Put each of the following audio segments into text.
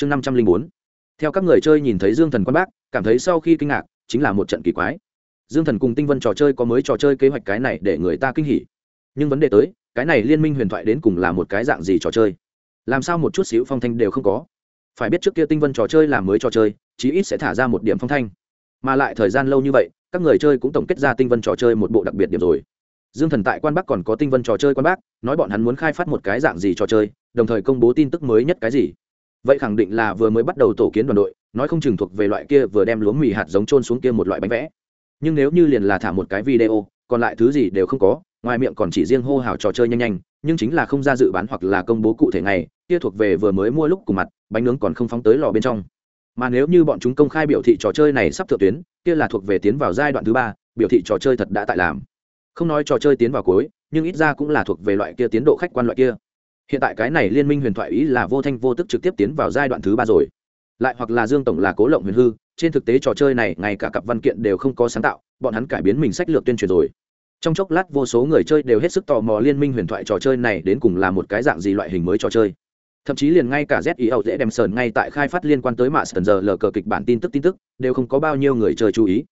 chương năm trăm linh bốn. Theo các người chơi nhìn thấy dương thần quan bác, cảm thấy sau khi kinh ngạc, chính là một trận kỳ quái. Dương thần cùng tinh vân trò chơi có mới trò chơi kế hoạch cái này để người ta kinh hỉ. Nhưng vấn đề tới, cái này liên minh huyền thoại đến cùng là một cái dạng gì trò chơi? Làm sao một chút xíu phong thanh đều không có? Phải biết trước kia tinh vân trò chơi là mới trò chơi, chí ít sẽ thả ra một điểm phong thanh. Mà lại thời gian lâu như vậy, các người chơi cũng tổng kết ra tinh vân trò chơi một bộ đặc biệt điểm rồi. Dương thần tại quan bắc còn có tinh vân trò chơi quan bắc nói bọn hắn muốn khai phát một cái dạng gì trò chơi, đồng thời công bố tin tức mới nhất cái gì? Vậy khẳng định là vừa mới bắt đầu tổ kiến đoàn đội, nói không chừng thuộc về loại kia vừa đem lúa mì hạt giống trôn xuống kia một loại bánh vẽ. Nhưng nếu như liền là thả một cái video, còn lại thứ gì đều không có, ngoài miệng còn chỉ riêng hô hào trò chơi nhanh nhanh, nhưng chính là không ra dự bán hoặc là công bố cụ thể ngày, kia thuộc về vừa mới mua lúc cùng mặt, bánh nướng còn không phóng tới lò bên trong. Mà nếu như bọn chúng công khai biểu thị trò chơi này sắp thượng tuyến, kia là thuộc về tiến vào giai đoạn thứ ba, biểu thị trò chơi thật đã tại làm. Không nói trò chơi tiến vào cuối, nhưng ít ra cũng là thuộc về loại kia tiến độ khách quan loại kia hiện tại cái này liên minh huyền thoại ý là vô thanh vô tức trực tiếp tiến vào giai đoạn thứ ba rồi. Lại hoặc là dương tổng là cố lộng huyền hư, trên thực tế trò chơi này ngay cả cặp văn kiện đều không có sáng tạo, bọn hắn cải biến mình sách lược tuyên truyền rồi. Trong chốc lát vô số người chơi đều hết sức tò mò liên minh huyền thoại trò chơi này đến cùng là một cái dạng gì loại hình mới trò chơi. Thậm chí liền ngay cả z ý dễ đem sờn ngay tại khai phát liên quan tới mạng sờn giờ lờ cờ kịch bản tin tức tin tức, đều không có bao nhiêu người chơi chú ý.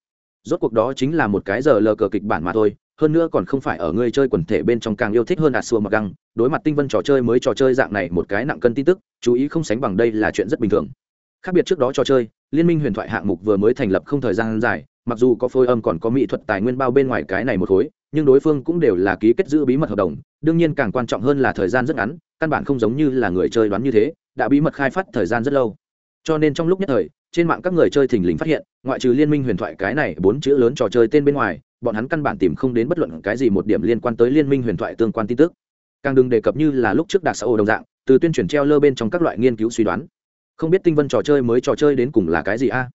Rốt cuộc đó chính là một cái giờ lờ cờ kịch bản mà thôi hơn nữa còn không phải ở người chơi quần thể bên trong càng yêu thích hơn ạt xua mặc găng, đối mặt tinh vân trò chơi mới trò chơi dạng này một cái nặng cân tin tức, chú ý không sánh bằng đây là chuyện rất bình thường. Khác biệt trước đó trò chơi, liên minh huyền thoại hạng mục vừa mới thành lập không thời gian dài, mặc dù có phôi âm còn có mỹ thuật tài nguyên bao bên ngoài cái này một khối, nhưng đối phương cũng đều là ký kết giữ bí mật hợp đồng, đương nhiên càng quan trọng hơn là thời gian rất ngắn, căn bản không giống như là người chơi đoán như thế, đã bí mật khai phát thời gian rất lâu. Cho nên trong lúc nhất thời trên mạng các người chơi thình lình phát hiện, ngoại trừ liên minh huyền thoại cái này bốn chữ lớn trò chơi tên bên ngoài, bọn hắn căn bản tìm không đến bất luận cái gì một điểm liên quan tới liên minh huyền thoại tương quan tin tức. Càng đừng đề cập như là lúc trước đặc xã hội đồng dạng, từ tuyên truyền treo lơ bên trong các loại nghiên cứu suy đoán. Không biết tinh vân trò chơi mới trò chơi đến cùng là cái gì a?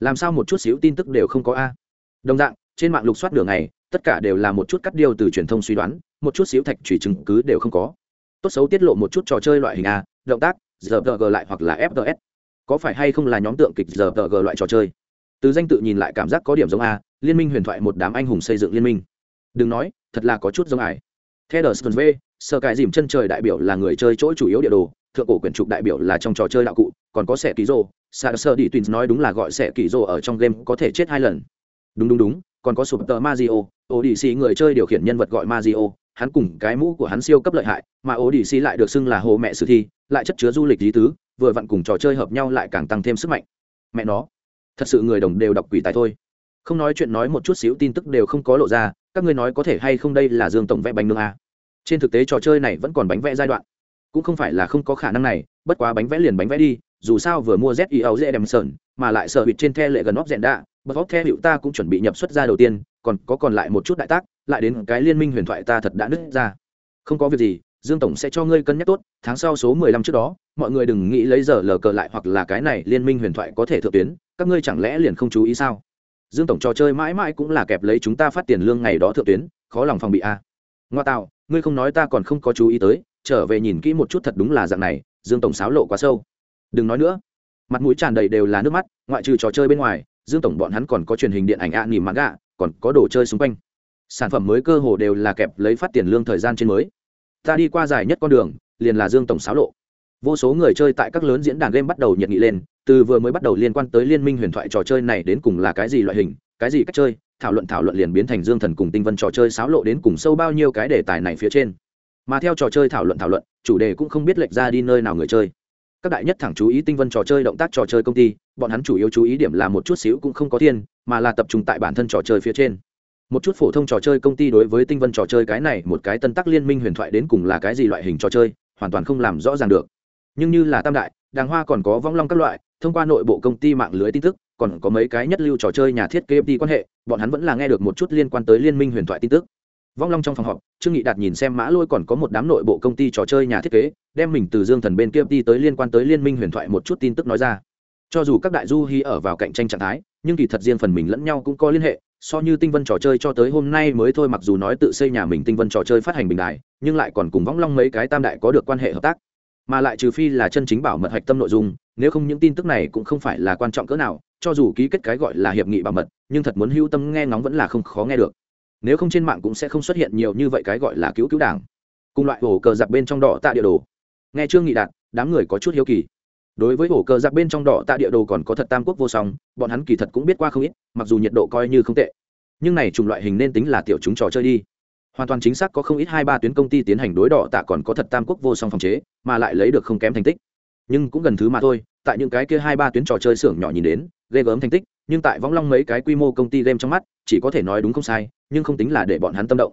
Làm sao một chút xíu tin tức đều không có a? Đồng dạng, trên mạng lục soát đường này tất cả đều là một chút cắt điều từ truyền thông suy đoán, một chút xíu thạch trùy chứng cứ đều không có. Tốt xấu tiết lộ một chút trò chơi loại hình a, động tác, giờ lại hoặc là fts có phải hay không là nhóm tượng kịch giờ g loại trò chơi? Từ danh tự nhìn lại cảm giác có điểm giống a, liên minh huyền thoại một đám anh hùng xây dựng liên minh. Đừng nói, thật là có chút giống ải theo đờ v sơ cài dìm chân trời đại biểu là người chơi chỗ chủ yếu địa đồ, thượng cổ quyển trục đại biểu là trong trò chơi đạo cụ, còn có sẻ ký rô sa sơ đi twins nói đúng là gọi sẻ ký rô ở trong game có thể chết hai lần. Đúng đúng đúng, còn có sụp tờ mazio ô đi xì người chơi điều khiển nhân vật gọi mazio hắn cùng cái mũ của hắn siêu cấp lợi hại, mà ô đi xì lại được xưng là hồ mẹ sử thi, lại chất chứa du lịch lý tứ vừa vặn cùng trò chơi hợp nhau lại càng tăng thêm sức mạnh. Mẹ nó, thật sự người đồng đều đọc quỷ tài thôi. Không nói chuyện nói một chút xíu tin tức đều không có lộ ra, các ngươi nói có thể hay không đây là dương tổng vẽ bánh nương a à? trên thực tế trò chơi này vẫn còn bánh vẽ giai đoạn. Cũng không phải là không có khả năng này, bất quá bánh vẽ liền bánh vẽ đi, dù sao vừa mua z i ấu dễ đem sờn, mà lại sợ bịt trên the lệ gần óc rẽn đạ, bất óc the hiệu ta cũng chuẩn bị nhập xuất ra đầu tiên, còn có còn lại một chút đại tác, lại đến cái liên minh huyền thoại ta thật đã nứt ra. Không có việc gì dương tổng sẽ cho ngươi cân nhắc tốt tháng sau số mười lăm trước đó mọi người đừng nghĩ lấy giờ lờ cờ lại hoặc là cái này liên minh huyền thoại có thể thượng tuyến các ngươi chẳng lẽ liền không chú ý sao? Dương tổng trò chơi mãi mãi cũng là kẹp lấy chúng ta phát tiền lương ngày đó thượng tuyến khó lòng phòng bị a. À. ngoa tạo ngươi không nói ta còn không có chú ý tới trở về nhìn kỹ một chút thật đúng là dạng này dương tổng sáo lộ quá sâu. Đừng nói nữa. Mặt mũi tràn đầy đều là nước mắt ngoại trừ trò chơi bên ngoài dương tổng bọn hắn còn có truyền hình điện ảnh ạ à, nỉm mãn gạ còn có đồ chơi xung quanh. Sản phẩm mới cơ hồ đều là kẹp lấy phát tiền lương thời gian trên mới ta đi qua dài nhất con đường, liền là dương tổng sáo lộ. Vô số người chơi tại các lớn diễn đàn game bắt đầu nhiệt nghị lên, từ vừa mới bắt đầu liên quan tới liên minh huyền thoại trò chơi này đến cùng là cái gì loại hình, cái gì cách chơi, thảo luận thảo luận liền biến thành dương thần cùng tinh vân trò chơi xáo lộ đến cùng sâu bao nhiêu cái đề tài này phía trên. Mà theo trò chơi thảo luận thảo luận, chủ đề cũng không biết lệch ra đi nơi nào người chơi. Các đại nhất thẳng chú ý tinh vân trò chơi động tác trò chơi công ty, bọn hắn chủ yếu chú ý điểm là một chút xíu cũng không có thiên mà là tập trung tại bản thân trò chơi phía trên một chút phổ thông trò chơi công ty đối với tinh vân trò chơi cái này một cái tân tắc liên minh huyền thoại đến cùng là cái gì loại hình trò chơi, hoàn toàn không làm rõ ràng được. Nhưng như là tam đại, đàng hoa còn có vong long các loại, thông qua nội bộ công ty mạng lưới tin tức, còn có mấy cái nhất lưu trò chơi nhà thiết kế đi quan hệ, bọn hắn vẫn là nghe được một chút liên quan tới liên minh huyền thoại tin tức. Vong long trong phòng họp, trương nghị đạt nhìn xem mã lôi còn có một đám nội bộ công ty trò chơi nhà thiết kế, đem mình từ dương thần bên kia đi tới liên quan tới liên minh huyền thoại một chút tin tức nói ra. Cho dù các đại du hy ở vào cạnh tranh trạng thái, nhưng kỳ thật riêng phần mình lẫn nhau cũng có liên hệ so như tinh vân trò chơi cho tới hôm nay mới thôi, mặc dù nói tự xây nhà mình tinh vân trò chơi phát hành bình đại nhưng lại còn cùng võng long mấy cái tam đại có được quan hệ hợp tác. Mà lại trừ phi là chân chính bảo mật hạch tâm nội dung, nếu không những tin tức này cũng không phải là quan trọng cỡ nào, cho dù ký kết cái gọi là hiệp nghị bảo mật, nhưng thật muốn hưu tâm nghe ngóng vẫn là không khó nghe được. Nếu không trên mạng cũng sẽ không xuất hiện nhiều như vậy cái gọi là cứu cứu đảng. Cùng loại hồ cờ giặc bên trong đỏ tạ địa đồ. Nghe trương nghị đạt, đám người có chút hiếu kỳ đối với ổ cờ giặc bên trong đỏ tạ địa đồ còn có thật tam quốc vô song, bọn hắn kỳ thật cũng biết qua không ít, mặc dù nhiệt độ coi như không tệ. Nhưng này chủng loại hình nên tính là tiểu chúng trò chơi đi. Hoàn toàn chính xác có không ít hai ba tuyến công ty tiến hành đối đỏ tạ còn có thật tam quốc vô song phòng chế, mà lại lấy được không kém thành tích. Nhưng cũng gần thứ mà thôi, tại những cái kia hai ba tuyến trò chơi xưởng nhỏ nhìn đến, ghê gớm thành tích, nhưng tại võng long mấy cái quy mô công ty game trong mắt, chỉ có thể nói đúng không sai, nhưng không tính là để bọn hắn tâm động.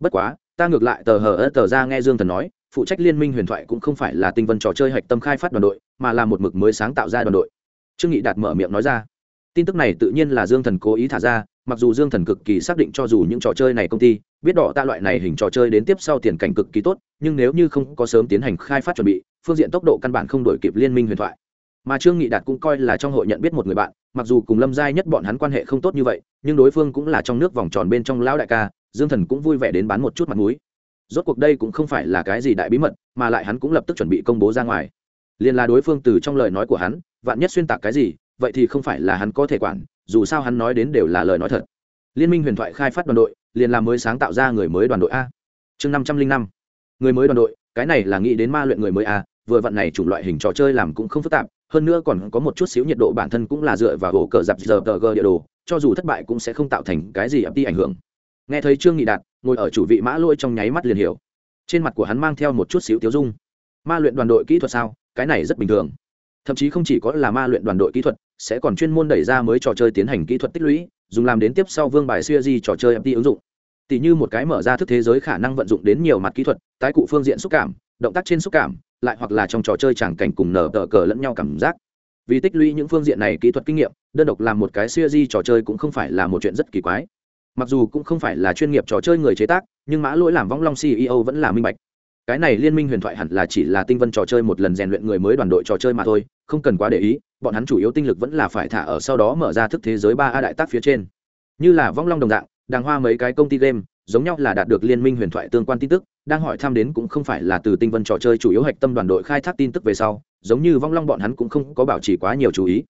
Bất quá, ta ngược lại tờ hờ ớt tờ ra nghe dương thần nói phụ trách liên minh huyền thoại cũng không phải là tinh vân trò chơi hạch tâm khai phát đoàn đội, mà là một mực mới sáng tạo ra đoàn đội. Trương nghị đạt mở miệng nói ra. Tin tức này tự nhiên là dương thần cố ý thả ra, mặc dù dương thần cực kỳ xác định cho dù những trò chơi này công ty, biết đỏ ta loại này hình trò chơi đến tiếp sau tiền cảnh cực kỳ tốt, nhưng nếu như không có sớm tiến hành khai phát chuẩn bị, phương diện tốc độ căn bản không đổi kịp liên minh huyền thoại. Mà trương nghị đạt cũng coi là trong hội nhận biết một người bạn, mặc dù cùng lâm giai nhất bọn hắn quan hệ không tốt như vậy, nhưng đối phương cũng là trong nước vòng tròn bên trong lão đại ca, dương thần cũng vui vẻ đến bán một chút mặt mũi rốt cuộc đây cũng không phải là cái gì đại bí mật, mà lại hắn cũng lập tức chuẩn bị công bố ra ngoài. Liền là đối phương từ trong lời nói của hắn, vạn nhất xuyên tạc cái gì, vậy thì không phải là hắn có thể quản, dù sao hắn nói đến đều là lời nói thật. Liên minh huyền thoại khai phát đoàn đội, liền là mới sáng tạo ra người mới đoàn đội a. Chương năm trăm linh năm. Người mới đoàn đội, cái này là nghĩ đến ma luyện người mới a, vừa vặn này chủng loại hình trò chơi làm cũng không phức tạp, hơn nữa còn có một chút xíu nhiệt độ bản thân cũng là dựa vào gỗ cờ dạp giờ tờ gờ địa đồ, cho dù thất bại cũng sẽ không tạo thành cái gì ập đi ảnh hưởng nghe thấy trương nghị đạt ngồi ở chủ vị mã lôi trong nháy mắt liền hiểu. Trên mặt của hắn mang theo một chút xíu tiếu dung. Ma luyện đoàn đội kỹ thuật sao? Cái này rất bình thường. Thậm chí không chỉ có là ma luyện đoàn đội kỹ thuật, sẽ còn chuyên môn đẩy ra mới trò chơi tiến hành kỹ thuật tích lũy, dùng làm đến tiếp sau vương bài xuya di trò chơi mt ứng dụng. Tỷ như một cái mở ra thức thế giới khả năng vận dụng đến nhiều mặt kỹ thuật, tái cụ phương diện xúc cảm, động tác trên xúc cảm, lại hoặc là trong trò chơi chẳng cảnh cùng nở tờ cờ lẫn nhau cảm giác. Vì tích lũy những phương diện này kỹ thuật kinh nghiệm, đơn độc làm một cái xuya di trò chơi cũng không phải là một chuyện rất kỳ quái mặc dù cũng không phải là chuyên nghiệp trò chơi người chế tác, nhưng mã lỗi làm vong long ceo vẫn là minh bạch. Cái này liên minh huyền thoại hẳn là chỉ là tinh vân trò chơi một lần rèn luyện người mới đoàn đội trò chơi mà thôi, không cần quá để ý, bọn hắn chủ yếu tinh lực vẫn là phải thả ở sau đó mở ra thức thế giới ba a đại tác phía trên. Như là vong long đồng dạng, đàng hoa mấy cái công ty game, giống nhau là đạt được liên minh huyền thoại tương quan tin tức, đang hỏi thăm đến cũng không phải là từ tinh vân trò chơi chủ yếu hạch tâm đoàn đội khai thác tin tức về sau, giống như vong long bọn hắn cũng không có bảo trì quá nhiều chú ý.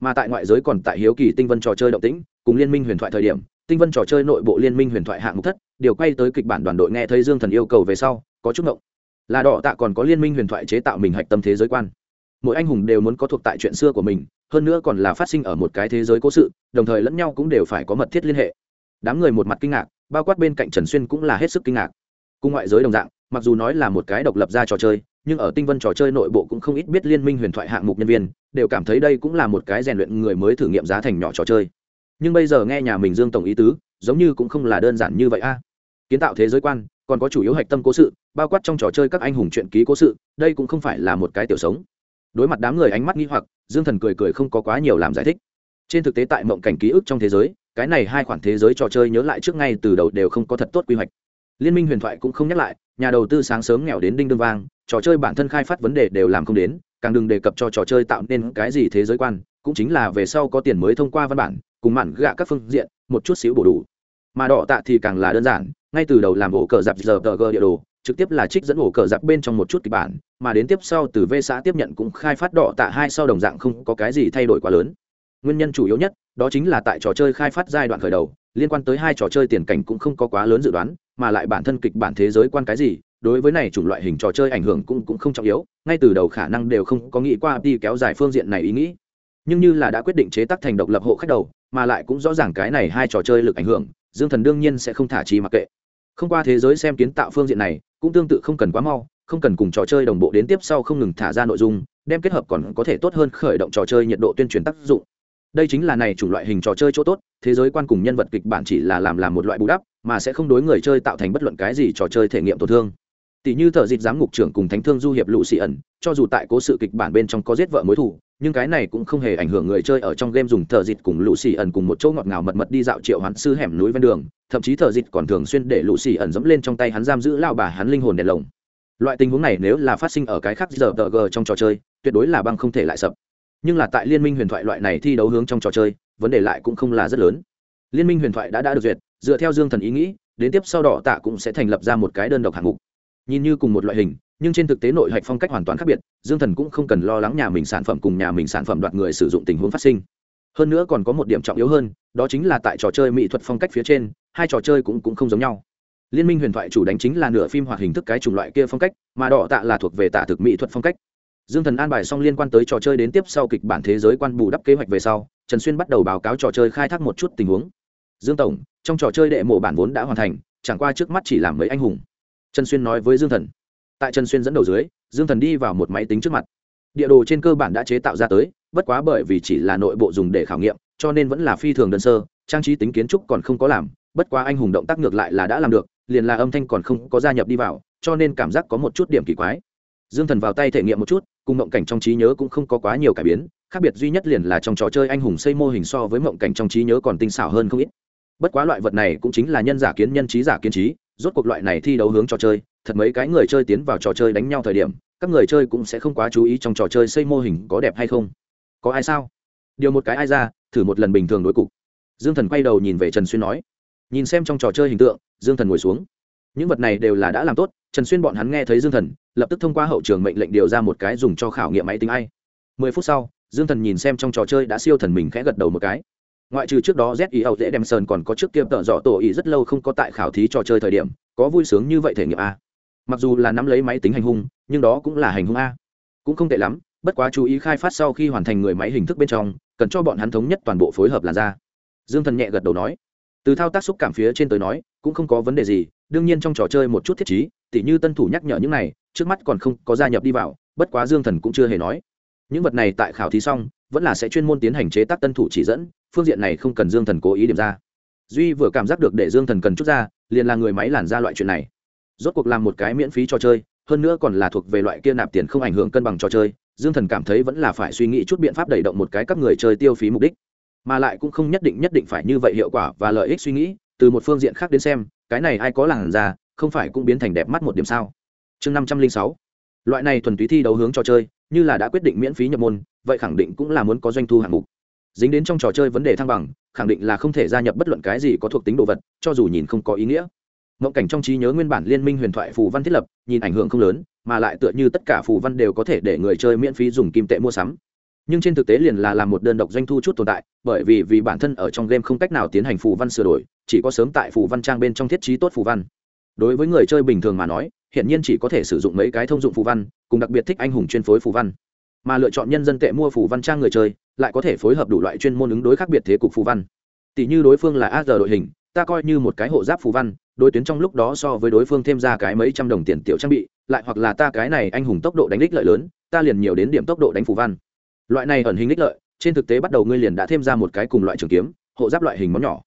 Mà tại ngoại giới còn tại hiếu kỳ tinh vân trò chơi động tĩnh, cùng liên minh huyền thoại thời điểm tinh vân trò chơi nội bộ liên minh huyền thoại hạng mục thất, điều quay tới kịch bản đoàn đội nghe thấy dương thần yêu cầu về sau, có chút ngộng. Là đỏ tạ còn có liên minh huyền thoại chế tạo mình hạch tâm thế giới quan. Mỗi anh hùng đều muốn có thuộc tại chuyện xưa của mình, hơn nữa còn là phát sinh ở một cái thế giới cố sự, đồng thời lẫn nhau cũng đều phải có mật thiết liên hệ. Đám người một mặt kinh ngạc, bao quát bên cạnh trần xuyên cũng là hết sức kinh ngạc. Cùng ngoại giới đồng dạng, mặc dù nói là một cái độc lập ra trò chơi, nhưng ở tinh vân trò chơi nội bộ cũng không ít biết liên minh huyền thoại hạng mục nhân viên, đều cảm thấy đây cũng là một cái rèn luyện người mới thử nghiệm giá thành nhỏ trò chơi nhưng bây giờ nghe nhà mình dương tổng ý tứ, giống như cũng không là đơn giản như vậy a. Kiến tạo thế giới quan, còn có chủ yếu hạch tâm cố sự, bao quát trong trò chơi các anh hùng chuyện ký cố sự, đây cũng không phải là một cái tiểu sống. Đối mặt đám người ánh mắt nghi hoặc, dương thần cười cười không có quá nhiều làm giải thích. Trên thực tế tại mộng cảnh ký ức trong thế giới, cái này hai khoản thế giới trò chơi nhớ lại trước ngay từ đầu đều không có thật tốt quy hoạch. Liên minh huyền thoại cũng không nhắc lại, nhà đầu tư sáng sớm nghèo đến đinh đương vang, trò chơi bản thân khai phát vấn đề đều làm không đến, càng đừng đề cập cho trò chơi tạo nên cái gì thế giới quan, cũng chính là về sau có tiền mới thông qua văn bản cùng mặn gạ các phương diện, một chút xíu bổ đủ. Mà đỏ tạ thì càng là đơn giản, ngay từ đầu làm ổ cờ dạp giờ tờ gờ địa đồ, trực tiếp là trích dẫn ổ cờ dạp bên trong một chút kịch bản, mà đến tiếp sau từ v xã tiếp nhận cũng khai phát đỏ tạ hai sau đồng dạng không có cái gì thay đổi quá lớn. Nguyên nhân chủ yếu nhất, đó chính là tại trò chơi khai phát giai đoạn khởi đầu, liên quan tới hai trò chơi tiền cảnh cũng không có quá lớn dự đoán, mà lại bản thân kịch bản thế giới quan cái gì, đối với này chủng loại hình trò chơi ảnh hưởng cũng cũng không trọng yếu, ngay từ đầu khả năng đều không có nghĩ qua đi kéo dài phương diện này ý nghĩ. Nhưng như là đã quyết định chế tác thành độc lập hộ khách đầu mà lại cũng rõ ràng cái này hai trò chơi lực ảnh hưởng, dương thần đương nhiên sẽ không thả trí mặc kệ. Không qua thế giới xem kiến tạo phương diện này, cũng tương tự không cần quá mau, không cần cùng trò chơi đồng bộ đến tiếp sau không ngừng thả ra nội dung, đem kết hợp còn có thể tốt hơn khởi động trò chơi nhiệt độ tuyên truyền tác dụng. Đây chính là này chủng loại hình trò chơi chỗ tốt, thế giới quan cùng nhân vật kịch bản chỉ là làm làm một loại bù đắp, mà sẽ không đối người chơi tạo thành bất luận cái gì trò chơi thể nghiệm tổn thương. Tỷ như thợ dịp giám ngục trưởng cùng thánh thương du hiệp lụ xị ẩn, cho dù tại cố sự kịch bản bên trong có giết vợ mối thủ nhưng cái này cũng không hề ảnh hưởng người chơi ở trong game dùng thợ dịt cùng lũ xì ẩn cùng một chỗ ngọt ngào mật mật đi dạo triệu hoán sư hẻm núi ven đường, thậm chí thợ dịt còn thường xuyên để lũ xì ẩn dẫm lên trong tay hắn giam giữ lao bà hắn linh hồn đèn lồng. Loại tình huống này nếu là phát sinh ở cái khác giờ tờ g trong trò chơi, tuyệt đối là băng không thể lại sập. Nhưng là tại liên minh huyền thoại loại này thi đấu hướng trong trò chơi, vấn đề lại cũng không là rất lớn. Liên minh huyền thoại đã đã được duyệt, dựa theo dương thần ý nghĩ, đến tiếp sau đỏ tạ cũng sẽ thành lập ra một cái đơn độc hạng mục nhìn như cùng một loại hình nhưng trên thực tế nội hạch phong cách hoàn toàn khác biệt dương thần cũng không cần lo lắng nhà mình sản phẩm cùng nhà mình sản phẩm đoạt người sử dụng tình huống phát sinh. Hơn nữa còn có một điểm trọng yếu hơn đó chính là tại trò chơi mỹ thuật phong cách phía trên hai trò chơi cũng, cũng không giống nhau. Liên minh huyền thoại chủ đánh chính là nửa phim hoạt hình thức cái chủng loại kia phong cách mà đỏ tạ là thuộc về tạ thực mỹ thuật phong cách. Dương thần an bài xong liên quan tới trò chơi đến tiếp sau kịch bản thế giới quan bù đắp kế hoạch về sau trần xuyên bắt đầu báo cáo trò chơi khai thác một chút tình huống. Dương tổng trong trò chơi đệ mộ bản vốn đã hoàn thành chẳng qua trước mắt chỉ làm mấy anh hùng trần xuyên nói với dương thần. Tại trần xuyên dẫn đầu dưới, dương thần đi vào một máy tính trước mặt. Địa đồ trên cơ bản đã chế tạo ra tới, bất quá bởi vì chỉ là nội bộ dùng để khảo nghiệm, cho nên vẫn là phi thường đơn sơ, trang trí tính kiến trúc còn không có làm, bất quá anh hùng động tác ngược lại là đã làm được, liền là âm thanh còn không có gia nhập đi vào, cho nên cảm giác có một chút điểm kỳ quái. Dương thần vào tay thể nghiệm một chút, cùng mộng cảnh trong trí nhớ cũng không có quá nhiều cải biến, khác biệt duy nhất liền là trong trò chơi anh hùng xây mô hình so với mộng cảnh trong trí nhớ còn tinh xảo hơn không ít. Bất quá loại vật này cũng chính là nhân giả kiến nhân trí giả kiến trí rốt cuộc loại này thi đấu hướng trò chơi, thật mấy cái người chơi tiến vào trò chơi đánh nhau thời điểm, các người chơi cũng sẽ không quá chú ý trong trò chơi xây mô hình có đẹp hay không. Có ai sao? Điều một cái ai ra, thử một lần bình thường đối cục. Dương thần quay đầu nhìn về trần xuyên nói, nhìn xem trong trò chơi hình tượng, dương thần ngồi xuống. Những vật này đều là đã làm tốt, trần xuyên bọn hắn nghe thấy dương thần, lập tức thông qua hậu trường mệnh lệnh điều ra một cái dùng cho khảo nghiệm máy tính ai. Mười phút sau, dương thần nhìn xem trong trò chơi đã siêu thần mình khẽ gật đầu một cái ngoại trừ trước đó z ý ẩu dễ đem sơn còn có trước kia tợ dọ tổ ý rất lâu không có tại khảo thí trò chơi thời điểm, có vui sướng như vậy thể nghiệm a. Mặc dù là nắm lấy máy tính hành hung, nhưng đó cũng là hành hung a. Cũng không tệ lắm, bất quá chú ý khai phát sau khi hoàn thành người máy hình thức bên trong, cần cho bọn hắn thống nhất toàn bộ phối hợp làn ra dương thần nhẹ gật đầu nói. Từ thao tác xúc cảm phía trên tới nói, cũng không có vấn đề gì, đương nhiên trong trò chơi một chút thiết chí tỉ như tân thủ nhắc nhở những này, trước mắt còn không có gia nhập đi vào, bất quá dương thần cũng chưa hề nói. Những vật này tại khảo thí xong, vẫn là sẽ chuyên môn tiến hành chế tác tân thủ chỉ dẫn phương diện này không cần dương thần cố ý điểm ra. Duy vừa cảm giác được để dương thần cần chút ra, liền là người máy làn ra loại chuyện này. Rốt cuộc làm một cái miễn phí trò chơi, hơn nữa còn là thuộc về loại kia nạp tiền không ảnh hưởng cân bằng trò chơi, dương thần cảm thấy vẫn là phải suy nghĩ chút biện pháp đẩy động một cái các người chơi tiêu phí mục đích. Mà lại cũng không nhất định nhất định phải như vậy hiệu quả và lợi ích suy nghĩ, từ một phương diện khác đến xem, cái này ai có làn ra, không phải cũng biến thành đẹp mắt một điểm sao? Chương năm trăm linh sáu. Loại này thuần túy thi đấu hướng trò chơi, như là đã quyết định miễn phí nhập môn, vậy khẳng định cũng là muốn có doanh thu hạng mục dính đến trong trò chơi vấn đề thăng bằng, khẳng định là không thể gia nhập bất luận cái gì có thuộc tính đồ vật, cho dù nhìn không có ý nghĩa. Mộng cảnh trong trí nhớ nguyên bản liên minh huyền thoại phù văn thiết lập, nhìn ảnh hưởng không lớn, mà lại tựa như tất cả phù văn đều có thể để người chơi miễn phí dùng kim tệ mua sắm. Nhưng trên thực tế liền là làm một đơn độc doanh thu chút tồn tại, bởi vì vì bản thân ở trong game không cách nào tiến hành phù văn sửa đổi, chỉ có sớm tại phù văn trang bên trong thiết trí tốt phù văn. Đối với người chơi bình thường mà nói hiện nhiên chỉ có thể sử dụng mấy cái thông dụng phù văn, cùng đặc biệt thích anh hùng chuyên phối phù văn. Mà lựa chọn nhân dân tệ mua phù văn trang người chơi lại có thể phối hợp đủ loại chuyên môn ứng đối khác biệt thế cục phù văn. Tỷ như đối phương là a giờ đội hình, ta coi như một cái hộ giáp phù văn, đối tuyến trong lúc đó so với đối phương thêm ra cái mấy trăm đồng tiền tiểu trang bị, lại hoặc là ta cái này anh hùng tốc độ đánh đích lợi lớn, ta liền nhiều đến điểm tốc độ đánh phù văn. Loại này ẩn hình đích lợi, trên thực tế bắt đầu ngươi liền đã thêm ra một cái cùng loại trường kiếm, hộ giáp loại hình món nhỏ.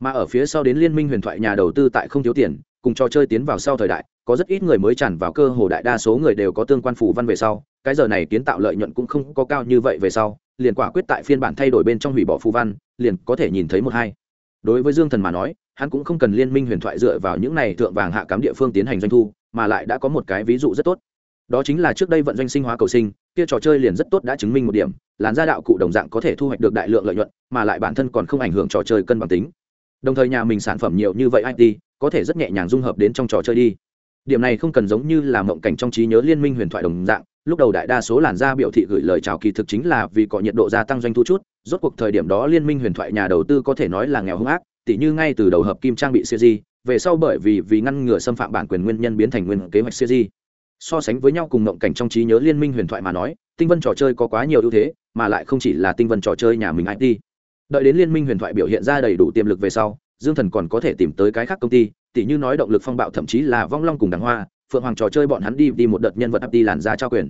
Mà ở phía sau đến liên minh huyền thoại nhà đầu tư tại không thiếu tiền, cùng trò chơi tiến vào sau thời đại có rất ít người mới tràn vào cơ hồ đại đa số người đều có tương quan phù văn về sau, cái giờ này kiến tạo lợi nhuận cũng không có cao như vậy về sau, liền quả quyết tại phiên bản thay đổi bên trong hủy bỏ phù văn, liền có thể nhìn thấy một hai. Đối với dương thần mà nói, hắn cũng không cần liên minh huyền thoại dựa vào những này thượng vàng hạ cám địa phương tiến hành doanh thu, mà lại đã có một cái ví dụ rất tốt. Đó chính là trước đây vận doanh sinh hóa cầu sinh, kia trò chơi liền rất tốt đã chứng minh một điểm, làn gia đạo cụ đồng dạng có thể thu hoạch được đại lượng lợi nhuận, mà lại bản thân còn không ảnh hưởng trò chơi cân bằng tính. Đồng thời nhà mình sản phẩm nhiều như vậy it có thể rất nhẹ nhàng dung hợp đến trong trò chơi đi điểm này không cần giống như là mộng cảnh trong trí nhớ liên minh huyền thoại đồng dạng, lúc đầu đại đa số làn da biểu thị gửi lời chào kỳ thực chính là vì có nhiệt độ gia tăng doanh thu chút, rốt cuộc thời điểm đó liên minh huyền thoại nhà đầu tư có thể nói là nghèo hung ác, tỉ như ngay từ đầu hợp kim trang bị siêu di về sau bởi vì vì ngăn ngừa xâm phạm bản quyền nguyên nhân biến thành nguyên kế hoạch siêu di so sánh với nhau cùng mộng cảnh trong trí nhớ liên minh huyền thoại mà nói, tinh vân trò chơi có quá nhiều ưu thế, mà lại không chỉ là tinh vân trò chơi nhà mình it đợi đến liên minh huyền thoại biểu hiện ra đầy đủ tiềm lực về sau, dương thần còn có thể tìm tới cái khác công ty tỉ như nói động lực phong bạo thậm chí là vong long cùng đàng hoa, phượng hoàng trò chơi bọn hắn đi đi một đợt nhân vật ập đi làn da trao quyền.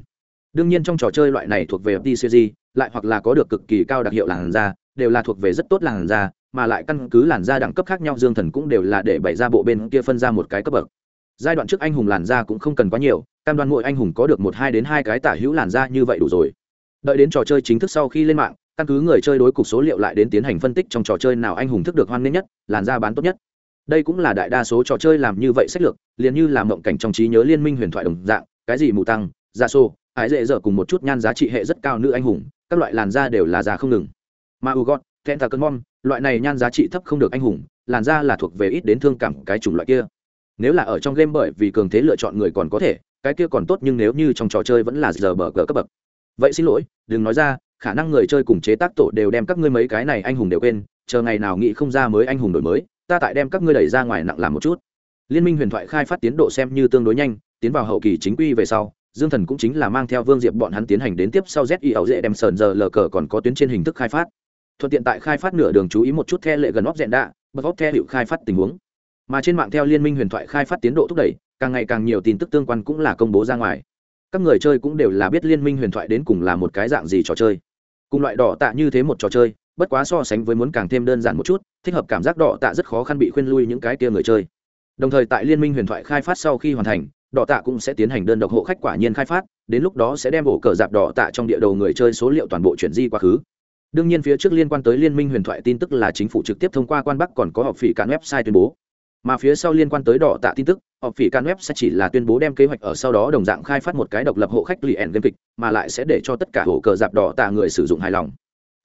Đương nhiên trong trò chơi loại này thuộc về ập đi series lại hoặc là có được cực kỳ cao đặc hiệu làn da đều là thuộc về rất tốt làn da mà lại căn cứ làn da đẳng cấp khác nhau, dương thần cũng đều là để bày ra bộ bên kia phân ra một cái cấp bậc. Giai đoạn trước anh hùng làn da cũng không cần quá nhiều, cam đoan mỗi anh hùng có được một hai đến hai cái tả hữu làn da như vậy đủ rồi. Đợi đến trò chơi chính thức sau khi lên mạng, căn cứ người chơi đối cục số liệu lại đến tiến hành phân tích trong trò chơi nào anh hùng thức được hoan nghênh nhất, làn da bán tốt nhất đây cũng là đại đa số trò chơi làm như vậy sách lược, liền như là mộng cảnh trong trí nhớ liên minh huyền thoại đồng dạng, cái gì mù tăng gia xô ái dễ dở cùng một chút nhan giá trị hệ rất cao nữ anh hùng, các loại làn da đều là già không ngừng. Mà u gót thẹn thà cơn mom, loại này nhan giá trị thấp không được anh hùng, làn da là thuộc về ít đến thương cảm cái chủng loại kia. Nếu là ở trong game bởi vì cường thế lựa chọn người còn có thể, cái kia còn tốt nhưng nếu như trong trò chơi vẫn là giờ bờ cờ cấp bậc. Vậy xin lỗi, đừng nói ra, khả năng người chơi cùng chế tác tổ đều đem các ngươi mấy cái này anh hùng đều quên, chờ ngày nào nghĩ không ra mới anh hùng đổi mới ta tại đem các ngươi đẩy ra ngoài nặng làm một chút. Liên minh huyền thoại khai phát tiến độ xem như tương đối nhanh, tiến vào hậu kỳ chính quy về sau, dương thần cũng chính là mang theo vương diệp bọn hắn tiến hành đến tiếp sau z y ẩu dễ đem sờn giờ lờ cờ còn có tuyến trên hình thức khai phát. Thuận tiện tại khai phát nửa đường chú ý một chút the lệ gần óc dẹn đạ, bật óc theo hiệu khai phát tình huống. Mà trên mạng theo liên minh huyền thoại khai phát tiến độ thúc đẩy, càng ngày càng nhiều tin tức tương quan cũng là công bố ra ngoài. Các người chơi cũng đều là biết liên minh huyền thoại đến cùng là một cái dạng gì trò chơi. Cùng loại đỏ tạ như thế một trò chơi bất quá so sánh với muốn càng thêm đơn giản một chút, thích hợp cảm giác đỏ tạ rất khó khăn bị khuyên lui những cái kia người chơi. Đồng thời tại liên minh huyền thoại khai phát sau khi hoàn thành, đỏ tạ cũng sẽ tiến hành đơn độc hộ khách quả nhiên khai phát, đến lúc đó sẽ đem bộ cờ dạp đỏ tạ trong địa đầu người chơi số liệu toàn bộ chuyển di quá khứ. Đương nhiên phía trước liên quan tới liên minh huyền thoại tin tức là chính phủ trực tiếp thông qua quan bắc còn có họp phỉ cạn website tuyên bố. Mà phía sau liên quan tới đỏ tạ tin tức, họp phỉ can web sẽ chỉ là tuyên bố đem kế hoạch ở sau đó đồng dạng khai phát một cái độc lập hộ khách lì ẻn game kịch, mà lại sẽ để cho tất cả hộ cờ dạp đỏ tạ người sử dụng hài lòng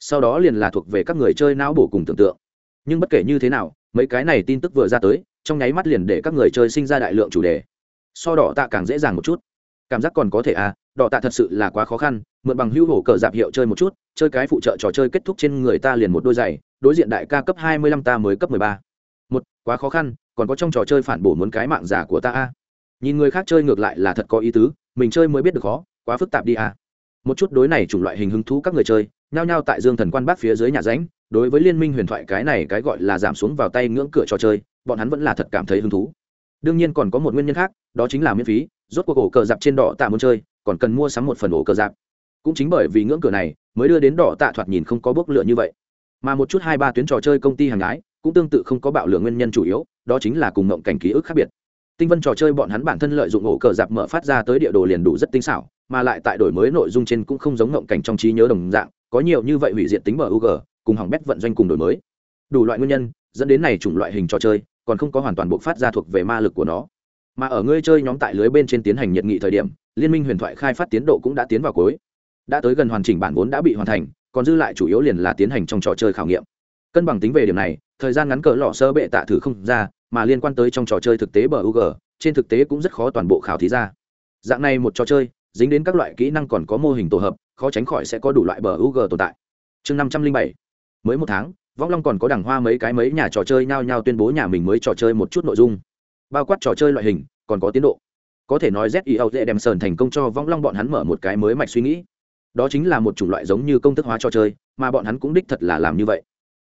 sau đó liền là thuộc về các người chơi não bổ cùng tưởng tượng. Nhưng bất kể như thế nào, mấy cái này tin tức vừa ra tới, trong nháy mắt liền để các người chơi sinh ra đại lượng chủ đề. So đỏ tạ càng dễ dàng một chút. Cảm giác còn có thể à đỏ tạ thật sự là quá khó khăn, mượn bằng hữu hổ cờ dạp hiệu chơi một chút, chơi cái phụ trợ trò chơi kết thúc trên người ta liền một đôi giày, đối diện đại ca cấp hai mươi lăm, ta mới cấp mười ba. Một, quá khó khăn, còn có trong trò chơi phản bổ muốn cái mạng giả của ta a nhìn người khác chơi ngược lại là thật có ý tứ, mình chơi mới biết được khó, quá phức tạp đi a một chút đối này chủng loại hình hứng thú các người chơi, nhao nhao tại dương thần quan bác phía dưới nhà ránh, đối với liên minh huyền thoại cái này cái gọi là giảm xuống vào tay ngưỡng cửa trò chơi, bọn hắn vẫn là thật cảm thấy hứng thú. Đương nhiên còn có một nguyên nhân khác, đó chính là miễn phí, rốt cuộc ổ cờ dạp trên đỏ tạ muốn chơi, còn cần mua sắm một phần ổ cờ dạp cũng chính bởi vì ngưỡng cửa này, mới đưa đến đỏ tạ thoạt nhìn không có bốc lửa như vậy. Mà một chút hai ba tuyến trò chơi công ty hàng ái cũng tương tự không có bạo lượng nguyên nhân chủ yếu, đó chính là cùng mộng cảnh ký ức khác biệt. Tinh vân trò chơi bọn hắn bản thân lợi dụng ổ cờ dạp mở phát ra tới địa đồ liền đủ rất tinh xảo mà lại tại đổi mới nội dung trên cũng không giống ngộng cảnh trong trí nhớ đồng dạng có nhiều như vậy hủy diện tính bờ UG, cùng hỏng bét vận doanh cùng đổi mới. Đủ loại nguyên nhân dẫn đến này chủng loại hình trò chơi còn không có hoàn toàn bộc phát ra thuộc về ma lực của nó. Mà ở ngươi chơi nhóm tại lưới bên trên tiến hành nhiệt nghị thời điểm liên minh huyền thoại khai phát tiến độ cũng đã tiến vào cuối. Đã tới gần hoàn chỉnh bản vốn đã bị hoàn thành còn dư lại chủ yếu liền là tiến hành trong trò chơi khảo nghiệm. Cân bằng tính về điểm này thời gian ngắn cỡ lọ sơ bệ tạ thử không ra mà liên quan tới trong trò chơi thực tế bờ UG, trên thực tế cũng rất khó toàn bộ khảo thí ra. Dạng này một trò chơi dính đến các loại kỹ năng còn có mô hình tổ hợp, khó tránh khỏi sẽ có đủ loại bờ UG tồn tại. Chương năm trăm linh bảy. Mới một tháng, vong long còn có đằng hoa mấy cái mấy nhà trò chơi nhao nhao tuyên bố nhà mình mới trò chơi một chút nội dung. Bao quát trò chơi loại hình, còn có tiến độ. Có thể nói zio dễ đem sờn thành công cho vong long bọn hắn mở một cái mới mạch suy nghĩ. Đó chính là một chủng loại giống như công thức hóa trò chơi, mà bọn hắn cũng đích thật là làm như vậy.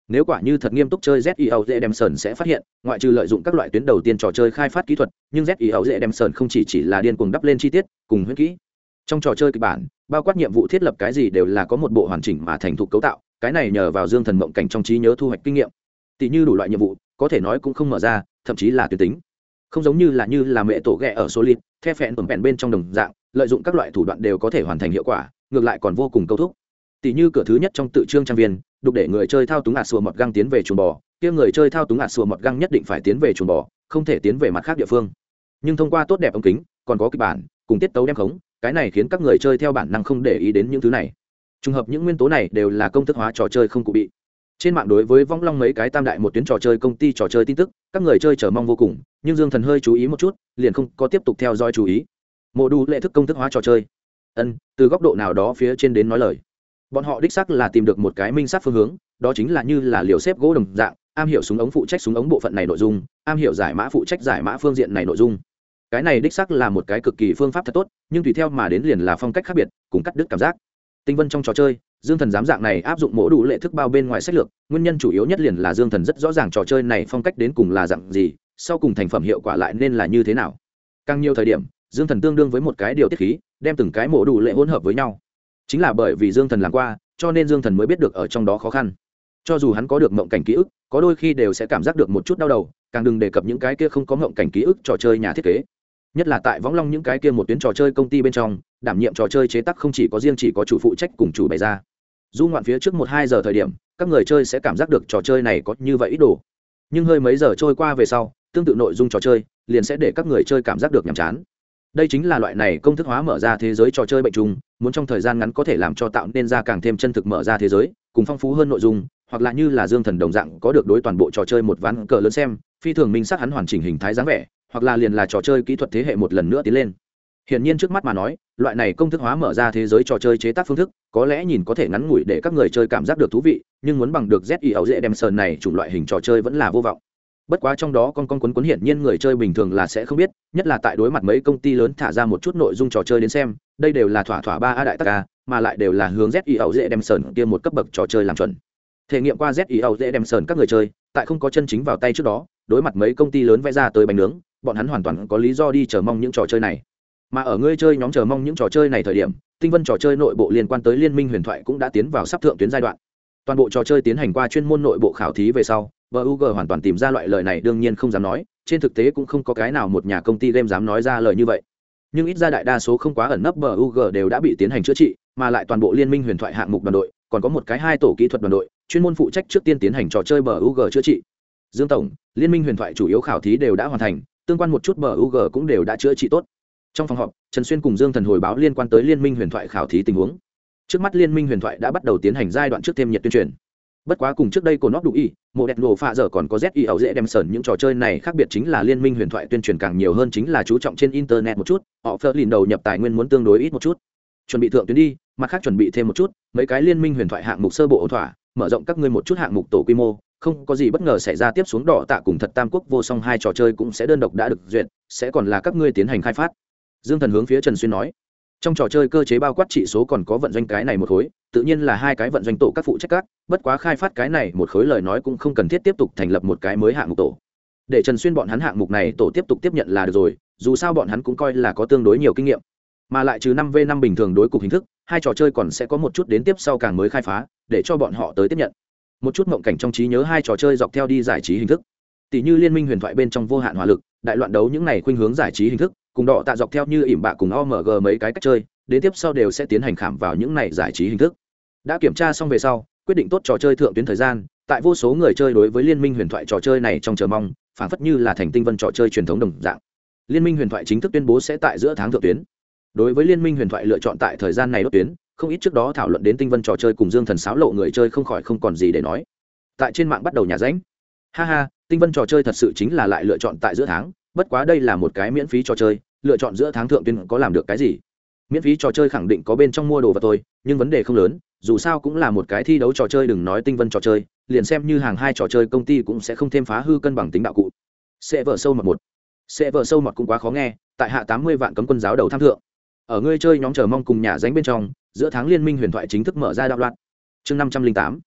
Nếu quả như thật nghiêm túc chơi zio dễ đem sờn sẽ phát hiện, ngoại trừ lợi dụng các loại tuyến đầu tiên trò chơi khai phát kỹ thuật, nhưng zio dễ đem sờn không chỉ chỉ là điên cuồng đắp lên chi tiết, cùng huyết kỹ trong trò chơi kịch bản, bao quát nhiệm vụ thiết lập cái gì đều là có một bộ hoàn chỉnh mà thành thục cấu tạo, cái này nhờ vào dương thần mộng cảnh trong trí nhớ thu hoạch kinh nghiệm. Tỷ như đủ loại nhiệm vụ, có thể nói cũng không mở ra, thậm chí là tuyệt tính. Không giống như là như là mẹ tổ ghẹ ở số lít the phẹn tổn vẹn bên trong đồng dạng, lợi dụng các loại thủ đoạn đều có thể hoàn thành hiệu quả, ngược lại còn vô cùng câu thúc. Tỷ như cửa thứ nhất trong tự trương trang viên, đục để người chơi thao túng ạt sùa mọt găng tiến về chuồng bò, kia người chơi thao túng ạt sùa mọt găng nhất định phải tiến về chuồng bò, không thể tiến về mặt khác địa phương. Nhưng thông qua tốt đẹp ống kính, còn có kịch bản, cùng tiết tấu đem khống cái này khiến các người chơi theo bản năng không để ý đến những thứ này. Trùng hợp những nguyên tố này đều là công thức hóa trò chơi không cụ bị. Trên mạng đối với vong long mấy cái tam đại một tuyến trò chơi công ty trò chơi tin tức, các người chơi chờ mong vô cùng, nhưng dương thần hơi chú ý một chút, liền không có tiếp tục theo dõi chú ý. Mộ đủ lệ thức công thức hóa trò chơi. Ân, từ góc độ nào đó phía trên đến nói lời. Bọn họ đích sắc là tìm được một cái minh sát phương hướng, đó chính là như là liều xếp gỗ đồng dạng, am hiểu súng ống phụ trách súng ống bộ phận này nội dung, am hiểu giải mã phụ trách giải mã phương diện này nội dung cái này đích sắc là một cái cực kỳ phương pháp thật tốt, nhưng tùy theo mà đến liền là phong cách khác biệt, cùng cắt đứt cảm giác. Tinh vân trong trò chơi, dương thần dám dạng này áp dụng mỗ đủ lệ thức bao bên ngoài sách lược, nguyên nhân chủ yếu nhất liền là dương thần rất rõ ràng trò chơi này phong cách đến cùng là dạng gì, sau cùng thành phẩm hiệu quả lại nên là như thế nào. Càng nhiều thời điểm, dương thần tương đương với một cái điều tiết khí, đem từng cái mổ đủ lệ hỗn hợp với nhau. Chính là bởi vì dương thần làm qua, cho nên dương thần mới biết được ở trong đó khó khăn. Cho dù hắn có được mộng cảnh ký ức, có đôi khi đều sẽ cảm giác được một chút đau đầu, càng đừng đề cập những cái kia không có mộng cảnh ký ức trò chơi nhà thiết kế nhất là tại võng long những cái kia một tuyến trò chơi công ty bên trong, đảm nhiệm trò chơi chế tác không chỉ có riêng chỉ có chủ phụ trách cùng chủ bày ra. Du ngoạn phía trước một hai giờ thời điểm, các người chơi sẽ cảm giác được trò chơi này có như vậy ít đồ. Nhưng hơi mấy giờ trôi qua về sau, tương tự nội dung trò chơi, liền sẽ để các người chơi cảm giác được nhàm chán. Đây chính là loại này công thức hóa mở ra thế giới trò chơi bệnh trùng, muốn trong thời gian ngắn có thể làm cho tạo nên ra càng thêm chân thực mở ra thế giới, cùng phong phú hơn nội dung, hoặc là như là dương thần đồng dạng có được đối toàn bộ trò chơi một ván cờ lớn xem, phi thường minh sát hắn hoàn chỉnh hình thái dáng vẻ hoặc là liền là trò chơi kỹ thuật thế hệ một lần nữa tiến lên Hiển nhiên trước mắt mà nói, loại này công thức hóa mở ra thế giới trò chơi chế tác phương thức, có lẽ nhìn có thể ngắn ngủi để các người chơi cảm giác được thú vị, nhưng muốn bằng được ZI ảo dễ đem sờn này chủng loại hình trò chơi vẫn là vô vọng. bất quá trong đó con con quấn quấn hiển nhiên người chơi bình thường là sẽ không biết nhất là tại đối mặt mấy công ty lớn thả ra một chút nội dung trò chơi đến xem đây đều là thỏa thỏa ba a đại tắc a mà lại đều là hướng z i dễ đem sờn kia một cấp bậc trò chơi làm chuẩn thể nghiệm qua z i dễ đem sờn các người chơi tại không có chân chính vào tay trước đó đối mặt mấy công ty lớn vẽ ra tới bánh nướng bọn hắn hoàn toàn có lý do đi chờ mong những trò chơi này. Mà ở ngươi chơi nhóm chờ mong những trò chơi này thời điểm, tinh vân trò chơi nội bộ liên quan tới liên minh huyền thoại cũng đã tiến vào sắp thượng tuyến giai đoạn. Toàn bộ trò chơi tiến hành qua chuyên môn nội bộ khảo thí về sau bug hoàn toàn tìm ra loại lời này đương nhiên không dám nói, trên thực tế cũng không có cái nào một nhà công ty game dám nói ra lời như vậy. Nhưng ít ra đại đa số không quá ẩn nấp bug đều đã bị tiến hành chữa trị, mà lại toàn bộ liên minh huyền thoại hạng mục đoàn đội, còn có một cái hai tổ kỹ thuật đoàn đội, chuyên môn phụ trách trước tiên tiến hành trò chơi bug chữa trị. Dương tổng, liên minh huyền thoại chủ yếu khảo thí đều đã hoàn thành tương quan một chút bug cũng đều đã chữa trị tốt. Trong phòng họp, trần xuyên cùng dương thần hồi báo liên quan tới liên minh huyền thoại khảo thí tình huống. Trước mắt liên minh huyền thoại đã bắt đầu tiến hành giai đoạn trước thêm nhiệt tuyên truyền. Bất quá cùng trước đây của nó đủ y, mộ đẹp nổ pha giờ còn có z y dễ đem sờn những trò chơi này khác biệt chính là liên minh huyền thoại tuyên truyền càng nhiều hơn chính là chú trọng trên internet một chút, họ phớt lìn đầu nhập tài nguyên muốn tương đối ít một chút. Chuẩn bị thượng tuyến đi, mặt khác chuẩn bị thêm một chút, mấy cái liên minh huyền thoại hạng mục sơ bộ ổn thỏa, mở rộng các ngươi một chút hạng mục tổ quy mô không có gì bất ngờ xảy ra tiếp xuống đỏ tạ cùng thật tam quốc vô song hai trò chơi cũng sẽ đơn độc đã được duyệt, sẽ còn là các ngươi tiến hành khai phát. Dương thần hướng phía trần xuyên nói, trong trò chơi cơ chế bao quát trị số còn có vận doanh cái này một khối, tự nhiên là hai cái vận doanh tổ các phụ trách các, bất quá khai phát cái này một khối lời nói cũng không cần thiết tiếp tục thành lập một cái mới hạng mục tổ. Để trần xuyên bọn hắn hạng mục này tổ tiếp tục tiếp nhận là được rồi, dù sao bọn hắn cũng coi là có tương đối nhiều kinh nghiệm. Mà lại trừ năm v năm bình thường đối cục hình thức, hai trò chơi còn sẽ có một chút đến tiếp sau càng mới khai phá, để cho bọn họ tới tiếp nhận một chút mộng cảnh trong trí nhớ hai trò chơi dọc theo đi giải trí hình thức. Tỷ như liên minh huyền thoại bên trong vô hạn hỏa lực, đại loạn đấu những này khuynh hướng giải trí hình thức, cùng đỏ tạ dọc theo như ỉm bạ cùng omg mấy cái cách chơi, đến tiếp sau đều sẽ tiến hành khảm vào những này giải trí hình thức. Đã kiểm tra xong về sau, quyết định tốt trò chơi thượng tuyến thời gian, tại vô số người chơi đối với liên minh huyền thoại trò chơi này trong chờ mong phản phất như là thành tinh vân trò chơi truyền thống đồng dạng. Liên minh huyền thoại chính thức tuyên bố sẽ tại giữa tháng thượng tuyến. Đối với liên minh huyền thoại lựa chọn tại thời gian này đốt tuyến không ít trước đó thảo luận đến tinh vân trò chơi cùng dương thần sáo lộ người chơi không khỏi không còn gì để nói. Tại trên mạng bắt đầu nhà ránh. Ha ha, tinh vân trò chơi thật sự chính là lại lựa chọn tại giữa tháng, bất quá đây là một cái miễn phí trò chơi, lựa chọn giữa tháng thượng tiên có làm được cái gì? Miễn phí trò chơi khẳng định có bên trong mua đồ và tôi nhưng vấn đề không lớn, dù sao cũng là một cái thi đấu trò chơi đừng nói tinh vân trò chơi, liền xem như hàng hai trò chơi công ty cũng sẽ không thêm phá hư cân bằng tính đạo cụ. Sẽ vợ sâu mọt một. Sẽ vợ sâu mọt cũng quá khó nghe, tại hạ tám mươi vạn cấm quân giáo đầu tham thượng ở ngươi chơi nhóm chờ mong cùng nhà danh bên trong, giữa tháng liên minh huyền thoại chính thức mở ra đạo loạn. Chương năm trăm linh tám.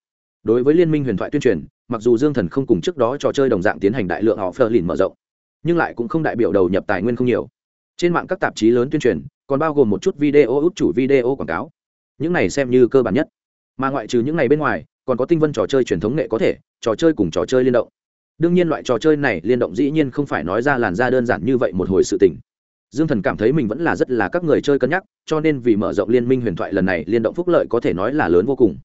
Đối với liên minh huyền thoại tuyên truyền, mặc dù dương thần không cùng trước đó trò chơi đồng dạng tiến hành đại lượng họ phờ lìn mở rộng, nhưng lại cũng không đại biểu đầu nhập tài nguyên không nhiều. Trên mạng các tạp chí lớn tuyên truyền, còn bao gồm một chút video út chủ video quảng cáo. Những này xem như cơ bản nhất. Mà ngoại trừ những này bên ngoài, còn có tinh vân trò chơi truyền thống nghệ có thể, trò chơi cùng trò chơi liên động. Đương nhiên loại trò chơi này liên động dĩ nhiên không phải nói ra làn ra đơn giản như vậy một hồi sự tình dương thần cảm thấy mình vẫn là rất là các người chơi cân nhắc cho nên vì mở rộng liên minh huyền thoại lần này liên động phúc lợi có thể nói là lớn vô cùng.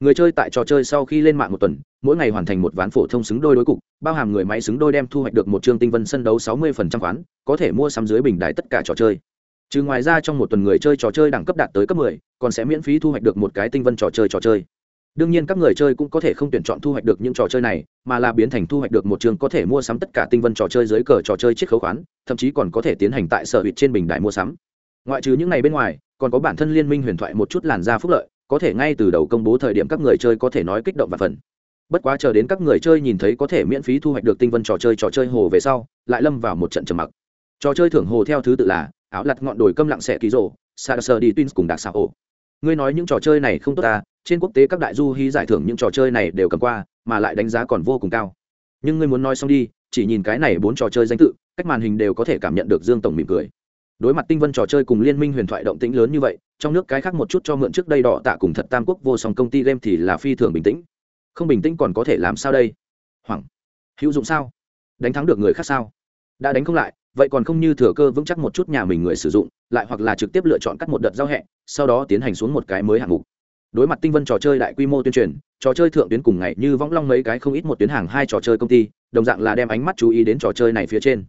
Người chơi tại trò chơi sau khi lên mạng một tuần mỗi ngày hoàn thành một ván phổ thông xứng đôi đối cục bao hàm người máy xứng đôi đem thu hoạch được một chương tinh vân sân đấu sáu mươi phần trăm khoán có thể mua sắm dưới bình đài tất cả trò chơi. Trừ ngoài ra trong một tuần người chơi trò chơi đẳng cấp đạt tới cấp 10, còn sẽ miễn phí thu hoạch được một cái tinh vân trò chơi trò chơi đương nhiên các người chơi cũng có thể không tuyển chọn thu hoạch được những trò chơi này, mà là biến thành thu hoạch được một trường có thể mua sắm tất cả tinh vân trò chơi dưới cờ trò chơi chiết khấu khoán, thậm chí còn có thể tiến hành tại sở hữu trên bình đại mua sắm. Ngoại trừ những này bên ngoài, còn có bản thân liên minh huyền thoại một chút làn da phúc lợi, có thể ngay từ đầu công bố thời điểm các người chơi có thể nói kích động và phần. Bất quá chờ đến các người chơi nhìn thấy có thể miễn phí thu hoạch được tinh vân trò chơi trò chơi hồ về sau, lại lâm vào một trận trầm mặc. Trò chơi thưởng hồ theo thứ tự là, áo lặt ngọn đồi câm lặng xẻ ký rộ sa sơ đi twins cùng đặc xạ ổ ngươi nói những trò chơi này không tốt ta, trên quốc tế các đại du hy giải thưởng những trò chơi này đều cầm qua, mà lại đánh giá còn vô cùng cao. Nhưng ngươi muốn nói xong đi, chỉ nhìn cái này bốn trò chơi danh tự, cách màn hình đều có thể cảm nhận được dương tổng mỉm cười. Đối mặt tinh vân trò chơi cùng liên minh huyền thoại động tĩnh lớn như vậy, trong nước cái khác một chút cho mượn trước đây đỏ tạ cùng thật tam quốc vô song công ty game thì là phi thường bình tĩnh. Không bình tĩnh còn có thể làm sao đây? Hoảng. Hữu dụng sao? Đánh thắng được người khác sao? Đã đánh không lại, vậy còn không như thừa cơ vững chắc một chút nhà mình người sử dụng lại hoặc là trực tiếp lựa chọn cắt một đợt giao hẹ, sau đó tiến hành xuống một cái mới hạng mục. Đối mặt tinh vân trò chơi đại quy mô tuyên truyền, trò chơi thượng tuyến cùng ngày như võng long mấy cái không ít một tuyến hàng hai trò chơi công ty, đồng dạng là đem ánh mắt chú ý đến trò chơi này phía trên.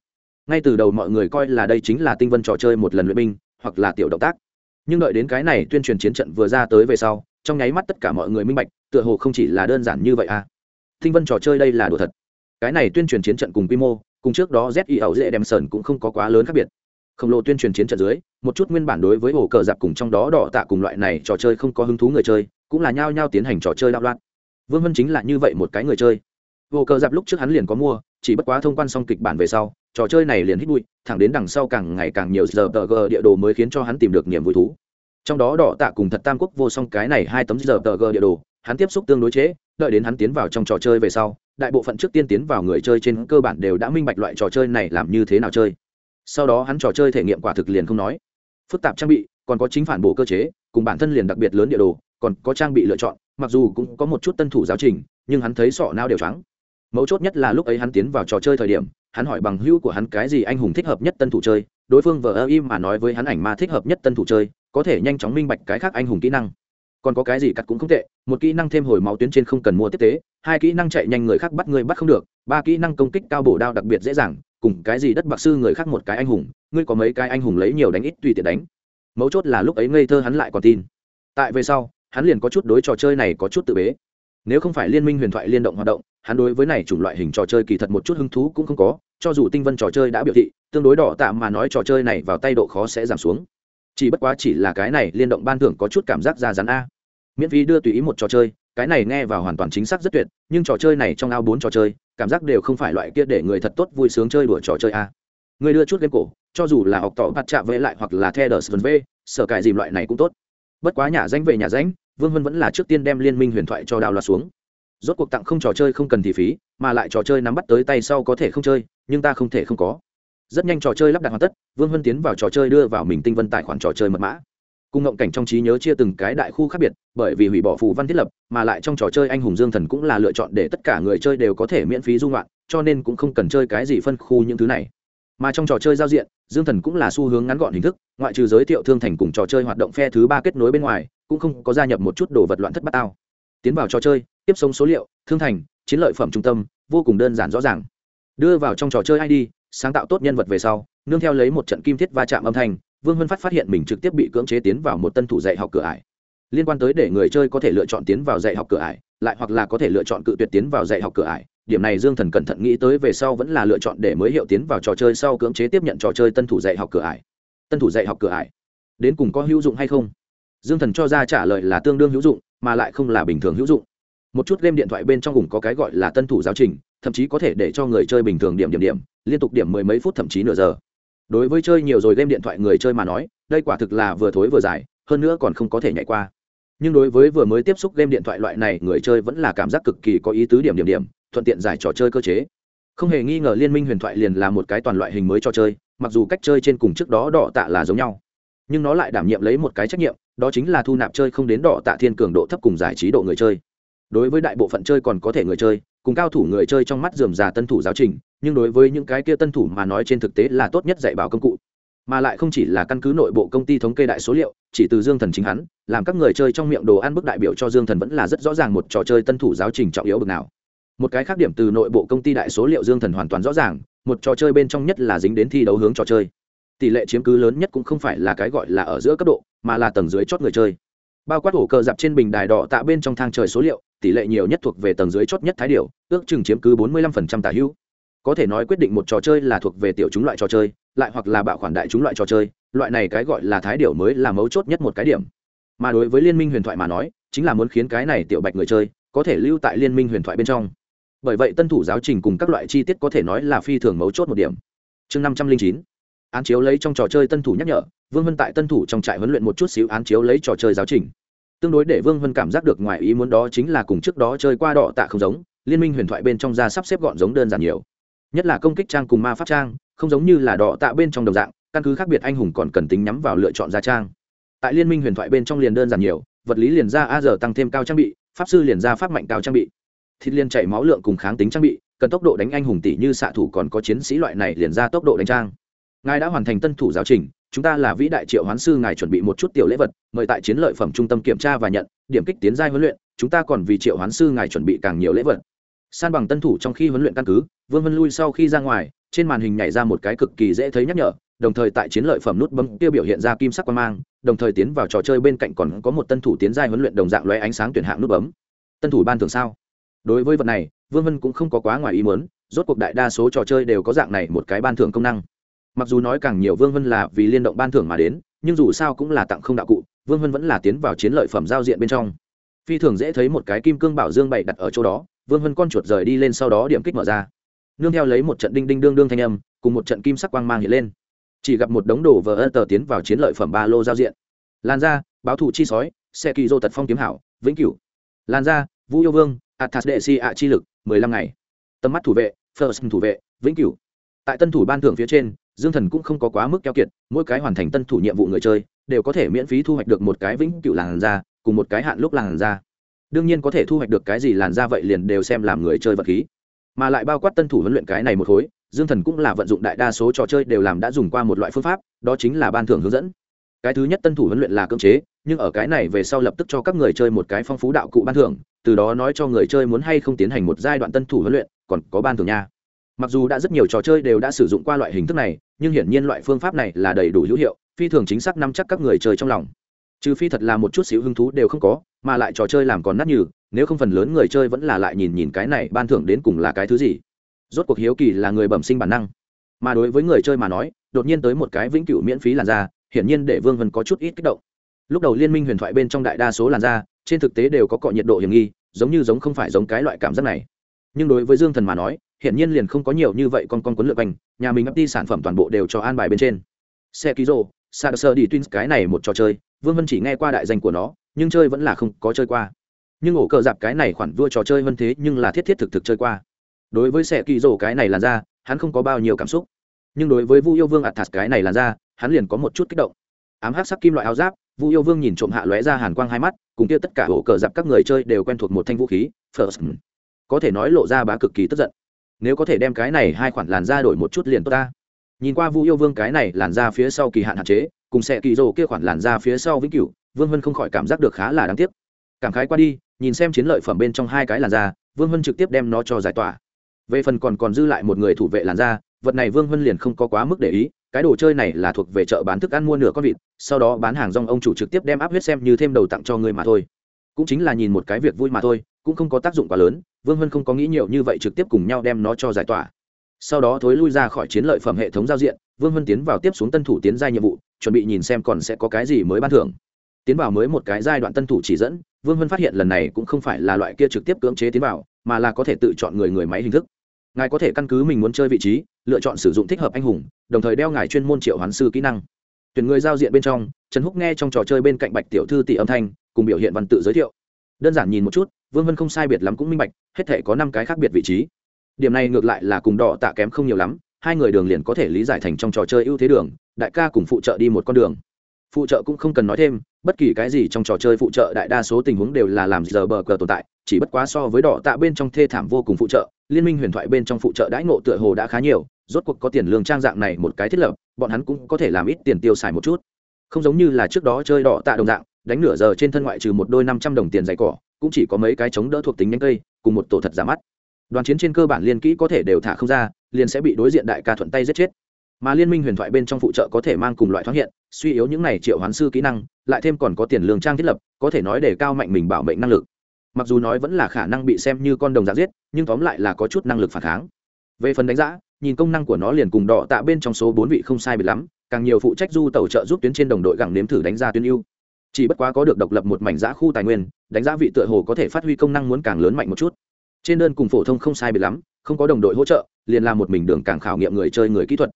Ngay từ đầu mọi người coi là đây chính là tinh vân trò chơi một lần luyện binh, hoặc là tiểu động tác. Nhưng đợi đến cái này tuyên truyền chiến trận vừa ra tới về sau, trong nháy mắt tất cả mọi người minh bạch, tựa hồ không chỉ là đơn giản như vậy à. Tinh vân trò chơi đây là đồ thật. Cái này tuyên truyền chiến trận cùng quy mô, cùng trước đó z i ẩu dễ đem sờn cũng không có quá lớn khác biệt khổng lồ tuyên truyền chiến trận dưới, một chút nguyên bản đối với ổ cờ giặc cùng trong đó đỏ tạ cùng loại này trò chơi không có hứng thú người chơi, cũng là nhao nhao tiến hành trò chơi đạo loạn. Vương vân chính là như vậy một cái người chơi. Ổ cờ giặc lúc trước hắn liền có mua, chỉ bất quá thông quan xong kịch bản về sau, trò chơi này liền hít bụi, thẳng đến đằng sau càng ngày càng nhiều giờ tờ g địa đồ mới khiến cho hắn tìm được niềm vui thú. Trong đó đỏ tạ cùng thật tam quốc vô song cái này hai tấm giờ tờ g địa đồ, hắn tiếp xúc tương đối chế, đợi đến hắn tiến vào trong trò chơi về sau, đại bộ phận trước tiên tiến vào người chơi trên cơ bản đều đã minh bạch loại trò chơi này làm như thế nào chơi sau đó hắn trò chơi thể nghiệm quả thực liền không nói. Phức tạp trang bị, còn có chính phản bộ cơ chế, cùng bản thân liền đặc biệt lớn địa đồ, còn có trang bị lựa chọn, mặc dù cũng có một chút tân thủ giáo trình, nhưng hắn thấy sọ não đều trắng mấu chốt nhất là lúc ấy hắn tiến vào trò chơi thời điểm, hắn hỏi bằng hữu của hắn cái gì anh hùng thích hợp nhất tân thủ chơi, đối phương vờ ơ im mà nói với hắn ảnh ma thích hợp nhất tân thủ chơi, có thể nhanh chóng minh bạch cái khác anh hùng kỹ năng. Còn có cái gì cắt cũng không tệ, một kỹ năng thêm hồi máu tuyến trên không cần mua tiếp tế, hai kỹ năng chạy nhanh người khác bắt người bắt không được, ba kỹ năng công kích cao bổ đao đặc biệt dễ dàng cùng cái gì đất bạc sư người khác một cái anh hùng, ngươi có mấy cái anh hùng lấy nhiều đánh ít tùy tiện đánh. Mấu chốt là lúc ấy ngây thơ hắn lại còn tin. Tại về sau, hắn liền có chút đối trò chơi này có chút tự bế. Nếu không phải liên minh huyền thoại liên động hoạt động, hắn đối với này chủng loại hình trò chơi kỳ thật một chút hứng thú cũng không có, cho dù tinh vân trò chơi đã biểu thị, tương đối đỏ tạm mà nói trò chơi này vào tay độ khó sẽ giảm xuống. Chỉ bất quá chỉ là cái này liên động ban thưởng có chút cảm giác ra rắn a. Miễn phí đưa tùy ý một trò chơi, cái này nghe vào hoàn toàn chính xác rất tuyệt, nhưng trò chơi này trong ao bốn trò chơi cảm giác đều không phải loại kia để người thật tốt vui sướng chơi đùa trò chơi a. Người đưa chút game cổ, cho dù là học tỏ bắt chạm với lại hoặc là the đờ v sở cải dìm loại này cũng tốt. Bất quá nhà danh về nhà danh, vương vân vẫn là trước tiên đem liên minh huyền thoại cho đào loạt xuống. Rốt cuộc tặng không trò chơi không cần thì phí, mà lại trò chơi nắm bắt tới tay sau có thể không chơi, nhưng ta không thể không có. Rất nhanh trò chơi lắp đặt hoàn tất, vương vân tiến vào trò chơi đưa vào mình tinh vân tài khoản trò chơi mật mã cung ngộng cảnh trong trí nhớ chia từng cái đại khu khác biệt, bởi vì hủy bỏ phù văn thiết lập, mà lại trong trò chơi anh hùng dương thần cũng là lựa chọn để tất cả người chơi đều có thể miễn phí dung loạn, cho nên cũng không cần chơi cái gì phân khu những thứ này. Mà trong trò chơi giao diện, dương thần cũng là xu hướng ngắn gọn hình thức, ngoại trừ giới thiệu thương thành cùng trò chơi hoạt động phe thứ ba kết nối bên ngoài, cũng không có gia nhập một chút đồ vật loạn thất bát tao. Tiến vào trò chơi, tiếp sống số liệu, thương thành, chiến lợi phẩm trung tâm, vô cùng đơn giản rõ ràng. Đưa vào trong trò chơi id sáng tạo tốt nhân vật về sau, nương theo lấy một trận kim thiết va chạm âm thanh vương hân phát phát hiện mình trực tiếp bị cưỡng chế tiến vào một tân thủ dạy học cửa ải. Liên quan tới để người chơi có thể lựa chọn tiến vào dạy học cửa ải, lại hoặc là có thể lựa chọn cự tuyệt tiến vào dạy học cửa ải, điểm này dương thần cẩn thận nghĩ tới về sau vẫn là lựa chọn để mới hiệu tiến vào trò chơi sau cưỡng chế tiếp nhận trò chơi tân thủ dạy học cửa ải. Tân thủ dạy học cửa ải. Đến cùng có hữu dụng hay không? Dương thần cho ra trả lời là tương đương hữu dụng, mà lại không là bình thường hữu dụng. Một chút game điện thoại bên trong cùng có cái gọi là tân thủ giáo trình, thậm chí có thể để cho người chơi bình thường điểm điểm điểm, liên tục điểm mười mấy phút thậm chí nửa giờ đối với chơi nhiều rồi game điện thoại người chơi mà nói, đây quả thực là vừa thối vừa dài, hơn nữa còn không có thể nhảy qua. Nhưng đối với vừa mới tiếp xúc game điện thoại loại này, người chơi vẫn là cảm giác cực kỳ có ý tứ điểm điểm điểm, thuận tiện giải trò chơi cơ chế. Không hề nghi ngờ liên minh huyền thoại liền là một cái toàn loại hình mới cho chơi, mặc dù cách chơi trên cùng trước đó đỏ tạ là giống nhau, nhưng nó lại đảm nhiệm lấy một cái trách nhiệm, đó chính là thu nạp chơi không đến đỏ tạ thiên cường độ thấp cùng giải trí độ người chơi. Đối với đại bộ phận chơi còn có thể người chơi cùng cao thủ người chơi trong mắt dườm già tân thủ giáo trình, nhưng đối với những cái kia tân thủ mà nói trên thực tế là tốt nhất dạy bảo công cụ. Mà lại không chỉ là căn cứ nội bộ công ty thống kê đại số liệu, chỉ từ dương thần chính hắn, làm các người chơi trong miệng đồ ăn bức đại biểu cho dương thần vẫn là rất rõ ràng một trò chơi tân thủ giáo trình trọng yếu bực nào. Một cái khác điểm từ nội bộ công ty đại số liệu dương thần hoàn toàn rõ ràng, một trò chơi bên trong nhất là dính đến thi đấu hướng trò chơi. Tỷ lệ chiếm cứ lớn nhất cũng không phải là cái gọi là ở giữa cấp độ, mà là tầng dưới chót người chơi. Bao quát ổ cờ dạp trên bình đài đỏ tạ bên trong thang trời số liệu tỷ lệ nhiều nhất thuộc về tầng dưới chót nhất thái điểu, ước chừng chiếm cứ bốn mươi 45% tả hữu. Có thể nói quyết định một trò chơi là thuộc về tiểu chúng loại trò chơi lại hoặc là bạo khoản đại chúng loại trò chơi loại này cái gọi là thái điểu mới là mấu chốt nhất một cái điểm. Mà đối với liên minh huyền thoại mà nói chính là muốn khiến cái này tiểu bạch người chơi có thể lưu tại liên minh huyền thoại bên trong. Bởi vậy tân thủ giáo trình cùng các loại chi tiết có thể nói là phi thường mấu chốt một điểm. Chương năm trăm linh chín án chiếu lấy trong trò chơi tân thủ nhắc nhở vương vân tại tân thủ trong trại huấn luyện một chút xíu án chiếu lấy trò chơi giáo trình tương đối để vương vân cảm giác được ngoài ý muốn đó chính là cùng trước đó chơi qua đỏ tạ không giống, liên minh huyền thoại bên trong ra sắp xếp gọn giống đơn giản nhiều. Nhất là công kích trang cùng ma pháp trang, không giống như là đỏ tạ bên trong đồng dạng, căn cứ khác biệt anh hùng còn cần tính nhắm vào lựa chọn gia trang. Tại liên minh huyền thoại bên trong liền đơn giản nhiều, vật lý liền ra a giờ tăng thêm cao trang bị, pháp sư liền ra pháp mạnh cao trang bị. Thịt liên chạy máu lượng cùng kháng tính trang bị, cần tốc độ đánh anh hùng tỷ như xạ thủ còn có chiến sĩ loại này liền ra tốc độ đánh trang. Ngài đã hoàn thành tân thủ giáo trình chúng ta là vĩ đại triệu hoán sư, ngài chuẩn bị một chút tiểu lễ vật, mời tại chiến lợi phẩm trung tâm kiểm tra và nhận, điểm kích tiến giai huấn luyện, chúng ta còn vì triệu hoán sư, ngài chuẩn bị càng nhiều lễ vật. San bằng tân thủ trong khi huấn luyện căn cứ, vương vân lui sau khi ra ngoài, trên màn hình nhảy ra một cái cực kỳ dễ thấy nhắc nhở, đồng thời tại chiến lợi phẩm nút bấm kia biểu hiện ra kim sắc quan mang, đồng thời tiến vào trò chơi bên cạnh còn có một tân thủ tiến giai huấn luyện đồng dạng loé ánh sáng tuyển hạng nút bấm. Tân thủ ban thường sao? Đối với vật này, vương vân cũng không có quá ngoài ý muốn, rốt cuộc đại đa số trò chơi đều có dạng này một cái ban thưởng công năng mặc dù nói càng nhiều vương vân là vì liên động ban thưởng mà đến, nhưng dù sao cũng là tặng không đạo cụ, vương vân vẫn là tiến vào chiến lợi phẩm giao diện bên trong. Phi thường dễ thấy một cái kim cương bảo dương bày đặt ở chỗ đó, vương vân con chuột rời đi lên sau đó điểm kích mở ra. Nương theo lấy một trận đinh đinh đương đương thanh âm, cùng một trận kim sắc quang mang hiện lên. Chỉ gặp một đống đồ vờ ơ tờ tiến vào chiến lợi phẩm ba lô giao diện. Lan ra báo thủ chi sói, xe kỳ dô tật phong kiếm hảo, vĩnh cửu. Lan ra vũ yêu vương, athas đệ si ạ chi lực, mười lăm ngày. Tầm mắt thủ vệ, first thủ vệ, vĩnh cửu. Tại tân thủ ban thưởng phía trên dương thần cũng không có quá mức keo kiệt, mỗi cái hoàn thành tân thủ nhiệm vụ người chơi, đều có thể miễn phí thu hoạch được một cái vĩnh cửu làn da, cùng một cái hạn lúc làn da. Đương nhiên có thể thu hoạch được cái gì làn da vậy liền đều xem làm người chơi vật khí. Mà lại bao quát tân thủ huấn luyện cái này một khối, dương thần cũng là vận dụng đại đa số trò chơi đều làm đã dùng qua một loại phương pháp, đó chính là ban thưởng hướng dẫn. Cái thứ nhất tân thủ huấn luyện là cưỡng chế, nhưng ở cái này về sau lập tức cho các người chơi một cái phong phú đạo cụ ban thưởng, từ đó nói cho người chơi muốn hay không tiến hành một giai đoạn tân thủ huấn luyện, còn có ban thưởng nha mặc dù đã rất nhiều trò chơi đều đã sử dụng qua loại hình thức này, nhưng hiển nhiên loại phương pháp này là đầy đủ hữu hiệu, phi thường chính xác nắm chắc các người chơi trong lòng. Trừ phi thật là một chút xíu hứng thú đều không có, mà lại trò chơi làm còn nát như nếu không phần lớn người chơi vẫn là lại nhìn nhìn cái này ban thưởng đến cùng là cái thứ gì. Rốt cuộc hiếu kỳ là người bẩm sinh bản năng. Mà đối với người chơi mà nói, đột nhiên tới một cái vĩnh cửu miễn phí làn da, hiển nhiên để vương vân có chút ít kích động. Lúc đầu liên minh huyền thoại bên trong đại đa số làn da, trên thực tế đều có cọ nhiệt độ hiểm nghi, giống như giống không phải giống cái loại cảm giác này. Nhưng đối với dương thần mà nói hiển nhiên liền không có nhiều như vậy con con quấn lượt quanh, nhà mình ấp đi sản phẩm toàn bộ đều cho an bài bên trên. Xe ký rô sa sơ đi twins, cái này một trò chơi, vương vân chỉ nghe qua đại danh của nó, nhưng chơi vẫn là không có chơi qua. Nhưng ổ cờ dạp cái này khoản vua trò chơi vân thế, nhưng là thiết thiết thực thực chơi qua. Đối với xe kỳ rổ cái này là ra hắn không có bao nhiêu cảm xúc. Nhưng đối với vu yêu vương athas cái này là ra hắn liền có một chút kích động. Ám hát sắc kim loại áo giáp, vu yêu vương nhìn trộm hạ lóe ra hàn quang hai mắt, cùng kia tất cả ổ cờ dạp các người chơi đều quen thuộc một thanh vũ khí, first. Có thể nói lộ ra bá cực kỳ tức giận nếu có thể đem cái này hai khoản làn da đổi một chút liền tốt ta. Nhìn qua vu yêu vương cái này làn da phía sau kỳ hạn hạn chế, cùng sẽ kỳ rồ kia khoản làn da phía sau vĩnh cửu, vương hân không khỏi cảm giác được khá là đáng tiếc. Cảm khái qua đi, nhìn xem chiến lợi phẩm bên trong hai cái làn da vương hân trực tiếp đem nó cho giải tỏa. Về phần còn còn dư lại một người thủ vệ làn da vật này vương hân liền không có quá mức để ý, cái đồ chơi này là thuộc về chợ bán thức ăn mua nửa con vịt, sau đó bán hàng rong ông chủ trực tiếp đem áp huyết xem như thêm đầu tặng cho người mà thôi. Cũng chính là nhìn một cái việc vui mà thôi cũng không có tác dụng quá lớn, vương hân không có nghĩ nhiều như vậy trực tiếp cùng nhau đem nó cho giải tỏa. Sau đó thối lui ra khỏi chiến lợi phẩm hệ thống giao diện, vương hân tiến vào tiếp xuống tân thủ tiến giai nhiệm vụ, chuẩn bị nhìn xem còn sẽ có cái gì mới ban thưởng. Tiến vào mới một cái giai đoạn tân thủ chỉ dẫn, vương hân phát hiện lần này cũng không phải là loại kia trực tiếp cưỡng chế tiến vào, mà là có thể tự chọn người người máy hình thức. Ngài có thể căn cứ mình muốn chơi vị trí, lựa chọn sử dụng thích hợp anh hùng, đồng thời đeo ngài chuyên môn triệu hoán sư kỹ năng. Tuyển người giao diện bên trong, trần húc nghe trong trò chơi bên cạnh bạch tiểu thư tỷ âm thanh, cùng biểu hiện văn tự giới thiệu đơn giản nhìn một chút, vương vân không sai biệt lắm cũng minh bạch, hết thể có năm cái khác biệt vị trí. Điểm này ngược lại là cùng đỏ tạ kém không nhiều lắm, hai người đường liền có thể lý giải thành trong trò chơi ưu thế đường, đại ca cùng phụ trợ đi một con đường. Phụ trợ cũng không cần nói thêm, bất kỳ cái gì trong trò chơi phụ trợ đại đa số tình huống đều là làm giờ bờ cờ tồn tại, chỉ bất quá so với đỏ tạ bên trong thê thảm vô cùng phụ trợ, liên minh huyền thoại bên trong phụ trợ đãi ngộ tựa hồ đã khá nhiều, rốt cuộc có tiền lương trang dạng này một cái thiết lập, bọn hắn cũng có thể làm ít tiền tiêu xài một chút. Không giống như là trước đó chơi đỏ tạ đồng dạng đánh nửa giờ trên thân ngoại trừ một đôi năm trăm đồng tiền giày cỏ, cũng chỉ có mấy cái chống đỡ thuộc tính nhanh cây, cùng một tổ thật giả mắt. Đoàn chiến trên cơ bản liên kỹ có thể đều thả không ra, liền sẽ bị đối diện đại ca thuận tay giết chết. Mà liên minh huyền thoại bên trong phụ trợ có thể mang cùng loại thoáng hiện, suy yếu những này triệu hoán sư kỹ năng, lại thêm còn có tiền lương trang thiết lập, có thể nói để cao mạnh mình bảo mệnh năng lực. Mặc dù nói vẫn là khả năng bị xem như con đồng giả giết, nhưng tóm lại là có chút năng lực phản kháng. Về phần đánh giá, nhìn công năng của nó liền cùng đỏ tạ bên trong số bốn vị không sai biệt lắm, càng nhiều phụ trách du tàu trợ giúp tuyến trên đồng đội gẳng nếm thử đánh ra tuyến ưu chỉ bất quá có được độc lập một mảnh giã khu tài nguyên, đánh giá vị tựa hồ có thể phát huy công năng muốn càng lớn mạnh một chút. Trên đơn cùng phổ thông không sai biệt lắm, không có đồng đội hỗ trợ, liền làm một mình đường càng khảo nghiệm người chơi người kỹ thuật.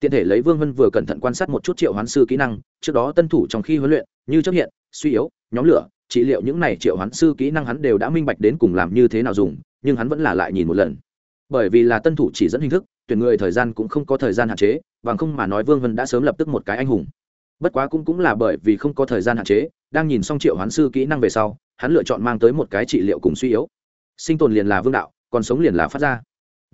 Tiện thể lấy vương vân vừa cẩn thận quan sát một chút triệu hoán sư kỹ năng, trước đó tân thủ trong khi huấn luyện, như chấp hiện, suy yếu, nhóm lửa, trị liệu những này triệu hoán sư kỹ năng hắn đều đã minh bạch đến cùng làm như thế nào dùng, nhưng hắn vẫn là lại nhìn một lần. Bởi vì là tân thủ chỉ dẫn hình thức, tuyển người thời gian cũng không có thời gian hạn chế, bằng không mà nói vương vân đã sớm lập tức một cái anh hùng bất quá cũng cũng là bởi vì không có thời gian hạn chế, đang nhìn xong triệu hoán sư kỹ năng về sau, hắn lựa chọn mang tới một cái trị liệu cùng suy yếu. Sinh tồn liền là vương đạo, còn sống liền là phát ra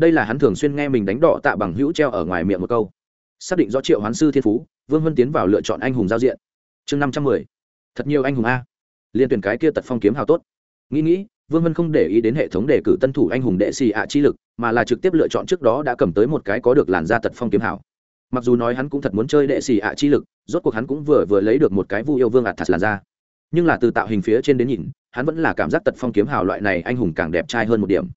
đây là hắn thường xuyên nghe mình đánh đỏ tạ bằng hữu treo ở ngoài miệng một câu. Xác định rõ triệu hoán sư thiên phú, vương vân tiến vào lựa chọn anh hùng giao diện. Chương năm trăm mười. Thật nhiều anh hùng a. Liên tuyển cái kia tật phong kiếm hào tốt. Nghĩ nghĩ, vương vân không để ý đến hệ thống đề cử tân thủ anh hùng đệ xì ạ chi lực, mà là trực tiếp lựa chọn trước đó đã cầm tới một cái có được làn da tật phong kiếm hào mặc dù nói hắn cũng thật muốn chơi đệ xì ạ chi lực rốt cuộc hắn cũng vừa vừa lấy được một cái vu yêu vương ạt thật làn ra, nhưng là từ tạo hình phía trên đến nhìn hắn vẫn là cảm giác tật phong kiếm hào loại này anh hùng càng đẹp trai hơn một điểm.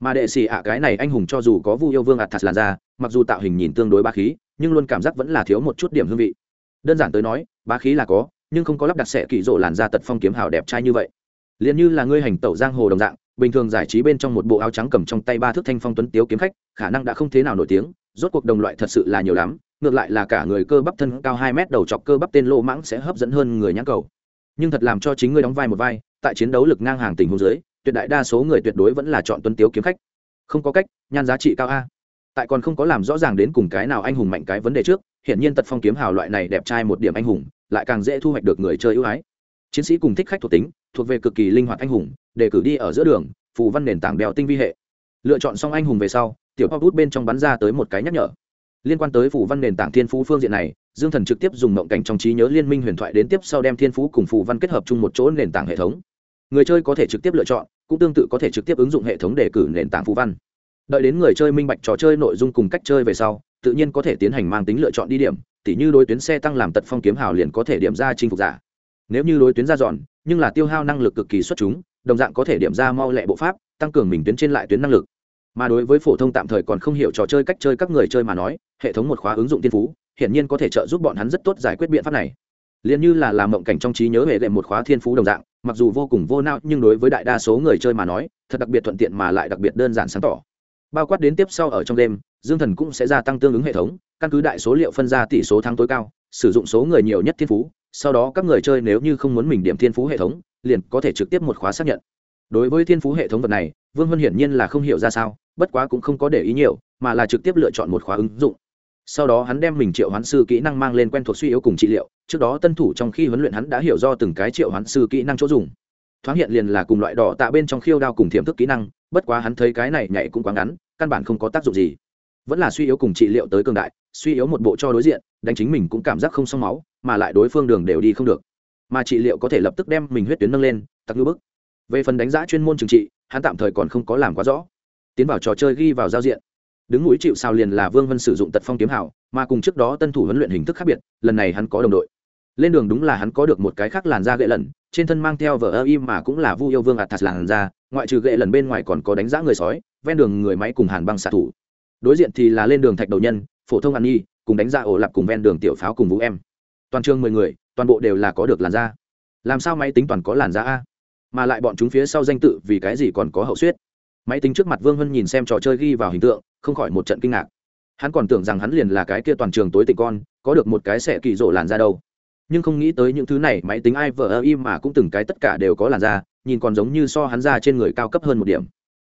Mà đệ xì ạ cái này anh hùng cho dù có vu yêu vương ạt thật làn ra, mặc dù tạo hình nhìn tương đối ba khí nhưng luôn cảm giác vẫn là thiếu một chút điểm hương vị. Đơn giản tới nói bá khí là có nhưng không có lắp đặt sẻ kỳ rộ làn da tật phong kiếm hào đẹp trai như vậy. Liền như là ngươi hành tẩu giang hồ đồng dạng bình thường giải trí bên trong một bộ áo trắng cầm trong tay ba thước thanh phong tuấn tiếu kiếm khách khả năng đã không thế nào nổi tiếng rốt cuộc đồng loại thật sự là nhiều lắm, ngược lại là cả người cơ bắp thân cao hai mét đầu chọc cơ bắp tên lô mãng sẽ hấp dẫn hơn người nhãn cầu. Nhưng thật làm cho chính ngươi đóng vai một vai, tại chiến đấu lực ngang hàng tình huống dưới, tuyệt đại đa số người tuyệt đối vẫn là chọn tuấn tiếu kiếm khách. Không có cách, nhan giá trị cao a. Tại còn không có làm rõ ràng đến cùng cái nào anh hùng mạnh cái vấn đề trước hiện nhiên tật phong kiếm hào loại này đẹp trai một điểm anh hùng, lại càng dễ thu hoạch được người chơi ưu ái. Chiến sĩ cùng thích khách thuộc tính, thuộc về cực kỳ linh hoạt anh hùng để cử đi ở giữa đường, phù văn nền tảng đèo tinh vi hệ. Lựa chọn xong anh hùng về sau tiểu pop bút bên trong bắn ra tới một cái nhắc nhở. Liên quan tới phủ văn nền tảng thiên phú phương diện này, dương thần trực tiếp dùng mộng cảnh trong trí nhớ liên minh huyền thoại đến tiếp sau đem thiên phú cùng phủ văn kết hợp chung một chỗ nền tảng hệ thống. Người chơi có thể trực tiếp lựa chọn, cũng tương tự có thể trực tiếp ứng dụng hệ thống để cử nền tảng phủ văn. Đợi đến người chơi minh bạch trò chơi nội dung cùng cách chơi về sau, tự nhiên có thể tiến hành mang tính lựa chọn đi điểm, tỉ như đối tuyến xe tăng làm tật phong kiếm hào liền có thể điểm ra chinh phục giả. Nếu như đối tuyến ra dọn, nhưng là tiêu hao năng lực cực kỳ xuất chúng, đồng dạng có thể điểm ra mau lẹ bộ pháp, tăng cường mình tuyến trên lại tuyến năng lực mà đối với phổ thông tạm thời còn không hiểu trò chơi cách chơi các người chơi mà nói, hệ thống một khóa ứng dụng tiên phú, hiển nhiên có thể trợ giúp bọn hắn rất tốt giải quyết biện pháp này. Liền như là làm mộng cảnh trong trí nhớ hệ lệ một khóa thiên phú đồng dạng, mặc dù vô cùng vô não, nhưng đối với đại đa số người chơi mà nói, thật đặc biệt thuận tiện mà lại đặc biệt đơn giản sáng tỏ. Bao quát đến tiếp sau ở trong đêm, dương thần cũng sẽ gia tăng tương ứng hệ thống, căn cứ đại số liệu phân ra tỷ số thắng tối cao, sử dụng số người nhiều nhất thiên phú, sau đó các người chơi nếu như không muốn mình điểm thiên phú hệ thống, liền có thể trực tiếp một khóa xác nhận. Đối với thiên phú hệ thống vật này, vương vân hiển nhiên là không hiểu ra sao bất quá cũng không có để ý nhiều, mà là trực tiếp lựa chọn một khóa ứng dụng. Sau đó hắn đem mình triệu hoán sư kỹ năng mang lên quen thuộc suy yếu cùng trị liệu, trước đó tân thủ trong khi huấn luyện hắn đã hiểu do từng cái triệu hoán sư kỹ năng chỗ dùng. Thoáng hiện liền là cùng loại đỏ tạ bên trong khiêu đao cùng thiểm thức kỹ năng, bất quá hắn thấy cái này nhảy cũng quá ngắn, căn bản không có tác dụng gì. Vẫn là suy yếu cùng trị liệu tới cường đại, suy yếu một bộ cho đối diện, đánh chính mình cũng cảm giác không xong máu, mà lại đối phương đường đều đi không được. Mà trị liệu có thể lập tức đem mình huyết tuyến nâng lên, tặc ngư bức. Về phần đánh giá chuyên môn trừng trị, hắn tạm thời còn không có làm quá rõ tiến vào trò chơi ghi vào giao diện. Đứng núi chịu sao liền là vương vân sử dụng tật phong kiếm hảo mà cùng trước đó tân thủ huấn luyện hình thức khác biệt, lần này hắn có đồng đội. Lên đường đúng là hắn có được một cái khác làn da gậy lần trên thân mang theo vợ ơ im mà cũng là vu yêu vương athas làn da, ngoại trừ gậy lần bên ngoài còn có đánh giá người sói, ven đường người máy cùng hàn băng xạ thủ. Đối diện thì là lên đường thạch đầu nhân, phổ thông ăn nhi cùng đánh giá ổ lạp cùng ven đường tiểu pháo cùng vũ em. Toàn trường mười người, toàn bộ đều là có được làn da. Làm sao máy tính toàn có làn da a? Mà lại bọn chúng phía sau danh tự vì cái gì còn có hậu suyết máy tính trước mặt vương hân nhìn xem trò chơi ghi vào hình tượng, không khỏi một trận kinh ngạc. Hắn còn tưởng rằng hắn liền là cái kia toàn trường tối tịch con, có được một cái sẽ kỳ rộ làn da đâu. Nhưng không nghĩ tới những thứ này, máy tính ai vờ ơ im mà cũng từng cái tất cả đều có làn da, nhìn còn giống như so hắn ra trên người cao cấp hơn một điểm.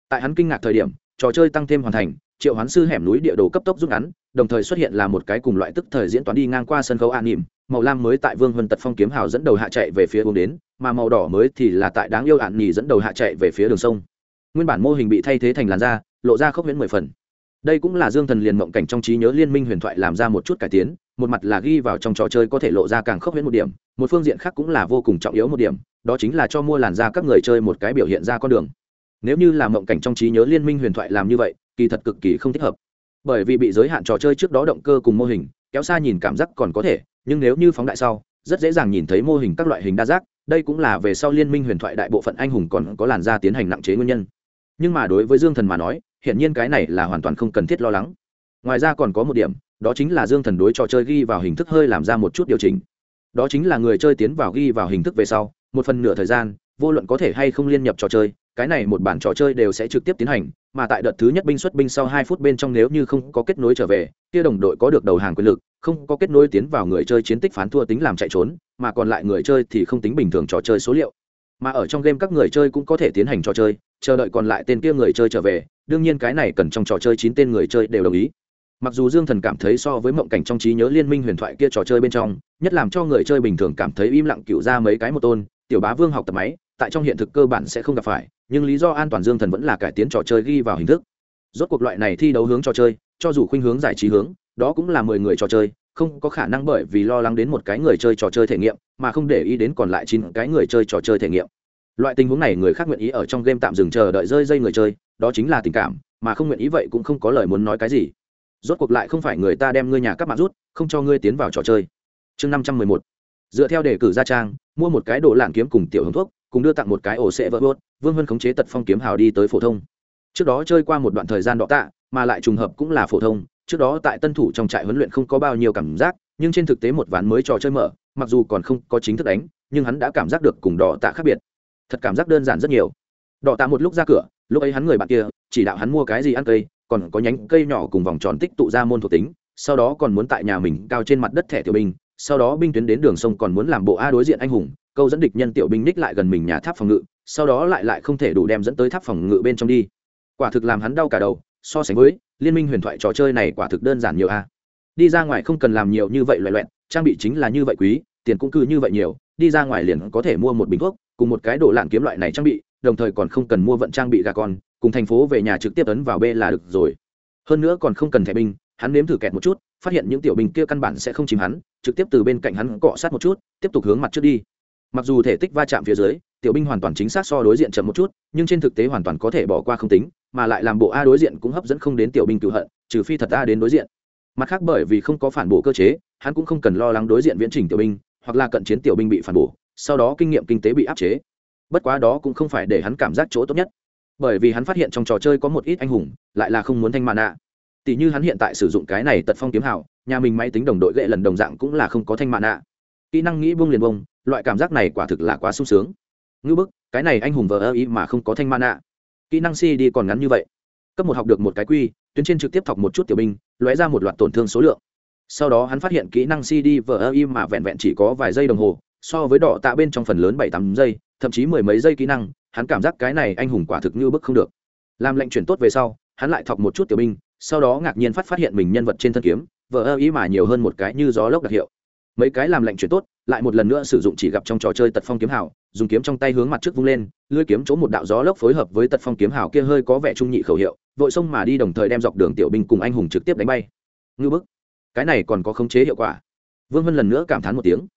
Tại hắn kinh ngạc thời điểm, trò chơi tăng thêm hoàn thành, triệu hoán sư hẻm núi địa đồ cấp tốc rút ngắn, đồng thời xuất hiện là một cái cùng loại tức thời diễn toán đi ngang qua sân khấu an nỉm, màu lam mới tại vương Hân tật phong kiếm hào dẫn đầu hạ chạy về phía hướng đến, mà màu đỏ mới thì là tại đáng yêu ạn nhì dẫn đầu hạ chạy về phía đường sông nguyên bản mô hình bị thay thế thành làn da, lộ ra khốc miễn mười phần. Đây cũng là dương thần liền mộng cảnh trong trí nhớ liên minh huyền thoại làm ra một chút cải tiến, một mặt là ghi vào trong trò chơi có thể lộ ra càng khốc miễn một điểm, một phương diện khác cũng là vô cùng trọng yếu một điểm, đó chính là cho mua làn da các người chơi một cái biểu hiện ra con đường. Nếu như là mộng cảnh trong trí nhớ liên minh huyền thoại làm như vậy, kỳ thật cực kỳ không thích hợp. Bởi vì bị giới hạn trò chơi trước đó động cơ cùng mô hình, kéo xa nhìn cảm giác còn có thể, nhưng nếu như phóng đại sau, rất dễ dàng nhìn thấy mô hình các loại hình đa giác, đây cũng là về sau liên minh huyền thoại đại bộ phận anh hùng còn có làn da tiến hành nặng chế nguyên nhân nhưng mà đối với dương thần mà nói, hiển nhiên cái này là hoàn toàn không cần thiết lo lắng. Ngoài ra còn có một điểm, đó chính là dương thần đối trò chơi ghi vào hình thức hơi làm ra một chút điều chỉnh. Đó chính là người chơi tiến vào ghi vào hình thức về sau, một phần nửa thời gian, vô luận có thể hay không liên nhập trò chơi, cái này một bản trò chơi đều sẽ trực tiếp tiến hành, mà tại đợt thứ nhất binh xuất binh sau hai phút bên trong nếu như không có kết nối trở về, kia đồng đội có được đầu hàng quyền lực, không có kết nối tiến vào người chơi chiến tích phán thua tính làm chạy trốn, mà còn lại người chơi thì không tính bình thường trò chơi số liệu mà ở trong game các người chơi cũng có thể tiến hành trò chơi, chờ đợi còn lại tên kia người chơi trở về, đương nhiên cái này cần trong trò chơi chín tên người chơi đều đồng ý. Mặc dù dương thần cảm thấy so với mộng cảnh trong trí nhớ liên minh huyền thoại kia trò chơi bên trong, nhất làm cho người chơi bình thường cảm thấy im lặng cựu ra mấy cái một tôn, tiểu bá vương học tập máy, tại trong hiện thực cơ bản sẽ không gặp phải, nhưng lý do an toàn dương thần vẫn là cải tiến trò chơi ghi vào hình thức. Rốt cuộc loại này thi đấu hướng trò chơi, cho dù khuynh hướng giải trí hướng, đó cũng là mười người trò chơi không có khả năng bởi vì lo lắng đến một cái người chơi trò chơi thể nghiệm, mà không để ý đến còn lại chín cái người chơi trò chơi thể nghiệm. Loại tình huống này người khác nguyện ý ở trong game tạm dừng chờ đợi rơi dây người chơi, đó chính là tình cảm, mà không nguyện ý vậy cũng không có lời muốn nói cái gì. Rốt cuộc lại không phải người ta đem ngươi nhà các mạng rút, không cho ngươi tiến vào trò chơi. Chương năm trăm mười một. Dựa theo đề cử gia trang, mua một cái đồ lạng kiếm cùng tiểu hồng thuốc, cùng đưa tặng một cái ổ sệ vỡ bốt vương hân khống chế tật phong kiếm hào đi tới phổ thông. Trước đó chơi qua một đoạn thời gian đọ tạ, mà lại trùng hợp cũng là phổ thông trước đó tại tân thủ trong trại huấn luyện không có bao nhiêu cảm giác, nhưng trên thực tế một ván mới trò chơi mở, mặc dù còn không có chính thức đánh, nhưng hắn đã cảm giác được cùng đỏ tạ khác biệt. Thật cảm giác đơn giản rất nhiều. Đỏ tạ một lúc ra cửa, lúc ấy hắn người bạn kia, chỉ đạo hắn mua cái gì ăn cây, còn có nhánh cây nhỏ cùng vòng tròn tích tụ ra môn thuộc tính, sau đó còn muốn tại nhà mình cao trên mặt đất thẻ tiểu binh, sau đó binh tuyến đến đường sông còn muốn làm bộ a đối diện anh hùng, câu dẫn địch nhân tiểu binh ních lại gần mình nhà tháp phòng ngự, sau đó lại lại không thể đủ đem dẫn tới tháp phòng ngự bên trong đi. Quả thực làm hắn đau cả đầu so sánh với liên minh huyền thoại trò chơi này quả thực đơn giản nhiều a. Đi ra ngoài không cần làm nhiều như vậy loại loẹn trang bị chính là như vậy quý, tiền cũng cư như vậy nhiều, đi ra ngoài liền có thể mua một bình thuốc, cùng một cái đồ lạn kiếm loại này trang bị, đồng thời còn không cần mua vận trang bị gà con, cùng thành phố về nhà trực tiếp ấn vào b là được rồi. Hơn nữa còn không cần thẻ binh hắn nếm thử kẹt một chút, phát hiện những tiểu binh kia căn bản sẽ không chìm hắn, trực tiếp từ bên cạnh hắn cọ sát một chút, tiếp tục hướng mặt trước đi. Mặc dù thể tích va chạm phía dưới tiểu binh hoàn toàn chính xác so đối diện chậm một chút nhưng trên thực tế hoàn toàn có thể bỏ qua không tính mà lại làm bộ a đối diện cũng hấp dẫn không đến tiểu binh cựu hận trừ phi thật a đến đối diện mặt khác bởi vì không có phản bổ cơ chế hắn cũng không cần lo lắng đối diện viễn trình tiểu binh hoặc là cận chiến tiểu binh bị phản bổ sau đó kinh nghiệm kinh tế bị áp chế bất quá đó cũng không phải để hắn cảm giác chỗ tốt nhất bởi vì hắn phát hiện trong trò chơi có một ít anh hùng lại là không muốn thanh mạn ạ. tỷ như hắn hiện tại sử dụng cái này tật phong kiếm hảo, nhà mình máy tính đồng đội gậy lần đồng dạng cũng là không có thanh mạn ạ. kỹ năng nghĩ bông liền bông loại cảm giác này quả thực là quá sung sướng ngư bức, cái này anh hùng vờ ơ ý mà không có thanh mạn nạ kỹ năng si đi còn ngắn như vậy. Cấp một học được một cái quy, tuyến trên trực tiếp thọc một chút tiểu binh, lóe ra một loạt tổn thương số lượng. Sau đó hắn phát hiện kỹ năng cd vờ ơ im mà vẹn vẹn chỉ có vài giây đồng hồ, so với đỏ tạ bên trong phần lớn bảy tám giây, thậm chí mười mấy giây kỹ năng, hắn cảm giác cái này anh hùng quả thực như bức không được. Làm lệnh chuyển tốt về sau, hắn lại thọc một chút tiểu binh, sau đó ngạc nhiên phát phát hiện mình nhân vật trên thân kiếm, vờ ơ ý mà nhiều hơn một cái như gió lốc đặc hiệu. Mấy cái làm lệnh chuyển tốt, lại một lần nữa sử dụng chỉ gặp trong trò chơi tật phong kiếm hào dùng kiếm trong tay hướng mặt trước vung lên, lưỡi kiếm chỗ một đạo gió lốc phối hợp với tật phong kiếm hào kia hơi có vẻ trung nhị khẩu hiệu, vội xông mà đi đồng thời đem dọc đường tiểu binh cùng anh hùng trực tiếp đánh bay. Ngư bức, cái này còn có khống chế hiệu quả. Vương vân lần nữa cảm thán một tiếng.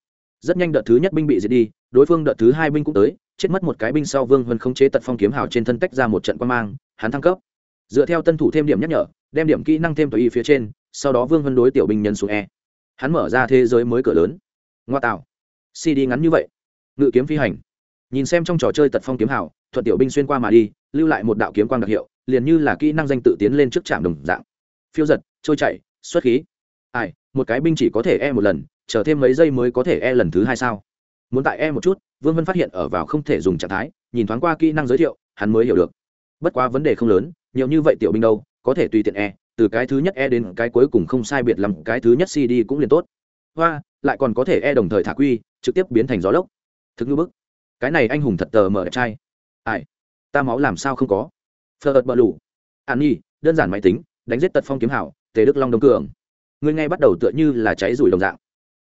Rất nhanh đợt thứ nhất binh bị diệt đi, đối phương đợt thứ hai binh cũng tới, chết mất một cái binh sau vương vân khống chế tật phong kiếm hào trên thân tách ra một trận quan mang, hắn thăng cấp. Dựa theo tân thủ thêm điểm nhắc nhở, đem điểm kỹ năng thêm tùy ý phía trên, sau đó vương vân đối tiểu binh nhân xuống e. Hắn mở ra thế giới mới cửa lớn. Ngoa tạo. Cd ngắn như vậy ngự kiếm phi hành. Nhìn xem trong trò chơi tật phong kiếm hào, thuận tiểu binh xuyên qua mà đi, lưu lại một đạo kiếm quang đặc hiệu, liền như là kỹ năng danh tự tiến lên trước trạm đồng dạng. Phiêu giật, trôi chạy xuất khí. Ai, một cái binh chỉ có thể e một lần, chờ thêm mấy giây mới có thể e lần thứ hai sao? Muốn tại e một chút, vương vân phát hiện ở vào không thể dùng trạng thái, nhìn thoáng qua kỹ năng giới thiệu, hắn mới hiểu được. Bất quá vấn đề không lớn, nhiều như vậy tiểu binh đâu, có thể tùy tiện e từ cái thứ nhất e đến cái cuối cùng không sai biệt lắm, cái thứ nhất cd cũng liền tốt. Hoa, lại còn có thể e đồng thời thả quy, trực tiếp biến thành gió lốc thực như bức. Cái này anh hùng thật tờ mở đẹp trai. Ai? Ta máu làm sao không có? Phờ ợt bờ lủ an nhi, đơn giản máy tính, đánh giết tật phong kiếm hảo, tề đức long đông cường. Người ngay bắt đầu tựa như là cháy rủi đồng dạng.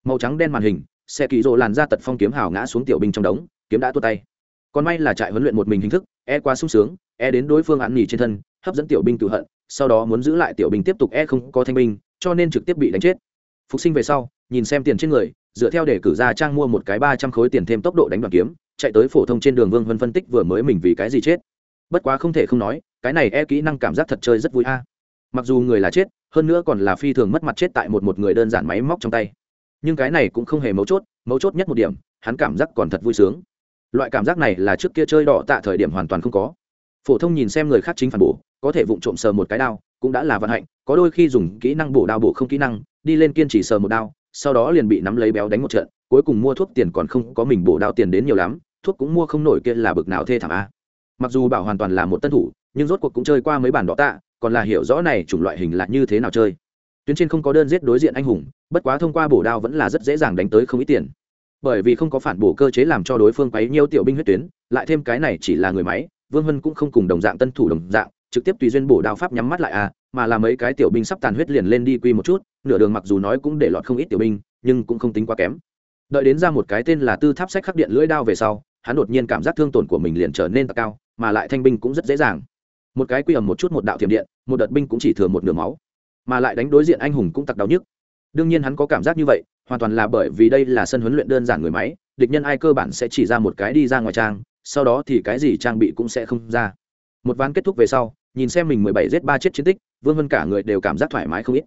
Màu trắng đen màn hình, xe kỳ rộ làn ra tật phong kiếm hảo ngã xuống tiểu binh trong đống, kiếm đã tua tay. Còn may là trại huấn luyện một mình hình thức e quá sung sướng e đến đối phương ăn nhì trên thân, hấp dẫn tiểu binh tự hận, sau đó muốn giữ lại tiểu binh tiếp tục e không có thanh binh, cho nên trực tiếp bị đánh chết. Phục sinh về sau, nhìn xem tiền trên người dựa theo để cử ra trang mua một cái ba trăm khối tiền thêm tốc độ đánh đoàn kiếm, chạy tới phổ thông trên đường vương vân phân tích vừa mới mình vì cái gì chết. Bất quá không thể không nói, cái này e kỹ năng cảm giác thật chơi rất vui a. Mặc dù người là chết, hơn nữa còn là phi thường mất mặt chết tại một một người đơn giản máy móc trong tay. Nhưng cái này cũng không hề mấu chốt mấu chốt nhất một điểm, hắn cảm giác còn thật vui sướng. Loại cảm giác này là trước kia chơi đỏ tạ thời điểm hoàn toàn không có. Phổ thông nhìn xem người khác chính phản bổ, có thể vụng trộm sờ một cái đao, cũng đã là vận hạnh, có đôi khi dùng kỹ năng bổ đao bổ không kỹ năng, đi lên kiên trì sờ một đao sau đó liền bị nắm lấy béo đánh một trận, cuối cùng mua thuốc tiền còn không có mình bổ đao tiền đến nhiều lắm, thuốc cũng mua không nổi kia là bực nào thê thảm a. Mặc dù bảo hoàn toàn là một tân thủ, nhưng rốt cuộc cũng chơi qua mấy bản đỏ tạ, còn là hiểu rõ này chủng loại hình là như thế nào chơi. Tuyến trên không có đơn giết đối diện anh hùng, bất quá thông qua bổ đao vẫn là rất dễ dàng đánh tới không ít tiền. Bởi vì không có phản bổ cơ chế làm cho đối phương quấy nhiều tiểu binh huyết tuyến, lại thêm cái này chỉ là người máy, vương hân cũng không cùng đồng dạng tân thủ đồng dạng, trực tiếp tùy duyên bổ đao pháp nhắm mắt lại à mà là mấy cái tiểu binh sắp tàn huyết liền lên đi quy một chút, nửa đường mặc dù nói cũng để lọt không ít tiểu binh, nhưng cũng không tính quá kém. Đợi đến ra một cái tên là tư tháp sách khắc điện lưỡi đao về sau, hắn đột nhiên cảm giác thương tổn của mình liền trở nên cao, mà lại thanh binh cũng rất dễ dàng. Một cái quy ẩm một chút một đạo thiểm điện, một đợt binh cũng chỉ thừa một nửa máu, mà lại đánh đối diện anh hùng cũng tặc đau nhức. Đương nhiên hắn có cảm giác như vậy, hoàn toàn là bởi vì đây là sân huấn luyện đơn giản người máy, địch nhân ai cơ bản sẽ chỉ ra một cái đi ra ngoài trang, sau đó thì cái gì trang bị cũng sẽ không ra. Một ván kết thúc về sau nhìn xem mình mười bảy giết ba chết chiến tích, vương vân cả người đều cảm giác thoải mái không ít.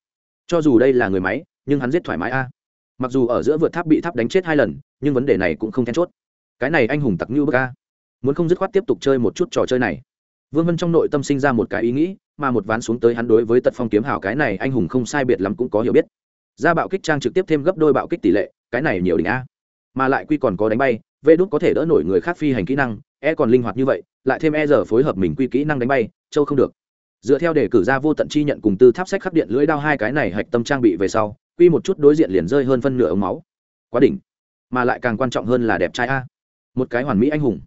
Cho dù đây là người máy, nhưng hắn giết thoải mái a. Mặc dù ở giữa vượt tháp bị tháp đánh chết hai lần, nhưng vấn đề này cũng không then chốt. Cái này anh hùng tặc như bức a. Muốn không dứt khoát tiếp tục chơi một chút trò chơi này. Vương vân trong nội tâm sinh ra một cái ý nghĩ, mà một ván xuống tới hắn đối với tật phong kiếm hào cái này anh hùng không sai biệt lắm cũng có hiểu biết. Ra bạo kích trang trực tiếp thêm gấp đôi bạo kích tỷ lệ, cái này nhiều đỉnh a. Mà lại quy còn có đánh bay, vê đốt có thể đỡ nổi người khác phi hành kỹ năng e còn linh hoạt như vậy, lại thêm e giờ phối hợp mình quy kỹ năng đánh bay châu không được. Dựa theo đề cử ra vô tận chi nhận cùng tư tháp sách khắc điện lưỡi đao hai cái này hạch tâm trang bị về sau, quy một chút đối diện liền rơi hơn phân nửa ống máu. Quá đỉnh, mà lại càng quan trọng hơn là đẹp trai a. Một cái hoàn mỹ anh hùng.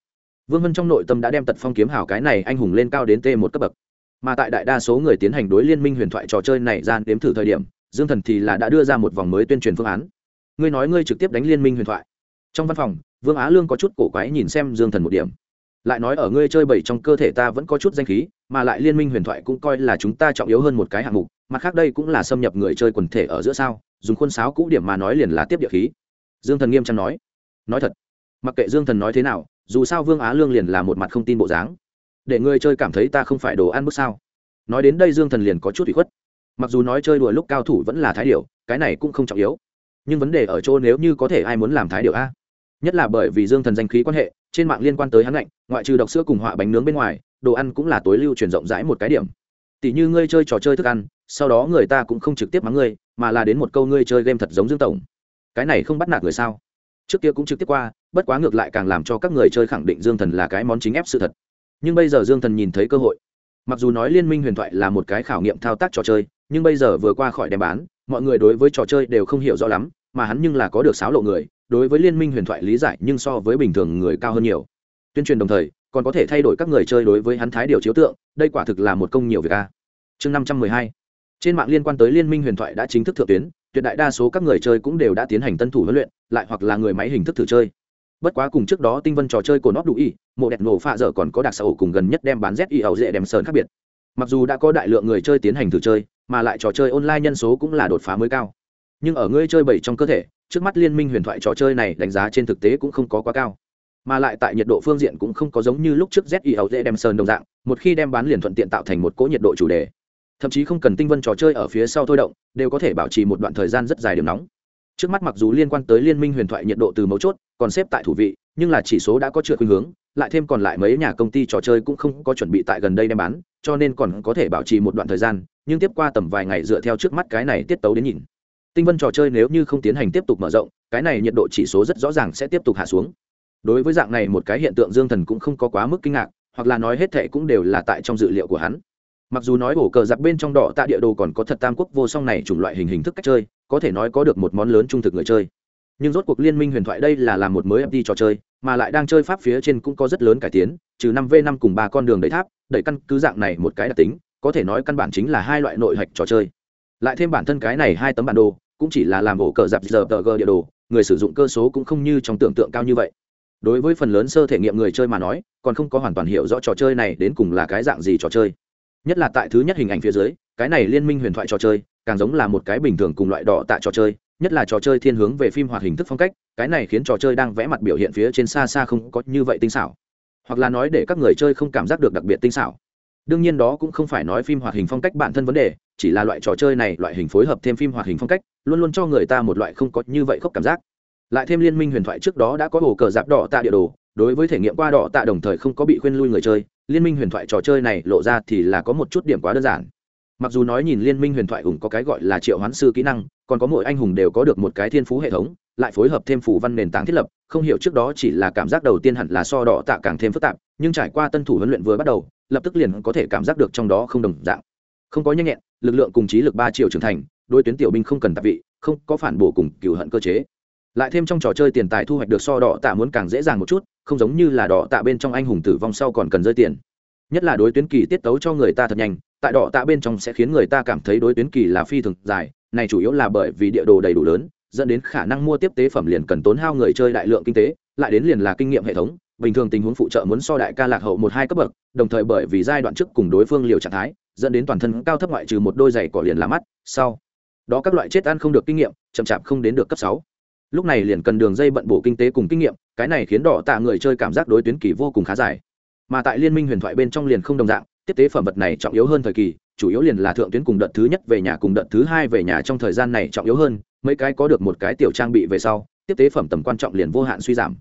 Vương vân trong nội tâm đã đem tật phong kiếm hào cái này anh hùng lên cao đến t một cấp bậc. Mà tại đại đa số người tiến hành đối liên minh huyền thoại trò chơi này gian đếm thử thời điểm, dương thần thì là đã đưa ra một vòng mới tuyên truyền phương án. Ngươi nói ngươi trực tiếp đánh liên minh huyền thoại. Trong văn phòng, vương á lương có chút cổ quái nhìn xem dương thần một điểm. Lại nói ở ngươi chơi bảy trong cơ thể ta vẫn có chút danh khí mà lại liên minh huyền thoại cũng coi là chúng ta trọng yếu hơn một cái hạng mục, mặt khác đây cũng là xâm nhập người chơi quần thể ở giữa sao, dùng khuôn sáo cũ điểm mà nói liền là tiếp địa khí. Dương thần nghiêm trang nói. Nói thật, mặc kệ dương thần nói thế nào, dù sao vương á lương liền là một mặt không tin bộ dáng. Để người chơi cảm thấy ta không phải đồ ăn bước sao? Nói đến đây dương thần liền có chút bị khuất. Mặc dù nói chơi đùa lúc cao thủ vẫn là thái điệu cái này cũng không trọng yếu. Nhưng vấn đề ở chỗ nếu như có thể ai muốn làm thái điệu a? Nhất là bởi vì dương thần danh khí quan hệ, trên mạng liên quan tới hắn lạnh, ngoại trừ độc sữa cùng họa bánh nướng bên ngoài đồ ăn cũng là tối lưu truyền rộng rãi một cái điểm. Tỷ như ngươi chơi trò chơi thức ăn, sau đó người ta cũng không trực tiếp mắng ngươi, mà là đến một câu ngươi chơi game thật giống dương tổng. Cái này không bắt nạt người sao? Trước kia cũng trực tiếp qua, bất quá ngược lại càng làm cho các người chơi khẳng định dương thần là cái món chính ép sự thật. Nhưng bây giờ dương thần nhìn thấy cơ hội. Mặc dù nói liên minh huyền thoại là một cái khảo nghiệm thao tác trò chơi, nhưng bây giờ vừa qua khỏi đem bán, mọi người đối với trò chơi đều không hiểu rõ lắm, mà hắn nhưng là có được sáo lộ người, đối với liên minh huyền thoại lý giải nhưng so với bình thường người cao hơn nhiều. Tuyên truyền đồng thời còn có thể thay đổi các người chơi đối với hắn thái điều chiếu tượng, đây quả thực là một công nhiều việc a. Chương năm trăm mười hai. Trên mạng liên quan tới liên minh huyền thoại đã chính thức thượng tuyến, tuyệt đại đa số các người chơi cũng đều đã tiến hành tân thủ huấn luyện, lại hoặc là người máy hình thức thử chơi. Bất quá cùng trước đó tinh vân trò chơi của nó đủ y, mộ đẹp nổ pha dở còn có đặc xã ổ cùng gần nhất đem bán z y ẩu dễ đem sơn khác biệt. Mặc dù đã có đại lượng người chơi tiến hành thử chơi, mà lại trò chơi online nhân số cũng là đột phá mới cao. Nhưng ở ngươi chơi bảy trong cơ thể, trước mắt liên minh huyền thoại trò chơi này đánh giá trên thực tế cũng không có quá cao mà lại tại nhiệt độ phương diện cũng không có giống như lúc trước z y dễ đem sơn đồng dạng, một khi đem bán liền thuận tiện tạo thành một cỗ nhiệt độ chủ đề. Thậm chí không cần tinh vân trò chơi ở phía sau thôi động, đều có thể bảo trì một đoạn thời gian rất dài điểm nóng. Trước mắt mặc dù liên quan tới liên minh huyền thoại nhiệt độ từ mấu chốt, còn xếp tại thủ vị, nhưng là chỉ số đã có trượt khuynh hướng, lại thêm còn lại mấy nhà công ty trò chơi cũng không có chuẩn bị tại gần đây đem bán, cho nên còn có thể bảo trì một đoạn thời gian, nhưng tiếp qua tầm vài ngày dựa theo trước mắt cái này tiết tấu đến nhìn. Tinh vân trò chơi nếu như không tiến hành tiếp tục mở rộng, cái này nhiệt độ chỉ số rất rõ ràng sẽ tiếp tục hạ xuống đối với dạng này một cái hiện tượng dương thần cũng không có quá mức kinh ngạc, hoặc là nói hết thệ cũng đều là tại trong dự liệu của hắn. Mặc dù nói bổ cờ giặc bên trong đỏ tạ địa đồ còn có thật tam quốc vô song này chủng loại hình hình thức cách chơi, có thể nói có được một món lớn trung thực người chơi. Nhưng rốt cuộc liên minh huyền thoại đây là làm một mới fd trò chơi, mà lại đang chơi pháp phía trên cũng có rất lớn cải tiến, trừ năm v năm cùng ba con đường đẩy tháp, đẩy căn cứ dạng này một cái đặc tính, có thể nói căn bản chính là hai loại nội hạch trò chơi. Lại thêm bản thân cái này hai tấm bản đồ, cũng chỉ là làm ổ cờ dạp giờ tờ g địa đồ, người sử dụng cơ số cũng không như trong tưởng tượng cao như vậy đối với phần lớn sơ thể nghiệm người chơi mà nói, còn không có hoàn toàn hiểu rõ trò chơi này đến cùng là cái dạng gì trò chơi. Nhất là tại thứ nhất hình ảnh phía dưới, cái này liên minh huyền thoại trò chơi, càng giống là một cái bình thường cùng loại đỏ tại trò chơi, nhất là trò chơi thiên hướng về phim hoạt hình thức phong cách, cái này khiến trò chơi đang vẽ mặt biểu hiện phía trên xa xa không có như vậy tinh xảo. Hoặc là nói để các người chơi không cảm giác được đặc biệt tinh xảo. Đương nhiên đó cũng không phải nói phim hoạt hình phong cách bản thân vấn đề, chỉ là loại trò chơi này, loại hình phối hợp thêm phim hoạt hình phong cách, luôn luôn cho người ta một loại không có như vậy khóc cảm giác lại thêm liên minh huyền thoại trước đó đã có hồ cờ giáp đỏ tạ địa đồ, đối với thể nghiệm qua đỏ tạ đồng thời không có bị khuyên lui người chơi, liên minh huyền thoại trò chơi này lộ ra thì là có một chút điểm quá đơn giản. Mặc dù nói nhìn liên minh huyền thoại hùng có cái gọi là triệu hoán sư kỹ năng, còn có mỗi anh hùng đều có được một cái thiên phú hệ thống, lại phối hợp thêm phủ văn nền tảng thiết lập, không hiểu trước đó chỉ là cảm giác đầu tiên hẳn là so đỏ tạ càng thêm phức tạp, nhưng trải qua tân thủ huấn luyện vừa bắt đầu, lập tức liền có thể cảm giác được trong đó không đồng dạng. Không có nhanh nhẹn, lực lượng cùng trí lực ba triệu trưởng thành đôi tuyến tiểu binh không cần tạp vị, không có phản bổ cùng cựu hận cơ chế lại thêm trong trò chơi tiền tài thu hoạch được so đỏ tạ muốn càng dễ dàng một chút, không giống như là đỏ tạ bên trong anh hùng tử vong sau còn cần rơi tiền. Nhất là đối tuyến kỳ tiết tấu cho người ta thật nhanh, tại đỏ tạ bên trong sẽ khiến người ta cảm thấy đối tuyến kỳ là phi thường dài, này chủ yếu là bởi vì địa đồ đầy đủ lớn, dẫn đến khả năng mua tiếp tế phẩm liền cần tốn hao người chơi đại lượng kinh tế, lại đến liền là kinh nghiệm hệ thống, bình thường tình huống phụ trợ muốn so đại ca lạc hậu một hai cấp bậc, đồng thời bởi vì giai đoạn trước cùng đối phương liều trạng thái, dẫn đến toàn thân cao thấp ngoại trừ một đôi giày cỏ liền là mắt, sau đó các loại chết ăn không được kinh nghiệm, chậm chạp không đến được cấp sáu lúc này liền cần đường dây bận bổ kinh tế cùng kinh nghiệm, cái này khiến đỏ tạ người chơi cảm giác đối tuyến kỳ vô cùng khá dài. Mà tại liên minh huyền thoại bên trong liền không đồng dạng, tiếp tế phẩm vật này trọng yếu hơn thời kỳ, chủ yếu liền là thượng tuyến cùng đợt thứ nhất về nhà cùng đợt thứ hai về nhà trong thời gian này trọng yếu hơn, mấy cái có được một cái tiểu trang bị về sau, tiếp tế phẩm tầm quan trọng liền vô hạn suy giảm.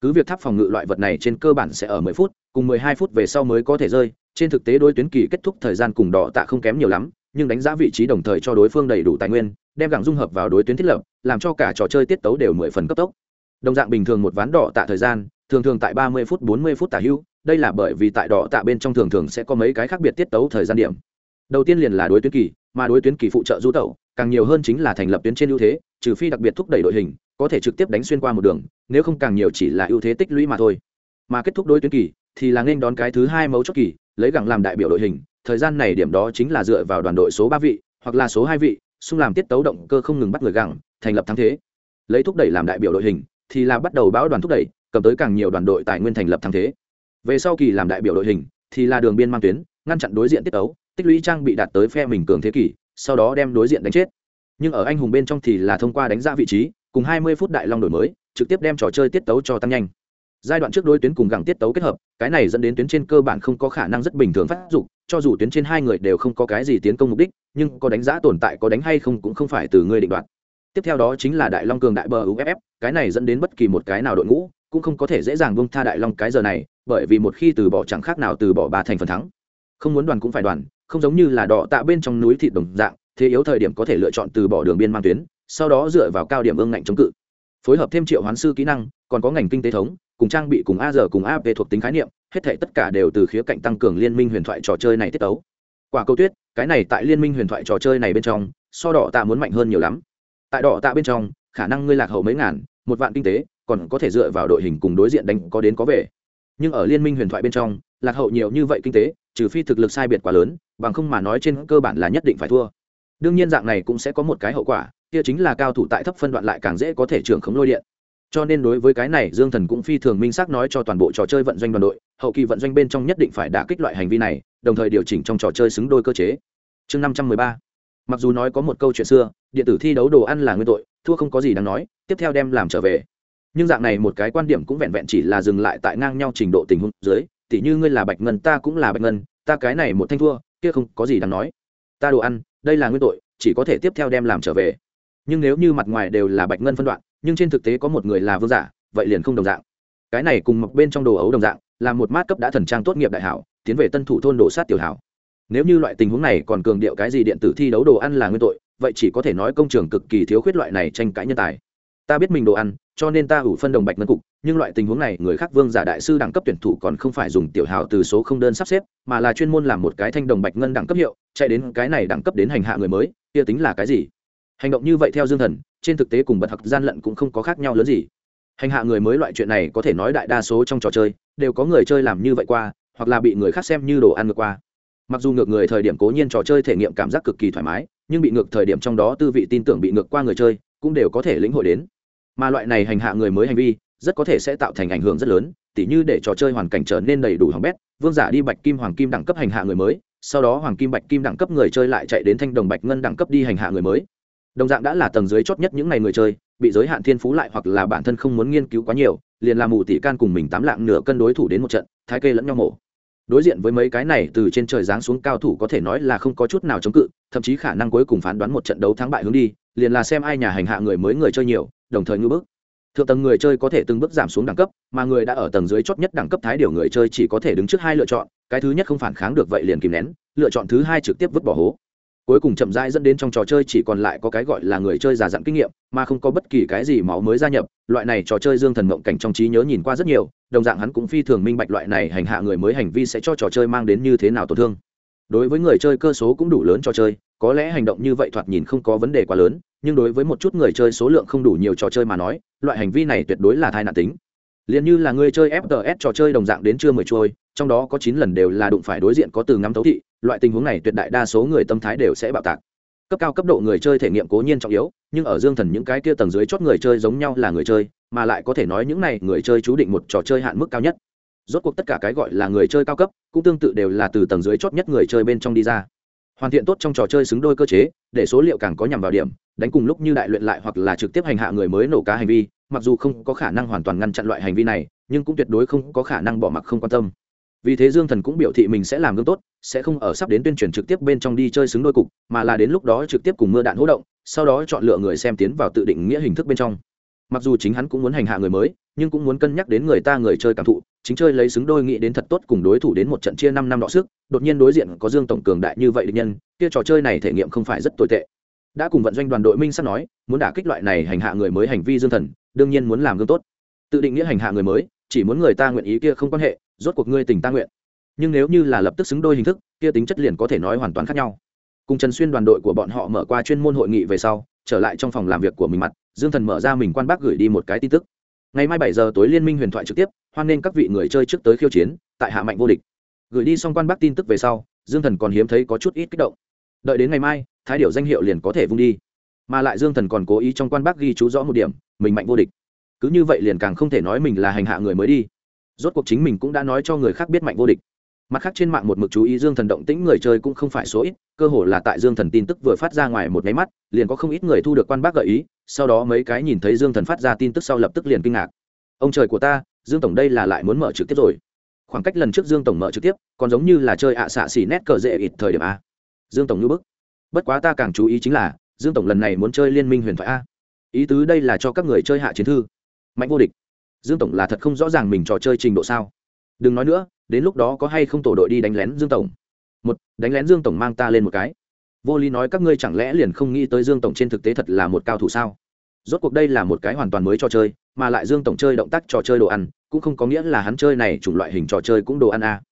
Cứ việc tháp phòng ngự loại vật này trên cơ bản sẽ ở mười phút, cùng mười hai phút về sau mới có thể rơi, trên thực tế đối tuyến kỳ kết thúc thời gian cùng đỏ tạ không kém nhiều lắm nhưng đánh giá vị trí đồng thời cho đối phương đầy đủ tài nguyên, đem gặng dung hợp vào đối tuyến thiết lập, làm cho cả trò chơi tiết tấu đều mười phần cấp tốc. Đồng dạng bình thường một ván đỏ tạ thời gian, thường thường tại ba mươi phút, bốn mươi phút tả hưu, đây là bởi vì tại đỏ tạ bên trong thường thường sẽ có mấy cái khác biệt tiết tấu thời gian điểm. Đầu tiên liền là đối tuyến kỳ, mà đối tuyến kỳ phụ trợ du tẩu, càng nhiều hơn chính là thành lập tuyến trên ưu thế, trừ phi đặc biệt thúc đẩy đội hình, có thể trực tiếp đánh xuyên qua một đường, nếu không càng nhiều chỉ là ưu thế tích lũy mà thôi. Mà kết thúc đối tuyến kỳ thì là nên đón cái thứ hai mấu chốt kỳ, lấy gẳng làm đại biểu đội hình thời gian này điểm đó chính là dựa vào đoàn đội số ba vị, hoặc là số hai vị, xung làm tiết tấu động cơ không ngừng bắt người gẳng, thành lập thắng thế. Lấy thúc đẩy làm đại biểu đội hình, thì là bắt đầu bão đoàn thúc đẩy, cầm tới càng nhiều đoàn đội tài nguyên thành lập thắng thế. Về sau kỳ làm đại biểu đội hình, thì là đường biên mang tuyến, ngăn chặn đối diện tiết tấu, tích lũy trang bị đạt tới phe mình cường thế kỷ, sau đó đem đối diện đánh chết. Nhưng ở anh hùng bên trong thì là thông qua đánh giá vị trí, cùng 20 phút đại long đổi mới, trực tiếp đem trò chơi tiết tấu cho tăng nhanh. Giai đoạn trước đối tuyến cùng gẳng tiết tấu kết hợp cái này dẫn đến tuyến trên cơ bản không có khả năng rất bình thường phát dục, cho dù tuyến trên hai người đều không có cái gì tiến công mục đích, nhưng có đánh giá tồn tại có đánh hay không cũng không phải từ ngươi định đoạt. Tiếp theo đó chính là đại long cường đại bờ uff cái này dẫn đến bất kỳ một cái nào đội ngũ cũng không có thể dễ dàng bông tha đại long cái giờ này, bởi vì một khi từ bỏ chẳng khác nào từ bỏ ba thành phần thắng. Không muốn đoàn cũng phải đoàn, không giống như là đỏ tạ bên trong núi thịt đồng dạng, thế yếu thời điểm có thể lựa chọn từ bỏ đường biên mang tuyến, sau đó dựa vào cao điểm ương ngạnh chống cự. Phối hợp thêm triệu hoán sư kỹ năng, còn có ngành kinh tế thống cùng trang bị cùng a giờ cùng ap thuộc tính khái niệm, hết thể tất cả đều từ khía cạnh tăng cường liên minh huyền thoại trò chơi này tiết tấu. Quả cầu tuyết, cái này tại liên minh huyền thoại trò chơi này bên trong, so đỏ tạ muốn mạnh hơn nhiều lắm. Tại đỏ tạ bên trong, khả năng ngươi lạc hậu mấy ngàn, một vạn kinh tế, còn có thể dựa vào đội hình cùng đối diện đánh có đến có về. Nhưng ở liên minh huyền thoại bên trong, lạc hậu nhiều như vậy kinh tế, trừ phi thực lực sai biệt quá lớn, bằng không mà nói trên cơ bản là nhất định phải thua. Đương nhiên dạng này cũng sẽ có một cái hậu quả, kia chính là cao thủ tại thấp phân đoạn lại càng dễ có thể trưởng khống lôi điện cho nên đối với cái này, dương thần cũng phi thường minh xác nói cho toàn bộ trò chơi vận doanh đoàn đội, hậu kỳ vận doanh bên trong nhất định phải đả kích loại hành vi này, đồng thời điều chỉnh trong trò chơi xứng đôi cơ chế. Chương năm trăm mười ba. Mặc dù nói có một câu chuyện xưa, điện tử thi đấu đồ ăn là nguyên tội, thua không có gì đáng nói, tiếp theo đem làm trở về. Nhưng dạng này một cái quan điểm cũng vẹn vẹn chỉ là dừng lại tại ngang nhau trình độ tình huống dưới, tỉ như ngươi là bạch ngân, ta cũng là bạch ngân, ta cái này một thanh thua, kia không có gì đáng nói. Ta đồ ăn, đây là nguyên tội, chỉ có thể tiếp theo đem làm trở về. Nhưng nếu như mặt ngoài đều là bạch ngân phân đoạn nhưng trên thực tế có một người là vương giả, vậy liền không đồng dạng. Cái này cùng mọc bên trong đồ ấu đồng dạng, là một mát cấp đã thần trang tốt nghiệp đại hảo, tiến về tân thủ thôn đồ sát tiểu hảo. Nếu như loại tình huống này còn cường điệu cái gì điện tử thi đấu đồ ăn là nguyên tội, vậy chỉ có thể nói công trường cực kỳ thiếu khuyết loại này tranh cãi nhân tài. Ta biết mình đồ ăn, cho nên ta ủ phân đồng bạch ngân cục, nhưng loại tình huống này, người khác vương giả đại sư đẳng cấp tuyển thủ còn không phải dùng tiểu hào từ số không đơn sắp xếp, mà là chuyên môn làm một cái thanh đồng bạch ngân đẳng cấp hiệu, chạy đến cái này đẳng cấp đến hành hạ người mới, kia tính là cái gì? Hành động như vậy theo dương thần, trên thực tế cùng bật hặc gian lận cũng không có khác nhau lớn gì. Hành hạ người mới loại chuyện này có thể nói đại đa số trong trò chơi đều có người chơi làm như vậy qua, hoặc là bị người khác xem như đồ ăn ngược qua. Mặc dù ngược người thời điểm cố nhiên trò chơi thể nghiệm cảm giác cực kỳ thoải mái, nhưng bị ngược thời điểm trong đó tư vị tin tưởng bị ngược qua người chơi cũng đều có thể lĩnh hội đến. Mà loại này hành hạ người mới hành vi rất có thể sẽ tạo thành ảnh hưởng rất lớn, tỉ như để trò chơi hoàn cảnh trở nên đầy đủ hỏng bét, vương giả đi bạch kim, hoàng kim đẳng cấp hành hạ người mới, sau đó hoàng kim, bạch kim đẳng cấp người chơi lại chạy đến thanh đồng bạch ngân đẳng cấp đi hành hạ người mới đồng dạng đã là tầng dưới chót nhất những ngày người chơi, bị giới hạn thiên phú lại hoặc là bản thân không muốn nghiên cứu quá nhiều, liền làm mù tỷ can cùng mình tám lạng nửa cân đối thủ đến một trận, thái kê lẫn nhau mổ. Đối diện với mấy cái này từ trên trời giáng xuống cao thủ có thể nói là không có chút nào chống cự, thậm chí khả năng cuối cùng phán đoán một trận đấu thắng bại hướng đi, liền là xem ai nhà hành hạ người mới người chơi nhiều, đồng thời ngưỡng bước thượng tầng người chơi có thể từng bước giảm xuống đẳng cấp, mà người đã ở tầng dưới chót nhất đẳng cấp thái điều người chơi chỉ có thể đứng trước hai lựa chọn, cái thứ nhất không phản kháng được vậy liền kìm nén, lựa chọn thứ hai trực tiếp vứt bỏ hố cuối cùng chậm rãi dẫn đến trong trò chơi chỉ còn lại có cái gọi là người chơi già dặn kinh nghiệm, mà không có bất kỳ cái gì máu mới gia nhập. Loại này trò chơi dương thần mộng cảnh trong trí nhớ nhìn qua rất nhiều, đồng dạng hắn cũng phi thường minh bạch loại này hành hạ người mới hành vi sẽ cho trò chơi mang đến như thế nào tổn thương. Đối với người chơi cơ số cũng đủ lớn trò chơi, có lẽ hành động như vậy thoạt nhìn không có vấn đề quá lớn, nhưng đối với một chút người chơi số lượng không đủ nhiều trò chơi mà nói, loại hành vi này tuyệt đối là thai nạn tính liền như là người chơi fts trò chơi đồng dạng đến chưa mười trôi, trong đó có chín lần đều là đụng phải đối diện có từ ngắm thấu thị, loại tình huống này tuyệt đại đa số người tâm thái đều sẽ bạo tạc. Cấp cao cấp độ người chơi thể nghiệm cố nhiên trọng yếu, nhưng ở dương thần những cái kia tầng dưới chót người chơi giống nhau là người chơi, mà lại có thể nói những này người chơi chú định một trò chơi hạn mức cao nhất. Rốt cuộc tất cả cái gọi là người chơi cao cấp, cũng tương tự đều là từ tầng dưới chót nhất người chơi bên trong đi ra. Hoàn thiện tốt trong trò chơi xứng đôi cơ chế, để số liệu càng có nhằm vào điểm, đánh cùng lúc như đại luyện lại hoặc là trực tiếp hành hạ người mới nổ cá hành vi mặc dù không có khả năng hoàn toàn ngăn chặn loại hành vi này, nhưng cũng tuyệt đối không có khả năng bỏ mặc không quan tâm. Vì thế dương thần cũng biểu thị mình sẽ làm gương tốt, sẽ không ở sắp đến tuyên truyền trực tiếp bên trong đi chơi xứng đôi cục, mà là đến lúc đó trực tiếp cùng mưa đạn hỗ động, sau đó chọn lựa người xem tiến vào tự định nghĩa hình thức bên trong. Mặc dù chính hắn cũng muốn hành hạ người mới, nhưng cũng muốn cân nhắc đến người ta người chơi cảm thụ, chính chơi lấy xứng đôi nghĩ đến thật tốt cùng đối thủ đến một trận chia năm năm đọ sức, đột nhiên đối diện có dương tổng cường đại như vậy định nhân, kia trò chơi này thể nghiệm không phải rất tồi tệ. Đã cùng vận doanh đoàn đội minh sắp nói, muốn đả kích loại này hành hạ người mới hành vi dương thần đương nhiên muốn làm gương tốt. Tự định nghĩa hành hạ người mới, chỉ muốn người ta nguyện ý kia không quan hệ, rốt cuộc ngươi tình ta nguyện. Nhưng nếu như là lập tức xứng đôi hình thức, kia tính chất liền có thể nói hoàn toàn khác nhau. Cùng trần xuyên đoàn đội của bọn họ mở qua chuyên môn hội nghị về sau, trở lại trong phòng làm việc của mình mặt, dương thần mở ra mình quan bác gửi đi một cái tin tức. Ngày mai bảy giờ tối liên minh huyền thoại trực tiếp, hoan nghênh các vị người chơi trước tới khiêu chiến, tại hạ mạnh vô địch. Gửi đi xong quan bác tin tức về sau, dương thần còn hiếm thấy có chút ít kích động. Đợi đến ngày mai, thái điệu danh hiệu liền có thể vung đi. Mà lại dương thần còn cố ý trong quan bác ghi chú rõ một điểm mình mạnh vô địch. Cứ như vậy liền càng không thể nói mình là hành hạ người mới đi. Rốt cuộc chính mình cũng đã nói cho người khác biết mạnh vô địch. Mặt khác trên mạng một mực chú ý dương thần động tĩnh người chơi cũng không phải số ít, cơ hồ là tại dương thần tin tức vừa phát ra ngoài một nháy mắt, liền có không ít người thu được quan bác gợi ý, sau đó mấy cái nhìn thấy dương thần phát ra tin tức sau lập tức liền kinh ngạc. Ông trời của ta, dương tổng đây là lại muốn mở trực tiếp rồi. Khoảng cách lần trước dương tổng mở trực tiếp, còn giống như là chơi ạ xạ xỉ nét cờ dễ ít thời điểm a. Dương tổng như bức. Bất quá ta càng chú ý chính là, dương tổng lần này muốn chơi liên minh huyền thoại a ý tứ đây là cho các người chơi hạ chiến thư. Mạnh vô địch. Dương tổng là thật không rõ ràng mình trò chơi trình độ sao. Đừng nói nữa, đến lúc đó có hay không tổ đội đi đánh lén dương tổng? Một, đánh lén dương tổng mang ta lên một cái. Vô lý nói các ngươi chẳng lẽ liền không nghĩ tới dương tổng trên thực tế thật là một cao thủ sao? Rốt cuộc đây là một cái hoàn toàn mới trò chơi, mà lại dương tổng chơi động tác trò chơi đồ ăn, cũng không có nghĩa là hắn chơi này chủng loại hình trò chơi cũng đồ ăn a à.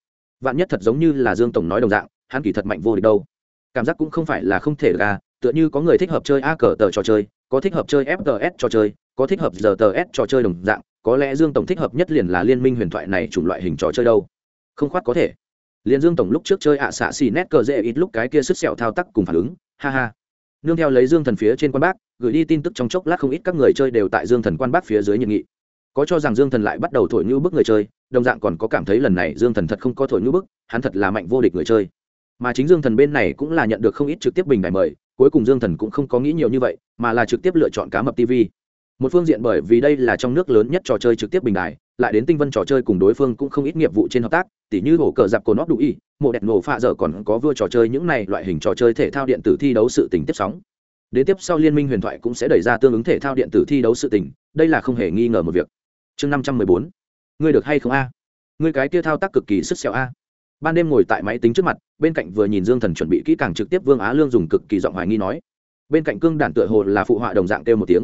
vạn nhất thật giống như là dương tổng nói đồng dạng, hắn kỳ thật mạnh vô địch đâu. Cảm giác cũng không phải là không thể ra tựa như có người thích hợp chơi a cờ tờ trò chơi có thích hợp chơi fts trò chơi, có thích hợp RTS trò chơi đồng dạng, có lẽ dương tổng thích hợp nhất liền là liên minh huyền thoại này chủng loại hình trò chơi đâu. Không khoát có thể. Liền dương tổng lúc trước chơi ạ xạ xì nét cờ dễ ít lúc cái kia sức sẹo thao tác cùng phản ứng, ha ha. Nương theo lấy dương thần phía trên quan bác, gửi đi tin tức trong chốc lát không ít các người chơi đều tại dương thần quan bác phía dưới nhiệt nghị. Có cho rằng dương thần lại bắt đầu thổi như bức người chơi, đồng dạng còn có cảm thấy lần này dương thần thật không có thổi như bức, hắn thật là mạnh vô địch người chơi. Mà chính dương thần bên này cũng là nhận được không ít trực tiếp bình đại mời cuối cùng dương thần cũng không có nghĩ nhiều như vậy, mà là trực tiếp lựa chọn cá mập tv một phương diện bởi vì đây là trong nước lớn nhất trò chơi trực tiếp bình đài, lại đến tinh vân trò chơi cùng đối phương cũng không ít nghiệp vụ trên hợp tác, tỉ như hổ cờ dạp cổ nót đủ y, mộ đẹp nổ pha dở còn có vua trò chơi những này loại hình trò chơi thể thao điện tử thi đấu sự tình tiếp sóng. Đến tiếp sau liên minh huyền thoại cũng sẽ đẩy ra tương ứng thể thao điện tử thi đấu sự tình, đây là không hề nghi ngờ một việc. Chương năm trăm mười bốn. Ngươi được hay không a? Ngươi cái kia thao tác cực kỳ sức xẻo a ban đêm ngồi tại máy tính trước mặt, bên cạnh vừa nhìn dương thần chuẩn bị kỹ càng trực tiếp vương á lương dùng cực kỳ giọng hoài nghi nói. Bên cạnh cương đản tựa hồ là phụ họa đồng dạng kêu một tiếng.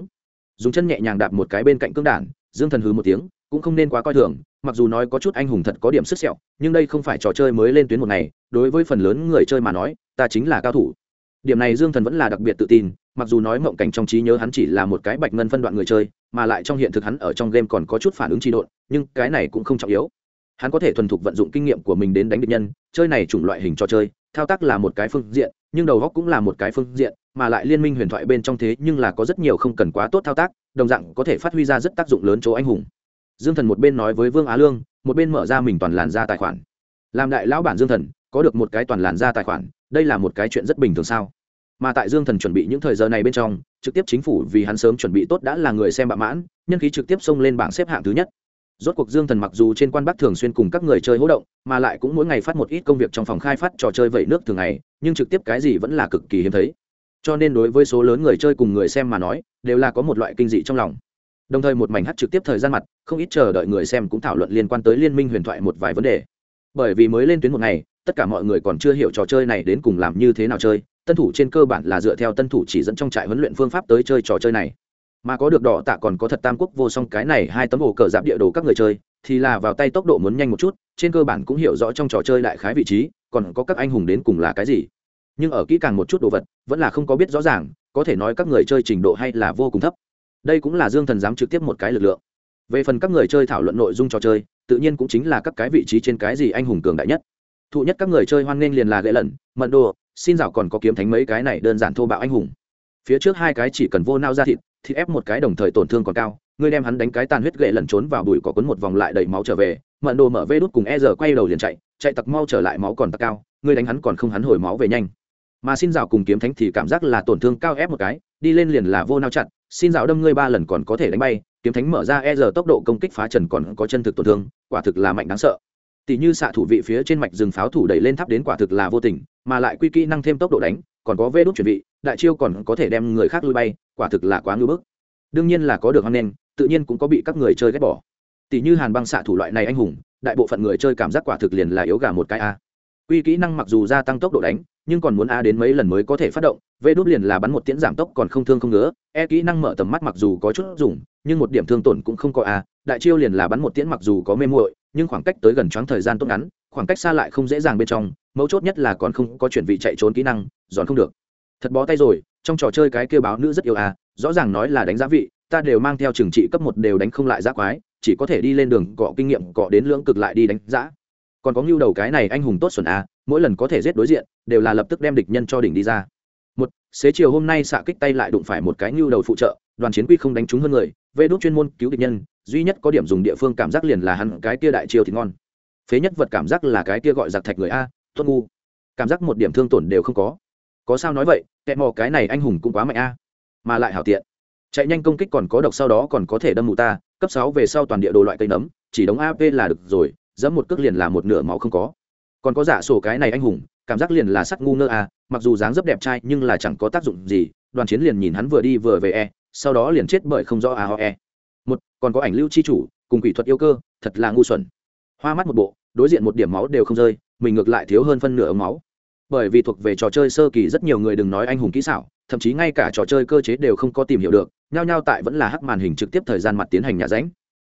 Dùng chân nhẹ nhàng đạp một cái bên cạnh cương đản, dương thần hứ một tiếng, cũng không nên quá coi thường, mặc dù nói có chút anh hùng thật có điểm sức sẹo, nhưng đây không phải trò chơi mới lên tuyến một ngày, đối với phần lớn người chơi mà nói, ta chính là cao thủ. Điểm này dương thần vẫn là đặc biệt tự tin, mặc dù nói mộng cảnh trong trí nhớ hắn chỉ là một cái bạch ngân phân đoạn người chơi, mà lại trong hiện thực hắn ở trong game còn có chút phản ứng trị độn, nhưng cái này cũng không trọng yếu hắn có thể thuần thục vận dụng kinh nghiệm của mình đến đánh địch nhân, chơi này chủng loại hình trò chơi, thao tác là một cái phương diện, nhưng đầu góc cũng là một cái phương diện, mà lại liên minh huyền thoại bên trong thế nhưng là có rất nhiều không cần quá tốt thao tác, đồng dạng có thể phát huy ra rất tác dụng lớn chỗ anh hùng. Dương thần một bên nói với vương á lương, một bên mở ra mình toàn làn ra tài khoản. Làm đại lão bản dương thần, có được một cái toàn làn ra tài khoản, đây là một cái chuyện rất bình thường sao? Mà tại dương thần chuẩn bị những thời giờ này bên trong, trực tiếp chính phủ vì hắn sớm chuẩn bị tốt đã là người xem bạ mãn, nhân khí trực tiếp xông lên bảng xếp hạng thứ nhất rốt cuộc dương thần mặc dù trên quan bắc thường xuyên cùng các người chơi hỗ động, mà lại cũng mỗi ngày phát một ít công việc trong phòng khai phát trò chơi vẩy nước thường ngày, nhưng trực tiếp cái gì vẫn là cực kỳ hiếm thấy. Cho nên đối với số lớn người chơi cùng người xem mà nói, đều là có một loại kinh dị trong lòng. Đồng thời một mảnh hát trực tiếp thời gian mặt, không ít chờ đợi người xem cũng thảo luận liên quan tới liên minh huyền thoại một vài vấn đề. Bởi vì mới lên tuyến một ngày, tất cả mọi người còn chưa hiểu trò chơi này đến cùng làm như thế nào chơi, tân thủ trên cơ bản là dựa theo tân thủ chỉ dẫn trong trại huấn luyện phương pháp tới chơi trò chơi này mà có được đỏ tạ còn có thật tam quốc vô song cái này hai tấm ổ cờ giáp địa đồ các người chơi, thì là vào tay tốc độ muốn nhanh một chút, trên cơ bản cũng hiểu rõ trong trò chơi đại khái vị trí, còn có các anh hùng đến cùng là cái gì. Nhưng ở kỹ càng một chút đồ vật, vẫn là không có biết rõ ràng, có thể nói các người chơi trình độ hay là vô cùng thấp. Đây cũng là dương thần dám trực tiếp một cái lực lượng. Về phần các người chơi thảo luận nội dung trò chơi, tự nhiên cũng chính là các cái vị trí trên cái gì anh hùng cường đại nhất. Thụ nhất các người chơi hoan nghênh liền là gậy lẩn mận đồ, xin dạo còn có kiếm thánh mấy cái này đơn giản thô bạo anh hùng. Phía trước hai cái chỉ cần vô nao ra thịt thì ép một cái đồng thời tổn thương còn cao. Ngươi đem hắn đánh cái tàn huyết gậy lẩn trốn vào bụi có cuốn một vòng lại đầy máu trở về. Mận đồ mở vê đút cùng e giờ quay đầu liền chạy. Chạy tặc mau trở lại máu còn tặc cao. Ngươi đánh hắn còn không hắn hồi máu về nhanh. Mà xin Rào cùng kiếm thánh thì cảm giác là tổn thương cao ép một cái. Đi lên liền là vô nao chặn xin Rào đâm ngươi ba lần còn có thể đánh bay. Kiếm thánh mở ra e giờ tốc độ công kích phá trần còn có chân thực tổn thương. Quả thực là mạnh đáng sợ. Tỷ như xạ thủ vị phía trên mạch rừng pháo thủ đẩy lên tháp đến quả thực là vô tình, mà lại quy kỹ năng thêm tốc độ đánh, còn có vê đốt chuẩn bị đại chiêu còn có thể đem người khác lui bay, quả thực là quá ngưỡng bức. Đương nhiên là có được hoan nghênh, tự nhiên cũng có bị các người chơi ghét bỏ. Tỷ như hàn băng xạ thủ loại này anh hùng, đại bộ phận người chơi cảm giác quả thực liền là yếu gà một cái a. Quy kỹ năng mặc dù gia tăng tốc độ đánh, nhưng còn muốn a đến mấy lần mới có thể phát động, vê đốt liền là bắn một tiễn giảm tốc còn không thương không ngứa. E kỹ năng mở tầm mắt mặc dù có chút dùng, nhưng một điểm thương tổn cũng không có a. Đại chiêu liền là bắn một tiễn mặc dù có mê muội, nhưng khoảng cách tới gần choáng thời gian tốt ngắn, khoảng cách xa lại không dễ dàng bên trong, mấu chốt nhất là còn không có chuyển vị chạy trốn kỹ năng, giòn không được thật bó tay rồi, trong trò chơi cái kêu báo nữ rất yêu à rõ ràng nói là đánh giá vị, ta đều mang theo trừng trị cấp một đều đánh không lại giá quái, chỉ có thể đi lên đường cọ kinh nghiệm, cọ đến lưỡng cực lại đi đánh giá. Còn có ngưu đầu cái này anh hùng tốt xuẩn à mỗi lần có thể giết đối diện, đều là lập tức đem địch nhân cho đỉnh đi ra. Một, xế chiều hôm nay xạ kích tay lại đụng phải một cái ngưu đầu phụ trợ, đoàn chiến quy không đánh trúng hơn người, vê đốt chuyên môn cứu địch nhân, duy nhất có điểm dùng địa phương cảm giác liền là hắn cái kia đại chiêu thì ngon. Phế nhất vật cảm giác là cái kia gọi giặc thạch người a tuân ngu. Cảm giác một điểm thương tổn đều không có có sao nói vậy kẹt mò cái này anh hùng cũng quá mạnh a. Mà lại hảo tiện. Chạy nhanh công kích còn có độc sau đó còn có thể đâm mù ta, cấp sáu về sau toàn địa đồ loại cây nấm, chỉ đóng ap là được rồi dẫm một cước liền là một nửa máu không có. Còn có giả sổ cái này anh hùng, cảm giác liền là sắt ngu ngơ a, mặc dù dáng rất đẹp trai nhưng là chẳng có tác dụng gì, đoàn chiến liền nhìn hắn vừa đi vừa về e sau đó liền chết bởi không rõ a ho e. Một, còn có ảnh lưu chi chủ, cùng quỷ thuật yêu cơ, thật là ngu xuẩn. Hoa mắt một bộ, đối diện một điểm máu đều không rơi, mình ngược lại thiếu hơn phân nửa ống máu bởi vì thuộc về trò chơi sơ kỳ rất nhiều người đừng nói anh hùng kỹ xảo, thậm chí ngay cả trò chơi cơ chế đều không có tìm hiểu được, nhao nhao tại vẫn là hắc màn hình trực tiếp thời gian mặt tiến hành nhà ránh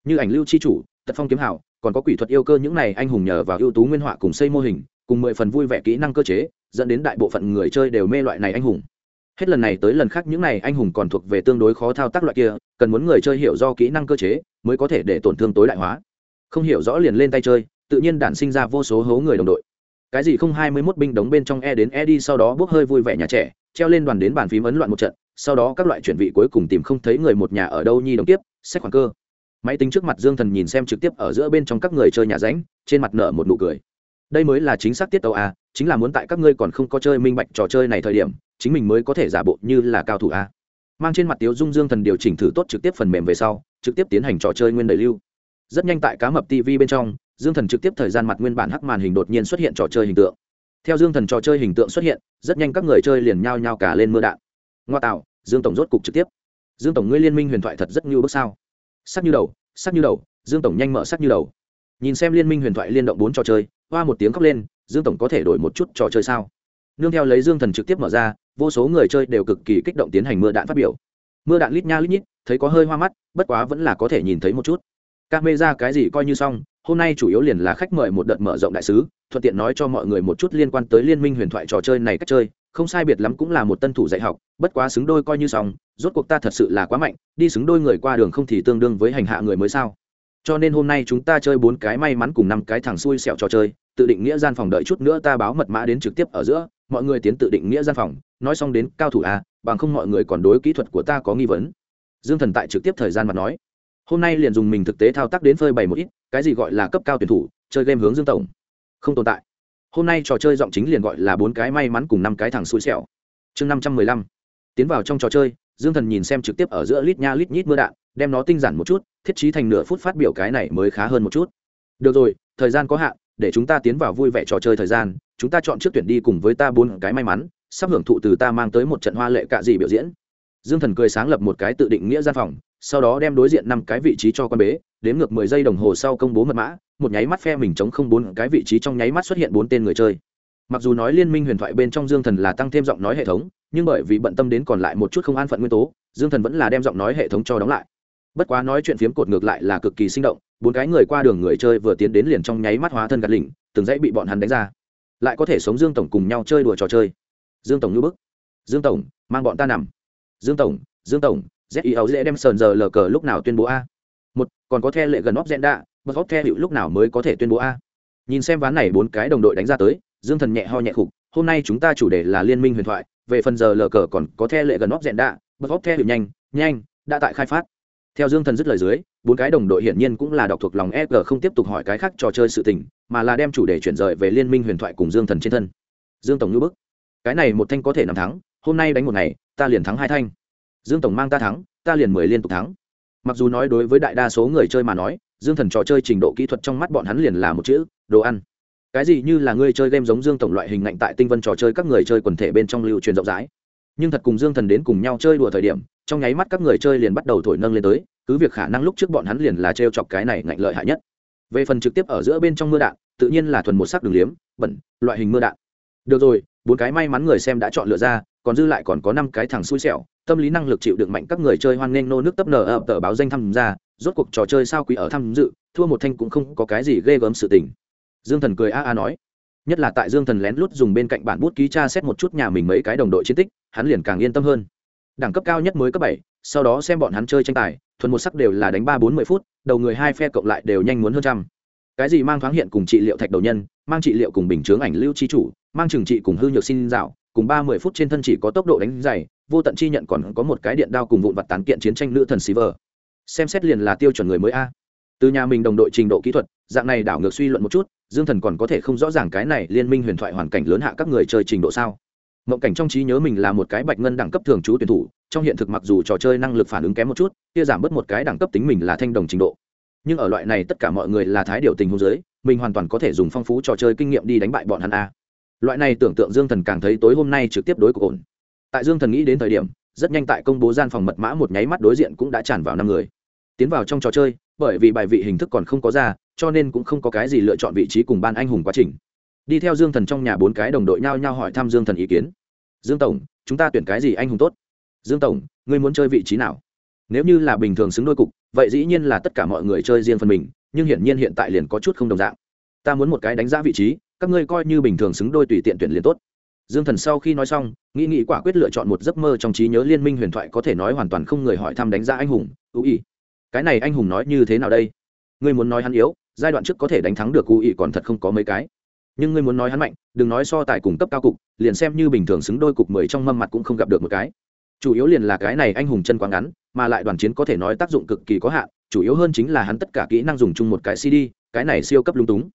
như ảnh lưu chi chủ, tật phong kiếm hảo, còn có quỷ thuật yêu cơ những này anh hùng nhờ vào ưu tú nguyên họa cùng xây mô hình, cùng mười phần vui vẻ kỹ năng cơ chế, dẫn đến đại bộ phận người chơi đều mê loại này anh hùng. Hết lần này tới lần khác những này anh hùng còn thuộc về tương đối khó thao tác loại kia, cần muốn người chơi hiểu do kỹ năng cơ chế mới có thể để tổn thương tối đại hóa. Không hiểu rõ liền lên tay chơi, tự nhiên đản sinh ra vô số hố người đồng đội cái gì không hai mươi mốt binh đóng bên trong e đến e đi, sau đó bốc hơi vui vẻ nhà trẻ, treo lên đoàn đến bàn phím ấn loạn một trận, sau đó các loại chuyển vị cuối cùng tìm không thấy người một nhà ở đâu nhi đồng tiếp xét khoảng cơ. Máy tính trước mặt dương thần nhìn xem trực tiếp ở giữa bên trong các người chơi nhà ránh, trên mặt nở một nụ cười. Đây mới là chính xác tiết tàu a à, chính là muốn tại các ngươi còn không có chơi minh bạch trò chơi này thời điểm, chính mình mới có thể giả bộ như là cao thủ a mang trên mặt tiếu dung dương thần điều chỉnh thử tốt trực tiếp phần mềm về sau, trực tiếp tiến hành trò chơi nguyên đầy lưu. Rất nhanh tại cá mập tv bên trong dương thần trực tiếp thời gian mặt nguyên bản hắc màn hình đột nhiên xuất hiện trò chơi hình tượng. Theo dương thần trò chơi hình tượng xuất hiện, rất nhanh các người chơi liền nhao nhao cả lên mưa đạn. Ngoa tạo, dương tổng rốt cục trực tiếp. Dương tổng ngươi liên minh huyền thoại thật rất như bước sao? Sắc như đầu, sắc như đầu, dương tổng nhanh mở sắc như đầu. Nhìn xem liên minh huyền thoại liên động bốn trò chơi, hoa một tiếng khóc lên, dương tổng có thể đổi một chút trò chơi sao? Nương theo lấy dương thần trực tiếp mở ra, vô số người chơi đều cực kỳ kích động tiến hành mưa đạn phát biểu. Mưa đạn lít nha lít nhít, thấy có hơi hoa mắt, bất quá vẫn là có thể nhìn thấy một chút. Các mê ra cái gì coi như xong hôm nay chủ yếu liền là khách mời một đợt mở rộng đại sứ, thuận tiện nói cho mọi người một chút liên quan tới liên minh huyền thoại trò chơi này cách chơi, không sai biệt lắm cũng là một tân thủ dạy học, bất quá xứng đôi coi như xong, rốt cuộc ta thật sự là quá mạnh, đi xứng đôi người qua đường không thì tương đương với hành hạ người mới sao. Cho nên hôm nay chúng ta chơi bốn cái may mắn cùng năm cái thằng xui xẹo trò chơi, tự định nghĩa gian phòng đợi chút nữa ta báo mật mã đến trực tiếp ở giữa, mọi người tiến tự định nghĩa gian phòng, nói xong đến cao thủ a, bằng không mọi người còn đối kỹ thuật của ta có nghi vấn. Dương thần tại trực tiếp thời gian mà nói hôm nay liền dùng mình thực tế thao tác đến phơi bày một ít, cái gì gọi là cấp cao tuyển thủ, chơi game hướng dương tổng. Không tồn tại. Hôm nay trò chơi giọng chính liền gọi là bốn cái may mắn cùng năm cái thằng xui xẻo. Chương năm trăm mười lăm. Tiến vào trong trò chơi, dương thần nhìn xem trực tiếp ở giữa lít nha lít nhít mưa đạn, đem nó tinh giản một chút, thiết trí thành nửa phút phát biểu cái này mới khá hơn một chút. Được rồi, thời gian có hạn, để chúng ta tiến vào vui vẻ trò chơi thời gian, chúng ta chọn trước tuyển đi cùng với ta bốn cái may mắn, sắp hưởng thụ từ ta mang tới một trận hoa lệ cạ gì biểu diễn. Dương thần cười sáng lập một cái tự định nghĩa gian phòng sau đó đem đối diện năm cái vị trí cho con bế đếm ngược mười giây đồng hồ sau công bố mật mã, một nháy mắt phe mình chống không bốn cái vị trí trong nháy mắt xuất hiện bốn tên người chơi. Mặc dù nói liên minh huyền thoại bên trong dương thần là tăng thêm giọng nói hệ thống, nhưng bởi vì bận tâm đến còn lại một chút không an phận nguyên tố, dương thần vẫn là đem giọng nói hệ thống cho đóng lại. Bất quá nói chuyện phiếm cột ngược lại là cực kỳ sinh động, bốn cái người qua đường người chơi vừa tiến đến liền trong nháy mắt hóa thân gạt lỉnh, từng dãy bị bọn hắn đánh ra. Lại có thể sống dương tổng cùng nhau chơi đùa trò chơi. Dương tổng như bức. Dương tổng, mang bọn ta nằm. Dương tổng dương tổng zio dễ đem sờn giờ lờ cờ lúc nào tuyên bố a? Một còn có the lệ gần óc đạ, bất óc the hiệu lúc nào mới có thể tuyên bố a? Nhìn xem ván này bốn cái đồng đội đánh ra tới dương thần nhẹ ho nhẹ khục hôm nay chúng ta chủ đề là liên minh huyền thoại về phần giờ lờ cờ còn có the lệ gần óc dẹn đạ, bất óc the hiệu nhanh nhanh đã tại khai phát. Theo dương thần dứt lời dưới bốn cái đồng đội hiển nhiên cũng là đọc thuộc lòng e không tiếp tục hỏi cái khác trò chơi sự tình mà là đem chủ đề chuyển rời về liên minh huyền thoại cùng dương thần trên thân. Dương tổng như bức. Cái này một thanh có thể nằm thắng hôm nay đánh một ngày ta liền thắng hai thanh dương tổng mang ta thắng, ta liền mười liên tục thắng. Mặc dù nói đối với đại đa số người chơi mà nói, dương thần trò chơi trình độ kỹ thuật trong mắt bọn hắn liền là một chữ, đồ ăn. Cái gì như là người chơi game giống dương tổng loại hình ngạnh tại tinh vân trò chơi các người chơi quần thể bên trong lưu truyền rộng rãi. Nhưng thật cùng dương thần đến cùng nhau chơi đùa thời điểm, trong nháy mắt các người chơi liền bắt đầu thổi nâng lên tới, cứ việc khả năng lúc trước bọn hắn liền là t chọc cái này ngạnh lợi hại nhất. Về phần trực tiếp ở giữa bên trong mưa đạn, tự nhiên là thuần một sắc đường liếm, bẩn, loại hình mưa đạn. Được rồi, bốn cái may mắn người xem đã chọn lựa ra còn dư lại còn có năm cái thằng xui xẻo, tâm lý năng lực chịu đựng mạnh các người chơi hoan nghênh nô nước tấp nở ập tờ báo danh tham gia, rốt cuộc trò chơi sao quý ở tham dự, thua một thanh cũng không có cái gì ghê gớm sự tình. Dương thần cười a a nói, nhất là tại dương thần lén lút dùng bên cạnh bản bút ký tra xét một chút nhà mình mấy cái đồng đội chiến tích, hắn liền càng yên tâm hơn. Đẳng cấp cao nhất mới cấp bảy, sau đó xem bọn hắn chơi tranh tài, thuần một sắc đều là đánh ba bốn mươi phút, đầu người hai phe cộng lại đều nhanh muốn hơn trăm. Cái gì mang thoáng hiện cùng trị liệu thạch đầu nhân, mang trị liệu cùng bình chướng ảnh lưu chi chủ, mang trừng trị cùng hư nhược xin dạo cùng ba mươi phút trên thân chỉ có tốc độ đánh dày vô tận chi nhận còn có một cái điện đao cùng vụn vặt tán kiện chiến tranh nữ thần Silver. Xem xét liền là tiêu chuẩn người mới a. Từ nhà mình đồng đội trình độ kỹ thuật, dạng này đảo ngược suy luận một chút, dương thần còn có thể không rõ ràng cái này liên minh huyền thoại hoàn cảnh lớn hạ các người chơi trình độ sao. Mộng cảnh trong trí nhớ mình là một cái bạch ngân đẳng cấp thường trú tuyển thủ, trong hiện thực mặc dù trò chơi năng lực phản ứng kém một chút, kia giảm bớt một cái đẳng cấp tính mình là thanh đồng trình độ. Nhưng ở loại này tất cả mọi người là thái điều tình hôn giới mình hoàn toàn có thể dùng phong phú trò chơi kinh nghiệm đi đánh bại bọn hắn a loại này tưởng tượng dương thần càng thấy tối hôm nay trực tiếp đối cuộc ổn. Tại dương thần nghĩ đến thời điểm, rất nhanh tại công bố gian phòng mật mã một nháy mắt đối diện cũng đã tràn vào năm người. Tiến vào trong trò chơi, bởi vì bài vị hình thức còn không có ra, cho nên cũng không có cái gì lựa chọn vị trí cùng ban anh hùng quá trình. Đi theo dương thần trong nhà bốn cái đồng đội nhao nhao hỏi thăm dương thần ý kiến. Dương tổng, chúng ta tuyển cái gì anh hùng tốt? Dương tổng, ngươi muốn chơi vị trí nào? Nếu như là bình thường xứng đôi cục, vậy dĩ nhiên là tất cả mọi người chơi riêng phần mình, nhưng hiển nhiên hiện tại liền có chút không đồng dạng. Ta muốn một cái đánh giá vị trí các ngươi coi như bình thường xứng đôi tùy tiện tuyển liền tốt. Dương thần sau khi nói xong, nghĩ nghĩ quả quyết lựa chọn một giấc mơ trong trí nhớ liên minh huyền thoại có thể nói hoàn toàn không người hỏi thăm đánh giá anh hùng ưu ý cái này anh hùng nói như thế nào đây? Ngươi muốn nói hắn yếu, giai đoạn trước có thể đánh thắng được ưu ý còn thật không có mấy cái. Nhưng ngươi muốn nói hắn mạnh, đừng nói so tài cùng cấp cao cục, liền xem như bình thường xứng đôi cục mười trong mâm mặt cũng không gặp được một cái. Chủ yếu liền là cái này anh hùng chân quá ngắn, mà lại đoàn chiến có thể nói tác dụng cực kỳ có hạn, chủ yếu hơn chính là hắn tất cả kỹ năng dùng chung một cái cd, cái này siêu cấp lung túng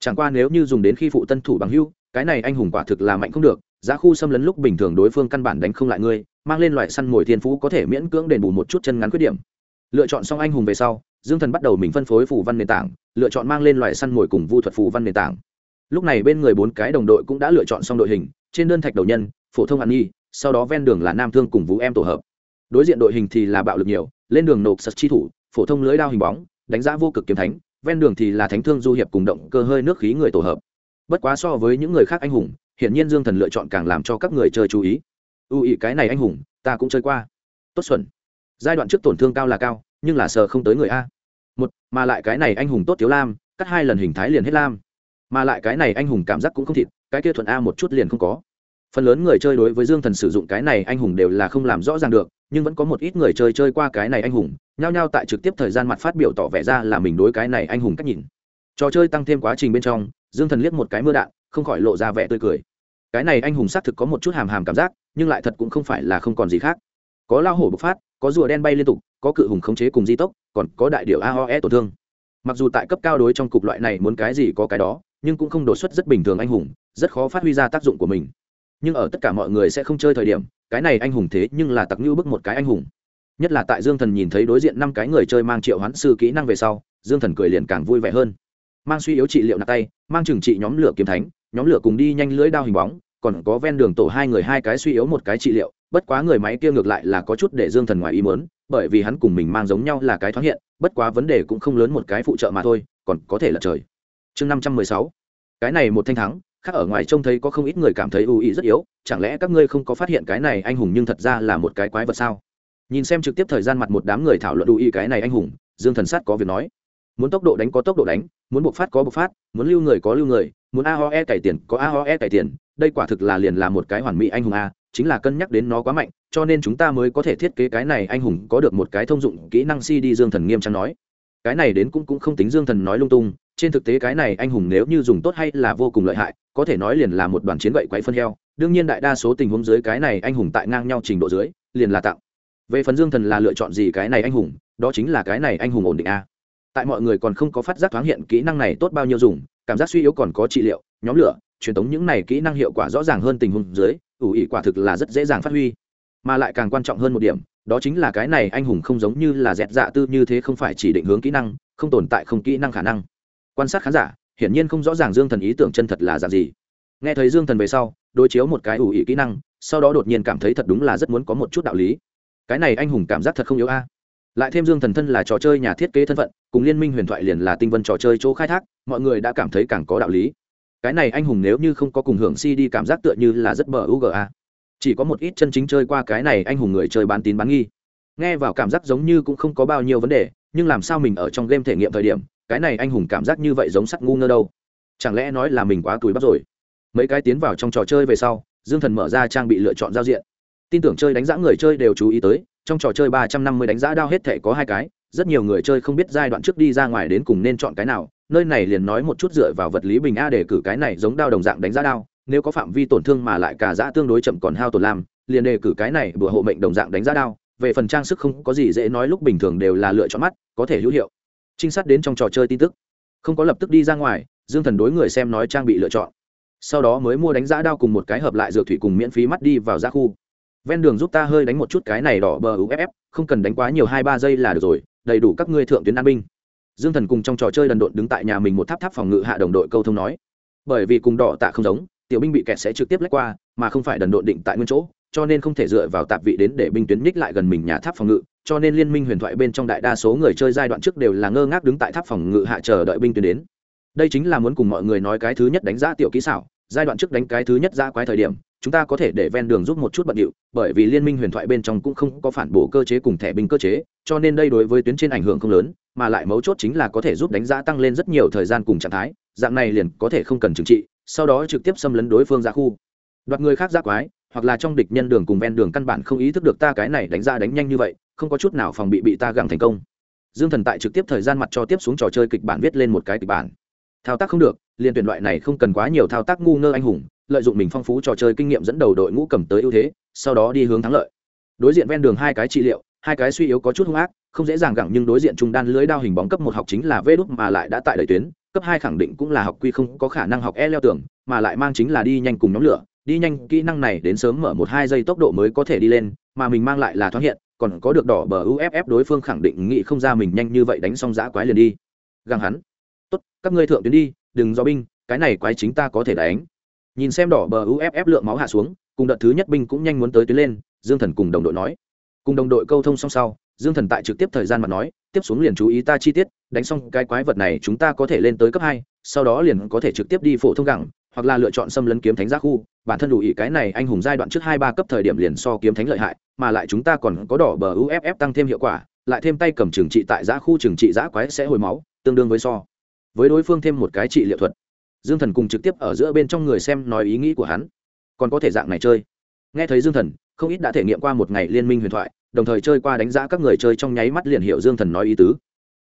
chẳng qua nếu như dùng đến khi phụ tân thủ bằng hưu, cái này anh hùng quả thực là mạnh không được, giá khu xâm lấn lúc bình thường đối phương căn bản đánh không lại ngươi, mang lên loại săn mồi thiên phú có thể miễn cưỡng đền bù một chút chân ngắn khuyết điểm. Lựa chọn xong anh hùng về sau, dương thần bắt đầu mình phân phối phù văn nền tảng, lựa chọn mang lên loại săn mồi cùng vu thuật phù văn nền tảng. Lúc này bên người bốn cái đồng đội cũng đã lựa chọn xong đội hình, trên đơn thạch đầu nhân, phổ thông ăn nhi, sau đó ven đường là nam thương cùng vũ em tổ hợp. Đối diện đội hình thì là bạo lực nhiều, lên đường nộp sật chi thủ, phổ thông lưới đao hình bóng, đánh giá vô cực kiếm thánh ven đường thì là thánh thương du hiệp cùng động cơ hơi nước khí người tổ hợp. Bất quá so với những người khác anh hùng, hiển nhiên dương thần lựa chọn càng làm cho các người chơi chú ý. Ưu ý cái này anh hùng, ta cũng chơi qua. Tốt xuẩn. Giai đoạn trước tổn thương cao là cao, nhưng là sờ không tới người a. Một, mà lại cái này anh hùng tốt thiếu lam, cắt hai lần hình thái liền hết lam. Mà lại cái này anh hùng cảm giác cũng không thịt, cái kia thuận a một chút liền không có. Phần lớn người chơi đối với dương thần sử dụng cái này anh hùng đều là không làm rõ ràng được nhưng vẫn có một ít người chơi chơi qua cái này anh hùng, nhao nhao tại trực tiếp thời gian mặt phát biểu tỏ vẻ ra là mình đối cái này anh hùng cách nhìn. Trò chơi tăng thêm quá trình bên trong, dương thần liếc một cái mưa đạn, không khỏi lộ ra vẻ tươi cười. Cái này anh hùng xác thực có một chút hàm hàm cảm giác, nhưng lại thật cũng không phải là không còn gì khác. Có lao hổ bộc phát, có rùa đen bay liên tục, có cự hùng khống chế cùng di tốc, còn có đại điệu aoe tổn thương. Mặc dù tại cấp cao đối trong cục loại này muốn cái gì có cái đó, nhưng cũng không đột xuất rất bình thường anh hùng, rất khó phát huy ra tác dụng của mình. Nhưng ở tất cả mọi người sẽ không chơi thời điểm cái này anh hùng thế nhưng là tặc như bức một cái anh hùng. Nhất là tại dương thần nhìn thấy đối diện năm cái người chơi mang triệu hoán sư kỹ năng về sau, dương thần cười liền càng vui vẻ hơn. Mang suy yếu trị liệu nặng tay, mang trừng trị nhóm lửa kiếm thánh, nhóm lửa cùng đi nhanh lưỡi đao hình bóng, còn có ven đường tổ hai người hai cái suy yếu một cái trị liệu, bất quá người máy kia ngược lại là có chút để dương thần ngoài ý mớn bởi vì hắn cùng mình mang giống nhau là cái thoáng hiện, bất quá vấn đề cũng không lớn một cái phụ trợ mà thôi, còn có thể là trời. Chương năm trăm mười sáu. Cái này một thanh thắng khác ở ngoài trông thấy có không ít người cảm thấy ưu ý rất yếu, chẳng lẽ các ngươi không có phát hiện cái này anh hùng nhưng thật ra là một cái quái vật sao? Nhìn xem trực tiếp thời gian mặt một đám người thảo luận ưu ý cái này anh hùng, dương thần sát có việc nói. Muốn tốc độ đánh có tốc độ đánh, muốn bộc phát có bộc phát, muốn lưu người có lưu người, muốn a ho e cải tiền có a ho e cải tiền, đây quả thực là liền là một cái hoàn mỹ anh hùng a, chính là cân nhắc đến nó quá mạnh, cho nên chúng ta mới có thể thiết kế cái này anh hùng có được một cái thông dụng kỹ năng si đi dương thần nghiêm trang nói. Cái này đến cũng cũng không tính dương thần nói lung tung trên thực tế cái này anh hùng nếu như dùng tốt hay là vô cùng lợi hại, có thể nói liền là một đoàn chiến gậy quậy phân heo. Đương nhiên đại đa số tình huống dưới cái này anh hùng tại ngang nhau trình độ dưới, liền là tặng về phần dương thần là lựa chọn gì cái này anh hùng, đó chính là cái này anh hùng ổn định a. Tại mọi người còn không có phát giác thoáng hiện kỹ năng này tốt bao nhiêu dùng, cảm giác suy yếu còn có trị liệu, nhóm lửa, truyền thống những này kỹ năng hiệu quả rõ ràng hơn tình huống dưới, ủ ỉ quả thực là rất dễ dàng phát huy. Mà lại càng quan trọng hơn một điểm, đó chính là cái này anh hùng không giống như là dẹt dạ tư như thế không phải chỉ định hướng kỹ năng, không tồn tại không kỹ năng khả năng quan sát khán giả, hiển nhiên không rõ ràng dương thần ý tưởng chân thật là dạng gì. Nghe thấy dương thần về sau, đối chiếu một cái ủ ỉ kỹ năng, sau đó đột nhiên cảm thấy thật đúng là rất muốn có một chút đạo lý. Cái này anh hùng cảm giác thật không yếu a. Lại thêm dương thần thân là trò chơi nhà thiết kế thân phận, cùng liên minh huyền thoại liền là tinh vân trò chơi chỗ khai thác, mọi người đã cảm thấy càng có đạo lý. Cái này anh hùng nếu như không có cùng hưởng cd cảm giác tựa như là rất bờ uga chỉ có một ít chân chính chơi qua cái này anh hùng người chơi bán tín bán nghi. Nghe vào cảm giác giống như cũng không có bao nhiêu vấn đề, nhưng làm sao mình ở trong game thể nghiệm thời điểm cái này anh hùng cảm giác như vậy giống sắt ngu ngơ đâu. Chẳng lẽ nói là mình quá túi bắp rồi? Mấy cái tiến vào trong trò chơi về sau, dương thần mở ra trang bị lựa chọn giao diện. Tin tưởng chơi đánh giá người chơi đều chú ý tới, trong trò chơi ba trăm năm mươi đánh giá đao hết thể có hai cái, rất nhiều người chơi không biết giai đoạn trước đi ra ngoài đến cùng nên chọn cái nào, nơi này liền nói một chút dựa vào vật lý bình a để cử cái này giống đao đồng dạng đánh giá đao, nếu có phạm vi tổn thương mà lại cả giã tương đối chậm còn hao tổn làm, liền đề cử cái này bữa hộ mệnh đồng dạng đánh giá đao, về phần trang sức không có gì dễ nói lúc bình thường đều là lựa chọn mắt, có thể hữu hiệu trinh sát đến trong trò chơi tin tức. Không có lập tức đi ra ngoài, dương thần đối người xem nói trang bị lựa chọn. Sau đó mới mua đánh giá đao cùng một cái hợp lại dược thủy cùng miễn phí mắt đi vào ra khu. Ven đường giúp ta hơi đánh một chút cái này đỏ bờ uff không cần đánh quá nhiều, hai ba giây là được rồi, đầy đủ các ngươi thượng tuyến an binh. Dương thần cùng trong trò chơi đần độn đứng tại nhà mình một tháp tháp phòng ngự hạ đồng đội câu thông nói. Bởi vì cùng đỏ tạ không giống, tiểu binh bị kẹt sẽ trực tiếp lách qua, mà không phải đần độn định tại nguyên chỗ, cho nên không thể dựa vào tạp vị đến để binh tuyến nhích lại gần mình nhà tháp phòng ngự cho nên liên minh huyền thoại bên trong đại đa số người chơi giai đoạn trước đều là ngơ ngác đứng tại tháp phòng ngự hạ chờ đợi binh tuyến đến. Đây chính là muốn cùng mọi người nói cái thứ nhất đánh giá tiểu kỹ xảo, giai đoạn trước đánh cái thứ nhất ra quái thời điểm, chúng ta có thể để ven đường giúp một chút bận điệu, bởi vì liên minh huyền thoại bên trong cũng không có phản bổ cơ chế cùng thẻ binh cơ chế, cho nên đây đối với tuyến trên ảnh hưởng không lớn, mà lại mấu chốt chính là có thể giúp đánh giá tăng lên rất nhiều thời gian cùng trạng thái, dạng này liền có thể không cần trừng trị, sau đó trực tiếp xâm lấn đối phương ra khu. Đoạt người khác ra quái, hoặc là trong địch nhân đường cùng ven đường căn bản không ý thức được ta cái này đánh ra đánh nhanh như vậy không có chút nào phòng bị bị ta gặng thành công. Dương thần tại trực tiếp thời gian mặt cho tiếp xuống trò chơi kịch bản viết lên một cái kịch bản. Thao tác không được liên tuyển loại này không cần quá nhiều thao tác ngu ngơ anh hùng, lợi dụng mình phong phú trò chơi kinh nghiệm dẫn đầu đội ngũ cầm tới ưu thế, sau đó đi hướng thắng lợi. Đối diện ven đường hai cái trị liệu, hai cái suy yếu có chút hung ác, không dễ dàng gặng nhưng đối diện trung đan lưới đao hình bóng cấp một học chính là vê đúc mà lại đã tại đời tuyến, cấp hai khẳng định cũng là học quy không có khả năng học e leo tưởng mà lại mang chính là đi nhanh cùng nhóm lửa, đi nhanh, kỹ năng này đến sớm mở một hai giây tốc độ mới có thể đi lên, mà mình mang lại là thoáng hiện còn có được đỏ bờ uff đối phương khẳng định nghĩ không ra mình nhanh như vậy đánh xong giã quái liền đi. Găng hắn, tốt, các ngươi thượng tuyến đi, đừng do binh, cái này quái chính ta có thể đánh. Nhìn xem đỏ bờ uff lượng máu hạ xuống, cùng đợt thứ nhất binh cũng nhanh muốn tới tuyến lên, dương thần cùng đồng đội nói. Cùng đồng đội câu thông xong sau, dương thần tại trực tiếp thời gian mà nói, tiếp xuống liền chú ý ta chi tiết, đánh xong cái quái vật này chúng ta có thể lên tới cấp hai, sau đó liền có thể trực tiếp đi phổ thông gẳng, hoặc là lựa chọn xâm lấn kiếm thánh giác khu. Bản thân đủ ý cái này anh hùng giai đoạn trước hai ba cấp thời điểm liền so kiếm thánh lợi hại mà lại chúng ta còn có đỏ bờ uff tăng thêm hiệu quả, lại thêm tay cầm trừng trị tại giã khu trừng trị giã quái sẽ hồi máu, tương đương với so với đối phương thêm một cái trị liệu thuật. Dương thần cùng trực tiếp ở giữa bên trong người xem nói ý nghĩ của hắn. Còn có thể dạng này chơi. Nghe thấy dương thần, không ít đã thể nghiệm qua một ngày liên minh huyền thoại, đồng thời chơi qua đánh giá các người chơi trong nháy mắt liền hiệu dương thần nói ý tứ.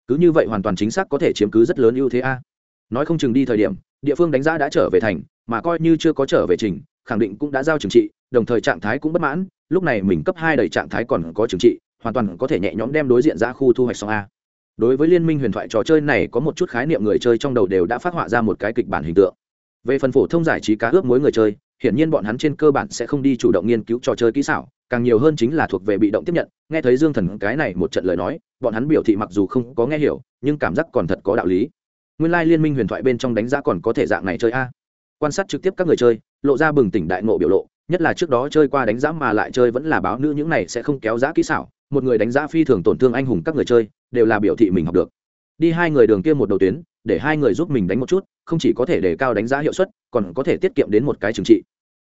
Cứ như vậy hoàn toàn chính xác có thể chiếm cứ rất lớn ưu thế a. Nói không chừng đi thời điểm, địa phương đánh giá đã trở về thành, mà coi như chưa có trở về trình, khẳng định cũng đã giao trừng trị, đồng thời trạng thái cũng bất mãn lúc này mình cấp hai đầy trạng thái còn có trừng trị, hoàn toàn có thể nhẹ nhõm đem đối diện ra khu thu hoạch xong a. Đối với liên minh huyền thoại trò chơi này có một chút khái niệm người chơi trong đầu đều đã phát họa ra một cái kịch bản hình tượng. Về phần phổ thông giải trí cá ướp mối người chơi, hiển nhiên bọn hắn trên cơ bản sẽ không đi chủ động nghiên cứu trò chơi kỹ xảo, càng nhiều hơn chính là thuộc về bị động tiếp nhận. Nghe thấy dương thần cái này một trận lời nói, bọn hắn biểu thị mặc dù không có nghe hiểu, nhưng cảm giác còn thật có đạo lý. Nguyên lai liên minh huyền thoại bên trong đánh giá còn có thể dạng này chơi a. Quan sát trực tiếp các người chơi, lộ ra bừng tỉnh đại ngộ biểu lộ nhất là trước đó chơi qua đánh giá mà lại chơi vẫn là báo nữ những này sẽ không kéo giá kỹ xảo, một người đánh giá phi thường tổn thương anh hùng các người chơi, đều là biểu thị mình học được. Đi hai người đường kia một đầu tuyến, để hai người giúp mình đánh một chút, không chỉ có thể để cao đánh giá hiệu suất, còn có thể tiết kiệm đến một cái trừng trị.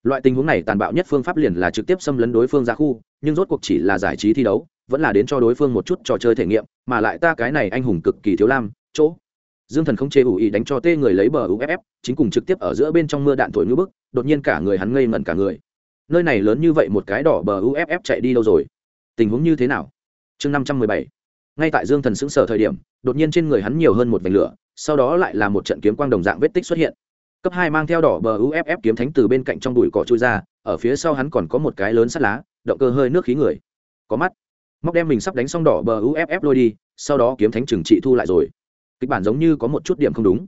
Loại tình huống này tàn bạo nhất phương pháp liền là trực tiếp xâm lấn đối phương ra khu, nhưng rốt cuộc chỉ là giải trí thi đấu, vẫn là đến cho đối phương một chút trò chơi thể nghiệm, mà lại ta cái này anh hùng cực kỳ thiếu lam, chỗ. Dương thần không chê ủ ý đánh cho tê người lấy bờ uff chính cùng trực tiếp ở giữa bên trong mưa đạn thổi ngữ bức, đột nhiên cả người hắn ngây ngẩn cả người nơi này lớn như vậy một cái đỏ bờ uff chạy đi đâu rồi? Tình huống như thế nào? Chương năm trăm mười bảy. Ngay tại dương thần xứng sở thời điểm, đột nhiên trên người hắn nhiều hơn một vành lửa, sau đó lại là một trận kiếm quang đồng dạng vết tích xuất hiện. Cấp hai mang theo đỏ bờ uff kiếm thánh từ bên cạnh trong bụi cỏ trôi ra, ở phía sau hắn còn có một cái lớn sắt lá, động cơ hơi nước khí người. Có mắt. Móc đem mình sắp đánh xong đỏ bờ uff lôi đi, sau đó kiếm thánh trừng trị thu lại rồi. Kịch bản giống như có một chút điểm không đúng.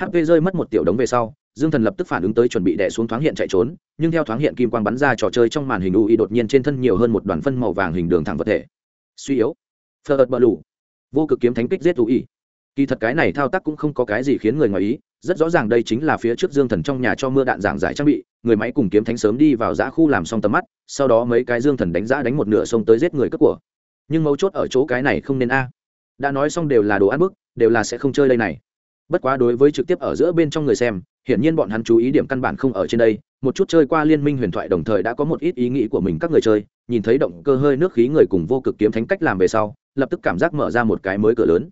Hp rơi mất một tiểu đống về sau dương thần lập tức phản ứng tới chuẩn bị đẻ xuống thoáng hiện chạy trốn, nhưng theo thoáng hiện kim quang bắn ra trò chơi trong màn hình ui đột nhiên trên thân nhiều hơn một đoàn phân màu vàng hình đường thẳng vật thể. Suy yếu. Phờ ợt bờ lù. Vô cực kiếm thánh kích giết ui kỳ thật cái này thao tác cũng không có cái gì khiến người ngoài ý, rất rõ ràng đây chính là phía trước dương thần trong nhà cho mưa đạn giảng giải trang bị, người máy cùng kiếm thánh sớm đi vào giã khu làm xong tầm mắt, sau đó mấy cái dương thần đánh giã đánh một nửa sông tới giết người cướp của. Nhưng mấu chốt ở chỗ cái này không nên a. Đã nói xong đều là đồ ăn bức, đều là sẽ không chơi đây này. Bất quá đối với trực tiếp ở giữa bên trong người xem hiển nhiên bọn hắn chú ý điểm căn bản không ở trên đây, một chút chơi qua liên minh huyền thoại đồng thời đã có một ít ý nghĩ của mình các người chơi, nhìn thấy động cơ hơi nước khí người cùng vô cực kiếm thánh cách làm về sau, lập tức cảm giác mở ra một cái mới cửa lớn.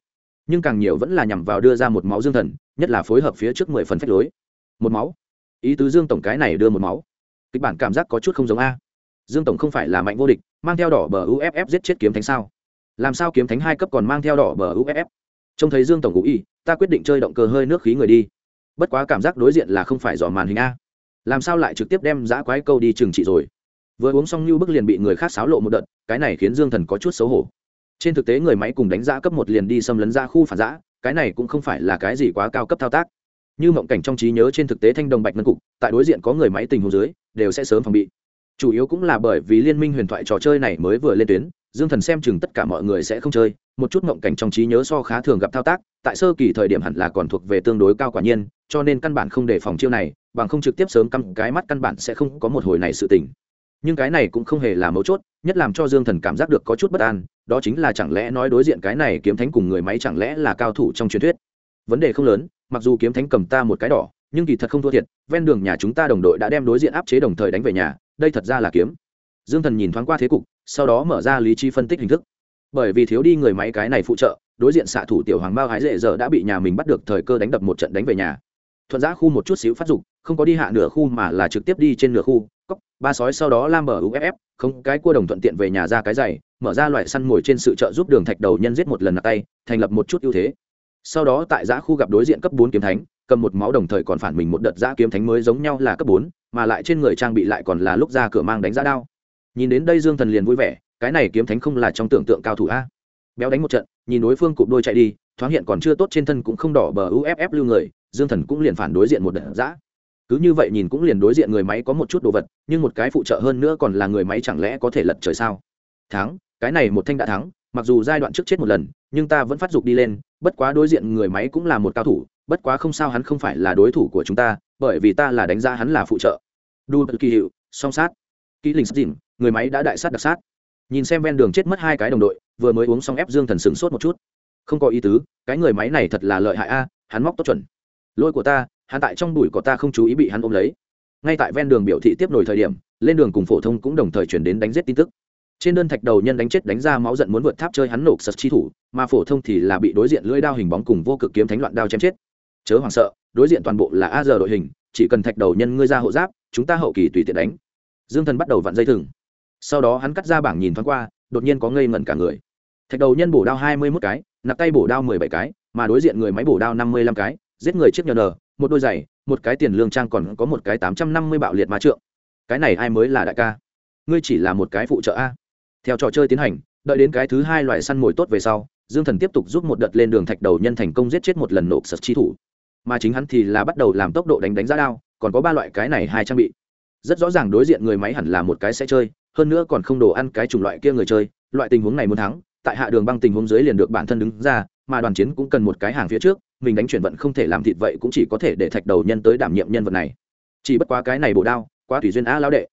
Nhưng càng nhiều vẫn là nhằm vào đưa ra một máu dương thần, nhất là phối hợp phía trước mười phần phách lối. Một máu? Ý tứ dương tổng cái này đưa một máu. Kịch bản cảm giác có chút không giống a. Dương tổng không phải là mạnh vô địch, mang theo đỏ bờ uff giết chết kiếm thánh sao? Làm sao kiếm thánh hai cấp còn mang theo đỏ bờ uff trông thấy dương tổng ngụ y ta quyết định chơi động cơ hơi nước khí người đi bất quá cảm giác đối diện là không phải dò màn hình a. Làm sao lại trực tiếp đem giã quái câu đi trừng trị rồi? Vừa uống xong như bức liền bị người khác xáo lộ một đợt, cái này khiến dương thần có chút xấu hổ. Trên thực tế người máy cùng đánh giá cấp một liền đi xâm lấn ra khu phản giã, cái này cũng không phải là cái gì quá cao cấp thao tác. Như mộng cảnh trong trí nhớ trên thực tế thanh đồng bạch ngân cục, tại đối diện có người máy tình hồ dưới, đều sẽ sớm phòng bị. Chủ yếu cũng là bởi vì liên minh huyền thoại trò chơi này mới vừa lên tuyến dương thần xem chừng tất cả mọi người sẽ không chơi, một chút mộng cảnh trong trí nhớ so khá thường gặp thao tác, tại sơ kỳ thời điểm hẳn là còn thuộc về tương đối cao quả nhiên, cho nên căn bản không đề phòng chiêu này, bằng không trực tiếp sớm căm cái mắt căn bản sẽ không có một hồi này sự tình. Nhưng cái này cũng không hề là mấu chốt, nhất làm cho dương thần cảm giác được có chút bất an, đó chính là chẳng lẽ nói đối diện cái này kiếm thánh cùng người máy chẳng lẽ là cao thủ trong truyền thuyết? Vấn đề không lớn, mặc dù kiếm thánh cầm ta một cái đỏ, nhưng kỳ thật không thua thiệt, ven đường nhà chúng ta đồng đội đã đem đối diện áp chế đồng thời đánh về nhà, đây thật ra là kiếm dương thần nhìn thoáng qua thế cục, sau đó mở ra lý trí phân tích hình thức. Bởi vì thiếu đi người máy cái này phụ trợ, đối diện xạ thủ tiểu hoàng bao hái dễ giờ đã bị nhà mình bắt được thời cơ đánh đập một trận đánh về nhà. Thuận giã khu một chút xíu phát dục, không có đi hạ nửa khu mà là trực tiếp đi trên nửa khu cóc ba sói sau đó lam bờ uff không, cái cua đồng thuận tiện về nhà ra cái giày, mở ra loại săn mồi trên sự trợ giúp đường thạch đầu nhân giết một lần nạt tay, thành lập một chút ưu thế. Sau đó tại giã khu gặp đối diện cấp bốn kiếm thánh, cầm một máu đồng thời còn phản mình một đợt giã kiếm thánh mới giống nhau là cấp bốn, mà lại trên người trang bị lại còn là lúc ra cửa mang đánh giá đao nhìn đến đây dương thần liền vui vẻ, cái này kiếm thánh không là trong tưởng tượng cao thủ a. Béo đánh một trận, nhìn đối phương cụp đôi chạy đi, thoáng hiện còn chưa tốt trên thân cũng không đỏ bờ uff lưu người, dương thần cũng liền phản đối diện một đợt giã. Cứ như vậy nhìn cũng liền đối diện người máy có một chút đồ vật, nhưng một cái phụ trợ hơn nữa còn là người máy chẳng lẽ có thể lật trời sao? Thắng, cái này một thanh đã thắng, mặc dù giai đoạn trước chết một lần, nhưng ta vẫn phát dục đi lên, bất quá đối diện người máy cũng là một cao thủ, bất quá không sao hắn không phải là đối thủ của chúng ta, bởi vì ta là đánh giá hắn là phụ trợ. Đu kỳ hiệu song sát kỹ linh dìm, người máy đã đại sát đặc sát. Nhìn xem ven đường chết mất hai cái đồng đội, vừa mới uống xong ép dương thần sửng sốt một chút. Không có ý tứ, cái người máy này thật là lợi hại a, hắn móc tốt chuẩn. Lôi của ta, hắn tại trong đùi của ta không chú ý bị hắn ôm lấy. Ngay tại ven đường biểu thị tiếp nổi thời điểm, lên đường cùng phổ thông cũng đồng thời chuyển đến đánh giết tin tức. Trên đơn thạch đầu nhân đánh chết đánh ra máu giận muốn vượt tháp chơi hắn nổ sật chi thủ, mà phổ thông thì là bị đối diện lưỡi đao hình bóng cùng vô cực kiếm thánh loạn đao chém chết. Chớ hoảng sợ, đối diện toàn bộ là a giờ đội hình, chỉ cần thạch đầu nhân ngươi ra hộ giáp, chúng ta hậu kỳ tùy tiện đánh dương thần bắt đầu vặn dây thừng. Sau đó hắn cắt ra bảng nhìn thoáng qua, đột nhiên có ngây ngẩn cả người. Thạch đầu nhân bổ đao hai mươi mốt cái, nạp tay bổ đao mười bảy cái, mà đối diện người máy bổ đao năm mươi lăm cái, giết người chiếc nhờ nờ, một đôi giày, một cái tiền lương trang còn có một cái tám trăm năm mươi bạo liệt ma trượng. Cái này ai mới là đại ca? Ngươi chỉ là một cái phụ trợ a. Theo trò chơi tiến hành, đợi đến cái thứ hai loại săn mồi tốt về sau, dương thần tiếp tục giúp một đợt lên đường thạch đầu nhân thành công giết chết một lần nộp sật chi thủ. Mà chính hắn thì là bắt đầu làm tốc độ đánh đánh giá đao, còn có ba loại cái này hai trang bị rất rõ ràng đối diện người máy hẳn là một cái sẽ chơi, hơn nữa còn không đồ ăn cái chủng loại kia người chơi, loại tình huống này muốn thắng, tại hạ đường băng tình huống dưới liền được bản thân đứng ra, mà đoàn chiến cũng cần một cái hàng phía trước, mình đánh chuyển vận không thể làm thịt vậy cũng chỉ có thể để thạch đầu nhân tới đảm nhiệm nhân vật này. Chỉ bất quá cái này bổ đao, quá thủy duyên á lão đệ.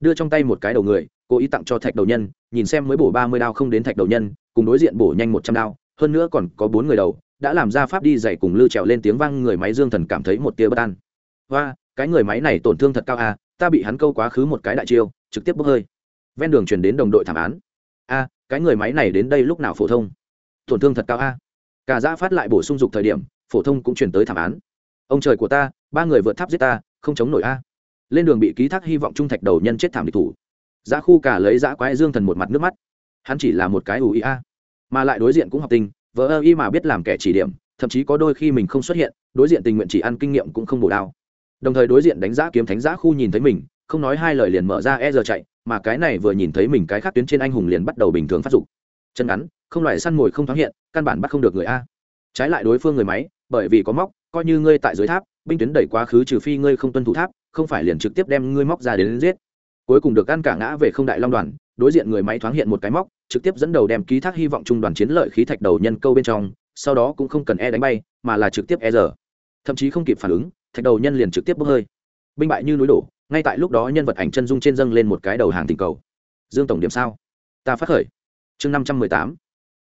Đưa trong tay một cái đầu người, cố ý tặng cho thạch đầu nhân, nhìn xem mới bổ ba mươi đao không đến thạch đầu nhân, cùng đối diện bổ nhanh một trăm đao, hơn nữa còn có bốn người đầu, đã làm ra pháp đi dày cùng lư trèo lên tiếng vang người máy dương thần cảm thấy một tia bất an. Và cái người máy này tổn thương thật cao à ta bị hắn câu quá khứ một cái đại chiêu trực tiếp bốc hơi. Ven đường chuyển đến đồng đội thảm án. A cái người máy này đến đây lúc nào phổ thông? Tổn thương thật cao a. Cả giã phát lại bổ sung dục thời điểm phổ thông cũng chuyển tới thảm án. Ông trời của ta ba người vượt tháp giết ta không chống nổi a. Lên đường bị ký thác hy vọng trung thạch đầu nhân chết thảm địch thủ. Giã khu cả lấy giã quái dương thần một mặt nước mắt. Hắn chỉ là một cái ủ ý a mà lại đối diện cũng học tình, vợ ơ y mà biết làm kẻ chỉ điểm thậm chí có đôi khi mình không xuất hiện đối diện tình nguyện chỉ ăn kinh nghiệm cũng không bổ đao đồng thời đối diện đánh giá kiếm thánh giá khu nhìn thấy mình không nói hai lời liền mở ra e giờ chạy mà cái này vừa nhìn thấy mình cái khác tuyến trên anh hùng liền bắt đầu bình thường phát dục. Chân ngắn không loại săn mồi không thoáng hiện căn bản bắt không được người a. Trái lại đối phương người máy bởi vì có móc coi như ngươi tại dưới tháp binh tuyến đẩy quá khứ trừ phi ngươi không tuân thủ tháp không phải liền trực tiếp đem ngươi móc ra đến, đến giết. Cuối cùng được ăn cả ngã về không đại long đoàn đối diện người máy thoáng hiện một cái móc trực tiếp dẫn đầu đem ký thác hy vọng trung đoàn chiến lợi khí thạch đầu nhân câu bên trong sau đó cũng không cần e đánh bay mà là trực tiếp e giờ thậm chí không kịp phản ứng thạch đầu nhân liền trực tiếp bốc hơi. Binh bại như núi đổ ngay tại lúc đó nhân vật ảnh chân dung trên dâng lên một cái đầu hàng tình cầu. Dương tổng điểm sao? Ta phát khởi. Chương năm trăm mười tám.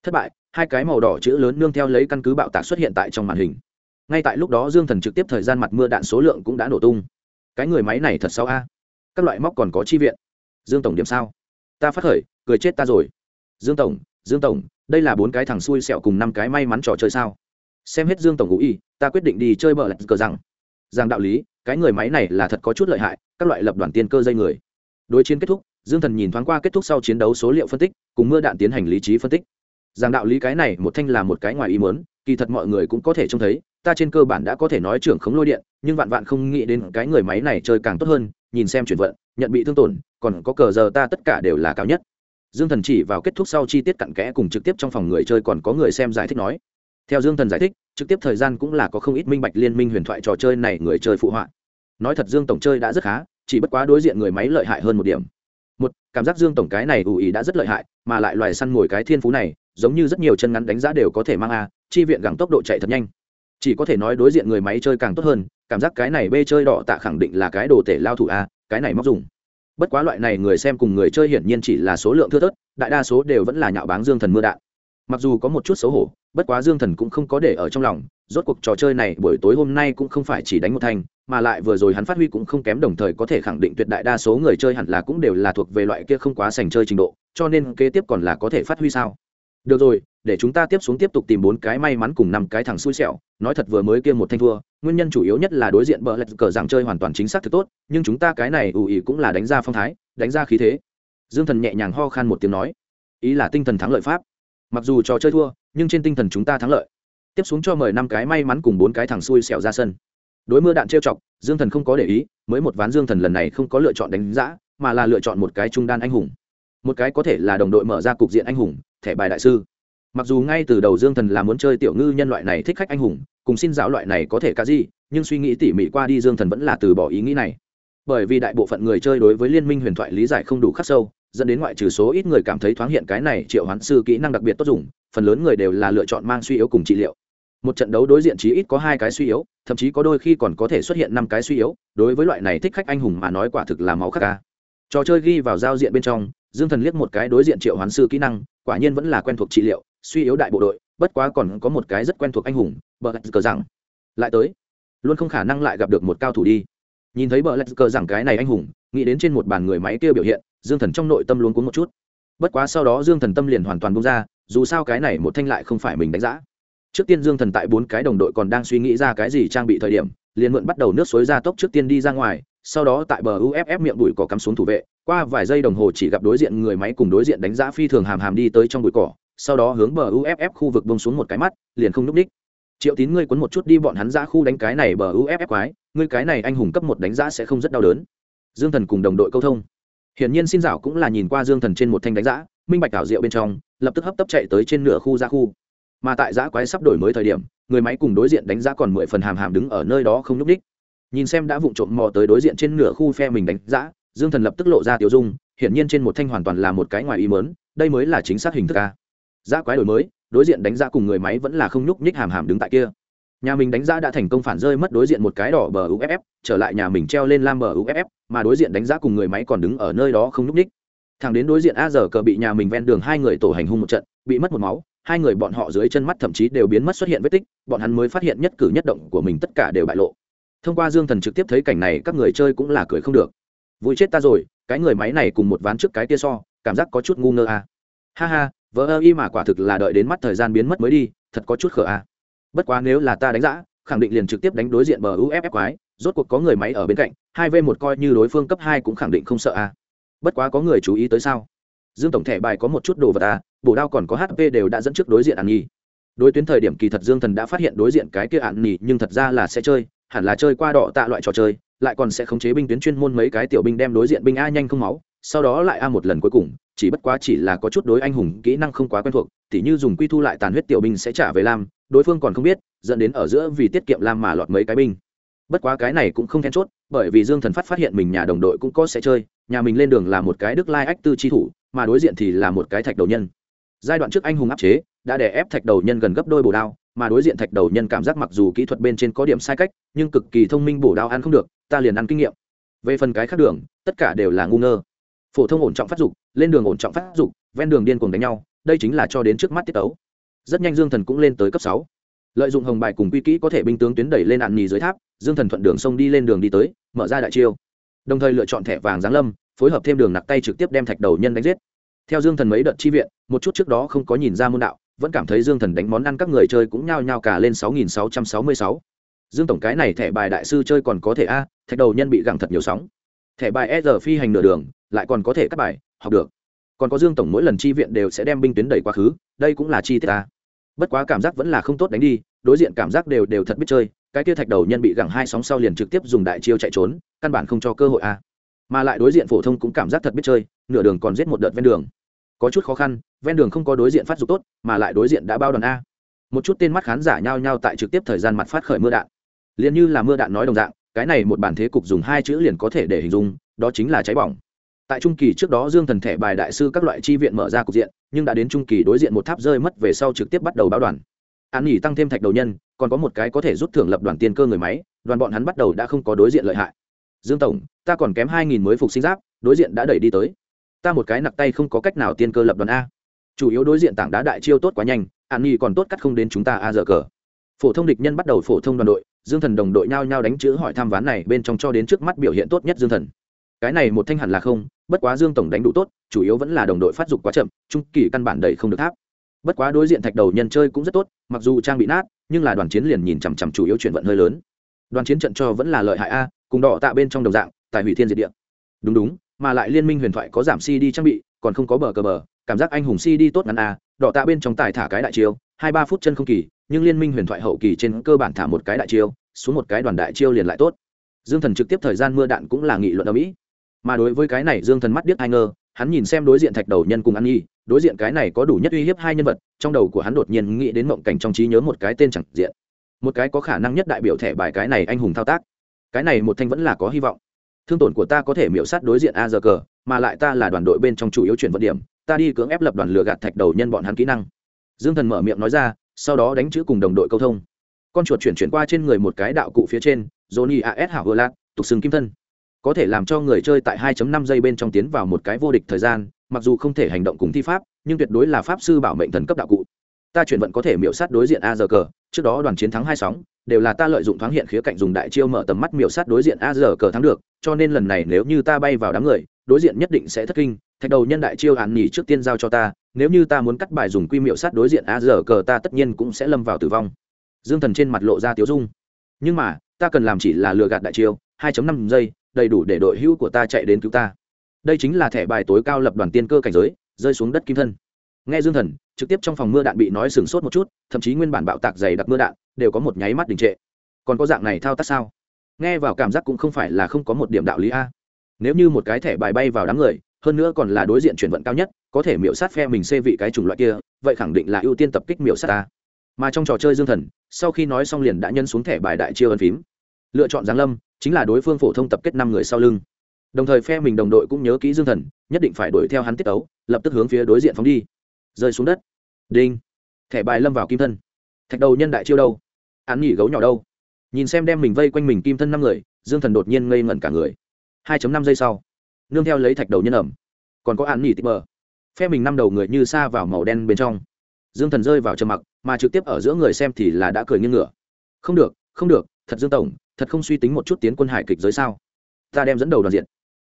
Thất bại hai cái màu đỏ chữ lớn nương theo lấy căn cứ bạo tạc xuất hiện tại trong màn hình. Ngay tại lúc đó dương thần trực tiếp thời gian mặt mưa đạn số lượng cũng đã nổ tung. Cái người máy này thật sao a? Các loại móc còn có chi viện. Dương tổng điểm sao? Ta phát khởi cười chết ta rồi. Dương tổng dương tổng đây là bốn cái thằng xui xẹo cùng năm cái may mắn trò chơi sao? Xem hết dương tổng ngụ y, ta quyết định đi chơi bờ lạch cờ rằng rằng đạo lý, cái người máy này là thật có chút lợi hại, các loại lập đoàn tiên cơ dây người. Đối chiến kết thúc, dương thần nhìn thoáng qua kết thúc sau chiến đấu số liệu phân tích, cùng mưa đạn tiến hành lý trí phân tích. Rằng đạo lý cái này, một thanh là một cái ngoài ý muốn, kỳ thật mọi người cũng có thể trông thấy, ta trên cơ bản đã có thể nói trưởng khống lôi điện, nhưng vạn vạn không nghĩ đến cái người máy này chơi càng tốt hơn, nhìn xem chuyển vận, nhận bị thương tổn, còn có cờ giờ ta tất cả đều là cao nhất. Dương thần chỉ vào kết thúc sau chi tiết cặn kẽ cùng trực tiếp trong phòng người chơi còn có người xem giải thích nói theo dương thần giải thích, trực tiếp thời gian cũng là có không ít minh bạch liên minh huyền thoại trò chơi này người chơi phụ họa. Nói thật dương tổng chơi đã rất khá, chỉ bất quá đối diện người máy lợi hại hơn một điểm. Một, cảm giác dương tổng cái này ủ ý đã rất lợi hại, mà lại loài săn mồi cái thiên phú này, giống như rất nhiều chân ngắn đánh giá đều có thể mang a, chi viện gắng tốc độ chạy thật nhanh. Chỉ có thể nói đối diện người máy chơi càng tốt hơn, cảm giác cái này bê chơi đỏ tạ khẳng định là cái đồ tể lao thủ a, cái này móc dùng. Bất quá loại này người xem cùng người chơi hiển nhiên chỉ là số lượng thưa thớt, đại đa số đều vẫn là nhạo báng dương thần mưa đạn mặc dù có một chút xấu hổ, bất quá dương thần cũng không có để ở trong lòng, rốt cuộc trò chơi này buổi tối hôm nay cũng không phải chỉ đánh một thanh mà lại vừa rồi hắn phát huy cũng không kém đồng thời có thể khẳng định tuyệt đại đa số người chơi hẳn là cũng đều là thuộc về loại kia không quá sành chơi trình độ, cho nên kế tiếp còn là có thể phát huy sao? Được rồi, để chúng ta tiếp xuống tiếp tục tìm bốn cái may mắn cùng năm cái thằng xui xẻo, nói thật vừa mới kia một thanh thua, nguyên nhân chủ yếu nhất là đối diện bờ lạch cờ rằng chơi hoàn toàn chính xác thực tốt, nhưng chúng ta cái này ù ỉ cũng là đánh ra phong thái, đánh ra khí thế. Dương thần nhẹ nhàng ho khan một tiếng nói, ý là tinh thần thắng lợi pháp mặc dù trò chơi thua, nhưng trên tinh thần chúng ta thắng lợi. Tiếp xuống cho mời năm cái may mắn cùng bốn cái thằng xui xẻo ra sân. Đối mưa đạn trêu chọc, dương thần không có để ý, mới một ván dương thần lần này không có lựa chọn đánh giá mà là lựa chọn một cái trung đan anh hùng. Một cái có thể là đồng đội mở ra cục diện anh hùng, thẻ bài đại sư. Mặc dù ngay từ đầu dương thần là muốn chơi tiểu ngư nhân loại này thích khách anh hùng, cùng xin giáo loại này có thể cả gì, nhưng suy nghĩ tỉ mỉ qua đi dương thần vẫn là từ bỏ ý nghĩ này. Bởi vì đại bộ phận người chơi đối với liên minh huyền thoại lý giải không đủ khắc sâu dẫn đến ngoại trừ số ít người cảm thấy thoáng hiện cái này triệu hoán sư kỹ năng đặc biệt tốt dùng, phần lớn người đều là lựa chọn mang suy yếu cùng trị liệu. Một trận đấu đối diện chí ít có hai cái suy yếu, thậm chí có đôi khi còn có thể xuất hiện năm cái suy yếu, đối với loại này thích khách anh hùng mà nói quả thực là máu khắc ca. Trò chơi ghi vào giao diện bên trong, dương thần liếc một cái đối diện triệu hoán sư kỹ năng, quả nhiên vẫn là quen thuộc trị liệu, suy yếu đại bộ đội, bất quá còn có một cái rất quen thuộc anh hùng, bờ lạch cờ rằng lại tới, luôn không khả năng lại gặp được một cao thủ đi. Nhìn thấy bờ lạch cờ rằng cái này anh hùng, nghĩ đến trên một bàn người máy kia biểu hiện dương thần trong nội tâm luôn cuốn một chút. Bất quá sau đó dương thần tâm liền hoàn toàn bung ra, dù sao cái này một thanh lại không phải mình đánh giá. Trước tiên dương thần tại bốn cái đồng đội còn đang suy nghĩ ra cái gì trang bị thời điểm, liền mượn bắt đầu nước suối ra tốc trước tiên đi ra ngoài, sau đó tại bờ uff miệng bụi cỏ cắm xuống thủ vệ, qua vài giây đồng hồ chỉ gặp đối diện người máy cùng đối diện đánh giá phi thường hàm hàm đi tới trong bụi cỏ, sau đó hướng bờ uff khu vực bông xuống một cái mắt, liền không núp ních. Triệu tín ngươi quấn một chút đi bọn hắn ra khu đánh cái này bờ uff quái, ngươi cái này anh hùng cấp một đánh giá sẽ không rất đau đớn. Dương thần cùng đồng đội câu thông hiển nhiên xin dạo cũng là nhìn qua dương thần trên một thanh đánh giá minh bạch ảo diệu bên trong, lập tức hấp tấp chạy tới trên nửa khu ra khu. Mà tại giã quái sắp đổi mới thời điểm, người máy cùng đối diện đánh giá còn mười phần hàm hàm đứng ở nơi đó không nhúc đích. nhìn xem đã vụng trộm mò tới đối diện trên nửa khu phe mình đánh giá dương thần lập tức lộ ra tiểu dung, hiển nhiên trên một thanh hoàn toàn là một cái ngoài ý mớn đây mới là chính xác hình thức ca giã quái đổi mới, đối diện đánh giá cùng người máy vẫn là không nhúc nhích hàm hàm đứng tại kia nhà mình đánh giá đã thành công phản rơi mất đối diện một cái đỏ bờ uff trở lại nhà mình treo lên lam bờ uff mà đối diện đánh giá cùng người máy còn đứng ở nơi đó không nhúc ních thằng đến đối diện a giờ cờ bị nhà mình ven đường hai người tổ hành hung một trận, bị mất một máu, hai người bọn họ dưới chân mắt thậm chí đều biến mất xuất hiện vết tích, bọn hắn mới phát hiện nhất cử nhất động của mình tất cả đều bại lộ thông qua dương thần trực tiếp thấy cảnh này, các người chơi cũng là cười không được vui chết ta rồi, cái người máy này cùng một ván trước cái tia so, cảm giác có chút ngu ngơ à. ha ha vỡ ơ y mà quả thực là đợi đến mắt thời gian biến mất mới đi, thật có chút khở à bất quá nếu là ta đánh giá khẳng định liền trực tiếp đánh đối diện bờ uff quái, rốt cuộc có người máy ở bên cạnh, hai v một coi như đối phương cấp hai cũng khẳng định không sợ à. bất quá có người chú ý tới sao dương tổng thẻ bài có một chút đồ vật à bổ đao còn có hp đều đã dẫn trước đối diện ạn nhi đối tuyến thời điểm kỳ thật dương thần đã phát hiện đối diện cái kia ạn nhi, nhưng thật ra là sẽ chơi, hẳn là chơi qua đỏ tạ loại trò chơi, lại còn sẽ khống chế binh tuyến chuyên môn mấy cái tiểu binh đem đối diện binh a nhanh không máu, sau đó lại a một lần cuối cùng, chỉ bất quá chỉ là có chút đối anh hùng, kỹ năng không quá quen thuộc, tỉ như dùng quy thu lại tàn huyết tiểu binh sẽ trả về lam đối phương còn không biết, dẫn đến ở giữa vì tiết kiệm lam mà lọt mấy cái binh. Bất quá cái này cũng không then chốt, bởi vì dương thần phát phát hiện mình nhà đồng đội cũng có sẽ chơi, nhà mình lên đường là một cái đức lai ách tư chi thủ, mà đối diện thì là một cái thạch đầu nhân. Giai đoạn trước anh hùng áp chế, đã đè ép thạch đầu nhân gần gấp đôi bổ đao, mà đối diện thạch đầu nhân cảm giác mặc dù kỹ thuật bên trên có điểm sai cách, nhưng cực kỳ thông minh bổ đao ăn không được, ta liền ăn kinh nghiệm. Về phần cái khác đường, tất cả đều là ngu ngơ. Phổ thông ổn trọng phát dục, lên đường ổn trọng phát dục, ven đường điên cuồng đánh nhau, đây chính là cho đến trước mắt tiết tấu rất nhanh dương thần cũng lên tới cấp sáu. Lợi dụng hồng bài cùng quy kỹ có thể binh tướng tuyến đẩy lên ạn nhì dưới tháp, dương thần thuận đường sông đi lên đường đi tới, mở ra đại chiêu. Đồng thời lựa chọn thẻ vàng giáng lâm, phối hợp thêm đường nặc tay trực tiếp đem thạch đầu nhân đánh giết. Theo dương thần mấy đợt chi viện, một chút trước đó không có nhìn ra môn đạo, vẫn cảm thấy dương thần đánh món ăn các người chơi cũng nhao nhao cả lên sáu nghìn sáu trăm sáu mươi sáu. Dương tổng cái này thẻ bài đại sư chơi còn có thể a, thạch đầu nhân bị gẳng thật nhiều sóng. Thẻ bài e phi hành nửa đường, lại còn có thể cắt bài, học được. Còn có dương tổng mỗi lần chi viện đều sẽ đem binh tuyến đẩy quá khứ, đây cũng là chi tiết ta bất quá cảm giác vẫn là không tốt đánh đi, đối diện cảm giác đều đều thật biết chơi, cái kia thạch đầu nhân bị gặng hai sóng sau liền trực tiếp dùng đại chiêu chạy trốn, căn bản không cho cơ hội a mà lại đối diện phổ thông cũng cảm giác thật biết chơi, nửa đường còn giết một đợt ven đường. Có chút khó khăn, ven đường không có đối diện phát dục tốt, mà lại đối diện đã bao đoàn a. Một chút tên mắt khán giả nhao nhao tại trực tiếp thời gian mặt phát khởi mưa đạn. Liền như là mưa đạn nói đồng dạng, cái này một bản thế cục dùng hai chữ liền có thể để hình dung, đó chính là cháy bỏng tại trung kỳ trước đó dương thần thẻ bài đại sư các loại chi viện mở ra cục diện, nhưng đã đến trung kỳ đối diện một tháp rơi mất về sau trực tiếp bắt đầu báo đoàn. An nghỉ tăng thêm thạch đầu nhân, còn có một cái có thể rút thưởng lập đoàn tiền cơ người máy, đoàn bọn hắn bắt đầu đã không có đối diện lợi hại. Dương tổng, ta còn kém hai nghìn mới phục sinh giáp, đối diện đã đẩy đi tới. Ta một cái nặc tay không có cách nào tiên cơ lập đoàn a. Chủ yếu đối diện tảng đá đại chiêu tốt quá nhanh an nghỉ còn tốt cắt không đến chúng ta a giờ cờ. Phổ thông địch nhân bắt đầu phổ thông đoàn đội, dương thần đồng đội nhao nhao đánh chữ hỏi tham ván này bên trong cho đến trước mắt biểu hiện tốt nhất dương thần. Cái này một thanh hẳn là không bất quá dương tổng đánh đủ tốt, chủ yếu vẫn là đồng đội phát dục quá chậm, trung kỳ căn bản đầy không được tháp. Bất quá đối diện thạch đầu nhân chơi cũng rất tốt, mặc dù trang bị nát, nhưng là đoàn chiến liền nhìn chằm chằm chủ yếu chuyển vận hơi lớn. Đoàn chiến trận cho vẫn là lợi hại a, cùng đỏ tạ bên trong đồng dạng tại hủy thiên diệt địa. Đúng đúng, mà lại liên minh huyền thoại có giảm cd trang bị, còn không có bờ cờ bờ, cảm giác anh hùng cd tốt ngắn a, đỏ tạ bên trong tài thả cái đại chiêu, hai ba phút chân không kỳ, nhưng liên minh huyền thoại hậu kỳ trên cơ bản thả một cái đại chiêu, xuống một cái đoàn đại chiêu liền lại tốt. Dương thần trực tiếp thời gian mưa đạn cũng là nghị luận ở mỹ mà đối với cái này dương thần mắt điếc ai ngơ hắn nhìn xem đối diện thạch đầu nhân cùng ăn nhi, đối diện cái này có đủ nhất uy hiếp hai nhân vật, trong đầu của hắn đột nhiên nghĩ đến mộng cảnh trong trí nhớ một cái tên chẳng diện. Một cái có khả năng nhất đại biểu thẻ bài cái này anh hùng thao tác. Cái này một thanh vẫn là có hy vọng. Thương tổn của ta có thể miễu sát đối diện a giờ cờ, mà lại ta là đoàn đội bên trong chủ yếu chuyển vận điểm, ta đi cưỡng ép lập đoàn lừa gạt thạch đầu nhân bọn hắn kỹ năng. Dương thần mở miệng nói ra, sau đó đánh chữ cùng đồng đội câu thông. Con chuột chuyển chuyển qua trên người một cái đạo cụ phía trên, johnny as hảo hơ lạc tục xưng kim thân có thể làm cho người chơi tại 2.5 giây bên trong tiến vào một cái vô địch thời gian, mặc dù không thể hành động cùng thi pháp, nhưng tuyệt đối là pháp sư bảo mệnh thần cấp đạo cụ. Ta chuyển vận có thể miểu sát đối diện a giờ cờ, trước đó đoàn chiến thắng hai sóng, đều là ta lợi dụng thoáng hiện khía cạnh dùng đại chiêu mở tầm mắt miểu sát đối diện a giờ cờ thắng được, cho nên lần này nếu như ta bay vào đám người, đối diện nhất định sẽ thất kinh, thạch đầu nhân đại chiêu án nghỉ trước tiên giao cho ta, nếu như ta muốn cắt bài dùng quy miệu sát đối diện a giờ cờ ta tất nhiên cũng sẽ lâm vào tử vong. Dương thần trên mặt lộ ra tiếu dung. Nhưng mà, ta cần làm chỉ là lừa gạt đại chiêu 2.5 giây đầy đủ để đội hữu của ta chạy đến cứu ta. Đây chính là thẻ bài tối cao lập đoàn tiên cơ cảnh giới, rơi xuống đất kim thân. Nghe dương thần, trực tiếp trong phòng mưa đạn bị nói sừng sốt một chút, thậm chí nguyên bản bạo tạc dày đặc mưa đạn đều có một nháy mắt đình trệ. Còn có dạng này thao tác sao? Nghe vào cảm giác cũng không phải là không có một điểm đạo lý a. Nếu như một cái thẻ bài bay vào đám người, hơn nữa còn là đối diện chuyển vận cao nhất, có thể miểu sát phe mình xê vị cái chủng loại kia, vậy khẳng định là ưu tiên tập kích miểu sát ta. Mà trong trò chơi dương thần, sau khi nói xong liền đã nhân xuống thẻ bài đại chiêu ân phím. Lựa chọn giáng lâm chính là đối phương phổ thông tập kết năm người sau lưng. Đồng thời phe mình đồng đội cũng nhớ kỹ dương thần nhất định phải đuổi theo hắn tiết ấu lập tức hướng phía đối diện phóng đi. Rơi xuống đất. Đinh. Thẻ bài lâm vào kim thân. Thạch đầu nhân đại chiêu đâu? Hắn nghỉ gấu nhỏ đâu? Nhìn xem đem mình vây quanh mình kim thân năm người dương thần đột nhiên ngây ngẩn cả người. 2 năm giây sau nương theo lấy thạch đầu nhân ẩm. Còn có án nghỉ tịp mờ, phe mình năm đầu người như xa vào màu đen bên trong. Dương thần rơi vào trầm mặc mà trực tiếp ở giữa người xem thì là đã cười nghiêng ngửa không được không được thật dương tổng thật không suy tính một chút tiến quân hải kịch giới sao? Ta đem dẫn đầu đoàn diện.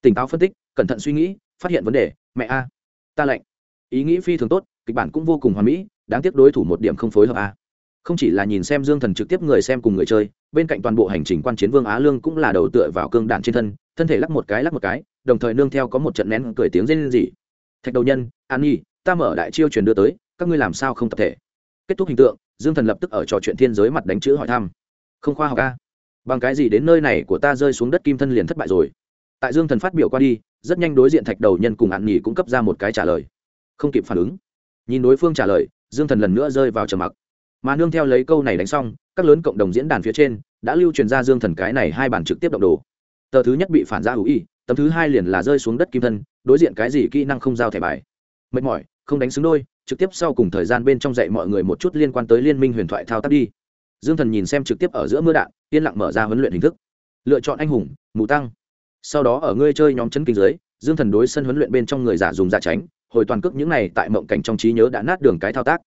Tỉnh táo phân tích, cẩn thận suy nghĩ, phát hiện vấn đề, mẹ a. Ta lệnh ý nghĩ phi thường tốt, kịch bản cũng vô cùng hoàn mỹ, đáng tiếc đối thủ một điểm không phối hợp a. Không chỉ là nhìn xem dương thần trực tiếp người xem cùng người chơi, bên cạnh toàn bộ hành trình quan chiến vương á lương cũng là đầu tựa vào cương đạn trên thân thân thể lắc một cái lắc một cái, đồng thời nương theo có một trận nén cười tiếng rên rỉ. Thạch đầu nhân, an nhi, ta mở đại chiêu truyền đưa tới, các ngươi làm sao không tập thể? Kết thúc hình tượng, dương thần lập tức ở trò chuyện thiên giới mặt đánh chữ hỏi thăm. Không khoa học a bằng cái gì đến nơi này của ta rơi xuống đất kim thân liền thất bại rồi? Tại dương thần phát biểu qua đi, rất nhanh đối diện thạch đầu nhân cùng ạn nghỉ cũng cấp ra một cái trả lời. Không kịp phản ứng. Nhìn đối phương trả lời, dương thần lần nữa rơi vào trầm mặc. Mà nương theo lấy câu này đánh xong, các lớn cộng đồng diễn đàn phía trên đã lưu truyền ra dương thần cái này hai bản trực tiếp động đồ. Tờ thứ nhất bị phản ra hữu ý tấm thứ hai liền là rơi xuống đất kim thân, đối diện cái gì kỹ năng không giao thẻ bài. Mệt mỏi, không đánh xứng đôi, trực tiếp sau cùng thời gian bên trong dạy mọi người một chút liên quan tới liên minh huyền thoại thao tác đi dương thần nhìn xem trực tiếp ở giữa mưa đạn, yên lặng mở ra huấn luyện hình thức. Lựa chọn anh hùng, mù tăng. Sau đó ở ngươi chơi nhóm chân kinh giới dương thần đối sân huấn luyện bên trong người giả dùng giả tránh, hồi toàn cước những này tại mộng cảnh trong trí nhớ đã nát đường cái thao tác.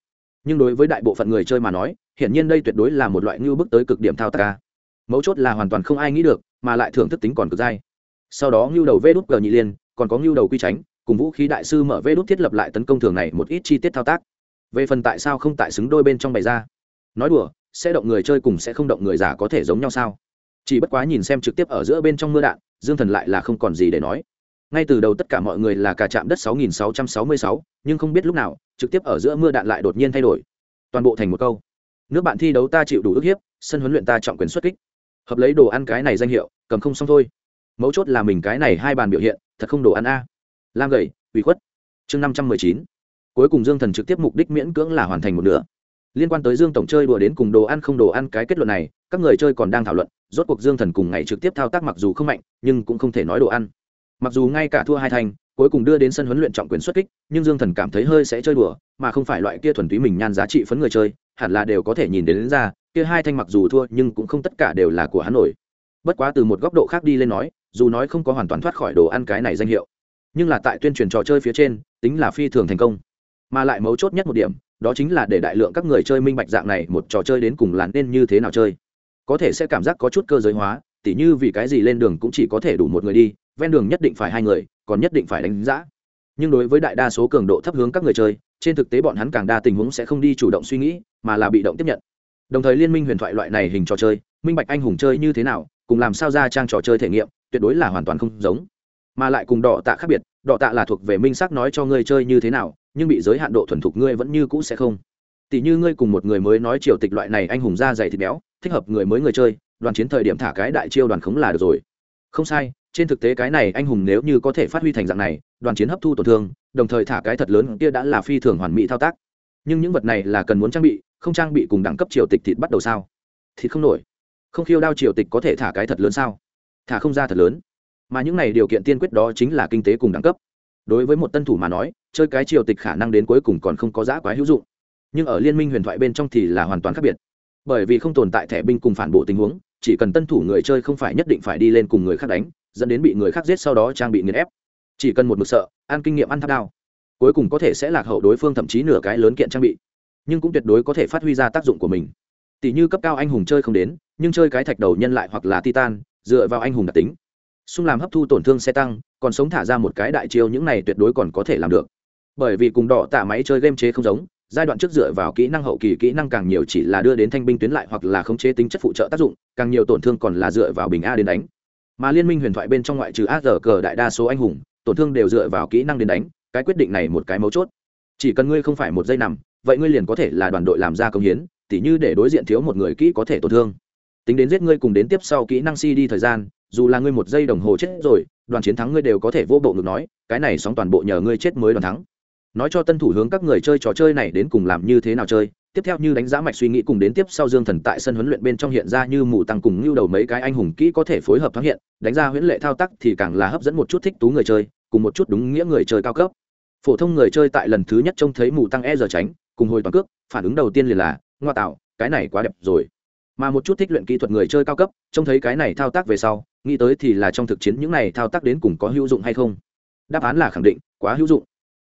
Nhưng đối với đại bộ phận người chơi mà nói, hiển nhiên đây tuyệt đối là một loại ngưu bước tới cực điểm thao tác ca mấu chốt là hoàn toàn không ai nghĩ được, mà lại thưởng thức tính còn cực dai. Sau đó ngưu đầu vê đút cờ nhị liên, còn có ngưu đầu quy tránh, cùng vũ khí đại sư mở vê đốt thiết lập lại tấn công thường này một ít chi tiết thao tác. Về phần tại sao không tại xứng đôi bên trong bày ra. Nói đùa sẽ động người chơi cùng sẽ không động người giả có thể giống nhau sao? Chỉ bất quá nhìn xem trực tiếp ở giữa bên trong mưa đạn dương thần lại là không còn gì để nói. Ngay từ đầu tất cả mọi người là cả chạm đất 6666, nhưng không biết lúc nào trực tiếp ở giữa mưa đạn lại đột nhiên thay đổi. Toàn bộ thành một câu. Nước bạn thi đấu ta chịu đủ ức hiếp sân huấn luyện ta trọng quyền xuất kích. Hợp lấy đồ ăn cái này danh hiệu cầm không xong thôi. Mấu chốt là mình cái này hai bàn biểu hiện thật không đồ ăn a. Lam gầy ủy khuất. Chương năm trăm mười chín. Cuối cùng dương thần trực tiếp mục đích miễn cưỡng là hoàn thành một nửa liên quan tới dương tổng chơi đùa đến cùng đồ ăn không đồ ăn cái kết luận này các người chơi còn đang thảo luận rốt cuộc dương thần cùng ngày trực tiếp thao tác mặc dù không mạnh nhưng cũng không thể nói đồ ăn. Mặc dù ngay cả thua hai thành cuối cùng đưa đến sân huấn luyện trọng quyền xuất kích nhưng dương thần cảm thấy hơi sẽ chơi đùa mà không phải loại kia thuần túy mình nhan giá trị phấn người chơi hẳn là đều có thể nhìn đến, đến ra kia hai thanh mặc dù thua nhưng cũng không tất cả đều là của hắn nổi. Bất quá từ một góc độ khác đi lên nói dù nói không có hoàn toàn thoát khỏi đồ ăn cái này danh hiệu nhưng là tại tuyên truyền trò chơi phía trên tính là phi thường thành công. Mà lại mấu chốt nhất một điểm đó chính là để đại lượng các người chơi minh bạch dạng này, một trò chơi đến cùng là nên như thế nào chơi. Có thể sẽ cảm giác có chút cơ giới hóa, tỉ như vì cái gì lên đường cũng chỉ có thể đủ một người đi, ven đường nhất định phải hai người, còn nhất định phải đánh giá. Nhưng đối với đại đa số cường độ thấp hướng các người chơi, trên thực tế bọn hắn càng đa tình huống sẽ không đi chủ động suy nghĩ, mà là bị động tiếp nhận. Đồng thời liên minh huyền thoại loại này hình trò chơi, minh bạch anh hùng chơi như thế nào, cùng làm sao ra trang trò chơi thể nghiệm, tuyệt đối là hoàn toàn không giống mà lại cùng đỏ tạ khác biệt, đỏ tạ là thuộc về minh xác nói cho ngươi chơi như thế nào, nhưng bị giới hạn độ thuần thục ngươi vẫn như cũ sẽ không. Tỷ như ngươi cùng một người mới nói triều tịch loại này anh hùng da dày thịt béo, thích hợp người mới người chơi, đoàn chiến thời điểm thả cái đại chiêu đoàn khống là được rồi. Không sai, trên thực tế cái này anh hùng nếu như có thể phát huy thành dạng này, đoàn chiến hấp thu tổn thương, đồng thời thả cái thật lớn kia đã là phi thường hoàn mỹ thao tác. Nhưng những vật này là cần muốn trang bị, không trang bị cùng đẳng cấp triều tịch thịt bắt đầu sao? Thịt không nổi. Không khiêu đao triều tịch có thể thả cái thật lớn sao? Thả không ra thật lớn mà những này điều kiện tiên quyết đó chính là kinh tế cùng đẳng cấp. Đối với một tân thủ mà nói, chơi cái triều tịch khả năng đến cuối cùng còn không có giá quá hữu dụng. Nhưng ở liên minh huyền thoại bên trong thì là hoàn toàn khác biệt. Bởi vì không tồn tại thẻ binh cùng phản bộ tình huống, chỉ cần tân thủ người chơi không phải nhất định phải đi lên cùng người khác đánh, dẫn đến bị người khác giết sau đó trang bị nghiền ép. Chỉ cần một mực sợ, ăn kinh nghiệm ăn tháp đao. Cuối cùng có thể sẽ lạc hậu đối phương thậm chí nửa cái lớn kiện trang bị. Nhưng cũng tuyệt đối có thể phát huy ra tác dụng của mình. Tỷ như cấp cao anh hùng chơi không đến, nhưng chơi cái thạch đầu nhân lại hoặc là titan, dựa vào anh hùng đặc tính xung làm hấp thu tổn thương xe tăng, còn sống thả ra một cái đại chiêu những này tuyệt đối còn có thể làm được. Bởi vì cùng đỏ tạ máy chơi game chế không giống, giai đoạn trước dựa vào kỹ năng hậu kỳ kỹ năng càng nhiều chỉ là đưa đến thanh binh tuyến lại hoặc là khống chế tính chất phụ trợ tác dụng, càng nhiều tổn thương còn là dựa vào bình a đến đánh. Mà liên minh huyền thoại bên trong ngoại trừ a giờ cờ đại đa số anh hùng, tổn thương đều dựa vào kỹ năng đến đánh, cái quyết định này một cái mấu chốt. Chỉ cần ngươi không phải một giây nằm, vậy ngươi liền có thể là đoàn đội làm ra công hiến, tỉ như để đối diện thiếu một người kỹ có thể tổn thương. Tính đến giết ngươi cùng đến tiếp sau kỹ năng si đi thời gian dù là ngươi một giây đồng hồ chết rồi, đoàn chiến thắng ngươi đều có thể vô bộ ngực nói, cái này sóng toàn bộ nhờ ngươi chết mới đoàn thắng. Nói cho tân thủ hướng các người chơi trò chơi này đến cùng làm như thế nào chơi, tiếp theo như đánh giá mạch suy nghĩ cùng đến tiếp sau dương thần tại sân huấn luyện bên trong hiện ra như mù tăng cùng lưu đầu mấy cái anh hùng kỹ có thể phối hợp thoáng hiện, đánh ra huyễn lệ thao tác thì càng là hấp dẫn một chút thích tú người chơi, cùng một chút đúng nghĩa người chơi cao cấp. Phổ thông người chơi tại lần thứ nhất trông thấy mù tăng e giờ tránh, cùng hồi toàn cước, phản ứng đầu tiên liền là, ngoa tạo, cái này quá đẹp rồi mà một chút thích luyện kỹ thuật người chơi cao cấp, trông thấy cái này thao tác về sau, nghĩ tới thì là trong thực chiến những này thao tác đến cùng có hữu dụng hay không? Đáp án là khẳng định, quá hữu dụng.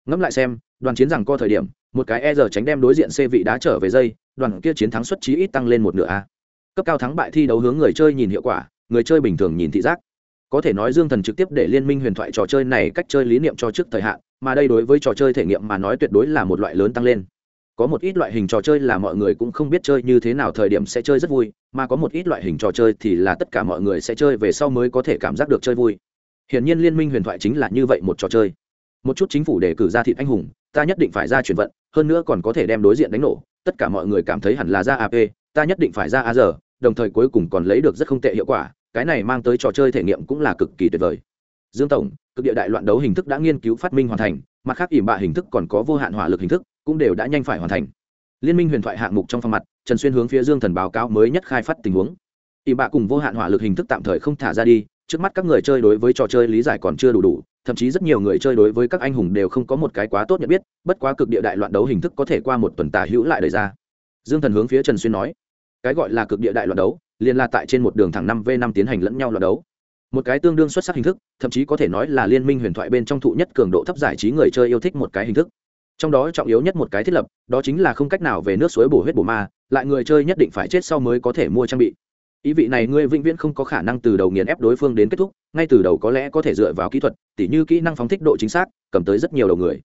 Ngẫm lại xem, đoàn chiến rằng co thời điểm, một cái e giờ tránh đem đối diện c vị đá trở về dây, đoàn kia chiến thắng suất trí ít tăng lên một nửa a. Cấp cao thắng bại thi đấu hướng người chơi nhìn hiệu quả, người chơi bình thường nhìn thị giác. Có thể nói dương thần trực tiếp để liên minh huyền thoại trò chơi này cách chơi lý niệm cho trước thời hạn, mà đây đối với trò chơi thể nghiệm mà nói tuyệt đối là một loại lớn tăng lên có một ít loại hình trò chơi là mọi người cũng không biết chơi như thế nào, thời điểm sẽ chơi rất vui, mà có một ít loại hình trò chơi thì là tất cả mọi người sẽ chơi về sau mới có thể cảm giác được chơi vui. Hiển nhiên liên minh huyền thoại chính là như vậy một trò chơi. Một chút chính phủ để cử ra thịt anh hùng, ta nhất định phải ra chuyển vận, hơn nữa còn có thể đem đối diện đánh nổ, tất cả mọi người cảm thấy hẳn là ra ap ta nhất định phải ra a giờ đồng thời cuối cùng còn lấy được rất không tệ hiệu quả, cái này mang tới trò chơi thể nghiệm cũng là cực kỳ tuyệt vời. Dương tổng, cực địa đại loạn đấu hình thức đã nghiên cứu phát minh hoàn thành, mặt khác ỉm bạ hình thức còn có vô hạn hỏa lực hình thức cũng đều đã nhanh phải hoàn thành. Liên minh huyền thoại hạng mục trong phong mặt, trần xuyên hướng phía dương thần báo cáo mới nhất khai phát tình huống. Ỵ bạ cùng vô hạn hỏa lực hình thức tạm thời không thả ra đi, trước mắt các người chơi đối với trò chơi lý giải còn chưa đủ đủ, thậm chí rất nhiều người chơi đối với các anh hùng đều không có một cái quá tốt nhận biết, bất quá cực địa đại loạn đấu hình thức có thể qua một tuần tả hữu lại đời ra. Dương thần hướng phía trần xuyên nói, cái gọi là cực địa đại loạn đấu, liền là tại trên một đường thẳng năm v năm tiến hành lẫn nhau loạn đấu. Một cái tương đương xuất sắc hình thức, thậm chí có thể nói là liên minh huyền thoại bên trong thụ nhất cường độ thấp giải trí người chơi yêu thích một cái hình thức trong đó trọng yếu nhất một cái thiết lập, đó chính là không cách nào về nước suối bổ huyết bổ ma, lại người chơi nhất định phải chết sau mới có thể mua trang bị. Ý vị này ngươi vĩnh viễn không có khả năng từ đầu nghiền ép đối phương đến kết thúc, ngay từ đầu có lẽ có thể dựa vào kỹ thuật, tỉ như kỹ năng phóng thích độ chính xác, cầm tới rất nhiều đầu người.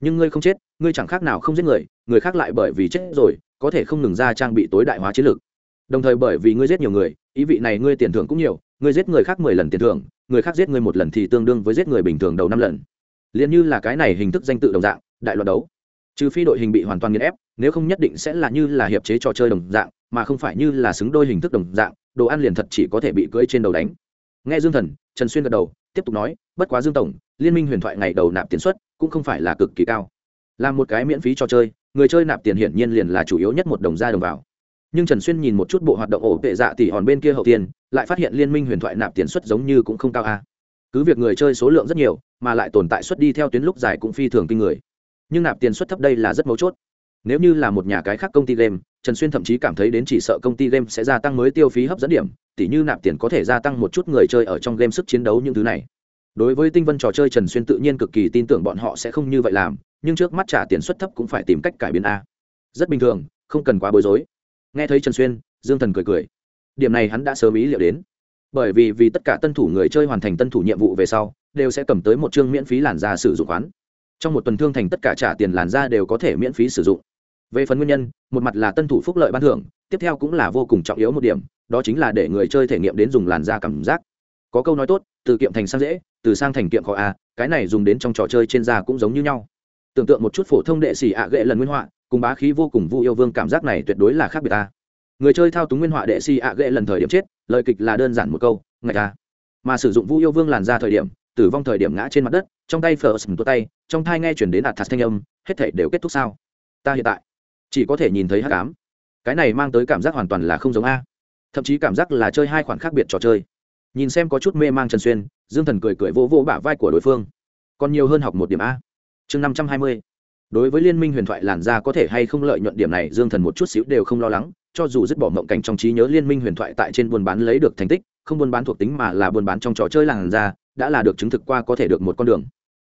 Nhưng ngươi không chết, ngươi chẳng khác nào không giết người người khác lại bởi vì chết rồi, có thể không ngừng ra trang bị tối đại hóa chiến lược. Đồng thời bởi vì ngươi giết nhiều người, ý vị này ngươi tiền thưởng cũng nhiều, ngươi giết người khác mười lần tiền thưởng, người khác giết ngươi một lần thì tương đương với giết người bình thường đầu năm lần. Liền như là cái này hình thức danh tự đồng dạng đại loạt đấu. Trừ phi đội hình bị hoàn toàn nghiền ép, nếu không nhất định sẽ là như là hiệp chế trò chơi đồng dạng, mà không phải như là xứng đôi hình thức đồng dạng, đồ ăn liền thật chỉ có thể bị cưỡi trên đầu đánh. Nghe dương thần, trần xuyên gật đầu, tiếp tục nói, bất quá dương tổng, liên minh huyền thoại ngày đầu nạp tiền xuất cũng không phải là cực kỳ cao. Làm một cái miễn phí trò chơi, người chơi nạp tiền hiển nhiên liền là chủ yếu nhất một đồng ra đồng vào. Nhưng trần xuyên nhìn một chút bộ hoạt động ổ tệ dạ tỷ hòn bên kia hậu tiền, lại phát hiện liên minh huyền thoại nạp tiền xuất giống như cũng không cao a. Cứ việc người chơi số lượng rất nhiều, mà lại tồn tại xuất đi theo tuyến lúc dài cũng phi thường kinh người nhưng nạp tiền suất thấp đây là rất mấu chốt. Nếu như là một nhà cái khác công ty game, trần xuyên thậm chí cảm thấy đến chỉ sợ công ty game sẽ gia tăng mới tiêu phí hấp dẫn điểm, tỉ như nạp tiền có thể gia tăng một chút người chơi ở trong game sức chiến đấu những thứ này. Đối với tinh vân trò chơi trần xuyên tự nhiên cực kỳ tin tưởng bọn họ sẽ không như vậy làm, nhưng trước mắt trả tiền suất thấp cũng phải tìm cách cải biến a. Rất bình thường, không cần quá bối rối. Nghe thấy trần xuyên, dương thần cười cười. Điểm này hắn đã sớm ý liệu đến. Bởi vì vì tất cả tân thủ người chơi hoàn thành tân thủ nhiệm vụ về sau, đều sẽ cầm tới một chương miễn phí làn da sử dụng khoán trong một tuần thương thành tất cả trả tiền làn da đều có thể miễn phí sử dụng. Về phần nguyên nhân, một mặt là tân thủ phúc lợi ban thưởng, tiếp theo cũng là vô cùng trọng yếu một điểm, đó chính là để người chơi thể nghiệm đến dùng làn da cảm giác. Có câu nói tốt, từ kiệm thành sang dễ, từ sang thành kiệm khó a cái này dùng đến trong trò chơi trên da cũng giống như nhau. Tưởng tượng một chút phổ thông đệ sĩ ạ à gệ lần nguyên họa, cùng bá khí vô cùng vu yêu vương cảm giác này tuyệt đối là khác biệt ta người chơi thao túng nguyên họa đệ sĩ ạ gệ lần thời điểm chết, lời kịch là đơn giản một câu, ngạch ta mà sử dụng vu yêu vương làn ra thời điểm tử vong thời điểm ngã trên mặt đất, trong tay phờ sừng tua tay, trong thai nghe chuyển đến ạt thạt thanh âm, hết thể đều kết thúc sao? Ta hiện tại chỉ có thể nhìn thấy hát cám cái này mang tới cảm giác hoàn toàn là không giống a. Thậm chí cảm giác là chơi hai khoản khác biệt trò chơi. Nhìn xem có chút mê mang trần xuyên, dương thần cười cười vỗ vỗ bả vai của đối phương. Còn nhiều hơn học một điểm a. Chương năm trăm hai mươi. Đối với liên minh huyền thoại làn da có thể hay không lợi nhuận điểm này, dương thần một chút xíu đều không lo lắng, cho dù dứt bỏ mộng cảnh trong trí nhớ liên minh huyền thoại tại trên buôn bán lấy được thành tích, không buôn bán thuộc tính mà là buôn bán trong trò chơi làn da đã là được chứng thực qua có thể được một con đường.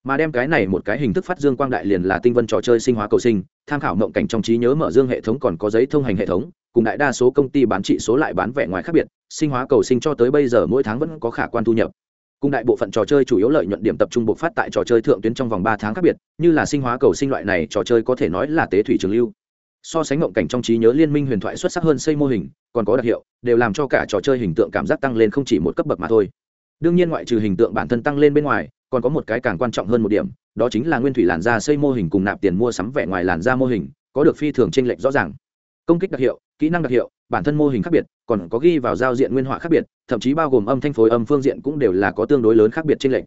Mà đem cái này một cái hình thức phát dương quang đại liền là tinh vân trò chơi sinh hóa cầu sinh, tham khảo mộng cảnh trong trí nhớ mở dương hệ thống còn có giấy thông hành hệ thống, cùng đại đa số công ty bán trị số lại bán vẻ ngoài khác biệt, sinh hóa cầu sinh cho tới bây giờ mỗi tháng vẫn có khả quan thu nhập. Cùng đại bộ phận trò chơi chủ yếu lợi nhuận điểm tập trung bộc phát tại trò chơi thượng tuyến trong vòng ba tháng khác biệt, như là sinh hóa cầu sinh loại này trò chơi có thể nói là tế thủy trường lưu. So sánh mộng cảnh trong trí nhớ liên minh huyền thoại xuất sắc hơn xây mô hình, còn có đặc hiệu, đều làm cho cả trò chơi hình tượng cảm giác tăng lên không chỉ một cấp bậc mà thôi đương nhiên ngoại trừ hình tượng bản thân tăng lên bên ngoài, còn có một cái càng quan trọng hơn một điểm, đó chính là nguyên thủy làn da xây mô hình cùng nạp tiền mua sắm vẻ ngoài làn da mô hình, có được phi thường t r ê n lệch rõ ràng. Công kích đặc hiệu, kỹ năng đặc hiệu, bản thân mô hình khác biệt, còn có ghi vào giao diện nguyên họa khác biệt, thậm chí bao gồm âm thanh phối âm phương diện cũng đều là có tương đối lớn khác biệt t r ê n lệch.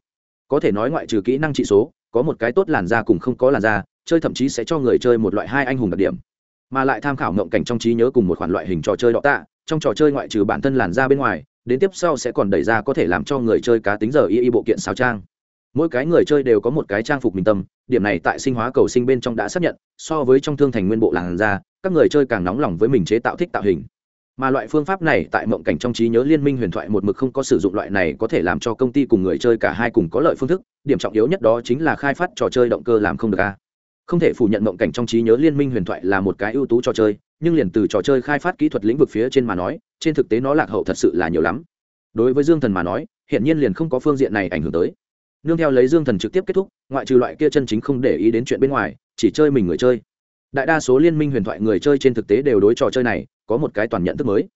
Có thể nói ngoại trừ kỹ năng trị số, có một cái tốt làn da cùng không có làn da, chơi thậm chí sẽ cho người chơi một loại hai anh hùng đặc điểm. Mà lại tham khảo ngộng cảnh trong trí nhớ cùng một khoản loại hình trò chơi đọ tạ, trong trò chơi ngoại trừ bản thân làn da bên ngoài đến tiếp sau sẽ còn đẩy ra có thể làm cho người chơi cá tính giờ y y bộ kiện sao trang. Mỗi cái người chơi đều có một cái trang phục mình tâm, điểm này tại sinh hóa cầu sinh bên trong đã xác nhận, so với trong thương thành nguyên bộ làn da các người chơi càng nóng lòng với mình chế tạo thích tạo hình. Mà loại phương pháp này tại mộng cảnh trong trí nhớ liên minh huyền thoại một mực không có sử dụng loại này có thể làm cho công ty cùng người chơi cả hai cùng có lợi phương thức, điểm trọng yếu nhất đó chính là khai phát trò chơi động cơ làm không được a không thể phủ nhận mộng cảnh trong trí nhớ liên minh huyền thoại là một cái ưu tú trò chơi, nhưng liền từ trò chơi khai phát kỹ thuật lĩnh vực phía trên mà nói, trên thực tế nó lạc hậu thật sự là nhiều lắm. Đối với dương thần mà nói hiện nhiên liền không có phương diện này ảnh hưởng tới. Nương theo lấy dương thần trực tiếp kết thúc, ngoại trừ loại kia chân chính không để ý đến chuyện bên ngoài, chỉ chơi mình người chơi. Đại đa số liên minh huyền thoại người chơi trên thực tế đều đối trò chơi này có một cái toàn nhận thức mới.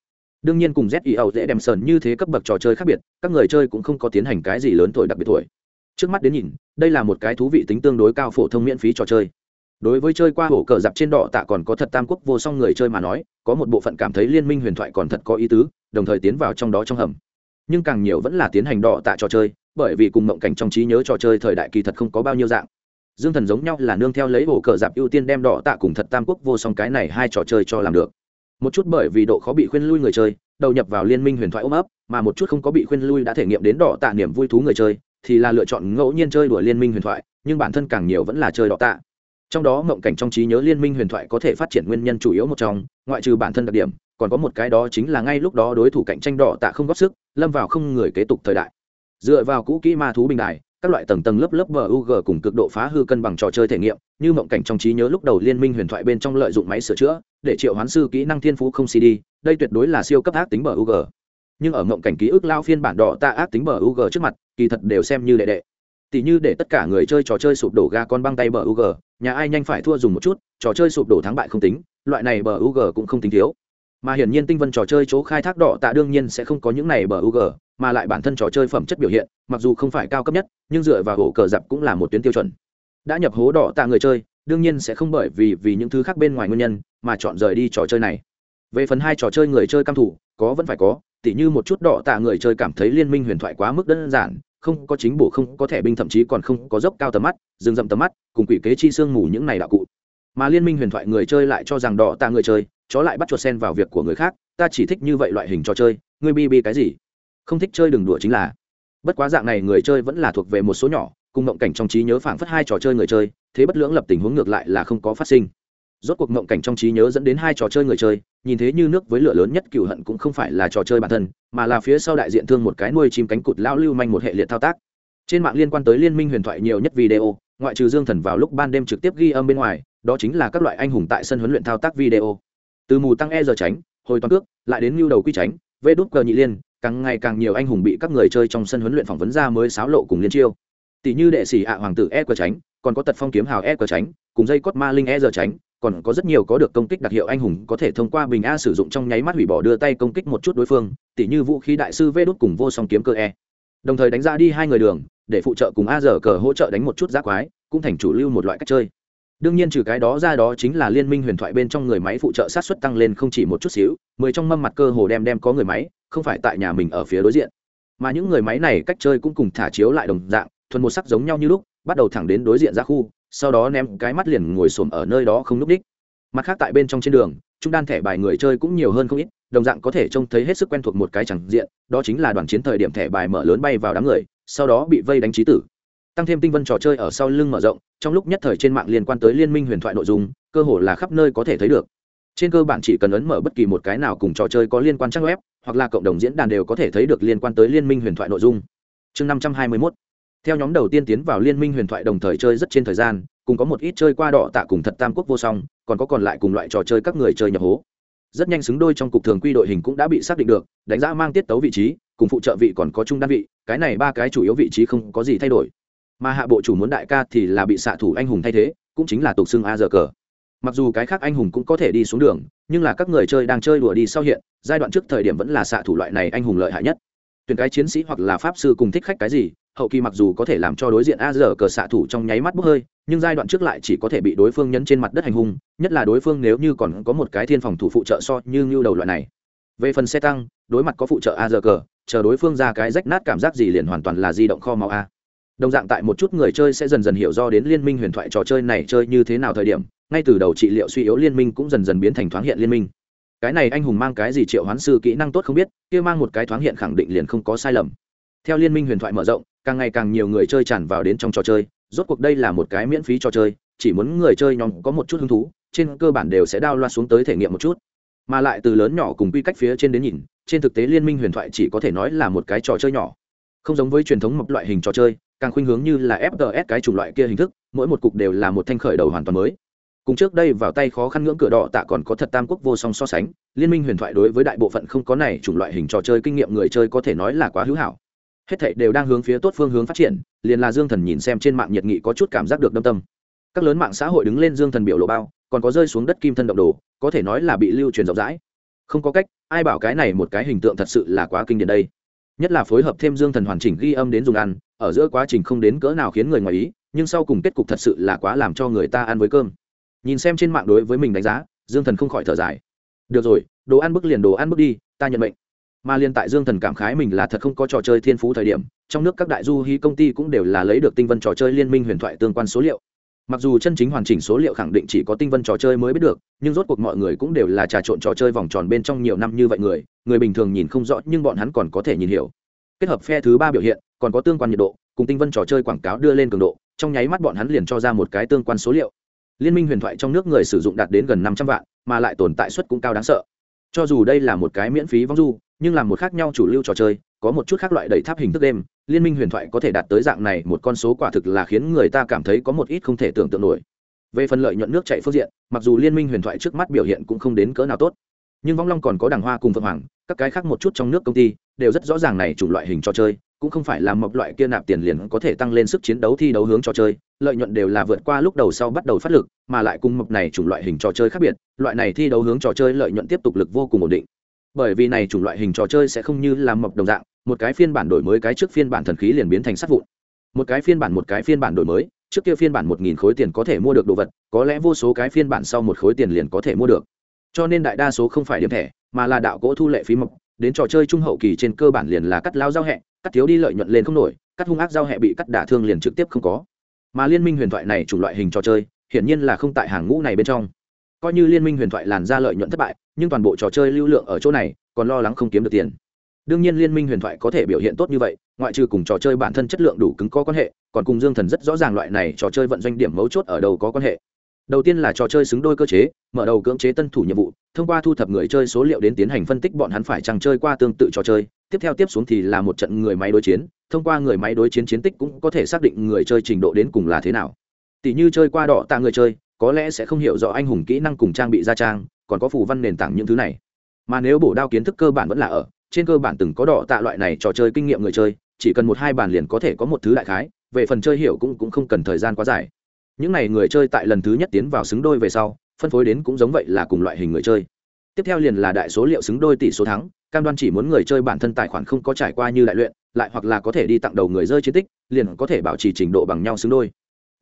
Đương nhiên cùng z e dễ đem sờn như thế cấp bậc trò chơi khác biệt, các người chơi cũng không có tiến hành cái gì lớn tuổi đặc biệt tuổi. Trước mắt đến nhìn, đây là một cái thú vị tính tương đối cao phổ thông miễn phí trò chơi đối với chơi qua hổ cờ dạp trên đỏ tạ còn có thật tam quốc vô song người chơi mà nói, có một bộ phận cảm thấy liên minh huyền thoại còn thật có ý tứ, đồng thời tiến vào trong đó trong hầm. Nhưng càng nhiều vẫn là tiến hành đỏ tạ trò chơi, bởi vì cùng mộng cảnh trong trí nhớ trò chơi thời đại kỳ thật không có bao nhiêu dạng. Dương thần giống nhau là nương theo lấy bộ cờ dạp ưu tiên đem đỏ tạ cùng thật tam quốc vô song cái này hai trò chơi cho làm được. Một chút bởi vì độ khó bị khuyên lui người chơi, đầu nhập vào liên minh huyền thoại ôm ấp, mà một chút không có bị khuyên lui đã thể nghiệm đến đỏ tạ niềm vui thú người chơi, thì là lựa chọn ngẫu nhiên chơi đùa liên minh huyền thoại, nhưng bản thân càng nhiều vẫn là chơi đỏ tạ trong đó mộng cảnh trong trí nhớ liên minh huyền thoại có thể phát triển nguyên nhân chủ yếu một trong, ngoại trừ bản thân đặc điểm, còn có một cái đó chính là ngay lúc đó đối thủ cạnh tranh đỏ tạ không góp sức, lâm vào không người kế tục thời đại. Dựa vào cũ kỹ ma thú bình đài, các loại tầng tầng lớp lớp bug cùng cực độ phá hư cân bằng trò chơi thể nghiệm, như mộng cảnh trong trí nhớ lúc đầu liên minh huyền thoại bên trong lợi dụng máy sửa chữa, để triệu hoán sư kỹ năng thiên phú không cd đây tuyệt đối là siêu cấp ác tính bug nhưng ở mộng cảnh ký ức lao phiên bản đỏ tạ ác tính bờ u g trước mặt, kỳ thật đều xem như đệ đệ tỉ như để tất cả người chơi trò chơi sụp đổ ga con băng tay bờ u nhà ai nhanh phải thua dùng một chút, trò chơi sụp đổ thắng bại không tính, loại này bờ u cũng không tính thiếu. Mà hiển nhiên tinh vân trò chơi chỗ khai thác đỏ tạ đương nhiên sẽ không có những này bờ u mà lại bản thân trò chơi phẩm chất biểu hiện, mặc dù không phải cao cấp nhất, nhưng dựa vào hổ cờ dập cũng là một tuyến tiêu chuẩn. Đã nhập hố đỏ tạ người chơi, đương nhiên sẽ không bởi vì vì những thứ khác bên ngoài nguyên nhân mà chọn rời đi trò chơi này. Về phần hai trò chơi người chơi cam thủ, có vẫn phải có, tỉ như một chút đỏ tạ người chơi cảm thấy liên minh huyền thoại quá mức đơn giản không có chính bổ không có thẻ binh, thậm chí còn không có dốc cao tầm mắt dừng dậm tầm mắt, cùng quỷ kế chi xương mù những này đạo cụ. Mà liên minh huyền thoại người chơi lại cho rằng đỏ ta người chơi, chó lại bắt chuột sen vào việc của người khác, ta chỉ thích như vậy loại hình trò chơi, ngươi bi bi cái gì? Không thích chơi đừng đùa chính là. Bất quá dạng này người chơi vẫn là thuộc về một số nhỏ, cùng mộng cảnh trong trí nhớ phảng phất hai trò chơi người chơi, thế bất lưỡng lập tình huống ngược lại là không có phát sinh rốt cuộc mộng cảnh trong trí nhớ dẫn đến hai trò chơi người chơi, nhìn thế như nước với lửa lớn nhất cựu hận cũng không phải là trò chơi bản thân, mà là phía sau đại diện thương một cái nuôi chim cánh cụt lão lưu manh một hệ liệt thao tác. Trên mạng liên quan tới liên minh huyền thoại nhiều nhất video, ngoại trừ dương thần vào lúc ban đêm trực tiếp ghi âm bên ngoài, đó chính là các loại anh hùng tại sân huấn luyện thao tác video. Từ mù tăng e giờ tránh, hồi toàn cước, lại đến lưu đầu quy tránh, vê đút cờ nhị liên, càng ngày càng nhiều anh hùng bị các người chơi trong sân huấn luyện phỏng vấn ra mới xáo lộ cùng liên chiêu. Tỷ như đệ sĩ ạ hoàng tử e cờ tránh, còn có tật phong kiếm hào e cờ tránh, cùng dây cốt ma linh e giờ tránh còn có rất nhiều có được công kích đặc hiệu anh hùng có thể thông qua bình a sử dụng trong nháy mắt hủy bỏ đưa tay công kích một chút đối phương, tỉ như vũ khí đại sư vê đốt cùng vô song kiếm cơ e. Đồng thời đánh ra đi hai người đường, để phụ trợ cùng a giờ cờ hỗ trợ đánh một chút giác quái, cũng thành chủ lưu một loại cách chơi. Đương nhiên trừ cái đó ra đó chính là liên minh huyền thoại bên trong người máy phụ trợ sát xuất tăng lên không chỉ một chút xíu, mười trong mâm mặt cơ hồ đem đem có người máy, không phải tại nhà mình ở phía đối diện. Mà những người máy này cách chơi cũng cùng thả chiếu lại đồng dạng, thuần một sắc giống nhau như lúc, bắt đầu thẳng đến đối diện ra khu sau đó ném cái mắt liền ngồi xổm ở nơi đó không núp đích. Mặt khác tại bên trong trên đường, trung đan thẻ bài người chơi cũng nhiều hơn không ít, đồng dạng có thể trông thấy hết sức quen thuộc một cái chẳng diện, đó chính là đoàn chiến thời điểm thẻ bài mở lớn bay vào đám người, sau đó bị vây đánh trí tử. Tăng thêm tinh vân trò chơi ở sau lưng mở rộng, trong lúc nhất thời trên mạng liên quan tới liên minh huyền thoại nội dung, cơ hồ là khắp nơi có thể thấy được. Trên cơ bản chỉ cần ấn mở bất kỳ một cái nào cùng trò chơi có liên quan trang web, hoặc là cộng đồng diễn đàn đều có thể thấy được liên quan tới liên minh huyền thoại nội dung. Chương năm trăm hai mươi mốt theo nhóm đầu tiên tiến vào liên minh huyền thoại đồng thời chơi rất trên thời gian, cùng có một ít chơi qua đỏ tạ cùng thật tam quốc vô song, còn có còn lại cùng loại trò chơi các người chơi nhập hố. Rất nhanh xứng đôi trong cục thường quy đội hình cũng đã bị xác định được, đánh giá mang tiết tấu vị trí, cùng phụ trợ vị còn có trung đan vị, cái này ba cái chủ yếu vị trí không có gì thay đổi. Mà hạ bộ chủ muốn đại ca thì là bị xạ thủ anh hùng thay thế, cũng chính là tục xưng a giờ cờ. Mặc dù cái khác anh hùng cũng có thể đi xuống đường, nhưng là các người chơi đang chơi đùa đi sau hiện, giai đoạn trước thời điểm vẫn là xạ thủ loại này anh hùng lợi hại nhất. Tuyển cái chiến sĩ hoặc là pháp sư cùng thích khách cái gì hậu kỳ mặc dù có thể làm cho đối diện a giờ cờ xạ thủ trong nháy mắt bốc hơi, nhưng giai đoạn trước lại chỉ có thể bị đối phương nhấn trên mặt đất hành hung, nhất là đối phương nếu như còn có một cái thiên phòng thủ phụ trợ so như như đầu loại này. Về phần xe tăng, đối mặt có phụ trợ a giờ cờ, chờ đối phương ra cái rách nát cảm giác gì liền hoàn toàn là di động kho máu a. Đồng dạng tại một chút người chơi sẽ dần dần hiểu do đến liên minh huyền thoại trò chơi này chơi như thế nào thời điểm, ngay từ đầu trị liệu suy yếu liên minh cũng dần dần biến thành thoáng hiện liên minh. Cái này anh hùng mang cái gì triệu hoán sư kỹ năng tốt không biết, kia mang một cái thoáng hiện khẳng định liền không có sai lầm. Theo liên minh huyền thoại mở rộng càng ngày càng nhiều người chơi tràn vào đến trong trò chơi, rốt cuộc đây là một cái miễn phí trò chơi, chỉ muốn người chơi nhóm có một chút hứng thú, trên cơ bản đều sẽ đao loa xuống tới thể nghiệm một chút. Mà lại từ lớn nhỏ cùng quy cách phía trên đến nhìn, trên thực tế liên minh huyền thoại chỉ có thể nói là một cái trò chơi nhỏ. Không giống với truyền thống một loại hình trò chơi, càng khuynh hướng như là fts cái chủng loại kia hình thức, mỗi một cục đều là một thanh khởi đầu hoàn toàn mới. Cùng trước đây vào tay khó khăn ngưỡng cửa đỏ tạ còn có thật tam quốc vô song so sánh, liên minh huyền thoại đối với đại bộ phận không có này chủng loại hình trò chơi kinh nghiệm người chơi có thể nói là quá hữu hảo hết thảy đều đang hướng phía tốt phương hướng phát triển, liền là dương thần nhìn xem trên mạng nhiệt nghị có chút cảm giác được đâm tâm. Các lớn mạng xã hội đứng lên dương thần biểu lộ bao, còn có rơi xuống đất kim thân động đồ, có thể nói là bị lưu truyền rộng rãi. Không có cách, ai bảo cái này một cái hình tượng thật sự là quá kinh điển đây. Nhất là phối hợp thêm dương thần hoàn chỉnh ghi âm đến dùng ăn, ở giữa quá trình không đến cỡ nào khiến người ngoài ý, nhưng sau cùng kết cục thật sự là quá làm cho người ta ăn với cơm. Nhìn xem trên mạng đối với mình đánh giá, dương thần không khỏi thở dài. Được rồi, đồ ăn bức liền đồ ăn bức đi, ta nhận mệnh mà liên tại dương thần cảm khái mình là thật không có trò chơi thiên phú thời điểm, trong nước các đại du hí công ty cũng đều là lấy được tinh vân trò chơi liên minh huyền thoại tương quan số liệu. Mặc dù chân chính hoàn chỉnh số liệu khẳng định chỉ có tinh vân trò chơi mới biết được, nhưng rốt cuộc mọi người cũng đều là trà trộn trò chơi vòng tròn bên trong nhiều năm như vậy người người bình thường nhìn không rõ, nhưng bọn hắn còn có thể nhìn hiểu. Kết hợp phe thứ ba biểu hiện, còn có tương quan nhiệt độ, cùng tinh vân trò chơi quảng cáo đưa lên cường độ, trong nháy mắt bọn hắn liền cho ra một cái tương quan số liệu. Liên minh huyền thoại trong nước người sử dụng đạt đến gần năm trăm vạn, mà lại tồn tại suất cũng cao đáng sợ. Cho dù đây là một cái miễn phí vong du nhưng làm một khác nhau chủ lưu trò chơi, có một chút khác loại đầy tháp hình thức đêm, liên minh huyền thoại có thể đạt tới dạng này, một con số quả thực là khiến người ta cảm thấy có một ít không thể tưởng tượng nổi. Về phần lợi nhuận nước chạy phương diện, mặc dù liên minh huyền thoại trước mắt biểu hiện cũng không đến cỡ nào tốt, nhưng vong long còn có đàng hoa cùng phượng hoàng, các cái khác một chút trong nước công ty, đều rất rõ ràng này chủng loại hình trò chơi, cũng không phải là mộc loại kia nạp tiền liền có thể tăng lên sức chiến đấu thi đấu hướng trò chơi, lợi nhuận đều là vượt qua lúc đầu sau bắt đầu phát lực, mà lại cùng mộc này chủng loại hình trò chơi khác biệt, loại này thi đấu hướng trò chơi lợi nhuận tiếp tục lực vô cùng ổn định bởi vì này chủng loại hình trò chơi sẽ không như làm mộc đồng dạng, một cái phiên bản đổi mới cái trước phiên bản thần khí liền biến thành sát vụn. Một cái phiên bản một cái phiên bản đổi mới, trước kia phiên bản một nghìn khối tiền có thể mua được đồ vật, có lẽ vô số cái phiên bản sau một khối tiền liền có thể mua được. Cho nên đại đa số không phải điểm thẻ, mà là đạo gỗ thu lệ phí mộc. Đến trò chơi trung hậu kỳ trên cơ bản liền là cắt lao giao hẹ, cắt thiếu đi lợi nhuận lên không nổi, cắt hung ác giao hẹ bị cắt đả thương liền trực tiếp không có. Mà liên minh huyền thoại này chủ loại hình trò chơi, hiển nhiên là không tại hàng ngũ này bên trong coi như liên minh huyền thoại làn ra lợi nhuận thất bại, nhưng toàn bộ trò chơi lưu lượng ở chỗ này còn lo lắng không kiếm được tiền. Đương nhiên liên minh huyền thoại có thể biểu hiện tốt như vậy, ngoại trừ cùng trò chơi bản thân chất lượng đủ cứng có quan hệ, còn cùng dương thần rất rõ ràng loại này trò chơi vận doanh điểm mấu chốt ở đâu có quan hệ. Đầu tiên là trò chơi xứng đôi cơ chế, mở đầu cưỡng chế tân thủ nhiệm vụ, thông qua thu thập người chơi số liệu đến tiến hành phân tích bọn hắn phải chẳng chơi qua tương tự trò chơi, tiếp theo tiếp xuống thì là một trận người máy đối chiến, thông qua người máy đối chiến chiến tích cũng có thể xác định người chơi trình độ đến cùng là thế nào. Tỷ như chơi qua đỏ tạ người chơi có lẽ sẽ không hiểu rõ anh hùng kỹ năng cùng trang bị gia trang, còn có phù văn nền tảng những thứ này. Mà nếu bổ đao kiến thức cơ bản vẫn là ở, trên cơ bản từng có đỏ tạ loại này trò chơi kinh nghiệm người chơi, chỉ cần một hai bàn liền có thể có một thứ đại khái, về phần chơi hiểu cũng cũng không cần thời gian quá dài. Những n à y người chơi tại lần thứ nhất tiến vào xứng đôi về sau, phân phối đến cũng giống vậy là cùng loại hình người chơi. Tiếp theo liền là đại số liệu xứng đôi tỷ số thắng, cam đoan chỉ muốn người chơi bản thân tài khoản không có trải qua như đại luyện, lại hoặc là có thể đi tặng đầu người rơi chiến tích, liền có thể bảo trì trình độ bằng nhau xứng đôi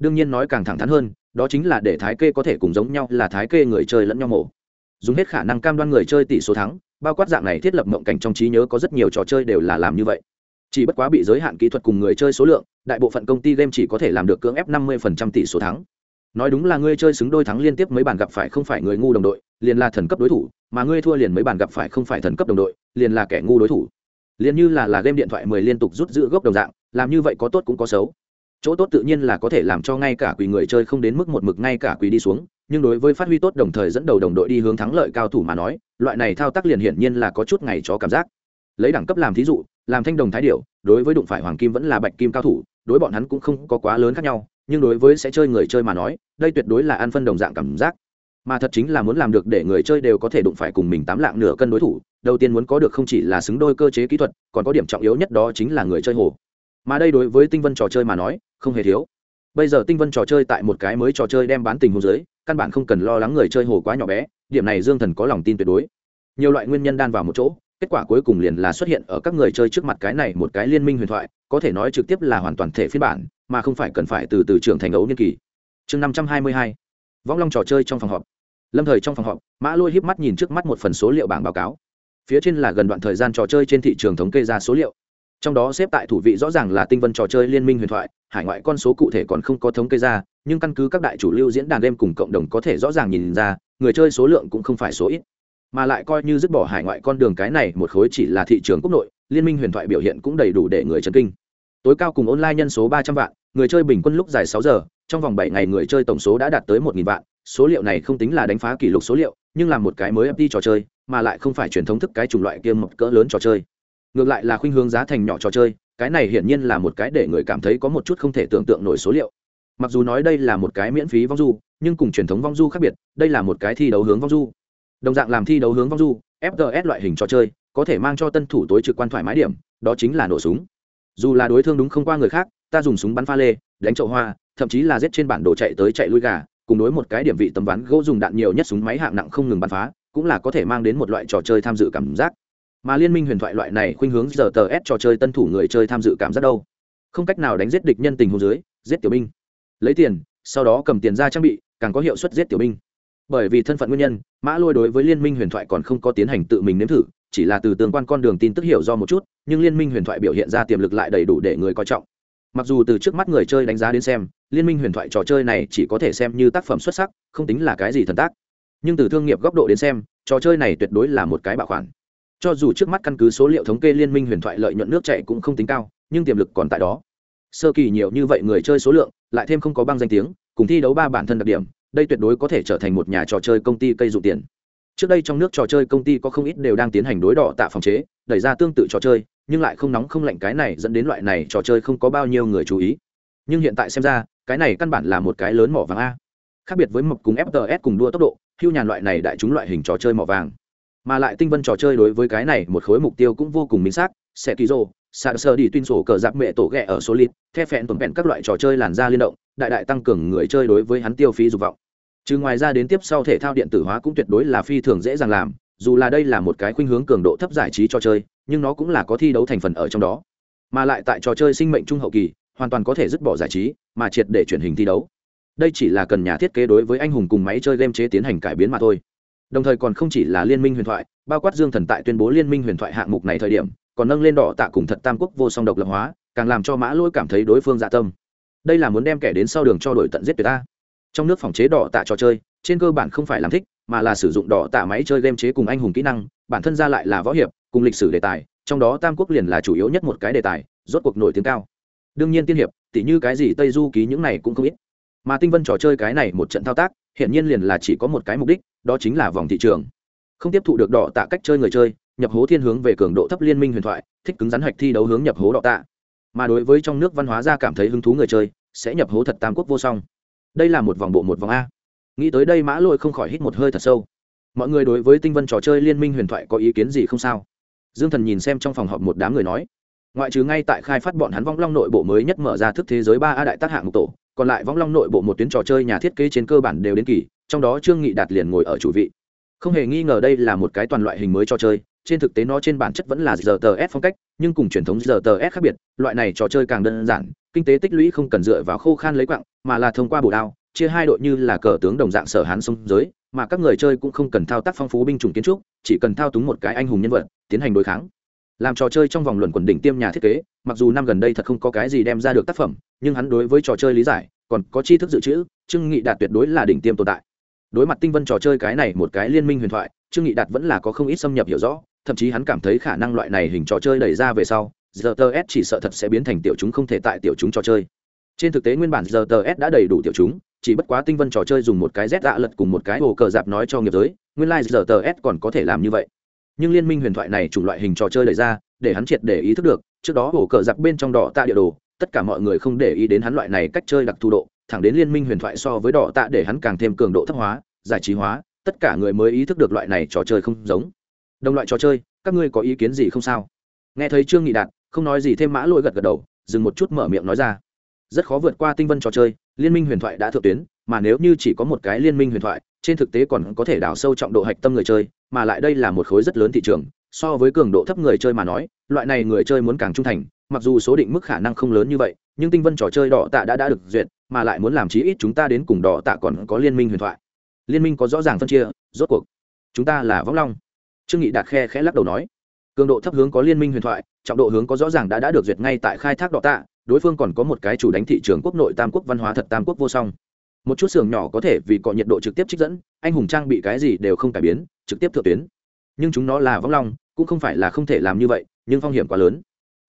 đương nhiên nói càng thẳng thắn hơn, đó chính là để thái kê có thể cùng giống nhau là thái kê người chơi lẫn nhau mổ. Dùng hết khả năng cam đoan người chơi tỷ số thắng, bao quát dạng này thiết lập mộng cảnh trong trí nhớ có rất nhiều trò chơi đều là làm như vậy. Chỉ bất quá bị giới hạn kỹ thuật cùng người chơi số lượng, đại bộ phận công ty game chỉ có thể làm được cưỡng ép năm mươi tỷ số thắng. Nói đúng là ngươi chơi xứng đôi thắng liên tiếp mấy bàn gặp phải không phải người ngu đồng đội, liền là thần cấp đối thủ, mà ngươi thua liền mấy bàn gặp phải không phải thần cấp đồng đội, liền là kẻ ngu đối thủ. Liền như là là game điện thoại mười liên tục rút giữ gốc đồng dạng, làm như vậy có tốt cũng có xấu chỗ tốt tự nhiên là có thể làm cho ngay cả quỷ người chơi không đến mức một mực ngay cả quỷ đi xuống, nhưng đối với phát huy tốt đồng thời dẫn đầu đồng đội đi hướng thắng lợi cao thủ mà nói, loại này thao tác liền hiển nhiên là có chút ngày chó cảm giác. Lấy đẳng cấp làm thí dụ, làm thanh đồng thái điệu đối với đụng phải hoàng kim vẫn là bạch kim cao thủ, đối bọn hắn cũng không có quá lớn khác nhau, nhưng đối với sẽ chơi người chơi mà nói, đây tuyệt đối là ăn phân đồng dạng cảm giác. Mà thật chính là muốn làm được để người chơi đều có thể đụng phải cùng mình tám lạng nửa cân đối thủ, đầu tiên muốn có được không chỉ là xứng đôi cơ chế kỹ thuật, còn có điểm trọng yếu nhất đó chính là người chơi hồ mà đây đối với tinh vân trò chơi mà nói, không hề thiếu. Bây giờ tinh vân trò chơi tại một cái mới trò chơi đem bán tình hồ dưới căn bản không cần lo lắng người chơi hồ quá nhỏ bé, điểm này dương thần có lòng tin tuyệt đối. Nhiều loại nguyên nhân đan vào một chỗ, kết quả cuối cùng liền là xuất hiện ở các người chơi trước mặt cái này một cái liên minh huyền thoại, có thể nói trực tiếp là hoàn toàn thể phiên bản, mà không phải cần phải từ từ trưởng thành ấu niên kỳ. Chương năm trăm hai mươi hai. Võng long trò chơi trong phòng họp. Lâm thời trong phòng họp, mã lôi híp mắt nhìn trước mắt một phần số liệu bảng báo cáo. Phía trên là gần đoạn thời gian trò chơi trên thị trường thống kê ra số liệu trong đó xếp tại thủ vị rõ ràng là tinh vân trò chơi liên minh huyền thoại, hải ngoại con số cụ thể còn không có thống kê ra, nhưng căn cứ các đại chủ lưu diễn đàn game cùng cộng đồng có thể rõ ràng nhìn ra, người chơi số lượng cũng không phải số ít. Mà lại coi như dứt bỏ hải ngoại con đường cái này một khối chỉ là thị trường quốc nội, liên minh huyền thoại biểu hiện cũng đầy đủ để người chấn kinh. Tối cao cùng online nhân số ba trăm vạn, người chơi bình quân lúc dài sáu giờ, trong vòng bảy ngày người chơi tổng số đã đạt tới một vạn, số liệu này không tính là đánh phá kỷ lục số liệu, nhưng là một cái mới FT trò chơi, mà lại không phải truyền thống thức cái chủng loại kia một cỡ lớn trò chơi ngược lại là khuynh hướng giá thành nhỏ trò chơi, cái này hiển nhiên là một cái để người cảm thấy có một chút không thể tưởng tượng nổi số liệu. Mặc dù nói đây là một cái miễn phí vong du, nhưng cùng truyền thống vong du khác biệt, đây là một cái thi đấu hướng vong du. Đồng dạng làm thi đấu hướng vong du fts loại hình trò chơi, có thể mang cho tân thủ tối trực quan thoải mái điểm, đó chính là nổ súng. Dù là đối thương đúng không qua người khác, ta dùng súng bắn pha lê, đánh chậu hoa, thậm chí là giết trên bản đồ chạy tới chạy lui gà, cùng đối một cái điểm vị tầm ván gỗ dùng đạn nhiều nhất súng máy hạng nặng không ngừng bắn phá, cũng là có thể mang đến một loại trò chơi tham dự cảm giác mà liên minh huyền thoại loại này khuynh hướng giờ tờ s trò chơi tân thủ người chơi tham dự cảm giác đâu. Không cách nào đánh giết địch nhân tình hồ dưới, giết tiểu binh. Lấy tiền, sau đó cầm tiền ra trang bị, càng có hiệu suất giết tiểu binh. Bởi vì thân phận nguyên nhân, mã lôi đối với liên minh huyền thoại còn không có tiến hành tự mình nếm thử, chỉ là từ tương quan con đường tin tức hiểu do một chút, nhưng liên minh huyền thoại biểu hiện ra tiềm lực lại đầy đủ để người coi trọng. Mặc dù từ trước mắt người chơi đánh giá đến xem, liên minh huyền thoại trò chơi này chỉ có thể xem như tác phẩm xuất sắc, không tính là cái gì thần tác. Nhưng từ thương nghiệp góc độ đến xem, trò chơi này tuyệt đối là một cái bảo khoản cho dù trước mắt căn cứ số liệu thống kê liên minh huyền thoại lợi nhuận nước chạy cũng không tính cao, nhưng tiềm lực còn tại đó. Sơ kỳ nhiều như vậy người chơi số lượng, lại thêm không có băng danh tiếng, cùng thi đấu ba bản thân đặc điểm, đây tuyệt đối có thể trở thành một nhà trò chơi công ty cây dụ tiền. Trước đây trong nước trò chơi công ty có không ít đều đang tiến hành đối đỏ tạ phòng chế, đẩy ra tương tự trò chơi, nhưng lại không nóng không lạnh cái này dẫn đến loại này trò chơi không có bao nhiêu người chú ý. Nhưng hiện tại xem ra, cái này căn bản là một cái lớn mỏ vàng a. Khác biệt với mộc cùng fts cùng đua tốc độ, hưu nhàn loại này đại chúng loại hình trò chơi mỏ vàng mà lại tinh vân trò chơi đối với cái này một khối mục tiêu cũng vô cùng minh xác. Sẽ ký rô sạc sơ đi tuyên sổ cờ giáp mẹ tổ ghẹ ở số lít the phẹn tuần vẹn các loại trò chơi làn da liên động, đại đại tăng cường người chơi đối với hắn tiêu phí dục vọng. Chứ ngoài ra đến tiếp sau thể thao điện tử hóa cũng tuyệt đối là phi thường dễ dàng làm, dù là đây là một cái khuynh hướng cường độ thấp giải trí trò chơi, nhưng nó cũng là có thi đấu thành phần ở trong đó. Mà lại tại trò chơi sinh mệnh trung hậu kỳ, hoàn toàn có thể dứt bỏ giải trí, mà triệt để chuyển hình thi đấu. Đây chỉ là cần nhà thiết kế đối với anh hùng cùng máy chơi game chế tiến hành cải biến mà thôi đồng thời còn không chỉ là liên minh huyền thoại, bao quát dương thần tại tuyên bố liên minh huyền thoại hạng mục này thời điểm, còn nâng lên đỏ tạ cùng thật tam quốc vô song độc lập hóa, càng làm cho mã lỗi cảm thấy đối phương dạ tâm. Đây là muốn đem kẻ đến sau đường cho đổi tận giết người ta. Trong nước phòng chế đỏ tạ trò chơi, trên cơ bản không phải làm thích, mà là sử dụng đỏ tạ máy chơi game chế cùng anh hùng kỹ năng, bản thân ra lại là võ hiệp, cùng lịch sử đề tài, trong đó tam quốc liền là chủ yếu nhất một cái đề tài, rốt cuộc nổi tiếng cao. Đương nhiên tiên hiệp, tỉ như cái gì tây du ký những này cũng không ít. Mà tinh vân trò chơi cái này một trận thao tác hiện nhiên liền là chỉ có một cái mục đích, đó chính là vòng thị trường. Không tiếp thụ được đỏ tạ cách chơi người chơi, nhập hố thiên hướng về cường độ thấp liên minh huyền thoại, thích cứng rắn hạch thi đấu hướng nhập hố đỏ tạ. Mà đối với trong nước văn hóa ra cảm thấy hứng thú người chơi, sẽ nhập hố thật tam quốc vô song. Đây là một vòng bộ một vòng a. Nghĩ tới đây mã lôi không khỏi hít một hơi thật sâu. Mọi người đối với tinh vân trò chơi liên minh huyền thoại có ý kiến gì không sao? Dương thần nhìn xem trong phòng họp một đám người nói. Ngoại trừ ngay tại khai phát bọn hắn vong long nội bộ mới nhất mở ra thức thế giới ba a đại tác hạng mục tổ còn lại vong long nội bộ một tuyến trò chơi nhà thiết kế trên cơ bản đều đến kỳ, trong đó trương nghị đạt liền ngồi ở chủ vị. Không hề nghi ngờ đây là một cái toàn loại hình mới trò chơi, trên thực tế nó trên bản chất vẫn là rts phong cách, nhưng cùng truyền thống rts khác biệt, loại này trò chơi càng đơn giản, kinh tế tích lũy không cần dựa vào khô khan lấy quặng, mà là thông qua bổ đao, chia hai đội như là cờ tướng đồng dạng sở hán sông giới, mà các người chơi cũng không cần thao tác phong phú binh chủng kiến trúc, chỉ cần thao túng một cái anh hùng nhân vật, tiến hành đối kháng. Làm trò chơi trong vòng luận quần đỉnh tiêm nhà thiết kế, mặc dù năm gần đây thật không có cái gì đem ra được tác phẩm nhưng hắn đối với trò chơi lý giải, còn có tri thức dự trữ, trương nghị đạt tuyệt đối là đỉnh tiêm tồn tại. Đối mặt tinh vân trò chơi cái này một cái liên minh huyền thoại, trương nghị đạt vẫn là có không ít xâm nhập hiểu rõ, thậm chí hắn cảm thấy khả năng loại này hình trò chơi đẩy ra về sau giờ tờ s chỉ sợ thật sẽ biến thành tiểu chúng không thể tại tiểu chúng trò chơi. Trên thực tế nguyên bản giờ tờ s đã đầy đủ tiểu chúng, chỉ bất quá tinh vân trò chơi dùng một cái z dạ lật cùng một cái hồ cờ dạp nói cho nghiệp giới, nguyên lai giờ tờ s còn có thể làm như vậy. Nhưng liên minh huyền thoại này chủng loại hình trò chơi đẩy ra, để hắn triệt để ý thức được, trước đó hồ cờ dạp bên trong đỏ tạ địa đồ tất cả mọi người không để ý đến hắn loại này cách chơi đặc thù độ, thẳng đến liên minh huyền thoại so với đỏ tạ để hắn càng thêm cường độ thấp hóa, giải trí hóa, tất cả người mới ý thức được loại này trò chơi không giống. Đồng loại trò chơi, các ngươi có ý kiến gì không sao? Nghe thấy trương nghị đạt, không nói gì thêm mã lôi gật gật đầu, dừng một chút mở miệng nói ra. Rất khó vượt qua tinh vân trò chơi, liên minh huyền thoại đã thượng tuyến, mà nếu như chỉ có một cái liên minh huyền thoại, trên thực tế còn có thể đào sâu trọng độ hạch tâm người chơi, mà lại đây là một khối rất lớn thị trường, so với cường độ thấp người chơi mà nói, loại này người chơi muốn càng trung thành mặc dù số định mức khả năng không lớn như vậy, nhưng tinh vân trò chơi đỏ tạ đã đã được duyệt, mà lại muốn làm chí ít chúng ta đến cùng đỏ tạ còn có liên minh huyền thoại. Liên minh có rõ ràng phân chia, rốt cuộc, chúng ta là võng long. Trương nghị đạt khe khẽ lắc đầu nói, cường độ thấp hướng có liên minh huyền thoại, trọng độ hướng có rõ ràng đã đã được duyệt ngay tại khai thác đỏ tạ, đối phương còn có một cái chủ đánh thị trường quốc nội tam quốc văn hóa thật tam quốc vô song. Một chút xưởng nhỏ có thể vì cọ nhiệt độ trực tiếp trích dẫn, anh hùng trang bị cái gì đều không cải biến, trực tiếp thượng tuyến. Nhưng chúng nó là vong long, cũng không phải là không thể làm như vậy, nhưng phong hiểm quá lớn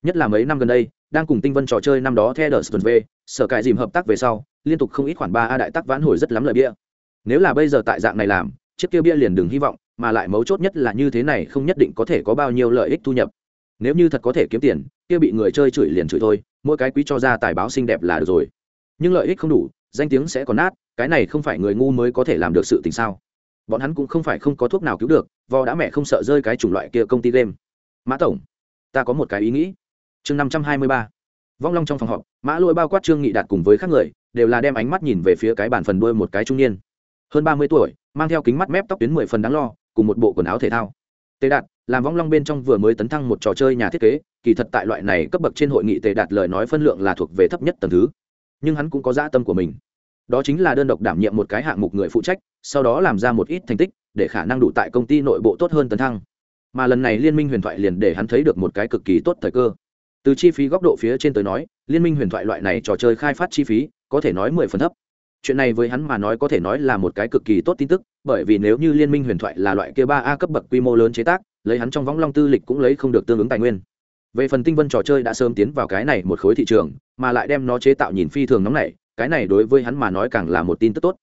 nhất là mấy năm gần đây, đang cùng tinh vân trò chơi năm đó theo đờ v, sở cải dìm hợp tác về sau, liên tục không ít khoản ba a đại tác vãn hồi rất lắm lợi bia. Nếu là bây giờ tại dạng này làm, chiếc kia bia liền đừng hy vọng, mà lại mấu chốt nhất là như thế này không nhất định có thể có bao nhiêu lợi ích thu nhập. Nếu như thật có thể kiếm tiền, kia bị người chơi chửi liền chửi thôi, mỗi cái quý cho ra tài báo xinh đẹp là được rồi. Nhưng lợi ích không đủ, danh tiếng sẽ còn nát, cái này không phải người ngu mới có thể làm được sự tình sao? Bọn hắn cũng không phải không có thuốc nào cứu được, vò đã mẹ không sợ rơi cái chủng loại kia công ty game. Mã tổng, ta có một cái ý nghĩ chương năm trăm hai mươi ba. Vong long trong phòng họp, mã lôi bao quát trương nghị đạt cùng với các người, đều là đem ánh mắt nhìn về phía cái bàn phần đuôi một cái trung niên. Hơn ba mươi tuổi, mang theo kính mắt mép tóc tuyến mười phần đáng lo, cùng một bộ quần áo thể thao. Tề đạt, làm vong long bên trong vừa mới tấn thăng một trò chơi nhà thiết kế, kỳ thật tại loại này cấp bậc trên hội nghị tề đạt lời nói phân lượng là thuộc về thấp nhất tầng thứ. Nhưng hắn cũng có dã tâm của mình. Đó chính là đơn độc đảm nhiệm một cái hạng mục người phụ trách, sau đó làm ra một ít thành tích, để khả năng đủ tại công ty nội bộ tốt hơn tấn thăng. Mà lần này liên minh huyền thoại liền để hắn thấy được một cái cực kỳ tốt thời cơ từ chi phí góc độ phía trên tới nói, liên minh huyền thoại loại này trò chơi khai phát chi phí có thể nói mười phần thấp. Chuyện này với hắn mà nói có thể nói là một cái cực kỳ tốt tin tức, bởi vì nếu như liên minh huyền thoại là loại kia ba a cấp bậc quy mô lớn chế tác, lấy hắn trong võng long tư lịch cũng lấy không được tương ứng tài nguyên. Về phần tinh vân trò chơi đã sớm tiến vào cái này một khối thị trường, mà lại đem nó chế tạo nhìn phi thường nóng này cái này đối với hắn mà nói càng là một tin tức tốt.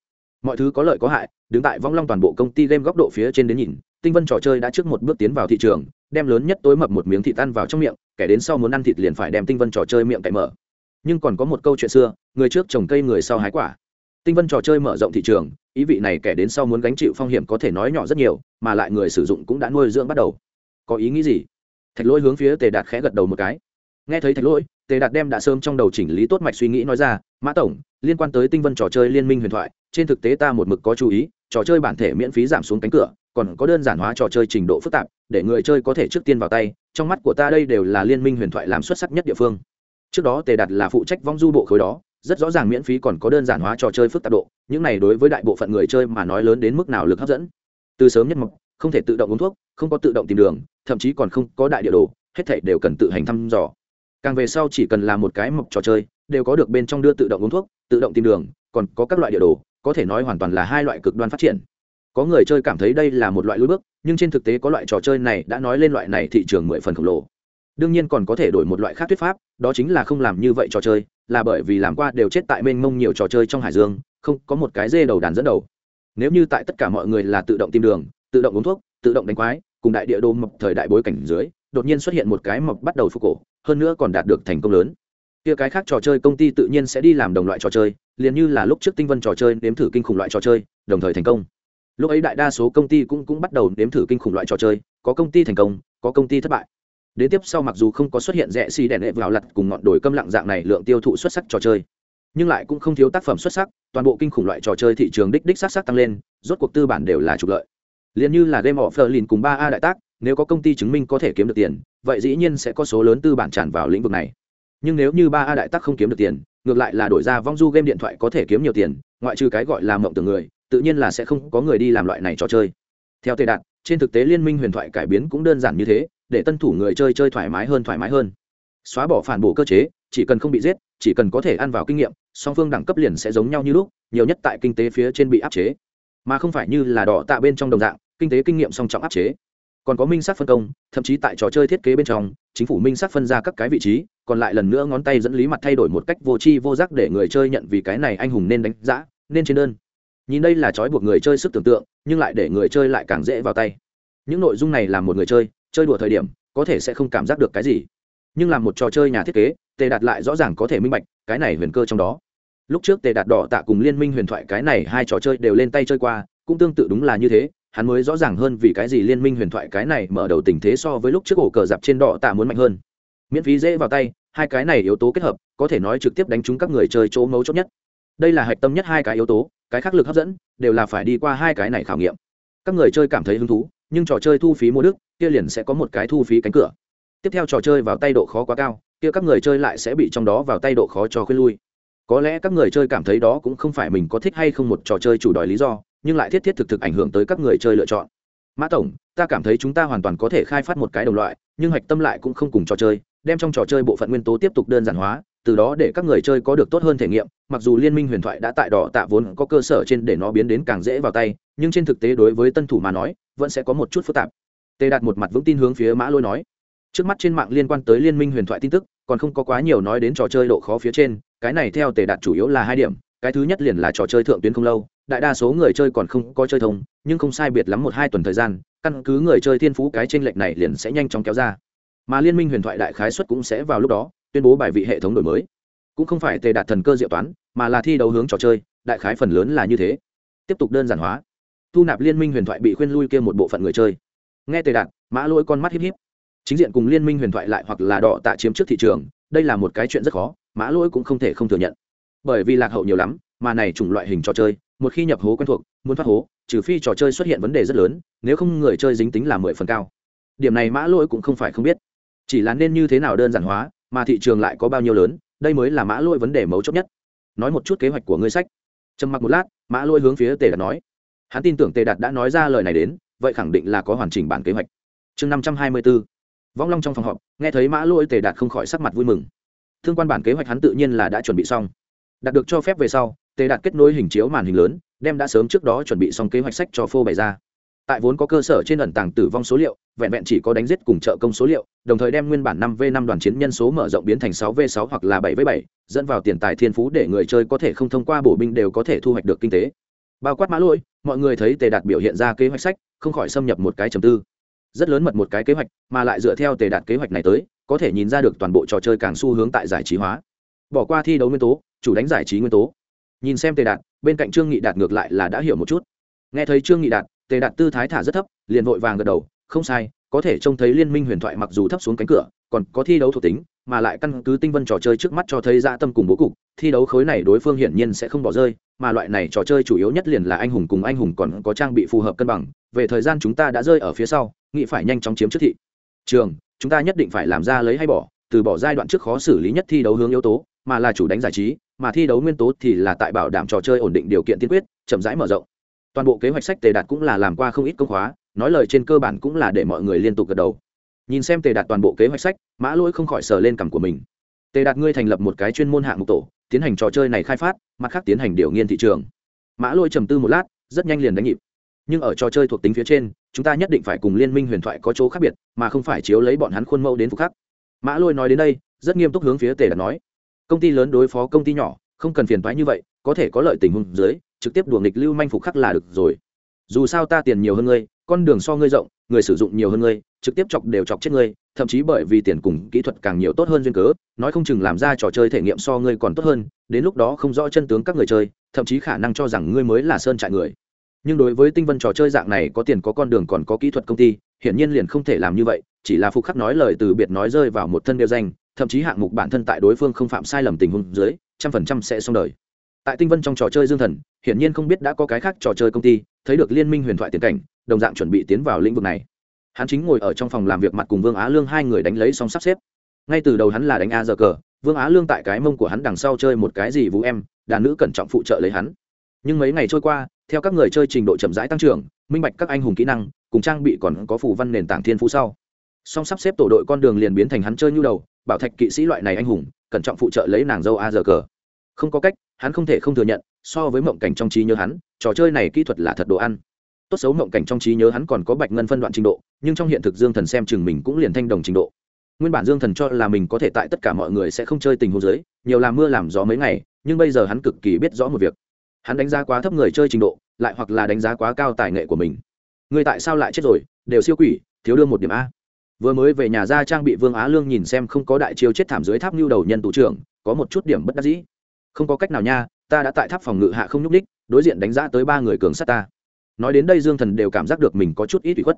Mọi thứ có lợi có hại, đứng tại võng long toàn bộ công ty game góc độ phía trên đến nhìn tinh vân trò chơi đã trước một bước tiến vào thị trường, đem lớn nhất tối mập một miếng thịt ăn vào trong miệng, kẻ đến sau muốn ăn thịt liền phải đem tinh vân trò chơi miệng cậy mở. Nhưng còn có một câu chuyện xưa, người trước trồng cây người sau hái quả. Tinh vân trò chơi mở rộng thị trường, ý vị này kẻ đến sau muốn gánh chịu phong hiểm có thể nói nhỏ rất nhiều, mà lại người sử dụng cũng đã nuôi dưỡng bắt đầu. Có ý nghĩ gì? Thạch lỗi hướng phía tề đạt khẽ gật đầu một cái. Nghe thấy thạch lỗi, tề đạt đem đã sớm trong đầu chỉnh lý tốt mạch suy nghĩ nói ra, mã tổng, liên quan tới tinh vân trò chơi liên minh huyền thoại, trên thực tế ta một mực có chú ý trò chơi bản thể miễn phí giảm xuống cánh cửa, còn có đơn giản hóa trò chơi trình độ phức tạp, để người chơi có thể trước tiên vào tay, trong mắt của ta đây đều là liên minh huyền thoại làm xuất sắc nhất địa phương. Trước đó tề đạt là phụ trách vong du bộ khối đó, rất rõ ràng miễn phí còn có đơn giản hóa trò chơi phức tạp độ, những này đối với đại bộ phận người chơi mà nói lớn đến mức nào lực hấp dẫn. Từ sớm nhất mộc, không thể tự động uống thuốc, không có tự động tìm đường, thậm chí còn không có đại địa đồ, hết thảy đều cần tự hành thăm dò. Càng về sau chỉ cần là một cái mộc trò chơi, đều có được bên trong đưa tự động uống thuốc, tự động tìm đường, còn có các loại địa đồ có thể nói hoàn toàn là hai loại cực đoan phát triển. Có người chơi cảm thấy đây là một loại lối bước, nhưng trên thực tế có loại trò chơi này đã nói lên loại này thị trường mười phần khổng lồ. Đương nhiên còn có thể đổi một loại khác thuyết pháp, đó chính là không làm như vậy trò chơi, là bởi vì làm qua đều chết tại mênh mông nhiều trò chơi trong hải dương, không có một cái dê đầu đàn dẫn đầu. Nếu như tại tất cả mọi người là tự động tìm đường, tự động uống thuốc, tự động đánh quái, cùng đại địa đô mập thời đại bối cảnh dưới, đột nhiên xuất hiện một cái mập bắt đầu phục cổ, hơn nữa còn đạt được thành công lớn kia cái khác trò chơi công ty tự nhiên sẽ đi làm đồng loại trò chơi, liền như là lúc trước tinh vân trò chơi nếm thử kinh khủng loại trò chơi, đồng thời thành công. Lúc ấy đại đa số công ty cũng cũng bắt đầu nếm thử kinh khủng loại trò chơi, có công ty thành công, có công ty thất bại. Đến tiếp sau mặc dù không có xuất hiện rẽ xì đèn đệ vào lặt cùng ngọn đồi câm lặng dạng này lượng tiêu thụ xuất sắc trò chơi, nhưng lại cũng không thiếu tác phẩm xuất sắc, toàn bộ kinh khủng loại trò chơi thị trường đích đích sắc sắc tăng lên, rốt cuộc tư bản đều là trục lợi. Liền như là game of berlin cùng ba a đại tác, nếu có công ty chứng minh có thể kiếm được tiền, vậy dĩ nhiên sẽ có số lớn tư bản tràn vào lĩnh vực này nhưng nếu như ba a đại tác không kiếm được tiền, ngược lại là đổi ra vong du game điện thoại có thể kiếm nhiều tiền, ngoại trừ cái gọi là mộng tưởng người, tự nhiên là sẽ không có người đi làm loại này trò chơi. Theo tề đạt, trên thực tế liên minh huyền thoại cải biến cũng đơn giản như thế, để tân thủ người chơi chơi thoải mái hơn thoải mái hơn. Xóa bỏ phản bổ cơ chế, chỉ cần không bị giết, chỉ cần có thể ăn vào kinh nghiệm, song phương đẳng cấp liền sẽ giống nhau như lúc, nhiều nhất tại kinh tế phía trên bị áp chế. Mà không phải như là đỏ tạ bên trong đồng dạng, kinh tế kinh nghiệm song trọng áp chế. Còn có minh sắc phân công, thậm chí tại trò chơi thiết kế bên trong, chính phủ minh sắc phân ra các cái vị trí còn lại lần nữa ngón tay dẫn lý mặt thay đổi một cách vô tri vô giác để người chơi nhận vì cái này anh hùng nên đánh giá, nên trên đơn. Nhìn đây là trói buộc người chơi sức tưởng tượng, nhưng lại để người chơi lại càng dễ vào tay. Những nội dung này làm một người chơi chơi đùa thời điểm, có thể sẽ không cảm giác được cái gì. Nhưng làm một trò chơi nhà thiết kế, tề đạt lại rõ ràng có thể minh bạch cái này huyền cơ trong đó. Lúc trước tề đạt đỏ tạ cùng liên minh huyền thoại cái này hai trò chơi đều lên tay chơi qua, cũng tương tự đúng là như thế, hắn mới rõ ràng hơn vì cái gì liên minh huyền thoại cái này mở đầu tình thế so với lúc trước ổ cờ dạp trên đỏ tạ muốn mạnh hơn miễn phí dễ vào tay, hai cái này yếu tố kết hợp, có thể nói trực tiếp đánh trúng các người chơi chỗ mấu chốt nhất. Đây là hạch tâm nhất hai cái yếu tố, cái khác lực hấp dẫn, đều là phải đi qua hai cái này khảo nghiệm. Các người chơi cảm thấy hứng thú, nhưng trò chơi thu phí mua đức, kia liền sẽ có một cái thu phí cánh cửa. Tiếp theo trò chơi vào tay độ khó quá cao, kia các người chơi lại sẽ bị trong đó vào tay độ khó cho khuyên lui. Có lẽ các người chơi cảm thấy đó cũng không phải mình có thích hay không một trò chơi chủ đòi lý do, nhưng lại thiết thiết thực thực ảnh hưởng tới các người chơi lựa chọn. Mã tổng, ta cảm thấy chúng ta hoàn toàn có thể khai phát một cái đồng loại, nhưng hạch tâm lại cũng không cùng trò chơi đem trong trò chơi bộ phận nguyên tố tiếp tục đơn giản hóa, từ đó để các người chơi có được tốt hơn thể nghiệm, mặc dù liên minh huyền thoại đã tại đỏ tạ vốn có cơ sở trên để nó biến đến càng dễ vào tay, nhưng trên thực tế đối với tân thủ mà nói, vẫn sẽ có một chút phức tạp. Tề đạt một mặt vững tin hướng phía mã lôi nói. Trước mắt trên mạng liên quan tới liên minh huyền thoại tin tức, còn không có quá nhiều nói đến trò chơi độ khó phía trên, cái này theo tề đạt chủ yếu là hai điểm, cái thứ nhất liền là trò chơi thượng tuyến không lâu, đại đa số người chơi còn không có chơi thông, nhưng không sai biệt lắm một hai tuần thời gian, căn cứ người chơi thiên phú cái t r ê n lệch này liền sẽ nhanh chóng kéo ra mà liên minh huyền thoại đại khái xuất cũng sẽ vào lúc đó, tuyên bố bài vị hệ thống đổi mới. Cũng không phải tề đạt thần cơ diệu toán, mà là thi đấu hướng trò chơi, đại khái phần lớn là như thế. Tiếp tục đơn giản hóa. Thu nạp liên minh huyền thoại bị khuyên lui kia một bộ phận người chơi. Nghe tề đạt, mã lỗi con mắt híp híp. Chính diện cùng liên minh huyền thoại lại hoặc là đỏ tạ chiếm trước thị trường, đây là một cái chuyện rất khó, mã lỗi cũng không thể không thừa nhận. Bởi vì lạc hậu nhiều lắm, mà này chủng loại hình trò chơi, một khi nhập hố quen thuộc, muốn thoát hố, trừ phi trò chơi xuất hiện vấn đề rất lớn, nếu không người chơi dính tính là mười phần cao. Điểm này mã lỗi cũng không phải không biết chỉ là nên như thế nào đơn giản hóa, mà thị trường lại có bao nhiêu lớn, đây mới là mã lôi vấn đề mấu chốt nhất. Nói một chút kế hoạch của ngươi sách. Trầm mặc một lát, mã lôi hướng phía tề đạt nói. Hắn tin tưởng tề đạt đã nói ra lời này đến, vậy khẳng định là có hoàn chỉnh bản kế hoạch. Chương năm trăm hai mươi b ố vong long trong phòng họp, nghe thấy mã lôi tề đạt không khỏi sắc mặt vui mừng. Thương quan bản kế hoạch hắn tự nhiên là đã chuẩn bị xong. Đạt được cho phép về sau, tề đạt kết nối hình chiếu màn hình lớn, đem đã sớm trước đó chuẩn bị xong kế hoạch sách cho phô bày ra tại vốn có cơ sở trên ẩn tàng tử vong số liệu, vẹn vẹn chỉ có đánh giết cùng trợ công số liệu, đồng thời đem nguyên bản năm v năm đoàn chiến nhân số mở rộng biến thành sáu v sáu hoặc là bảy v bảy, dẫn vào tiền tài thiên phú để người chơi có thể không thông qua bổ binh đều có thể thu hoạch được kinh tế. Bao quát mã lỗi mọi người thấy tề đạt biểu hiện ra kế hoạch sách, không khỏi xâm nhập một cái chầm tư. Rất lớn mật một cái kế hoạch, mà lại dựa theo tề đạt kế hoạch này tới, có thể nhìn ra được toàn bộ trò chơi càng xu hướng tại giải trí hóa. Bỏ qua thi đấu nguyên tố, chủ đánh giải trí nguyên tố. Nhìn xem tề đạt, bên cạnh trương nghị đạt ngược lại là đã hiểu một chút. Nghe thấy trương nghị đạt tề đạt tư thái thả rất thấp, liền vội vàng gật đầu, không sai, có thể trông thấy liên minh huyền thoại mặc dù thấp xuống cánh cửa, còn có thi đấu thuộc tính, mà lại căn cứ tinh vân trò chơi trước mắt cho thấy dạ tâm cùng bố cục, thi đấu khối này đối phương hiển nhiên sẽ không bỏ rơi, mà loại này trò chơi chủ yếu nhất liền là anh hùng cùng anh hùng còn có trang bị phù hợp cân bằng, về thời gian chúng ta đã rơi ở phía sau nghị phải nhanh chóng chiếm trước thị. Trường, chúng ta nhất định phải làm ra lấy hay bỏ, từ bỏ giai đoạn trước khó xử lý nhất thi đấu hướng yếu tố, mà là chủ đánh giải trí, mà thi đấu nguyên tố thì là tại bảo đảm trò chơi ổn định điều kiện tiên quyết, chậm rãi mở rộng toàn bộ kế hoạch sách tề đạt cũng là làm qua không ít công khóa, nói lời trên cơ bản cũng là để mọi người liên tục gật đầu. Nhìn xem tề đạt toàn bộ kế hoạch sách, mã lỗi không khỏi sờ lên cằm của mình. Tề đạt ngươi thành lập một cái chuyên môn hạng mục tổ, tiến hành trò chơi này khai phát, mặt khác tiến hành điều nghiên thị trường. Mã lỗi trầm tư một lát, rất nhanh liền đánh nhịp. Nhưng ở trò chơi thuộc tính phía trên, chúng ta nhất định phải cùng liên minh huyền thoại có chỗ khác biệt, mà không phải chiếu lấy bọn hắn khuôn mẫu đến phục khắc. Mã lôi nói đến đây, rất nghiêm túc hướng phía tề đạt nói. Công ty lớn đối phó công ty nhỏ, không cần phiền thoái như vậy, có thể có lợi tình huống dưới trực tiếp đùa nghịch lưu manh phục khắc là được rồi. Dù sao ta tiền nhiều hơn ngươi, con đường so ngươi rộng, người sử dụng nhiều hơn ngươi, trực tiếp chọc đều chọc chết ngươi, thậm chí bởi vì tiền cùng kỹ thuật càng nhiều tốt hơn duyên cớ, nói không chừng làm ra trò chơi thể nghiệm so ngươi còn tốt hơn, đến lúc đó không rõ chân tướng các người chơi, thậm chí khả năng cho rằng ngươi mới là sơn trại người. Nhưng đối với tinh vân trò chơi dạng này, có tiền có con đường còn có kỹ thuật công ty, hiển nhiên liền không thể làm như vậy, chỉ là phục khắc nói lời từ biệt nói rơi vào một thân đeo danh, thậm chí hạng mục bản thân tại đối phương không phạm sai lầm tình huống dưới, trăm phần trăm sẽ xong đời tại tinh vân trong trò chơi dương thần, hiển nhiên không biết đã có cái khác trò chơi công ty thấy được liên minh huyền thoại tiền cảnh, đồng dạng chuẩn bị tiến vào lĩnh vực này. Hắn chính ngồi ở trong phòng làm việc mặt cùng vương á lương hai người đánh lấy xong sắp xếp. Ngay từ đầu hắn là đánh a giờ cờ, vương á lương tại cái mông của hắn đằng sau chơi một cái gì vũ em đàn nữ cẩn trọng phụ trợ lấy hắn. Nhưng mấy ngày trôi qua, theo các người chơi trình độ chậm rãi tăng trưởng, minh bạch các anh hùng kỹ năng, cùng trang bị còn có phù văn nền tảng thiên phú sau. Song sắp xếp tổ đội con đường liền biến thành hắn chơi nhu đầu, bảo thạch kỵ sĩ loại này anh hùng, cẩn trọng phụ trợ lấy nàng dâu a giờ cờ. Không có cách hắn không thể không thừa nhận, so với mộng cảnh trong trí nhớ hắn, trò chơi này kỹ thuật là thật đồ ăn. Tốt xấu mộng cảnh trong trí nhớ hắn còn có bạch ngân phân đoạn trình độ, nhưng trong hiện thực dương thần xem chừng mình cũng liền thanh đồng trình độ. Nguyên bản dương thần cho là mình có thể tại tất cả mọi người sẽ không chơi tình huống dưới, nhiều làm mưa làm gió mấy ngày, nhưng bây giờ hắn cực kỳ biết rõ một việc. Hắn đánh giá quá thấp người chơi trình độ, lại hoặc là đánh giá quá cao tài nghệ của mình. Người tại sao lại chết rồi? Đều siêu quỷ, thiếu đưa một điểm a. Vừa mới về nhà ra trang bị vương á lương nhìn xem không có đại chiêu chết thảm dưới tháp lưu đầu nhân tù trưởng, có một chút điểm bất đắc dĩ không có cách nào nha, ta đã tại tháp phòng ngự hạ không nhúc ních đối diện đánh giá tới ba người cường sát ta. Nói đến đây dương thần đều cảm giác được mình có chút ít bị khuất.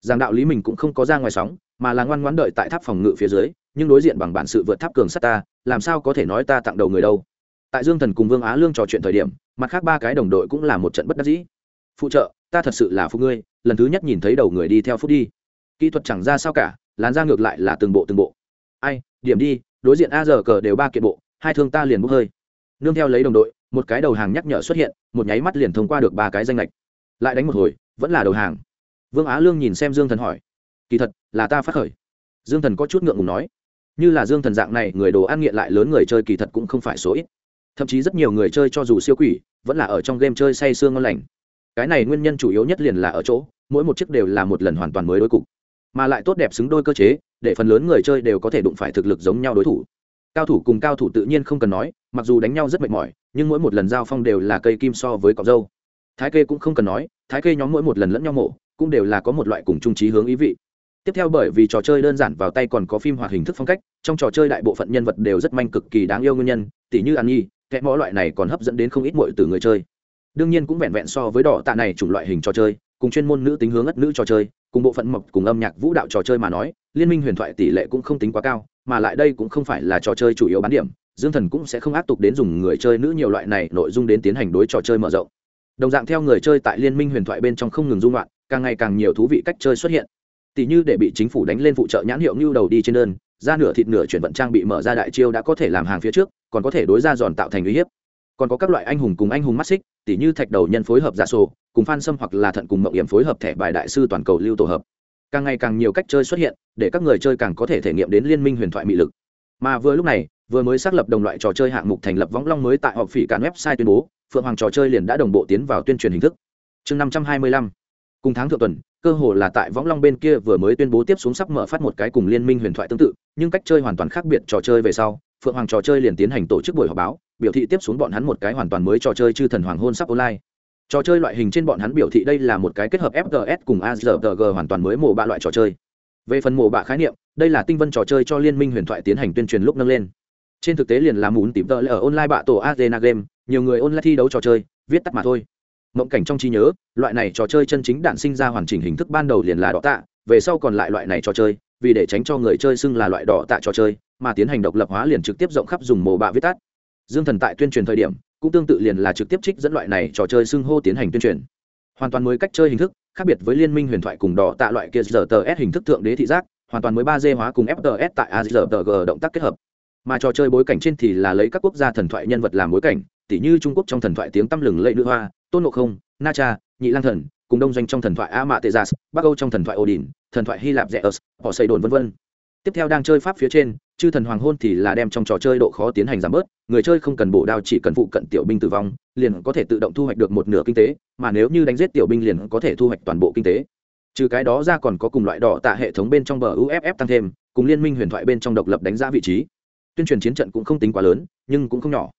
Rằng đạo lý mình cũng không có ra ngoài sóng, mà là ngoan ngoãn đợi tại tháp phòng ngự phía dưới, nhưng đối diện bằng bản sự vượt tháp cường sát ta, làm sao có thể nói ta tặng đầu người đâu. Tại dương thần cùng vương á lương trò chuyện thời điểm, mặt khác ba cái đồng đội cũng là một trận bất đắc dĩ. Phụ trợ, ta thật sự là phụ ngươi, lần thứ nhất nhìn thấy đầu người đi theo phút đi. Kỹ thuật chẳng ra sao cả lán ra ngược lại là từng bộ từng bộ. Ai, điểm đi, đối diện a giờ cờ đều ba kiện bộ, hai thương ta liền bốc hơi nương theo lấy đồng đội, một cái đầu hàng nhắc nhở xuất hiện, một nháy mắt liền thông qua được ba cái danh lệch lại đánh một hồi, vẫn là đầu hàng. Vương á lương nhìn xem dương thần hỏi, kỳ thật, là ta phát khởi. Dương thần có chút ngượng ngùng nói, như là dương thần dạng này, người đồ ăn nghiện lại lớn người chơi kỳ thật cũng không phải số ít. Thậm chí rất nhiều người chơi cho dù siêu quỷ, vẫn là ở trong game chơi say sương ngon lành. Cái này nguyên nhân chủ yếu nhất liền là ở chỗ, mỗi một chiếc đều là một lần hoàn toàn mới đối cục. Mà lại tốt đẹp xứng đôi cơ chế, để phần lớn người chơi đều có thể đụng phải thực lực giống nhau đối thủ cao thủ cùng cao thủ tự nhiên không cần nói, mặc dù đánh nhau rất mệt mỏi, nhưng mỗi một lần giao phong đều là cây kim so với cọc dâu. Thái kê cũng không cần nói, thái kê nhóm mỗi một lần lẫn nhau mổ, cũng đều là có một loại cùng trung trí hướng ý vị. Tiếp theo bởi vì trò chơi đơn giản vào tay còn có phim hoạt hình thức phong cách, trong trò chơi đại bộ phận nhân vật đều rất manh cực kỳ đáng yêu nguyên nhân, tỉ như an nhi kẽ mõ loại này còn hấp dẫn đến không ít mội từ người chơi. Đương nhiên cũng vẹn vẹn so với đỏ tạ này chủng loại hình trò chơi, cùng chuyên môn nữ tính hướng ất nữ trò chơi, cùng bộ phận mộc cùng âm nhạc vũ đạo trò chơi mà nói, liên minh huyền thoại tỷ lệ cũng không tính quá cao mà lại đây cũng không phải là trò chơi chủ yếu bán điểm, dương thần cũng sẽ không áp tục đến dùng người chơi nữ nhiều loại này nội dung đến tiến hành đối trò chơi mở rộng. Đồng dạng theo người chơi tại liên minh huyền thoại bên trong không ngừng dung loạn, càng ngày càng nhiều thú vị cách chơi xuất hiện. Tỷ như để bị chính phủ đánh lên phụ trợ nhãn hiệu như đầu đi trên đơn, ra nửa thịt nửa chuyển vận trang bị mở ra đại chiêu đã có thể làm hàng phía trước, còn có thể đối ra giòn tạo thành uy hiếp. Còn có các loại anh hùng cùng anh hùng mắt xích, tỷ như thạch đầu nhân phối hợp giả sổ, cùng phan sâm hoặc là thận cùng mậu hiểm phối hợp thẻ bài đại sư toàn cầu lưu tổ hợp càng ngày càng nhiều cách chơi xuất hiện, để các người chơi càng có thể thể nghiệm đến liên minh huyền thoại mị lực. Mà vừa lúc này, vừa mới xác lập đồng loại trò chơi hạng mục thành lập võng long mới tại họp phỉ cản website tuyên bố, phượng hoàng trò chơi liền đã đồng bộ tiến vào tuyên truyền hình thức. Chương năm trăm hai mươi lăm. Cùng tháng thượng tuần, cơ hồ là tại võng long bên kia vừa mới tuyên bố tiếp xuống sắp mở phát một cái cùng liên minh huyền thoại tương tự, nhưng cách chơi hoàn toàn khác biệt trò chơi về sau, phượng hoàng trò chơi liền tiến hành tổ chức buổi họp báo, biểu thị tiếp xuống bọn hắn một cái hoàn toàn mới trò chơi chư thần hoàng hôn sắp online trò chơi loại hình trên bọn hắn biểu thị đây là một cái kết hợp fgs cùng azrg hoàn toàn mới mổ bạ loại trò chơi. Về phần mổ bạ khái niệm, đây là tinh vân trò chơi cho liên minh huyền thoại tiến hành tuyên truyền lúc nâng lên. Trên thực tế liền là muốn tìm tợ ở online bạ tổ arena game, nhiều người online thi đấu trò chơi, viết tắt mà thôi. Mộng cảnh trong trí nhớ, loại này trò chơi chân chính đạn sinh ra hoàn chỉnh hình thức ban đầu liền là đỏ tạ, về sau còn lại loại này trò chơi, vì để tránh cho người chơi xưng là loại đỏ tạ trò chơi, mà tiến hành độc lập hóa liền trực tiếp rộng khắp dùng mồ bạ viết tắt. Dương thần tại tuyên truyền thời điểm cũng tương tự liền là trực tiếp trích dẫn loại này trò chơi xưng hô tiến hành tuyên truyền. Hoàn toàn mới cách chơi hình thức, khác biệt với liên minh huyền thoại cùng đỏ tạ loại kia giờ tờ s hình thức thượng đế thị giác, hoàn toàn mới ba d hóa cùng fts tại azrg động tác kết hợp. Mà trò chơi bối cảnh trên thì là lấy các quốc gia thần thoại nhân vật làm bối cảnh, tỉ như trung quốc trong thần thoại tiếng tăm lừng lẫy nữ hoa, tôn ngộ không, na cha, nhị lang thần, cùng đông doanh trong thần thoại a mạ tê gia, bắc âu trong thần thoại odin, thần thoại hy lạp rẽ ớt, họ xây đồn v v tiếp theo đang chơi pháp phía trên chư thần hoàng hôn thì là đem trong trò chơi độ khó tiến hành giảm bớt, người chơi không cần bổ đao, chỉ cần phụ cận tiểu binh tử vong, liền có thể tự động thu hoạch được một nửa kinh tế, mà nếu như đánh giết tiểu binh liền có thể thu hoạch toàn bộ kinh tế. Trừ cái đó ra còn có cùng loại đỏ tạ hệ thống bên trong bờ uff tăng thêm, cùng liên minh huyền thoại bên trong độc lập đánh giá vị trí. Tuyên truyền chiến trận cũng không tính quá lớn, nhưng cũng không nhỏ.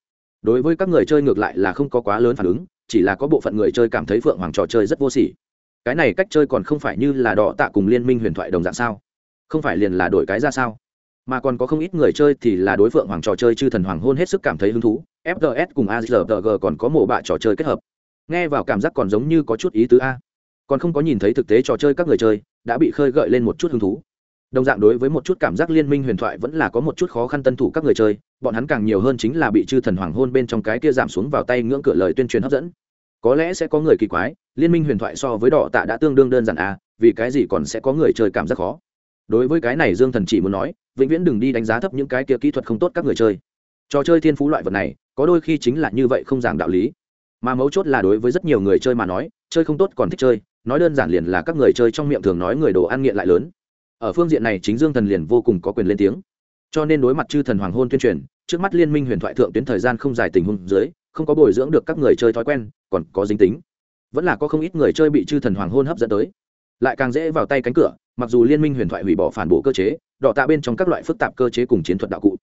Đối với các người chơi ngược lại là không có quá lớn phản ứng, chỉ là có bộ phận người chơi cảm thấy phượng hoàng trò chơi rất vô sỉ. Cái này cách chơi còn không phải như là đỏ tạ cùng liên minh huyền thoại đồng dạng sao? Không phải liền là đổi cái ra sao? Mà còn có không ít người chơi thì là đối phượng hoàng trò chơi chư thần hoàng hôn hết sức cảm thấy hứng thú. Fts cùng azrg còn có mổ bạ trò chơi kết hợp. Nghe vào cảm giác còn giống như có chút ý tứ a. Còn không có nhìn thấy thực tế trò chơi các người chơi, đã bị khơi gợi lên một chút hứng thú. Đồng dạng đối với một chút cảm giác liên minh huyền thoại vẫn là có một chút khó khăn tân thủ các người chơi, bọn hắn càng nhiều hơn chính là bị chư thần hoàng hôn bên trong cái kia giảm xuống vào tay ngưỡng cửa lời tuyên truyền hấp dẫn. Có lẽ sẽ có người kỳ quái, liên minh huyền thoại so với đỏ tạ đã tương đương đơn giản à vì cái gì còn sẽ có người chơi cảm giác khó? Đối với cái này dương thần chỉ muốn nói vĩnh viễn đừng đi đánh giá thấp những cái kia kỹ thuật không tốt các người chơi. Trò chơi thiên phú loại vật này, có đôi khi chính là như vậy không giảng đạo lý. Mà mấu chốt là đối với rất nhiều người chơi mà nói, chơi không tốt còn thích chơi, nói đơn giản liền là các người chơi trong miệng thường nói người đồ ăn nghiện lại lớn. Ở phương diện này chính dương thần liền vô cùng có quyền lên tiếng. Cho nên đối mặt chư thần hoàng hôn tuyên truyền, trước mắt liên minh huyền thoại thượng tuyến thời gian không dài tình huống dưới, không có bồi dưỡng được các người chơi thói quen, còn có dính tính. Vẫn là có không ít người chơi bị chư thần hoàng hôn hấp dẫn tới. Lại càng dễ vào tay cánh cửa, mặc dù liên minh huyền thoại hủy bỏ phản bộ cơ chế đọ tạ bên trong các loại phức tạp cơ chế cùng chiến thuật đạo cụ.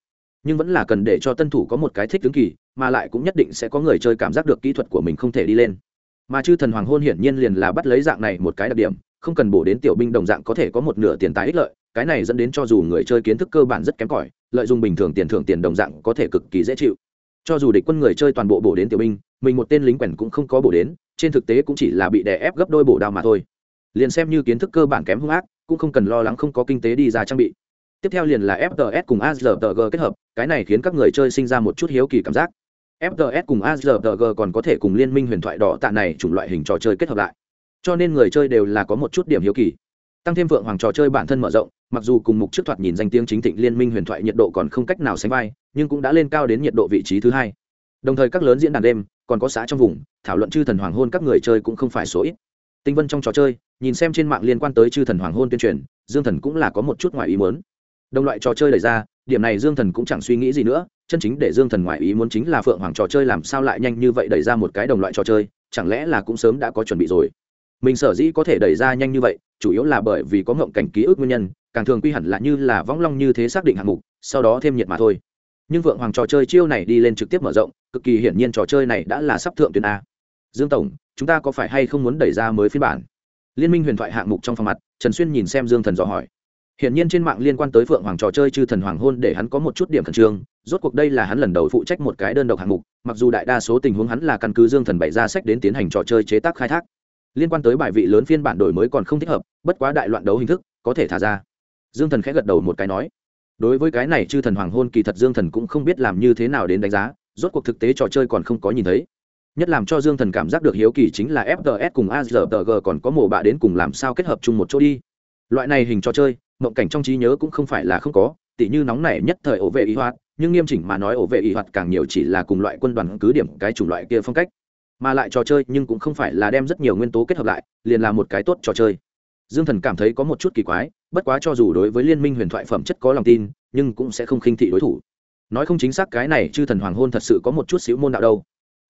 Nhưng vẫn là cần để cho tân thủ có một cái thích ứng kỳ, mà lại cũng nhất định sẽ có người chơi cảm giác được kỹ thuật của mình không thể đi lên. Mà chư thần hoàng hôn hiển nhiên liền là bắt lấy dạng này một cái đặc điểm, không cần bổ đến tiểu binh đồng dạng có thể có một nửa tiền tài ích lợi, cái này dẫn đến cho dù người chơi kiến thức cơ bản rất kém cỏi, lợi dụng bình thường tiền thưởng tiền đồng dạng có thể cực kỳ dễ chịu. Cho dù địch quân người chơi toàn bộ bổ đến tiểu binh, mình một tên lính quèn cũng không có bổ đến, trên thực tế cũng chỉ là bị đè ép gấp đôi bổ đao mà thôi. Liền xem như kiến thức cơ bản kém hung ác, cũng không cần lo lắng không có kinh tế đi ra trang bị tiếp theo liền là fts cùng azrtg kết hợp, cái này khiến các người chơi sinh ra một chút hiếu kỳ cảm giác. Fts cùng azrtg còn có thể cùng liên minh huyền thoại đỏ tạ này chủng loại hình trò chơi kết hợp lại. Cho nên người chơi đều là có một chút điểm hiếu kỳ. Tăng thêm vượng hoàng trò chơi bản thân mở rộng, mặc dù cùng mục trước thoạt nhìn danh tiếng chính thịnh liên minh huyền thoại nhiệt độ còn không cách nào sánh vai, nhưng cũng đã lên cao đến nhiệt độ vị trí thứ hai. Đồng thời các lớn diễn đàn đêm còn có xã trong vùng, thảo luận chư thần hoàng hôn các người chơi cũng không phải số ít. Tinh vân trong trò chơi, nhìn xem trên mạng liên quan tới chư thần hoàng hôn tuyên truyền, dương thần cũng là có một chút ngoài ý muốn đồng loại trò chơi đẩy ra, điểm này dương thần cũng chẳng suy nghĩ gì nữa, chân chính để dương thần ngoài ý muốn chính là phượng hoàng trò chơi làm sao lại nhanh như vậy đẩy ra một cái đồng loại trò chơi, chẳng lẽ là cũng sớm đã có chuẩn bị rồi? Mình sở dĩ có thể đẩy ra nhanh như vậy, chủ yếu là bởi vì có ngộng cảnh ký ức nguyên nhân, càng thường quy hẳn là như là võng long như thế xác định hạng mục, sau đó thêm nhiệt mà thôi. Nhưng vượng hoàng trò chơi chiêu này đi lên trực tiếp mở rộng, cực kỳ hiển nhiên trò chơi này đã là sắp thượng tuyến a. Dương tổng, chúng ta có phải hay không muốn đẩy ra mới phiên bản? Liên minh huyền thoại hạng mục trong phòng mặt, trần xuyên nhìn xem dương thần dò hỏi hiển nhiên trên mạng liên quan tới phượng hoàng trò chơi chư thần hoàng hôn để hắn có một chút điểm khẩn trương, rốt cuộc đây là hắn lần đầu phụ trách một cái đơn độc hạng mục, mặc dù đại đa số tình huống hắn là căn cứ dương thần bày ra sách đến tiến hành trò chơi chế tác khai thác. Liên quan tới bài vị lớn phiên bản đổi mới còn không thích hợp, bất quá đại loạn đấu hình thức, có thể thả ra. Dương thần khẽ gật đầu một cái nói, đối với cái này chư thần hoàng hôn kỳ thật dương thần cũng không biết làm như thế nào đến đánh giá, rốt cuộc thực tế trò chơi còn không có nhìn thấy. Nhất làm cho dương thần cảm giác được hiếu kỳ chính là fts cùng azrg còn có mồ bạ đến cùng làm sao kết hợp chung một chỗ đi. Loại này hình trò chơi mộng cảnh trong trí nhớ cũng không phải là không có, tỉ như nóng này nhất thời ổ vệ y hoạt, nhưng nghiêm chỉnh mà nói ổ vệ y hoạt càng nhiều chỉ là cùng loại quân đoàn cứ điểm cái chủng loại kia phong cách. Mà lại trò chơi nhưng cũng không phải là đem rất nhiều nguyên tố kết hợp lại, liền là một cái tốt trò chơi. Dương thần cảm thấy có một chút kỳ quái, bất quá cho dù đối với liên minh huyền thoại phẩm chất có lòng tin, nhưng cũng sẽ không khinh thị đối thủ. Nói không chính xác cái này, chư thần hoàng hôn thật sự có một chút xíu môn đạo đâu.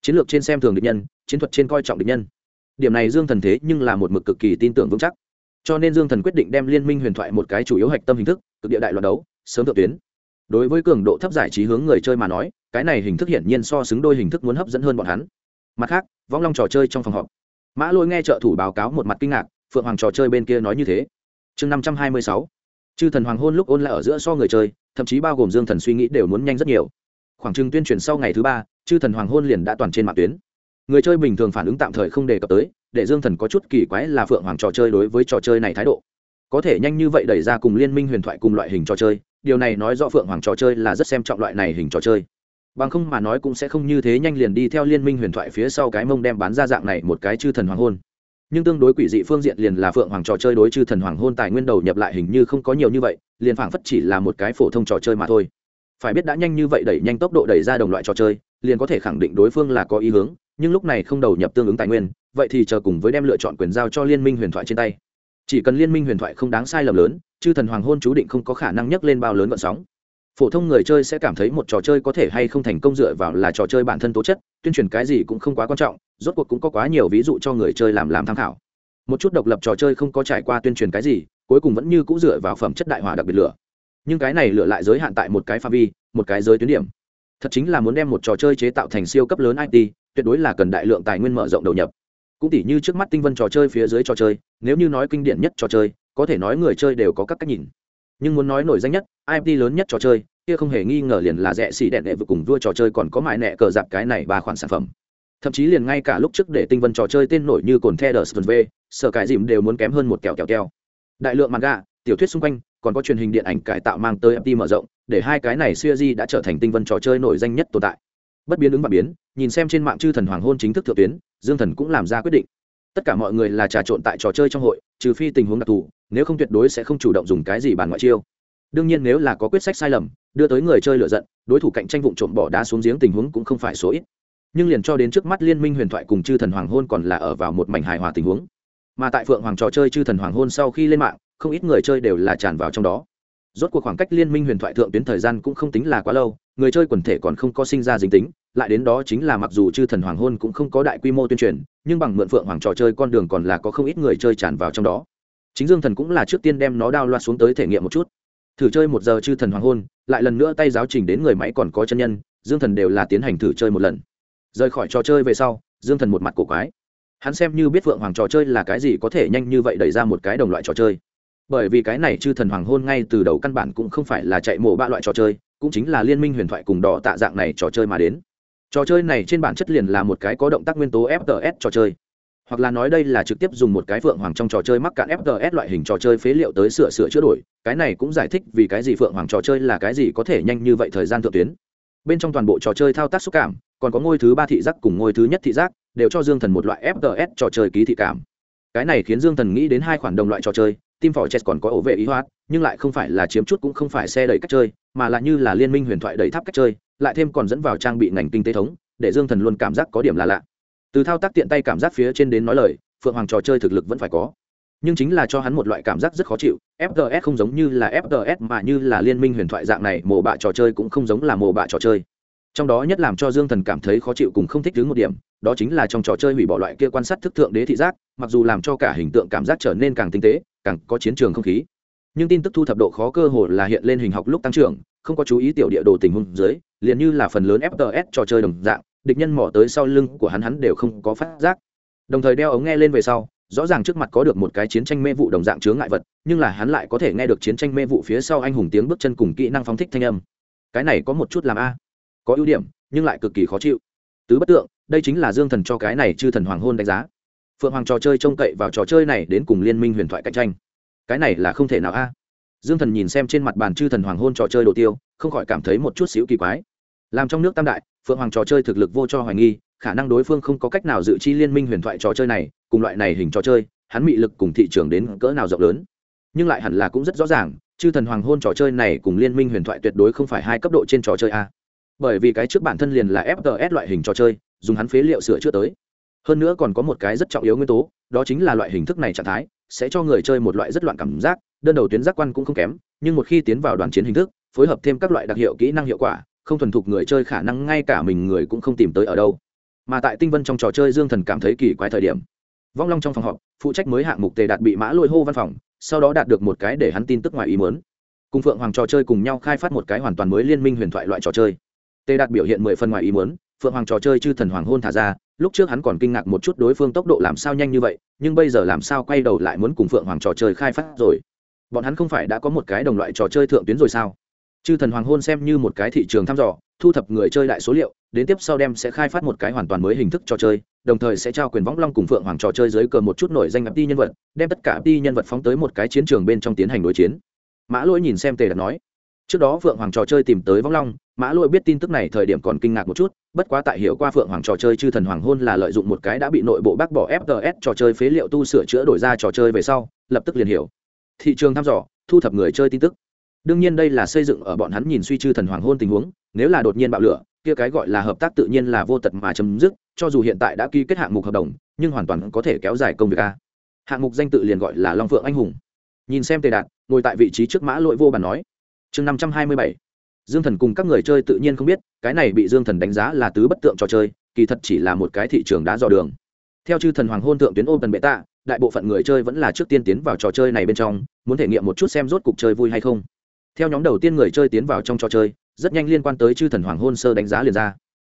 Chiến lược trên xem thường địch nhân, chiến thuật trên coi trọng địch nhân. Điểm này dương thần thế nhưng là một mực cực kỳ tin tưởng vững chắc cho nên dương thần quyết định đem liên minh huyền thoại một cái chủ yếu hạch tâm hình thức, cực địa đại loạt đấu, sớm thượng tuyến. Đối với cường độ thấp giải trí hướng người chơi mà nói, cái này hình thức hiển nhiên so xứng đôi hình thức muốn hấp dẫn hơn bọn hắn. Mặt khác, vong long trò chơi trong phòng họp. Mã lôi nghe trợ thủ báo cáo một mặt kinh ngạc, phượng hoàng trò chơi bên kia nói như thế. Chương năm trăm hai mươi sáu. Chư thần hoàng hôn lúc ôn lại ở giữa so người chơi, thậm chí bao gồm dương thần suy nghĩ đều muốn nhanh rất nhiều. Khoảng chừng tuyên truyền sau ngày thứ ba, chư thần hoàng hôn liền đã toàn trên mạng tuyến. Người chơi bình thường phản ứng tạm thời không đề cập tới để dương thần có chút kỳ quái là phượng hoàng trò chơi đối với trò chơi này thái độ. Có thể nhanh như vậy đẩy ra cùng liên minh huyền thoại cùng loại hình trò chơi, điều này nói rõ phượng hoàng trò chơi là rất xem trọng loại này hình trò chơi. Bằng không mà nói cũng sẽ không như thế nhanh liền đi theo liên minh huyền thoại phía sau cái mông đem bán ra dạng này một cái chư thần hoàng hôn. Nhưng tương đối quỷ dị phương diện liền là phượng hoàng trò chơi đối chư thần hoàng hôn tài nguyên đầu nhập lại hình như không có nhiều như vậy, liền phảng phất chỉ là một cái phổ thông trò chơi mà thôi. Phải biết đã nhanh như vậy đẩy nhanh tốc độ đẩy ra đồng loại trò chơi, liền có thể khẳng định đối phương là có ý hướng, nhưng lúc này không đầu nhập tương ứng tài nguyên vậy thì chờ cùng với đem lựa chọn quyền giao cho liên minh huyền thoại trên tay. Chỉ cần liên minh huyền thoại không đáng sai lầm lớn, chư thần hoàng hôn chú định không có khả năng nhấc lên bao lớn vận sóng. Phổ thông người chơi sẽ cảm thấy một trò chơi có thể hay không thành công dựa vào là trò chơi bản thân tố chất, tuyên truyền cái gì cũng không quá quan trọng, rốt cuộc cũng có quá nhiều ví dụ cho người chơi làm làm tham khảo. Một chút độc lập trò chơi không có trải qua tuyên truyền cái gì, cuối cùng vẫn như cũng dựa vào phẩm chất đại hỏa đặc biệt lửa. Nhưng cái này lựa lại giới hạn tại một cái pha vi, một cái giới tuyến điểm. Thật chính là muốn đem một trò chơi chế tạo thành siêu cấp lớn it tuyệt đối là cần đại lượng tài nguyên mở rộng đầu nhập cũng tỉ như trước mắt tinh vân trò chơi phía dưới trò chơi, nếu như nói kinh điển nhất trò chơi, có thể nói người chơi đều có các cách nhìn. Nhưng muốn nói nổi danh nhất imt lớn nhất trò chơi, kia không hề nghi ngờ liền là rẻ xì đẹn đệ vừa cùng vua trò chơi còn có mại nẹ cờ dạp cái này ba khoản sản phẩm. Thậm chí liền ngay cả lúc trước để tinh vân trò chơi tên nổi như cồn the đờ v, sở cải dìm đều muốn kém hơn một kẹo kẹo keo đại lượng manga, tiểu thuyết xung quanh, còn có truyền hình điện ảnh cải tạo mang tới mt mở rộng, để hai cái này siêu di đã trở thành tinh vân trò chơi nổi danh nhất tồn tại bất biến ứng và biến, nhìn xem trên mạng chư thần hoàng hôn chính thức thượng tuyến, dương thần cũng làm ra quyết định. Tất cả mọi người là trà trộn tại trò chơi trong hội, trừ phi tình huống đặc thù, nếu không tuyệt đối sẽ không chủ động dùng cái gì bàn ngoại chiêu. Đương nhiên nếu là có quyết sách sai lầm, đưa tới người chơi lựa giận, đối thủ cạnh tranh vụ trộm bỏ đá xuống giếng tình huống cũng không phải số ít. Nhưng liền cho đến trước mắt liên minh huyền thoại cùng chư thần hoàng hôn còn là ở vào một mảnh hài hòa tình huống. Mà tại phượng hoàng trò chơi chư thần hoàng hôn sau khi lên mạng, không ít người chơi đều là tràn vào trong đó. Rốt cuộc khoảng cách liên minh huyền thoại thượng tuyến thời gian cũng không tính là quá lâu, người chơi quần thể còn không có sinh ra dính tính lại đến đó chính là mặc dù chư thần hoàng hôn cũng không có đại quy mô tuyên truyền, nhưng bằng mượn phượng hoàng trò chơi con đường còn là có không ít người chơi tràn vào trong đó. Chính dương thần cũng là trước tiên đem nó đao loa xuống tới thể nghiệm một chút. Thử chơi một giờ chư thần hoàng hôn, lại lần nữa tay giáo trình đến người máy còn có chân nhân, dương thần đều là tiến hành thử chơi một lần. Rời khỏi trò chơi về sau, dương thần một mặt cổ quái. Hắn xem như biết phượng hoàng trò chơi là cái gì có thể nhanh như vậy đẩy ra một cái đồng loại trò chơi. Bởi vì cái này chư thần hoàng hôn ngay từ đầu căn bản cũng không phải là chạy mổ ba loại trò chơi, cũng chính là liên minh huyền thoại cùng đỏ tạ dạng này trò chơi mà đến trò chơi này trên bản chất liền là một cái có động tác nguyên tố fts trò chơi. Hoặc là nói đây là trực tiếp dùng một cái phượng hoàng trong trò chơi mắc cạn fts loại hình trò chơi phế liệu tới sửa sửa chữa đổi. Cái này cũng giải thích vì cái gì phượng hoàng trò chơi là cái gì có thể nhanh như vậy thời gian thượng tuyến. Bên trong toàn bộ trò chơi thao tác xúc cảm, còn có ngôi thứ ba thị giác cùng ngôi thứ nhất thị giác, đều cho dương thần một loại fts trò chơi ký thị cảm. Cái này khiến dương thần nghĩ đến hai khoản đồng loại trò chơi tim phỏ chess còn có ổ vệ ý hoạt nhưng lại không phải là chiếm chút cũng không phải xe đẩy cách chơi, mà là như là liên minh huyền thoại đẩy tháp cách chơi lại thêm còn dẫn vào trang bị ngành kinh tế thống, để dương thần luôn cảm giác có điểm là lạ. Từ thao tác tiện tay cảm giác phía trên đến nói lời, phượng hoàng trò chơi thực lực vẫn phải có. Nhưng chính là cho hắn một loại cảm giác rất khó chịu fts không giống như là fts mà như là liên minh huyền thoại dạng này, mồ bạ trò chơi cũng không giống là mồ bạ trò chơi. Trong đó nhất làm cho dương thần cảm thấy khó chịu cùng không thích đứng một điểm, đó chính là trong trò chơi hủy bỏ loại kia quan sát thức thượng đế thị giác, mặc dù làm cho cả hình tượng cảm giác trở nên càng tinh tế, càng có chiến trường không khí. Nhưng tin tức thu thập độ khó cơ hồ là hiện lên hình học lúc tăng trưởng không có chú ý tiểu địa đồ tình huống dưới, liền như là phần lớn fts trò chơi đồng dạng, địch nhân mỏ tới sau lưng của hắn hắn đều không có phát giác. Đồng thời đeo ống nghe lên về sau, rõ ràng trước mặt có được một cái chiến tranh mê vụ đồng dạng chướng ngại vật, nhưng là hắn lại có thể nghe được chiến tranh mê vụ phía sau anh hùng tiếng bước chân cùng kỹ năng phóng thích thanh âm. Cái này có một chút làm a. Có ưu điểm, nhưng lại cực kỳ khó chịu. Tứ bất tượng, đây chính là dương thần cho cái này chư thần hoàng hôn đánh giá. Phượng hoàng trò chơi trông cậy vào trò chơi này đến cùng liên minh huyền thoại cạnh tranh. Cái này là không thể nào a dương thần nhìn xem trên mặt bàn chư thần hoàng hôn trò chơi đồ tiêu, không khỏi cảm thấy một chút xíu kỳ quái. Làm trong nước tam đại, phượng hoàng trò chơi thực lực vô cho hoài nghi, khả năng đối phương không có cách nào dự chi liên minh huyền thoại trò chơi này, cùng loại này hình trò chơi, hắn mị lực cùng thị trường đến cỡ nào rộng lớn. Nhưng lại hẳn là cũng rất rõ ràng, chư thần hoàng hôn trò chơi này cùng liên minh huyền thoại tuyệt đối không phải hai cấp độ trên trò chơi a. Bởi vì cái trước bản thân liền là fts loại hình trò chơi, dùng hắn phế liệu sửa chữa tới. Hơn nữa còn có một cái rất trọng yếu nguyên tố, đó chính là loại hình thức này trạng thái, sẽ cho người chơi một loại rất loạn cảm giác đơn đầu tuyến giác quan cũng không kém, nhưng một khi tiến vào đoàn chiến hình thức, phối hợp thêm các loại đặc hiệu kỹ năng hiệu quả, không thuần thục người chơi khả năng ngay cả mình người cũng không tìm tới ở đâu. Mà tại tinh vân trong trò chơi dương thần cảm thấy kỳ quái thời điểm. Vong long trong phòng họp, phụ trách mới hạng mục tề đạt bị mã lôi hô văn phòng, sau đó đạt được một cái để hắn tin tức ngoài ý muốn. Cùng phượng hoàng trò chơi cùng nhau khai phát một cái hoàn toàn mới liên minh huyền thoại loại trò chơi. Tề đạt biểu hiện mười phần ngoài ý muốn, phượng hoàng trò chơi chư thần hoàng hôn thả ra, lúc trước hắn còn kinh ngạc một chút đối phương tốc độ làm sao nhanh như vậy, nhưng bây giờ làm sao quay đầu lại muốn cùng phượng hoàng trò chơi khai phát rồi bọn hắn không phải đã có một cái đồng loại trò chơi thượng tuyến rồi sao? Chư thần hoàng hôn xem như một cái thị trường thăm dò, thu thập người chơi đại số liệu, đến tiếp sau đem sẽ khai phát một cái hoàn toàn mới hình thức trò chơi, đồng thời sẽ trao quyền võng long cùng phượng hoàng trò chơi dưới cờ một chút nổi danh ập ti nhân vật, đem tất cả ập ti nhân vật phóng tới một cái chiến trường bên trong tiến hành đối chiến. Mã lỗi nhìn xem tề đạt nói, trước đó phượng hoàng trò chơi tìm tới võng long, mã lỗi biết tin tức này thời điểm còn kinh ngạc một chút, bất quá tại hiểu qua phượng hoàng trò chơi chư thần hoàng hôn là lợi dụng một cái đã bị nội bộ bác bỏ fts trò chơi phế liệu tu sửa chữa đổi ra trò chơi về sau, lập tức liền hiểu thị trường thăm dò, thu thập người chơi tin tức. Đương nhiên đây là xây dựng ở bọn hắn nhìn suy chư thần hoàng hôn tình huống, nếu là đột nhiên bạo lửa, kia cái gọi là hợp tác tự nhiên là vô tật mà chấm dứt, cho dù hiện tại đã ký kết hạng mục hợp đồng, nhưng hoàn toàn có thể kéo dài công việc a. Hạng mục danh tự liền gọi là long phượng anh hùng. Nhìn xem tề đạt, ngồi tại vị trí trước mã lội vô bàn nói. Chương năm trăm hai mươi bảy. Dương thần cùng các người chơi tự nhiên không biết, cái này bị dương thần đánh giá là tứ bất tượng trò chơi, kỳ thật chỉ là một cái thị trường đá dò đường. Theo chư thần hoàng hôn thượng tuyến ôm tần bệ tạ đại bộ phận người chơi vẫn là trước tiên tiến vào trò chơi này bên trong, muốn thể nghiệm một chút xem rốt cục chơi vui hay không. Theo nhóm đầu tiên người chơi tiến vào trong trò chơi, rất nhanh liên quan tới chư thần hoàng hôn sơ đánh giá liền ra.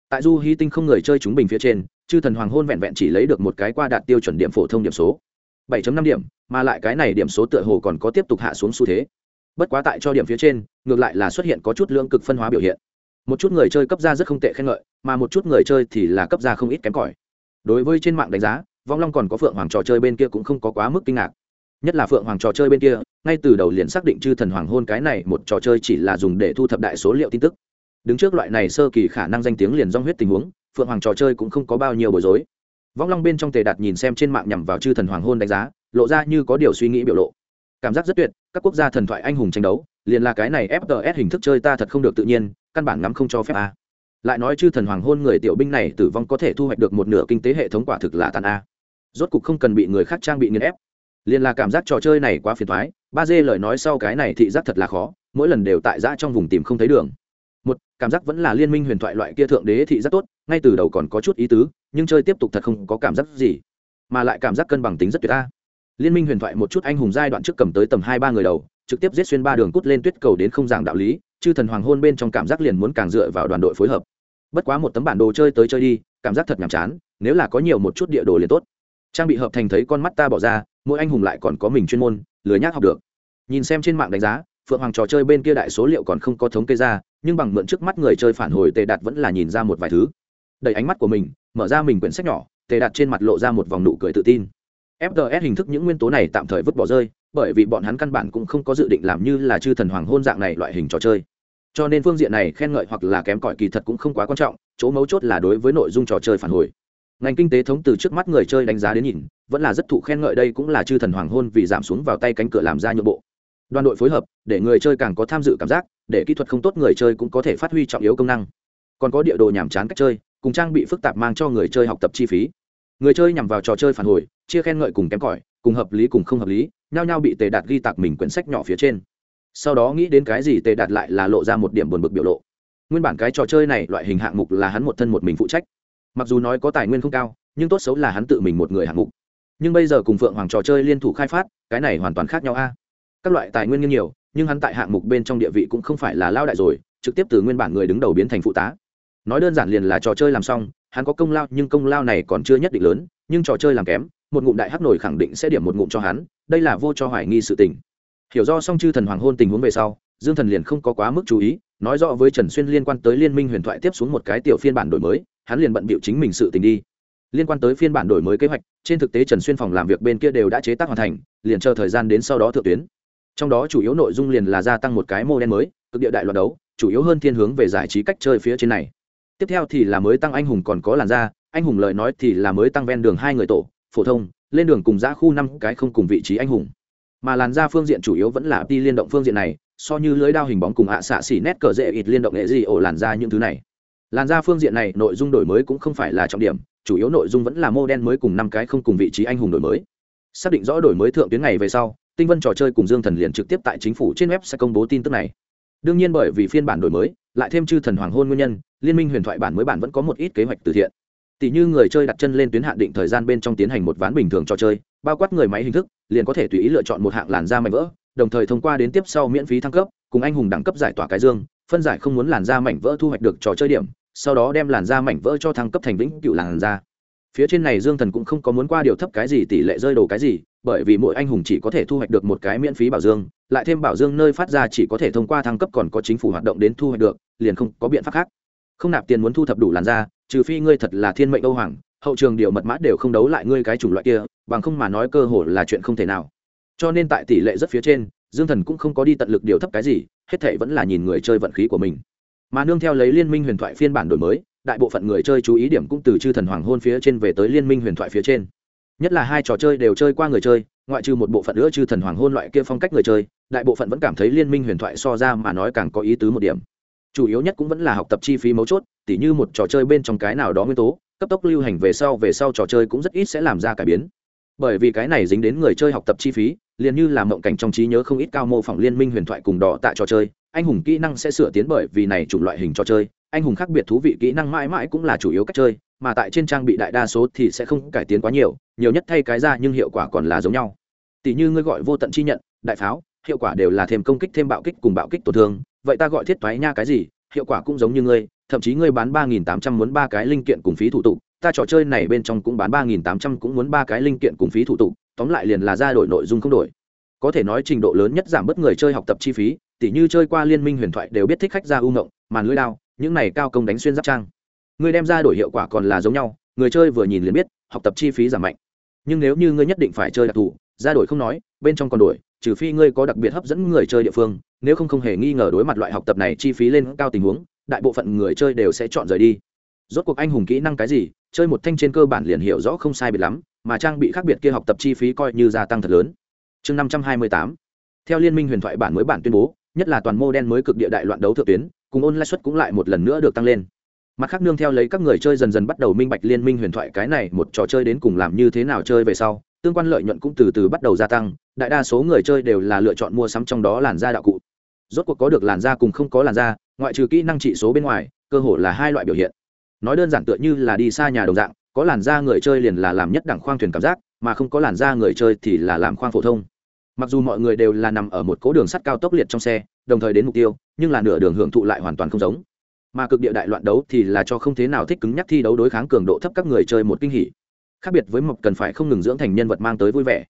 Tại du hy tinh không người chơi chúng bình phía trên, chư thần hoàng hôn vẹn vẹn chỉ lấy được một cái qua đạt tiêu chuẩn điểm phổ thông điểm số. 7.5 điểm, mà lại cái này điểm số tựa hồ còn có tiếp tục hạ xuống xu thế. Bất quá tại cho điểm phía trên, ngược lại là xuất hiện có chút lượng cực phân hóa biểu hiện. Một chút người chơi cấp ra rất không tệ khen ngợi, mà một chút người chơi thì là cấp ra không ít kém cỏi. Đối với trên mạng đánh giá vong long còn có phượng hoàng trò chơi bên kia cũng không có quá mức kinh ngạc. Nhất là phượng hoàng trò chơi bên kia, ngay từ đầu liền xác định chư thần hoàng hôn cái này một trò chơi chỉ là dùng để thu thập đại số liệu tin tức. Đứng trước loại này sơ kỳ khả năng danh tiếng liền rong huyết tình huống, phượng hoàng trò chơi cũng không có bao nhiêu bối rối. Vong long bên trong tề đạt nhìn xem trên mạng nhằm vào chư thần hoàng hôn đánh giá, lộ ra như có điều suy nghĩ biểu lộ. Cảm giác rất tuyệt, các quốc gia thần thoại anh hùng tranh đấu, liền là cái này fts hình thức chơi ta thật không được tự nhiên, căn bản ngắm không cho phép a. Lại nói chư thần hoàng hôn người tiểu binh này tử vong có thể thu hoạch được một nửa kinh tế hệ thống quả thực là tàn a rốt cục không cần bị người khác trang bị nghiền ép. Liền là cảm giác trò chơi này quá phiền thoái ba dê lời nói sau cái này thị giác thật là khó, mỗi lần đều tại giã trong vùng tìm không thấy đường. Một, cảm giác vẫn là liên minh huyền thoại loại kia thượng đế thị giác tốt, ngay từ đầu còn có chút ý tứ, nhưng chơi tiếp tục thật không có cảm giác gì, mà lại cảm giác cân bằng tính rất tuyệt ta liên minh huyền thoại một chút anh hùng giai đoạn trước cầm tới tầm hai ba người đầu, trực tiếp giết xuyên ba đường cút lên tuyết cầu đến không giảng đạo lý, chư thần hoàng hôn bên trong cảm giác liền muốn càng dựa vào đoàn đội phối hợp. Bất quá một tấm bản đồ chơi tới chơi đi, cảm giác thật nhàm chán, nếu là có nhiều một chút địa đồ liền tốt trang bị hợp thành thấy con mắt ta bỏ ra, mỗi anh hùng lại còn có mình chuyên môn, lười nhác học được. Nhìn xem trên mạng đánh giá, phượng hoàng trò chơi bên kia đại số liệu còn không có thống kê ra, nhưng bằng mượn trước mắt người chơi phản hồi tề đạt vẫn là nhìn ra một vài thứ. Đẩy ánh mắt của mình, mở ra mình quyển sách nhỏ, tề đạt trên mặt lộ ra một vòng nụ cười tự tin. Fts hình thức những nguyên tố này tạm thời vứt bỏ rơi, bởi vì bọn hắn căn bản cũng không có dự định làm như là chư thần hoàng hôn dạng này loại hình trò chơi. Cho nên phương diện này khen ngợi hoặc là kém cỏi kỳ thật cũng không quá quan trọng, chỗ mấu chốt là đối với nội dung trò chơi phản hồi ngành kinh tế thống từ trước mắt người chơi đánh giá đến nhìn, vẫn là rất thụ khen ngợi đây cũng là chư thần hoàng hôn vì giảm xuống vào tay cánh cửa làm ra nhượng bộ. Đoàn đội phối hợp, để người chơi càng có tham dự cảm giác, để kỹ thuật không tốt người chơi cũng có thể phát huy trọng yếu công năng. Còn có địa đồ nhàm chán cách chơi, cùng trang bị phức tạp mang cho người chơi học tập chi phí. Người chơi nhằm vào trò chơi phản hồi, chia khen ngợi cùng kém cỏi, cùng hợp lý cùng không hợp lý, nhao nhao bị tề đạt ghi tạc mình quyển sách nhỏ phía trên. Sau đó nghĩ đến cái gì tề đạt lại là lộ ra một điểm buồn bực biểu lộ. Nguyên bản cái trò chơi này, loại hình hạng mục là hắn một thân một mình phụ trách mặc dù nói có tài nguyên không cao, nhưng tốt xấu là hắn tự mình một người hạng mục. Nhưng bây giờ cùng phượng hoàng trò chơi liên thủ khai phát, cái này hoàn toàn khác nhau a. Các loại tài nguyên như nhiều, nhưng hắn tại hạng mục bên trong địa vị cũng không phải là lao đại rồi, trực tiếp từ nguyên bản người đứng đầu biến thành phụ tá. Nói đơn giản liền là trò chơi làm xong, hắn có công lao, nhưng công lao này còn chưa nhất định lớn, nhưng trò chơi làm kém, một ngụm đại hắc nổi khẳng định sẽ điểm một ngụm cho hắn, đây là vô cho hoài nghi sự tình. Hiểu do song chư thần hoàng hôn tình huống về sau, dương thần liền không có quá mức chú ý, nói rõ với trần xuyên liên quan tới liên minh huyền thoại tiếp xuống một cái tiểu phiên bản đổi mới hắn liền bận bịu chính mình sự tình đi. Liên quan tới phiên bản đổi mới kế hoạch, trên thực tế trần xuyên phòng làm việc bên kia đều đã chế tác hoàn thành, liền chờ thời gian đến sau đó thượng tuyến. Trong đó chủ yếu nội dung liền là gia tăng một cái mô đen mới, cực địa đại loạt đấu, chủ yếu hơn thiên hướng về giải trí cách chơi phía trên này. Tiếp theo thì là mới tăng anh hùng còn có làn da, anh hùng lời nói thì là mới tăng ven đường hai người tổ, phổ thông, lên đường cùng ra khu năm cái không cùng vị trí anh hùng. Mà làn da phương diện chủ yếu vẫn là đi liên động phương diện này, so như lưới đao hình bóng cùng ạ xạ xỉ nét cờ dễ ít liên động nghệ gì ổ làn da những thứ này làn da phương diện này, nội dung đổi mới cũng không phải là trọng điểm, chủ yếu nội dung vẫn là mô đen mới cùng năm cái không cùng vị trí anh hùng đổi mới. Xác định rõ đổi mới thượng tuyến ngày về sau, tinh vân trò chơi cùng dương thần liền trực tiếp tại chính phủ trên web sẽ công bố tin tức này. Đương nhiên bởi vì phiên bản đổi mới, lại thêm chư thần hoàng hôn nguyên nhân, liên minh huyền thoại bản mới bản vẫn có một ít kế hoạch từ thiện. Tỷ như người chơi đặt chân lên tuyến hạn định thời gian bên trong tiến hành một ván bình thường trò chơi, bao quát người máy hình thức, liền có thể tùy ý lựa chọn một hạng làn da mạnh vỡ, đồng thời thông qua đến tiếp sau miễn phí thăng cấp, cùng anh hùng đẳng cấp giải tỏa cái dương, phân giải không muốn làn da mảnh vỡ thu hoạch được trò chơi điểm sau đó đem làn da mảnh vỡ cho thăng cấp thành vĩnh cựu làn da. Phía trên này dương thần cũng không có muốn qua điều thấp cái gì tỷ lệ rơi đồ cái gì, bởi vì mỗi anh hùng chỉ có thể thu hoạch được một cái miễn phí bảo dương, lại thêm bảo dương nơi phát ra chỉ có thể thông qua thăng cấp còn có chính phủ hoạt động đến thu hoạch được, liền không có biện pháp khác. Không nạp tiền muốn thu thập đủ làn da, trừ phi ngươi thật là thiên mệnh âu hoàng, hậu trường điều mật mã đều không đấu lại ngươi cái chủng loại kia, bằng không mà nói cơ hồ là chuyện không thể nào. Cho nên tại tỷ lệ rất phía trên, dương thần cũng không có đi tận lực điều thấp cái gì, hết thể vẫn là nhìn người chơi vận khí của mình mà nương theo lấy liên minh huyền thoại phiên bản đổi mới, đại bộ phận người chơi chú ý điểm cũng từ chư thần hoàng hôn phía trên về tới liên minh huyền thoại phía trên. Nhất là hai trò chơi đều chơi qua người chơi, ngoại trừ một bộ phận nữa chư thần hoàng hôn loại kia phong cách người chơi, đại bộ phận vẫn cảm thấy liên minh huyền thoại so ra mà nói càng có ý tứ một điểm. Chủ yếu nhất cũng vẫn là học tập chi phí mấu chốt, tỉ như một trò chơi bên trong cái nào đó nguyên tố, cấp tốc lưu hành về sau về sau trò chơi cũng rất ít sẽ làm ra cải biến. Bởi vì cái này dính đến người chơi học tập chi phí, liền như là mộng cảnh trong trí nhớ không ít cao mô phỏng liên minh huyền thoại cùng đỏ tại trò chơi anh hùng kỹ năng sẽ sửa tiến bởi vì này chủng loại hình trò chơi. Anh hùng khác biệt thú vị kỹ năng mãi mãi cũng là chủ yếu cách chơi, mà tại trên trang bị đại đa số thì sẽ không cải tiến quá nhiều nhiều nhất thay cái ra nhưng hiệu quả còn là giống nhau. Tỷ như ngươi gọi vô tận chi nhận, đại pháo, hiệu quả đều là thêm công kích thêm bạo kích cùng bạo kích tổn thương. Vậy ta gọi thiết thoái nha cái gì, hiệu quả cũng giống như ngươi, thậm chí ngươi bán ba nghìn tám trăm muốn ba cái linh kiện cùng phí thủ tục. Ta trò chơi này bên trong cũng bán ba nghìn tám trăm cũng muốn ba cái linh kiện cùng phí thủ tục, tóm lại liền là ra đổi nội dung không đổi. Có thể nói trình độ lớn nhất giảm bớt người chơi học tập chi phí tỉ như chơi qua liên minh huyền thoại đều biết thích khách ra u ngộng, màn lưỡi đao, những này cao công đánh xuyên giáp trang. Người đem ra đổi hiệu quả còn là giống nhau, người chơi vừa nhìn liền biết, học tập chi phí giảm mạnh. Nhưng nếu như ngươi nhất định phải chơi đặc thù, ra đổi không nói, bên trong còn đổi, trừ phi ngươi có đặc biệt hấp dẫn người chơi địa phương, nếu không không hề nghi ngờ đối mặt loại học tập này chi phí lên cao tình huống, đại bộ phận người chơi đều sẽ chọn rời đi. Rốt cuộc anh hùng kỹ năng cái gì, chơi một thanh trên cơ bản liền hiểu rõ không sai biệt lắm, mà trang bị khác biệt kia học tập chi phí coi như gia tăng thật lớn. Chương năm trăm hai mươi tám. Theo liên minh huyền thoại bản mới bản tuyên bố nhất là toàn mô đen mới cực địa đại loạn đấu thượng tuyến, cùng ôn lãi suất cũng lại một lần nữa được tăng lên. Mặt khác nương theo lấy các người chơi dần dần bắt đầu minh bạch liên minh huyền thoại cái này một trò chơi đến cùng làm như thế nào chơi về sau, tương quan lợi nhuận cũng từ từ bắt đầu gia tăng, đại đa số người chơi đều là lựa chọn mua sắm trong đó làn da đạo cụ. Rốt cuộc có được làn da cùng không có làn da, ngoại trừ kỹ năng trị số bên ngoài, cơ hội là hai loại biểu hiện. Nói đơn giản tựa như là đi xa nhà đồng dạng, có làn da người chơi liền là làm nhất đẳng khoang thuyền cảm giác, mà không có làn da người chơi thì là làm khoang phổ thông mặc dù mọi người đều là nằm ở một cố đường sắt cao tốc liệt trong xe, đồng thời đến mục tiêu, nhưng là nửa đường hưởng thụ lại hoàn toàn không giống. Mà cực địa đại loạn đấu thì là cho không thế nào thích cứng nhắc thi đấu đối kháng cường độ thấp các người chơi một kinh hỉ. Khác biệt với mộc cần phải không ngừng dưỡng thành nhân vật mang tới vui vẻ.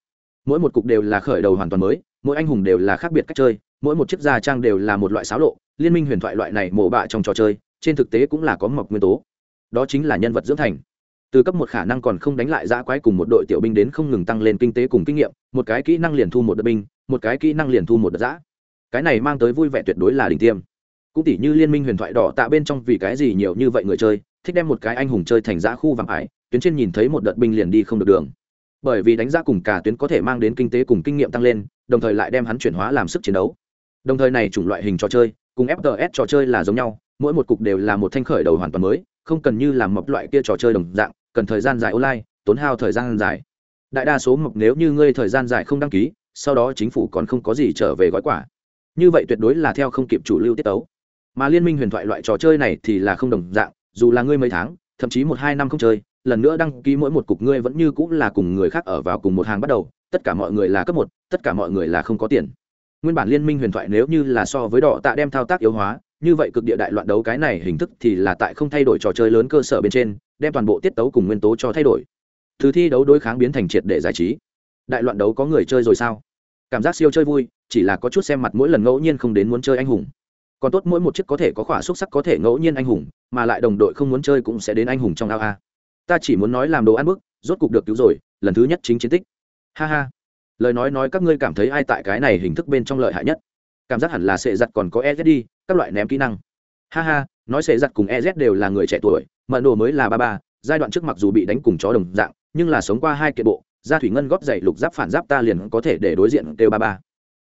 Mỗi một cục đều là khởi đầu hoàn toàn mới, mỗi anh hùng đều là khác biệt cách chơi, mỗi một chiếc gia trang đều là một loại xáo lộ, liên minh huyền thoại loại này mổ bạ trong trò chơi, trên thực tế cũng là có mộc nguyên tố. Đó chính là nhân vật dưỡng thành từ cấp một khả năng còn không đánh lại giã quái cùng một đội tiểu binh đến không ngừng tăng lên kinh tế cùng kinh nghiệm, một cái kỹ năng liền thu một đợt binh, một cái kỹ năng liền thu một đợt giã. Cái này mang tới vui vẻ tuyệt đối là đỉnh tiêm. Cũng tỷ như liên minh huyền thoại đỏ tạ bên trong vì cái gì nhiều như vậy người chơi, thích đem một cái anh hùng chơi thành giã khu vàng ải, tuyến trên nhìn thấy một đợt binh liền đi không được đường. Bởi vì đánh giá cùng cả tuyến có thể mang đến kinh tế cùng kinh nghiệm tăng lên, đồng thời lại đem hắn chuyển hóa làm sức chiến đấu. Đồng thời này chủng loại hình trò chơi, cùng fts trò chơi là giống nhau, mỗi một cục đều là một thanh khởi đầu hoàn toàn mới, không cần như làm mập loại kia trò chơi đồng dạng cần thời gian dài online, tốn hao thời gian dài. Đại đa số mục nếu như ngươi thời gian dài không đăng ký, sau đó chính phủ còn không có gì trở về gói quả như vậy tuyệt đối là theo không kịp chủ lưu tiết tấu. Mà liên minh huyền thoại loại trò chơi này thì là không đồng dạng, dù là ngươi mấy tháng, thậm chí một hai năm không chơi, lần nữa đăng ký mỗi một cục ngươi vẫn như cũng là cùng người khác ở vào cùng một hàng bắt đầu, tất cả mọi người là cấp một, tất cả mọi người là không có tiền. Nguyên bản liên minh huyền thoại nếu như là so với đỏ tạ đem thao tác yếu hóa, như vậy cực địa đại loạn đấu cái này hình thức thì là tại không thay đổi trò chơi lớn cơ sở bên trên đem toàn bộ tiết tấu cùng nguyên tố cho thay đổi. Từ thi đấu đối kháng biến thành triệt để giải trí. Đại loạn đấu có người chơi rồi sao? Cảm giác siêu chơi vui, chỉ là có chút xem mặt mỗi lần ngẫu nhiên không đến muốn chơi anh hùng. Còn tốt mỗi một chiếc có thể có khỏa xúc sắc có thể ngẫu nhiên anh hùng, mà lại đồng đội không muốn chơi cũng sẽ đến anh hùng trong ao a. Ta chỉ muốn nói làm đồ ăn bức, rốt cục được cứu rồi, lần thứ nhất chính chiến tích. Ha ha. Lời nói nói các ngươi cảm thấy ai tại cái này hình thức bên trong lợi hại nhất? Cảm giác hẳn là sệ giặt còn có ez đi, các loại ném kỹ năng. Ha ha, nói sệ giặt cùng ez đều là người trẻ tuổi mận đồ mới là ba ba, giai đoạn trước mặc dù bị đánh cùng chó đồng dạng, nhưng là sống qua hai kiện bộ ra thủy ngân góp dậy lục giáp phản giáp ta liền có thể để đối diện kêu ba ba.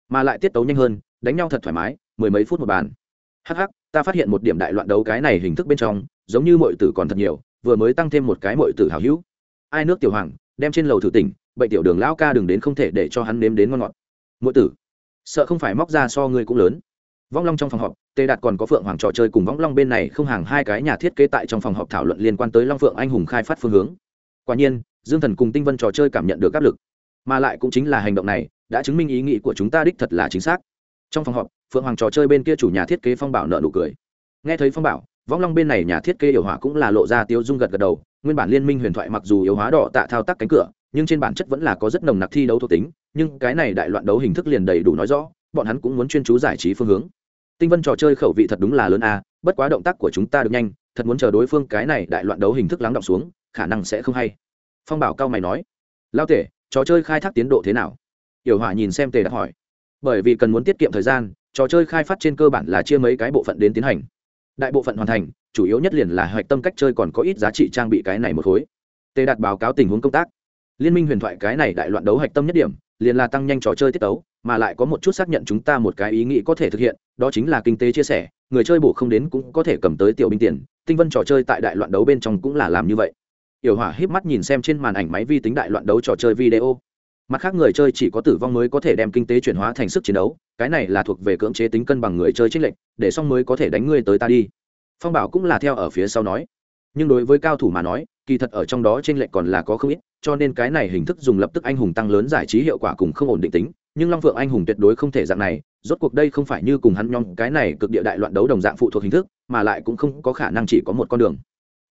Mà lại tiết tấu nhanh hơn, đánh nhau thật thoải mái, mười mấy phút một bàn. Hh ta phát hiện một điểm đại loạn đấu cái này hình thức bên trong, giống như mọi tử còn thật nhiều, vừa mới tăng thêm một cái mọi tử hào hữu. Ai nước tiểu hoàng, đem trên lầu thử tỉnh bệnh tiểu đường lão ca đừng đến không thể để cho hắn nếm đến ngon ngọt. Mỗi tử, sợ không phải móc ra so ngươi cũng lớn vong long trong phòng họp, Tề đạt còn có phượng hoàng trò chơi cùng vong long bên này không hàng hai cái nhà thiết kế tại trong phòng họp thảo luận liên quan tới long phượng anh hùng khai phát phương hướng. Quả nhiên, dương thần cùng tinh vân trò chơi cảm nhận được áp lực, mà lại cũng chính là hành động này đã chứng minh ý nghĩ của chúng ta đích thật là chính xác. Trong phòng họp, phượng hoàng trò chơi bên kia chủ nhà thiết kế phong bảo nợ nụ cười. Nghe thấy phong bảo, vong long bên này nhà thiết kế yếu hỏa cũng là lộ ra tiêu dung gật gật đầu, nguyên bản liên minh huyền thoại mặc dù yếu hóa đỏ tạ thao tác cánh cửa, nhưng trên bản chất vẫn là có rất nồng nặc thi đấu thuộc tính, nhưng cái này đại loạn đấu hình thức liền đầy đủ nói rõ bọn hắn cũng muốn chuyên chú giải trí phương hướng. Tinh vân trò chơi khẩu vị thật đúng là lớn a, bất quá động tác của chúng ta được nhanh, thật muốn chờ đối phương cái này đại loạn đấu hình thức lắng động xuống, khả năng sẽ không hay. Phong bảo cao mày nói lao tể, trò chơi khai thác tiến độ thế nào? Yểu hỏa nhìn xem tề đạt hỏi. Bởi vì cần muốn tiết kiệm thời gian, trò chơi khai phát trên cơ bản là chia mấy cái bộ phận đến tiến hành. Đại bộ phận hoàn thành, chủ yếu nhất liền là hoạch tâm cách chơi còn có ít giá trị trang bị cái này một khối. Tề đạt báo cáo tình huống công tác. Liên minh huyền thoại cái này đại loạn đấu hạch tâm nhất điểm liền là tăng nhanh trò chơi tiết tấu, mà lại có một chút xác nhận chúng ta một cái ý nghĩ có thể thực hiện, đó chính là kinh tế chia sẻ, người chơi bổ không đến cũng có thể cầm tới tiểu binh tiền, tinh vân trò chơi tại đại loạn đấu bên trong cũng là làm như vậy. Yểu hỏa híp mắt nhìn xem trên màn ảnh máy vi tính đại loạn đấu trò chơi video. Mặt khác người chơi chỉ có tử vong mới có thể đem kinh tế chuyển hóa thành sức chiến đấu, cái này là thuộc về cưỡng chế tính cân bằng người chơi trích lệnh để xong mới có thể đánh ngươi tới ta đi. Phong bảo cũng là theo ở phía sau nói. Nhưng đối với cao thủ mà nói, kỳ thật ở trong đó trên lệnh còn là có không ít cho nên cái này hình thức dùng lập tức anh hùng tăng lớn giải trí hiệu quả cùng không ổn định tính. Nhưng long phượng anh hùng tuyệt đối không thể dạng này, rốt cuộc đây không phải như cùng hắn nhóm cái này cực địa đại loạn đấu đồng dạng phụ thuộc hình thức, mà lại cũng không có khả năng chỉ có một con đường.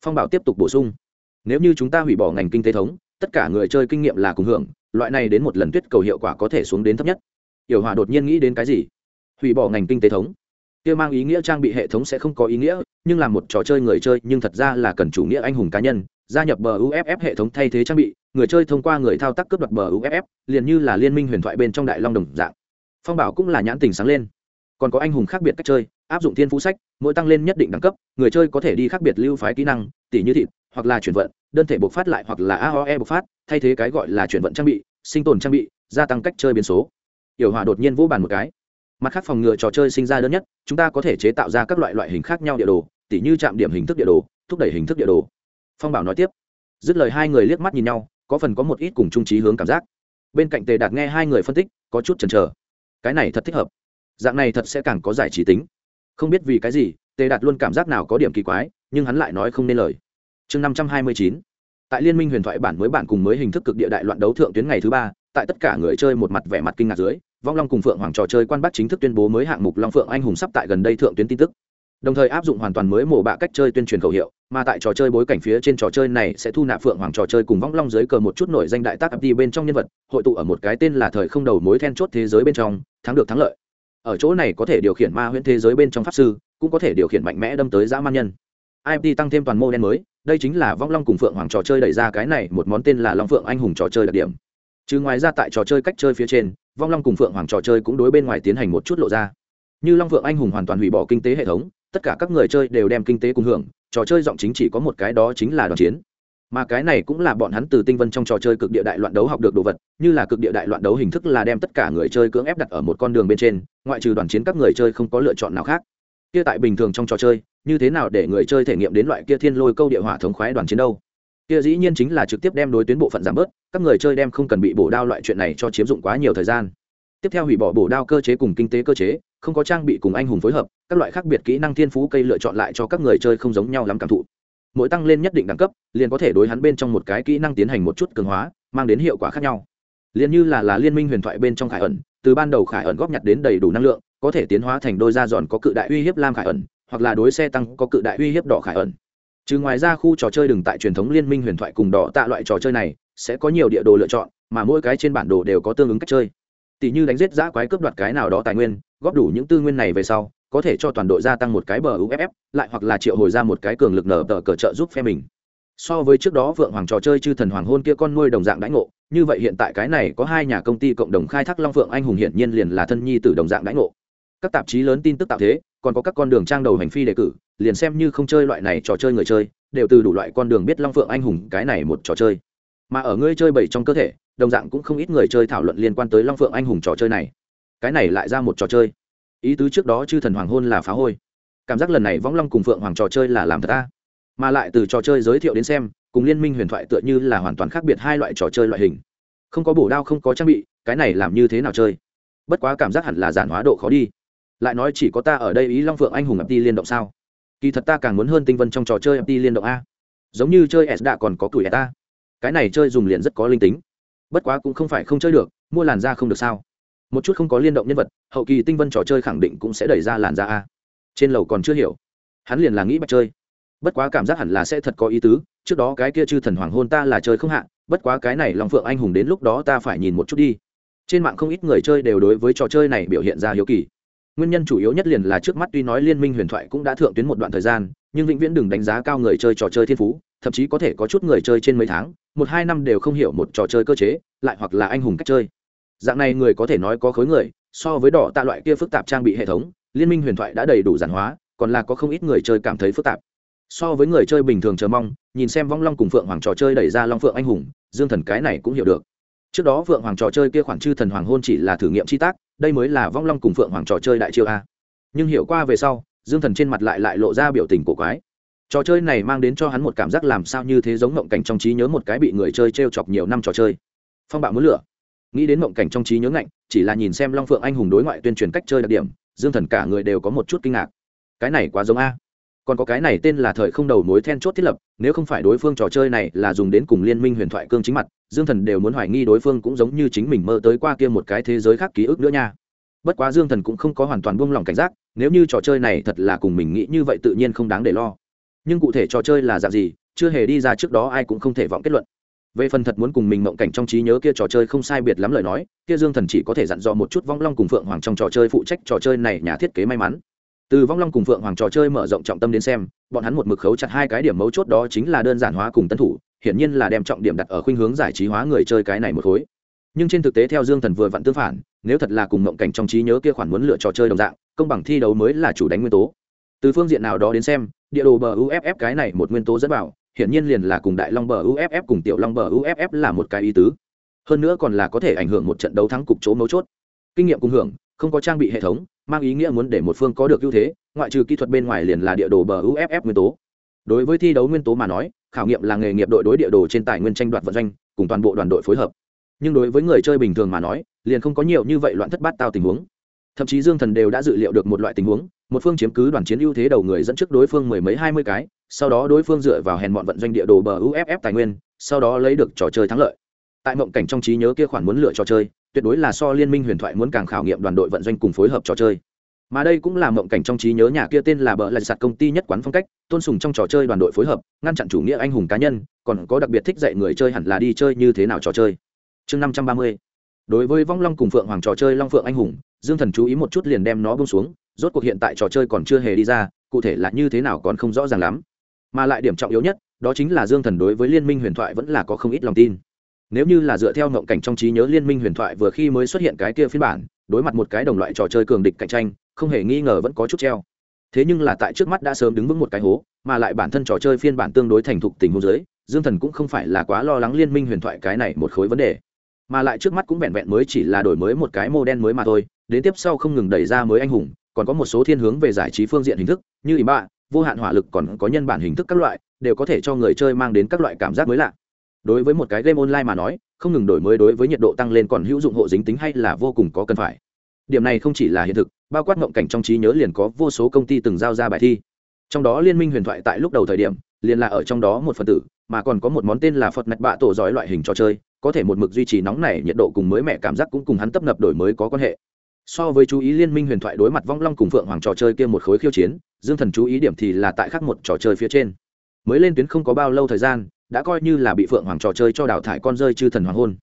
Phong bảo tiếp tục bổ sung. Nếu như chúng ta hủy bỏ ngành kinh tế thống, tất cả người chơi kinh nghiệm là cùng hưởng, loại này đến một lần tuyết cầu hiệu quả có thể xuống đến thấp nhất. Yểu hòa đột nhiên nghĩ đến cái gì? Hủy bỏ ngành kinh tế thống. Kia mang ý nghĩa trang bị hệ thống sẽ không có ý nghĩa, nhưng là một trò chơi người chơi, nhưng thật ra là cần chủ nghĩa anh hùng cá nhân gia nhập bờ uff hệ thống thay thế trang bị, người chơi thông qua người thao tác cướp đoạt bờ uff liền như là liên minh huyền thoại bên trong đại long đồng dạng. Phong bảo cũng là nhãn tình sáng lên. Còn có anh hùng khác biệt cách chơi, áp dụng thiên phú sách, mỗi tăng lên nhất định đẳng cấp, người chơi có thể đi khác biệt lưu phái kỹ năng tỷ như thịt, hoặc là chuyển vận, đơn thể bộc phát lại hoặc là aoe bộc phát, thay thế cái gọi là chuyển vận trang bị, sinh tồn trang bị, gia tăng cách chơi biến số. Yểu hòa đột nhiên vỗ bàn một cái. Mặt khác phòng ngừa trò chơi sinh ra đơn nhất, chúng ta có thể chế tạo ra các loại loại hình khác nhau địa đồ, tỉ như chạm điểm hình thức địa đồ, thúc đẩy hình thức địa đồ phong bảo nói tiếp. Dứt lời hai người liếc mắt nhìn nhau, có phần có một ít cùng trung trí hướng cảm giác. Bên cạnh tề đạt nghe hai người phân tích, có chút chần chờ. Cái này thật thích hợp. Dạng này thật sẽ càng có giải trí tính. Không biết vì cái gì, tề đạt luôn cảm giác nào có điểm kỳ quái, nhưng hắn lại nói không nên lời. Chương năm trăm hai mươi chín. Tại liên minh huyền thoại bản mới bản cùng mới hình thức cực địa đại loạn đấu thượng tuyến ngày thứ ba, tại tất cả người chơi một mặt vẻ mặt kinh ngạc dưới, vong long cùng phượng hoàng trò chơi quan bác chính thức tuyên bố mới hạng mục long phượng anh hùng sắp tại gần đây thượng tuyến tin tức. Đồng thời áp dụng hoàn toàn mới mổ bạ cách chơi tuyên truyền khẩu hiệu mà tại trò chơi bối cảnh phía trên trò chơi này sẽ thu nạp phượng hoàng trò chơi cùng vong long dưới cờ một chút nổi danh đại tác đi bên trong nhân vật, hội tụ ở một cái tên là thời không đầu mối then chốt thế giới bên trong, thắng được thắng lợi. Ở chỗ này có thể điều khiển ma huyễn thế giới bên trong pháp sư, cũng có thể điều khiển mạnh mẽ đâm tới dã man nhân. Imt tăng thêm toàn mô đen mới, đây chính là vong long cùng phượng hoàng trò chơi đẩy ra cái này một món tên là long phượng anh hùng trò chơi đặc điểm. Chứ ngoài ra tại trò chơi cách chơi phía trên, vong long cùng phượng hoàng trò chơi cũng đối bên ngoài tiến hành một chút lộ ra. Như long phượng anh hùng hoàn toàn hủy bỏ kinh tế hệ thống, tất cả các người chơi đều đem kinh tế cùng hưởng trò chơi giọng chính chỉ có một cái đó chính là đoàn chiến. Mà cái này cũng là bọn hắn từ tinh vân trong trò chơi cực địa đại loạn đấu học được đồ vật, như là cực địa đại loạn đấu hình thức là đem tất cả người chơi cưỡng ép đặt ở một con đường bên trên, ngoại trừ đoàn chiến các người chơi không có lựa chọn nào khác. Kia tại bình thường trong trò chơi, như thế nào để người chơi thể nghiệm đến loại kia thiên lôi câu địa hỏa thống khoái đoàn chiến đâu? Kia dĩ nhiên chính là trực tiếp đem đối tuyến bộ phận giảm bớt, các người chơi đem không cần bị bổ đao loại chuyện này cho chiếm dụng quá nhiều thời gian. Tiếp theo hủy bỏ bổ đao cơ chế cùng kinh tế cơ chế không có trang bị cùng anh hùng phối hợp, các loại khác biệt kỹ năng thiên phú cây lựa chọn lại cho các người chơi không giống nhau lắm cảm thụ. Mỗi tăng lên nhất định đẳng cấp, liền có thể đối hắn bên trong một cái kỹ năng tiến hành một chút cường hóa, mang đến hiệu quả khác nhau. Liền như là là liên minh huyền thoại bên trong khải ẩn, từ ban đầu khải ẩn góp nhặt đến đầy đủ năng lượng, có thể tiến hóa thành đôi da giòn có cự đại uy hiếp lam khải ẩn, hoặc là đối xe tăng có cự đại uy hiếp đỏ khải ẩn. Trừ ngoài ra khu trò chơi đừng tại truyền thống liên minh huyền thoại cùng đỏ tạ loại trò chơi này, sẽ có nhiều địa đồ lựa chọn, mà mỗi cái trên bản đồ đều có tương ứng cách chơi tỷ như đánh giết giã quái cướp đoạt cái nào đó tài nguyên, góp đủ những tư nguyên này về sau, có thể cho toàn đội gia tăng một cái bờ uff lại hoặc là triệu hồi ra một cái cường lực nở tờ cờ trợ giúp phe mình. So với trước đó vượng hoàng trò chơi chư thần hoàng hôn kia con nuôi đồng dạng đãi ngộ, như vậy hiện tại cái này có hai nhà công ty cộng đồng khai thác long phượng anh hùng hiển nhiên liền là thân nhi từ đồng dạng đãi ngộ. Các tạp chí lớn tin tức tạo thế, còn có các con đường trang đầu hành phi đề cử, liền xem như không chơi loại này trò chơi người chơi, đều từ đủ loại con đường biết long phượng anh hùng cái này một trò chơi. Mà ở ngươi chơi bảy trong cơ thể đồng dạng cũng không ít người chơi thảo luận liên quan tới long phượng anh hùng trò chơi này. Cái này lại ra một trò chơi. Ý tứ trước đó chư thần hoàng hôn là phá hôi. Cảm giác lần này võng long cùng phượng hoàng trò chơi là làm thật ta. Mà lại từ trò chơi giới thiệu đến xem, cùng liên minh huyền thoại tựa như là hoàn toàn khác biệt hai loại trò chơi loại hình. Không có bổ đao, không có trang bị, cái này làm như thế nào chơi? Bất quá cảm giác hẳn là giản hóa độ khó đi. Lại nói chỉ có ta ở đây ý long phượng anh hùng ập đi liên động sao? Kỳ thật ta càng muốn hơn tinh vân trong trò chơi ập đi liên động a. Giống như chơi s đã còn có tuổi ta. Cái này chơi dùng liền rất có linh tính bất quá cũng không phải không chơi được, mua làn da không được sao? Một chút không có liên động nhân vật, hậu kỳ tinh vân trò chơi khẳng định cũng sẽ đẩy ra làn da a. Trên lầu còn chưa hiểu. Hắn liền là nghĩ bạch chơi. Bất quá cảm giác hẳn là sẽ thật có ý tứ, trước đó cái kia chư thần hoàng hôn ta là chơi không hạ, bất quá cái này lòng phượng anh hùng đến lúc đó ta phải nhìn một chút đi. Trên mạng không ít người chơi đều đối với trò chơi này biểu hiện ra hiếu kỳ. Nguyên nhân chủ yếu nhất liền là trước mắt tuy nói liên minh huyền thoại cũng đã thượng tuyến một đoạn thời gian, nhưng vĩnh viễn đừng đánh giá cao người chơi trò chơi thiên phú, thậm chí có thể có chút người chơi trên mấy tháng một hai năm đều không hiểu một trò chơi cơ chế, lại hoặc là anh hùng cách chơi. Dạng này người có thể nói có khối người, so với đỏ tạ loại kia phức tạp trang bị hệ thống, liên minh huyền thoại đã đầy đủ giản hóa, còn là có không ít người chơi cảm thấy phức tạp. So với người chơi bình thường chờ mong, nhìn xem vong long cùng phượng hoàng trò chơi đẩy ra long phượng anh hùng, dương thần cái này cũng hiểu được. Trước đó phượng hoàng trò chơi kia khoản chư thần hoàng hôn chỉ là thử nghiệm chi tác, đây mới là vong long cùng phượng hoàng trò chơi đại chiêu a. Nhưng hiểu qua về sau, dương thần trên mặt lại lại lộ ra biểu tình cổ quái trò chơi này mang đến cho hắn một cảm giác làm sao như thế giống mộng cảnh trong trí nhớ một cái bị người chơi t r e o chọc nhiều năm trò chơi. Phong bạo muốn lửa. Nghĩ đến mộng cảnh trong trí nhớ ngạnh, chỉ là nhìn xem long phượng anh hùng đối ngoại tuyên truyền cách chơi đặc điểm, dương thần cả người đều có một chút kinh ngạc. Cái này quá giống a. Còn có cái này tên là thời không đầu mối then chốt thiết lập, nếu không phải đối phương trò chơi này là dùng đến cùng liên minh huyền thoại cương chính mặt, dương thần đều muốn hoài nghi đối phương cũng giống như chính mình mơ tới qua kia một cái thế giới khác ký ức nữa nha. Bất quá dương thần cũng không có hoàn toàn buông lỏng cảnh giác, nếu như trò chơi này thật là cùng mình nghĩ như vậy tự nhiên không đáng để lo nhưng cụ thể trò chơi là dạng gì, chưa hề đi ra trước đó ai cũng không thể vọng kết luận. Về phần thật muốn cùng mình mộng cảnh trong trí nhớ kia trò chơi không sai biệt lắm lời nói, kia dương thần chỉ có thể dặn dò một chút vong long cùng phượng hoàng trong trò chơi phụ trách trò chơi này nhà thiết kế may mắn. Từ vong long cùng phượng hoàng trò chơi mở rộng trọng tâm đến xem, bọn hắn một mực khấu chặt hai cái điểm mấu chốt đó chính là đơn giản hóa cùng tân thủ, hiển nhiên là đem trọng điểm đặt ở khuynh hướng giải trí hóa người chơi cái này một khối. Nhưng trên thực tế theo dương thần vừa vặn tương phản, nếu thật là cùng mộng cảnh trong trí nhớ kia khoản muốn lựa trò chơi đồng dạng, công bằng thi đấu mới là chủ đánh nguyên tố. Từ phương diện nào đó đến xem địa đồ bờ uff cái này một nguyên tố dẫn vào, hiển nhiên liền là cùng đại long bờ uff cùng tiểu long bờ uff là một cái ý tứ. Hơn nữa còn là có thể ảnh hưởng một trận đấu thắng cục chỗ mấu chốt. Kinh nghiệm cùng hưởng, không có trang bị hệ thống, mang ý nghĩa muốn để một phương có được ưu thế, ngoại trừ kỹ thuật bên ngoài liền là địa đồ bờ uff nguyên tố. Đối với thi đấu nguyên tố mà nói, khảo nghiệm là nghề nghiệp đội đối địa đồ trên tài nguyên tranh đoạt vận doanh, cùng toàn bộ đoàn đội phối hợp. Nhưng đối với người chơi bình thường mà nói, liền không có nhiều như vậy loạn thất bát tao tình huống. Thậm chí dương thần đều đã dự liệu được một loại tình huống một phương chiếm cứ đoàn chiến ưu thế đầu người dẫn trước đối phương mười mấy hai mươi cái, sau đó đối phương dựa vào hèn bọn vận doanh địa đồ bờ uff tài nguyên, sau đó lấy được trò chơi thắng lợi. Tại mộng cảnh trong trí nhớ kia khoản muốn lựa trò chơi, tuyệt đối là so liên minh huyền thoại muốn càng khảo nghiệm đoàn đội vận doanh cùng phối hợp trò chơi. Mà đây cũng là mộng cảnh trong trí nhớ nhà kia tên là bờ lạch sạt công ty nhất quán phong cách, tôn sùng trong trò chơi đoàn đội phối hợp, ngăn chặn chủ nghĩa anh hùng cá nhân, còn có đặc biệt thích dạy người chơi hẳn là đi chơi như thế nào trò chơi. Chương năm trăm ba mươi. Đối với vong long cùng phượng hoàng trò chơi long phượng anh hùng, dương thần chú ý một chút liền đem nó bông xuống rốt cuộc hiện tại trò chơi còn chưa hề đi ra, cụ thể là như thế nào còn không rõ ràng lắm. Mà lại điểm trọng yếu nhất, đó chính là dương thần đối với liên minh huyền thoại vẫn là có không ít lòng tin. Nếu như là dựa theo ngộng cảnh trong trí nhớ liên minh huyền thoại vừa khi mới xuất hiện cái kia phiên bản, đối mặt một cái đồng loại trò chơi cường địch cạnh tranh, không hề nghi ngờ vẫn có chút treo. Thế nhưng là tại trước mắt đã sớm đứng vững một cái hố, mà lại bản thân trò chơi phiên bản tương đối thành thục tình huống giới dương thần cũng không phải là quá lo lắng liên minh huyền thoại cái này một khối vấn đề. Mà lại trước mắt cũng vẹn vẹn mới chỉ là đổi mới một cái mô đen mới mà thôi, đến tiếp sau không ngừng đẩy ra mới anh hùng còn có một số thiên hướng về giải trí phương diện hình thức, như ý bạ, vô hạn hỏa lực còn có nhân bản hình thức các loại, đều có thể cho người chơi mang đến các loại cảm giác mới lạ. Đối với một cái game online mà nói, không ngừng đổi mới đối với nhiệt độ tăng lên còn hữu dụng hộ dính tính hay là vô cùng có cần phải. Điểm này không chỉ là hiện thực, bao quát ngộng cảnh trong trí nhớ liền có vô số công ty từng giao ra bài thi. Trong đó liên minh huyền thoại tại lúc đầu thời điểm, liền là ở trong đó một phần tử, mà còn có một món tên là phật mạch bạ tổ giỏi loại hình trò chơi, có thể một mực duy trì nóng này nhiệt độ cùng mới mẻ cảm giác cũng cùng hắn tấp nập đổi mới có quan hệ so với chú ý liên minh huyền thoại đối mặt vong long cùng phượng hoàng trò chơi kia một khối khiêu chiến, dương thần chú ý điểm thì là tại khác một trò chơi phía trên. Mới lên tuyến không có bao lâu thời gian, đã coi như là bị phượng hoàng trò chơi cho đào thải con rơi chư thần hoàng hôn.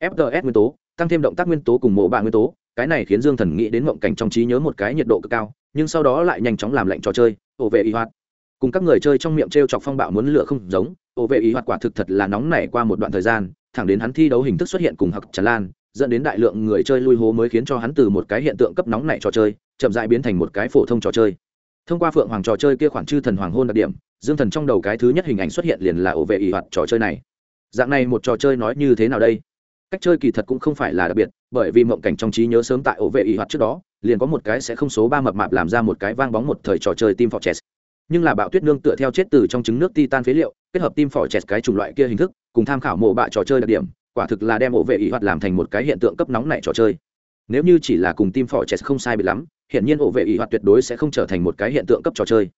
Fts nguyên tố, tăng thêm động tác nguyên tố cùng mộ bạ nguyên tố, cái này khiến dương thần nghĩ đến mộng cảnh trong trí nhớ một cái nhiệt độ cực cao, nhưng sau đó lại nhanh chóng làm lạnh trò chơi, ổ vệ y hoạt. Cùng các người chơi trong miệng t r e o chọc phong bạo muốn lửa không giống, ổ vệ y hoạt quả thực thật là nóng nảy qua một đoạn thời gian, thẳng đến hắn thi đấu hình thức xuất hiện cùng hặc tràn lan dẫn đến đại lượng người chơi lui hố mới khiến cho hắn từ một cái hiện tượng cấp nóng này trò chơi, chậm dại biến thành một cái phổ thông trò chơi. Thông qua phượng hoàng trò chơi kia khoản chư thần hoàng hôn đặc điểm, dương thần trong đầu cái thứ nhất hình ảnh xuất hiện liền là ổ vệ ỷ hoạt trò chơi này. Dạng này một trò chơi nói như thế nào đây? Cách chơi kỳ thật cũng không phải là đặc biệt, bởi vì mộng cảnh trong trí nhớ sớm tại ổ vệ ỷ hoạt trước đó, liền có một cái sẽ không số ba mập mạp làm ra một cái vang bóng một thời trò chơi tim team fortress. Nhưng là bạo tuyết nương tựa theo chết từ trong trứng nước titan phế liệu, kết hợp tim team fortress cái chủng loại kia hình thức, cùng tham khảo mộ bạ trò chơi đặc điểm quả thực là đem ổ vệ ý hoạt làm thành một cái hiện tượng cấp nóng này trò chơi. Nếu như chỉ là cùng team chess không sai bị lắm hiện nhiên ổ vệ ý hoạt tuyệt đối sẽ không trở thành một cái hiện tượng cấp trò chơi.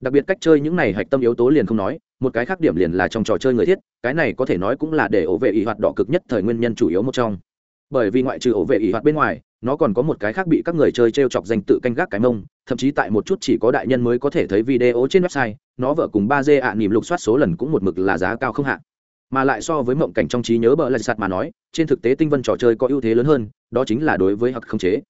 Đặc biệt cách chơi những này hạch tâm yếu tố liền không nói, một cái khác điểm liền là trong trò chơi người thiết, cái này có thể nói cũng là để ổ vệ ý hoạt đỏ cực nhất thời nguyên nhân chủ yếu một trong. Bởi vì ngoại trừ ổ vệ ý hoạt bên ngoài, nó còn có một cái khác bị các người chơi t r e o chọc danh tự canh gác cái mông, thậm chí tại một chút chỉ có đại nhân mới có thể thấy video trên website, nó vợ cùng ba d ạ nỉm lục soát số lần cũng một mực là giá cao không hạn mà lại so với mộng cảnh trong trí nhớ bờ lại sạt mà nói, trên thực tế tinh vân trò chơi có ưu thế lớn hơn, đó chính là đối với hoặc không chế.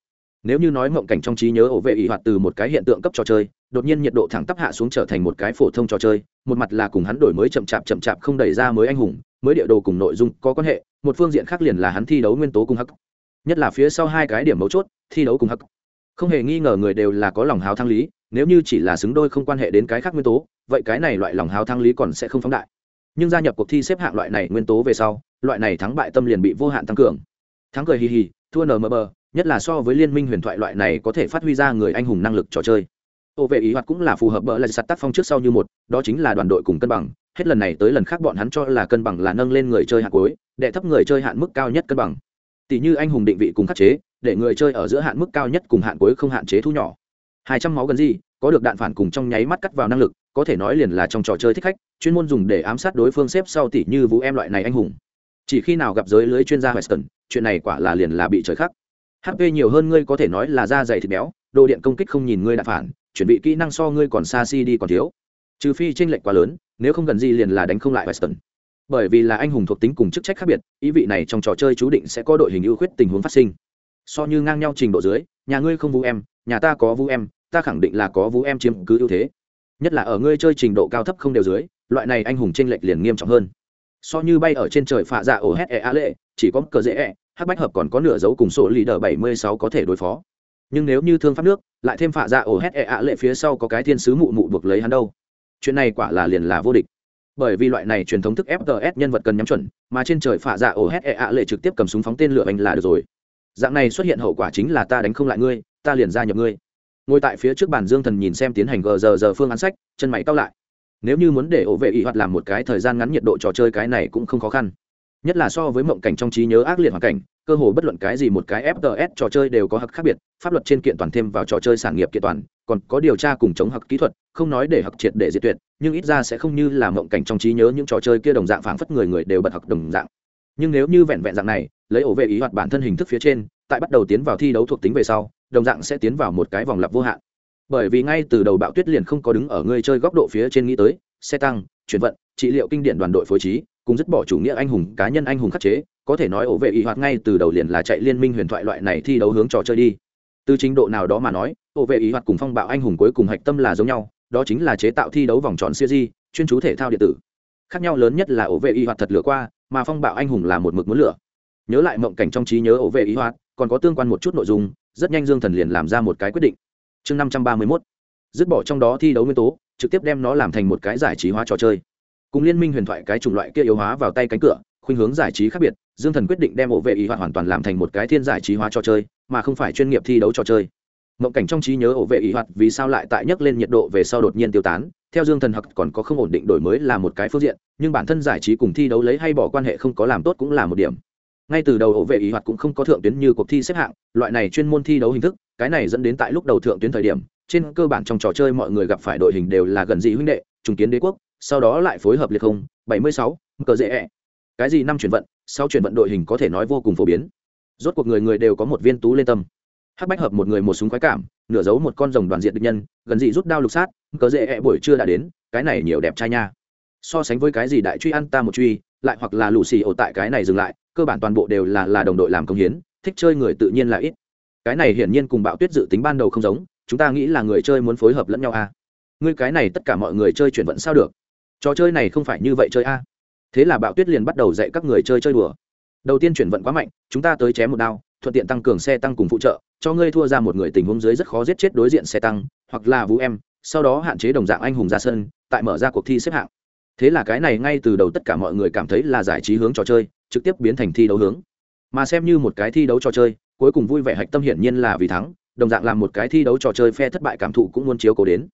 Nếu như nói mộng cảnh trong trí nhớ ổ vệ ỷ hoạt từ một cái hiện tượng cấp trò chơi, đột nhiên nhiệt độ thẳng tắp hạ xuống trở thành một cái phổ thông trò chơi, một mặt là cùng hắn đổi mới chậm chạp chậm chạp không đẩy ra mới anh hùng, mới địa đồ cùng nội dung có quan hệ, một phương diện khác liền là hắn thi đấu nguyên tố cùng hắc. Nhất là phía sau hai cái điểm mấu chốt, thi đấu cùng hắc. Không hề nghi ngờ người đều là có lòng hào thăng lý, nếu như chỉ là xứng đôi không quan hệ đến cái khác nguyên tố, vậy cái này loại lòng hào thăng lý còn sẽ không phóng đại nhưng gia nhập cuộc thi xếp hạng loại này nguyên tố về sau, loại này thắng bại tâm liền bị vô hạn tăng cường. Thắng cười hì hì, thua nờ mờ bờ, nhất là so với liên minh huyền thoại loại này có thể phát huy ra người anh hùng năng lực trò chơi. Ô vệ ý hoạt cũng là phù hợp bỡ là sạt tác phong trước sau như một, đó chính là đoàn đội cùng cân bằng. Hết lần này tới lần khác bọn hắn cho là cân bằng là nâng lên người chơi hạng cuối, đệ thấp người chơi hạn mức cao nhất cân bằng. Tỷ như anh hùng định vị cùng khắc chế, để người chơi ở giữa hạn mức cao nhất cùng hạn cuối không hạn chế thu nhỏ. Hai trăm máu gần gì, có được đạn phản cùng trong nháy mắt cắt vào năng lực có thể nói liền là trong trò chơi thích khách, chuyên môn dùng để ám sát đối phương xếp sau tỷ như vũ em loại này anh hùng. Chỉ khi nào gặp giới lưới chuyên gia western chuyện này quả là liền là bị trời khắc. Hp nhiều hơn ngươi có thể nói là da dày thịt béo, đồ điện công kích không nhìn ngươi đã phản, chuẩn bị kỹ năng so ngươi còn xa si đi còn thiếu. Trừ phi tranh lệch quá lớn, nếu không gần gì liền là đánh không lại western bởi vì là anh hùng thuộc tính cùng chức trách khác biệt, ý vị này trong trò chơi chú định sẽ có đội hình ưu khuyết tình huống phát sinh. So như ngang nhau trình độ dưới, nhà ngươi không vũ em, nhà ta có vũ em, ta khẳng định là có vũ em chiếm cứ ưu thế nhất là ở ngươi chơi trình độ cao thấp không đều dưới, loại này anh hùng tranh lệch liền nghiêm trọng hơn. So như bay ở trên trời phạ dạ ổ hét e a lệ, chỉ có cờ dễ e hắc bách hợp còn có nửa dấu cùng sổ lì đờ bảy mươi sáu có thể đối phó. Nhưng nếu như thương pháp nước, lại thêm phạ dạ ổ hét e a lệ phía sau có cái thiên sứ mụ mụ buộc lấy hắn đâu. Chuyện này quả là liền là vô địch. Bởi vì loại này truyền thống thức fts nhân vật cần nhắm chuẩn, mà trên trời phạ dạ ổ hét e a lệ trực tiếp cầm súng phóng tên lửa anh là được rồi. Dạng này xuất hiện hậu quả chính là ta đánh không lại ngươi, ta liền ra nhập ngươi ngồi tại phía trước bàn dương thần nhìn xem tiến hành gờ giờ giờ phương án sách, chân mày cao lại. Nếu như muốn để ổ vệ ý hoạt làm một cái thời gian ngắn nhiệt độ trò chơi cái này cũng không khó khăn. Nhất là so với mộng cảnh trong trí nhớ ác liệt hoàn cảnh, cơ hồ bất luận cái gì một cái fts trò chơi đều có hặc khác biệt, pháp luật trên kiện toàn thêm vào trò chơi sản nghiệp kiện toàn, còn có điều tra cùng chống hặc kỹ thuật, không nói để hặc triệt để diệt tuyệt, nhưng ít ra sẽ không như là mộng cảnh trong trí nhớ những trò chơi kia đồng dạng phảng phất người người đều bật hặc đồng dạng. Nhưng nếu như vẹn vẹn dạng này, lấy ổ vệ ý hoạt bản thân hình thức phía trên, tại bắt đầu tiến vào thi đấu thuộc tính về sau đồng dạng sẽ tiến vào một cái vòng lặp vô hạn. Bởi vì ngay từ đầu bạo tuyết liền không có đứng ở người chơi góc độ phía trên nghĩ tới, xe tăng, chuyển vận, trị liệu kinh điển đoàn đội phối trí, cùng dứt bỏ chủ nghĩa anh hùng, cá nhân anh hùng khắc chế, có thể nói ổ vệ ý hoạt ngay từ đầu liền là chạy liên minh huyền thoại loại này thi đấu hướng trò chơi đi. Từ trình độ nào đó mà nói, ổ vệ ý hoạt cùng phong bạo anh hùng cuối cùng hạch tâm là giống nhau, đó chính là chế tạo thi đấu vòng tròn siêu di chuyên chú thể thao điện tử. Khác nhau lớn nhất là ổ vệ ý hoạt thật lửa qua, mà phong bạo anh hùng là một mực muốn lửa. Nhớ lại mộng cảnh trong trí nhớ ổ vệ ý hoạt, còn có tương quan một chút nội dung rất nhanh dương thần liền làm ra một cái quyết định. Chương năm trăm ba mươi mốt. Dứt bỏ trong đó thi đấu nguyên tố, trực tiếp đem nó làm thành một cái giải trí hóa trò chơi. Cùng liên minh huyền thoại cái chủng loại kia yếu hóa vào tay cánh cửa, khuynh hướng giải trí khác biệt, dương thần quyết định đem ổ vệ ý hoạt hoàn toàn làm thành một cái thiên giải trí hóa trò chơi, mà không phải chuyên nghiệp thi đấu trò chơi. Mộng cảnh trong trí nhớ ổ vệ ý hoạt vì sao lại tại nhấc lên nhiệt độ về sau đột nhiên tiêu tán, theo dương thần hoặc còn có không ổn định đổi mới là một cái phương diện, nhưng bản thân giải trí cùng thi đấu lấy hay bỏ quan hệ không có làm tốt cũng là một điểm ngay từ đầu ổ vệ ý hoạt cũng không có thượng tuyến như cuộc thi xếp hạng, loại này chuyên môn thi đấu hình thức, cái này dẫn đến tại lúc đầu thượng tuyến thời điểm, trên cơ bản trong trò chơi mọi người gặp phải đội hình đều là gần dị huynh đệ, trùng kiến đế quốc, sau đó lại phối hợp liệt không, bảy mươi sáu, cờ dễ ẹ. Cái gì năm chuyển vận sau chuyển vận đội hình có thể nói vô cùng phổ biến. Rốt cuộc người người đều có một viên tú lên tâm. Hắc bách hợp một người một súng khoái cảm, nửa giấu một con rồng đoàn diện địch nhân, gần dị rút đao lục sát, cờ dễ ẹ buổi trưa đã đến, cái này nhiều đẹp trai nha. So sánh với cái gì đại truy ăn ta một truy, lại hoặc là lù xì ổ tại cái này dừng lại cơ bản toàn bộ đều là là đồng đội làm công hiến, thích chơi người tự nhiên là ít cái này hiển nhiên cùng bạo tuyết dự tính ban đầu không giống, chúng ta nghĩ là người chơi muốn phối hợp lẫn nhau a à? ngươi cái này tất cả mọi người chơi chuyển vận sao được trò chơi này không phải như vậy chơi a à? thế là bạo tuyết liền bắt đầu dạy các người chơi chơi đùa đầu tiên chuyển vận quá mạnh, chúng ta tới chém một đao, thuận tiện tăng cường xe tăng cùng phụ trợ, cho ngươi thua ra một người tình huống dưới rất khó giết chết đối diện xe tăng, hoặc là vũ em, sau đó hạn chế đồng dạng anh hùng ra sân, tại mở ra cuộc thi xếp hạng thế là cái này ngay từ đầu tất cả mọi người cảm thấy là giải trí hướng trò chơi trực tiếp biến thành thi đấu hướng. Mà xem như một cái thi đấu trò chơi, cuối cùng vui vẻ hạch tâm hiển nhiên là vì thắng, đồng dạng làm một cái thi đấu trò chơi phe thất bại cảm thụ cũng muốn chiếu cố đến.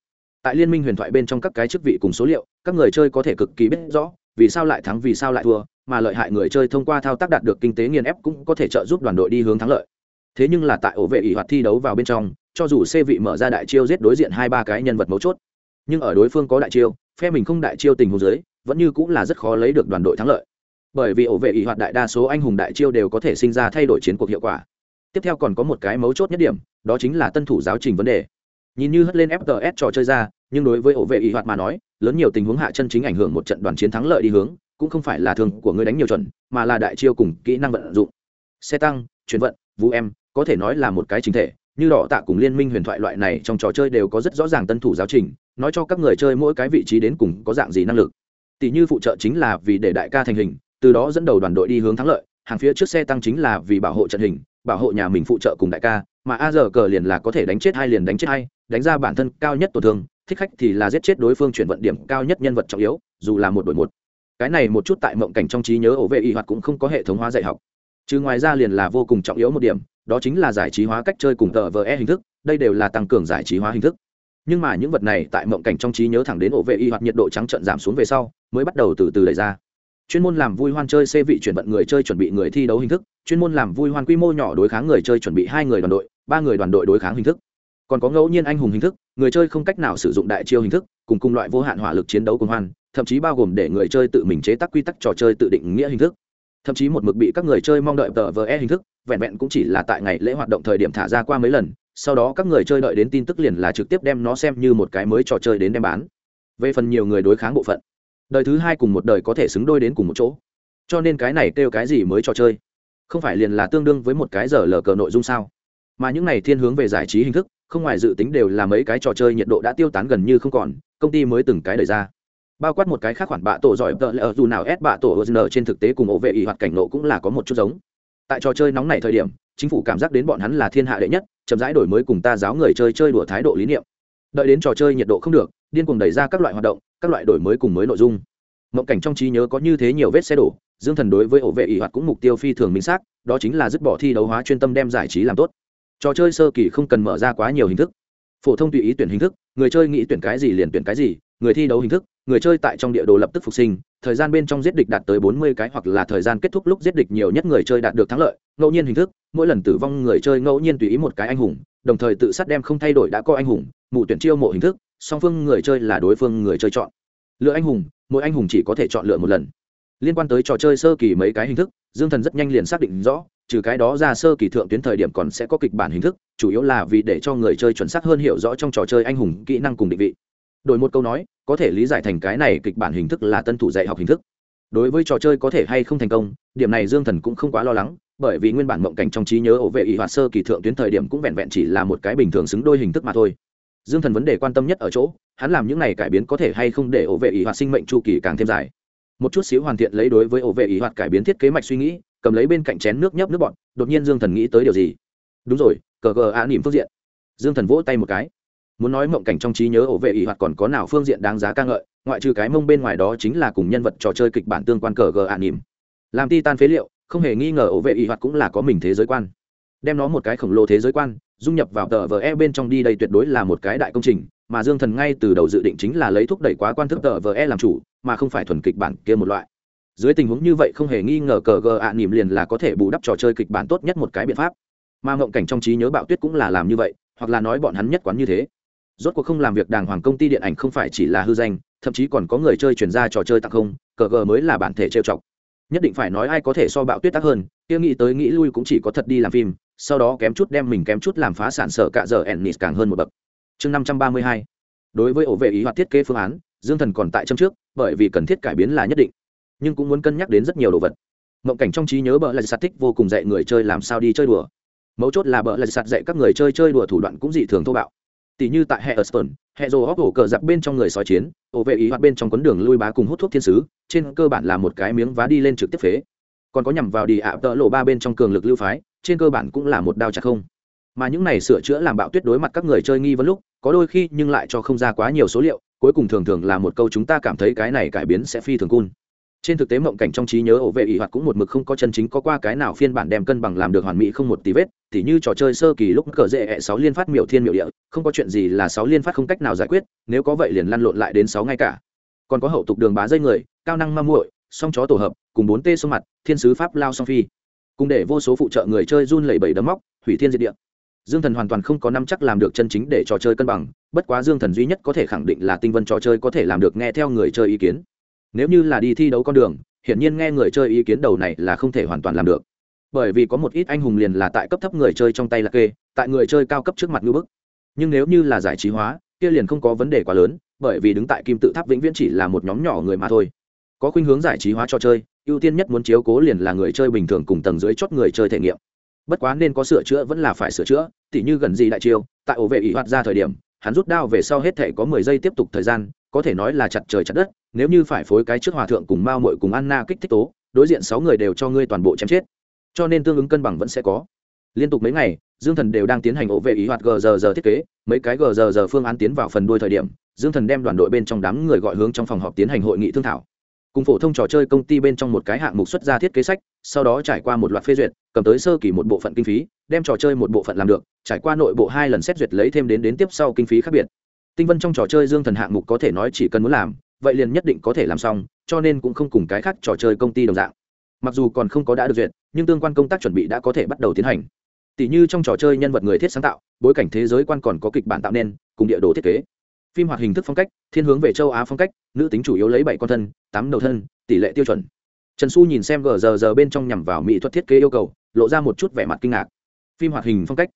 Tại liên minh huyền thoại bên trong các cái chức vị cùng số liệu, các người chơi có thể cực kỳ biết rõ, vì sao lại thắng, vì sao lại thua, mà lợi hại người chơi thông qua thao tác đạt được kinh tế nghiền ép cũng có thể trợ giúp đoàn đội đi hướng thắng lợi. Thế nhưng là tại ổ vệ ỷ hoạt thi đấu vào bên trong, cho dù c vị mở ra đại chiêu giết đối diện hai ba cái nhân vật mấu chốt, nhưng ở đối phương có đại chiêu, phe mình không đại chiêu tình huống dưới, vẫn như cũng là rất khó lấy được đoàn đội thắng lợi bởi vì ổ vệ ỷ hoạt đại đa số anh hùng đại chiêu đều có thể sinh ra thay đổi chiến cuộc hiệu quả. Tiếp theo còn có một cái mấu chốt nhất điểm, đó chính là tân thủ giáo trình vấn đề. Nhìn như hất lên fts trò chơi ra, nhưng đối với ổ vệ ỷ hoạt mà nói, lớn nhiều tình huống hạ chân chính ảnh hưởng một trận đoàn chiến thắng lợi đi hướng, cũng không phải là thường của người đánh nhiều chuẩn, mà là đại chiêu cùng kỹ năng vận dụng. Xe tăng, chuyển vận, vũ em, có thể nói là một cái chính thể, như đỏ tạ cùng liên minh huyền thoại loại này trong trò chơi đều có rất rõ ràng tân thủ giáo trình, nói cho các người chơi mỗi cái vị trí đến cùng có dạng gì năng lực. Tỷ như phụ trợ chính là vì để đại ca thành hình từ đó dẫn đầu đoàn đội đi hướng thắng lợi, hàng phía trước xe tăng chính là vì bảo hộ trận hình, bảo hộ nhà mình phụ trợ cùng đại ca, mà a giờ cờ liền là có thể đánh chết hai liền đánh chết hai, đánh ra bản thân cao nhất tổn thương, thích khách thì là giết chết đối phương chuyển vận điểm cao nhất nhân vật trọng yếu, dù là một đội một. Cái này một chút tại mộng cảnh trong trí nhớ ổ vệ y hoạt cũng không có hệ thống hóa dạy học. Chứ ngoài ra liền là vô cùng trọng yếu một điểm, đó chính là giải trí hóa cách chơi cùng tờ vờ e hình thức, đây đều là tăng cường giải trí hóa hình thức. Nhưng mà những vật này tại mộng cảnh trong trí nhớ thẳng đến ổ vệ y hoạt nhiệt độ trắng trận giảm xuống về sau, mới bắt đầu từ từ đẩy ra chuyên môn làm vui hoan chơi xe vị chuyển vận người chơi chuẩn bị người thi đấu hình thức, chuyên môn làm vui hoan quy mô nhỏ đối kháng người chơi chuẩn bị hai người đoàn đội, ba người đoàn đội đối kháng hình thức. Còn có ngẫu nhiên anh hùng hình thức, người chơi không cách nào sử dụng đại chiêu hình thức, cùng cùng loại vô hạn hỏa lực chiến đấu cùng hoan, thậm chí bao gồm để người chơi tự mình chế tác quy tắc trò chơi tự định nghĩa hình thức. Thậm chí một mực bị các người chơi mong đợi tờ vờ e hình thức, vẹn vẹn cũng chỉ là tại ngày lễ hoạt động thời điểm thả ra qua mấy lần, sau đó các người chơi đợi đến tin tức liền là trực tiếp đem nó xem như một cái mới trò chơi đến đem bán. Về phần nhiều người đối kháng bộ phận đời thứ hai cùng một đời có thể xứng đôi đến cùng một chỗ. Cho nên cái này kêu cái gì mới trò chơi? Không phải liền là tương đương với một cái giờ lờ cờ nội dung sao? Mà những này thiên hướng về giải trí hình thức, không ngoài dự tính đều là mấy cái trò chơi nhiệt độ đã tiêu tán gần như không còn, công ty mới từng cái đời ra. Bao quát một cái khác khoản bạ tổ giỏi tợ lỡ dù nào ép bạ tổ n trên thực tế cùng ổ vệ ý hoạt cảnh nộ cũng là có một chút giống. Tại trò chơi nóng này thời điểm, chính phủ cảm giác đến bọn hắn là thiên hạ đệ nhất, chậm rãi đổi mới cùng ta giáo người chơi chơi đùa thái độ lý niệm đợi đến trò chơi nhiệt độ không được, điên cuồng đẩy ra các loại hoạt động, các loại đổi mới cùng mới nội dung. Mộng cảnh trong trí nhớ có như thế nhiều vết xe đổ, dương thần đối với ổ vệ ỷ hoạt cũng mục tiêu phi thường minh xác, đó chính là dứt bỏ thi đấu hóa chuyên tâm đem giải trí làm tốt. Trò chơi sơ kỳ không cần mở ra quá nhiều hình thức. Phổ thông tùy ý tuyển hình thức, người chơi nghĩ tuyển cái gì liền tuyển cái gì, người thi đấu hình thức, người chơi tại trong địa đồ lập tức phục sinh, thời gian bên trong giết địch đạt tới bốn mươi cái hoặc là thời gian kết thúc lúc giết địch nhiều nhất người chơi đạt được thắng lợi, ngẫu nhiên hình thức, mỗi lần tử vong người chơi ngẫu nhiên tùy ý một cái anh hùng đồng thời tự sát đem không thay đổi đã có anh hùng mụ tuyển chiêu mộ hình thức, song phương người chơi là đối phương người chơi chọn. Lựa anh hùng, mỗi anh hùng chỉ có thể chọn lựa một lần. Liên quan tới trò chơi sơ kỳ mấy cái hình thức, dương thần rất nhanh liền xác định rõ, trừ cái đó ra sơ kỳ thượng tuyến thời điểm còn sẽ có kịch bản hình thức, chủ yếu là vì để cho người chơi chuẩn xác hơn hiểu rõ trong trò chơi anh hùng kỹ năng cùng định vị. Đổi một câu nói, có thể lý giải thành cái này kịch bản hình thức là tân thủ dạy học hình thức. Đối với trò chơi có thể hay không thành công, điểm này dương thần cũng không quá lo lắng bởi vì nguyên bản mộng cảnh trong trí nhớ ổ vệ ỷ hoạt sơ kỳ thượng tuyến thời điểm cũng vẹn vẹn chỉ là một cái bình thường xứng đôi hình thức mà thôi. Dương thần vấn đề quan tâm nhất ở chỗ, hắn làm những này cải biến có thể hay không để ổ vệ ỷ hoạt sinh mệnh chu kỳ càng thêm dài. Một chút xíu hoàn thiện lấy đối với ổ vệ ỷ hoạt cải biến thiết kế mạch suy nghĩ, cầm lấy bên cạnh chén nước nhấp nước bọn đột nhiên dương thần nghĩ tới điều gì? Đúng rồi, cờ gờ ạ nỉm phương diện. Dương thần vỗ tay một cái. Muốn nói mộng cảnh trong trí nhớ ổ vệ ỷ hoạt còn có nào phương diện đáng giá ca ngợi, ngoại trừ cái mông bên ngoài đó chính là cùng nhân vật trò chơi kịch bản tương quan cờ gờ ạ nỉm. Làm ti tan phế liệu không hề nghi ngờ ổ vệ y hoạt cũng là có mình thế giới quan. Đem nó một cái khổng lồ thế giới quan, dung nhập vào tờ vờ e bên trong đi đây tuyệt đối là một cái đại công trình, mà dương thần ngay từ đầu dự định chính là lấy thúc đẩy quá quan thức tờ vờ e làm chủ, mà không phải thuần kịch bản kia một loại. Dưới tình huống như vậy không hề nghi ngờ cờ gờ ạ nỉm liền là có thể bù đắp trò chơi kịch bản tốt nhất một cái biện pháp. Mà ngộng cảnh trong trí nhớ bạo tuyết cũng là làm như vậy, hoặc là nói bọn hắn nhất quán như thế. Rốt cuộc không làm việc đàng hoàng công ty điện ảnh không phải chỉ là hư danh, thậm chí còn có người chơi chuyển ra trò chơi tặng không, cờ gờ mới là bản thể trêu chọc nhất định phải nói ai có thể so bạo tuyết tác hơn, kia nghĩ tới nghĩ lui cũng chỉ có thật đi làm phim, sau đó kém chút đem mình kém chút làm phá sản sở cạ giờ ennis càng hơn một bậc. Chương năm trăm ba mươi hai. Đối với ổ vệ ý hoạt thiết kế phương án, dương thần còn tại châm trước, bởi vì cần thiết cải biến là nhất định, nhưng cũng muốn cân nhắc đến rất nhiều đồ vật. Mộng cảnh trong trí nhớ bợ là sạt thích vô cùng dạy người chơi làm sao đi chơi đùa. Mấu chốt là bợ là sạt dạy các người chơi chơi đùa thủ đoạn cũng dị thường thô bạo tỷ như tại hệ ở Spurs, hệ rồ hóc hổ cờ giặc bên trong người sói chiến, ổ vệ ý hoạt bên trong quấn đường lui bá cùng hút thuốc thiên sứ, trên cơ bản là một cái miếng vá đi lên trực tiếp phế. Còn có nhằm vào đi ạ tợ lộ ba bên trong cường lực lưu phái, trên cơ bản cũng là một đao chặt không. Mà những này sửa chữa làm bạo tuyết đối mặt các người chơi nghi vấn lúc, có đôi khi nhưng lại cho không ra quá nhiều số liệu, cuối cùng thường thường là một câu chúng ta cảm thấy cái này cải biến sẽ phi thường cun trên thực tế mộng cảnh trong trí nhớ ổ vệ ỷ hoạt cũng một mực không có chân chính có qua cái nào phiên bản đem cân bằng làm được hoàn mỹ không một tí vết, tỉ như trò chơi sơ kỳ lúc cờ dễ ẹ sáu liên phát miểu thiên miểu địa, không có chuyện gì là sáu liên phát không cách nào giải quyết, nếu có vậy liền lăn lộn lại đến sáu ngay cả. Còn có hậu tục đường bá dây người, cao năng ma muội, song chó tổ hợp, cùng bốn tê sông mặt, thiên sứ pháp lao song phi. Cùng để vô số phụ trợ người chơi run lẩy bẩy đấm móc hủy thiên diệt địa. Dương thần hoàn toàn không có năm chắc làm được chân chính để trò chơi cân bằng, bất quá dương thần duy nhất có thể khẳng định là tinh vân trò chơi có thể làm được nghe theo người chơi ý kiến nếu như là đi thi đấu con đường, hiển nhiên nghe người chơi ý kiến đầu này là không thể hoàn toàn làm được. Bởi vì có một ít anh hùng liền là tại cấp thấp người chơi trong tay là kê, tại người chơi cao cấp trước mặt ngưỡng bức. Nhưng nếu như là giải trí hóa, kia liền không có vấn đề quá lớn, bởi vì đứng tại kim tự tháp vĩnh viễn chỉ là một nhóm nhỏ người mà thôi. Có khuynh hướng giải trí hóa cho chơi, ưu tiên nhất muốn chiếu cố liền là người chơi bình thường cùng tầng dưới chót người chơi thể nghiệm. Bất quá nên có sửa chữa vẫn là phải sửa chữa, tỉ như gần gì đại chiêu, tại ổ vệ ỷ hoạt ra thời điểm, hắn rút đao về sau hết thể có mười giây tiếp tục thời gian, có thể nói là chặt trời chặt đất nếu như phải phối cái trước hòa thượng cùng mao muội cùng anna kích thích tố, đối diện sáu người đều cho ngươi toàn bộ chém chết. Cho nên tương ứng cân bằng vẫn sẽ có. Liên tục mấy ngày, dương thần đều đang tiến hành ổ vệ ý hoạt gờ thiết kế, mấy cái gờ phương án tiến vào phần đuôi thời điểm, dương thần đem đoàn đội bên trong đám người gọi hướng trong phòng họp tiến hành hội nghị thương thảo. Cùng phổ thông trò chơi công ty bên trong một cái hạng mục xuất ra thiết kế sách, sau đó trải qua một loạt phê duyệt, cầm tới sơ kỳ một bộ phận kinh phí, đem trò chơi một bộ phận làm được, trải qua nội bộ hai lần xét duyệt lấy thêm đến đến tiếp sau kinh phí khác biệt. Tinh vân trong trò chơi dương thần hạng mục có thể nói chỉ cần muốn làm vậy liền nhất định có thể làm xong, cho nên cũng không cùng cái khác trò chơi công ty đồng dạng. Mặc dù còn không có đã được duyệt, nhưng tương quan công tác chuẩn bị đã có thể bắt đầu tiến hành. Tỷ như trong trò chơi nhân vật người thiết sáng tạo, bối cảnh thế giới quan còn có kịch bản tạo nên, cùng địa đồ thiết kế. Phim hoạt hình thức phong cách, thiên hướng về châu á phong cách, nữ tính chủ yếu lấy bảy con thân, tám đầu thân, tỷ lệ tiêu chuẩn. Trần xu nhìn xem gờ giờ giờ bên trong nhằm vào mỹ thuật thiết kế yêu cầu, lộ ra một chút vẻ mặt kinh ngạc. Phim hoạt hình phong cách.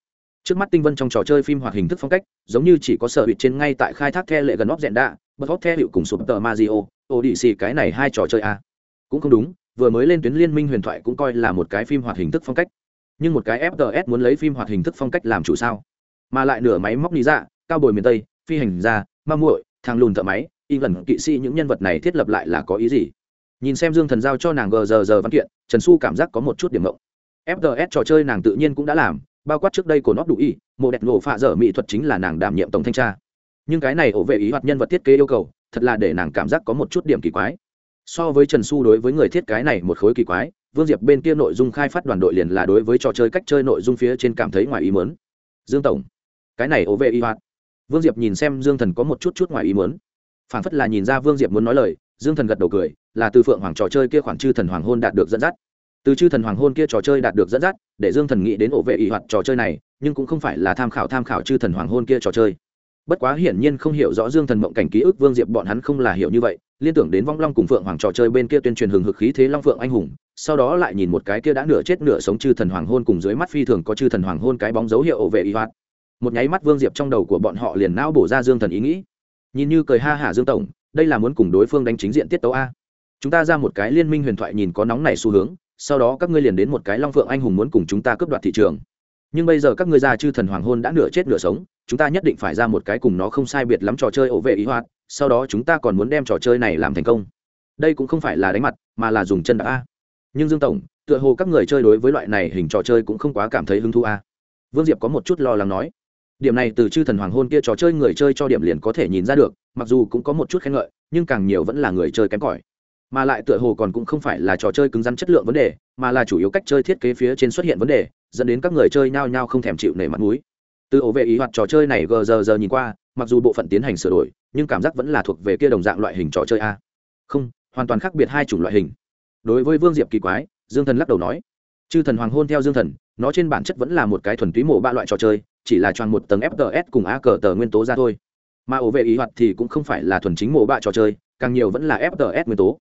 Trước mắt tinh vân trong trò chơi phim hoạt hình thức phong cách, giống như chỉ có sở hữu trên ngay tại khai thác the lệ gần óc dẹn đạ bật óc theo hiệu cùng sụp tờ mazio ô đi xì cái này hai trò chơi a cũng không đúng, vừa mới lên tuyến liên minh huyền thoại cũng coi là một cái phim hoạt hình thức phong cách. Nhưng một cái fts muốn lấy phim hoạt hình thức phong cách làm chủ sao? Mà lại nửa máy móc lý dạ cao bồi miền tây, phi hành gia, ma muội thang lùn thợ máy, y lần kỵ sĩ những nhân vật này thiết lập lại là có ý gì? Nhìn xem dương thần giao cho nàng gờ giờ giờ văn kiện, trần xu cảm giác có một chút điểm mộng. Fts trò chơi nàng tự nhiên cũng đã làm, bao quát trước đây của nó đủ ý mộ đẹp nổ phạ dở mỹ thuật chính là nàng đảm nhiệm tổng thanh tra nhưng cái này ổ vệ ý hoạt nhân vật thiết kế yêu cầu, thật là để nàng cảm giác có một chút điểm kỳ quái. So với trần su đối với người thiết cái này một khối kỳ quái, vương diệp bên kia nội dung khai phát đoàn đội liền là đối với trò chơi cách chơi nội dung phía trên cảm thấy ngoài ý mớn dương tổng, cái này ổ vệ y hoạt. Vương diệp nhìn xem dương thần có một chút chút ngoài ý mớn phản phất là nhìn ra vương diệp muốn nói lời, dương thần gật đầu cười, là từ phượng hoàng trò chơi kia khoản chư thần hoàng hôn đạt được dẫn dắt. Từ chư thần hoàng hôn kia trò chơi đạt được dẫn dắt, để dương thần nghĩ đến ổ vệ y hoạt trò chơi này, nhưng cũng không phải là tham khảo tham khảo chư thần hoàng hôn kia trò chơi bất quá hiển nhiên không hiểu rõ dương thần mộng cảnh ký ức vương diệp bọn hắn không là hiểu như vậy, liên tưởng đến vong long cùng phượng hoàng trò chơi bên kia tuyên truyền hừng hực khí thế long phượng anh hùng, sau đó lại nhìn một cái kia đã nửa chết nửa sống chư thần hoàng hôn cùng dưới mắt phi thường có chư thần hoàng hôn cái bóng dấu hiệu ổ vệ y hoạt. Một nháy mắt vương diệp trong đầu của bọn họ liền não bổ ra dương thần ý nghĩ. Nhìn như cười ha hả dương tổng, đây là muốn cùng đối phương đánh chính diện tiết tấu a. Chúng ta ra một cái liên minh huyền thoại nhìn có nóng này xu hướng, sau đó các ngươi liền đến một cái long phượng anh hùng muốn cùng chúng ta cướp đoạt thị trường. Nhưng bây giờ các ngươi ra chư thần hoàng hôn đã nửa chết nửa sống chúng ta nhất định phải ra một cái cùng nó không sai biệt lắm trò chơi ổ vệ ý hoạt, sau đó chúng ta còn muốn đem trò chơi này làm thành công. Đây cũng không phải là đánh mặt, mà là dùng chân đạp a. Nhưng dương tổng, tựa hồ các người chơi đối với loại này hình trò chơi cũng không quá cảm thấy hứng thú a. Vương diệp có một chút lo lắng nói, điểm này từ chư thần hoàng hôn kia trò chơi người chơi cho điểm liền có thể nhìn ra được, mặc dù cũng có một chút khen ngợi, nhưng càng nhiều vẫn là người chơi kém cỏi. Mà lại tựa hồ còn cũng không phải là trò chơi cứng rắn chất lượng vấn đề, mà là chủ yếu cách chơi thiết kế phía trên xuất hiện vấn đề, dẫn đến các người chơi nhao nhao không thèm chịu nể mặt mũi từ ổ vệ ý hoạt trò chơi này gờ giờ giờ nhìn qua mặc dù bộ phận tiến hành sửa đổi nhưng cảm giác vẫn là thuộc về kia đồng dạng loại hình trò chơi a. Không hoàn toàn khác biệt hai chủng loại hình. Đối với vương diệp kỳ quái dương thần lắc đầu nói chư thần hoàng hôn theo dương thần nó trên bản chất vẫn là một cái thuần túy mổ ba loại trò chơi chỉ là tròn một tầng fts cùng a cờ tờ nguyên tố ra thôi. Mà ổ vệ ý hoạt thì cũng không phải là thuần chính mổ ba trò chơi càng nhiều vẫn là fts nguyên tố.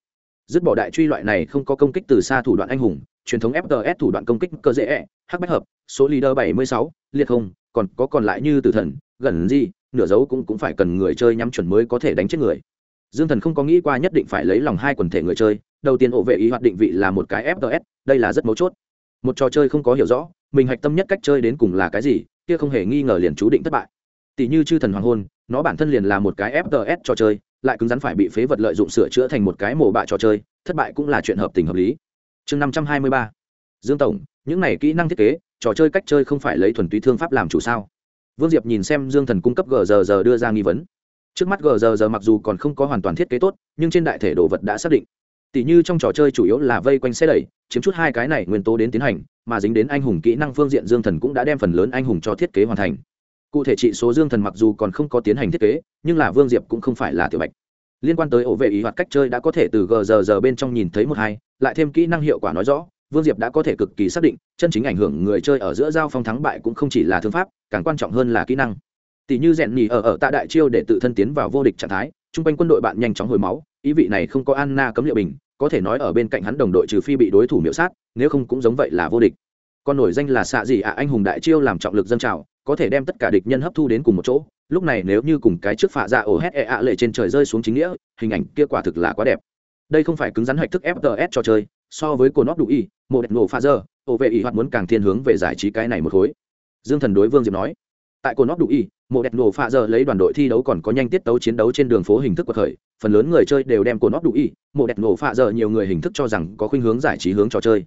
Dứt bỏ đại truy loại này không có công kích từ xa thủ đoạn anh hùng truyền thống fts thủ đoạn công kích cơ dễ hắc bách hợp số leader 76, liệt hùng còn có còn lại như tử thần, gần gì, nửa dấu cũng cũng phải cần người chơi nhắm chuẩn mới có thể đánh chết người. Dương thần không có nghĩ qua nhất định phải lấy lòng hai quần thể người chơi, đầu tiên ổ vệ ý hoạt định vị là một cái fts đây là rất mấu chốt. Một trò chơi không có hiểu rõ, mình hạch tâm nhất cách chơi đến cùng là cái gì, kia không hề nghi ngờ liền chú định thất bại. Tỷ như chư thần hoàng hôn, nó bản thân liền là một cái fts trò chơi, lại cứng rắn phải bị phế vật lợi dụng sửa chữa thành một cái mổ bạ trò chơi, thất bại cũng là chuyện hợp tình hợp lý. Chương năm trăm hai mươi ba. Dương tổng, những này kỹ năng thiết kế trò chơi cách chơi không phải lấy thuần túy thương pháp làm chủ sao? Vương diệp nhìn xem dương thần cung cấp gờ đưa ra nghi vấn. Trước mắt gờ mặc dù còn không có hoàn toàn thiết kế tốt, nhưng trên đại thể đồ vật đã xác định. Tỷ như trong trò chơi chủ yếu là vây quanh xe đẩy, chiếm chút hai cái này nguyên tố đến tiến hành, mà dính đến anh hùng kỹ năng phương diện dương thần cũng đã đem phần lớn anh hùng cho thiết kế hoàn thành. Cụ thể trị số dương thần mặc dù còn không có tiến hành thiết kế, nhưng là vương diệp cũng không phải là tiểu bạch. Liên quan tới ổ vệ ý hoạt cách chơi đã có thể từ gờ bên trong nhìn thấy một hai, lại thêm kỹ năng hiệu quả nói rõ vương diệp đã có thể cực kỳ xác định, chân chính ảnh hưởng người chơi ở giữa giao phong thắng bại cũng không chỉ là thương pháp, càng quan trọng hơn là kỹ năng. Tỷ như rèn nhì ở ở tạ đại chiêu để tự thân tiến vào vô địch trạng thái, chung quanh quân đội bạn nhanh chóng hồi máu, ý vị này không có anna cấm liệu bình, có thể nói ở bên cạnh hắn đồng đội trừ phi bị đối thủ miễu sát, nếu không cũng giống vậy là vô địch. Còn nổi danh là xạ gì ạ, anh hùng đại chiêu làm trọng lực dân trào, có thể đem tất cả địch nhân hấp thu đến cùng một chỗ, lúc này nếu như cùng cái trước phạ dạ ổ hét ẹ ạ lệ trên trời rơi xuống chính nghĩa, hình ảnh kia quả thực là quá đẹp. Đây không phải cứng rắn hạch thức fts cho chơi, so với cồn óc đủ y mộ đẹp nổ pha giờ ổ vệ ý hoạt muốn càng thiên hướng về giải trí cái này một khối. Dương thần đối vương diệp nói, tại cồn óc đủ y mộ đẹp nổ pha giờ lấy đoàn đội thi đấu còn có nhanh tiết tấu chiến đấu trên đường phố hình thức của thời phần lớn người chơi đều đem cồn óc đủ y mộ đẹp nổ pha giờ nhiều người hình thức cho rằng có khuynh hướng giải trí hướng trò chơi.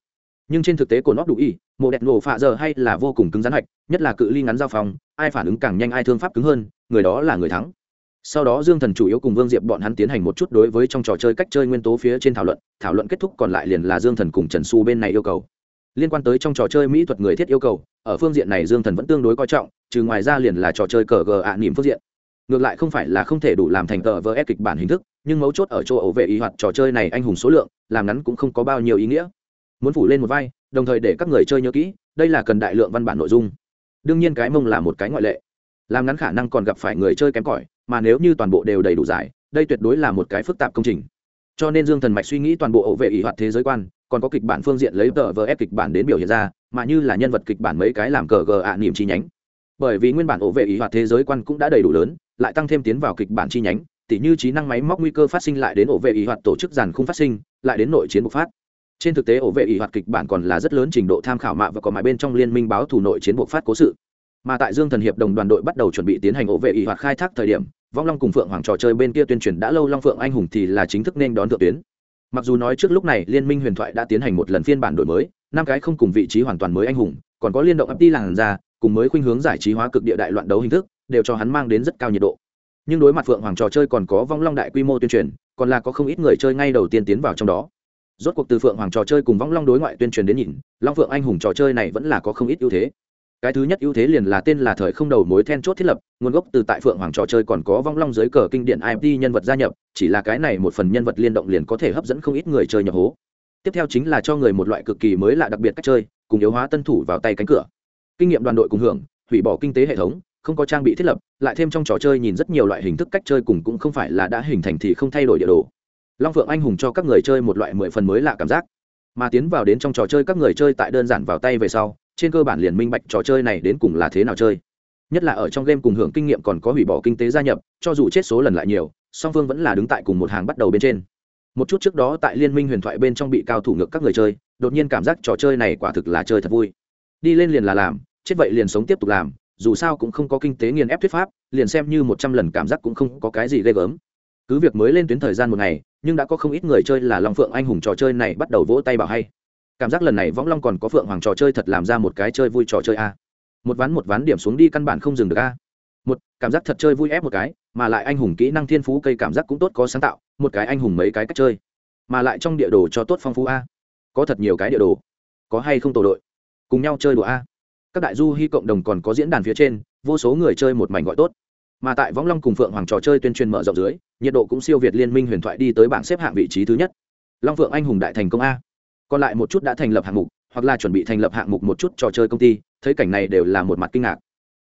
Nhưng trên thực tế cồn óc đủ y mộ đẹp nổ pha giờ hay là vô cùng cứng rắn hạch, nhất là cự ly ngắn giao phòng, ai phản ứng càng nhanh ai thương pháp cứng hơn, người đó là người thắng sau đó dương thần chủ yếu cùng vương diệp bọn hắn tiến hành một chút đối với trong trò chơi cách chơi nguyên tố phía trên thảo luận thảo luận kết thúc còn lại liền là dương thần cùng trần su bên này yêu cầu. Liên quan tới trong trò chơi mỹ thuật người thiết yêu cầu, ở phương diện này dương thần vẫn tương đối coi trọng, trừ ngoài ra liền là trò chơi cờ gờ ạ à nỉm phương diện. Ngược lại không phải là không thể đủ làm thành tờ vờ ép kịch bản hình thức, nhưng mấu chốt ở chỗ ẩu vệ ý hoạt trò chơi này anh hùng số lượng, làm ngắn cũng không có bao nhiêu ý nghĩa. Muốn phủ lên một vai, đồng thời để các người chơi nhớ kỹ, đây là cần đại lượng văn bản nội dung. Đương nhiên cái mông là một cái ngoại lệ. Làm ngắn khả năng còn gặp phải người chơi kém cỏi mà nếu như toàn bộ đều đầy đủ giải, đây tuyệt đối là một cái phức tạp công trình. Cho nên dương thần mạch suy nghĩ toàn bộ ổ vệ ỷ hoạt thế giới quan, còn có kịch bản phương diện lấy tờ vờ ép kịch bản đến biểu hiện ra, mà như là nhân vật kịch bản mấy cái làm cờ gờ ạ niềm chi nhánh. Bởi vì nguyên bản ổ vệ ỷ hoạt thế giới quan cũng đã đầy đủ lớn, lại tăng thêm tiến vào kịch bản chi nhánh, tỉ như trí năng máy móc nguy cơ phát sinh lại đến ổ vệ ỷ hoạt tổ chức giàn không phát sinh, lại đến nội chiến bộc phát. Trên thực tế ổ vệ ỷ hoạt kịch bản còn là rất lớn trình độ tham khảo mạ và có mãi bên trong liên minh báo thủ nội chiến bộc phát cố sự. Mà tại dương thần hiệp đồng đoàn đội bắt đầu chuẩn bị tiến hành ổ vệ ỷ hoạt khai thác thời điểm vong long cùng phượng hoàng trò chơi bên kia tuyên truyền đã lâu long phượng anh hùng thì là chính thức nên đón thượng tuyến mặc dù nói trước lúc này liên minh huyền thoại đã tiến hành một lần phiên bản đổi mới năm cái không cùng vị trí hoàn toàn mới anh hùng còn có liên động ấp đi làng ra cùng mới khuynh hướng giải trí hóa cực địa đại loạn đấu hình thức đều cho hắn mang đến rất cao nhiệt độ nhưng đối mặt phượng hoàng trò chơi còn có vong long đại quy mô tuyên truyền còn là có không ít người chơi ngay đầu tiên tiến vào trong đó rốt cuộc từ phượng hoàng trò chơi cùng vong long đối ngoại tuyên truyền đến nhìn long phượng anh hùng trò chơi này vẫn là có không ít ưu thế cái thứ nhất ưu thế liền là tên là thời không đầu mối then chốt thiết lập, nguồn gốc từ tại phượng hoàng trò chơi còn có vong long dưới cờ kinh điển imt nhân vật gia nhập, chỉ là cái này một phần nhân vật liên động liền có thể hấp dẫn không ít người chơi nhập hố. Tiếp theo chính là cho người một loại cực kỳ mới lạ đặc biệt cách chơi, cùng yếu hóa tân thủ vào tay cánh cửa. Kinh nghiệm đoàn đội cùng hưởng, hủy bỏ kinh tế hệ thống, không có trang bị thiết lập, lại thêm trong trò chơi nhìn rất nhiều loại hình thức cách chơi cùng cũng không phải là đã hình thành thì không thay đổi địa đồ. Long phượng anh hùng cho các người chơi một loại mười phần mới lạ cảm giác. Mà tiến vào đến trong trò chơi các người chơi tại đơn giản vào tay về sau trên cơ bản liền minh bạch trò chơi này đến cùng là thế nào chơi. Nhất là ở trong game cùng hưởng kinh nghiệm còn có hủy bỏ kinh tế gia nhập, cho dù chết số lần lại nhiều, song phương vẫn là đứng tại cùng một hàng bắt đầu bên trên. Một chút trước đó tại liên minh huyền thoại bên trong bị cao thủ ngược các người chơi, đột nhiên cảm giác trò chơi này quả thực là chơi thật vui. Đi lên liền là làm, chết vậy liền sống tiếp tục làm, dù sao cũng không có kinh tế nghiền ép thuyết pháp, liền xem như một trăm lần cảm giác cũng không có cái gì ghê gớm. Cứ việc mới lên tuyến thời gian một ngày, nhưng đã có không ít người chơi là long phượng anh hùng trò chơi này bắt đầu vỗ tay bảo hay cảm giác lần này võng long còn có phượng hoàng trò chơi thật làm ra một cái chơi vui trò chơi a. Một ván một ván điểm xuống đi căn bản không dừng được a. Một, cảm giác thật chơi vui ép một cái, mà lại anh hùng kỹ năng thiên phú cây cảm giác cũng tốt có sáng tạo, một cái anh hùng mấy cái cách chơi. Mà lại trong địa đồ cho tốt phong phú a. Có thật nhiều cái địa đồ. Có hay không tổ đội. Cùng nhau chơi đùa a. Các đại du hy cộng đồng còn có diễn đàn phía trên, vô số người chơi một mảnh gọi tốt. Mà tại võng long cùng phượng hoàng trò chơi tuyên truyền mở rộng dưới, nhiệt độ cũng siêu việt liên minh huyền thoại đi tới bảng xếp hạng vị trí thứ nhất. Long phượng anh hùng đại thành công a còn lại một chút đã thành lập hạng mục, hoặc là chuẩn bị thành lập hạng mục một chút trò chơi công ty, thấy cảnh này đều là một mặt kinh ngạc.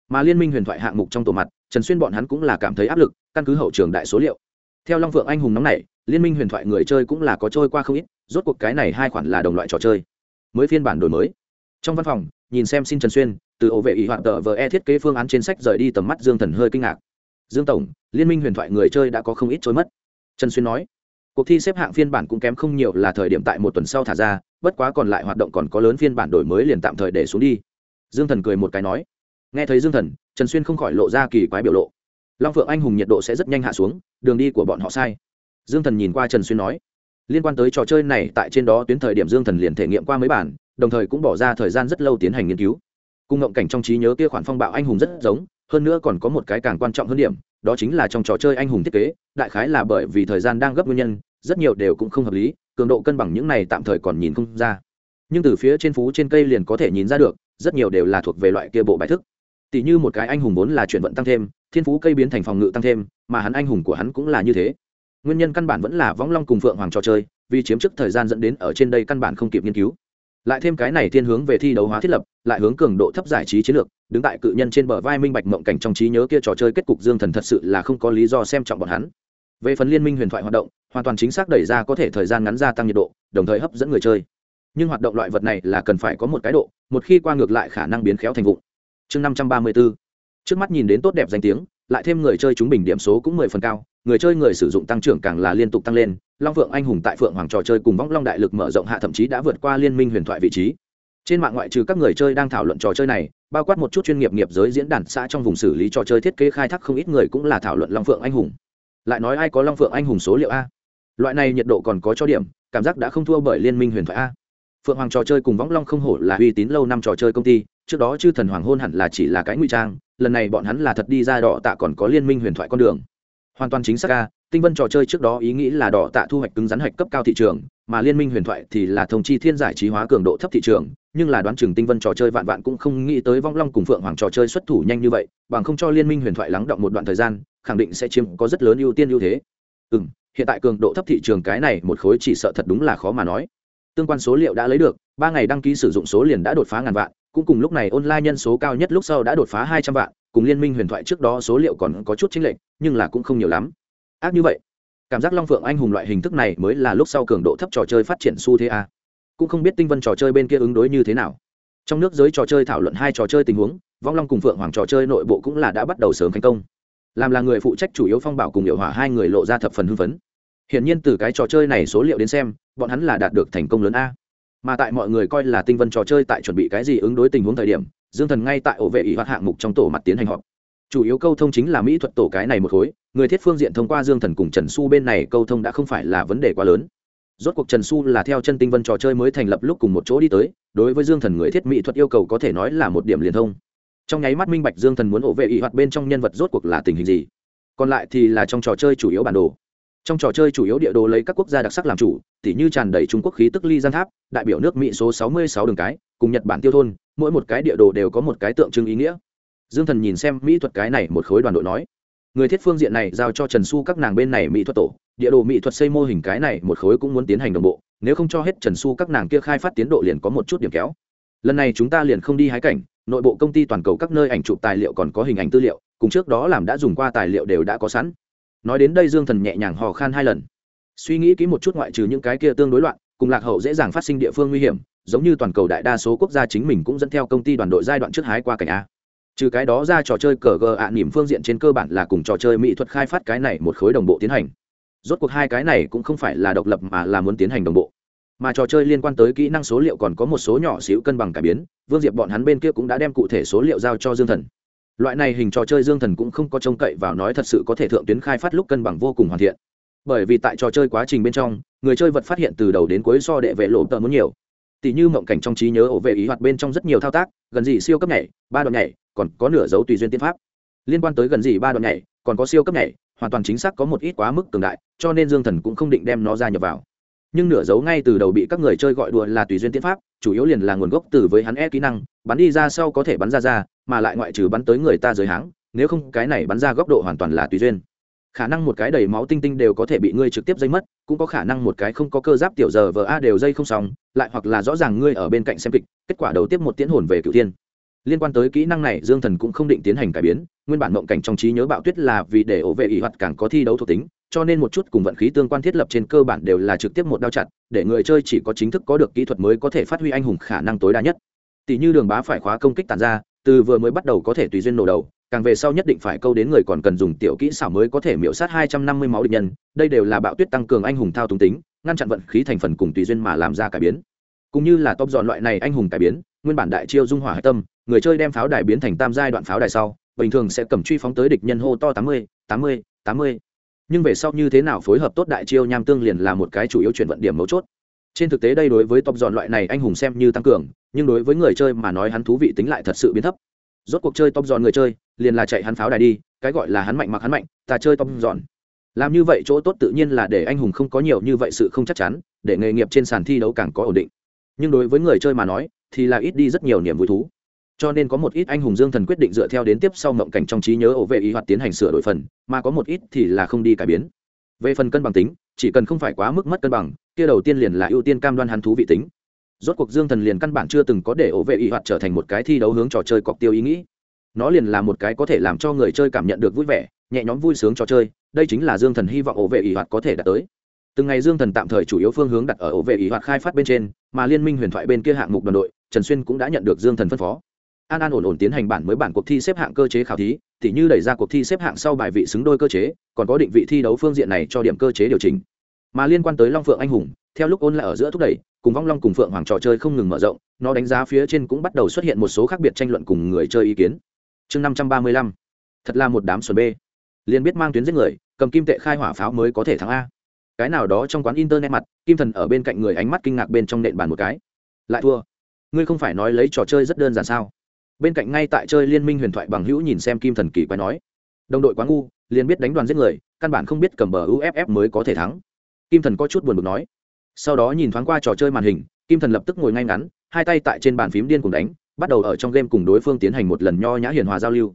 Mà liên minh huyền thoại hạng mục trong tổ mặt, trần xuyên bọn hắn cũng là cảm thấy áp lực, căn cứ hậu trường đại số liệu. Theo long phượng anh hùng nóng này liên minh huyền thoại người chơi cũng là có trôi qua không ít, rốt cuộc cái này hai khoản là đồng loại trò chơi. Mới phiên bản đổi mới. Trong văn phòng, nhìn xem xin trần xuyên, từ ổ vệ ý hoạt tờ vờ e thiết kế phương án trên sách rời đi tầm mắt dương thần hơi kinh ngạc. Dương tổng, liên minh huyền thoại người chơi đã có không ít trôi mất. Trần xuyên nói cuộc thi xếp hạng phiên bản cũng kém không nhiều là thời điểm tại một tuần sau thả ra, bất quá còn lại hoạt động còn có lớn phiên bản đổi mới liền tạm thời để xuống đi. Dương thần cười một cái nói. Nghe thấy dương thần, trần xuyên không khỏi lộ ra kỳ quái biểu lộ. Long phượng anh hùng nhiệt độ sẽ rất nhanh hạ xuống, đường đi của bọn họ sai. Dương thần nhìn qua trần xuyên nói. Liên quan tới trò chơi này, tại trên đó tuyến thời điểm dương thần liền thể nghiệm qua mấy bản, đồng thời cũng bỏ ra thời gian rất lâu tiến hành nghiên cứu. Cung ngộng cảnh trong trí nhớ kia khoản phong bạo anh hùng rất giống, hơn nữa còn có một cái càng quan trọng hơn điểm, đó chính là trong trò chơi anh hùng thiết kế, đại khái là bởi vì thời gian đang gấp nguyên nhân rất nhiều đều cũng không hợp lý, cường độ cân bằng những này tạm thời còn nhìn không ra. Nhưng từ phía trên phú trên cây liền có thể nhìn ra được, rất nhiều đều là thuộc về loại kia bộ bài thức. Tỷ như một cái anh hùng vốn là chuyển vận tăng thêm, thiên phú cây biến thành phòng ngự tăng thêm, mà hắn anh hùng của hắn cũng là như thế. Nguyên nhân căn bản vẫn là võng long cùng phượng hoàng trò chơi, vì chiếm chức thời gian dẫn đến ở trên đây căn bản không kịp nghiên cứu. Lại thêm cái này thiên hướng về thi đấu hóa thiết lập, lại hướng cường độ thấp giải trí chiến lược, đứng tại cự nhân trên bờ vai minh bạch mộng cảnh trong trí nhớ kia trò chơi kết cục dương thần thật sự là không có lý do xem trọng bọn hắn về phần liên minh huyền thoại hoạt động, hoàn toàn chính xác đẩy ra có thể thời gian ngắn gia tăng nhiệt độ, đồng thời hấp dẫn người chơi. Nhưng hoạt động loại vật này là cần phải có một cái độ, một khi qua ngược lại khả năng biến khéo thành vụng. Chương năm trăm ba mươi b ố trước mắt nhìn đến tốt đẹp danh tiếng, lại thêm người chơi chúng bình điểm số cũng mười phần cao, người chơi người sử dụng tăng trưởng càng là liên tục tăng lên, long phượng anh hùng tại phượng hoàng trò chơi cùng võng long đại lực mở rộng hạ thậm chí đã vượt qua liên minh huyền thoại vị trí. Trên mạng ngoại trừ các người chơi đang thảo luận trò chơi này, bao quát một chút chuyên nghiệp nghiệp giới diễn đàn xã trong vùng xử lý trò chơi thiết kế khai thác không ít người cũng là thảo luận long phượng anh hùng lại nói ai có long phượng anh hùng số liệu a? Loại này nhiệt độ còn có cho điểm, cảm giác đã không thua bởi liên minh huyền thoại a. Phượng hoàng trò chơi cùng võng long không hổ là uy tín lâu năm trò chơi công ty, trước đó chư thần hoàng hôn hẳn là chỉ là cái nguy trang, lần này bọn hắn là thật đi ra đỏ tạ còn có liên minh huyền thoại con đường. Hoàn toàn chính xác ca tinh vân trò chơi trước đó ý nghĩ là đỏ tạ thu hoạch cứng rắn hạch cấp cao thị trường, mà liên minh huyền thoại thì là thông chi thiên giải trí hóa cường độ thấp thị trường, nhưng là đoán chừng tinh vân trò chơi vạn vạn cũng không nghĩ tới vong long cùng phượng hoàng trò chơi xuất thủ nhanh như vậy, bằng không cho liên minh huyền thoại lắng động một đoạn thời gian khẳng định sẽ chiếm có rất lớn ưu tiên ưu thế. Ừ m hiện tại cường độ thấp thị trường cái này một khối chỉ sợ thật đúng là khó mà nói. Tương quan số liệu đã lấy được, ba ngày đăng ký sử dụng số liền đã đột phá ngàn vạn, cũng cùng lúc này online nhân số cao nhất lúc sau đã đột phá hai trăm vạn, cùng liên minh huyền thoại trước đó số liệu còn có chút chênh lệch, nhưng là cũng không nhiều lắm. Ác như vậy, cảm giác long phượng anh hùng loại hình thức này mới là lúc sau cường độ thấp trò chơi phát triển xu thế a. Cũng không biết tinh vân trò chơi bên kia ứng đối như thế nào. Trong nước giới trò chơi thảo luận hai trò chơi tình huống, vong long cùng phượng hoàng trò chơi nội bộ cũng là đã bắt đầu sớm thành công làm là người phụ trách chủ yếu phong bảo cùng hiệu hỏa hai người lộ ra thập phần hưng phấn. Hiển nhiên từ cái trò chơi này số liệu đến xem, bọn hắn là đạt được thành công lớn a. Mà tại mọi người coi là tinh vân trò chơi tại chuẩn bị cái gì ứng đối tình huống thời điểm, dương thần ngay tại ổ vệ ủy hoạt hạng mục trong tổ mặt tiến hành họp. Chủ yếu câu thông chính là mỹ thuật tổ cái này một khối, người thiết phương diện thông qua dương thần cùng trần su bên này câu thông đã không phải là vấn đề quá lớn. Rốt cuộc trần su là theo chân tinh vân trò chơi mới thành lập lúc cùng một chỗ đi tới, đối với dương thần người thiết mỹ thuật yêu cầu có thể nói là một điểm liền thông trong nháy mắt minh bạch dương thần muốn ổ vệ ỵ hoạt bên trong nhân vật rốt cuộc là tình hình gì. Còn lại thì là trong trò chơi chủ yếu bản đồ. Trong trò chơi chủ yếu địa đồ lấy các quốc gia đặc sắc làm chủ, tỉ như tràn đầy trung quốc khí tức ly gian tháp, đại biểu nước mỹ số 66 đường cái, cùng nhật bản tiêu thôn, mỗi một cái địa đồ đều có một cái tượng trưng ý nghĩa. Dương thần nhìn xem mỹ thuật cái này một khối đoàn đội nói, người thiết phương diện này giao cho trần su các nàng bên này mỹ thuật tổ, địa đồ mỹ thuật xây mô hình cái này một khối cũng muốn tiến hành đồng bộ, nếu không cho hết trần su các nàng kia khai phát tiến độ liền có một chút điểm kéo. Lần này chúng ta liền không đi hái cảnh nội bộ công ty toàn cầu các nơi ảnh chụp tài liệu còn có hình ảnh tư liệu, cùng trước đó làm đã dùng qua tài liệu đều đã có sẵn. Nói đến đây dương thần nhẹ nhàng hò khan hai lần. Suy nghĩ kỹ một chút ngoại trừ những cái kia tương đối loạn, cùng lạc hậu dễ dàng phát sinh địa phương nguy hiểm, giống như toàn cầu đại đa số quốc gia chính mình cũng dẫn theo công ty đoàn đội giai đoạn trước hái qua cảnh a. Trừ cái đó ra trò chơi cờ gờ ạ nỉm phương diện trên cơ bản là cùng trò chơi mỹ thuật khai phát cái này một khối đồng bộ tiến hành. Rốt cuộc hai cái này cũng không phải là độc lập mà là muốn tiến hành đồng bộ mà trò chơi liên quan tới kỹ năng số liệu còn có một số nhỏ xíu cân bằng cải biến, vương diệp bọn hắn bên kia cũng đã đem cụ thể số liệu giao cho dương thần. Loại này hình trò chơi dương thần cũng không có trông cậy vào nói thật sự có thể thượng tuyến khai phát lúc cân bằng vô cùng hoàn thiện. Bởi vì tại trò chơi quá trình bên trong, người chơi vật phát hiện từ đầu đến cuối so đệ vệ lộ tờ muốn nhiều. Tỷ như mộng cảnh trong trí nhớ ổ vệ ý hoạt bên trong rất nhiều thao tác, gần gì siêu cấp nhảy, ba đoạn nhảy, còn có nửa dấu tùy duyên tiên pháp. Liên quan tới gần gì ba đoạn nhảy, còn có siêu cấp nhảy, hoàn toàn chính xác có một ít quá mức cường đại, cho nên dương thần cũng không định đem nó ra nhập vào nhưng nửa dấu ngay từ đầu bị các người chơi gọi đùa là tùy duyên tiên pháp, chủ yếu liền là nguồn gốc từ với hắn e kỹ năng, bắn đi ra sau có thể bắn ra ra, mà lại ngoại trừ bắn tới người ta giới háng, nếu không cái này bắn ra góc độ hoàn toàn là tùy duyên. Khả năng một cái đầy máu tinh tinh đều có thể bị ngươi trực tiếp dây mất, cũng có khả năng một cái không có cơ giáp tiểu giờ vờ a đều dây không xong, lại hoặc là rõ ràng ngươi ở bên cạnh xem kịch, kết quả đầu tiếp một tiễn hồn về cựu thiên liên quan tới kỹ năng này, dương thần cũng không định tiến hành cải biến. Nguyên bản mộng cảnh trong trí nhớ bạo tuyết là vì để ổ vệ ỷ hoạt càng có thi đấu thuộc tính, cho nên một chút cùng vận khí tương quan thiết lập trên cơ bản đều là trực tiếp một đao chặt, để người chơi chỉ có chính thức có được kỹ thuật mới có thể phát huy anh hùng khả năng tối đa nhất. Tỷ như đường bá phải khóa công kích tàn ra, từ vừa mới bắt đầu có thể tùy duyên nổ đầu, càng về sau nhất định phải câu đến người còn cần dùng tiểu kỹ xảo mới có thể miễu sát hai trăm năm mươi máu địch nhân, đây đều là bạo tuyết tăng cường anh hùng thao túng tính, ngăn chặn vận khí thành phần cùng tùy duyên mà làm ra cải biến. Cũng như là top dọn loại này anh hùng cải biến nguyên bản đại chiêu dung hỏa hạch tâm, người chơi đem pháo đài biến thành tam giai đoạn pháo đài sau, bình thường sẽ cầm truy phóng tới địch nhân hô to tám mươi tám mươi tám mươi. Nhưng về sau như thế nào phối hợp tốt đại chiêu nham tương liền là một cái chủ yếu chuyển vận điểm mấu chốt. Trên thực tế đây đối với top dọn loại này anh hùng xem như tăng cường, nhưng đối với người chơi mà nói hắn thú vị tính lại thật sự biến thấp. Rốt cuộc chơi top dọn người chơi, liền là chạy hắn pháo đài đi, cái gọi là hắn mạnh mặc hắn mạnh, ta chơi top dọn làm như vậy chỗ tốt tự nhiên là để anh hùng không có nhiều như vậy sự không chắc chắn, để nghề nghiệp trên sàn thi đấu càng có ổn định. Nhưng đối với người chơi mà nói thì là ít đi rất nhiều niềm vui thú. Cho nên có một ít anh hùng dương thần quyết định dựa theo đến tiếp sau mộng cảnh trong trí nhớ ổ vệ ý hoạt tiến hành sửa đổi phần, mà có một ít thì là không đi cải biến. Về phần cân bằng tính, chỉ cần không phải quá mức mất cân bằng, kia đầu tiên liền là ưu tiên cam đoan hắn thú vị tính. Rốt cuộc dương thần liền căn bản chưa từng có để ổ vệ ý hoạt trở thành một cái thi đấu hướng trò chơi cọc tiêu ý nghĩ. Nó liền là một cái có thể làm cho người chơi cảm nhận được vui vẻ, nhẹ nhõm vui sướng trò chơi, đây chính là dương thần hy vọng ổ vệ ý hoạt có thể đạt tới. Từng ngày dương thần tạm thời chủ yếu phương hướng đặt ở ổ vệ ý hoạt khai phát bên trên, mà liên minh huyền thoại bên kia hạng mục đoàn đội trần xuyên cũng đã nhận được dương thần phân phó. An an ổn ổn tiến hành bản mới bản cuộc thi xếp hạng cơ chế khảo thí thì như đẩy ra cuộc thi xếp hạng sau bài vị xứng đôi cơ chế còn có định vị thi đấu phương diện này cho điểm cơ chế điều chỉnh. Mà liên quan tới long phượng anh hùng theo lúc ôn lại ở giữa thúc đẩy cùng vong long cùng phượng hoàng trò chơi không ngừng mở rộng nó đánh giá phía trên cũng bắt đầu xuất hiện một số khác biệt tranh luận cùng người chơi ý kiến. Chương năm trăm ba mươi lăm. Thật là một đám xuân bê, liền biết mang tuyến giết người cầm kim tệ khai hỏa pháo mới có thể thắng a. Cái nào đó trong quán internet mặt kim thần ở bên cạnh người ánh mắt kinh ngạc bên trong nện bàn một cái. Lại thua ngươi không phải nói lấy trò chơi rất đơn giản sao? Bên cạnh ngay tại chơi liên minh huyền thoại bằng hữu nhìn xem kim thần kỳ quái nói. Đồng đội quá ngu, liền biết đánh đoàn giết người, căn bản không biết cầm bờ uff mới có thể thắng. Kim thần có chút buồn bực nói. Sau đó nhìn thoáng qua trò chơi màn hình, kim thần lập tức ngồi ngay ngắn, hai tay tại trên bàn phím điên cùng đánh, bắt đầu ở trong game cùng đối phương tiến hành một lần nho nhã hiền hòa giao lưu.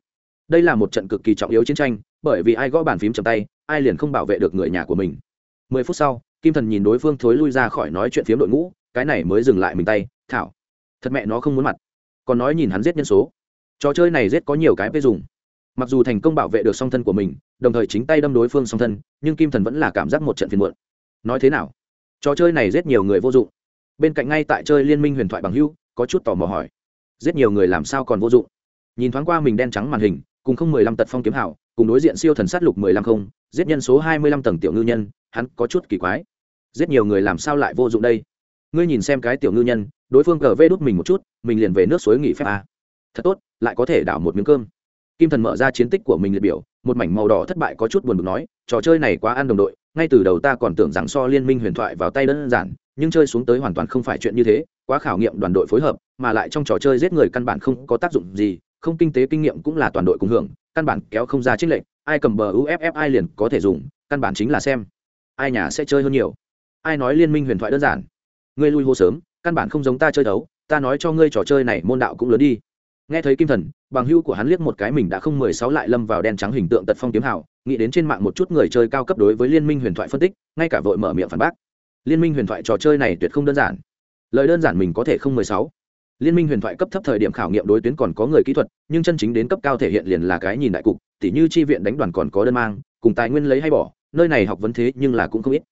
Đây là một trận cực kỳ trọng yếu chiến tranh, bởi vì ai gõ bàn phím chầm tay, ai liền không bảo vệ được người nhà của mình. Mười phút sau, kim thần nhìn đối phương thối lui ra khỏi nói chuyện phiếm đội ngũ, cái này mới dừng lại mình tay, thảo thật mẹ nó không muốn mặt. Còn nói nhìn hắn giết nhân số. Trò chơi này giết có nhiều cái phê dùng. Mặc dù thành công bảo vệ được song thân của mình, đồng thời chính tay đâm đối phương song thân, nhưng kim thần vẫn là cảm giác một trận phiền muộn. Nói thế nào? Trò chơi này giết nhiều người vô dụng. Bên cạnh ngay tại chơi liên minh huyền thoại bằng hưu có chút tò mò hỏi. Giết nhiều người làm sao còn vô dụng? Nhìn thoáng qua mình đen trắng màn hình, cùng không mười lăm tật phong kiếm hảo, cùng đối diện siêu thần sát lục mười lăm không, giết nhân số hai mươi lăm tầng tiểu ngư nhân, hắn có chút kỳ quái. Giết nhiều người làm sao lại vô dụng đây? Ngươi nhìn xem cái tiểu ngư nhân, đối phương cờ vê đút mình một chút, mình liền về nước suối nghỉ phép à. thật tốt, lại có thể đảo một miếng cơm. Kim thần mở ra chiến tích của mình liệt biểu, một mảnh màu đỏ thất bại có chút buồn bực nói, trò chơi này quá ăn đồng đội, ngay từ đầu ta còn tưởng rằng so liên minh huyền thoại vào tay đơn giản, nhưng chơi xuống tới hoàn toàn không phải chuyện như thế, quá khảo nghiệm đoàn đội phối hợp, mà lại trong trò chơi giết người căn bản không có tác dụng gì, không kinh tế kinh nghiệm cũng là toàn đội cùng hưởng, căn bản kéo không ra trích lệnh, ai cầm bờ uff ai liền có thể dùng, căn bản chính là xem. Ai nhà sẽ chơi hơn nhiều. Ai nói liên minh huyền thoại đơn giản ngươi lui hô sớm, căn bản không giống ta chơi đấu, ta nói cho ngươi trò chơi này môn đạo cũng lớn đi. Nghe thấy kim thần, bằng hưu của hắn liếc một cái mình đã không mười sáu lại lâm vào đen trắng hình tượng tật phong kiếm hảo nghĩ đến trên mạng một chút người chơi cao cấp đối với liên minh huyền thoại phân tích, ngay cả vội mở miệng phản bác. Liên minh huyền thoại trò chơi này tuyệt không đơn giản. Lời đơn giản mình có thể không mười sáu. Liên minh huyền thoại cấp thấp thời điểm khảo nghiệm đối tuyến còn có người kỹ thuật, nhưng chân chính đến cấp cao thể hiện liền là cái nhìn đại cục, tỉ như tri viện đánh đoàn còn có đơn mang, cùng tài nguyên lấy hay bỏ, nơi này học vấn thế nhưng là cũng không ít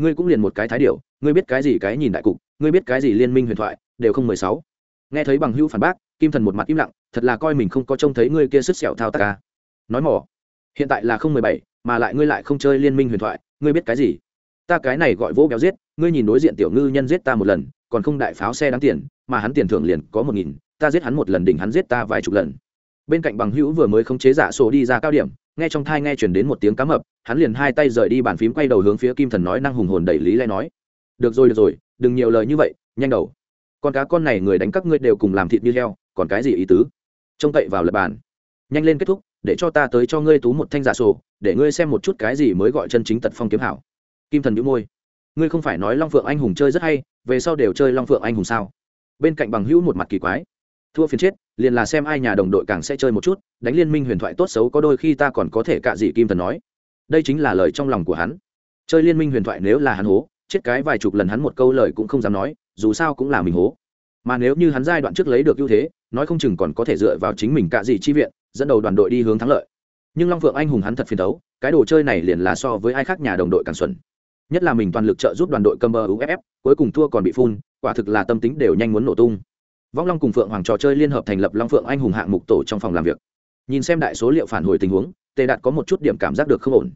ngươi cũng liền một cái thái điệu ngươi biết cái gì cái nhìn đại cục, ngươi biết cái gì liên minh huyền thoại, đều không mười sáu. Nghe thấy bằng hữu phản bác, kim thần một mặt im lặng, thật là coi mình không có trông thấy ngươi kia sứt sẹo thao tác ca. Nói mỏ, hiện tại là không mười bảy, mà lại ngươi lại không chơi liên minh huyền thoại, ngươi biết cái gì? Ta cái này gọi vỗ béo giết, ngươi nhìn đối diện tiểu ngư nhân giết ta một lần, còn không đại pháo xe đáng tiền, mà hắn tiền thưởng liền có một nghìn, ta giết hắn một lần đỉnh hắn giết ta vài chục lần bên cạnh bằng hữu vừa mới khống chế giả sổ đi ra cao điểm, nghe trong thai nghe chuyển đến một tiếng cá mập, hắn liền hai tay rời đi bàn phím quay đầu hướng phía kim thần nói năng hùng hồn đẩy lý lẽ nói, được rồi được rồi, đừng nhiều lời như vậy, nhanh đầu. Con cá con này người đánh các ngươi đều cùng làm thịt như heo, còn cái gì ý tứ? Trông cậy vào lập bàn. Nhanh lên kết thúc, để cho ta tới cho ngươi tú một thanh giả sổ, để ngươi xem một chút cái gì mới gọi chân chính tật phong kiếm hảo. Kim thần nhũ môi. Ngươi không phải nói long phượng anh hùng chơi rất hay, về sau đều chơi long phượng anh hùng sao? Bên cạnh bằng hữu một mặt kỳ quái thua phiền chết, liền là xem ai nhà đồng đội càng sẽ chơi một chút, đánh liên minh huyền thoại tốt xấu có đôi khi ta còn có thể cạ dị kim thần nói. Đây chính là lời trong lòng của hắn. Chơi liên minh huyền thoại nếu là hắn hố, chết cái vài chục lần hắn một câu lời cũng không dám nói, dù sao cũng là mình hố. Mà nếu như hắn giai đoạn trước lấy được ưu thế, nói không chừng còn có thể dựa vào chính mình cạ dị chi viện, dẫn đầu đoàn đội đi hướng thắng lợi. Nhưng long phượng anh hùng hắn thật phiền đấu, cái đồ chơi này liền là so với ai khác nhà đồng đội càng xuẩn. Nhất là mình toàn lực trợ giúp đoàn đội cầm bờ uff cuối cùng thua còn bị phun, quả thực là tâm tính đều nhanh muốn nổ tung vong long cùng phượng hoàng trò chơi liên hợp thành lập long phượng anh hùng hạng mục tổ trong phòng làm việc. Nhìn xem đại số liệu phản hồi tình huống, tề đạt có một chút điểm cảm giác được không ổn.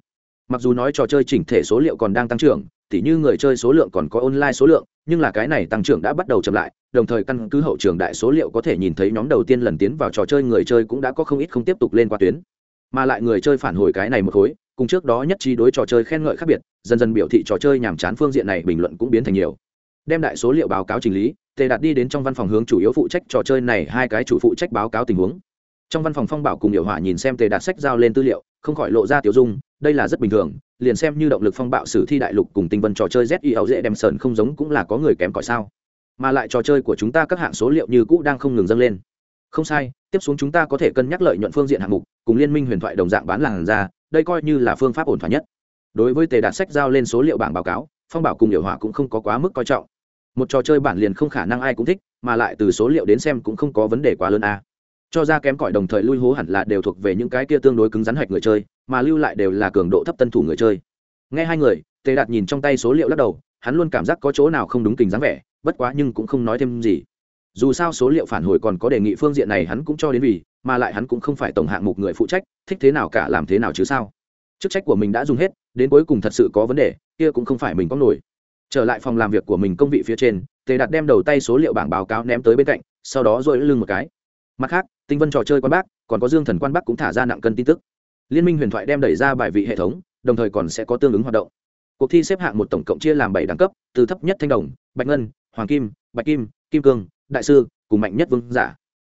Mặc dù nói trò chơi chỉnh thể số liệu còn đang tăng trưởng, tỉ như người chơi số lượng còn có online số lượng, nhưng là cái này tăng trưởng đã bắt đầu chậm lại, đồng thời căn cứ hậu trường đại số liệu có thể nhìn thấy nhóm đầu tiên lần tiến vào trò chơi người chơi cũng đã có không ít không tiếp tục lên qua tuyến. Mà lại người chơi phản hồi cái này một khối, cùng trước đó nhất trí đối trò chơi khen ngợi khác biệt, dần dần biểu thị trò chơi nhàm chán phương diện này bình luận cũng biến thành nhiều. Đem đại số liệu báo cáo trình lý tề đạt đi đến trong văn phòng hướng chủ yếu phụ trách trò chơi này, hai cái chủ phụ trách báo cáo tình huống. Trong văn phòng phong bảo cùng hiệu hỏa nhìn xem tề đạt sách giao lên tư liệu, không khỏi lộ ra tiểu dung, đây là rất bình thường, liền xem như động lực phong bạo sử thi đại lục cùng tinh vân trò chơi z ẩu dễ đem sờn không giống cũng là có người kém cỏi sao. Mà lại trò chơi của chúng ta các hạng số liệu như cũ đang không ngừng dâng lên. Không sai, tiếp xuống chúng ta có thể cân nhắc lợi nhuận phương diện hạng mục, cùng liên minh huyền thoại đồng dạng bán làng ra, đây coi như là phương pháp ổn thỏa nhất. Đối với tề đạt sách giao lên số liệu bảng báo cáo, phong bảo cùng hiệu hỏa cũng không có quá mức coi trọng một trò chơi bản liền không khả năng ai cũng thích, mà lại từ số liệu đến xem cũng không có vấn đề quá lớn a. Cho ra kém cỏi đồng thời lui hố hẳn là đều thuộc về những cái kia tương đối cứng rắn hạch người chơi, mà lưu lại đều là cường độ thấp tân thủ người chơi. Nghe hai người, tề đạt nhìn trong tay số liệu lắc đầu, hắn luôn cảm giác có chỗ nào không đúng tình dáng vẻ, bất quá nhưng cũng không nói thêm gì. Dù sao số liệu phản hồi còn có đề nghị phương diện này hắn cũng cho đến vì, mà lại hắn cũng không phải tổng hạng mục người phụ trách, thích thế nào cả làm thế nào chứ sao. Chức trách của mình đã dùng hết, đến cuối cùng thật sự có vấn đề, kia cũng không phải mình có nổi trở lại phòng làm việc của mình công vị phía trên, tề đạt đem đầu tay số liệu bảng báo cáo ném tới bên cạnh, sau đó dội lưng một cái. Mặt khác, tinh vân trò chơi quan bác, còn có dương thần quan bắc cũng thả ra nặng cân tin tức. Liên minh huyền thoại đem đẩy ra bài vị hệ thống, đồng thời còn sẽ có tương ứng hoạt động. Cuộc thi xếp hạng một tổng cộng chia làm bảy đẳng cấp, từ thấp nhất thanh đồng, bạch ngân, hoàng kim, bạch kim kim cương, đại sư, cùng mạnh nhất vương giả.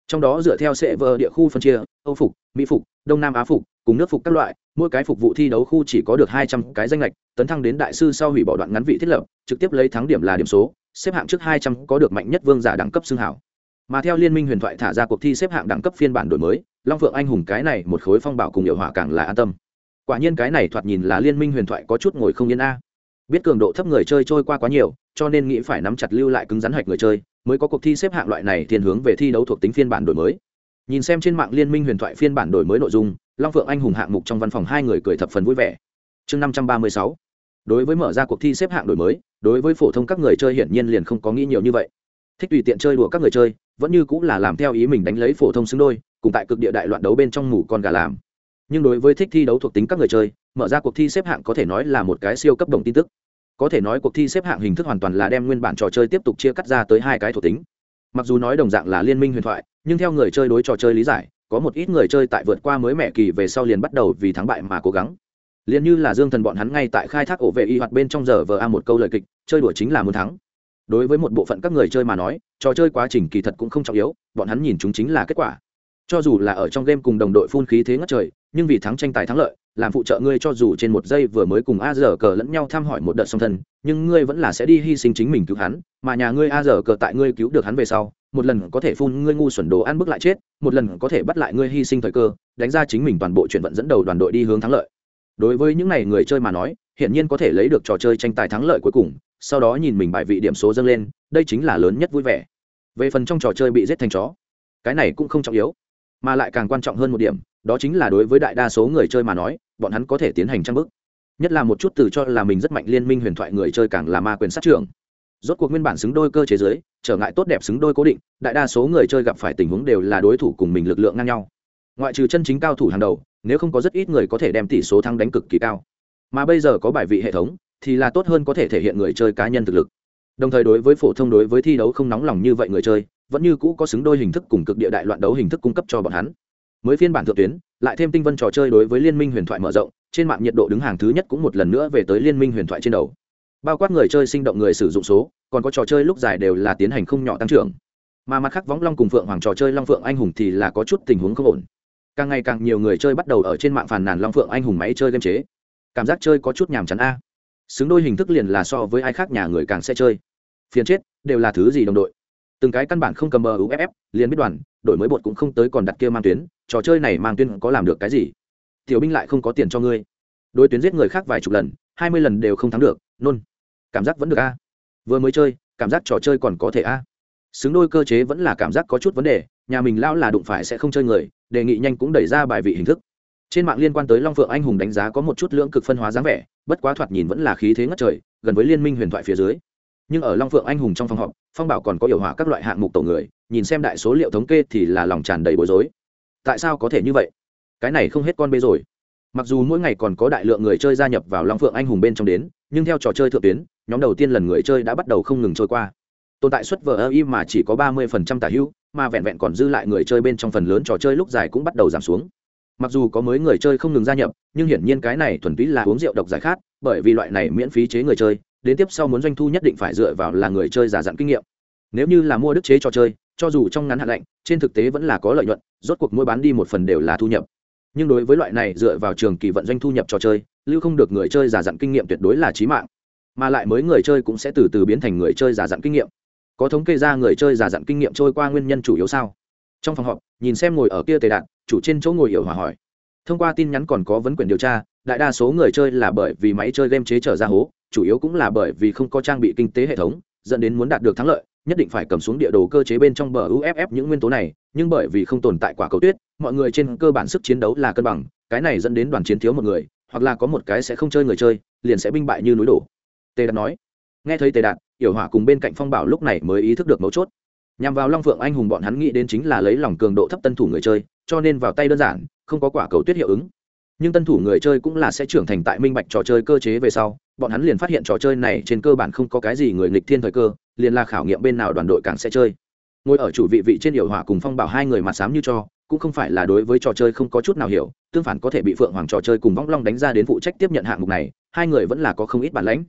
Trong đó dựa theo sệ vờ địa khu phân chia, âu phục, mỹ phục, đông nam á phục, cùng nước phục các loại mỗi cái phục vụ thi đấu khu chỉ có được hai trăm cái danh lệch, tấn thăng đến đại sư sau hủy bỏ đoạn ngắn vị thiết lập, trực tiếp lấy thắng điểm là điểm số, xếp hạng trước hai trăm có được mạnh nhất vương giả đẳng cấp xương hảo. Mà theo liên minh huyền thoại thả ra cuộc thi xếp hạng đẳng cấp phiên bản đổi mới, long phượng anh hùng cái này một khối phong bảo cùng hiệu hỏa càng là an tâm. Quả nhiên cái này thoạt nhìn là liên minh huyền thoại có chút ngồi không yên a. Biết cường độ thấp người chơi trôi qua quá nhiều, cho nên nghĩ phải nắm chặt lưu lại cứng rắn hạch người chơi, mới có cuộc thi xếp hạng loại này thiên hướng về thi đấu thuộc tính phiên bản đổi mới. Nhìn xem trên mạng liên minh huyền thoại phiên bản đổi mới nội dung long phượng anh hùng hạng mục trong văn phòng hai người cười thập phần vui vẻ. Chương năm trăm ba mươi sáu. Đối với mở ra cuộc thi xếp hạng đổi mới, đối với phổ thông các người chơi hiển nhiên liền không có nghĩ nhiều như vậy. Thích tùy tiện chơi đùa các người chơi, vẫn như cũng là làm theo ý mình đánh lấy phổ thông xứng đôi, cùng tại cực địa đại loạn đấu bên trong ngủ con gà làm. Nhưng đối với thích thi đấu thuộc tính các người chơi, mở ra cuộc thi xếp hạng có thể nói là một cái siêu cấp đồng tin tức. Có thể nói cuộc thi xếp hạng hình thức hoàn toàn là đem nguyên bản trò chơi tiếp tục chia cắt ra tới hai cái thuộc tính. Mặc dù nói đồng dạng là liên minh huyền thoại, nhưng theo người chơi đối trò chơi lý giải có một ít người chơi tại vượt qua mới mẹ kỳ về sau liền bắt đầu vì thắng bại mà cố gắng. Liền như là dương thần bọn hắn ngay tại khai thác ổ vệ y hoạt bên trong giờ vờ a một câu lời kịch, chơi đùa chính là muốn thắng. Đối với một bộ phận các người chơi mà nói, trò chơi quá trình kỳ thật cũng không trọng yếu, bọn hắn nhìn chúng chính là kết quả. Cho dù là ở trong game cùng đồng đội phun khí thế ngất trời, nhưng vì thắng tranh tài thắng lợi làm phụ trợ ngươi cho dù trên một giây vừa mới cùng a giờ cờ lẫn nhau thăm hỏi một đợt song thân, nhưng ngươi vẫn là sẽ đi hy sinh chính mình cứu hắn, mà nhà ngươi a giờ cờ tại ngươi cứu được hắn về sau, một lần có thể phun ngươi ngu xuẩn đồ ăn bức lại chết, một lần có thể bắt lại ngươi hy sinh thời cơ, đánh ra chính mình toàn bộ chuyển vận dẫn đầu đoàn đội đi hướng thắng lợi. Đối với những n à y người chơi mà nói, hiển nhiên có thể lấy được trò chơi tranh tài thắng lợi cuối cùng, sau đó nhìn mình bài vị điểm số dâng lên, đây chính là lớn nhất vui vẻ. Về phần trong trò chơi bị giết thành chó, cái này cũng không trọng yếu, mà lại càng quan trọng hơn một điểm, đó chính là đối với đại đa số người chơi mà nói bọn hắn có thể tiến hành trang bức. Nhất là một chút từ cho là mình rất mạnh liên minh huyền thoại người chơi càng là ma quyền sát trưởng. Rốt cuộc nguyên bản xứng đôi cơ chế giới, trở ngại tốt đẹp xứng đôi cố định, đại đa số người chơi gặp phải tình huống đều là đối thủ cùng mình lực lượng ngang nhau. Ngoại trừ chân chính cao thủ hàng đầu, nếu không có rất ít người có thể đem tỷ số thắng đánh cực kỳ cao. Mà bây giờ có bài vị hệ thống, thì là tốt hơn có thể thể hiện người chơi cá nhân thực lực. Đồng thời đối với phổ thông đối với thi đấu không nóng lòng như vậy người chơi, vẫn như cũ có xứng đôi hình thức cùng cực địa đại loạn đấu hình thức cung cấp cho bọn hắn. Mới phiên bản thượng tuyến lại thêm tinh vân trò chơi đối với liên minh huyền thoại mở rộng, trên mạng nhiệt độ đứng hàng thứ nhất cũng một lần nữa về tới liên minh huyền thoại trên đầu. Bao quát người chơi sinh động người sử dụng số, còn có trò chơi lúc dài đều là tiến hành không nhỏ tăng trưởng. Mà mặt khác võng long cùng phượng hoàng trò chơi long phượng anh hùng thì là có chút tình huống không ổn. Càng ngày càng nhiều người chơi bắt đầu ở trên mạng phàn nàn long phượng anh hùng máy chơi game chế. Cảm giác chơi có chút nhàm chán a. Xứng đôi hình thức liền là so với ai khác nhà người càng sẽ chơi. Phiền chết, đều là thứ gì đồng đội từng cái căn bản không cầm bờ uff liền biết đoàn, đổi mới bột cũng không tới còn đặt kia mang tuyến, trò chơi này mang tuyến có làm được cái gì? Tiểu binh lại không có tiền cho ngươi. Đôi tuyến giết người khác vài chục lần, hai mươi lần đều không thắng được, nôn. Cảm giác vẫn được a. Vừa mới chơi, cảm giác trò chơi còn có thể a. Xứng đôi cơ chế vẫn là cảm giác có chút vấn đề, nhà mình lão là đụng phải sẽ không chơi người, đề nghị nhanh cũng đẩy ra bài vị hình thức. Trên mạng liên quan tới long phượng anh hùng đánh giá có một chút lưỡng cực phân hóa dáng vẻ, bất quá thoạt nhìn vẫn là khí thế ngất trời, gần với liên minh huyền thoại phía dưới nhưng ở long phượng anh hùng trong phòng họp, phong bảo còn có hiệu hỏa các loại hạng mục tổ người, nhìn xem đại số liệu thống kê thì là lòng tràn đầy bối rối. Tại sao có thể như vậy? Cái này không hết con bê rồi. Mặc dù mỗi ngày còn có đại lượng người chơi gia nhập vào long phượng anh hùng bên trong đến, nhưng theo trò chơi thượng tuyến, nhóm đầu tiên lần người chơi đã bắt đầu không ngừng trôi qua. Tồn tại suất vờ ơ y mà chỉ có ba mươi phần trăm tả hữu, mà vẹn vẹn còn dư lại người chơi bên trong phần lớn trò chơi lúc dài cũng bắt đầu giảm xuống. Mặc dù có mới người chơi không ngừng gia nhập, nhưng hiển nhiên cái này thuần túy là uống rượu độc giải khát, bởi vì loại này miễn phí chế người chơi đến tiếp sau muốn doanh thu nhất định phải dựa vào là người chơi giả dặn kinh nghiệm. Nếu như là mua đức chế trò chơi, cho dù trong ngắn hạn lạnh, trên thực tế vẫn là có lợi nhuận, rốt cuộc mua bán đi một phần đều là thu nhập. Nhưng đối với loại này dựa vào trường kỳ vận doanh thu nhập trò chơi, lưu không được người chơi giả dặn kinh nghiệm tuyệt đối là trí mạng. Mà lại mới người chơi cũng sẽ từ từ biến thành người chơi giả dặn kinh nghiệm. Có thống kê ra người chơi giả dặn kinh nghiệm trôi qua nguyên nhân chủ yếu sao? Trong phòng họp, nhìn xem ngồi ở kia tề đạn, chủ trên chỗ ngồi hiểu hòa hỏi. Thông qua tin nhắn còn có vấn quyền điều tra đại đa số người chơi là bởi vì máy chơi game chế trở ra hố, chủ yếu cũng là bởi vì không có trang bị kinh tế hệ thống, dẫn đến muốn đạt được thắng lợi, nhất định phải cầm xuống địa đồ cơ chế bên trong bờ uff những nguyên tố này, nhưng bởi vì không tồn tại quả cầu tuyết, mọi người trên cơ bản sức chiến đấu là cân bằng, cái này dẫn đến đoàn chiến thiếu một người, hoặc là có một cái sẽ không chơi người chơi, liền sẽ binh bại như núi đổ. Tề đạt nói. Nghe thấy tề đạt yểu hỏa cùng bên cạnh phong bảo lúc này mới ý thức được mấu chốt. Nhằm vào long phượng anh hùng bọn hắn nghĩ đến chính là lấy lòng cường độ thấp tân thủ người chơi, cho nên vào tay đơn giản, không có quả cầu tuyết hiệu ứng nhưng tân thủ người chơi cũng là sẽ trưởng thành tại minh bạch trò chơi cơ chế về sau, bọn hắn liền phát hiện trò chơi này trên cơ bản không có cái gì người nghịch thiên thời cơ, liền là khảo nghiệm bên nào đoàn đội càng sẽ chơi. Ngồi ở chủ vị vị trên hiệu hỏa cùng phong bảo hai người mặt sám như cho, cũng không phải là đối với trò chơi không có chút nào hiểu, tương phản có thể bị phượng hoàng trò chơi cùng võng long đánh ra đến phụ trách tiếp nhận hạng mục này, hai người vẫn là có không ít bản lãnh.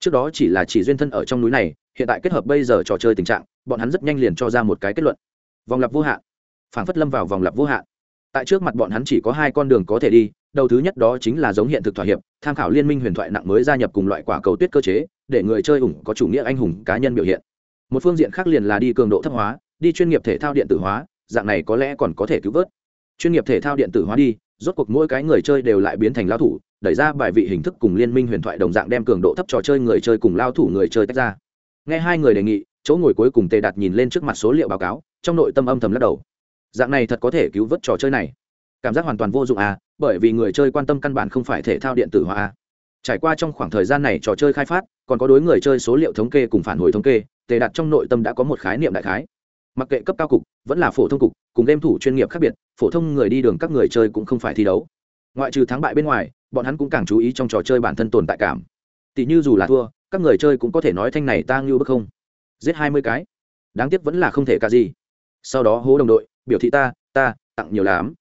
Trước đó chỉ là chỉ duyên thân ở trong núi này, hiện tại kết hợp bây giờ trò chơi tình trạng, bọn hắn rất nhanh liền cho ra một cái kết luận. Vòng lặp vô hạn. Phản phất lâm vào vòng lặp vô hạn. Tại trước mặt bọn hắn chỉ có hai con đường có thể đi đầu thứ nhất đó chính là giống hiện thực thỏa hiệp, tham khảo liên minh huyền thoại nặng mới gia nhập cùng loại quả cầu tuyết cơ chế, để người chơi ủng có chủ nghĩa anh hùng cá nhân biểu hiện. Một phương diện khác liền là đi cường độ thấp hóa, đi chuyên nghiệp thể thao điện tử hóa, dạng này có lẽ còn có thể cứu vớt. Chuyên nghiệp thể thao điện tử hóa đi, rốt cuộc mỗi cái người chơi đều lại biến thành lao thủ, đẩy ra bài vị hình thức cùng liên minh huyền thoại đồng dạng đem cường độ thấp trò chơi người chơi cùng lao thủ người chơi tách ra. Nghe hai người đề nghị, chỗ ngồi cuối cùng tề đặt nhìn lên trước mặt số liệu báo cáo, trong nội tâm âm thầm lắc đầu. Dạng này thật có thể cứu vớt trò chơi này. Cảm giác hoàn toàn vô dụng à bởi vì người chơi quan tâm căn bản không phải thể thao điện tử hóa. Trải qua trong khoảng thời gian này trò chơi khai phát, còn có đối người chơi số liệu thống kê cùng phản hồi thống kê, tề đặt trong nội tâm đã có một khái niệm đại khái. Mặc kệ cấp cao cục, vẫn là phổ thông cục, cùng game thủ chuyên nghiệp khác biệt, phổ thông người đi đường các người chơi cũng không phải thi đấu. Ngoại trừ thắng bại bên ngoài, bọn hắn cũng càng chú ý trong trò chơi bản thân tồn tại cảm. Tỷ như dù là thua, các người chơi cũng có thể nói thanh này ta ngưu bức không. Giết hai mươi cái. Đáng tiếc vẫn là không thể cả gì. Sau đó hố đồng đội, biểu thị ta ta, tặng nhiều lắm.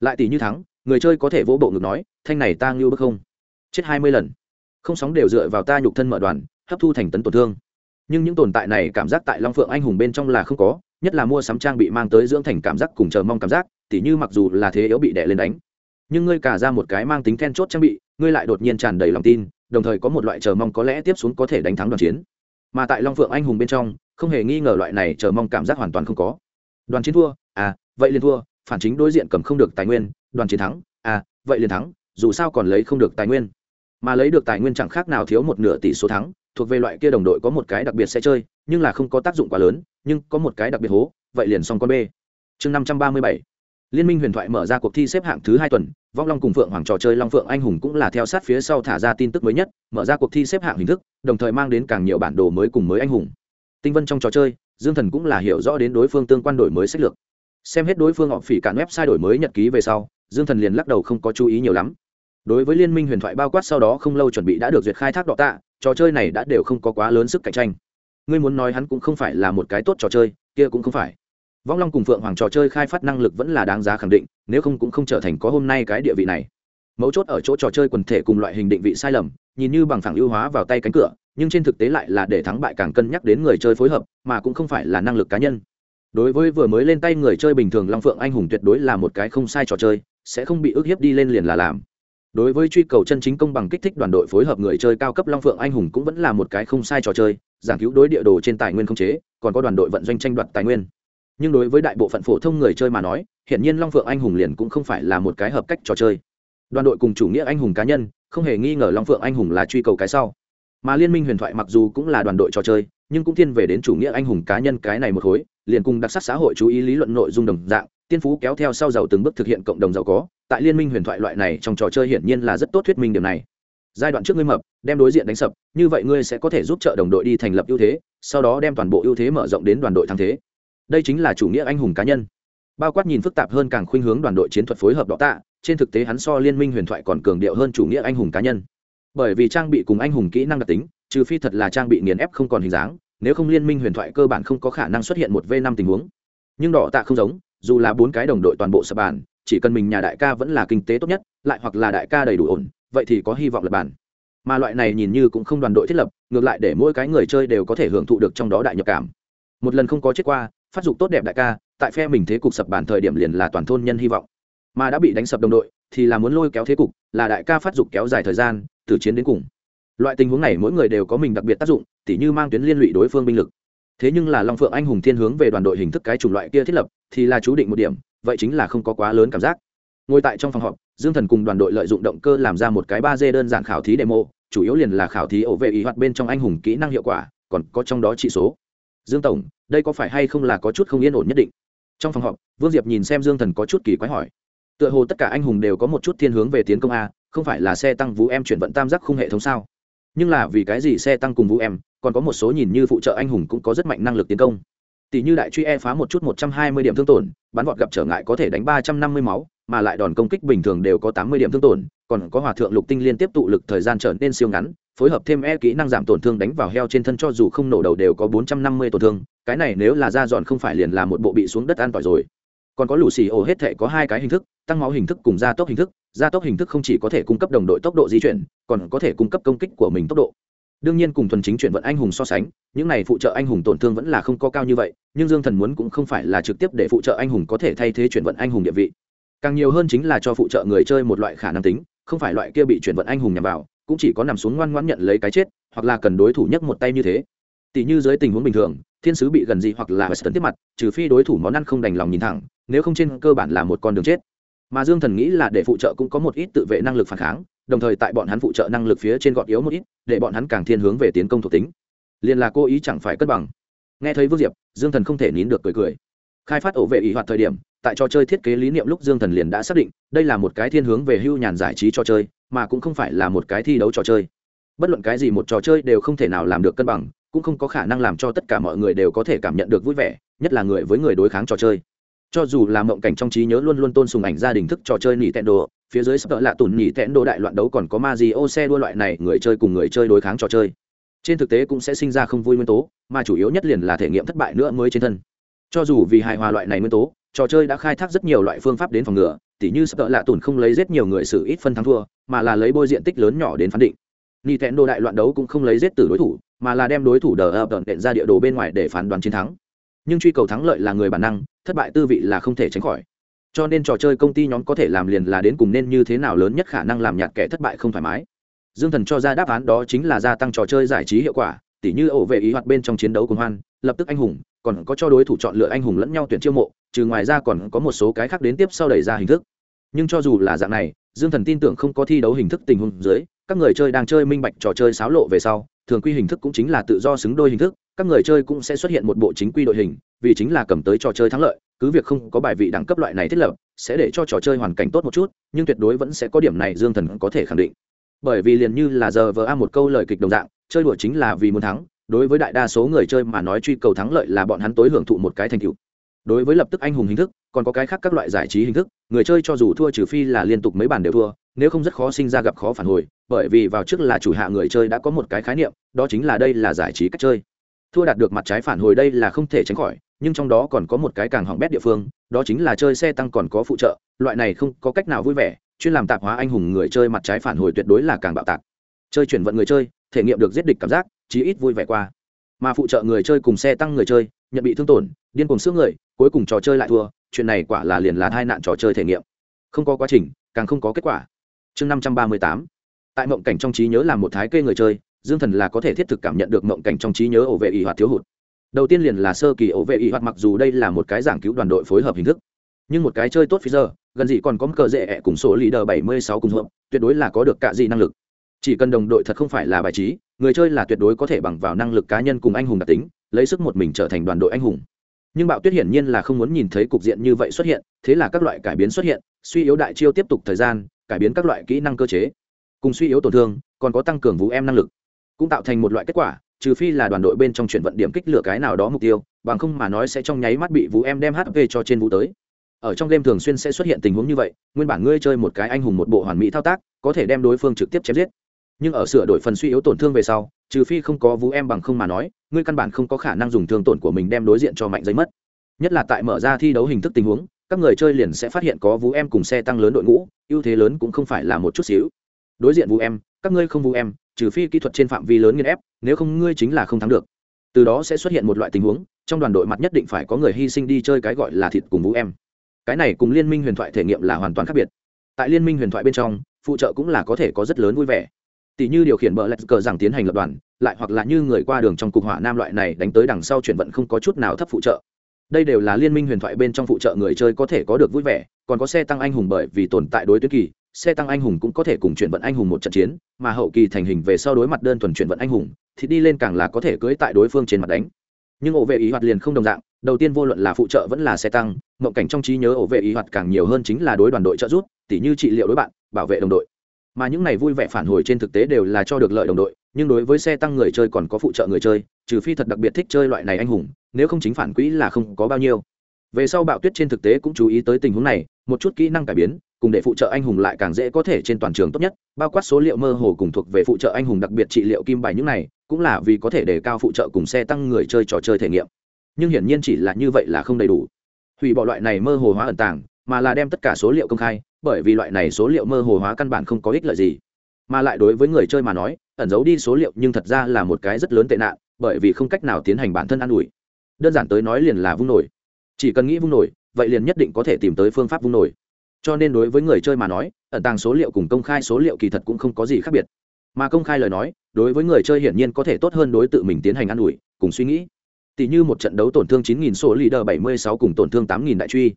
Lại tỷ như thắng người chơi có thể vỗ bộ ngực nói, thanh này ta ngưu bức không? Chết hai mươi lần. Không sóng đều dựa vào ta nhục thân mở đoàn, hấp thu thành tấn tổn thương. Nhưng những tồn tại này cảm giác tại long phượng anh hùng bên trong là không có, nhất là mua sắm trang bị mang tới dưỡng thành cảm giác cùng chờ mong cảm giác, tỉ như mặc dù là thế yếu bị đè lên đánh. Nhưng ngươi cả ra một cái mang tính then chốt trang bị, ngươi lại đột nhiên tràn đầy lòng tin, đồng thời có một loại chờ mong có lẽ tiếp xuống có thể đánh thắng đoàn chiến. Mà tại long phượng anh hùng bên trong, không hề nghi ngờ loại này chờ mong cảm giác hoàn toàn không có. Đoàn chiến thua à vậy liền thua, phản chính đối diện cầm không được tài nguyên đoàn chiến thắng à vậy liền thắng, dù sao còn lấy không được tài nguyên. Mà lấy được tài nguyên chẳng khác nào thiếu một nửa tỷ số thắng, thuộc về loại kia đồng đội có một cái đặc biệt sẽ chơi, nhưng là không có tác dụng quá lớn, nhưng có một cái đặc biệt hố, vậy liền xong con b. Chương năm trăm ba mươi bảy. Liên minh huyền thoại mở ra cuộc thi xếp hạng thứ hai tuần, vong long cùng phượng hoàng trò chơi long phượng anh hùng cũng là theo sát phía sau thả ra tin tức mới nhất, mở ra cuộc thi xếp hạng hình thức, đồng thời mang đến càng nhiều bản đồ mới cùng mới anh hùng. Tinh vân trong trò chơi, dương thần cũng là hiểu rõ đến đối phương tương quan đổi mới sách lược. Xem hết đối phương họ phỉ cản website đổi mới nhật ký về sau dương thần liền lắc đầu không có chú ý nhiều lắm. Đối với liên minh huyền thoại bao quát sau đó không lâu chuẩn bị đã được duyệt khai thác đọ tạ, trò chơi này đã đều không có quá lớn sức cạnh tranh. Ngươi muốn nói hắn cũng không phải là một cái tốt trò chơi, kia cũng không phải. Vong long cùng phượng hoàng trò chơi khai phát năng lực vẫn là đáng giá khẳng định, nếu không cũng không trở thành có hôm nay cái địa vị này. Mấu chốt ở chỗ trò chơi quần thể cùng loại hình định vị sai lầm, nhìn như bằng phẳng ưu hóa vào tay cánh cửa, nhưng trên thực tế lại là để thắng bại càng cân nhắc đến người chơi phối hợp, mà cũng không phải là năng lực cá nhân. Đối với vừa mới lên tay người chơi bình thường long phượng anh hùng tuyệt đối là một cái không sai trò chơi sẽ không bị ức hiếp đi lên liền là làm. Đối với truy cầu chân chính công bằng kích thích đoàn đội phối hợp người chơi cao cấp long phượng anh hùng cũng vẫn là một cái không sai trò chơi, giảng cứu đối địa đồ trên tài nguyên không chế, còn có đoàn đội vận doanh tranh đoạt tài nguyên. Nhưng đối với đại bộ phận phổ thông người chơi mà nói hiện nhiên long phượng anh hùng liền cũng không phải là một cái hợp cách trò chơi. Đoàn đội cùng chủ nghĩa anh hùng cá nhân, không hề nghi ngờ long phượng anh hùng là truy cầu cái sau. Mà liên minh huyền thoại mặc dù cũng là đoàn đội trò chơi, nhưng cũng thiên về đến chủ nghĩa anh hùng cá nhân cái này một khối liền cùng đặc sắc xã hội chú ý lý luận nội dung đồng dạng tiên phú kéo theo sau giàu từng bước thực hiện cộng đồng giàu có, tại liên minh huyền thoại loại này trong trò chơi hiển nhiên là rất tốt thuyết minh điểm này. Giai đoạn trước ngươi mập, đem đối diện đánh sập, như vậy ngươi sẽ có thể giúp trợ đồng đội đi thành lập ưu thế, sau đó đem toàn bộ ưu thế mở rộng đến đoàn đội thắng thế. Đây chính là chủ nghĩa anh hùng cá nhân. Bao quát nhìn phức tạp hơn càng khuynh hướng đoàn đội chiến thuật phối hợp đọ tạ, trên thực tế hắn so liên minh huyền thoại còn cường điệu hơn chủ nghĩa anh hùng cá nhân. Bởi vì trang bị cùng anh hùng kỹ năng đặc tính, trừ phi thật là trang bị nghiền ép không còn hình dáng, nếu không liên minh huyền thoại cơ bản không có khả năng xuất hiện một v năm tình huống. Nhưng đỏ tạ không giống dù là bốn cái đồng đội toàn bộ sập bàn, chỉ cần mình nhà đại ca vẫn là kinh tế tốt nhất, lại hoặc là đại ca đầy đủ ổn, vậy thì có hy vọng lập bàn. Mà loại này nhìn như cũng không đoàn đội thiết lập, ngược lại để mỗi cái người chơi đều có thể hưởng thụ được trong đó đại nhập cảm. Một lần không có chết qua, phát dục tốt đẹp đại ca, tại phe mình thế cục sập bàn thời điểm liền là toàn thôn nhân hy vọng. Mà đã bị đánh sập đồng đội, thì là muốn lôi kéo thế cục, là đại ca phát dục kéo dài thời gian, từ chiến đến cùng. Loại tình huống này mỗi người đều có mình đặc biệt tác dụng, tỉ như mang tuyến liên lụy đối phương binh lực. Thế nhưng là long phượng anh hùng thiên hướng về đoàn đội hình thức cái chủng loại kia thiết lập thì là chú định một điểm, vậy chính là không có quá lớn cảm giác. Ngồi tại trong phòng họp, dương thần cùng đoàn đội lợi dụng động cơ làm ra một cái ba d đơn giản khảo thí demo, chủ yếu liền là khảo thí ổ vệ ý hoạt bên trong anh hùng kỹ năng hiệu quả, còn có trong đó trị số. Dương tổng, đây có phải hay không là có chút không yên ổn nhất định? Trong phòng họp, vương diệp nhìn xem dương thần có chút kỳ quái hỏi. Tựa hồ tất cả anh hùng đều có một chút thiên hướng về tiến công a, không phải là xe tăng vũ em chuyển vận tam giác không hệ thống sao? Nhưng là vì cái gì xe tăng cùng vũ em, còn có một số nhìn như phụ trợ anh hùng cũng có rất mạnh năng lực tiến công tỷ như đại truy e phá một chút một trăm hai mươi điểm thương tổn, bắn vọt gặp trở ngại có thể đánh ba trăm năm mươi máu, mà lại đòn công kích bình thường đều có tám mươi điểm thương tổn, còn có hòa thượng lục tinh liên tiếp tụ lực thời gian trở nên siêu ngắn, phối hợp thêm e kỹ năng giảm tổn thương đánh vào heo trên thân cho dù không nổ đầu đều có bốn trăm năm mươi tổn thương, cái này nếu là ra dọn không phải liền là một bộ bị xuống đất an tỏi rồi. Còn có lũ xì ổ hết thể có hai cái hình thức, tăng máu hình thức cùng gia tốc hình thức, gia tốc hình thức không chỉ có thể cung cấp đồng đội tốc độ di chuyển, còn có thể cung cấp công kích của mình tốc độ đương nhiên cùng thuần chính chuyển vận anh hùng so sánh, những này phụ trợ anh hùng tổn thương vẫn là không có cao như vậy, nhưng dương thần muốn cũng không phải là trực tiếp để phụ trợ anh hùng có thể thay thế chuyển vận anh hùng địa vị. Càng nhiều hơn chính là cho phụ trợ người chơi một loại khả năng tính, không phải loại kia bị chuyển vận anh hùng nhằm vào, cũng chỉ có nằm xuống ngoan ngoãn nhận lấy cái chết, hoặc là cần đối thủ nhấc một tay như thế. Tỷ như dưới tình huống bình thường, thiên sứ bị gần gì hoặc là tấn tiếp mặt, trừ phi đối thủ món ăn không đành lòng nhìn thẳng, nếu không trên cơ bản là một con đường chết. Mà dương thần nghĩ là để phụ trợ cũng có một ít tự vệ năng lực phản kháng đồng thời tại bọn hắn phụ trợ năng lực phía trên gọt yếu một ít, để bọn hắn càng thiên hướng về tiến công thuộc tính. Liền là cố ý chẳng phải cân bằng. Nghe thấy vương diệp, dương thần không thể nín được cười cười. Khai phát ổ vệ ý hoạt thời điểm, tại trò chơi thiết kế lý niệm lúc dương thần liền đã xác định, đây là một cái thiên hướng về hưu nhàn giải trí trò chơi, mà cũng không phải là một cái thi đấu trò chơi. Bất luận cái gì một trò chơi đều không thể nào làm được cân bằng, cũng không có khả năng làm cho tất cả mọi người đều có thể cảm nhận được vui vẻ, nhất là người với người đối kháng trò chơi. Cho dù là mộng cảnh trong trí nhớ luôn luôn tôn sùng ảnh gia đình thức trò chơi nỉ tẹn đồ phía dưới sắp đỡ lạ tùn nhỉ tẹn đồ đại loạn đấu còn có ma gì ô xe đua loại này, người chơi cùng người chơi đối kháng trò chơi. Trên thực tế cũng sẽ sinh ra không vui nguyên tố, mà chủ yếu nhất liền là thể nghiệm thất bại nữa mới trên thân. Cho dù vì hài hòa loại này nguyên tố, trò chơi đã khai thác rất nhiều loại phương pháp đến phòng ngừa, tỉ như sắp đỡ lạ tùn không lấy rất nhiều người xử ít phân thắng thua, mà là lấy bôi diện tích lớn nhỏ đến phán định. Nhị tẹn đồ đại loạn đấu cũng không lấy giết từ đối thủ, mà là đem đối thủ đờ ập đệm ra địa đồ bên ngoài để phán đoán chiến thắng. Nhưng truy cầu thắng lợi là người bản năng, thất bại tư vị là không thể tránh khỏi cho nên trò chơi công ty nhóm có thể làm liền là đến cùng nên như thế nào lớn nhất khả năng làm nhạt kẻ thất bại không thoải mái. Dương thần cho ra đáp án đó chính là gia tăng trò chơi giải trí hiệu quả, tỉ như ổ vệ ý hoạt bên trong chiến đấu cùng hoan, lập tức anh hùng, còn có cho đối thủ chọn lựa anh hùng lẫn nhau tuyển chiêu mộ, trừ ngoài ra còn có một số cái khác đến tiếp sau đẩy ra hình thức. Nhưng cho dù là dạng này, dương thần tin tưởng không có thi đấu hình thức tình huống dưới, các người chơi đang chơi minh bạch trò chơi xáo lộ về sau thường quy hình thức cũng chính là tự do xứng đôi hình thức, các người chơi cũng sẽ xuất hiện một bộ chính quy đội hình, vì chính là cầm tới trò chơi thắng lợi, cứ việc không có bài vị đẳng cấp loại này thiết lập, sẽ để cho trò chơi hoàn cảnh tốt một chút, nhưng tuyệt đối vẫn sẽ có điểm này dương thần có thể khẳng định. Bởi vì liền như là giờ vờ a một câu lời kịch đồng dạng, chơi đùa chính là vì muốn thắng, đối với đại đa số người chơi mà nói truy cầu thắng lợi là bọn hắn tối hưởng thụ một cái thành tựu. Đối với lập tức anh hùng hình thức, còn có cái khác các loại giải trí hình thức, người chơi cho dù thua trừ phi là liên tục mấy bàn đều thua, nếu không rất khó sinh ra gặp khó phản hồi bởi vì vào trước là chủ hạ người chơi đã có một cái khái niệm, đó chính là đây là giải trí cách chơi. Thua đạt được mặt trái phản hồi đây là không thể tránh khỏi, nhưng trong đó còn có một cái càng hỏng bét địa phương, đó chính là chơi xe tăng còn có phụ trợ, loại này không có cách nào vui vẻ, chuyên làm tạp hóa anh hùng người chơi mặt trái phản hồi tuyệt đối là càng bạo tạc. Chơi chuyển vận người chơi, thể nghiệm được giết địch cảm giác, chí ít vui vẻ qua. Mà phụ trợ người chơi cùng xe tăng người chơi, nhận bị thương tổn, điên cùng xước người, cuối cùng trò chơi lại thua, chuyện này quả là liền là hai nạn trò chơi thể nghiệm. Không có quá trình, càng không có kết quả. Chương năm trăm ba mươi tám tại mộng cảnh trong trí nhớ là một thái kê người chơi, dương thần là có thể thiết thực cảm nhận được mộng cảnh trong trí nhớ ổ vệ y hoạt thiếu hụt. Đầu tiên liền là sơ kỳ ổ vệ y hoạt mặc dù đây là một cái giảng cứu đoàn đội phối hợp hình thức, nhưng một cái chơi tốt phi giờ, gần gì còn có cờ dễ ẹ cùng số leader bảy mươi sáu cùng hợp, tuyệt đối là có được cả gì năng lực. Chỉ cần đồng đội thật không phải là bài trí, người chơi là tuyệt đối có thể bằng vào năng lực cá nhân cùng anh hùng đặc tính, lấy sức một mình trở thành đoàn đội anh hùng. Nhưng bạo tuyết hiển nhiên là không muốn nhìn thấy cục diện như vậy xuất hiện, thế là các loại cải biến xuất hiện, suy yếu đại chiêu tiếp tục thời gian, cải biến các loại kỹ năng cơ chế cùng suy yếu tổn thương, còn có tăng cường vũ em năng lực. Cũng tạo thành một loại kết quả, trừ phi là đoàn đội bên trong chuyển vận điểm kích lửa cái nào đó mục tiêu, bằng không mà nói sẽ trong nháy mắt bị vũ em đem hp cho trên vũ tới. Ở trong game thường xuyên sẽ xuất hiện tình huống như vậy, nguyên bản ngươi chơi một cái anh hùng một bộ hoàn mỹ thao tác, có thể đem đối phương trực tiếp chém giết. Nhưng ở sửa đổi phần suy yếu tổn thương về sau, trừ phi không có vũ em bằng không mà nói, ngươi căn bản không có khả năng dùng thương tổn của mình đem đối diện cho mạnh giấy mất. Nhất là tại mở ra thi đấu hình thức tình huống, các người chơi liền sẽ phát hiện có vũ em cùng xe tăng lớn đội ngũ, ưu thế lớn cũng không phải là một chút xíu đối diện vũ em, các ngươi không vũ em, trừ phi kỹ thuật trên phạm vi lớn nghiên ép, nếu không ngươi chính là không thắng được. Từ đó sẽ xuất hiện một loại tình huống, trong đoàn đội mặt nhất định phải có người hy sinh đi chơi cái gọi là thịt cùng vũ em. Cái này cùng liên minh huyền thoại thể nghiệm là hoàn toàn khác biệt. Tại liên minh huyền thoại bên trong, phụ trợ cũng là có thể có rất lớn vui vẻ. Tỷ như điều khiển bờ lạch cờ rằng tiến hành lập đoàn, lại hoặc là như người qua đường trong cục hỏa nam loại này đánh tới đằng sau chuyển vận không có chút nào thấp phụ trợ. Đây đều là liên minh huyền thoại bên trong phụ trợ người chơi có thể có được vui vẻ, còn có xe tăng anh hùng bởi vì tồn tại đối tuyến kỳ xe tăng anh hùng cũng có thể cùng chuyển vận anh hùng một trận chiến, mà hậu kỳ thành hình về sau đối mặt đơn thuần chuyển vận anh hùng, thì đi lên càng là có thể cưỡi tại đối phương trên mặt đánh. Nhưng ổ vệ ý hoạt liền không đồng dạng, đầu tiên vô luận là phụ trợ vẫn là xe tăng, mộng cảnh trong trí nhớ ổ vệ ý hoạt càng nhiều hơn chính là đối đoàn đội trợ giúp, tỉ như trị liệu đối bạn, bảo vệ đồng đội. Mà những này vui vẻ phản hồi trên thực tế đều là cho được lợi đồng đội, nhưng đối với xe tăng người chơi còn có phụ trợ người chơi, trừ phi thật đặc biệt thích chơi loại này anh hùng, nếu không chính phản quỹ là không có bao nhiêu. Về sau bạo tuyết trên thực tế cũng chú ý tới tình huống này, một chút kỹ năng cải biến cùng để phụ trợ anh hùng lại càng dễ có thể trên toàn trường tốt nhất, bao quát số liệu mơ hồ cùng thuộc về phụ trợ anh hùng đặc biệt trị liệu kim bài những này, cũng là vì có thể đề cao phụ trợ cùng xe tăng người chơi trò chơi thể nghiệm. Nhưng hiển nhiên chỉ là như vậy là không đầy đủ. Hủy bỏ loại này mơ hồ hóa ẩn tàng, mà là đem tất cả số liệu công khai, bởi vì loại này số liệu mơ hồ hóa căn bản không có ích lợi gì. Mà lại đối với người chơi mà nói, ẩn giấu đi số liệu nhưng thật ra là một cái rất lớn tệ nạn, bởi vì không cách nào tiến hành bản thân an ủi. Đơn giản tới nói liền là vung nổi. Chỉ cần nghĩ vung nổi, vậy liền nhất định có thể tìm tới phương pháp vung nổi cho nên đối với người chơi mà nói, ẩn tàng số liệu cùng công khai số liệu kỳ thật cũng không có gì khác biệt. Mà công khai lời nói, đối với người chơi hiển nhiên có thể tốt hơn đối tự mình tiến hành an ủi, cùng suy nghĩ. Tỷ như một trận đấu tổn thương 9.000 số leader 76 cùng tổn thương 8.000 đại truy.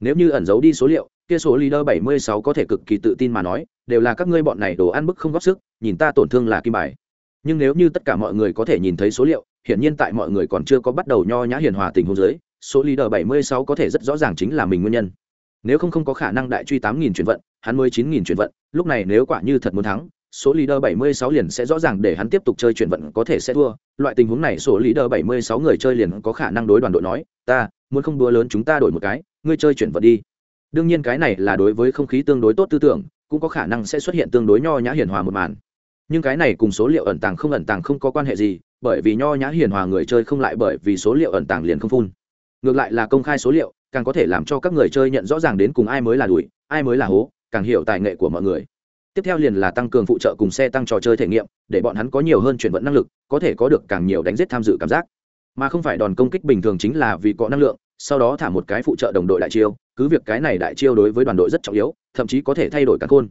Nếu như ẩn giấu đi số liệu, kia số leader 76 có thể cực kỳ tự tin mà nói, đều là các ngươi bọn này đồ ăn bức không góp sức, nhìn ta tổn thương là kim bài. Nhưng nếu như tất cả mọi người có thể nhìn thấy số liệu, hiển nhiên tại mọi người còn chưa có bắt đầu nho nhã hiền hòa tình huống dưới, số leader 76 có thể rất rõ ràng chính là mình nguyên nhân nếu không không có khả năng đại truy 8.000 chuyển vận, hắn mới 9.000 chuyển vận. Lúc này nếu quả như thật muốn thắng, số leader 76 liền sẽ rõ ràng để hắn tiếp tục chơi chuyển vận có thể sẽ thua. Loại tình huống này số leader 76 người chơi liền có khả năng đối đoàn đội nói, ta, muốn không đua lớn chúng ta đổi một cái, ngươi chơi chuyển vận đi. Đương nhiên cái này là đối với không khí tương đối tốt tư tưởng, cũng có khả năng sẽ xuất hiện tương đối nho nhã hiền hòa một màn. Nhưng cái này cùng số liệu ẩn tàng không ẩn tàng không có quan hệ gì, bởi vì nho nhã hiền hòa người chơi không lại bởi vì số liệu ẩn tàng liền không phun. Ngược lại là công khai số liệu càng có thể làm cho các người chơi nhận rõ ràng đến cùng ai mới là đuổi ai mới là hố, càng hiểu tài nghệ của mọi người. Tiếp theo liền là tăng cường phụ trợ cùng xe tăng trò chơi thể nghiệm, để bọn hắn có nhiều hơn chuyển vận năng lực, có thể có được càng nhiều đánh giết tham dự cảm giác. Mà không phải đòn công kích bình thường chính là vì có năng lượng, sau đó thả một cái phụ trợ đồng đội đại chiêu, cứ việc cái này đại chiêu đối với đoàn đội rất trọng yếu, thậm chí có thể thay đổi cả khôn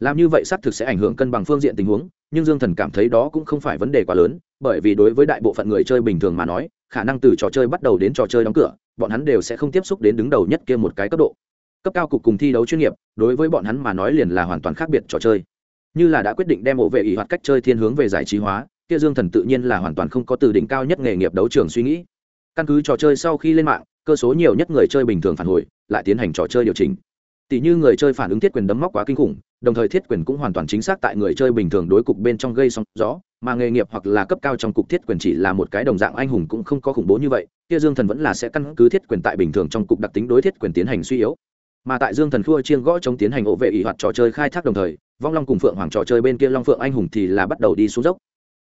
làm như vậy xác thực sẽ ảnh hưởng cân bằng phương diện tình huống, nhưng dương thần cảm thấy đó cũng không phải vấn đề quá lớn, bởi vì đối với đại bộ phận người chơi bình thường mà nói, khả năng từ trò chơi bắt đầu đến trò chơi đóng cửa bọn hắn đều sẽ không tiếp xúc đến đứng đầu nhất kia một cái cấp độ. Cấp cao cục cùng thi đấu chuyên nghiệp, đối với bọn hắn mà nói liền là hoàn toàn khác biệt trò chơi. Như là đã quyết định đem bộ vệ ý hoạt cách chơi thiên hướng về giải trí hóa, kia dương thần tự nhiên là hoàn toàn không có từ đỉnh cao nhất nghề nghiệp đấu trường suy nghĩ. Căn cứ trò chơi sau khi lên mạng, cơ số nhiều nhất người chơi bình thường phản hồi, lại tiến hành trò chơi điều chỉnh tỷ như người chơi phản ứng thiết quyền đấm móc quá kinh khủng, đồng thời thiết quyền cũng hoàn toàn chính xác tại người chơi bình thường đối cục bên trong gây sóng gió, mà nghề nghiệp hoặc là cấp cao trong cục thiết quyền chỉ là một cái đồng dạng anh hùng cũng không có khủng bố như vậy, kia dương thần vẫn là sẽ căn cứ thiết quyền tại bình thường trong cục đặc tính đối thiết quyền tiến hành suy yếu. Mà tại dương thần khua chiên gõ chống tiến hành ổ vệ ỷ hoạt trò chơi khai thác đồng thời, vong long cùng phượng hoàng trò chơi bên kia long phượng anh hùng thì là bắt đầu đi xuống dốc.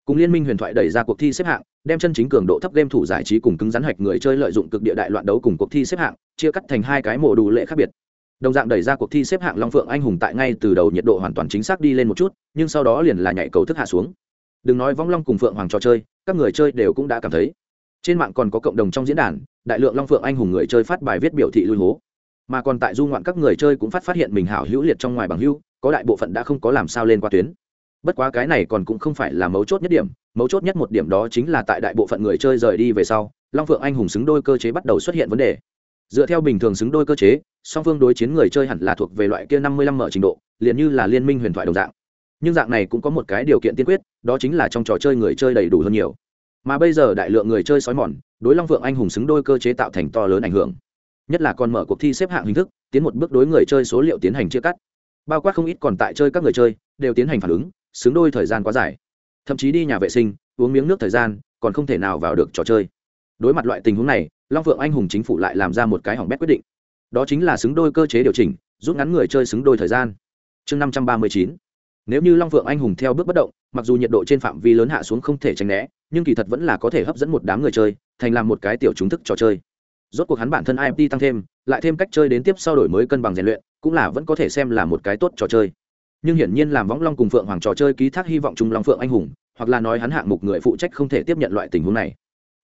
Cùng liên minh huyền thoại đẩy ra cuộc thi xếp hạng, đem chân chính cường độ thấp game thủ giải trí cùng cứng rắn hạch người chơi lợi dụng cực địa đại loạn đấu cùng cuộc thi xếp hạng, chia cắt thành hai cái mổ đủ lệ khác biệt đồng dạng đẩy ra cuộc thi xếp hạng long phượng anh hùng tại ngay từ đầu nhiệt độ hoàn toàn chính xác đi lên một chút, nhưng sau đó liền là nhảy cầu thức hạ xuống. Đừng nói vong long cùng phượng hoàng trò chơi, các người chơi đều cũng đã cảm thấy. Trên mạng còn có cộng đồng trong diễn đàn, đại lượng long phượng anh hùng người chơi phát bài viết biểu thị lui hố. Mà còn tại du ngoạn các người chơi cũng phát phát hiện mình hảo hữu liệt trong ngoài bằng hữu, có đại bộ phận đã không có làm sao lên qua tuyến. Bất quá cái này còn cũng không phải là mấu chốt nhất điểm, mấu chốt nhất một điểm đó chính là tại đại bộ phận người chơi rời đi về sau, long phượng anh hùng xứng đôi cơ chế bắt đầu xuất hiện vấn đề dựa theo bình thường xứng đôi cơ chế, song phương đối chiến người chơi hẳn là thuộc về loại kia năm mươi lăm mở trình độ, liền như là liên minh huyền thoại đồng dạng. Nhưng dạng này cũng có một cái điều kiện tiên quyết, đó chính là trong trò chơi người chơi đầy đủ hơn nhiều. Mà bây giờ đại lượng người chơi sói mòn, đối long phượng anh hùng xứng đôi cơ chế tạo thành to lớn ảnh hưởng. Nhất là còn mở cuộc thi xếp hạng hình thức, tiến một bước đối người chơi số liệu tiến hành chia cắt. Bao quát không ít còn tại chơi các người chơi, đều tiến hành phản ứng, xứng đôi thời gian quá dài. Thậm chí đi nhà vệ sinh, uống miếng nước thời gian, còn không thể nào vào được trò chơi. Đối mặt loại tình huống này long phượng anh hùng chính phủ lại làm ra một cái hỏng bét quyết định. Đó chính là xứng đôi cơ chế điều chỉnh, rút ngắn người chơi xứng đôi thời gian. Chương năm trăm ba mươi chín. Nếu như long phượng anh hùng theo bước bất động, mặc dù nhiệt độ trên phạm vi lớn hạ xuống không thể tránh né, nhưng kỳ thật vẫn là có thể hấp dẫn một đám người chơi, thành làm một cái tiểu chúng thức trò chơi. Rốt cuộc hắn bản thân imt tăng thêm, lại thêm cách chơi đến tiếp sau đổi mới cân bằng rèn luyện, cũng là vẫn có thể xem là một cái tốt trò chơi. Nhưng hiển nhiên làm võng long cùng phượng hoàng trò chơi ký thác hy vọng chung long phượng anh hùng, hoặc là nói hắn hạng mục người phụ trách không thể tiếp nhận loại tình huống này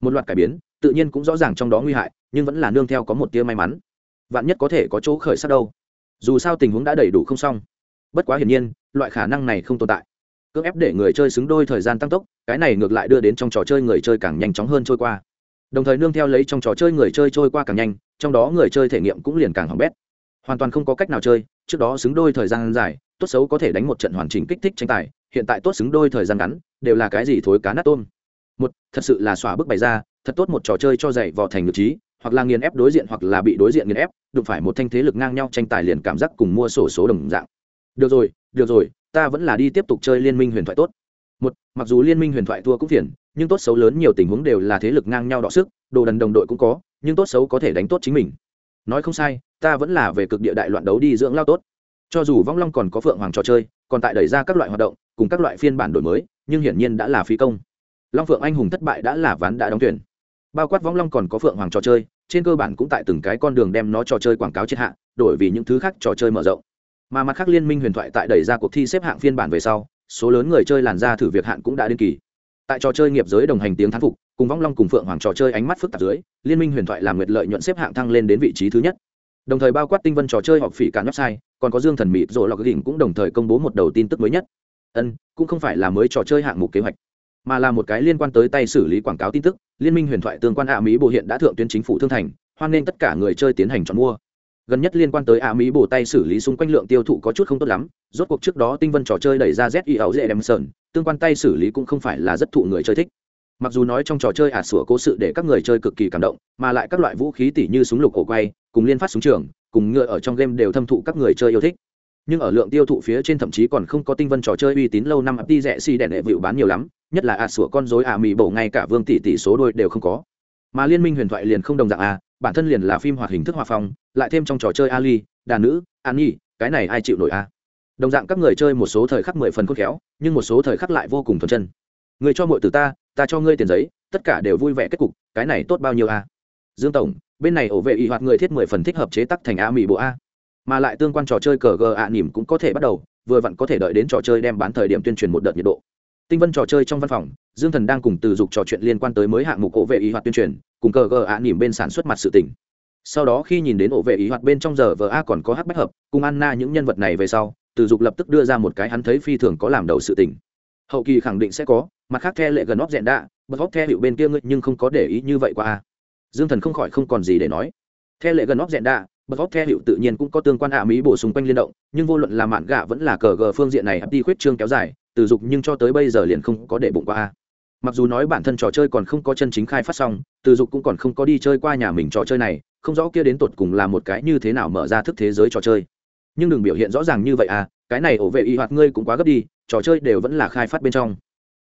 một loạt cải biến, tự nhiên cũng rõ ràng trong đó nguy hại, nhưng vẫn là nương theo có một tia may mắn. Vạn nhất có thể có chỗ khởi sắc đâu. Dù sao tình huống đã đầy đủ không xong. Bất quá hiển nhiên, loại khả năng này không tồn tại. Cưỡng ép để người chơi xứng đôi thời gian tăng tốc, cái này ngược lại đưa đến trong trò chơi người chơi càng nhanh chóng hơn trôi qua. Đồng thời nương theo lấy trong trò chơi người chơi trôi qua càng nhanh, trong đó người chơi thể nghiệm cũng liền càng hỏng bét. Hoàn toàn không có cách nào chơi, trước đó xứng đôi thời gian dài, tốt xấu có thể đánh một trận hoàn chỉnh kích thích tranh tài, hiện tại tốt xứng đôi thời gian ngắn, đều là cái gì thối cá nát tôm một, thật sự là xóa bức bày ra, thật tốt một trò chơi cho dạy vò thành ngược trí, hoặc là nghiền ép đối diện hoặc là bị đối diện nghiền ép, đụng phải một thanh thế lực ngang nhau tranh tài liền cảm giác cùng mua sổ số đồng dạng. Được rồi được rồi, ta vẫn là đi tiếp tục chơi liên minh huyền thoại tốt. Một, mặc dù liên minh huyền thoại thua cũng phiền, nhưng tốt xấu lớn nhiều tình huống đều là thế lực ngang nhau đọ sức, đồ đần đồng đội cũng có, nhưng tốt xấu có thể đánh tốt chính mình. Nói không sai, ta vẫn là về cực địa đại loạn đấu đi dưỡng lao tốt. Cho dù vong long còn có phượng hoàng trò chơi, còn tại đẩy ra các loại hoạt động, cùng các loại phiên bản đổi mới, nhưng hiển nhiên đã là phí công long phượng anh hùng thất bại đã là ván đã đóng tuyển bao quát Võng long còn có phượng hoàng trò chơi, trên cơ bản cũng tại từng cái con đường đem nó trò chơi quảng cáo triệt hạ, đổi vì những thứ khác trò chơi mở rộng. Mà mặt khác liên minh huyền thoại tại đẩy ra cuộc thi xếp hạng phiên bản về sau, số lớn người chơi làn ra thử việc hạn cũng đã đến kỳ. Tại trò chơi nghiệp giới đồng hành tiếng thán phục, cùng vong long cùng phượng hoàng trò chơi ánh mắt phức tạp dưới, liên minh huyền thoại làm nguyệt lợi nhuận xếp hạng thăng lên đến vị trí thứ nhất. Đồng thời bao quát tinh vân trò chơi họp phỉ cả website còn có dương thần mịt rồi lọc đỉnh cũng đồng thời công bố một đầu tin tức mới nhất. Ân, cũng không phải là mới trò chơi hạng mục kế hoạch mà là một cái liên quan tới tay xử lý quảng cáo tin tức, liên minh huyền thoại tương quan ạ mỹ bộ hiện đã thượng tuyến chính phủ thương thành, hoan nên tất cả người chơi tiến hành chọn mua. Gần nhất liên quan tới ạ mỹ bộ tay xử lý xung quanh lượng tiêu thụ có chút không tốt lắm, rốt cuộc trước đó tinh vân trò chơi đẩy ra z i ấu dễ đem sơn tương quan tay xử lý cũng không phải là rất thụ người chơi thích. Mặc dù nói trong trò chơi ả sủa cố sự để các người chơi cực kỳ cảm động, mà lại các loại vũ khí tỉ như súng lục ổ quay, cùng liên phát súng trường, cùng ngựa ở trong game đều thâm thụ các người chơi yêu thích nhưng ở lượng tiêu thụ phía trên thậm chí còn không có tinh vân trò chơi uy tín lâu năm ập đi rẻ xì đèn đệ vịu bán nhiều lắm, nhất là ả sủa con dối ả mì bổ ngay cả vương tỷ tỷ số đôi đều không có. Mà liên minh huyền thoại liền không đồng dạng a bản thân liền là phim hoạt hình thức hòa phong, lại thêm trong trò chơi ali, đàn nữ, an nhi, cái này ai chịu nổi a đồng dạng các người chơi một số thời khắc mười phần khôn khéo, nhưng một số thời khắc lại vô cùng thuần chân. Người cho mọi từ ta ta cho ngươi tiền giấy, tất cả đều vui vẻ kết cục, cái này tốt bao nhiêu a dương tổng, bên này ổ vệ y hoạt người thiết mười phần thích hợp chế tắc thành a mỹ bộ a mà lại tương quan trò chơi cờ gờ ạ nỉm cũng có thể bắt đầu, vừa vặn có thể đợi đến trò chơi đem bán thời điểm tuyên truyền một đợt nhiệt độ. Tinh vân trò chơi trong văn phòng, dương thần đang cùng từ dục trò chuyện liên quan tới mới hạng mục ổ vệ ý hoạt tuyên truyền, cùng cờ gờ ạ nỉm bên sản xuất mặt sự tỉnh sau đó khi nhìn đến ổ vệ ý hoạt bên trong giờ vờ a còn có hắc bách hợp, cùng anna những nhân vật này về sau, từ dục lập tức đưa ra một cái hắn thấy phi thường có làm đầu sự tỉnh hậu kỳ khẳng định sẽ có, mặt khác the lệ gần óc dẹn đạ, bật óc the hiệu bên kia ngươi nhưng không có để ý như vậy qua a. Dương thần không khỏi không còn gì để nói. The lệ gần óc dẹn đạ bật góp theo hiệu tự nhiên cũng có tương quan ạ mỹ bổ sung quanh liên động, nhưng vô luận là mạn gạ vẫn là cờ gờ phương diện này đi khuyết trương kéo dài, từ dục nhưng cho tới bây giờ liền không có để bụng qua a. Mặc dù nói bản thân trò chơi còn không có chân chính khai phát xong, từ dục cũng còn không có đi chơi qua nhà mình trò chơi này, không rõ kia đến tột cùng là một cái như thế nào mở ra thức thế giới trò chơi. Nhưng đừng biểu hiện rõ ràng như vậy à cái này ổ vệ y hoạt ngươi cũng quá gấp đi, trò chơi đều vẫn là khai phát bên trong.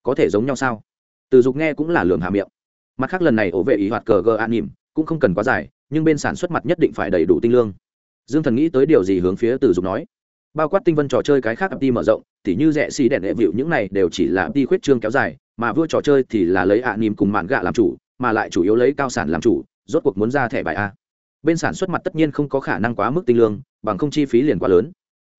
Có thể giống nhau sao? Từ dục nghe cũng là lường hà miệng. Mặt khác lần này ổ vệ y hoạt cờ gờ an nỉm, cũng không cần quá dài nhưng bên sản xuất mặt nhất định phải đầy đủ tinh lương. Dương thần nghĩ tới điều gì hướng phía từ dục nói. Bao quát tinh vân trò chơi cái khác đi mở rộng, tỉ như rẻ xì đèn đệ vịu những này đều chỉ là đi khuyết trương kéo dài, mà vua trò chơi thì là lấy ạ à cùng mạn gạ làm chủ, mà lại chủ yếu lấy cao sản làm chủ, rốt cuộc muốn ra thẻ bài a. Bên sản xuất mặt tất nhiên không có khả năng quá mức tinh lương, bằng không chi phí liền quá lớn.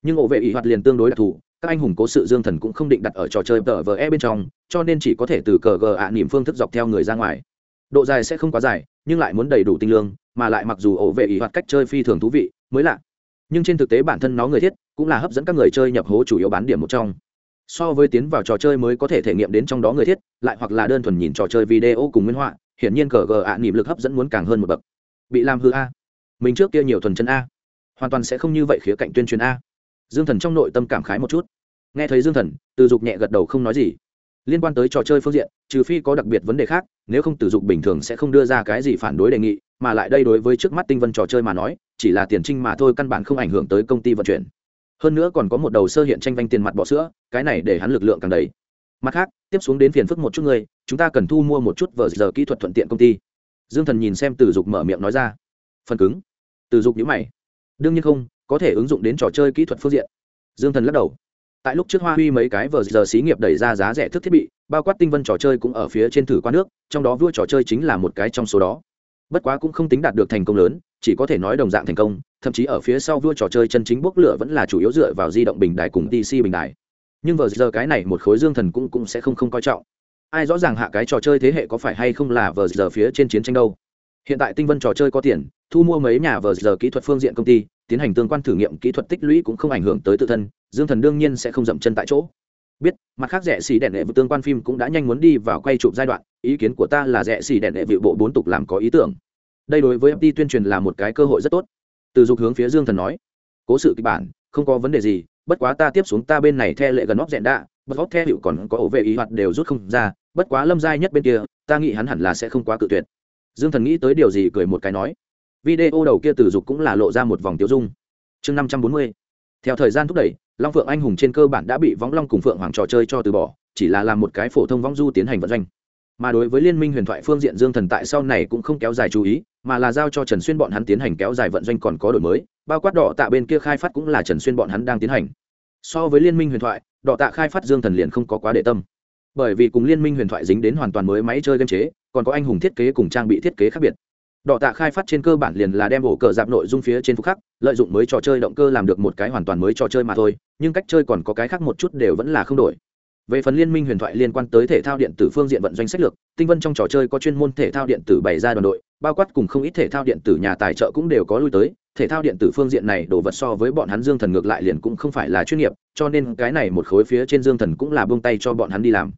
Nhưng ổ vệ ủy hoạt liền tương đối đặc thù, các anh hùng cố sự dương thần cũng không định đặt ở trò chơi tờ vờ e bên trong, cho nên chỉ có thể từ cờ gờ ạ à nỉm phương thức dọc theo người ra ngoài. Độ dài sẽ không quá dài, nhưng lại muốn đầy đủ tinh lương mà lại mặc dù ổ vệ ý hoạt cách chơi phi thường thú vị, mới lạ. Nhưng trên thực tế bản thân nó người thiết, cũng là hấp dẫn các người chơi nhập hố chủ yếu bán điểm một trong. So với tiến vào trò chơi mới có thể thể nghiệm đến trong đó người thiết, lại hoặc là đơn thuần nhìn trò chơi video cùng nguyên họa, hiển nhiên cờ gờ ạ à nỉm lực hấp dẫn muốn càng hơn một bậc. Bị làm hư a. Mình trước kia nhiều thuần chân a. Hoàn toàn sẽ không như vậy khía cạnh tuyên truyền a. Dương thần trong nội tâm cảm khái một chút. Nghe thấy dương thần, từ dục nhẹ gật đầu không nói gì. Liên quan tới trò chơi phương diện, trừ phi có đặc biệt vấn đề khác, nếu không từ dục bình thường sẽ không đưa ra cái gì phản đối đề nghị mà lại đây đối với trước mắt tinh vân trò chơi mà nói, chỉ là tiền trinh mà thôi căn bản không ảnh hưởng tới công ty vận chuyển. Hơn nữa còn có một đầu sơ hiện tranh vanh tiền mặt bỏ sữa, cái này để hắn lực lượng càng đầy. Mặt khác, tiếp xuống đến phiền phức một chút người chúng ta cần thu mua một chút vờ giờ kỹ thuật thuận tiện công ty. Dương thần nhìn xem từ dục mở miệng nói ra. Phần cứng. Từ dục nhữ mày. Đương nhiên không, có thể ứng dụng đến trò chơi kỹ thuật phương diện. Dương thần lắc đầu. Tại lúc trước hoa huy mấy cái vờ giờ xí nghiệp đẩy ra giá rẻ thức thiết bị, bao quát tinh vân trò chơi cũng ở phía trên thử qua nước, trong đó vua trò chơi chính là một cái trong số đó bất quá cũng không tính đạt được thành công lớn, chỉ có thể nói đồng dạng thành công, thậm chí ở phía sau vua trò chơi chân chính bốc lửa vẫn là chủ yếu dựa vào di động bình đài cùng dc bình đài. Nhưng vờ giờ cái này một khối dương thần cũng cũng sẽ không không coi trọng. Ai rõ ràng hạ cái trò chơi thế hệ có phải hay không là vờ giờ phía trên chiến tranh đâu. Hiện tại tinh vân trò chơi có tiền, thu mua mấy nhà vờ giờ kỹ thuật phương diện công ty, tiến hành tương quan thử nghiệm kỹ thuật tích lũy cũng không ảnh hưởng tới tự thân, dương thần đương nhiên sẽ không dậm chân tại chỗ. Biết, mặt khác rẻ xì đèn đệ vụ tương quan phim cũng đã nhanh muốn đi vào quay chụp giai đoạn ý kiến của ta là rẻ xì đèn đệ vị bộ bốn tục làm có ý tưởng. Đây đối với MT tuyên truyền là một cái cơ hội rất tốt. Từ dục hướng phía dương thần nói, cố sự kịch bản, không có vấn đề gì, bất quá ta tiếp xuống ta bên này theo lệ gần óc dẹn đạ, bất óc theo hiệu còn có ổ vệ ý hoạt đều rút không ra, bất quá lâm giai nhất bên kia, ta nghĩ hắn hẳn là sẽ không quá cự tuyệt. Dương thần nghĩ tới điều gì cười một cái nói, video đầu kia từ dục cũng là lộ ra một vòng tiêu dung. Chương năm trăm bốn mươi, theo thời gian thúc đẩy, long phượng anh hùng trên cơ bản đã bị võng long cùng phượng hoàng trò chơi cho từ bỏ, chỉ là làm một cái phổ thông vong du tiến hành vận doanh mà đối với liên minh huyền thoại phương diện dương thần tại sau này cũng không kéo dài chú ý, mà là giao cho trần xuyên bọn hắn tiến hành kéo dài vận doanh còn có đổi mới, bao quát đỏ tạ bên kia khai phát cũng là trần xuyên bọn hắn đang tiến hành. So với liên minh huyền thoại, đỏ tạ khai phát dương thần liền không có quá để tâm. Bởi vì cùng liên minh huyền thoại dính đến hoàn toàn mới máy chơi game chế, còn có anh hùng thiết kế cùng trang bị thiết kế khác biệt. Đỏ tạ khai phát trên cơ bản liền là đem ổ cờ dạp nội dung phía trên phục khắc, lợi dụng mới trò chơi động cơ làm được một cái hoàn toàn mới trò chơi mà thôi, nhưng cách chơi còn có cái khác một chút đều vẫn là không đổi về phần liên minh huyền thoại liên quan tới thể thao điện tử phương diện vận doanh sách lược, tinh vân trong trò chơi có chuyên môn thể thao điện tử bày ra đoàn đội, bao quát cùng không ít thể thao điện tử nhà tài trợ cũng đều có lui tới. Thể thao điện tử phương diện này, đồ vật so với bọn hắn dương thần ngược lại liền cũng không phải là chuyên nghiệp, cho nên cái này một khối phía trên dương thần cũng là buông tay cho bọn hắn đi làm.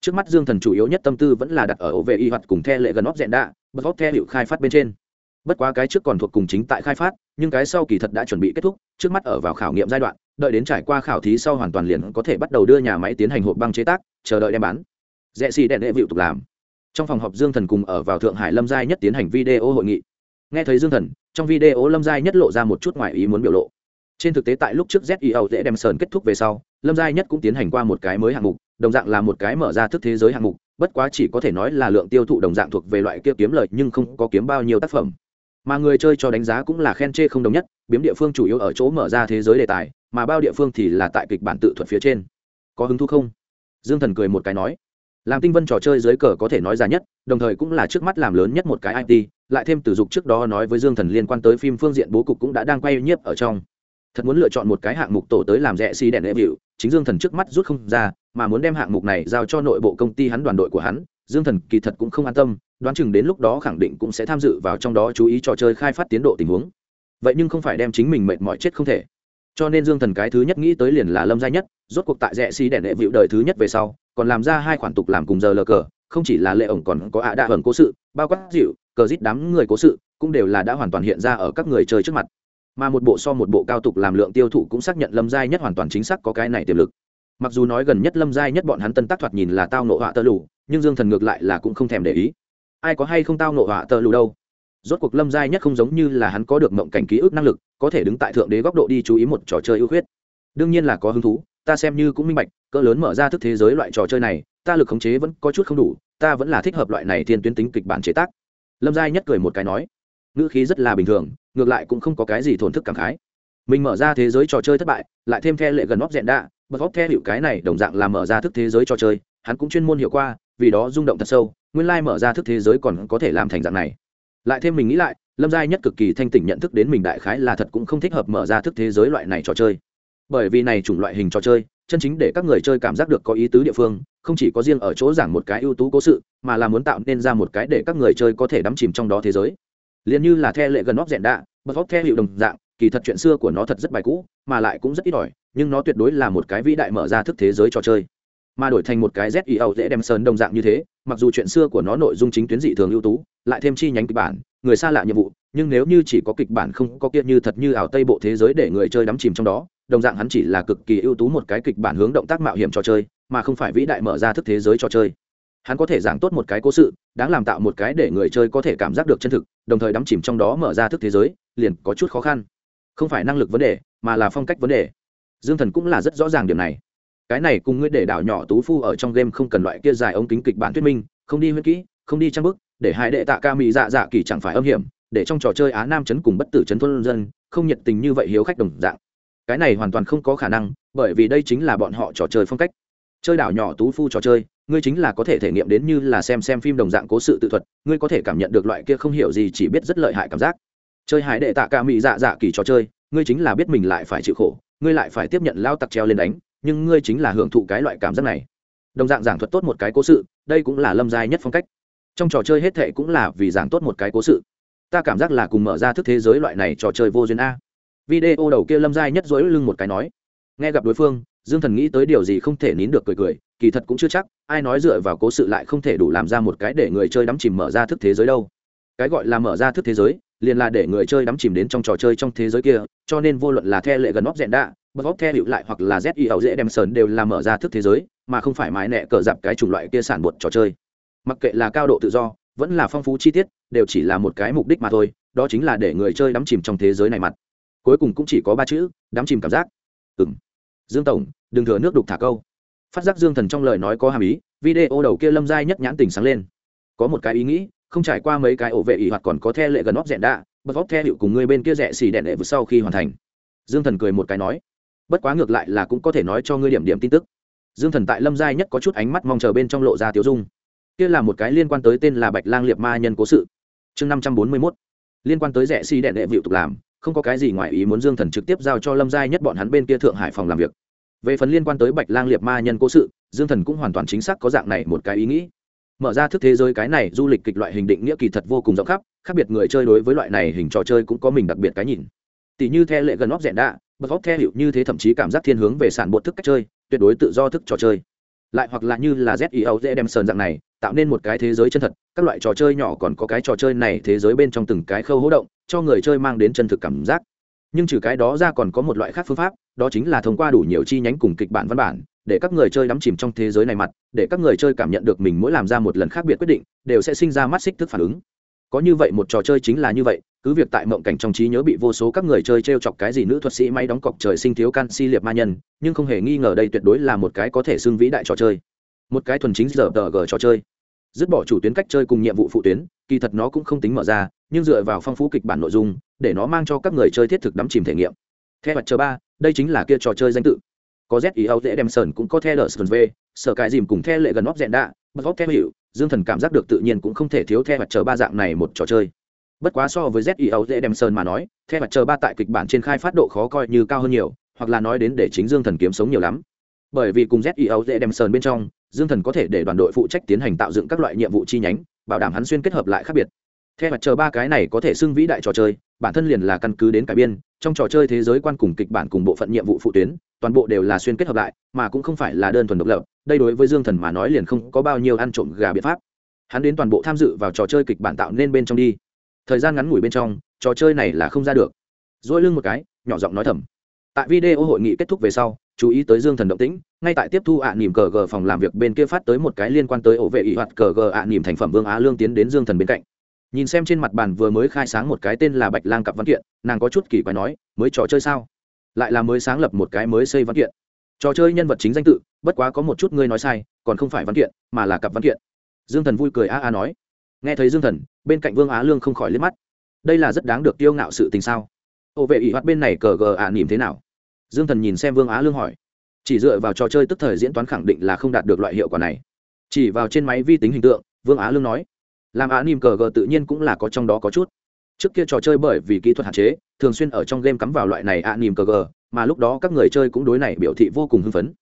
Trước mắt dương thần chủ yếu nhất tâm tư vẫn là đặt ở ổ vệ y hoạt cùng the lệ gần óc dẹn đạ, bất góp the hiệu khai phát bên trên. Bất quá cái trước còn thuộc cùng chính tại khai phát, nhưng cái sau kỳ thật đã chuẩn bị kết thúc, trước mắt ở vào khảo nghiệm giai đoạn đợi đến trải qua khảo thí sau hoàn toàn liền có thể bắt đầu đưa nhà máy tiến hành hộp băng chế tác, chờ đợi đem bán. Rẽ xì đèn đệ vịu tục làm. Trong phòng họp dương thần cùng ở vào thượng hải lâm giai nhất tiến hành video hội nghị. Nghe thấy dương thần, trong video lâm giai nhất lộ ra một chút ngoại ý muốn biểu lộ. Trên thực tế tại lúc trước zio dễ đem sơn kết thúc về sau, lâm giai nhất cũng tiến hành qua một cái mới hạng mục, đồng dạng là một cái mở ra thức thế giới hạng mục, bất quá chỉ có thể nói là lượng tiêu thụ đồng dạng thuộc về loại kia kiếm lợi nhưng không có kiếm bao nhiêu tác phẩm mà người chơi cho đánh giá cũng là khen chê không đồng nhất, biếm địa phương chủ yếu ở chỗ mở ra thế giới đề tài, mà bao địa phương thì là tại kịch bản tự thuật phía trên. Có hứng thú không? Dương thần cười một cái nói. Làm tinh vân trò chơi dưới cờ có thể nói ra nhất, đồng thời cũng là trước mắt làm lớn nhất một cái it lại thêm từ dục trước đó nói với dương thần liên quan tới phim phương diện bố cục cũng đã đang quay nhiếp ở trong. Thật muốn lựa chọn một cái hạng mục tổ tới làm rẻ xi đèn đệ vịu, chính dương thần trước mắt rút không ra, mà muốn đem hạng mục này giao cho nội bộ công ty hắn đoàn đội của hắn, dương thần kỳ thật cũng không an tâm đoán chừng đến lúc đó khẳng định cũng sẽ tham dự vào trong đó chú ý trò chơi khai phát tiến độ tình huống. Vậy nhưng không phải đem chính mình mệt mỏi chết không thể. Cho nên dương thần cái thứ nhất nghĩ tới liền là lâm gia nhất, rốt cuộc tại rẽ xi đèn đệ vịu đời thứ nhất về sau, còn làm ra hai khoản tục làm cùng giờ lờ cờ, không chỉ là lệ ổng còn có ạ đạ hởng cố sự, bao quát dịu, cờ rít đám người cố sự, cũng đều là đã hoàn toàn hiện ra ở các người chơi trước mặt. Mà một bộ so một bộ cao tục làm lượng tiêu thụ cũng xác nhận lâm giai nhất hoàn toàn chính xác có cái này tiềm lực. Mặc dù nói gần nhất lâm giai nhất bọn hắn tân tác thoạt nhìn là tao nộ họa tơ lù nhưng dương thần ngược lại là cũng không thèm để ý ai có hay không tao nộ họa tơ lù đâu. Rốt cuộc lâm giai nhất không giống như là hắn có được mộng cảnh ký ức năng lực, có thể đứng tại thượng đế góc độ đi chú ý một trò chơi ưu khuyết. Đương nhiên là có hứng thú, ta xem như cũng minh bạch, cỡ lớn mở ra thức thế giới loại trò chơi này, ta lực khống chế vẫn có chút không đủ, ta vẫn là thích hợp loại này thiên tuyến tính kịch bản chế tác. Lâm giai nhất cười một cái nói, ngữ khí rất là bình thường, ngược lại cũng không có cái gì thổn thức cảm khái. Mình mở ra thế giới trò chơi thất bại, lại thêm the lệ gần óc dẹn đạ, bật óc theo hiệu cái này đồng dạng là mở ra thức thế giới trò chơi, hắn cũng chuyên môn hiểu qua, vì đó rung động thật sâu nguyên lai mở ra thức thế giới còn có thể làm thành dạng này. Lại thêm mình nghĩ lại, lâm giai nhất cực kỳ thanh tỉnh nhận thức đến mình đại khái là thật cũng không thích hợp mở ra thức thế giới loại này trò chơi. Bởi vì này chủng loại hình trò chơi, chân chính để các người chơi cảm giác được có ý tứ địa phương, không chỉ có riêng ở chỗ giảng một cái ưu tú cố sự, mà là muốn tạo nên ra một cái để các người chơi có thể đắm chìm trong đó thế giới. Liền như là the lệ gần óc rẽn đạ, bật óc theo hiệu đồng dạng, kỳ thật chuyện xưa của nó thật rất bài cũ, mà lại cũng rất ít ỏi, nhưng nó tuyệt đối là một cái vĩ đại mở ra thức thế giới trò chơi mà đổi thành một cái ZEO dễ đem sơn đồng dạng như thế, mặc dù chuyện xưa của nó nội dung chính tuyến dị thường ưu tú, lại thêm chi nhánh kịch bản, người xa lạ nhiệm vụ, nhưng nếu như chỉ có kịch bản không có kia như thật như ảo tây bộ thế giới để người chơi đắm chìm trong đó, đồng dạng hắn chỉ là cực kỳ ưu tú một cái kịch bản hướng động tác mạo hiểm trò chơi, mà không phải vĩ đại mở ra thức thế giới trò chơi. Hắn có thể giảng tốt một cái cố sự, đáng làm tạo một cái để người chơi có thể cảm giác được chân thực, đồng thời đắm chìm trong đó mở ra thức thế giới, liền có chút khó khăn. Không phải năng lực vấn đề, mà là phong cách vấn đề. Dương thần cũng là rất rõ ràng điểm này cái này cùng ngươi để đảo nhỏ tú phu ở trong game không cần loại kia dài ống kính kịch bản thuyết minh, không đi huyết kỹ, không đi trang bức, để hai đệ tạ ca mỹ dạ dạ kỳ chẳng phải âm hiểm, để trong trò chơi á nam chấn cùng bất tử chấn thôn dân, không nhiệt tình như vậy hiếu khách đồng dạng. Cái này hoàn toàn không có khả năng, bởi vì đây chính là bọn họ trò chơi phong cách. Chơi đảo nhỏ tú phu trò chơi, ngươi chính là có thể thể nghiệm đến như là xem xem phim đồng dạng cố sự tự thuật, ngươi có thể cảm nhận được loại kia không hiểu gì chỉ biết rất lợi hại cảm giác. Chơi hải đệ tạ ca mỹ dạ dạ kỳ trò chơi, ngươi chính là biết mình lại phải chịu khổ, ngươi lại phải tiếp nhận lao tặc treo lên đánh nhưng ngươi chính là hưởng thụ cái loại cảm giác này. Đồng dạng giảng thuật tốt một cái cố sự, đây cũng là lâm giai nhất phong cách. Trong trò chơi hết thệ cũng là vì giảng tốt một cái cố sự. Ta cảm giác là cùng mở ra thức thế giới loại này trò chơi vô duyên a. Video đầu kia lâm giai nhất dối lưng một cái nói. Nghe gặp đối phương, dương thần nghĩ tới điều gì không thể nín được cười cười, kỳ thật cũng chưa chắc, ai nói dựa vào cố sự lại không thể đủ làm ra một cái để người chơi đắm chìm mở ra thức thế giới đâu. Cái gọi là mở ra thức thế giới, liền là để người chơi đắm chìm đến trong trò chơi trong thế giới kia, cho nên vô luận là the lệ gần óc dẹn đạ bật óc the hiệu lại hoặc là z y ẩu dễ đem sờn đều là mở ra thức thế giới, mà không phải mái nẹ cờ dạp cái chủng loại kia sản bột trò chơi. Mặc kệ là cao độ tự do, vẫn là phong phú chi tiết, đều chỉ là một cái mục đích mà thôi, đó chính là để người chơi đắm chìm trong thế giới này mặt. Cuối cùng cũng chỉ có ba chữ, đắm chìm cảm giác. Ừng dương tổng, đừng thừa nước đục thả câu. Phát giác dương thần trong lời nói có hàm ý, video đầu kia lâm giai nhất nhãn tình sáng lên. Có một cái ý nghĩ, không trải qua mấy cái ổ vệ ỉ hoặc còn có the lệ gần óc dẹn đạ bật vóc the hiệu cùng người bên kia rẻ xì đẹn đệ vượt sau khi hoàn thành. Dương thần cười một cái nói bất quá ngược lại là cũng có thể nói cho ngươi điểm điểm tin tức. Dương thần tại lâm giai nhất có chút ánh mắt mong chờ bên trong lộ ra tiếu dung. Kia là một cái liên quan tới tên là bạch lang liệt ma nhân cố sự. Chương năm trăm bốn mươi mốt. Liên quan tới rẻ xì đèn đệ vịu tục làm, không có cái gì ngoài ý muốn dương thần trực tiếp giao cho lâm giai nhất bọn hắn bên kia thượng hải phòng làm việc. Về phần liên quan tới bạch lang liệt ma nhân cố sự, dương thần cũng hoàn toàn chính xác có dạng này một cái ý nghĩ. Mở ra thức thế giới cái này, du lịch kịch loại hình định nghĩa kỳ thật vô cùng rộng khắp, khác biệt người chơi đối với loại này hình trò chơi cũng có mình đặc biệt cái nhìn. Tỷ như theo lệ gần óc rẽn đạ bật óc theo hiệu như thế thậm chí cảm giác thiên hướng về sản bột thức cách chơi, tuyệt đối tự do thức trò chơi. Lại hoặc là như là zio dễ đem sờn dạng này, tạo nên một cái thế giới chân thật, các loại trò chơi nhỏ còn có cái trò chơi này thế giới bên trong từng cái khâu hỗ động, cho người chơi mang đến chân thực cảm giác. Nhưng trừ cái đó ra còn có một loại khác phương pháp, đó chính là thông qua đủ nhiều chi nhánh cùng kịch bản văn bản, để các người chơi đắm chìm trong thế giới này mặt, để các người chơi cảm nhận được mình mỗi làm ra một lần khác biệt quyết định, đều sẽ sinh ra mắt xích thức phản ứng. Có như vậy một trò chơi chính là như vậy cứ việc tại mộng cảnh trong trí nhớ bị vô số các người chơi t r e o chọc cái gì nữ thuật sĩ may đóng cọc trời sinh thiếu canxi liệt ma nhân, nhưng không hề nghi ngờ đây tuyệt đối là một cái có thể xưng vĩ đại trò chơi. Một cái thuần chính giờ tờ gờ trò chơi. Dứt bỏ chủ tuyến cách chơi cùng nhiệm vụ phụ tuyến, kỳ thật nó cũng không tính mở ra, nhưng dựa vào phong phú kịch bản nội dung, để nó mang cho các người chơi thiết thực đắm chìm thể nghiệm. Theo mặt chờ ba, đây chính là kia trò chơi danh tự. Có z ý âu dễ đem sơn cũng có theo lờ sơn v, sở cài dìm cùng theo lệ gần óc dẹn đạ bất góp theo hiệu dương thần cảm giác được tự nhiên cũng không thể thiếu theo mặt chờ ba dạng này một trò chơi bất quá so với z e âu dễ đem sơn mà nói, theo mặt chờ ba tại kịch bản trên khai phát độ khó coi như cao hơn nhiều, hoặc là nói đến để chính dương thần kiếm sống nhiều lắm. Bởi vì cùng z e âu dễ đem sơn bên trong, dương thần có thể để đoàn đội phụ trách tiến hành tạo dựng các loại nhiệm vụ chi nhánh, bảo đảm hắn xuyên kết hợp lại khác biệt. Theo mặt chờ ba cái này có thể xưng vĩ đại trò chơi, bản thân liền là căn cứ đến cải biên, trong trò chơi thế giới quan cùng kịch bản cùng bộ phận nhiệm vụ phụ tuyến, toàn bộ đều là xuyên kết hợp lại, mà cũng không phải là đơn thuần độc lập, đây đối với dương thần mà nói liền không có bao nhiêu ăn trộm gà biện pháp. Hắn đến toàn bộ tham dự vào trò chơi kịch bản tạo nên bên trong đi thời gian ngắn ngủi bên trong, trò chơi này là không ra được. Dỗi lưng một cái, nhỏ giọng nói thầm. Tại video hội nghị kết thúc về sau, chú ý tới dương thần động tĩnh, ngay tại tiếp thu ạ à nỉm cờ gờ phòng làm việc bên kia phát tới một cái liên quan tới ổ vệ ỵ hoạt cờ gờ ạ à nỉm thành phẩm vương á lương tiến đến dương thần bên cạnh. Nhìn xem trên mặt bàn vừa mới khai sáng một cái tên là bạch lang cặp văn kiện, nàng có chút kỳ quái nói, mới trò chơi sao? Lại là mới sáng lập một cái mới xây văn kiện. Trò chơi nhân vật chính danh tự, bất quá có một chút ngươi nói sai, còn không phải văn kiện, mà là cặp văn kiện. Dương thần vui cười a a nói nghe thấy dương thần, bên cạnh vương á lương không khỏi liếc mắt. Đây là rất đáng được tiêu ngạo sự tình sao? Ổ vệ ỷ hoạt bên này cờ gờ à ạ nỉm thế nào? Dương thần nhìn xem vương á lương hỏi. Chỉ dựa vào trò chơi tức thời diễn toán khẳng định là không đạt được loại hiệu quả này. Chỉ vào trên máy vi tính hình tượng, vương á lương nói. Làm á nỉm cờ gờ tự nhiên cũng là có trong đó có chút. Trước kia trò chơi bởi vì kỹ thuật hạn chế, thường xuyên ở trong game cắm vào loại này ạ nỉm cờ gờ, mà lúc đó các người chơi cũng đối này biểu thị vô cùng hưng phấn.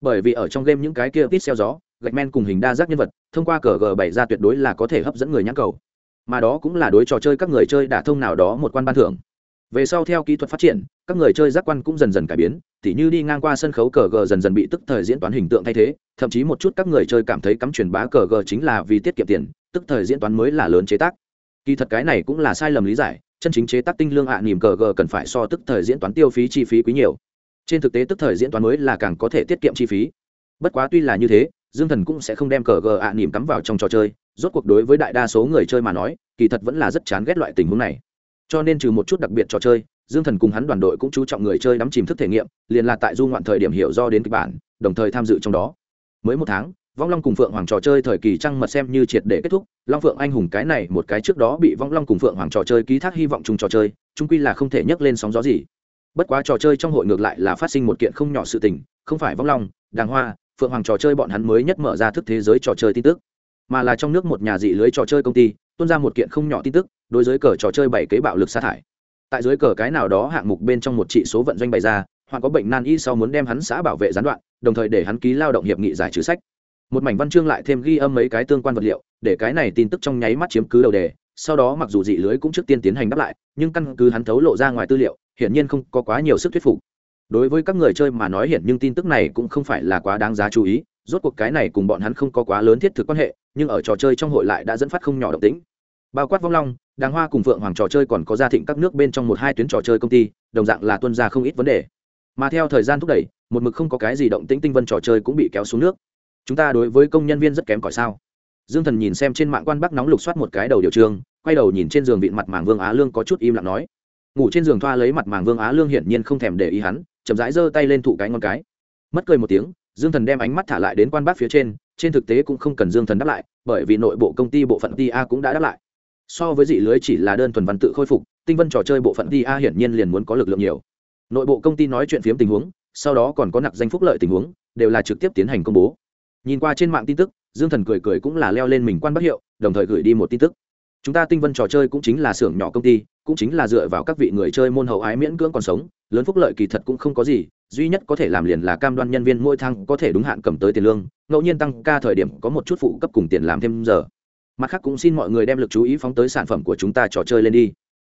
Bởi vì ở trong game những cái kia tít xeo gió gạch men cùng hình đa giác nhân vật thông qua cờ g bảy ra tuyệt đối là có thể hấp dẫn người nhãn cầu. Mà đó cũng là đối trò chơi các người chơi đả thông nào đó một quan ban thưởng. Về sau theo kỹ thuật phát triển các người chơi giác quan cũng dần dần cải biến tỉ như đi ngang qua sân khấu cờ g dần dần bị tức thời diễn toán hình tượng thay thế thậm chí một chút các người chơi cảm thấy cắm truyền bá cờ g chính là vì tiết kiệm tiền tức thời diễn toán mới là lớn chế tác. Kỳ thật cái này cũng là sai lầm lý giải chân chính chế tác tinh lương ạ à, nỉm cờ g cần phải so tức thời diễn toán tiêu phí chi phí quý nhiều. Trên thực tế tức thời diễn toán mới là càng có thể tiết kiệm chi phí. Bất quá tuy là như thế dương thần cũng sẽ không đem cờ gờ ạ nỉm cắm vào trong trò chơi, rốt cuộc đối với đại đa số người chơi mà nói, kỳ thật vẫn là rất chán ghét loại tình huống này. Cho nên trừ một chút đặc biệt trò chơi, dương thần cùng hắn đoàn đội cũng chú trọng người chơi đắm chìm thức thể nghiệm, liền là tại du ngoạn thời điểm hiểu do đến kịch bản, đồng thời tham dự trong đó. Mới một tháng, vong long cùng phượng hoàng trò chơi thời kỳ trăng mật xem như triệt để kết thúc, long phượng anh hùng cái này một cái trước đó bị vong long cùng phượng hoàng trò chơi ký thác hy vọng chung trò chơi trung quy là không thể nhấc lên sóng gió gì. Bất quá trò chơi trong hội ngược lại là phát sinh một kiện không nhỏ sự tình, không phải vong long, đàng hoa phượng hoàng trò chơi bọn hắn mới nhất mở ra thức thế giới trò chơi tin tức. Mà là trong nước một nhà dị lưới trò chơi công ty, tuôn ra một kiện không nhỏ tin tức, đối với cờ trò chơi bảy kế bạo lực sa thải. Tại dưới cờ cái nào đó hạng mục bên trong một trị số vận doanh bày ra hoặc có bệnh nan y sau muốn đem hắn xã bảo vệ gián đoạn, đồng thời để hắn ký lao động hiệp nghị giải trừ sách. Một mảnh văn chương lại thêm ghi âm mấy cái tương quan vật liệu, để cái này tin tức trong nháy mắt chiếm cứ đầu đề. Sau đó mặc dù dị lưới cũng trước tiên tiến hành đáp lại, nhưng căn cứ hắn thấu lộ ra ngoài tư liệu, hiển nhiên không có quá nhiều sức thuyết phục đối với các người chơi mà nói hiện nhưng tin tức này cũng không phải là quá đáng giá chú ý, rốt cuộc cái này cùng bọn hắn không có quá lớn thiết thực quan hệ, nhưng ở trò chơi trong hội lại đã dẫn phát không nhỏ động tĩnh. Bao quát vong long, đàng hoa cùng phượng hoàng trò chơi còn có gia thịnh các nước bên trong một hai tuyến trò chơi công ty, đồng dạng là tuân ra không ít vấn đề. Mà theo thời gian thúc đẩy, một mực không có cái gì động tĩnh tinh vân trò chơi cũng bị kéo xuống nước. Chúng ta đối với công nhân viên rất kém cỏi sao? Dương thần nhìn xem trên mạng quan bắc nóng lục soát một cái đầu điều trường, quay đầu nhìn trên giường vịn mặt màng vương á lương có chút im lặng nói. Ngủ trên giường thoa lấy mặt màng vương á lương hiển nhiên không thèm để ý hắn chậm rãi giơ tay lên thụ cái ngón cái. Mất cười một tiếng, dương thần đem ánh mắt thả lại đến quan bác phía trên trên thực tế cũng không cần dương thần đáp lại, bởi vì nội bộ công ty bộ phận ti a cũng đã đáp lại. So với dị lưới chỉ là đơn thuần văn tự khôi phục, tinh vân trò chơi bộ phận tia hiển nhiên liền muốn có lực lượng nhiều. Nội bộ công ty nói chuyện phiếm tình huống, sau đó còn có nặc danh phúc lợi tình huống, đều là trực tiếp tiến hành công bố. Nhìn qua trên mạng tin tức, dương thần cười cười cũng là leo lên mình quan bác hiệu, đồng thời gửi đi một tin tức. Chúng ta tinh vân trò chơi cũng chính là xưởng nhỏ công ty, cũng chính là dựa vào các vị người chơi môn hậu ái miễn cưỡng còn sống lớn phúc lợi kỳ thật cũng không có gì, duy nhất có thể làm liền là cam đoan nhân viên mỗi tháng có thể đúng hạn cầm tới tiền lương, ngẫu nhiên tăng ca thời điểm có một chút phụ cấp cùng tiền làm thêm giờ. Mặt khác cũng xin mọi người đem lực chú ý phóng tới sản phẩm của chúng ta trò chơi lên đi.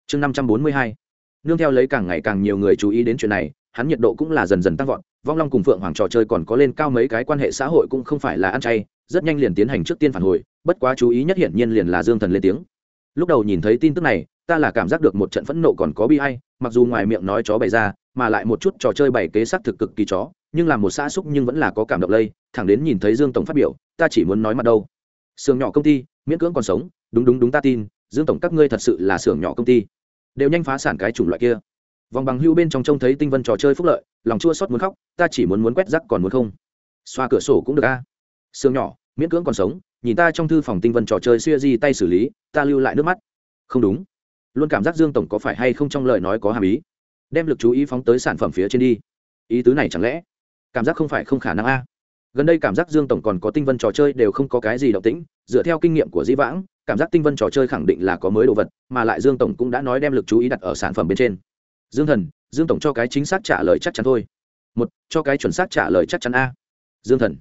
Chương năm trăm bốn mươi hai. Nương theo lấy càng ngày càng nhiều người chú ý đến chuyện này, hắn nhiệt độ cũng là dần dần tăng vọt, vong long cùng phượng hoàng trò chơi còn có lên cao mấy cái quan hệ xã hội cũng không phải là ăn chay, rất nhanh liền tiến hành trước tiên phản hồi, bất quá chú ý nhất hiển nhiên liền là dương thần lên tiếng. Lúc đầu nhìn thấy tin tức này ta là cảm giác được một trận phẫn nộ còn có bi hay mặc dù ngoài miệng nói chó bày ra, mà lại một chút trò chơi bày kế xác thực cực kỳ chó, nhưng là một xã xúc nhưng vẫn là có cảm động lây, thẳng đến nhìn thấy dương tổng phát biểu, ta chỉ muốn nói mặt đâu. Xưởng nhỏ công ty, miễn cưỡng còn sống, đúng đúng đúng ta tin, dương tổng các ngươi thật sự là xưởng nhỏ công ty. Đều nhanh phá sản cái chủng loại kia. Vòng bằng hưu bên trong trông thấy tinh vân trò chơi phúc lợi, lòng chua xót muốn khóc, ta chỉ muốn muốn quét rắc còn muốn không. Xoa cửa sổ cũng được a. Xương nhỏ, miễn cưỡng còn sống, nhìn ta trong thư phòng tinh vân trò chơi xuya di tay xử lý, ta lưu lại nước mắt. Không đúng luôn cảm giác dương tổng có phải hay không trong lời nói có hàm ý. Đem lực chú ý phóng tới sản phẩm phía trên đi. Ý tứ này chẳng lẽ, cảm giác không phải không khả năng a? Gần đây cảm giác dương tổng còn có tinh vân trò chơi đều không có cái gì động tĩnh, dựa theo kinh nghiệm của dĩ vãng, cảm giác tinh vân trò chơi khẳng định là có mới đồ vật, mà lại dương tổng cũng đã nói đem lực chú ý đặt ở sản phẩm bên trên. Dương thần, dương tổng cho cái chính xác trả lời chắc chắn thôi. Một, cho cái chuẩn xác trả lời chắc chắn a. Dương thần,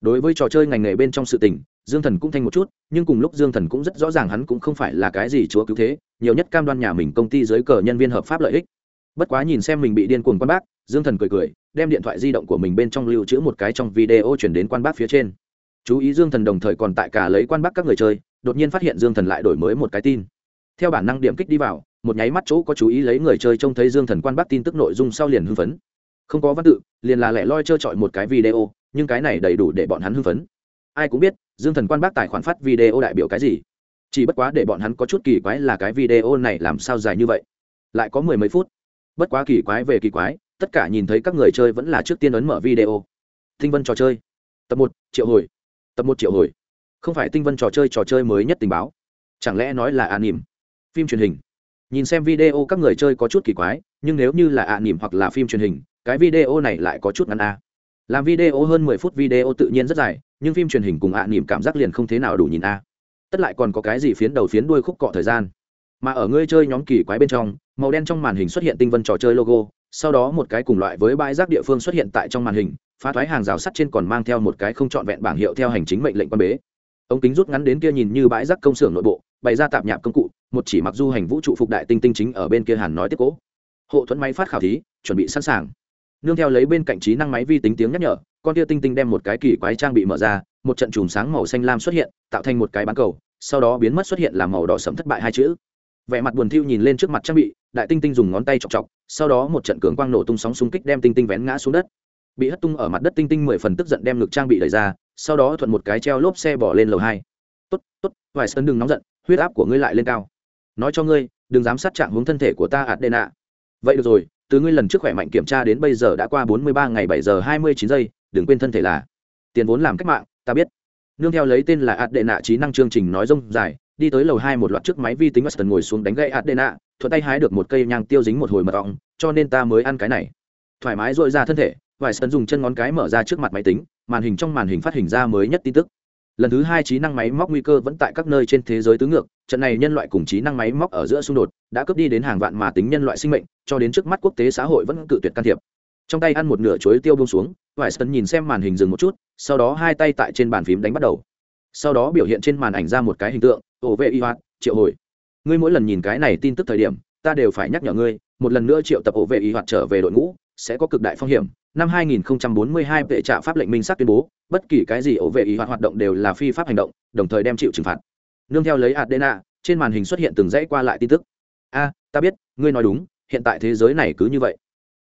đối với trò chơi ngành nghề bên trong sự tình, dương thần cũng thanh một chút, nhưng cùng lúc dương thần cũng rất rõ ràng hắn cũng không phải là cái gì chúa cứu thế nhiều nhất cam đoan nhà mình công ty dưới cờ nhân viên hợp pháp lợi ích. Bất quá nhìn xem mình bị điên cuồng quan bác, dương thần cười cười, đem điện thoại di động của mình bên trong lưu trữ một cái trong video chuyển đến quan bác phía trên. Chú ý dương thần đồng thời còn tại cả lấy quan bác các người chơi, đột nhiên phát hiện dương thần lại đổi mới một cái tin. Theo bản năng điểm kích đi vào, một nháy mắt chỗ có chú ý lấy người chơi trông thấy dương thần quan bác tin tức nội dung sau liền hưng phấn. Không có văn tự, liền là lẻ loi trơ trọi một cái video, nhưng cái này đầy đủ để bọn hắn hưng phấn. Ai cũng biết, dương thần quan bác tài khoản phát video đại biểu cái gì chỉ bất quá để bọn hắn có chút kỳ quái là cái video này làm sao dài như vậy? Lại có mười mấy phút. Bất quá kỳ quái về kỳ quái, tất cả nhìn thấy các người chơi vẫn là trước tiên ấn mở video. Tinh vân trò chơi. Tập một, triệu hồi. Tập một triệu hồi. Không phải tinh vân trò chơi trò chơi mới nhất tình báo. Chẳng lẽ nói là an nỉm phim truyền hình. Nhìn xem video các người chơi có chút kỳ quái, nhưng nếu như là an nỉm hoặc là phim truyền hình, cái video này lại có chút ngắn a làm video hơn mười phút video tự nhiên rất dài, nhưng phim truyền hình cùng ạ nỉm cảm giác liền không thế nào đủ nhìn a tất lại còn có cái gì phiến đầu phiến đuôi khúc cọ thời gian. Mà ở ngươi chơi nhóm kỳ quái bên trong, màu đen trong màn hình xuất hiện tinh vân trò chơi logo, sau đó một cái cùng loại với bãi rác địa phương xuất hiện tại trong màn hình, phá thoái hàng rào sắt trên còn mang theo một cái không trọn vẹn bảng hiệu theo hành chính mệnh lệnh quan bế. Ống kính rút ngắn đến kia nhìn như bãi rác công xưởng nội bộ, bày ra tạp nhạp công cụ, một chỉ mặc du hành vũ trụ phục đại tinh tinh chính ở bên kia hàn nói tiếp cố. Hộ thuẫn máy phát khảo thí, chuẩn bị sẵn sàng nương theo lấy bên cạnh trí năng máy vi tính tiếng nhắc nhở, con tia tinh tinh đem một cái kỳ quái trang bị mở ra, một trận chùm sáng màu xanh lam xuất hiện, tạo thành một cái bán cầu, sau đó biến mất xuất hiện là màu đỏ sẫm thất bại hai chữ. Vẻ mặt buồn thiu nhìn lên trước mặt trang bị, đại tinh tinh dùng ngón tay chọc chọc, sau đó một trận cường quang nổ tung sóng xung kích đem tinh tinh vén ngã xuống đất. Bị hất tung ở mặt đất tinh tinh mười phần tức giận đem ngực trang bị đẩy ra, sau đó thuận một cái treo lốp xe bỏ lên lầu hai. Tốt tốt vài sân đừng nóng giận, huyết áp của ngươi lại lên cao. Nói cho ngươi, đừng dám sát trạng hướng thân thể của ta ạt đê nạ vậy được rồi từ ngươi lần trước khỏe mạnh kiểm tra đến bây giờ đã qua bốn mươi ba ngày bảy giờ hai mươi chín giây, đừng quên thân thể là tiền vốn làm cách mạng, ta biết. Nương theo lấy tên là ạt đệ nạ trí năng chương trình nói rông dài, đi tới lầu hai một loạt chiếc máy vi tính Weston ngồi xuống đánh gậy ạt đệ nạ thuận tay hái được một cây nhang tiêu dính một hồi mật ong, cho nên ta mới ăn cái này. Thoải mái dội ra thân thể vài sân dùng chân ngón cái mở ra trước mặt máy tính, màn hình trong màn hình phát hình ra mới nhất tin tức lần thứ hai trí năng máy móc nguy cơ vẫn tại các nơi trên thế giới tứ ngược, trận này nhân loại cùng trí năng máy móc ở giữa xung đột đã cướp đi đến hàng vạn mà tính nhân loại sinh mệnh, cho đến trước mắt quốc tế xã hội vẫn cự tuyệt can thiệp. Trong tay ăn một nửa chuối tiêu bông xuống vải sơn nhìn xem màn hình dừng một chút, sau đó hai tay tại trên bàn phím đánh bắt đầu. Sau đó biểu hiện trên màn ảnh ra một cái hình tượng ổ vệ y hoạt triệu hồi. Ngươi mỗi lần nhìn cái này tin tức thời điểm, ta đều phải nhắc nhở ngươi, một lần nữa triệu tập ổ vệ y hoạt trở về đội ngũ sẽ có cực đại phong hiểm. Năm 2042 vệ trạ pháp lệnh minh xác tuyên bố, bất kỳ cái gì ổ vệ ý hoạt hoạt động đều là phi pháp hành động, đồng thời đem chịu trừng phạt. Nương theo lấy adena trên màn hình xuất hiện từng dãy qua lại tin tức. A, ta biết, ngươi nói đúng, hiện tại thế giới này cứ như vậy.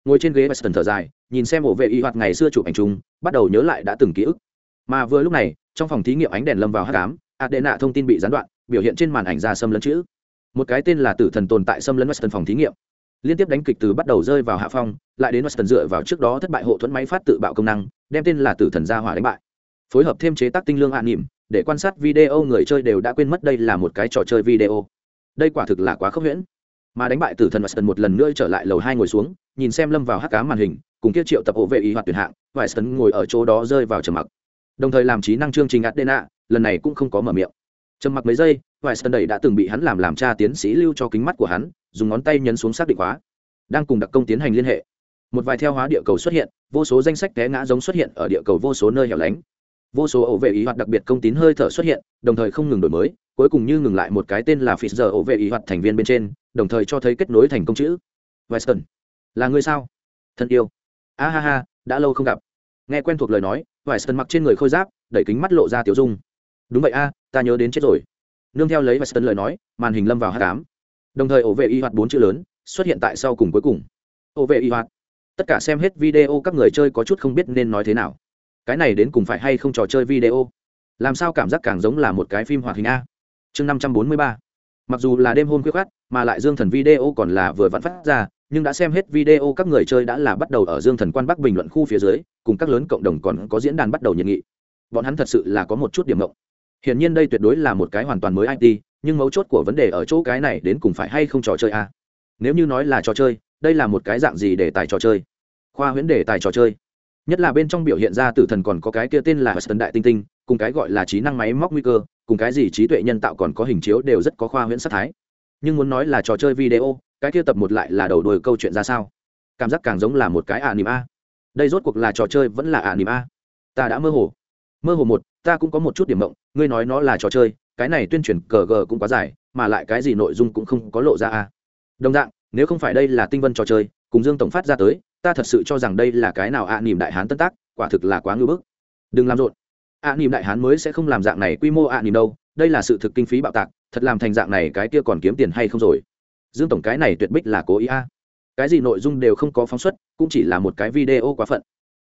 Ngồi trên ghế Weston thở dài, nhìn xem ổ vệ y hoạt ngày xưa chụp ảnh chung, bắt đầu nhớ lại đã từng ký ức. Mà vừa lúc này, trong phòng thí nghiệm ánh đèn lâm vào hát cám adena thông tin bị gián đoạn, biểu hiện trên màn ảnh ra xâm lấn chữ. Một cái tên là tử thần tồn tại xâm lấn Weston phòng thí nghiệm liên tiếp đánh kịch từ bắt đầu rơi vào hạ phong, lại đến weston dựa vào trước đó thất bại hộ thuẫn máy phát tự bạo công năng, đem tên là tử thần gia hỏa đánh bại. Phối hợp thêm chế tác tinh lương hạ nỉm để quan sát video người chơi đều đã quên mất đây là một cái trò chơi video. Đây quả thực là quá khốc huyễn mà đánh bại tử thần Weston một lần nữa trở lại lầu hai ngồi xuống, nhìn xem lâm vào hắc cá màn hình, cùng kia triệu tập hộ vệ ý hoạt tuyển hạng, Weston ngồi ở chỗ đó rơi vào trầm mặc. Đồng thời làm trí năng chương trình adena, lần này cũng không có mở miệng trầm mặc mấy giây vài sân đầy đã từng bị hắn làm làm cha tiến sĩ lưu cho kính mắt của hắn, dùng ngón tay nhấn xuống xác định hóa đang cùng đặc công tiến hành liên hệ. Một vài theo hóa địa cầu xuất hiện, vô số danh sách té ngã giống xuất hiện ở địa cầu vô số nơi hẻo lánh. Vô số ổ vệ ý hoạt đặc biệt công tín hơi thở xuất hiện, đồng thời không ngừng đổi mới, cuối cùng như ngừng lại một cái tên là phí giờ ổ vệ ý hoạt thành viên bên trên, đồng thời cho thấy kết nối thành công chữ. Weston, là người sao? Thân yêu. A ha ha, đã lâu không gặp. Nghe quen thuộc lời nói, weston mặc trên người khôi giáp, đẩy kính mắt lộ ra tiểu dung. Đúng vậy a ta nhớ đến chết rồi. Nương theo lấy weston lời nói, màn hình lâm vào h tám đồng thời ổ vệ y hoạt bốn chữ lớn, xuất hiện tại sau cùng cuối cùng. Ổ vệ y hoạt. Tất cả xem hết video các người chơi có chút không biết nên nói thế nào. Cái này đến cùng phải hay không trò chơi video? Làm sao cảm giác càng giống là một cái phim hoạt hình a? Chương năm trăm bốn mươi ba. Mặc dù là đêm hôm khuya khát mà lại dương thần video còn là vừa vặn phát ra, nhưng đã xem hết video các người chơi đã là bắt đầu ở dương thần quan bắc bình luận khu phía dưới, cùng các lớn cộng đồng còn có diễn đàn bắt đầu nhiệt nghị. Bọn hắn thật sự là có một chút điểm ngộng hiển nhiên đây tuyệt đối là một cái hoàn toàn mới it nhưng mấu chốt của vấn đề ở chỗ cái này đến cùng phải hay không trò chơi a nếu như nói là trò chơi, đây là một cái dạng gì để tài trò chơi? Khoa huyễn đề tài trò chơi. Nhất là bên trong biểu hiện ra tử thần còn có cái kia tên là Huston đại tinh tinh, cùng cái gọi là trí năng máy móc nguy cơ, cùng cái gì trí tuệ nhân tạo còn có hình chiếu đều rất có khoa huyễn sắc thái. Nhưng muốn nói là trò chơi video, cái kia tập một lại là đầu đuôi câu chuyện ra sao? Cảm giác càng giống là một cái anime a. Đây rốt cuộc là trò chơi vẫn là anime a. Ta đã mơ hồ. Mơ hồ một ta cũng có một chút điểm mộng ngươi nói nó là trò chơi cái này tuyên truyền cờ gờ cũng quá dài mà lại cái gì nội dung cũng không có lộ ra a đồng dạng nếu không phải đây là tinh vân trò chơi cùng dương tổng phát ra tới ta thật sự cho rằng đây là cái nào ạ à, nỉm đại hán tân tác quả thực là quá ngưỡng bức. Đừng làm rộn. Ạ à, nỉm đại hán mới sẽ không làm dạng này quy mô ạ à, nỉm đâu đây là sự thực kinh phí bạo tạc thật làm thành dạng này cái kia còn kiếm tiền hay không rồi? Dương tổng cái này tuyệt bích là cố ý a. Cái gì nội dung đều không có phóng xuất cũng chỉ là một cái video quá phận.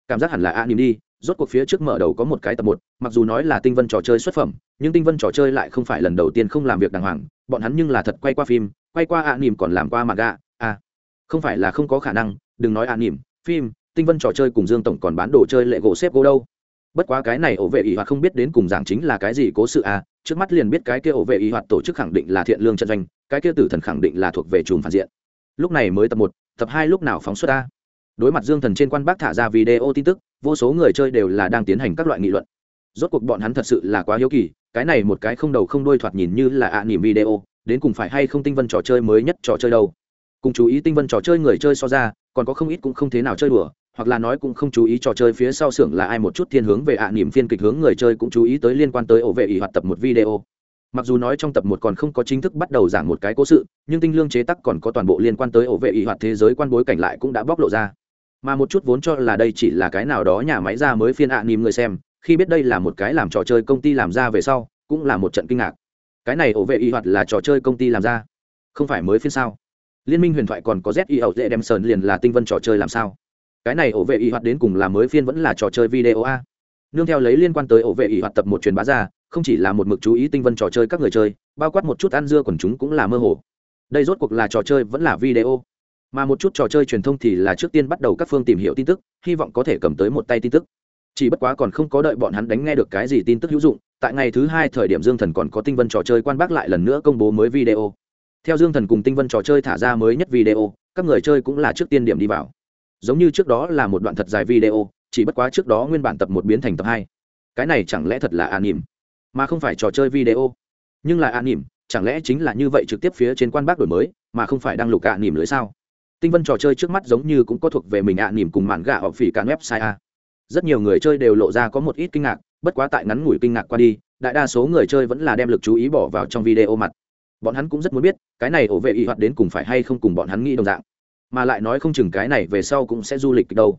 Cảm giác hẳn là ạ nỉm đi rốt cuộc phía trước mở đầu có một cái tập một mặc dù nói là tinh vân trò chơi xuất phẩm nhưng tinh vân trò chơi lại không phải lần đầu tiên không làm việc đàng hoàng bọn hắn nhưng là thật quay qua phim quay qua ạ nỉm còn làm qua mặt gà à, không phải là không có khả năng đừng nói an nỉm phim tinh vân trò chơi cùng dương tổng còn bán đồ chơi lệ gỗ xếp gỗ đâu. Bất quá cái này ổ vệ ý hoạt không biết đến cùng giảng chính là cái gì cố sự à trước mắt liền biết cái kia ổ vệ ý hoạt tổ chức khẳng định là thiện lương trận doanh cái kia tử thần khẳng định là thuộc về chùm phản diện. Lúc này mới tập một tập hai lúc nào phóng xuất a đối mặt dương thần trên quan bác thả ra video tin tức vô số người chơi đều là đang tiến hành các loại nghị luận. Rốt cuộc bọn hắn thật sự là quá hiếu kỳ, cái này một cái không đầu không đuôi thoạt nhìn như là ạ à nỉm video, đến cùng phải hay không tinh vân trò chơi mới nhất trò chơi đâu. Cùng chú ý tinh vân trò chơi người chơi so ra, còn có không ít cũng không thế nào chơi đùa, hoặc là nói cũng không chú ý trò chơi phía sau xưởng là ai một chút thiên hướng về ạ niềm phiên kịch hướng người chơi cũng chú ý tới liên quan tới ổ vệ ỷ hoạt tập một video. Mặc dù nói trong tập một còn không có chính thức bắt đầu giảng một cái cố sự, nhưng tinh lương chế tắc còn có toàn bộ liên quan tới ổ vệ ỷ hoạt thế giới quan bối cảnh lại cũng đã bóc lộ ra mà một chút vốn cho là đây chỉ là cái nào đó nhà máy ra mới phiên ạ nìm người xem, khi biết đây là một cái làm trò chơi công ty làm ra về sau, cũng là một trận kinh ngạc. Cái này ổ vệ y hoạt là trò chơi công ty làm ra, không phải mới phiên sao? Liên minh huyền thoại còn có z y ẩu dễ đem sơn liền là tinh vân trò chơi làm sao? Cái này ổ vệ y hoạt đến cùng là mới phiên vẫn là trò chơi video a? Nương theo lấy liên quan tới ổ vệ y hoạt tập một truyền bá ra, không chỉ là một mực chú ý tinh vân trò chơi các người chơi, bao quát một chút ăn dưa quần chúng cũng là mơ hồ. Đây rốt cuộc là trò chơi vẫn là video? Mà một chút trò chơi truyền thông thì là trước tiên bắt đầu các phương tìm hiểu tin tức, hy vọng có thể cầm tới một tay tin tức. Chỉ bất quá còn không có đợi bọn hắn đánh nghe được cái gì tin tức hữu dụng, tại ngày thứ hai thời điểm dương thần còn có tinh vân trò chơi quan bác lại lần nữa công bố mới video. Theo dương thần cùng tinh vân trò chơi thả ra mới nhất video, các người chơi cũng là trước tiên điểm đi vào. Giống như trước đó là một đoạn thật dài video, chỉ bất quá trước đó nguyên bản tập một biến thành tập hai. Cái này chẳng lẽ thật là an nỉm? Mà không phải trò chơi video. Nhưng là an nỉm, chẳng lẽ chính là như vậy trực tiếp phía trên quan bác đổi mới, mà không phải đăng lục ạ nỉm lưới sao? Tinh vân trò chơi trước mắt giống như cũng có thuộc về mình ạ nỉm cùng màn gà ở phỉ cạn website a. Rất nhiều người chơi đều lộ ra có một ít kinh ngạc, bất quá tại ngắn ngủi kinh ngạc qua đi, đại đa số người chơi vẫn là đem lực chú ý bỏ vào trong video mặt. Bọn hắn cũng rất muốn biết, cái này ổ vệ y hoạt đến cùng phải hay không cùng bọn hắn nghĩ đồng dạng. Mà lại nói không chừng cái này về sau cũng sẽ du lịch đâu.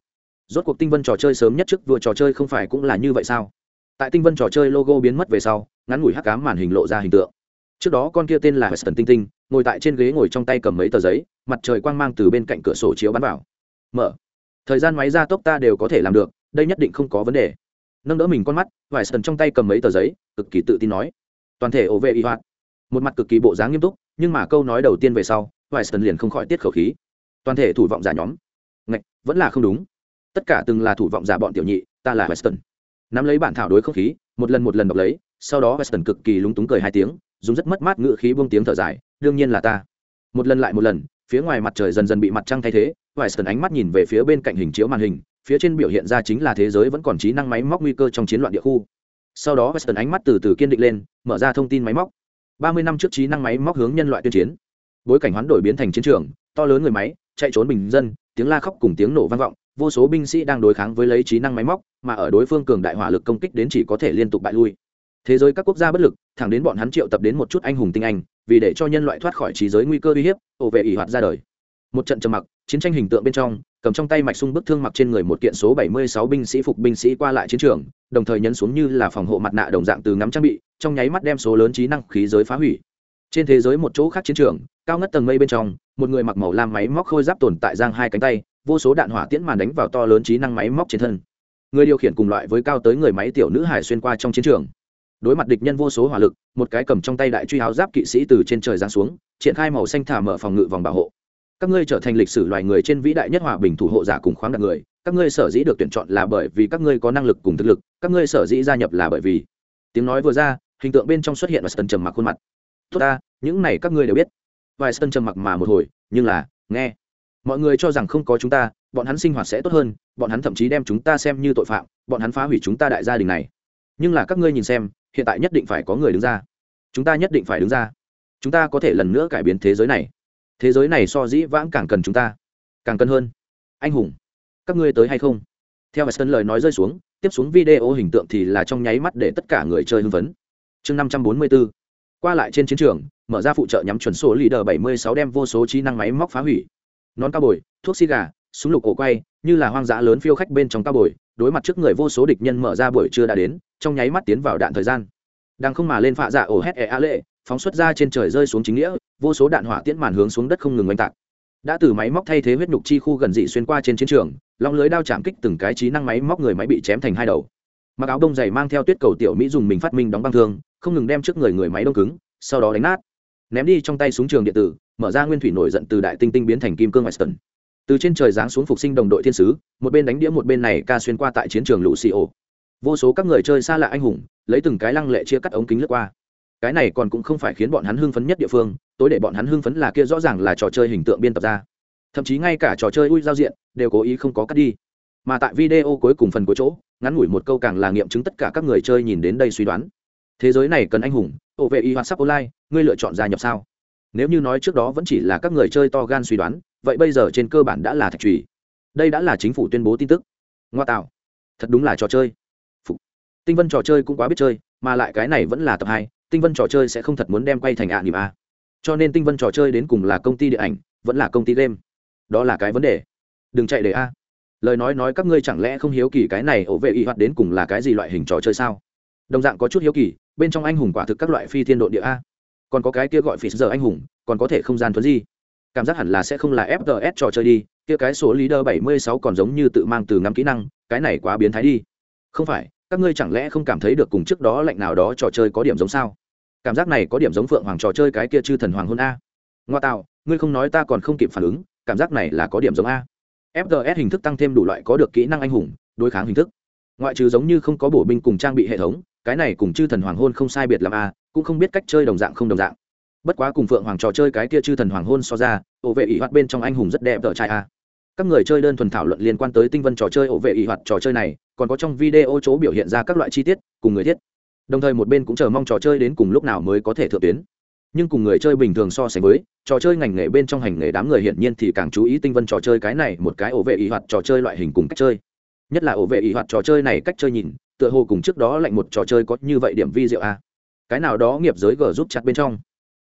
Rốt cuộc tinh vân trò chơi sớm nhất trước vừa trò chơi không phải cũng là như vậy sao? Tại tinh vân trò chơi logo biến mất về sau, ngắn ngủi hắc cám màn hình lộ ra hình tượng. Trước đó con kia tên là western tinh tinh ngồi tại trên ghế ngồi trong tay cầm mấy tờ giấy, mặt trời quang mang từ bên cạnh cửa sổ chiếu bắn vào. Mở. Thời gian máy ra tốc ta đều có thể làm được, đây nhất định không có vấn đề. Nâng đỡ mình con mắt vải sần trong tay cầm mấy tờ giấy, cực kỳ tự tin nói. Toàn thể ổ vệ y hoạt. Một mặt cực kỳ bộ dáng nghiêm túc, nhưng mà câu nói đầu tiên về sau Weiston liền không khỏi tiết khẩu khí. Toàn thể thủ vọng giả nhóm. Ngạch, vẫn là không đúng. Tất cả từng là thủ vọng giả bọn tiểu nhị, ta là Weston. Nắm lấy bản thảo đối không khí, một lần một lần đọc lấy, sau đó Weston cực kỳ lúng túng cười hai tiếng, dùng rất mất mát ngựa khí buông tiếng thở dài đương nhiên là ta. Một lần lại một lần, phía ngoài mặt trời dần dần bị mặt trăng thay thế vài sần ánh mắt nhìn về phía bên cạnh hình chiếu màn hình, phía trên biểu hiện ra chính là thế giới vẫn còn trí năng máy móc nguy cơ trong chiến loạn địa khu. Sau đó western ánh mắt từ từ kiên định lên, mở ra thông tin máy móc. Ba mươi năm trước trí năng máy móc hướng nhân loại tuyên chiến. Bối cảnh hoán đổi biến thành chiến trường, to lớn người máy, chạy trốn bình dân, tiếng la khóc cùng tiếng nổ vang vọng, vô số binh sĩ đang đối kháng với lấy trí năng máy móc, mà ở đối phương cường đại hỏa lực công kích đến chỉ có thể liên tục bại lui thế giới các quốc gia bất lực, thẳng đến bọn hắn triệu tập đến một chút anh hùng tinh anh, vì để cho nhân loại thoát khỏi trí giới nguy cơ uy hiếp, ổ vệ ỷ hoạt ra đời. Một trận trầm mặc, chiến tranh hình tượng bên trong, cầm trong tay mạch sung bức thương mặc trên người một kiện số 76 binh sĩ phục binh sĩ qua lại chiến trường, đồng thời nhấn xuống như là phòng hộ mặt nạ đồng dạng từ ngắm trang bị, trong nháy mắt đem số lớn trí năng khí giới phá hủy. Trên thế giới một chỗ khác chiến trường, cao ngất tầng mây bên trong, một người mặc màu lam máy móc khôi giáp tồn tại giang hai cánh tay, vô số đạn hỏa tiễn màn đánh vào to lớn trí năng máy móc trên thân. Người điều khiển cùng loại với cao tới người máy tiểu nữ hải xuyên qua trong chiến trường đối mặt địch nhân vô số hỏa lực, một cái cầm trong tay đại truy háo giáp kỵ sĩ từ trên trời giáng xuống, triển khai màu xanh thả mở phòng ngự vòng bảo hộ. Các ngươi trở thành lịch sử loài người trên vĩ đại nhất hòa bình thủ hộ giả cùng khoáng đặc người, các ngươi sở dĩ được tuyển chọn là bởi vì các ngươi có năng lực cùng thực lực, các ngươi sở dĩ gia nhập là bởi vì tiếng nói vừa ra, hình tượng bên trong xuất hiện và sân trầm mặc khuôn mặt. Tốt ta, những này các ngươi đều biết. Vài sân trầm mặc mà một hồi, nhưng là, nghe, mọi người cho rằng không có chúng ta, bọn hắn sinh hoạt sẽ tốt hơn, bọn hắn thậm chí đem chúng ta xem như tội phạm, bọn hắn phá hủy chúng ta đại gia đình này. Nhưng là các ngươi nhìn xem hiện tại nhất định phải có người đứng ra. Chúng ta nhất định phải đứng ra. Chúng ta có thể lần nữa cải biến thế giới này. Thế giới này so dĩ vãng càng cần chúng ta. Càng cần hơn. Anh hùng, các ngươi tới hay không? Theo sân lời nói rơi xuống, tiếp xuống video hình tượng thì là trong nháy mắt để tất cả người chơi hưng phấn. Chương năm trăm bốn mươi bốn qua lại trên chiến trường, mở ra phụ trợ nhắm chuẩn số leader bảy mươi sáu đem vô số trí năng máy móc phá hủy. Nón cao bồi thuốc xì gà, súng lục cổ quay, như là hoang dã lớn phiêu khách bên trong cao bồi đối mặt trước người vô số địch nhân mở ra buổi trưa đã đến trong nháy mắt tiến vào đạn thời gian. Đang không mà lên phạ dạ ổ hét e a lệ, phóng xuất ra trên trời rơi xuống chính nghĩa, vô số đạn hỏa tiễn màn hướng xuống đất không ngừng oanh tạc. Đã từ máy móc thay thế huyết nhục chi khu gần dị xuyên qua trên chiến trường lòng lưới đao chạm kích từng cái trí năng máy móc người máy bị chém thành hai đầu. Mặc áo đông dày mang theo tuyết cầu tiểu mỹ dùng mình phát minh đóng băng thương, không ngừng đem trước người người máy đông cứng, sau đó đánh nát. Ném đi trong tay súng trường điện tử, mở ra nguyên thủy nổi giận từ đại tinh tinh biến thành kim cương western. Từ trên trời giáng xuống phục sinh đồng đội thiên sứ, một bên đánh đĩa một bên này ca xuyên qua tại chiến trường lũ xì ổ vô số các người chơi xa lạ anh hùng, lấy từng cái lăng lệ chia cắt ống kính lướt qua. Cái này còn cũng không phải khiến bọn hắn hưng phấn nhất địa phương, tối để bọn hắn hưng phấn là kia rõ ràng là trò chơi hình tượng biên tập ra. Thậm chí ngay cả trò chơi ui giao diện, đều cố ý không có cắt đi. Mà tại video cuối cùng phần cuối chỗ, ngắn ngủi một câu càng là nghiệm chứng tất cả các người chơi nhìn đến đây suy đoán. Thế giới này cần anh hùng ổ vệ y hoạt sắp online, ngươi lựa chọn gia nhập sao? Nếu như nói trước đó vẫn chỉ là các người chơi to gan suy đoán, vậy bây giờ trên cơ bản đã là thạch trùy đây đã là chính phủ tuyên bố tin tức. Ngoa tạo. Thật đúng là trò chơi tinh vân trò chơi cũng quá biết chơi, mà lại cái này vẫn là tập hai, tinh vân trò chơi sẽ không thật muốn đem quay thành ạ nỉm a. Cho nên tinh vân trò chơi đến cùng là công ty điện ảnh, vẫn là công ty game. Đó là cái vấn đề. Đừng chạy để a. Lời nói nói các ngươi chẳng lẽ không hiếu kỳ cái này ổ vệ y hoạt đến cùng là cái gì loại hình trò chơi sao? Đồng dạng có chút hiếu kỳ, bên trong anh hùng quả thực các loại phi thiên độ địa a. Còn có cái kia gọi phí giờ anh hùng, còn có thể không gian thuấn gì cảm giác hẳn là sẽ không là fts trò chơi đi, kia cái số leader 76 còn giống như tự mang từ ngắm kỹ năng, cái này quá biến thái đi. Không phải các ngươi chẳng lẽ không cảm thấy được cùng trước đó lạnh nào đó trò chơi có điểm giống sao? Cảm giác này có điểm giống phượng hoàng trò chơi cái kia chư thần hoàng hôn a. Ngoa tạo, ngươi không nói ta còn không kịp phản ứng, cảm giác này là có điểm giống a. Fts hình thức tăng thêm đủ loại có được kỹ năng anh hùng, đối kháng hình thức. Ngoại trừ giống như không có bổ binh cùng trang bị hệ thống, cái này cùng chư thần hoàng hôn không sai biệt làm a, cũng không biết cách chơi đồng dạng không đồng dạng. Bất quá cùng phượng hoàng trò chơi cái kia chư thần hoàng hôn so ra, ổ vệ ỷ hoạt bên trong anh hùng rất đẹp tờ trai a. Các người chơi đơn thuần thảo luận liên quan tới tinh vân trò chơi ổ vệ ỷ hoạt trò chơi này còn có trong video chỗ biểu hiện ra các loại chi tiết cùng người thiết. Đồng thời một bên cũng chờ mong trò chơi đến cùng lúc nào mới có thể thượng tuyến. Nhưng cùng người chơi bình thường so sánh với, trò chơi ngành nghề bên trong hành nghề đám người hiển nhiên thì càng chú ý tinh vân trò chơi cái này một cái ổ vệ ý hoạt trò chơi loại hình cùng cách chơi. Nhất là ổ vệ ý hoạt trò chơi này cách chơi nhìn, tựa hồ cùng trước đó lạnh một trò chơi có như vậy điểm vi diệu a cái nào đó nghiệp giới g giúp chặt bên trong.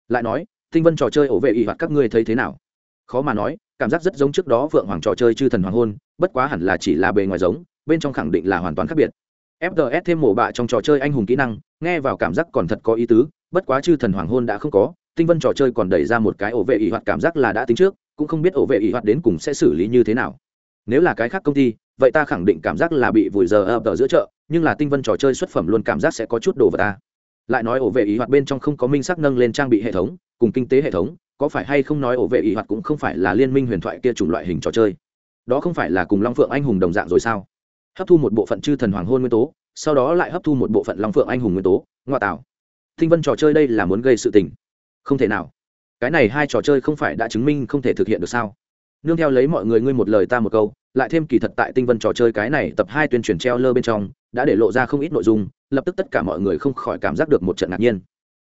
Lại nói, tinh vân trò chơi ổ vệ ý hoạt các ngươi thấy thế nào? Khó mà nói, cảm giác rất giống trước đó vượng hoàng trò chơi chư thần hoàng hôn, bất quá hẳn là chỉ là bề ngoài giống bên trong khẳng định là hoàn toàn khác biệt. Fts thêm mổ bạ trong trò chơi anh hùng kỹ năng, nghe vào cảm giác còn thật có ý tứ, bất quá chư thần hoàng hôn đã không có, tinh vân trò chơi còn đẩy ra một cái ổ vệ ỷ hoạt cảm giác là đã tính trước, cũng không biết ổ vệ ỷ hoạt đến cùng sẽ xử lý như thế nào. Nếu là cái khác công ty, vậy ta khẳng định cảm giác là bị vùi giờ ập ở giữa chợ, nhưng là tinh vân trò chơi xuất phẩm luôn cảm giác sẽ có chút đồ vật ta. Lại nói ổ vệ ý hoạt bên trong không có minh sắc nâng lên trang bị hệ thống, cùng kinh tế hệ thống, có phải hay không nói ổ vệ ý hoạt cũng không phải là liên minh huyền thoại kia chủng loại hình trò chơi? Đó không phải là cùng long phượng anh hùng đồng dạng rồi sao? Hấp thu một bộ phận chư thần hoàng hôn nguyên tố, sau đó lại hấp thu một bộ phận long phượng anh hùng nguyên tố. Ngoại tạo. Thinh vân trò chơi đây là muốn gây sự tình. Không thể nào. Cái này hai trò chơi không phải đã chứng minh không thể thực hiện được sao? Nương theo lấy mọi người ngươi một lời ta một câu, lại thêm kỳ thật tại tinh vân trò chơi cái này tập hai tuyên truyền treo lơ bên trong, đã để lộ ra không ít nội dung, lập tức tất cả mọi người không khỏi cảm giác được một trận ngạc nhiên.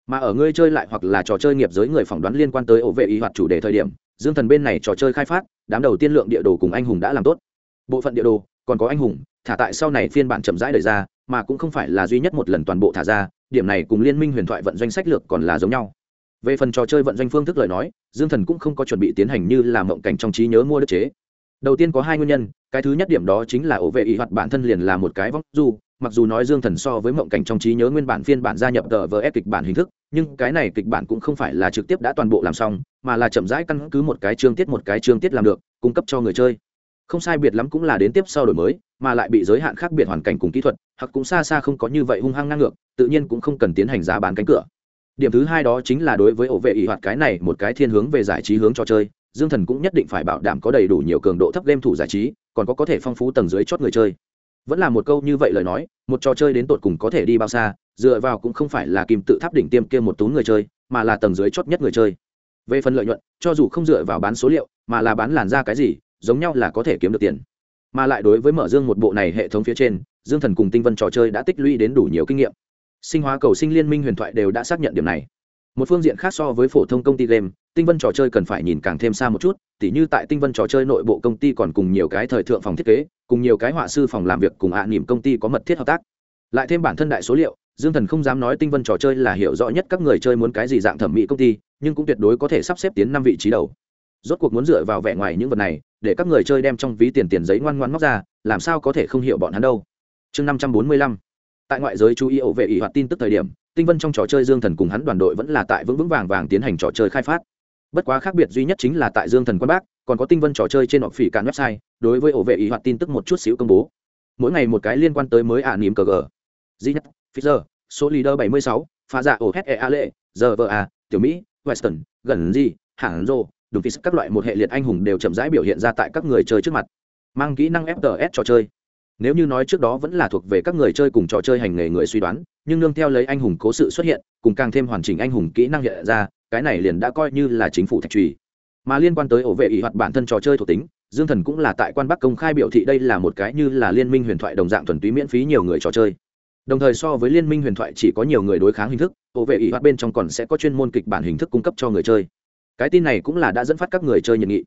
Mà ở ngươi chơi lại hoặc là trò chơi nghiệp giới người phỏng đoán liên quan tới ổ vệ ý hoạt chủ đề thời điểm, dương thần bên này trò chơi khai phát, đám đầu tiên lượng địa đồ cùng anh hùng đã làm tốt. Bộ phận địa đồ còn có anh hùng, thả tại sau này phiên bản chậm rãi đời ra, mà cũng không phải là duy nhất một lần toàn bộ thả ra, điểm này cùng liên minh huyền thoại vận doanh sách lược còn là giống nhau. Về phần trò chơi vận doanh phương thức lời nói, dương thần cũng không có chuẩn bị tiến hành như là mộng cảnh trong trí nhớ mua đức chế. Đầu tiên có hai nguyên nhân, cái thứ nhất điểm đó chính là ổ vệ ý hoạt bản thân liền là một cái vóc du, mặc dù nói dương thần so với mộng cảnh trong trí nhớ nguyên bản phiên bản gia nhập tờ vờ ép kịch bản hình thức, nhưng cái này kịch bản cũng không phải là trực tiếp đã toàn bộ làm xong, mà là chậm rãi căn cứ một cái chương tiết một cái chương tiết làm được, cung cấp cho người chơi không sai biệt lắm cũng là đến tiếp sau đổi mới, mà lại bị giới hạn khác biệt hoàn cảnh cùng kỹ thuật, hoặc cũng xa xa không có như vậy hung hăng ngang ngược, tự nhiên cũng không cần tiến hành giá bán cánh cửa. Điểm thứ hai đó chính là đối với ổ vệ ỷ hoạt cái này một cái thiên hướng về giải trí hướng trò chơi, dương thần cũng nhất định phải bảo đảm có đầy đủ nhiều cường độ thấp game thủ giải trí, còn có có thể phong phú tầng dưới chót người chơi. Vẫn là một câu như vậy lời nói, một trò chơi đến tột cùng có thể đi bao xa, dựa vào cũng không phải là kim tự tháp đỉnh tiêm kia một tú người chơi, mà là tầng dưới chót nhất người chơi. Về phần lợi nhuận, cho dù không dựa vào bán số liệu, mà là bán làn ra cái gì giống nhau là có thể kiếm được tiền. Mà lại đối với mở dương một bộ này hệ thống phía trên, dương thần cùng tinh vân trò chơi đã tích lũy đến đủ nhiều kinh nghiệm. Sinh hóa cầu sinh liên minh huyền thoại đều đã xác nhận điểm này. Một phương diện khác so với phổ thông công ty game, tinh vân trò chơi cần phải nhìn càng thêm xa một chút, tỉ như tại tinh vân trò chơi nội bộ công ty còn cùng nhiều cái thời thượng phòng thiết kế, cùng nhiều cái họa sư phòng làm việc cùng ạ à nỉm công ty có mật thiết hợp tác. Lại thêm bản thân đại số liệu, dương thần không dám nói tinh vân trò chơi là hiểu rõ nhất các người chơi muốn cái gì dạng thẩm mỹ công ty, nhưng cũng tuyệt đối có thể sắp xếp tiến năm vị trí đầu. Rốt cuộc muốn dựa vào vẻ ngoài những vật này để các người chơi đem trong ví tiền tiền giấy ngoan ngoan móc ra làm sao có thể không hiểu bọn hắn đâu. Chương năm trăm bốn mươi lăm. Tại ngoại giới chú ý ổ vệ ỷ hoạt tin tức thời điểm tinh vân trong trò chơi dương thần cùng hắn đoàn đội vẫn là tại vững vững vàng vàng tiến hành trò chơi khai phát. Bất quá khác biệt duy nhất chính là tại dương thần quan bác còn có tinh vân trò chơi trên họ phỉ cả website đối với ổ vệ ỷ hoạt tin tức một chút xíu công bố. Mỗi ngày một cái liên quan tới mới ả à nỉm cờ gờ. Duy nhất Fisher, số leader 76, phá dạ ổ HEA lệ, giờ vợ à, tiểu Mỹ, Western, gần gì, hạng rô, đúng vì các loại một hệ liệt anh hùng đều chậm rãi biểu hiện ra tại các người chơi trước mặt. Mang kỹ năng FPS trò chơi. Nếu như nói trước đó vẫn là thuộc về các người chơi cùng trò chơi hành nghề người suy đoán, nhưng nương theo lấy anh hùng cố sự xuất hiện, cùng càng thêm hoàn chỉnh anh hùng kỹ năng hiện ra, cái này liền đã coi như là chính phủ thạch trùy. Mà liên quan tới ổ vệ ỷ hoạt bản thân trò chơi thuộc tính, Dương Thần cũng là tại quan Bắc công khai biểu thị đây là một cái như là liên minh huyền thoại đồng dạng thuần túy miễn phí nhiều người trò chơi đồng thời so với liên minh huyền thoại chỉ có nhiều người đối kháng hình thức ổ vệ ỷ hoạt bên trong còn sẽ có chuyên môn kịch bản hình thức cung cấp cho người chơi cái tin này cũng là đã dẫn phát các người chơi nhiệt nghị.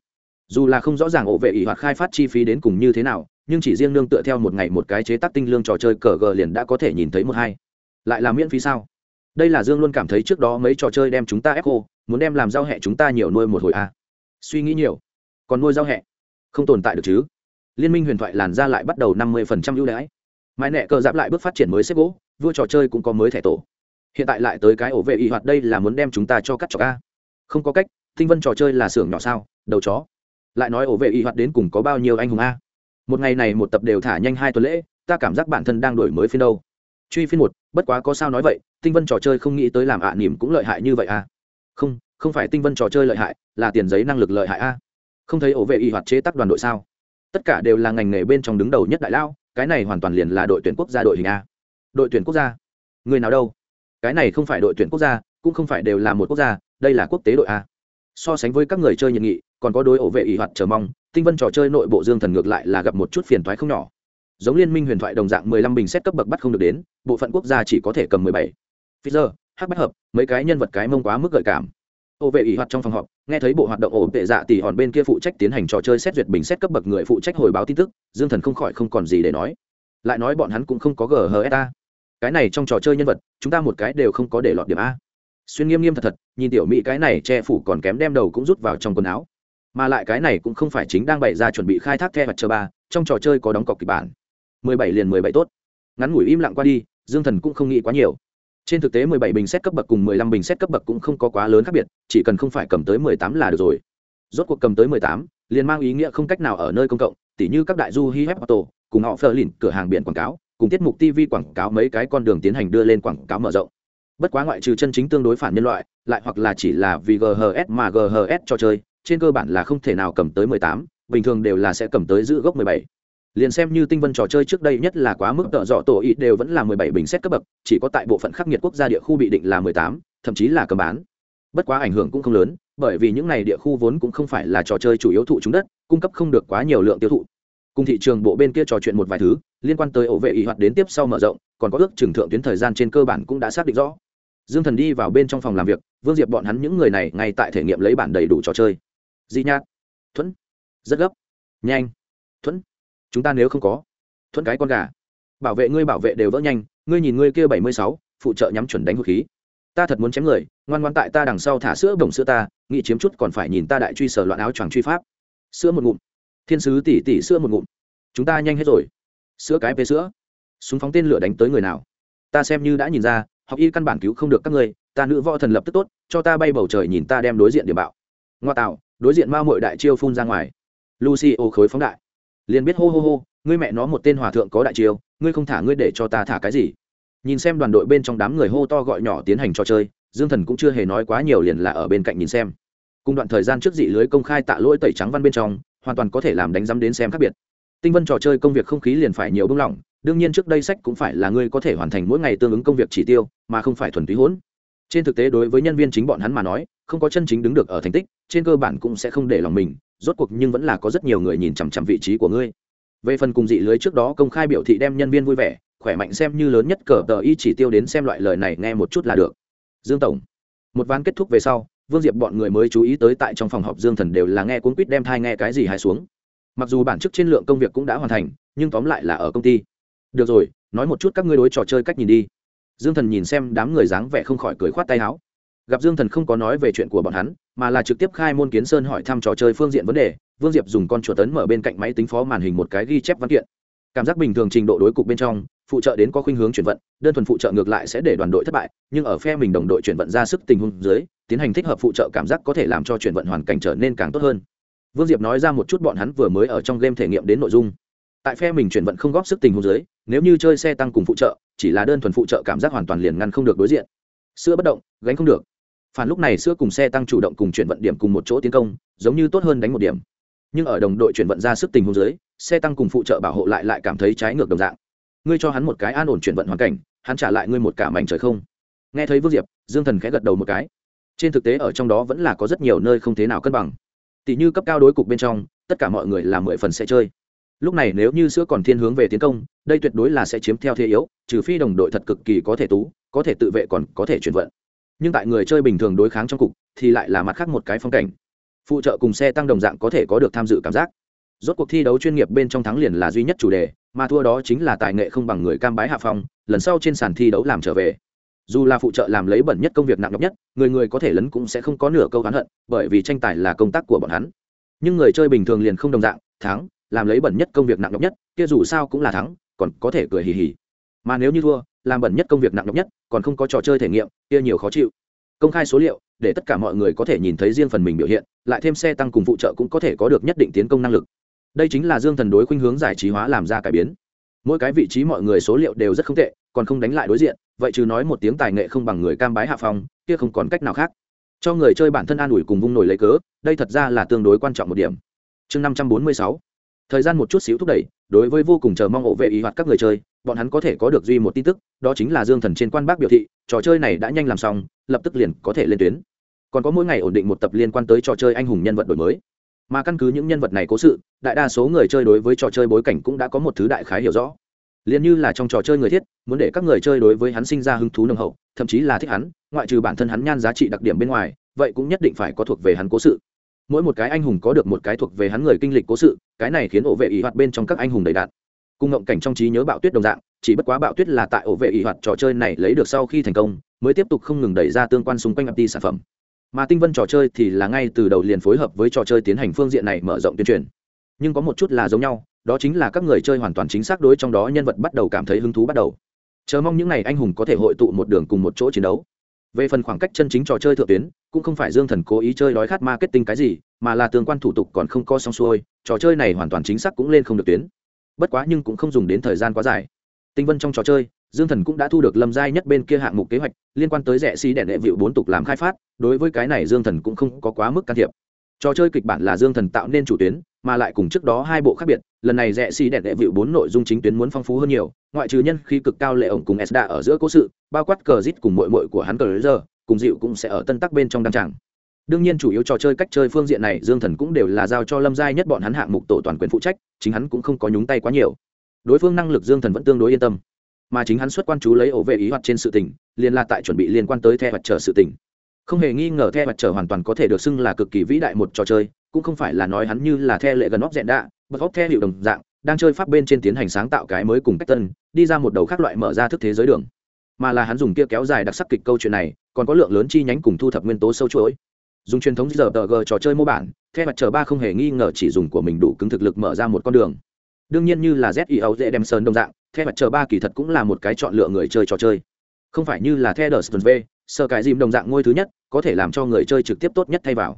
Dù là không rõ ràng ổ vệ ỷ hoạt khai phát chi phí đến cùng như thế nào, nhưng chỉ riêng nương tựa theo một ngày một cái chế tác tinh lương trò chơi cờ gờ liền đã có thể nhìn thấy một hai. Lại là miễn phí sao? Đây là dương luôn cảm thấy trước đó mấy trò chơi đem chúng ta ép cô, muốn đem làm giao hẹ chúng ta nhiều nuôi một hồi a à. suy nghĩ nhiều. Còn nuôi giao hẹ? Không tồn tại được chứ. Liên minh huyền thoại làn ra lại bắt đầu năm mươi ưu đãi. Mãi nẹ cờ giáp lại bước phát triển mới xếp gỗ, vua trò chơi cũng có mới thẻ tổ. Hiện tại lại tới cái ổ vệ y hoạt đây là muốn đem chúng ta cho cắt chọc a. Không có cách tinh vân trò chơi là xưởng nhỏ sao? Đầu chó. Lại nói ổ vệ y hoạt đến cùng có bao nhiêu anh hùng a? Một ngày này một tập đều thả nhanh hai tuần lễ ta cảm giác bản thân đang đổi mới phiên đâu. Truy phiên một bất quá có sao nói vậy tinh vân trò chơi không nghĩ tới làm ạ à, nỉm cũng lợi hại như vậy a không không phải tinh vân trò chơi lợi hại là tiền giấy năng lực lợi hại a. Không thấy ổ vệ y hoạt chế tác đoàn đội sao? Tất cả đều là ngành nghề bên trong đứng đầu nhất đại lao cái này hoàn toàn liền là đội tuyển quốc gia đội hình a. Đội tuyển quốc gia? Người nào đâu? Cái này không phải đội tuyển quốc gia cũng không phải đều là một quốc gia đây là quốc tế đội a so sánh với các người chơi nhiệt nghị còn có đối ổ vệ ỷ hoạt chờ mong tinh vân trò chơi nội bộ dương thần ngược lại là gặp một chút phiền thoái không nhỏ. Giống liên minh huyền thoại đồng dạng mười lăm bình xét cấp bậc bắt không được đến bộ phận quốc gia chỉ có thể cầm mười bảy. Pfizer, hắc bách hợp mấy cái nhân vật cái mông quá mức gợi cảm. Ô vệ ỷ hoạt trong phòng họp nghe thấy bộ hoạt động ổ vệ dạ tỷ hòn bên kia phụ trách tiến hành trò chơi xét duyệt bình xét cấp bậc người phụ trách hồi báo tin tức dương thần không khỏi không còn gì để nói. Lại nói bọn hắn cũng không có ghsta cái này trong trò chơi nhân vật chúng ta một cái đều không có để lọt điểm a xuyên nghiêm nghiêm thật thật nhìn tiểu mỹ cái này che phủ còn kém đem đầu cũng rút vào trong quần áo. Mà lại cái này cũng không phải chính đang bày ra chuẩn bị khai thác the mặt chờ ba trong trò chơi có đóng cọc kịch bản. Mười bảy liền mười bảy tốt. Ngắn ngủi im lặng qua đi dương thần cũng không nghĩ quá nhiều. Trên thực tế 17 bình xét cấp bậc cùng 15 bình xét cấp bậc cũng không có quá lớn khác biệt chỉ cần không phải cầm tới 18 là được rồi. Rốt cuộc cầm tới 18, liền mang ý nghĩa không cách nào ở nơi công cộng tỉ như các đại du hi hep auto cùng họ phờ lìn cửa hàng biển quảng cáo cùng tiết mục tv quảng cáo mấy cái con đường tiến hành đưa lên quảng cáo mở rộng bất quá ngoại trừ chân chính tương đối phản nhân loại lại hoặc là chỉ là vì ghs mà ghs cho chơi trên cơ bản là không thể nào cầm tới 18, bình thường đều là sẽ cầm tới giữ gốc 17 liền xem như tinh vân trò chơi trước đây nhất là quá mức tợ dọ tổ ít đều vẫn là mười bảy bình xét cấp bậc chỉ có tại bộ phận khắc nghiệt quốc gia địa khu bị định là mười tám thậm chí là cầm bán. Bất quá ảnh hưởng cũng không lớn bởi vì những này địa khu vốn cũng không phải là trò chơi chủ yếu thụ chúng đất cung cấp không được quá nhiều lượng tiêu thụ. Cùng thị trường bộ bên kia trò chuyện một vài thứ liên quan tới ổ vệ y hoạt đến tiếp sau mở rộng còn có ước trừng thượng tuyến thời gian trên cơ bản cũng đã xác định rõ dương thần đi vào bên trong phòng làm việc, vương diệp bọn hắn những người này ngay tại thể nghiệm lấy bản đầy đủ trò chơi. Di nhát thuẫn, rất gấp. Nhanh. Thuẫn, chúng ta nếu không có. Thuẫn cái con gà. Bảo vệ ngươi bảo vệ đều vỡ nhanh, ngươi nhìn ngươi kia bảy mươi sáu, phụ trợ nhắm chuẩn đánh hụt khí. Ta thật muốn chém người, ngoan ngoan tại ta đằng sau thả sữa bổng sữa ta, nghĩ chiếm chút còn phải nhìn ta đại truy sở loạn áo choàng truy pháp. Sữa một ngụm. Thiên sứ tỉ tỉ sữa một ngụm. Chúng ta nhanh hết rồi. Sữa cái về sữa. Súng phóng tên lửa đánh tới người nào? Ta xem như đã nhìn ra học y căn bản cứu không được các ngươi, ta nữ võ thần lập tức tốt, cho ta bay bầu trời nhìn ta đem đối diện điểm bạo. Ngoa tạo, đối diện ma mội đại chiêu phun ra ngoài. Lucy ô khối phóng đại. Liền biết hô hô hô, ngươi mẹ nó một tên hòa thượng có đại chiêu, ngươi không thả ngươi để cho ta thả cái gì? Nhìn xem đoàn đội bên trong đám người hô to gọi nhỏ tiến hành trò chơi, dương thần cũng chưa hề nói quá nhiều liền là ở bên cạnh nhìn xem. Cùng đoạn thời gian trước dị lưới công khai tạ lỗi tẩy trắng văn bên trong, hoàn toàn có thể làm đánh giám đến xem khác biệt. Tinh vân trò chơi công việc không khí liền phải nhiều bưng lỏng đương nhiên trước đây sách cũng phải là ngươi có thể hoàn thành mỗi ngày tương ứng công việc chỉ tiêu, mà không phải thuần túy hỗn. Trên thực tế đối với nhân viên chính bọn hắn mà nói, không có chân chính đứng được ở thành tích, trên cơ bản cũng sẽ không để lòng mình, rốt cuộc nhưng vẫn là có rất nhiều người nhìn chằm chằm vị trí của ngươi. Về phần cùng dị lưới trước đó công khai biểu thị đem nhân viên vui vẻ, khỏe mạnh xem như lớn nhất cờ tờ y chỉ tiêu đến xem loại lời này nghe một chút là được. Dương tổng, một ván kết thúc về sau, vương diệp bọn người mới chú ý tới tại trong phòng họp dương thần đều là nghe cuốn quýt đem thai nghe cái gì hay xuống. Mặc dù bản chức trên lượng công việc cũng đã hoàn thành, nhưng tóm lại là ở công ty được rồi, nói một chút các ngươi đối trò chơi cách nhìn đi. Dương thần nhìn xem đám người dáng vẻ không khỏi cười khoát tay áo. Gặp dương thần không có nói về chuyện của bọn hắn, mà là trực tiếp khai môn kiến sơn hỏi thăm trò chơi phương diện vấn đề, vương diệp dùng con chuột tấn mở bên cạnh máy tính phó màn hình một cái ghi chép văn kiện. Cảm giác bình thường trình độ đối cục bên trong, phụ trợ đến có khuynh hướng chuyển vận, đơn thuần phụ trợ ngược lại sẽ để đoàn đội thất bại, nhưng ở phe mình đồng đội chuyển vận ra sức tình huống dưới, tiến hành thích hợp phụ trợ cảm giác có thể làm cho chuyển vận hoàn cảnh trở nên càng tốt hơn. Vương diệp nói ra một chút bọn hắn vừa mới ở trong game thể nghiệm đến nội dung tại phe mình chuyển vận không góp sức tình huống dưới, nếu như chơi xe tăng cùng phụ trợ, chỉ là đơn thuần phụ trợ cảm giác hoàn toàn liền ngăn không được đối diện. Sữa bất động, gánh không được. Phản lúc này sữa cùng xe tăng chủ động cùng chuyển vận điểm cùng một chỗ tiến công, giống như tốt hơn đánh một điểm. Nhưng ở đồng đội chuyển vận ra sức tình huống dưới, xe tăng cùng phụ trợ bảo hộ lại lại cảm thấy trái ngược đồng dạng. Ngươi cho hắn một cái an ổn chuyển vận hoàn cảnh, hắn trả lại ngươi một cả mảnh trời không? Nghe thấy vương diệp, dương thần khẽ gật đầu một cái. Trên thực tế ở trong đó vẫn là có rất nhiều nơi không thế nào cân bằng. Tỷ như cấp cao đối cục bên trong, tất cả mọi người là mười phần sẽ chơi lúc này nếu như sữa còn thiên hướng về tiến công, đây tuyệt đối là sẽ chiếm theo thế yếu, trừ phi đồng đội thật cực kỳ có thể tú, có thể tự vệ còn có thể chuyển vận. Nhưng tại người chơi bình thường đối kháng trong cục, thì lại là mặt khác một cái phong cảnh. Phụ trợ cùng xe tăng đồng dạng có thể có được tham dự cảm giác. Rốt cuộc thi đấu chuyên nghiệp bên trong thắng liền là duy nhất chủ đề, mà thua đó chính là tài nghệ không bằng người cam bái hạ phong, lần sau trên sàn thi đấu làm trở về. Dù là phụ trợ làm lấy bẩn nhất công việc nặng nhọc nhất, người người có thể lấn cũng sẽ không có nửa câu hắn hận, bởi vì tranh tài là công tác của bọn hắn. Nhưng người chơi bình thường liền không đồng dạng, thắng làm lấy bẩn nhất công việc nặng nhọc nhất, kia dù sao cũng là thắng, còn có thể cười hì hì. Mà nếu như thua, làm bẩn nhất công việc nặng nhọc nhất, còn không có trò chơi thể nghiệm, kia nhiều khó chịu. Công khai số liệu, để tất cả mọi người có thể nhìn thấy riêng phần mình biểu hiện, lại thêm xe tăng cùng phụ trợ cũng có thể có được nhất định tiến công năng lực. Đây chính là dương thần đối khuynh hướng giải trí hóa làm ra cải biến. Mỗi cái vị trí mọi người số liệu đều rất không tệ, còn không đánh lại đối diện, vậy chứ nói một tiếng tài nghệ không bằng người cam bái hạ phong, kia không còn cách nào khác. Cho người chơi bản thân an ủi cùng vung nổi lấy cớ, đây thật ra là tương đối quan trọng một điểm. Chương năm trăm bốn mươi sáu thời gian một chút xíu thúc đẩy, đối với vô cùng chờ mong ổ vệ ý hoạt các người chơi, bọn hắn có thể có được duy một tin tức, đó chính là dương thần trên quan bác biểu thị, trò chơi này đã nhanh làm xong, lập tức liền có thể lên tuyến. Còn có mỗi ngày ổn định một tập liên quan tới trò chơi anh hùng nhân vật đổi mới. Mà căn cứ những nhân vật này cố sự, đại đa số người chơi đối với trò chơi bối cảnh cũng đã có một thứ đại khái hiểu rõ. Liền như là trong trò chơi người thiết, muốn để các người chơi đối với hắn sinh ra hứng thú nồng hậu, thậm chí là thích hắn, ngoại trừ bản thân hắn nhan giá trị đặc điểm bên ngoài, vậy cũng nhất định phải có thuộc về hắn cố sự mỗi một cái anh hùng có được một cái thuộc về hắn người kinh lịch cố sự, cái này khiến ổ vệ ỷ hoạt bên trong các anh hùng đầy đạn. Cùng ngộng cảnh trong trí nhớ bạo tuyết đồng dạng, chỉ bất quá bạo tuyết là tại ổ vệ ỷ hoạt trò chơi này lấy được sau khi thành công, mới tiếp tục không ngừng đẩy ra tương quan xung quanh ập đi sản phẩm. Mà tinh vân trò chơi thì là ngay từ đầu liền phối hợp với trò chơi tiến hành phương diện này mở rộng tuyên truyền. Nhưng có một chút là giống nhau, đó chính là các người chơi hoàn toàn chính xác đối trong đó nhân vật bắt đầu cảm thấy hứng thú bắt đầu. Chờ mong những n à y anh hùng có thể hội tụ một đường cùng một chỗ chiến đấu. Về phần khoảng cách chân chính trò chơi thượng tuyến cũng không phải dương thần cố ý chơi đói khát marketing cái gì, mà là tương quan thủ tục còn không co xong xuôi, trò chơi này hoàn toàn chính xác cũng lên không được tuyến. Bất quá nhưng cũng không dùng đến thời gian quá dài. Tinh vân trong trò chơi, dương thần cũng đã thu được lâm giai nhất bên kia hạng mục kế hoạch, liên quan tới rẻ xi đẻ đệ vịu bốn tục làm khai phát, đối với cái này dương thần cũng không có quá mức can thiệp. Trò chơi kịch bản là dương thần tạo nên chủ tuyến, mà lại cùng trước đó hai bộ khác biệt, lần này rẽ xì đẹn đệ vịu bốn nội dung chính tuyến muốn phong phú hơn nhiều, ngoại trừ nhân khí cực cao lệ ổng cùng esda ở giữa cố sự, bao quát cờ rít cùng mội mội của hắn cờ giờ cùng dịu cũng sẽ ở tân tắc bên trong đăng tràng. Đương nhiên chủ yếu trò chơi cách chơi phương diện này, dương thần cũng đều là giao cho lâm giai nhất bọn hắn hạng mục tổ toàn quyền phụ trách, chính hắn cũng không có nhúng tay quá nhiều. Đối phương năng lực dương thần vẫn tương đối yên tâm. Mà chính hắn xuất quan chú lấy ổ vệ ý hoạt trên sự tỉnh liên là tại chuẩn bị liên quan tới the hoạt trở sự tỉnh không hề nghi ngờ the hoạt trở hoàn toàn có thể được xưng là cực kỳ vĩ đại một trò chơi, cũng không phải là nói hắn như là the lệ gần óc dẹn đạ bật óc the hiệu đồng dạng, đang chơi pháp bên trên tiến hành sáng tạo cái mới cùng cách tân, đi ra một đầu khác loại mở ra thức thế giới đường mà là hắn dùng kia kéo dài đặc sắc kịch câu chuyện này, còn có lượng lớn chi nhánh cùng thu thập nguyên tố sâu chuỗi. Dùng truyền thống giờ tờ g trò chơi mô bản theo mặt chờ ba không hề nghi ngờ chỉ dùng của mình đủ cứng thực lực mở ra một con đường. Đương nhiên như là zio dễ đem sơn đồng dạng theo mặt chờ ba kỳ thật cũng là một cái chọn lựa người chơi trò chơi. Không phải như là theo đờ v, sơ cái dìm đồng dạng ngôi thứ nhất, có thể làm cho người chơi trực tiếp tốt nhất thay vào.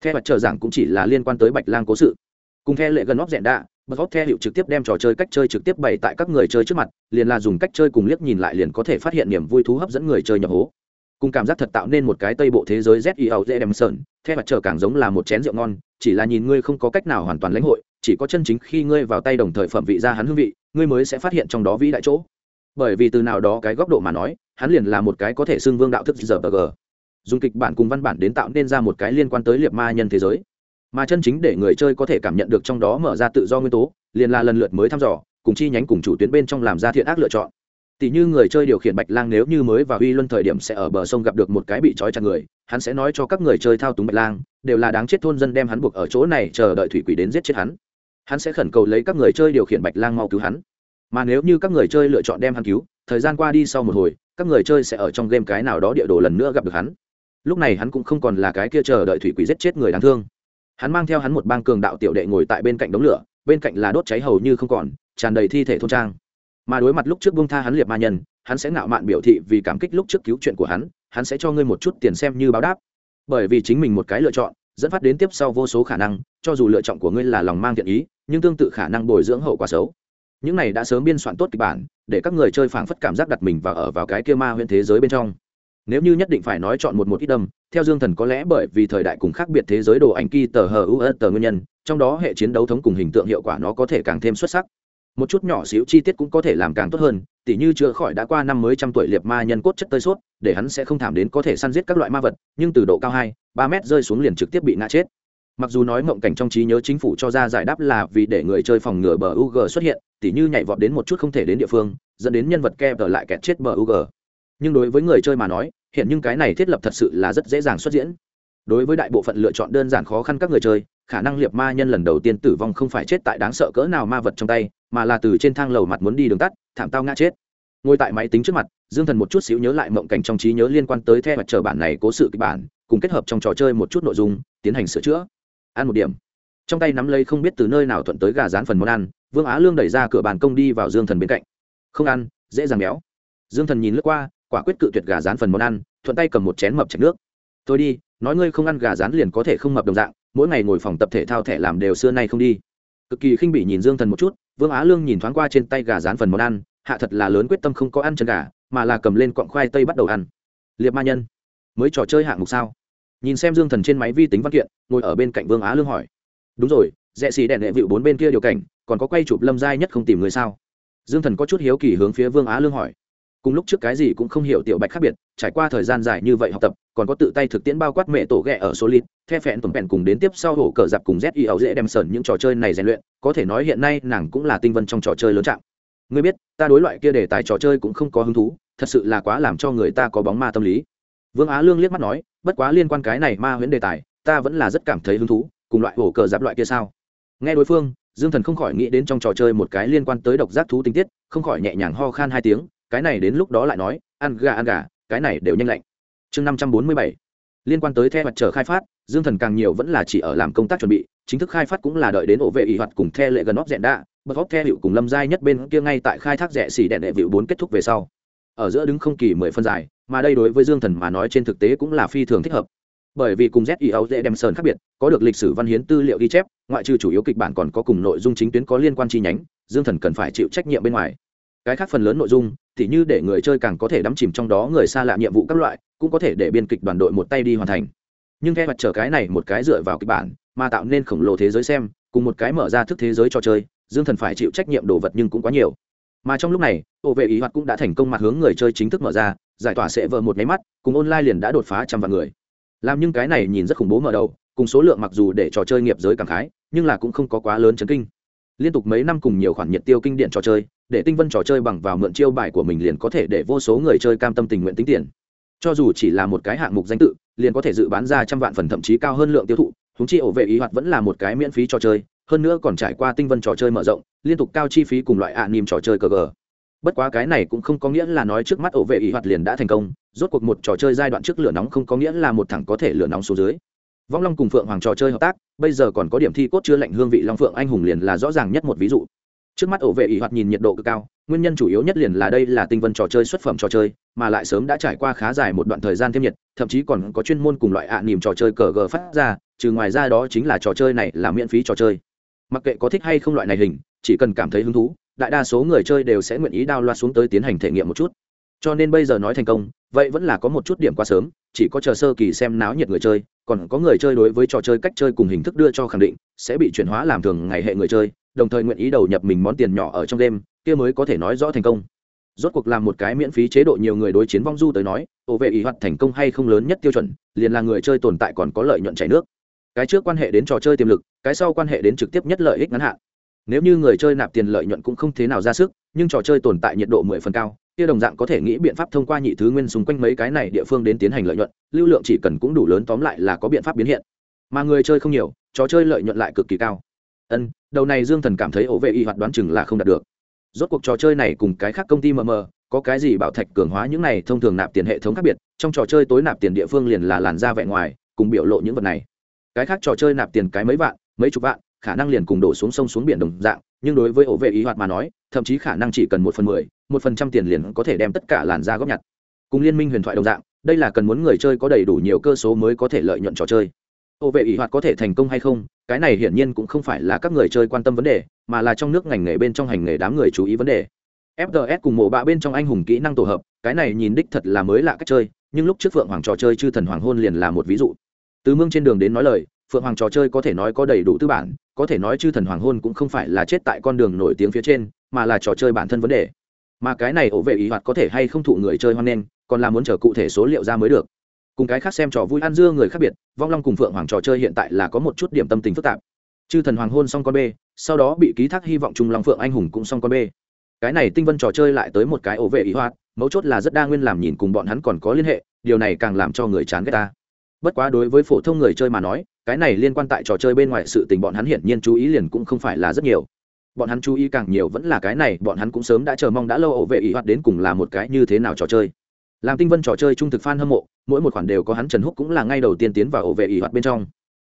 Theo mặt chờ giảng cũng chỉ là liên quan tới bạch lang cố sự. Cùng theo lệ gần óc dẹn đạ bật góp theo hiệu trực tiếp đem trò chơi cách chơi trực tiếp bày tại các người chơi trước mặt, liền là dùng cách chơi cùng liếc nhìn lại liền có thể phát hiện niềm vui thú hấp dẫn người chơi nhập hố. Cùng cảm giác thật tạo nên một cái tây bộ thế giới z i âu dễ đem sơn theo mặt trời càng giống là một chén rượu ngon, chỉ là nhìn ngươi không có cách nào hoàn toàn lãnh hội, chỉ có chân chính khi ngươi vào tay đồng thời phẩm vị ra hắn hương vị, ngươi mới sẽ phát hiện trong đó vĩ đại chỗ. Bởi vì từ nào đó cái góc độ mà nói, hắn liền là một cái có thể xưng vương đạo thức giờ g. Dùng kịch bản cùng văn bản đến tạo nên ra một cái liên quan tới liệt ma nhân thế giới mà chân chính để người chơi có thể cảm nhận được trong đó mở ra tự do nguyên tố, liền là lần lượt mới thăm dò, cùng chi nhánh cùng chủ tuyến bên trong làm ra thiện ác lựa chọn. Tỷ như người chơi điều khiển bạch lang nếu như mới vào uy luân thời điểm sẽ ở bờ sông gặp được một cái bị trói chặt người, hắn sẽ nói cho các người chơi thao túng bạch lang, đều là đáng chết thôn dân đem hắn buộc ở chỗ này chờ đợi thủy quỷ đến giết chết hắn. Hắn sẽ khẩn cầu lấy các người chơi điều khiển bạch lang mau cứu hắn. Mà nếu như các người chơi lựa chọn đem hắn cứu, thời gian qua đi sau một hồi, các người chơi sẽ ở trong game cái nào đó địa đồ lần nữa gặp được hắn. Lúc này hắn cũng không còn là cái kia chờ đợi thủy quỷ giết chết người đáng thương hắn mang theo hắn một bang cường đạo tiểu đệ ngồi tại bên cạnh đống lửa, bên cạnh là đốt cháy hầu như không còn, tràn đầy thi thể thôn trang. Mà đối mặt lúc trước bông tha hắn liệt ma nhân, hắn sẽ ngạo mạn biểu thị vì cảm kích lúc trước cứu chuyện của hắn hắn sẽ cho ngươi một chút tiền xem như báo đáp. Bởi vì chính mình một cái lựa chọn, dẫn phát đến tiếp sau vô số khả năng, cho dù lựa chọn của ngươi là lòng mang thiện ý, nhưng tương tự khả năng bồi dưỡng hậu quả xấu. Những này đã sớm biên soạn tốt kịch bản, để các người chơi phảng phất cảm giác đặt mình và ở vào cái kia ma huyện thế giới bên trong nếu như nhất định phải nói chọn một một ít đâm, theo dương thần có lẽ bởi vì thời đại cùng khác biệt thế giới đồ ảnh kỳ tờ hờ u tờ nguyên nhân, trong đó hệ chiến đấu thống cùng hình tượng hiệu quả nó có thể càng thêm xuất sắc. Một chút nhỏ xíu chi tiết cũng có thể làm càng tốt hơn, tỉ như chữa khỏi đã qua năm mới trăm tuổi liệt ma nhân cốt chất tơi sốt để hắn sẽ không thảm đến có thể săn giết các loại ma vật, nhưng từ độ cao hai, ba mét rơi xuống liền trực tiếp bị ngã chết. Mặc dù nói mộng cảnh trong trí nhớ chính phủ cho ra giải đáp là vì để người chơi phòng ngừa bờ ug xuất hiện, tỉ như nhảy vọt đến một chút không thể đến địa phương, dẫn đến nhân vật kẹp ở lại kẹt chết bờ ug nhưng đối với người chơi mà nói, hiện nhưng cái này thiết lập thật sự là rất dễ dàng xuất diễn. Đối với đại bộ phận lựa chọn đơn giản khó khăn các người chơi, khả năng liệt ma nhân lần đầu tiên tử vong không phải chết tại đáng sợ cỡ nào ma vật trong tay, mà là từ trên thang lầu mặt muốn đi đường tắt, thảm tao ngã chết. Ngồi tại máy tính trước mặt, dương thần một chút xíu nhớ lại mộng cảnh trong trí nhớ liên quan tới theo mặt chờ bản này cố sự kịch bản, cùng kết hợp trong trò chơi một chút nội dung, tiến hành sửa chữa. Ăn một điểm. Trong tay nắm lấy không biết từ nơi nào thuận tới gà rán phần món ăn, vương á lương đẩy ra cửa bàn công đi vào dương thần bên cạnh. Không ăn, dễ dàng béo. Dương thần nhìn lướt qua quả quyết cự tuyệt gà rán phần món ăn, thuận tay cầm một chén mập chạch nước. Tôi đi, nói ngươi không ăn gà rán liền có thể không mập đồng dạng, mỗi ngày ngồi phòng tập thể thao thẻ làm đều xưa nay không đi. Cực kỳ khinh bị nhìn dương thần một chút, vương á lương nhìn thoáng qua trên tay gà rán phần món ăn, hạ thật là lớn quyết tâm không có ăn chân gà, mà là cầm lên cọng khoai tây bắt đầu ăn. Liệt ma nhân, mới trò chơi hạng mục sao? Nhìn xem dương thần trên máy vi tính văn kiện, ngồi ở bên cạnh vương á lương hỏi. Đúng rồi, rẽ xì đèn đệ vịu bốn bên kia điều cảnh, còn có quay chụp lâm giai nhất không tìm người sao? Dương thần có chút hiếu kỳ hướng phía vương á lương hỏi cùng lúc trước cái gì cũng không hiểu tiểu bạch khác biệt, trải qua thời gian dài như vậy học tập, còn có tự tay thực tiễn bao quát mẹ tổ ghẹ ở số lít, the phẹn tuần phẹn cùng đến tiếp sau hổ cờ dạp cùng z y ẩu dễ đem sờn những trò chơi này rèn luyện, có thể nói hiện nay nàng cũng là tinh vân trong trò chơi lớn trạng. Ngươi biết, ta đối loại kia đề tài trò chơi cũng không có hứng thú, thật sự là quá làm cho người ta có bóng ma tâm lý. Vương á lương liếc mắt nói, bất quá liên quan cái này ma huyễn đề tài, ta vẫn là rất cảm thấy hứng thú, cùng loại hổ cờ dạp loại kia sao? Nghe đối phương, dương thần không khỏi nghĩ đến trong trò chơi một cái liên quan tới độc giác thú tình tiết, không khỏi nhẹ nhàng ho khan hai tiếng cái này đến lúc đó lại nói, ăn gà ăn gà, cái này đều nhanh lạnh. Chương năm trăm bốn mươi bảy. Liên quan tới the mặt trời khai phát, dương thần càng nhiều vẫn là chỉ ở làm công tác chuẩn bị, chính thức khai phát cũng là đợi đến ổ vệ ỷ hoạt cùng the lệ gần óc dẹn đạ bật óc the hiệu cùng lâm giai nhất bên kia ngay tại khai thác rẻ xỉ đẹn đệ vịu bốn kết thúc về sau. Ở giữa đứng không kỳ mười phân dài, mà đây đối với dương thần mà nói trên thực tế cũng là phi thường thích hợp. Bởi vì cùng z i ấu dễ đem sơn khác biệt, có được lịch sử văn hiến tư liệu ghi chép, ngoại trừ chủ yếu kịch bản còn có cùng nội dung chính tuyến có liên quan chi nhánh, dương thần cần phải chịu trách nhiệm bên ngoài. Cái khác phần lớn nội dung thì như để người chơi càng có thể đắm chìm trong đó người xa lạ nhiệm vụ các loại, cũng có thể để biên kịch đoàn đội một tay đi hoàn thành. Nhưng theo mặt trở cái này một cái dựa vào kịch bản, mà tạo nên khổng lồ thế giới xem, cùng một cái mở ra thức thế giới cho chơi, dương thần phải chịu trách nhiệm đồ vật nhưng cũng quá nhiều. Mà trong lúc này ô vệ ý hoạt cũng đã thành công mặt hướng người chơi chính thức mở ra, giải tỏa sẽ vỡ một máy mắt, cùng online liền đã đột phá trăm vạn người. Làm những cái này nhìn rất khủng bố mở đầu, cùng số lượng mặc dù để trò chơi nghiệp giới cảm khái, nhưng là cũng không có quá lớn chấn kinh. Liên tục mấy năm cùng nhiều khoản nhiệt tiêu kinh điển trò chơi để tinh vân trò chơi bằng vào mượn chiêu bài của mình liền có thể để vô số người chơi cam tâm tình nguyện tính tiền. Cho dù chỉ là một cái hạng mục danh tự, liền có thể dự bán ra trăm vạn phần thậm chí cao hơn lượng tiêu thụ húng chi ổ vệ ý hoạt vẫn là một cái miễn phí trò chơi, hơn nữa còn trải qua tinh vân trò chơi mở rộng, liên tục cao chi phí cùng loại ạ à nìm trò chơi cờ gờ. Bất quá cái này cũng không có nghĩa là nói trước mắt ổ vệ ý hoạt liền đã thành công, rốt cuộc một trò chơi giai đoạn trước lửa nóng không có nghĩa là một thằng có thể lửa nóng xuống dưới. Vong long cùng phượng hoàng trò chơi hợp tác, bây giờ còn có điểm thi cốt chưa lạnh hương vị long phượng anh hùng liền là rõ ràng nhất một ví dụ trước mắt ổ vệ ỉ hoạt nhìn nhiệt độ cực cao, nguyên nhân chủ yếu nhất liền là đây là tinh vân trò chơi xuất phẩm trò chơi, mà lại sớm đã trải qua khá dài một đoạn thời gian thêm nhiệt, thậm chí còn có chuyên môn cùng loại ạ à nỉm trò chơi cờ gờ phát ra, trừ ngoài ra đó chính là trò chơi này là miễn phí trò chơi. Mặc kệ có thích hay không loại này hình, chỉ cần cảm thấy hứng thú, đại đa số người chơi đều sẽ nguyện ý đao loa xuống tới tiến hành thể nghiệm một chút cho nên bây giờ nói thành công, vậy vẫn là có một chút điểm quá sớm, chỉ có chờ sơ kỳ xem náo nhiệt người chơi, còn có người chơi đối với trò chơi cách chơi cùng hình thức đưa cho khẳng định, sẽ bị chuyển hóa làm thường ngày hệ người chơi, đồng thời nguyện ý đầu nhập mình món tiền nhỏ ở trong đêm kia mới có thể nói rõ thành công. Rốt cuộc làm một cái miễn phí chế độ nhiều người đối chiến vong du tới nói ổ vệ ý hoạt thành công hay không lớn nhất tiêu chuẩn, liền là người chơi tồn tại còn có lợi nhuận chảy nước. Cái trước quan hệ đến trò chơi tiềm lực, cái sau quan hệ đến trực tiếp nhất lợi ích ngắn hạn. Nếu như người chơi nạp tiền lợi nhuận cũng không thế nào ra sức, nhưng trò chơi tồn tại nhiệt độ mười phần cao kia đồng dạng có thể nghĩ biện pháp thông qua nhị thứ nguyên xung quanh mấy cái này địa phương đến tiến hành lợi nhuận, lưu lượng chỉ cần cũng đủ lớn tóm lại là có biện pháp biến hiện. Mà người chơi không nhiều, trò chơi lợi nhuận lại cực kỳ cao. Ân, đầu này dương thần cảm thấy ổ vệ y hoạt đoán chừng là không đạt được. Rốt cuộc trò chơi này cùng cái khác công ty mờ mờ có cái gì bảo thạch cường hóa những này thông thường nạp tiền hệ thống khác biệt, trong trò chơi tối nạp tiền địa phương liền là làn da vẻ ngoài, cùng biểu lộ những vật này. Cái khác trò chơi nạp tiền cái mấy vạn, mấy chục vạn, khả năng liền cùng đổ xuống sông xuống biển đồng dạng nhưng đối với ổ vệ ý hoạt mà nói, thậm chí khả năng chỉ cần một phần mười, một phần trăm tiền liền có thể đem tất cả làn da góp nhặt. Cùng liên minh huyền thoại đồng dạng, đây là cần muốn người chơi có đầy đủ nhiều cơ số mới có thể lợi nhuận trò chơi. Ổ vệ ý hoạt có thể thành công hay không, cái này hiển nhiên cũng không phải là các người chơi quan tâm vấn đề, mà là trong nước ngành nghề bên trong hành nghề đám người chú ý vấn đề. Fts cùng mộ bạ bên trong anh hùng kỹ năng tổ hợp, cái này nhìn đích thật là mới lạ cách chơi, nhưng lúc trước phượng hoàng trò chơi chư thần hoàng hôn liền là một ví dụ. Từ mương trên đường đến nói lời, phượng hoàng trò chơi có thể nói có đầy đủ tư bản có thể nói chư thần hoàng hôn cũng không phải là chết tại con đường nổi tiếng phía trên, mà là trò chơi bản thân vấn đề. Mà cái này ổ vệ ý hoạt có thể hay không thụ người chơi hoan nghênh, còn là muốn chờ cụ thể số liệu ra mới được. Cùng cái khác xem trò vui ăn dưa người khác biệt, vong long cùng phượng hoàng trò chơi hiện tại là có một chút điểm tâm tình phức tạp. Chư thần hoàng hôn xong con b sau đó bị ký thác hy vọng trung long phượng anh hùng cũng xong con b cái này tinh vân trò chơi lại tới một cái ổ vệ ý hoạt, mấu chốt là rất đa nguyên làm nhìn cùng bọn hắn còn có liên hệ, điều này càng làm cho người chán ghét ta bất quá đối với phổ thông người chơi mà nói, cái này liên quan tại trò chơi bên ngoài sự tình bọn hắn hiển nhiên chú ý liền cũng không phải là rất nhiều. Bọn hắn chú ý càng nhiều vẫn là cái này, bọn hắn cũng sớm đã chờ mong đã lâu ổ vệ ý hoạt đến cùng là một cái như thế nào trò chơi. Làm tinh vân trò chơi trung thực f a n hâm mộ, mỗi một khoản đều có hắn trần húc cũng là ngay đầu tiên tiến vào ổ vệ ý hoạt bên trong.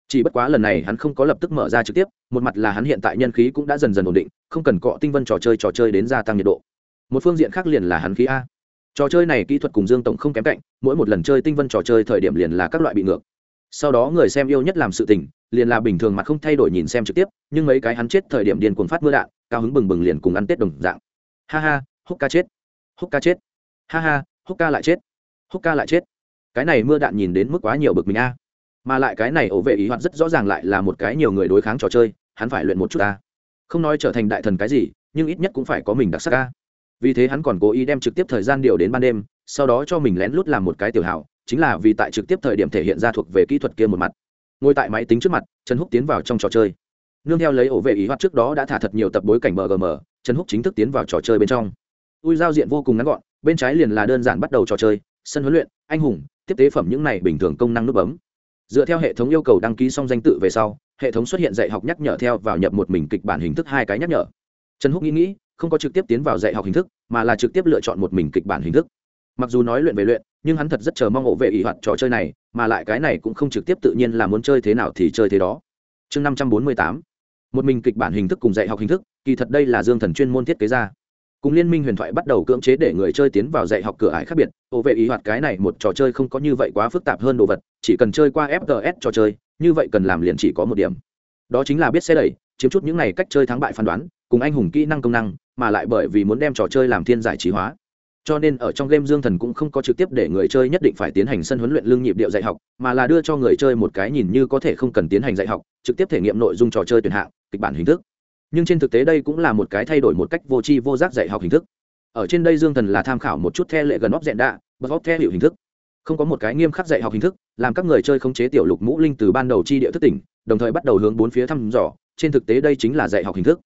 Chỉ bất quá lần này hắn không có lập tức mở ra trực tiếp, một mặt là hắn hiện tại nhân khí cũng đã dần dần ổn định, không cần cọ tinh vân trò chơi trò chơi đến gia tăng nhiệt độ. Một phương diện khác liền là hắn khí a trò chơi này kỹ thuật cùng dương tổng không kém cạnh, mỗi một lần chơi tinh vân trò chơi thời điểm liền là các loại bị ngược. Sau đó người xem yêu nhất làm sự tình, liền là bình thường mà không thay đổi nhìn xem trực tiếp, nhưng mấy cái hắn chết thời điểm điên cuồng phát mưa đạn, cao hứng bừng bừng liền cùng ăn tết đồng dạng. Ha ha, húc ca chết. Húc ca chết. Ha ha, húc ca lại chết. Húc ca lại chết. Cái này mưa đạn nhìn đến mức quá nhiều bực mình a. Mà lại cái này ổ vệ ý hoạt rất rõ ràng lại là một cái nhiều người đối kháng trò chơi, hắn phải luyện một chút ta không nói trở thành đại thần cái gì, nhưng ít nhất cũng phải có mình đặc sắc ca vì thế hắn còn cố ý đem trực tiếp thời gian điều đến ban đêm, sau đó cho mình lén lút làm một cái tiểu hảo, chính là vì tại trực tiếp thời điểm thể hiện ra thuộc về kỹ thuật kia một mặt. Ngồi tại máy tính trước mặt, trần húc tiến vào trong trò chơi. Nương theo lấy ổ vệ ý hoạt trước đó đã thả thật nhiều tập bối cảnh mgm trần húc chính thức tiến vào trò chơi bên trong. Ui, giao diện vô cùng ngắn gọn, bên trái liền là đơn giản bắt đầu trò chơi, sân huấn luyện, anh hùng, tiếp tế phẩm những này bình thường công năng nút bấm. Dựa theo hệ thống yêu cầu đăng ký xong danh tự về sau, hệ thống xuất hiện dạy học nhắc nhở theo vào nhập một mình kịch bản hình thức hai cái nhắc nhở. Trần húc nghĩ nghĩ không có trực tiếp tiến vào dạy học hình thức, mà là trực tiếp lựa chọn một mình kịch bản hình thức. Mặc dù nói luyện về luyện, nhưng hắn thật rất chờ mong ổ vệ ỷ hoạt trò chơi này, mà lại cái này cũng không trực tiếp tự nhiên là muốn chơi thế nào thì chơi thế đó. Chương năm trăm bốn mươi tám. Một mình kịch bản hình thức cùng dạy học hình thức, kỳ thật đây là dương thần chuyên môn thiết kế ra. Cùng liên minh huyền thoại bắt đầu cưỡng chế để người chơi tiến vào dạy học cửa ải khác biệt, ổ vệ ý hoạt cái này một trò chơi không có như vậy quá phức tạp hơn đồ vật, chỉ cần chơi qua fts trò chơi, như vậy cần làm liền chỉ có một điểm. Đó chính là biết xe đẩy, chiếm chút những này cách chơi thắng bại phán đoán, cùng anh hùng kỹ năng công năng mà lại bởi vì muốn đem trò chơi làm thiên giải trí hóa. Cho nên ở trong game dương thần cũng không có trực tiếp để người chơi nhất định phải tiến hành sân huấn luyện lương nhịp điệu dạy học, mà là đưa cho người chơi một cái nhìn như có thể không cần tiến hành dạy học, trực tiếp thể nghiệm nội dung trò chơi tuyển hạng, kịch bản hình thức. Nhưng trên thực tế đây cũng là một cái thay đổi một cách vô tri vô giác dạy học hình thức. Ở trên đây dương thần là tham khảo một chút theo lệ gần óc dẹn đạ, bật óc theo hiệu hình thức. Không có một cái nghiêm khắc dạy học hình thức, làm các người chơi khống chế tiểu lục mũ linh từ ban đầu chi địa thức tỉnh, đồng thời bắt đầu hướng bốn phía thăm dò, trên thực tế đây chính là dạy học hình thức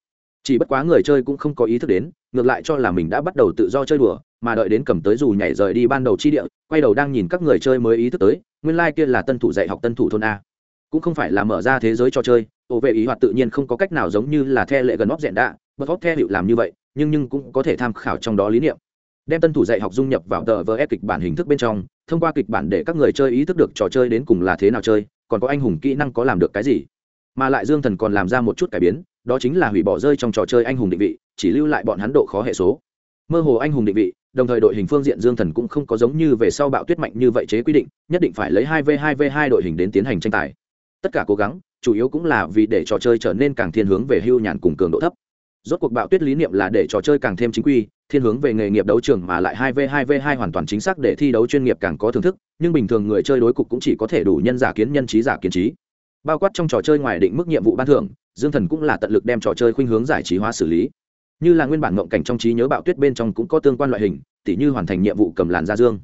chỉ bất quá người chơi cũng không có ý thức đến, ngược lại cho là mình đã bắt đầu tự do chơi đùa, mà đợi đến cầm tới dù nhảy rời đi ban đầu chi địa, quay đầu đang nhìn các người chơi mới ý thức tới, nguyên lai、like、kia là tân thủ dạy học tân thủ thôn a. Cũng không phải là mở ra thế giới cho chơi ổ vệ ý hoạt tự nhiên không có cách nào giống như là the lệ gần óc rẽn đạ bật óc the hiệu làm như vậy, nhưng nhưng cũng có thể tham khảo trong đó lý niệm. Đem tân thủ dạy học dung nhập vào tờ vờ ép kịch bản hình thức bên trong, thông qua kịch bản để các người chơi ý thức được trò chơi đến cùng là thế nào chơi, còn có anh hùng kỹ năng có làm được cái gì? Mà lại dương thần còn làm ra một chút cải biến đó chính là hủy bỏ rơi trong trò chơi anh hùng định vị, chỉ lưu lại bọn hắn độ khó hệ số. Mơ hồ anh hùng định vị, đồng thời đội hình phương diện dương thần cũng không có giống như về sau bạo tuyết mạnh như vậy chế quy định, nhất định phải lấy hai v hai v hai đội hình đến tiến hành tranh tài. Tất cả cố gắng, chủ yếu cũng là vì để trò chơi trở nên càng thiên hướng về hưu nhàn cùng cường độ thấp. Rốt cuộc bạo tuyết lý niệm là để trò chơi càng thêm chính quy, thiên hướng về nghề nghiệp đấu trường mà lại hai v hai v hai hoàn toàn chính xác để thi đấu chuyên nghiệp càng có thưởng thức, nhưng bình thường người chơi đối cục cũng chỉ có thể đủ nhân giả kiến nhân trí giả kiến trí bao quát trong trò chơi ngoài định mức nhiệm vụ ban thưởng, dương thần cũng là tận lực đem trò chơi khuynh hướng giải trí hóa xử lý. Như là nguyên bản ngộng cảnh trong trí nhớ bạo tuyết bên trong cũng có tương quan loại hình, tỉ như hoàn thành nhiệm vụ cầm làn ra dương.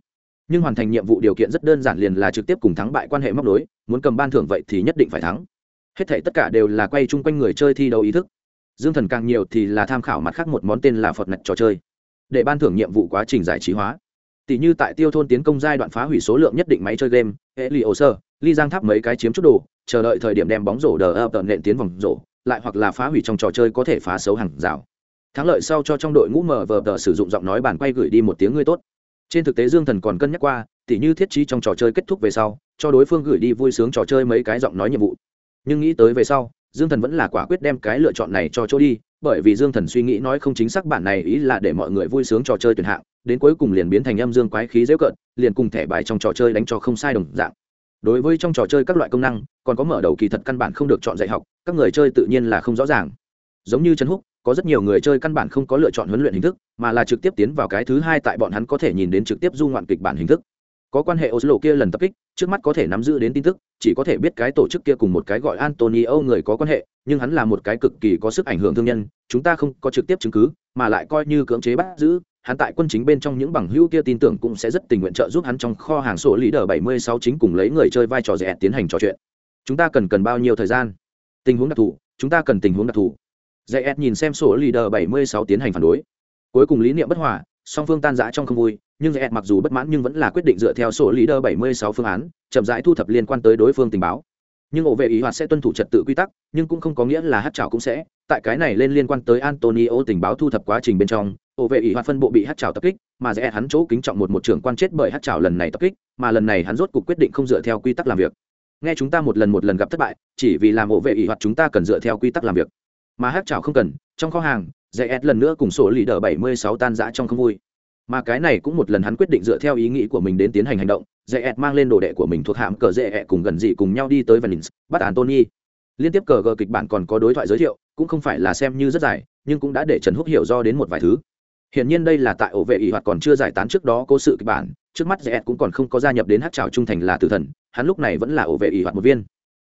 Nhưng hoàn thành nhiệm vụ điều kiện rất đơn giản liền là trực tiếp cùng thắng bại quan hệ móc đối muốn cầm ban thưởng vậy thì nhất định phải thắng. Hết thể tất cả đều là quay chung quanh người chơi thi đấu ý thức. Dương thần càng nhiều thì là tham khảo mặt khác một món tên là phật nạch trò chơi. Để ban thưởng nhiệm vụ quá trình giải trí hóa. Tỷ như tại tiêu thôn tiến công giai đoạn phá hủy số lượng nhất định máy chơi game hệ lì hồ sơ ly giang tháp mấy cái chiếm chút đồ, chờ đợi thời điểm đem bóng rổ đờ ập tận nện tiến vòng rổ, lại hoặc là phá hủy trong trò chơi có thể phá xấu hàng rào. Thắng lợi sau cho trong đội ngũ mở vờ tờ sử dụng giọng nói bàn quay gửi đi một tiếng ngươi tốt. Trên thực tế dương thần còn cân nhắc qua, tỉ như thiết trí trong trò chơi kết thúc về sau, cho đối phương gửi đi vui sướng trò chơi mấy cái giọng nói nhiệm vụ. Nhưng nghĩ tới về sau, dương thần vẫn là quả quyết đem cái lựa chọn này cho chỗ đi, bởi vì dương thần suy nghĩ nói không chính xác bản này ý là để mọi người vui sướng trò chơi tuyển hạng, đến cuối cùng liền biến thành âm dương quái khí dễ cợt liền cùng thẻ bài trong trò chơi đánh cho không sai đồng dạng đối với trong trò chơi các loại công năng còn có mở đầu kỳ thật căn bản không được chọn dạy học các người chơi tự nhiên là không rõ ràng. Giống như trần húc có rất nhiều người chơi căn bản không có lựa chọn huấn luyện hình thức mà là trực tiếp tiến vào cái thứ hai tại bọn hắn có thể nhìn đến trực tiếp du ngoạn kịch bản hình thức. Có quan hệ Oslo kia lần tập kích, trước mắt có thể nắm giữ đến tin tức, chỉ có thể biết cái tổ chức kia cùng một cái gọi Antonio người có quan hệ, nhưng hắn là một cái cực kỳ có sức ảnh hưởng thương nhân, chúng ta không có trực tiếp chứng cứ, mà lại coi như cưỡng chế bắt giữ, hắn tại quân chính bên trong những bằng hữu kia tin tưởng cũng sẽ rất tình nguyện trợ giúp hắn trong kho hàng sổ lý đờ 76 chính cùng lấy người chơi vai trò rẻ tiến hành trò chuyện. Chúng ta cần cần bao nhiêu thời gian? Tình huống đặc thù, chúng ta cần tình huống đặc thù. Rẻ nhìn xem sổ lý đờ 76 tiến hành phản đối. Cuối cùng lý niệm bất hòa, song phương tan rã trong không vui, nhưng Rẻ mặc dù bất mãn nhưng vẫn là quyết định dựa theo sổ leader 76 phương án, chậm rãi thu thập liên quan tới đối phương tình báo. Nhưng ổ vệ ý hoạt sẽ tuân thủ trật tự quy tắc, nhưng cũng không có nghĩa là hát chảo cũng sẽ. Tại cái này lên liên quan tới Antonio tình báo thu thập quá trình bên trong, ổ vệ ỷ hoạt phân bộ bị hát trào tập kích, mà Zet hắn chỗ kính trọng một một trưởng quan chết bởi hát trào lần này tập kích, mà lần này hắn rốt cuộc quyết định không dựa theo quy tắc làm việc. Nghe chúng ta một lần một lần gặp thất bại, chỉ vì làm ổ vệ ỷ hoạt chúng ta cần dựa theo quy tắc làm việc. Mà hát trào không cần, trong kho hàng, Zet lần nữa cùng sổ leader 76 tan rã trong không vui mà cái này cũng một lần hắn quyết định dựa theo ý nghĩ của mình đến tiến hành hành động dễ ẹt mang lên đồ đệ của mình thuộc hạm cờ dễ ẹt cùng gần dị cùng nhau đi tới venice bắt antony liên tiếp cờ gờ kịch bản còn có đối thoại giới thiệu cũng không phải là xem như rất dài nhưng cũng đã để trần húc hiểu do đến một vài thứ hiện nhiên đây là tại ổ vệ ỷ hoạt còn chưa giải tán trước đó cố sự kịch bản, trước mắt Zet cũng còn không có gia nhập đến Hắc trào trung thành là tử thần, hắn lúc này vẫn là ổ vệ ỷ hoạt một viên.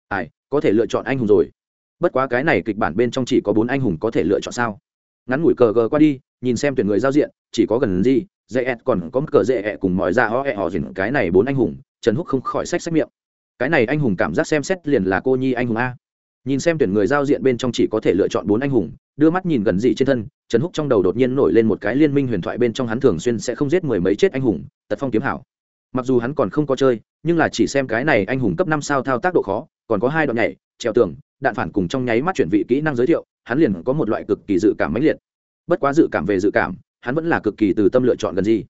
Ai, có thể lựa chọn anh hùng rồi. Bất quá cái này kịch bản bên trong chỉ có bốn anh hùng có thể lựa chọn sao? Ngắn ngủi cờ gờ qua đi, nhìn xem tuyển người giao diện, chỉ có gần gì Zet còn có cờ dễ cùng mọi ra họ ẹ họ dình cái này bốn anh hùng, trần húc không khỏi sách sách miệng. Cái này anh hùng cảm giác xem xét liền là cô nhi anh hùng a. Nhìn xem tuyển người giao diện bên trong chỉ có thể lựa chọn bốn anh hùng đưa mắt nhìn gần dị trên thân, trần húc trong đầu đột nhiên nổi lên một cái liên minh huyền thoại bên trong hắn thường xuyên sẽ không giết mười mấy chết anh hùng, tật phong kiếm hảo. Mặc dù hắn còn không có chơi, nhưng là chỉ xem cái này anh hùng cấp năm sao thao tác độ khó, còn có hai đoạn nhảy treo tường, đạn phản cùng trong nháy mắt chuyển vị kỹ năng giới thiệu, hắn liền có một loại cực kỳ dự cảm mãnh liệt. Bất quá dự cảm về dự cảm, hắn vẫn là cực kỳ từ tâm lựa chọn gần gì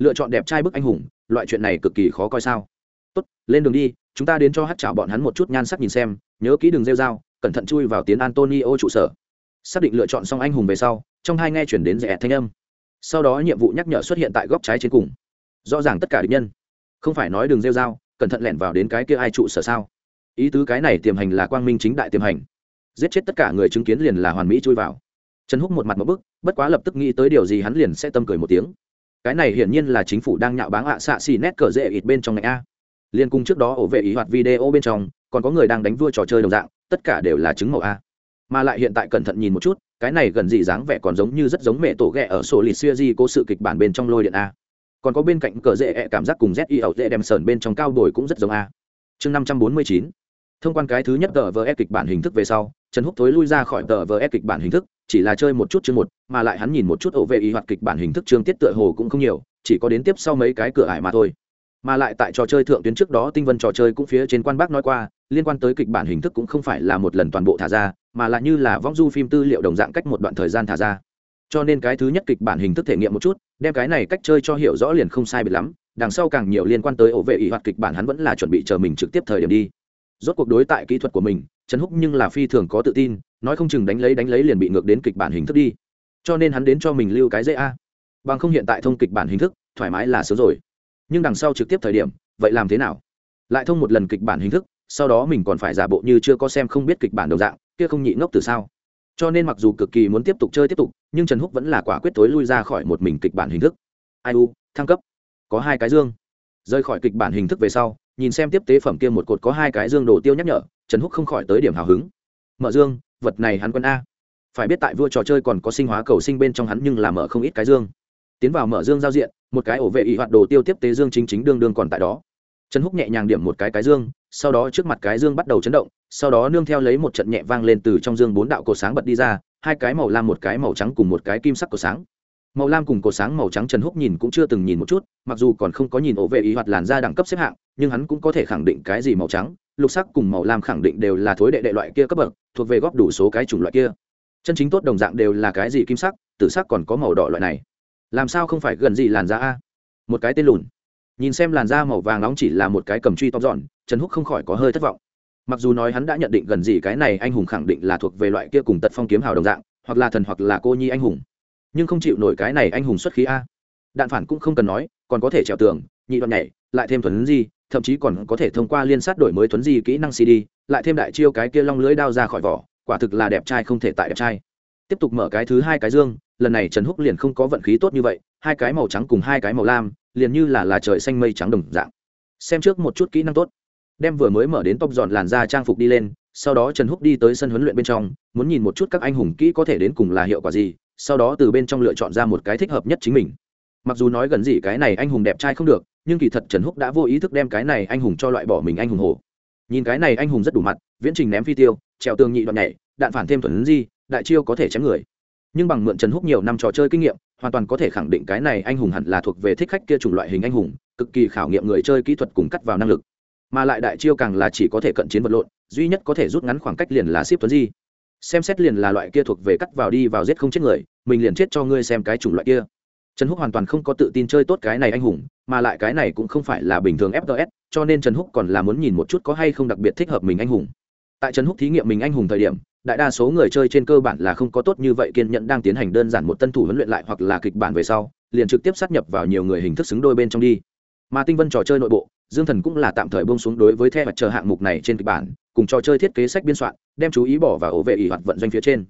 lựa chọn đẹp trai bức anh hùng, loại chuyện này cực kỳ khó coi sao. Tốt, lên đường đi, chúng ta đến cho hát chảo bọn hắn một chút nhan sắc nhìn xem, nhớ kỹ đường rêu dao cẩn thận chui vào tiếng antonio trụ sở xác định lựa chọn xong anh hùng về sau, trong hai nghe chuyển đến rẻ thanh âm. Sau đó nhiệm vụ nhắc nhở xuất hiện tại góc trái trên cùng. Rõ ràng tất cả địch nhân. Không phải nói đường rêu dao cẩn thận lẻn vào đến cái kia ai trụ sở sao? Ý tứ cái này tiềm hành là quang minh chính đại tiềm hành. Giết chết tất cả người chứng kiến liền là hoàn mỹ chui vào. Trần húc một mặt một bức, bất quá lập tức nghĩ tới điều gì hắn liền sẽ tâm cười một tiếng. Cái này hiển nhiên là chính phủ đang nhạo báng ạ xạ xì nét cờ rễ ít bên trong ngành a. Liên cung trước đó ổ vệ ý hoạt video bên trong, còn có người đang đánh vua trò chơi đồng dạng, tất cả đều là chứng màu a mà lại hiện tại cẩn thận nhìn một chút, cái này gần gì dáng vẻ còn giống như rất giống mẹ tổ ghẹ ở sổ lì xuya di cố sự kịch bản bên trong lôi điện a. Còn có bên cạnh cờ dễ ẹ cảm giác cùng z i ẩu dễ đem sờn bên trong cao đổi cũng rất giống a. Chương năm trăm bốn mươi chín. Thông quan cái thứ nhất tờ vờ e kịch bản hình thức về sau, trần húc thối lui ra khỏi tờ vờ e kịch bản hình thức, chỉ là chơi một chút chương một, mà lại hắn nhìn một chút ổ vệ ý hoạt kịch bản hình thức chương tiết tựa hồ cũng không nhiều, chỉ có đến tiếp sau mấy cái cửa ải mà thôi mà lại tại trò chơi thượng tuyến trước đó tinh vân trò chơi cũng phía trên quan bác nói qua, liên quan tới kịch bản hình thức cũng không phải là một lần toàn bộ thả ra, mà là như là vong du phim tư liệu đồng dạng cách một đoạn thời gian thả ra. Cho nên cái thứ nhất kịch bản hình thức thể nghiệm một chút, đem cái này cách chơi cho hiểu rõ liền không sai biệt lắm, đằng sau càng nhiều liên quan tới ổ vệ ý hoạt kịch bản hắn vẫn là chuẩn bị chờ mình trực tiếp thời điểm đi. Rốt cuộc đối tại kỹ thuật của mình, trần húc nhưng là phi thường có tự tin, nói không chừng đánh lấy đánh lấy liền bị ngược đến kịch bản hình thức đi. Cho nên hắn đến cho mình lưu cái dễ a. Bằng không hiện tại thông kịch bản hình thức, thoải mái là sớm rồi nhưng đằng sau trực tiếp thời điểm, vậy làm thế nào? Lại thông một lần kịch bản hình thức, sau đó mình còn phải giả bộ như chưa có xem không biết kịch bản đầu dạng, kia không nhị ngốc từ sao? Cho nên mặc dù cực kỳ muốn tiếp tục chơi tiếp tục, nhưng trần húc vẫn là quả quyết tối lui ra khỏi một mình kịch bản hình thức. Ai u, thăng cấp. Có hai cái dương. Rơi khỏi kịch bản hình thức về sau, nhìn xem tiếp tế phẩm kia một cột có hai cái dương đồ tiêu nhắc nhở, trần húc không khỏi tới điểm hào hứng. Mở dương, vật này hắn quân a. Phải biết tại vua trò chơi còn có sinh hóa cầu sinh bên trong hắn nhưng là mở không ít cái dương. Tiến vào mở dương giao diện một cái ổ vệ y hoạt đồ tiêu tiếp tế dương chính chính đương đương còn tại đó. Trần húc nhẹ nhàng điểm một cái cái dương, sau đó trước mặt cái dương bắt đầu chấn động, sau đó nương theo lấy một trận nhẹ vang lên từ trong dương bốn đạo cột sáng bật đi ra, hai cái màu lam một cái màu trắng cùng một cái kim sắc cổ sáng. Màu lam cùng cột sáng màu trắng trần húc nhìn cũng chưa từng nhìn một chút, mặc dù còn không có nhìn ổ vệ y hoạt làn da đẳng cấp xếp hạng, nhưng hắn cũng có thể khẳng định cái gì màu trắng, lục sắc cùng màu lam khẳng định đều là thối đệ đệ loại kia cấp bậc, thuộc về góp đủ số cái chủng loại kia. Chân chính tốt đồng dạng đều là cái gì kim sắc, tử sắc còn có màu đỏ loại này làm sao không phải gần gì làn da a? Một cái tên lùn. Nhìn xem làn da màu vàng nóng chỉ là một cái cầm truy to dọn, trần húc không khỏi có hơi thất vọng. Mặc dù nói hắn đã nhận định gần gì cái này anh hùng khẳng định là thuộc về loại kia cùng tật phong kiếm hào đồng dạng, hoặc là thần hoặc là cô nhi anh hùng. Nhưng không chịu nổi cái này anh hùng xuất khí a. Đạn phản cũng không cần nói, còn có thể trèo tường, nhị đoạn nhảy, lại thêm thuấn di, thậm chí còn có thể thông qua liên sát đổi mới thuấn di kỹ năng cd, lại thêm đại chiêu cái kia long lưới đao ra khỏi vỏ, quả thực là đẹp trai không thể tại đẹp trai tiếp tục mở cái thứ hai cái dương, lần này trần húc liền không có vận khí tốt như vậy, hai cái màu trắng cùng hai cái màu lam, liền như là là trời xanh mây trắng đồng dạng. Xem trước một chút kỹ năng tốt. Đem vừa mới mở đến tóc dọn làn da trang phục đi lên, sau đó trần húc đi tới sân huấn luyện bên trong, muốn nhìn một chút các anh hùng kỹ có thể đến cùng là hiệu quả gì, sau đó từ bên trong lựa chọn ra một cái thích hợp nhất chính mình. Mặc dù nói gần gì cái này anh hùng đẹp trai không được, nhưng kỳ thật trần húc đã vô ý thức đem cái này anh hùng cho loại bỏ mình anh hùng hồ nhìn cái này anh hùng rất đủ mặt, viễn trình ném phi tiêu, trèo tường nhị đoạn nhảy, đạn phản thêm thuần di đại chiêu có thể chém người. Nhưng bằng mượn trần húc nhiều năm trò chơi kinh nghiệm, hoàn toàn có thể khẳng định cái này anh hùng hẳn là thuộc về thích khách kia chủng loại hình anh hùng, cực kỳ khảo nghiệm người chơi kỹ thuật cùng cắt vào năng lực. Mà lại đại chiêu càng là chỉ có thể cận chiến vật lộn, duy nhất có thể rút ngắn khoảng cách liền là ship tuấn di. Xem xét liền là loại kia thuộc về cắt vào đi vào giết không chết người, mình liền chết cho ngươi xem cái chủng loại kia. Trần húc hoàn toàn không có tự tin chơi tốt cái này anh hùng, mà lại cái này cũng không phải là bình thường fts cho nên trần húc còn là muốn nhìn một chút có hay không đặc biệt thích hợp mình anh hùng. Tại trần húc thí nghiệm mình anh hùng thời điểm đại đa số người chơi trên cơ bản là không có tốt như vậy kiên nhẫn đang tiến hành đơn giản một tân thủ huấn luyện lại hoặc là kịch bản về sau, liền trực tiếp sát nhập vào nhiều người hình thức xứng đôi bên trong đi. Mà tinh vân trò chơi nội bộ, dương thần cũng là tạm thời bông xuống đối với the mặt chờ hạng mục này trên kịch bản, cùng trò chơi thiết kế sách biên soạn, đem chú ý bỏ và ổ vệ ỷ hoạt vận doanh phía trên.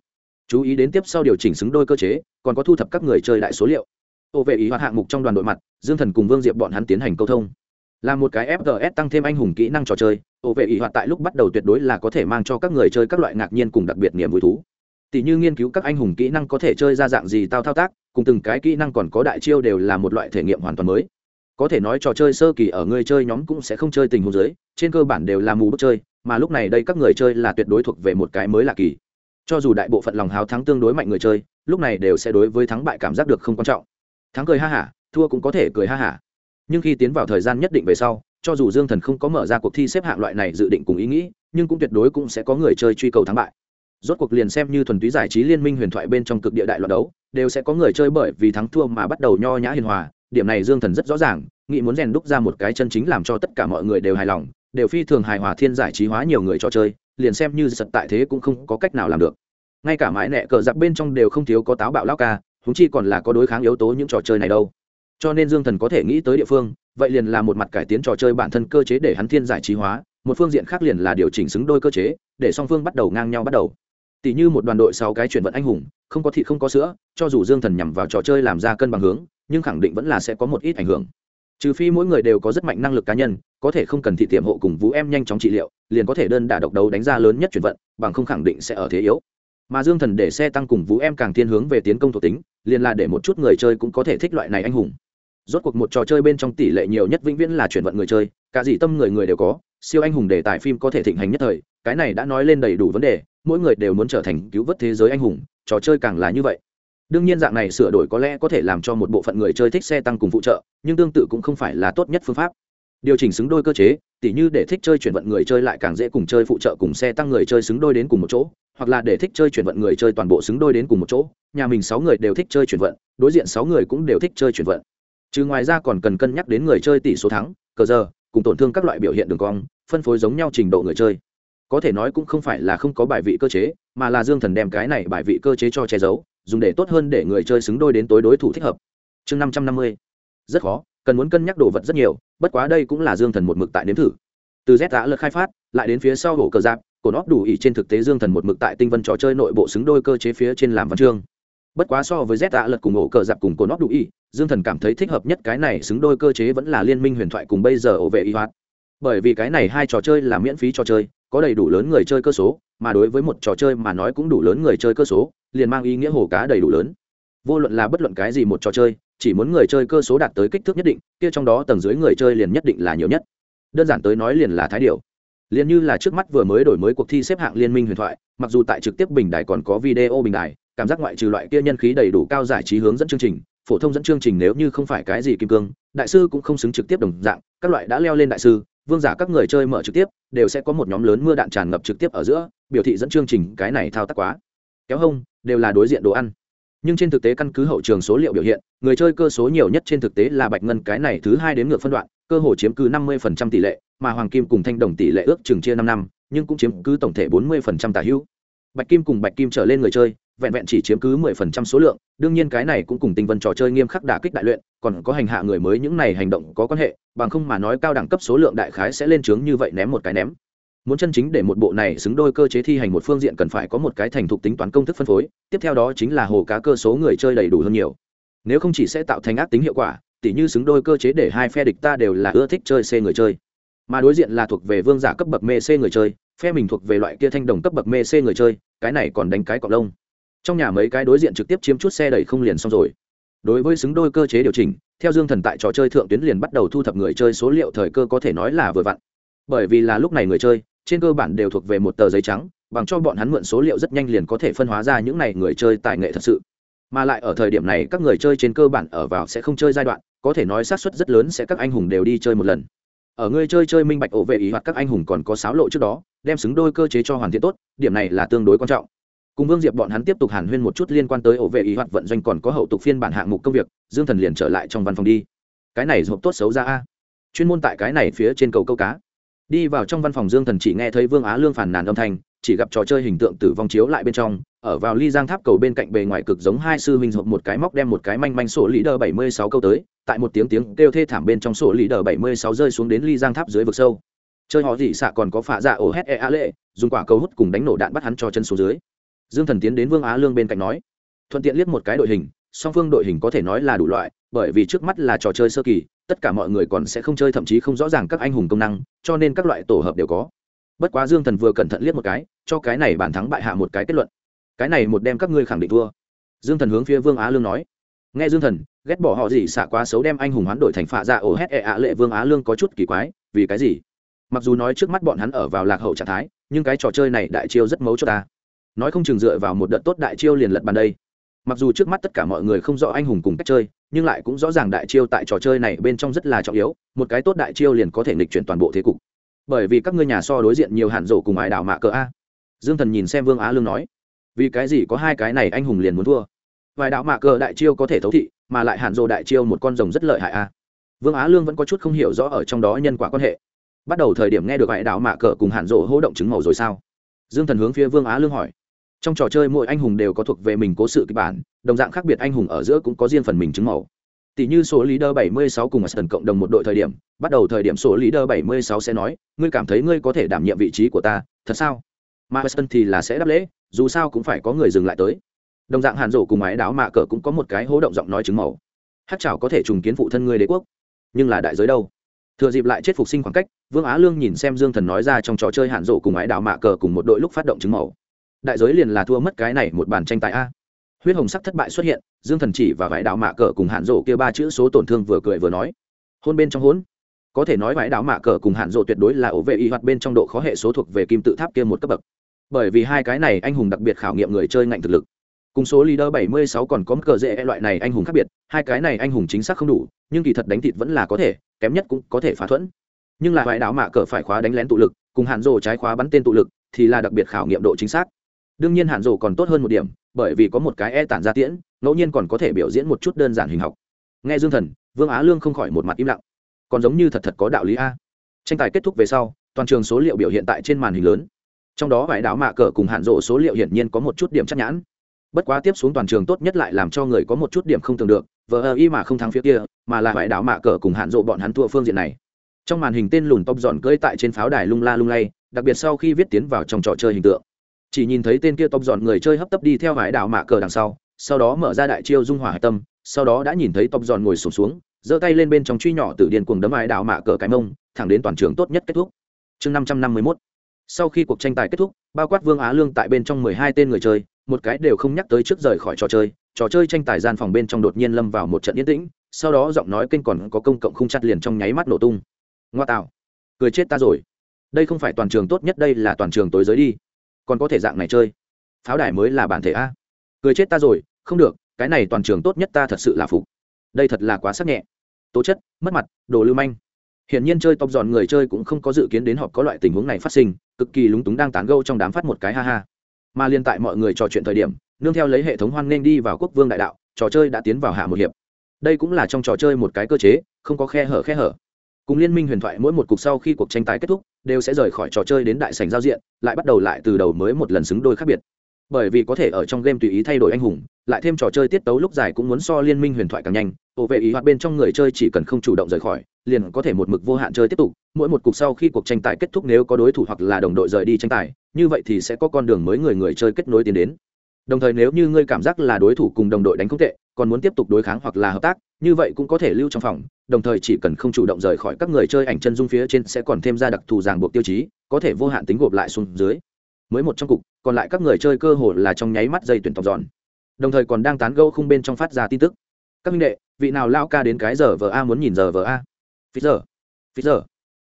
Chú ý đến tiếp sau điều chỉnh xứng đôi cơ chế, còn có thu thập các người chơi đại số liệu. Ổ vệ ý hoạt hạng mục trong đoàn đội mặt, dương thần cùng vương diệp bọn hắn tiến hành câu thông. Là một cái fgs tăng thêm anh hùng kỹ năng trò chơi ổ vệ ý hoạt tại lúc bắt đầu tuyệt đối là có thể mang cho các người chơi các loại ngạc nhiên cùng đặc biệt niềm vui thú. Tỷ như nghiên cứu các anh hùng kỹ năng có thể chơi ra dạng gì tao thao tác, cùng từng cái kỹ năng còn có đại chiêu đều là một loại thể nghiệm hoàn toàn mới. Có thể nói trò chơi sơ kỳ ở người chơi nhóm cũng sẽ không chơi tình huống giới, trên cơ bản đều là mù bước chơi, mà lúc này đây các người chơi là tuyệt đối thuộc về một cái mới lạ kỳ. Cho dù đại bộ phận lòng háo thắng tương đối mạnh người chơi, lúc này đều sẽ đối với thắng bại cảm giác được không quan trọng. Thắng cười ha hả, thua cũng có thể cười ha hả. Nhưng khi tiến vào thời gian nhất định về sau cho dù dương thần không có mở ra cuộc thi xếp hạng loại này dự định cùng ý nghĩ, nhưng cũng tuyệt đối cũng sẽ có người chơi truy cầu thắng bại. Rốt cuộc liền xem như thuần túy giải trí liên minh huyền thoại bên trong cực địa đại loạt đấu, đều sẽ có người chơi bởi vì thắng thua mà bắt đầu nho nhã hiền hòa, điểm này dương thần rất rõ ràng, nghĩ muốn rèn đúc ra một cái chân chính làm cho tất cả mọi người đều hài lòng, đều phi thường hài hòa thiên giải trí hóa nhiều người cho chơi, liền xem như sật tại thế cũng không có cách nào làm được. Ngay cả mãi nẹ cờ giặc bên trong đều không thiếu có táo bạo lao ca húng chi còn là có đối kháng yếu tố những trò chơi này đâu. Cho nên dương thần có thể nghĩ tới địa phương vậy liền là một mặt cải tiến trò chơi bản thân cơ chế để hắn thiên giải trí hóa, một phương diện khác liền là điều chỉnh xứng đôi cơ chế, để song phương bắt đầu ngang nhau bắt đầu. Tỷ như một đoàn đội sáu cái chuyển vận anh hùng, không có thịt không có sữa, cho dù dương thần nhằm vào trò chơi làm ra cân bằng hướng, nhưng khẳng định vẫn là sẽ có một ít ảnh hưởng. Trừ phi mỗi người đều có rất mạnh năng lực cá nhân, có thể không cần thị tiệm hộ cùng vũ em nhanh chóng trị liệu, liền có thể đơn đả độc đấu đánh ra lớn nhất chuyển vận, bằng không khẳng định sẽ ở thế yếu. Mà dương thần để xe tăng cùng vũ em càng thiên hướng về tiến công thuộc tính, liền là để một chút người chơi cũng có thể thích loại này anh hùng rốt cuộc một trò chơi bên trong tỷ lệ nhiều nhất vĩnh viễn là chuyển vận người chơi, cả gì tâm người người đều có, siêu anh hùng đề tài phim có thể thịnh hành nhất thời, cái này đã nói lên đầy đủ vấn đề, mỗi người đều muốn trở thành cứu vớt thế giới anh hùng, trò chơi càng là như vậy. Đương nhiên dạng này sửa đổi có lẽ có thể làm cho một bộ phận người chơi thích xe tăng cùng phụ trợ, nhưng tương tự cũng không phải là tốt nhất phương pháp. Điều chỉnh xứng đôi cơ chế, tỉ như để thích chơi chuyển vận người chơi lại càng dễ cùng chơi phụ trợ cùng xe tăng người chơi xứng đôi đến cùng một chỗ, hoặc là để thích chơi chuyển vận người chơi toàn bộ xứng đôi đến cùng một chỗ, nhà mình sáu người đều thích chơi chuyển vận, đối diện sáu người cũng đều thích chơi chuyển vận chứ ngoài ra còn cần cân nhắc đến người chơi tỷ số thắng, cờ giờ, cùng tổn thương các loại biểu hiện đường cong, phân phối giống nhau trình độ người chơi. Có thể nói cũng không phải là không có bài vị cơ chế, mà là dương thần đem cái này bài vị cơ chế cho che giấu, dùng để tốt hơn để người chơi xứng đôi đến tối đối thủ thích hợp. Chương năm trăm năm mươi. Rất khó, cần muốn cân nhắc đồ vật rất nhiều, bất quá đây cũng là dương thần một mực tại nếm thử. Từ z đã lượt khai phát, lại đến phía sau hổ cờ giáp, cổ nóp đủ ỉ trên thực tế dương thần một mực tại tinh vân trò chơi nội bộ xứng đôi cơ chế phía trên làm văn chương bất quá so với z tạ lật cùng ổ cờ giáp cùng cổ nóc đủ y, dương thần cảm thấy thích hợp nhất cái này xứng đôi cơ chế vẫn là liên minh huyền thoại cùng bây giờ ổ vệ y hoạt. Bởi vì cái này hai trò chơi là miễn phí trò chơi, có đầy đủ lớn người chơi cơ số, mà đối với một trò chơi mà nói cũng đủ lớn người chơi cơ số, liền mang ý nghĩa hồ cá đầy đủ lớn. Vô luận là bất luận cái gì một trò chơi, chỉ muốn người chơi cơ số đạt tới kích thước nhất định, kia trong đó tầng dưới người chơi liền nhất định là nhiều nhất. Đơn giản tới nói liền là thái điều liền như là trước mắt vừa mới đổi mới cuộc thi xếp hạng liên minh huyền thoại, mặc dù tại trực tiếp bình đài còn có video bình đài cảm giác ngoại trừ loại kia nhân khí đầy đủ cao giải trí hướng dẫn chương trình, phổ thông dẫn chương trình nếu như không phải cái gì kim cương, đại sư cũng không xứng trực tiếp đồng dạng, các loại đã leo lên đại sư, vương giả các người chơi mở trực tiếp, đều sẽ có một nhóm lớn mưa đạn tràn ngập trực tiếp ở giữa, biểu thị dẫn chương trình cái này thao tác quá. Kéo hông, đều là đối diện đồ ăn. Nhưng trên thực tế căn cứ hậu trường số liệu biểu hiện, người chơi cơ số nhiều nhất trên thực tế là bạch ngân cái này thứ hai đến ngược phân đoạn, cơ hồ chiếm cứ năm mươi tỷ lệ, mà hoàng kim cùng thanh đồng tỷ lệ ước chừng chia năm năm, nhưng cũng chiếm cứ tổng thể bốn mươi tả hữu. Bạch kim cùng bạch kim trở lên người chơi vẹn vẹn chỉ chiếm cứ mười phần trăm số lượng, đương nhiên cái này cũng cùng tinh vân trò chơi nghiêm khắc đả kích đại luyện, còn có hành hạ người mới những này hành động có quan hệ, bằng không mà nói cao đẳng cấp số lượng đại khái sẽ lên trướng như vậy ném một cái ném. Muốn chân chính để một bộ này xứng đôi cơ chế thi hành một phương diện cần phải có một cái thành thục tính toán công thức phân phối, tiếp theo đó chính là hồ cá cơ số người chơi đầy đủ hơn nhiều. Nếu không chỉ sẽ tạo thành ác tính hiệu quả, tỉ như xứng đôi cơ chế để hai phe địch ta đều là ưa thích chơi c người chơi. Mà đối diện là thuộc về vương giả cấp bậc mê c người chơi, phe mình thuộc về loại kia thanh đồng cấp bậc mê c người chơi, cái này còn đánh cái cọc lông trong nhà mấy cái đối diện trực tiếp chiếm chút xe đẩy không liền xong rồi. Đối với xứng đôi cơ chế điều chỉnh, theo dương thần tại trò chơi thượng tuyến liền bắt đầu thu thập người chơi số liệu thời cơ có thể nói là vừa vặn. Bởi vì là lúc này người chơi, trên cơ bản đều thuộc về một tờ giấy trắng, bằng cho bọn hắn mượn số liệu rất nhanh liền có thể phân hóa ra những này người chơi tài nghệ thật sự. Mà lại ở thời điểm này, các người chơi trên cơ bản ở vào sẽ không chơi giai đoạn, có thể nói xác suất rất lớn sẽ các anh hùng đều đi chơi một lần. Ở người chơi chơi minh bạch ổ vệ ý hoặc các anh hùng còn có sáo lộ trước đó, đem xứng đôi cơ chế cho hoàn thiện tốt, điểm này là tương đối quan trọng cùng vương diệp bọn hắn tiếp tục hàn huyên một chút liên quan tới ổ vệ ý hoạt vận doanh còn có hậu tục phiên bản hạng mục công việc, dương thần liền trở lại trong văn phòng đi. Cái này hộp tốt xấu ra a. Chuyên môn tại cái này phía trên cầu câu cá. Đi vào trong văn phòng dương thần chỉ nghe thấy vương á lương phản nàn âm thanh, chỉ gặp trò chơi hình tượng tử vong chiếu lại bên trong, ở vào ly giang tháp cầu bên cạnh bề ngoài cực giống hai sư huynh hộp một cái móc đem một cái manh manh sổ lý đờ bảy mươi sáu câu tới, tại một tiếng tiếng kêu thê thảm bên trong sổ lý đờ bảy mươi sáu rơi xuống đến ly giang tháp dưới vực sâu. Chơi họ dị xạ còn có phạ dạ ổ hét e a lệ, dùng quả cầu hút cùng đánh nổ đạn bắt hắn cho chân xuống dưới dương thần tiến đến vương á lương bên cạnh nói, thuận tiện liếc một cái đội hình, song phương đội hình có thể nói là đủ loại, bởi vì trước mắt là trò chơi sơ kỳ, tất cả mọi người còn sẽ không chơi, thậm chí không rõ ràng các anh hùng công năng, cho nên các loại tổ hợp đều có. Bất quá dương thần vừa cẩn thận liếc một cái, cho cái này bàn thắng bại hạ một cái kết luận. Cái này một đem các ngươi khẳng định thua. Dương thần hướng phía vương á lương nói. Nghe dương thần, ghét bỏ họ gì xả quá xấu đem anh hùng hoán đổi thành phạ dạ ổ hét ệ ạ lệ. Vương á lương có chút kỳ quái, vì cái gì? Mặc dù nói trước mắt bọn hắn ở vào lạc hậu trạng thái, nhưng cái trò chơi này đại chiêu rất mấu cho ta nói không chừng dựa vào một đợt tốt đại chiêu liền lật bàn đây. Mặc dù trước mắt tất cả mọi người không rõ anh hùng cùng cách chơi, nhưng lại cũng rõ ràng đại chiêu tại trò chơi này bên trong rất là trọng yếu, một cái tốt đại chiêu liền có thể nghịch chuyển toàn bộ thế cục. Bởi vì các ngươi nhà so đối diện nhiều hạn rổ cùng ải đảo mạ cờ a. Dương thần nhìn xem vương á lương nói, vì cái gì có hai cái này anh hùng liền muốn thua? Vài đạo mạ cờ đại chiêu có thể thấu thị, mà lại hạn rổ đại chiêu một con rồng rất lợi hại a. Vương á lương vẫn có chút không hiểu rõ ở trong đó nhân quả quan hệ. Bắt đầu thời điểm nghe được vài đạo mạ cờ cùng hạn rổ hỗ động chứng màu rồi sao? Dương thần hướng phía vương á lương hỏi trong trò chơi mỗi anh hùng đều có thuộc về mình cố sự kịch bản đồng dạng khác biệt anh hùng ở giữa cũng có riêng phần mình chứng màu tỷ như số leader 76 cùng Aston cộng đồng một đội thời điểm, bắt đầu thời điểm số leader 76 sẽ nói, ngươi cảm thấy ngươi có thể đảm nhiệm vị trí của ta, thật sao? Mà Aston thì là sẽ đáp lễ, dù sao cũng phải có người dừng lại tới. Đồng dạng Hàn Dụ cùng ái đáo mạ cờ cũng có một cái hố động giọng nói chứng màu. Hát chảo có thể trùng kiến phụ thân ngươi đế quốc, nhưng là đại giới đâu? Thừa dịp lại chết phục sinh khoảng cách, Vương Á Lương nhìn xem Dương Thần nói ra trong trò chơi Hàn Dụ cùng ái đáo mạ cờ cùng một đội lúc phát động chứng màu đại giới liền là thua mất cái này một bàn tranh tài a. Huyết hồng sắc thất bại xuất hiện, dương thần chỉ và vải đạo mạ cờ cùng hạn rộ kia ba chữ số tổn thương vừa cười vừa nói. Hôn bên trong hôn. Có thể nói vải đạo mạ cờ cùng hạn rộ tuyệt đối là ổ vệ y hoạt bên trong độ khó hệ số thuộc về kim tự tháp kia một cấp bậc. Bởi vì hai cái này anh hùng đặc biệt khảo nghiệm người chơi ngạnh thực lực. Cùng số leader 76 còn có cờ dễ e loại này anh hùng khác biệt, hai cái này anh hùng chính xác không đủ, nhưng kỳ thật đánh thịt vẫn là có thể, kém nhất cũng có thể phá thuẫn. Nhưng là vải đạo mạ cờ phải khóa đánh lén tụ lực, cùng hạn rộ trái khóa bắn tên tụ lực, thì là đặc biệt khảo nghiệm độ chính xác đương nhiên hạn rổ còn tốt hơn một điểm, bởi vì có một cái e tản ra tiễn, ngẫu nhiên còn có thể biểu diễn một chút đơn giản hình học. Nghe dương thần, vương á lương không khỏi một mặt im lặng. Còn giống như thật thật có đạo lý a. Tranh tài kết thúc về sau, toàn trường số liệu biểu hiện tại trên màn hình lớn. Trong đó vải đảo mạ cờ cùng hạn rộ số liệu hiển nhiên có một chút điểm chắc nhãn. Bất quá tiếp xuống toàn trường tốt nhất lại làm cho người có một chút điểm không tưởng được, vờ ơ y mà không thắng phía kia, mà là vải đảo mạ cờ cùng hạn rộ bọn hắn thua phương diện này. Trong màn hình tên lùn tóc giòn cưỡi tại trên pháo đài lung la lung lay, đặc biệt sau khi viết tiến vào trong trò chơi hình tượng chỉ nhìn thấy tên kia tóc giòn người chơi hấp tấp đi theo vải đảo mạ cờ đằng sau sau đó mở ra đại chiêu dung hỏa hải tâm sau đó đã nhìn thấy tóc giòn ngồi sụp xuống, giơ tay lên bên trong truy nhỏ từ điền cuồng đấm hải đảo mạ cờ cái mông thẳng đến toàn trường tốt nhất kết thúc. Chương năm trăm năm mươi mốt. Sau khi cuộc tranh tài kết thúc bao quát vương á lương tại bên trong mười hai tên người chơi một cái đều không nhắc tới trước rời khỏi trò chơi trò chơi tranh tài gian phòng bên trong đột nhiên lâm vào một trận yên tĩnh sau đó giọng nói kênh còn có công cộng không chặt liền trong nháy mắt nổ tung. Ngoa tạo. Cười chết ta rồi. Đây không phải toàn trường tốt nhất đây là toàn trường tối giới đi còn có thể dạng này chơi. Pháo đài mới là bản thể a. Cười chết ta rồi, không được, cái này toàn trường tốt nhất ta thật sự là phục. Đây thật là quá sắc nhẹ. Tố chất, mất mặt, đồ lưu manh. Hiển nhiên chơi tóc giòn người chơi cũng không có dự kiến đến họ có loại tình huống này phát sinh, cực kỳ lúng túng đang tán gâu trong đám phát một cái ha ha. Mà liên tại mọi người trò chuyện thời điểm, nương theo lấy hệ thống hoan nghênh đi vào quốc vương đại đạo, trò chơi đã tiến vào hạ một hiệp. Đây cũng là trong trò chơi một cái cơ chế, không có khe hở khe hở cùng liên minh huyền thoại mỗi một cục sau khi cuộc tranh tài kết thúc, đều sẽ rời khỏi trò chơi đến đại sảnh giao diện, lại bắt đầu lại từ đầu mới một lần xứng đôi khác biệt. Bởi vì có thể ở trong game tùy ý thay đổi anh hùng, lại thêm trò chơi tiết tấu lúc dài cũng muốn so liên minh huyền thoại càng nhanh, ổ vệ ý hoạt bên trong người chơi chỉ cần không chủ động rời khỏi, liền có thể một mực vô hạn chơi tiếp tục, mỗi một cuộc sau khi cuộc tranh tài kết thúc nếu có đối thủ hoặc là đồng đội rời đi tranh tài, như vậy thì sẽ có con đường mới người người chơi kết nối tiến đến. Đồng thời nếu như ngươi cảm giác là đối thủ cùng đồng đội đánh không tệ, còn muốn tiếp tục đối kháng hoặc là hợp tác, như vậy cũng có thể lưu trong phòng đồng thời chỉ cần không chủ động rời khỏi các người chơi ảnh chân dung phía trên sẽ còn thêm ra đặc thù ràng buộc tiêu chí, có thể vô hạn tính gộp lại xuống dưới. Mới một trong cục, còn lại các người chơi cơ hồ là trong nháy mắt dây tuyển tọc giòn đồng thời còn đang tán gẫu khung bên trong phát ra tin tức. Các minh đệ, vị nào lao ca đến cái giờ vờ a muốn nhìn giờ vờ a? Phí giờ. Phí giờ.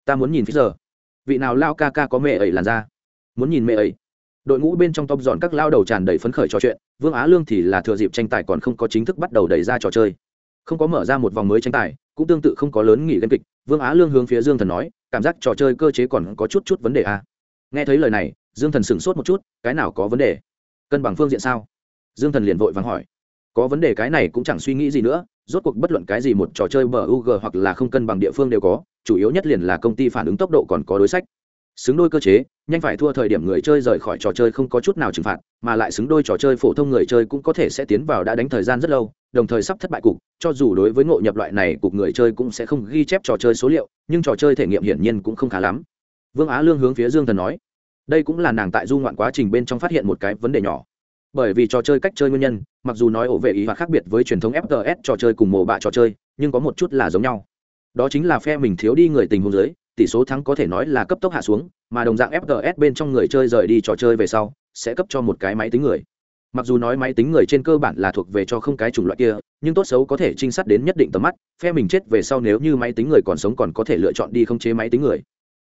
Ta muốn nhìn phí giờ. Vị nào lao ca ca có mẹ ấy làn ra muốn nhìn mẹ ấy. Đội ngũ bên trong tóc giòn các lao đầu tràn đầy phấn khởi trò chuyện, vương á lương thì là thừa dịp tranh tài còn không có chính thức bắt đầu đẩy ra trò chơi không có mở ra một vòng mới tranh tài, cũng tương tự không có lớn nghỉ game kịch, vương á lương hướng phía dương thần nói, cảm giác trò chơi cơ chế còn có chút chút vấn đề à? nghe thấy lời này, dương thần sửng sốt một chút, cái nào có vấn đề? Cân bằng phương diện sao? Dương thần liền vội vàng hỏi. Có vấn đề cái này cũng chẳng suy nghĩ gì nữa, rốt cuộc bất luận cái gì một trò chơi bờ u g hoặc là không cân bằng địa phương đều có, chủ yếu nhất liền là công ty phản ứng tốc độ còn có đối sách xứng đôi cơ chế, nhanh phải thua thời điểm người chơi rời khỏi trò chơi không có chút nào trừng phạt, mà lại xứng đôi trò chơi phổ thông người chơi cũng có thể sẽ tiến vào đã đánh thời gian rất lâu, đồng thời sắp thất bại cục, cho dù đối với ngộ nhập loại này cục người chơi cũng sẽ không ghi chép trò chơi số liệu, nhưng trò chơi thể nghiệm hiển nhiên cũng không khá lắm. Vương á lương hướng phía dương thần nói, đây cũng là nàng tại du ngoạn quá trình bên trong phát hiện một cái vấn đề nhỏ. Bởi vì trò chơi cách chơi nguyên nhân, mặc dù nói ổ vệ ý hoặc khác biệt với truyền thống fts trò chơi cùng mồ bạ trò chơi, nhưng có một chút là giống nhau. Đó chính là phe mình thiếu đi người tình huống giới tỷ số thắng có thể nói là cấp tốc hạ xuống, mà đồng dạng fts bên trong người chơi rời đi trò chơi về sau, sẽ cấp cho một cái máy tính người. Mặc dù nói máy tính người trên cơ bản là thuộc về cho không cái chủng loại kia, nhưng tốt xấu có thể trinh sát đến nhất định tầm mắt, phe mình chết về sau nếu như máy tính người còn sống còn có thể lựa chọn đi không chế máy tính người.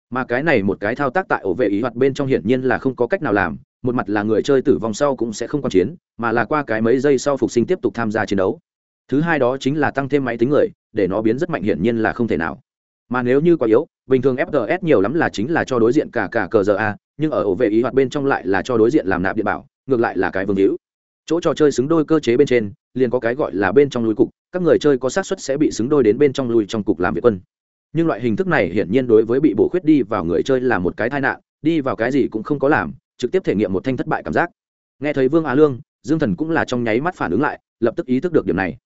Mà cái này một cái thao tác tại ổ vệ ý hoạt bên trong hiển nhiên là không có cách nào làm, một mặt là người chơi tử vong sau cũng sẽ không quan chiến, mà là qua cái mấy giây sau phục sinh tiếp tục tham gia chiến đấu. Thứ hai đó chính là tăng thêm máy tính người, để nó biến rất mạnh hiển nhiên là không thể nào mà nếu như quá yếu, bình thường fts nhiều lắm là chính là cho đối diện cả cả cờ giờ a, nhưng ở ổ vệ ý hoạt bên trong lại là cho đối diện làm nạp điện bảo, ngược lại là cái vương hữu. Chỗ trò chơi xứng đôi cơ chế bên trên, liền có cái gọi là bên trong lùi cục, các người chơi có xác suất sẽ bị xứng đôi đến bên trong lùi trong cục làm việc quân. Nhưng loại hình thức này hiển nhiên đối với bị bổ khuyết đi vào người chơi là một cái tai nạn, đi vào cái gì cũng không có làm, trực tiếp thể nghiệm một thanh thất bại cảm giác. Nghe thấy vương á lương, dương thần cũng là trong nháy mắt phản ứng lại, lập tức ý thức được điểm này.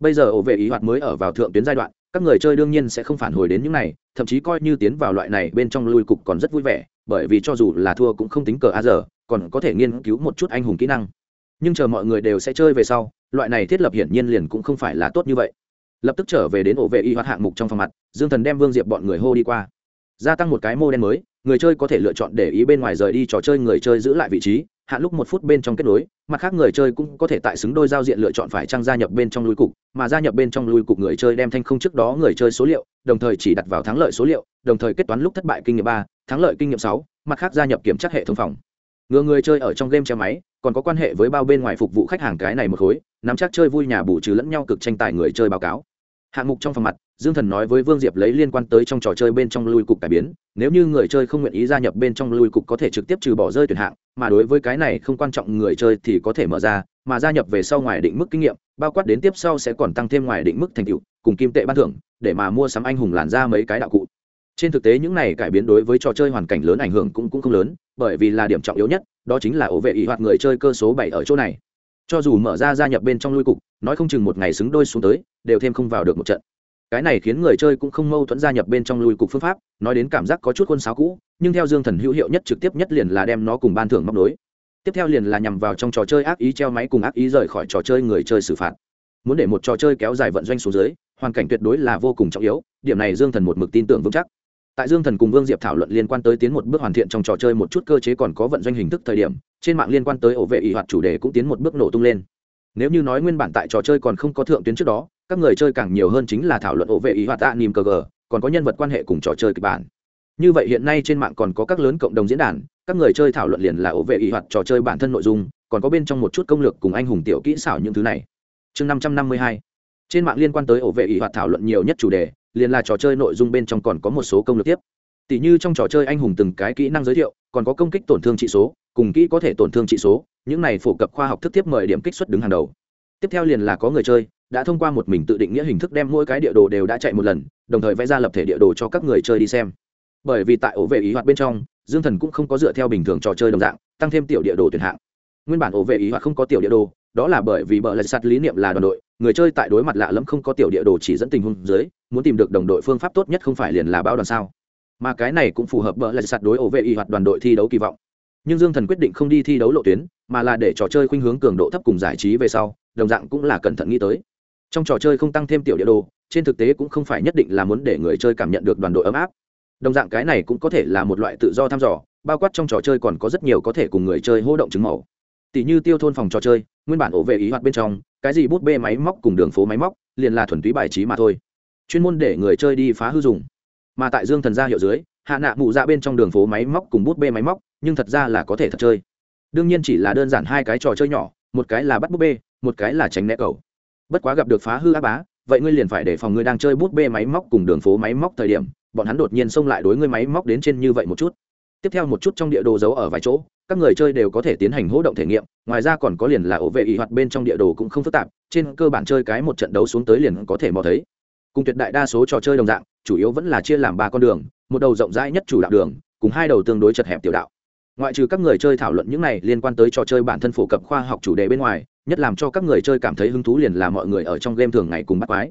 Bây giờ ổ vệ ý hoạt mới ở vào thượng tuyến giai đoạn các người chơi đương nhiên sẽ không phản hồi đến những này, thậm chí coi như tiến vào loại này bên trong lui cục còn rất vui vẻ, bởi vì cho dù là thua cũng không tính cờ a giờ, còn có thể nghiên cứu một chút anh hùng kỹ năng. Nhưng chờ mọi người đều sẽ chơi về sau, loại này thiết lập hiển nhiên liền cũng không phải là tốt như vậy. Lập tức trở về đến ổ vệ y hoạt hạng mục trong phòng mặt, dương thần đem vương diệp bọn người hô đi qua. Gia tăng một cái mô đen mới, người chơi có thể lựa chọn để ý bên ngoài rời đi trò chơi người chơi giữ lại vị trí hạn lúc một phút bên trong kết nối, mặt khác người chơi cũng có thể tại xứng đôi giao diện lựa chọn phải trang gia nhập bên trong lui cục, mà gia nhập bên trong lui cục người chơi đem thanh không trước đó người chơi số liệu, đồng thời chỉ đặt vào thắng lợi số liệu, đồng thời kết toán lúc thất bại kinh nghiệm ba, thắng lợi kinh nghiệm sáu, mặt khác gia nhập kiểm tra hệ thống phòng. Ngừa người chơi ở trong game che máy, còn có quan hệ với bao bên ngoài phục vụ khách hàng cái này một khối, nắm chắc chơi vui nhà bù trừ lẫn nhau cực tranh tài người chơi báo cáo. Hạng mục trong phòng mặt, dương thần nói với vương diệp lấy liên quan tới trong trò chơi bên trong lui cục cải biến, nếu như người chơi không nguyện ý gia nhập bên trong lui cục có thể trực tiếp trừ bỏ rơi tuyển hạng mà đối với cái này không quan trọng người chơi thì có thể mở ra, mà gia nhập về sau ngoài định mức kinh nghiệm, bao quát đến tiếp sau sẽ còn tăng thêm ngoài định mức thành tựu, cùng kim tệ ban thưởng, để mà mua sắm anh hùng làn ra mấy cái đạo cụ. Trên thực tế những này cải biến đối với trò chơi hoàn cảnh lớn ảnh hưởng cũng cũng không lớn, bởi vì là điểm trọng yếu nhất, đó chính là ổ vệ ý hoạt người chơi cơ số bảy ở chỗ này. Cho dù mở ra gia nhập bên trong lui cục, nói không chừng một ngày xứng đôi xuống tới, đều thêm không vào được một trận. Cái này khiến người chơi cũng không mâu thuẫn gia nhập bên trong lui cục phương pháp, nói đến cảm giác có chút quân sáo cũ nhưng theo dương thần hữu hiệu nhất trực tiếp nhất liền là đem nó cùng ban thưởng móc nối. Tiếp theo liền là nhằm vào trong trò chơi ác ý treo máy cùng ác ý rời khỏi trò chơi người chơi xử phạt. Muốn để một trò chơi kéo dài vận doanh xuống dưới, hoàn cảnh tuyệt đối là vô cùng trọng yếu, điểm này dương thần một mực tin tưởng vững chắc. Tại dương thần cùng vương diệp thảo luận liên quan tới tiến một bước hoàn thiện trong trò chơi một chút cơ chế còn có vận doanh hình thức thời điểm, trên mạng liên quan tới ổ vệ ỷ hoạt chủ đề cũng tiến một bước nổ tung lên. Nếu như nói nguyên bản tại trò chơi còn không có thượng tuyến trước đó, các người chơi càng nhiều hơn chính là thảo luận ổ vệ ỷ hoạt tạ nìm cờ gờ còn có nhân vật quan hệ cùng trò chơi kịch bản như vậy hiện nay trên mạng còn có các lớn cộng đồng diễn đàn, các người chơi thảo luận liền là ổ vệ ý hoạt trò chơi bản thân nội dung, còn có bên trong một chút công lược cùng anh hùng tiểu kỹ xảo những thứ này. Chương năm trăm năm mươi hai. Trên mạng liên quan tới ổ vệ ý hoạt thảo luận nhiều nhất chủ đề, liền là trò chơi nội dung bên trong còn có một số công lược tiếp. Tỷ như trong trò chơi anh hùng từng cái kỹ năng giới thiệu, còn có công kích tổn thương trị số, cùng kỹ có thể tổn thương trị số, những này phổ cập khoa học thức tiếp mời điểm kích xuất đứng hàng đầu. Tiếp theo liền là có người chơi, đã thông qua một mình tự định nghĩa hình thức đem mỗi cái địa đồ đều đã chạy một lần, đồng thời vẽ ra lập thể địa đồ cho các người chơi đi xem bởi vì tại ổ vệ ý hoạt bên trong, dương thần cũng không có dựa theo bình thường trò chơi đồng dạng, tăng thêm tiểu địa đồ tuyển hạng. Nguyên bản ổ vệ ý hoạt không có tiểu địa đồ, đó là bởi vì bờ lạch sạt lý niệm là đoàn đội, người chơi tại đối mặt lạ lẫm không có tiểu địa đồ chỉ dẫn tình huống dưới, muốn tìm được đồng đội phương pháp tốt nhất không phải liền là bao đoàn sao. Mà cái này cũng phù hợp bờ lạch sạt đối ổ vệ ý hoạt đoàn đội thi đấu kỳ vọng. Nhưng dương thần quyết định không đi thi đấu lộ tuyến, mà là để trò chơi khuynh hướng cường độ thấp cùng giải trí về sau, đồng dạng cũng là cẩn thận nghĩ tới. Trong trò chơi không tăng thêm tiểu địa đồ, trên thực tế cũng không phải nhất định là muốn để người chơi cảm nhận được đoàn đội ấm áp đồng dạng cái này cũng có thể là một loại tự do thăm dò, bao quát trong trò chơi còn có rất nhiều có thể cùng người chơi hô động chứng màu. Tỷ như tiêu thôn phòng trò chơi, nguyên bản ổ vệ ý hoạt bên trong, cái gì bút bê máy móc cùng đường phố máy móc, liền là thuần túy bài trí mà thôi. Chuyên môn để người chơi đi phá hư dùng. Mà tại dương thần gia hiệu dưới, hạ nạ mụ ra bên trong đường phố máy móc cùng bút bê máy móc, nhưng thật ra là có thể thật chơi. Đương nhiên chỉ là đơn giản hai cái trò chơi nhỏ, một cái là bắt bút bê, một cái là tránh né cầu. Bất quá gặp được phá hư áp bá, vậy ngươi liền phải để phòng ngươi đang chơi bút bê máy móc cùng đường phố máy móc thời điểm bọn hắn đột nhiên xông lại đối ngươi máy móc đến trên như vậy một chút. Tiếp theo một chút trong địa đồ giấu ở vài chỗ, các người chơi đều có thể tiến hành hỗ động thể nghiệm, ngoài ra còn có liền là ổ vệ ý hoạt bên trong địa đồ cũng không phức tạp, trên cơ bản chơi cái một trận đấu xuống tới liền có thể mò thấy. Cùng tuyệt đại đa số trò chơi đồng dạng, chủ yếu vẫn là chia làm ba con đường, một đầu rộng rãi nhất chủ đạo đường, cùng hai đầu tương đối chật hẹp tiểu đạo. Ngoại trừ các người chơi thảo luận những này liên quan tới trò chơi bản thân phổ cập khoa học chủ đề bên ngoài, nhất làm cho các người chơi cảm thấy hứng thú liền là mọi người ở trong game thường ngày cùng bắt quái.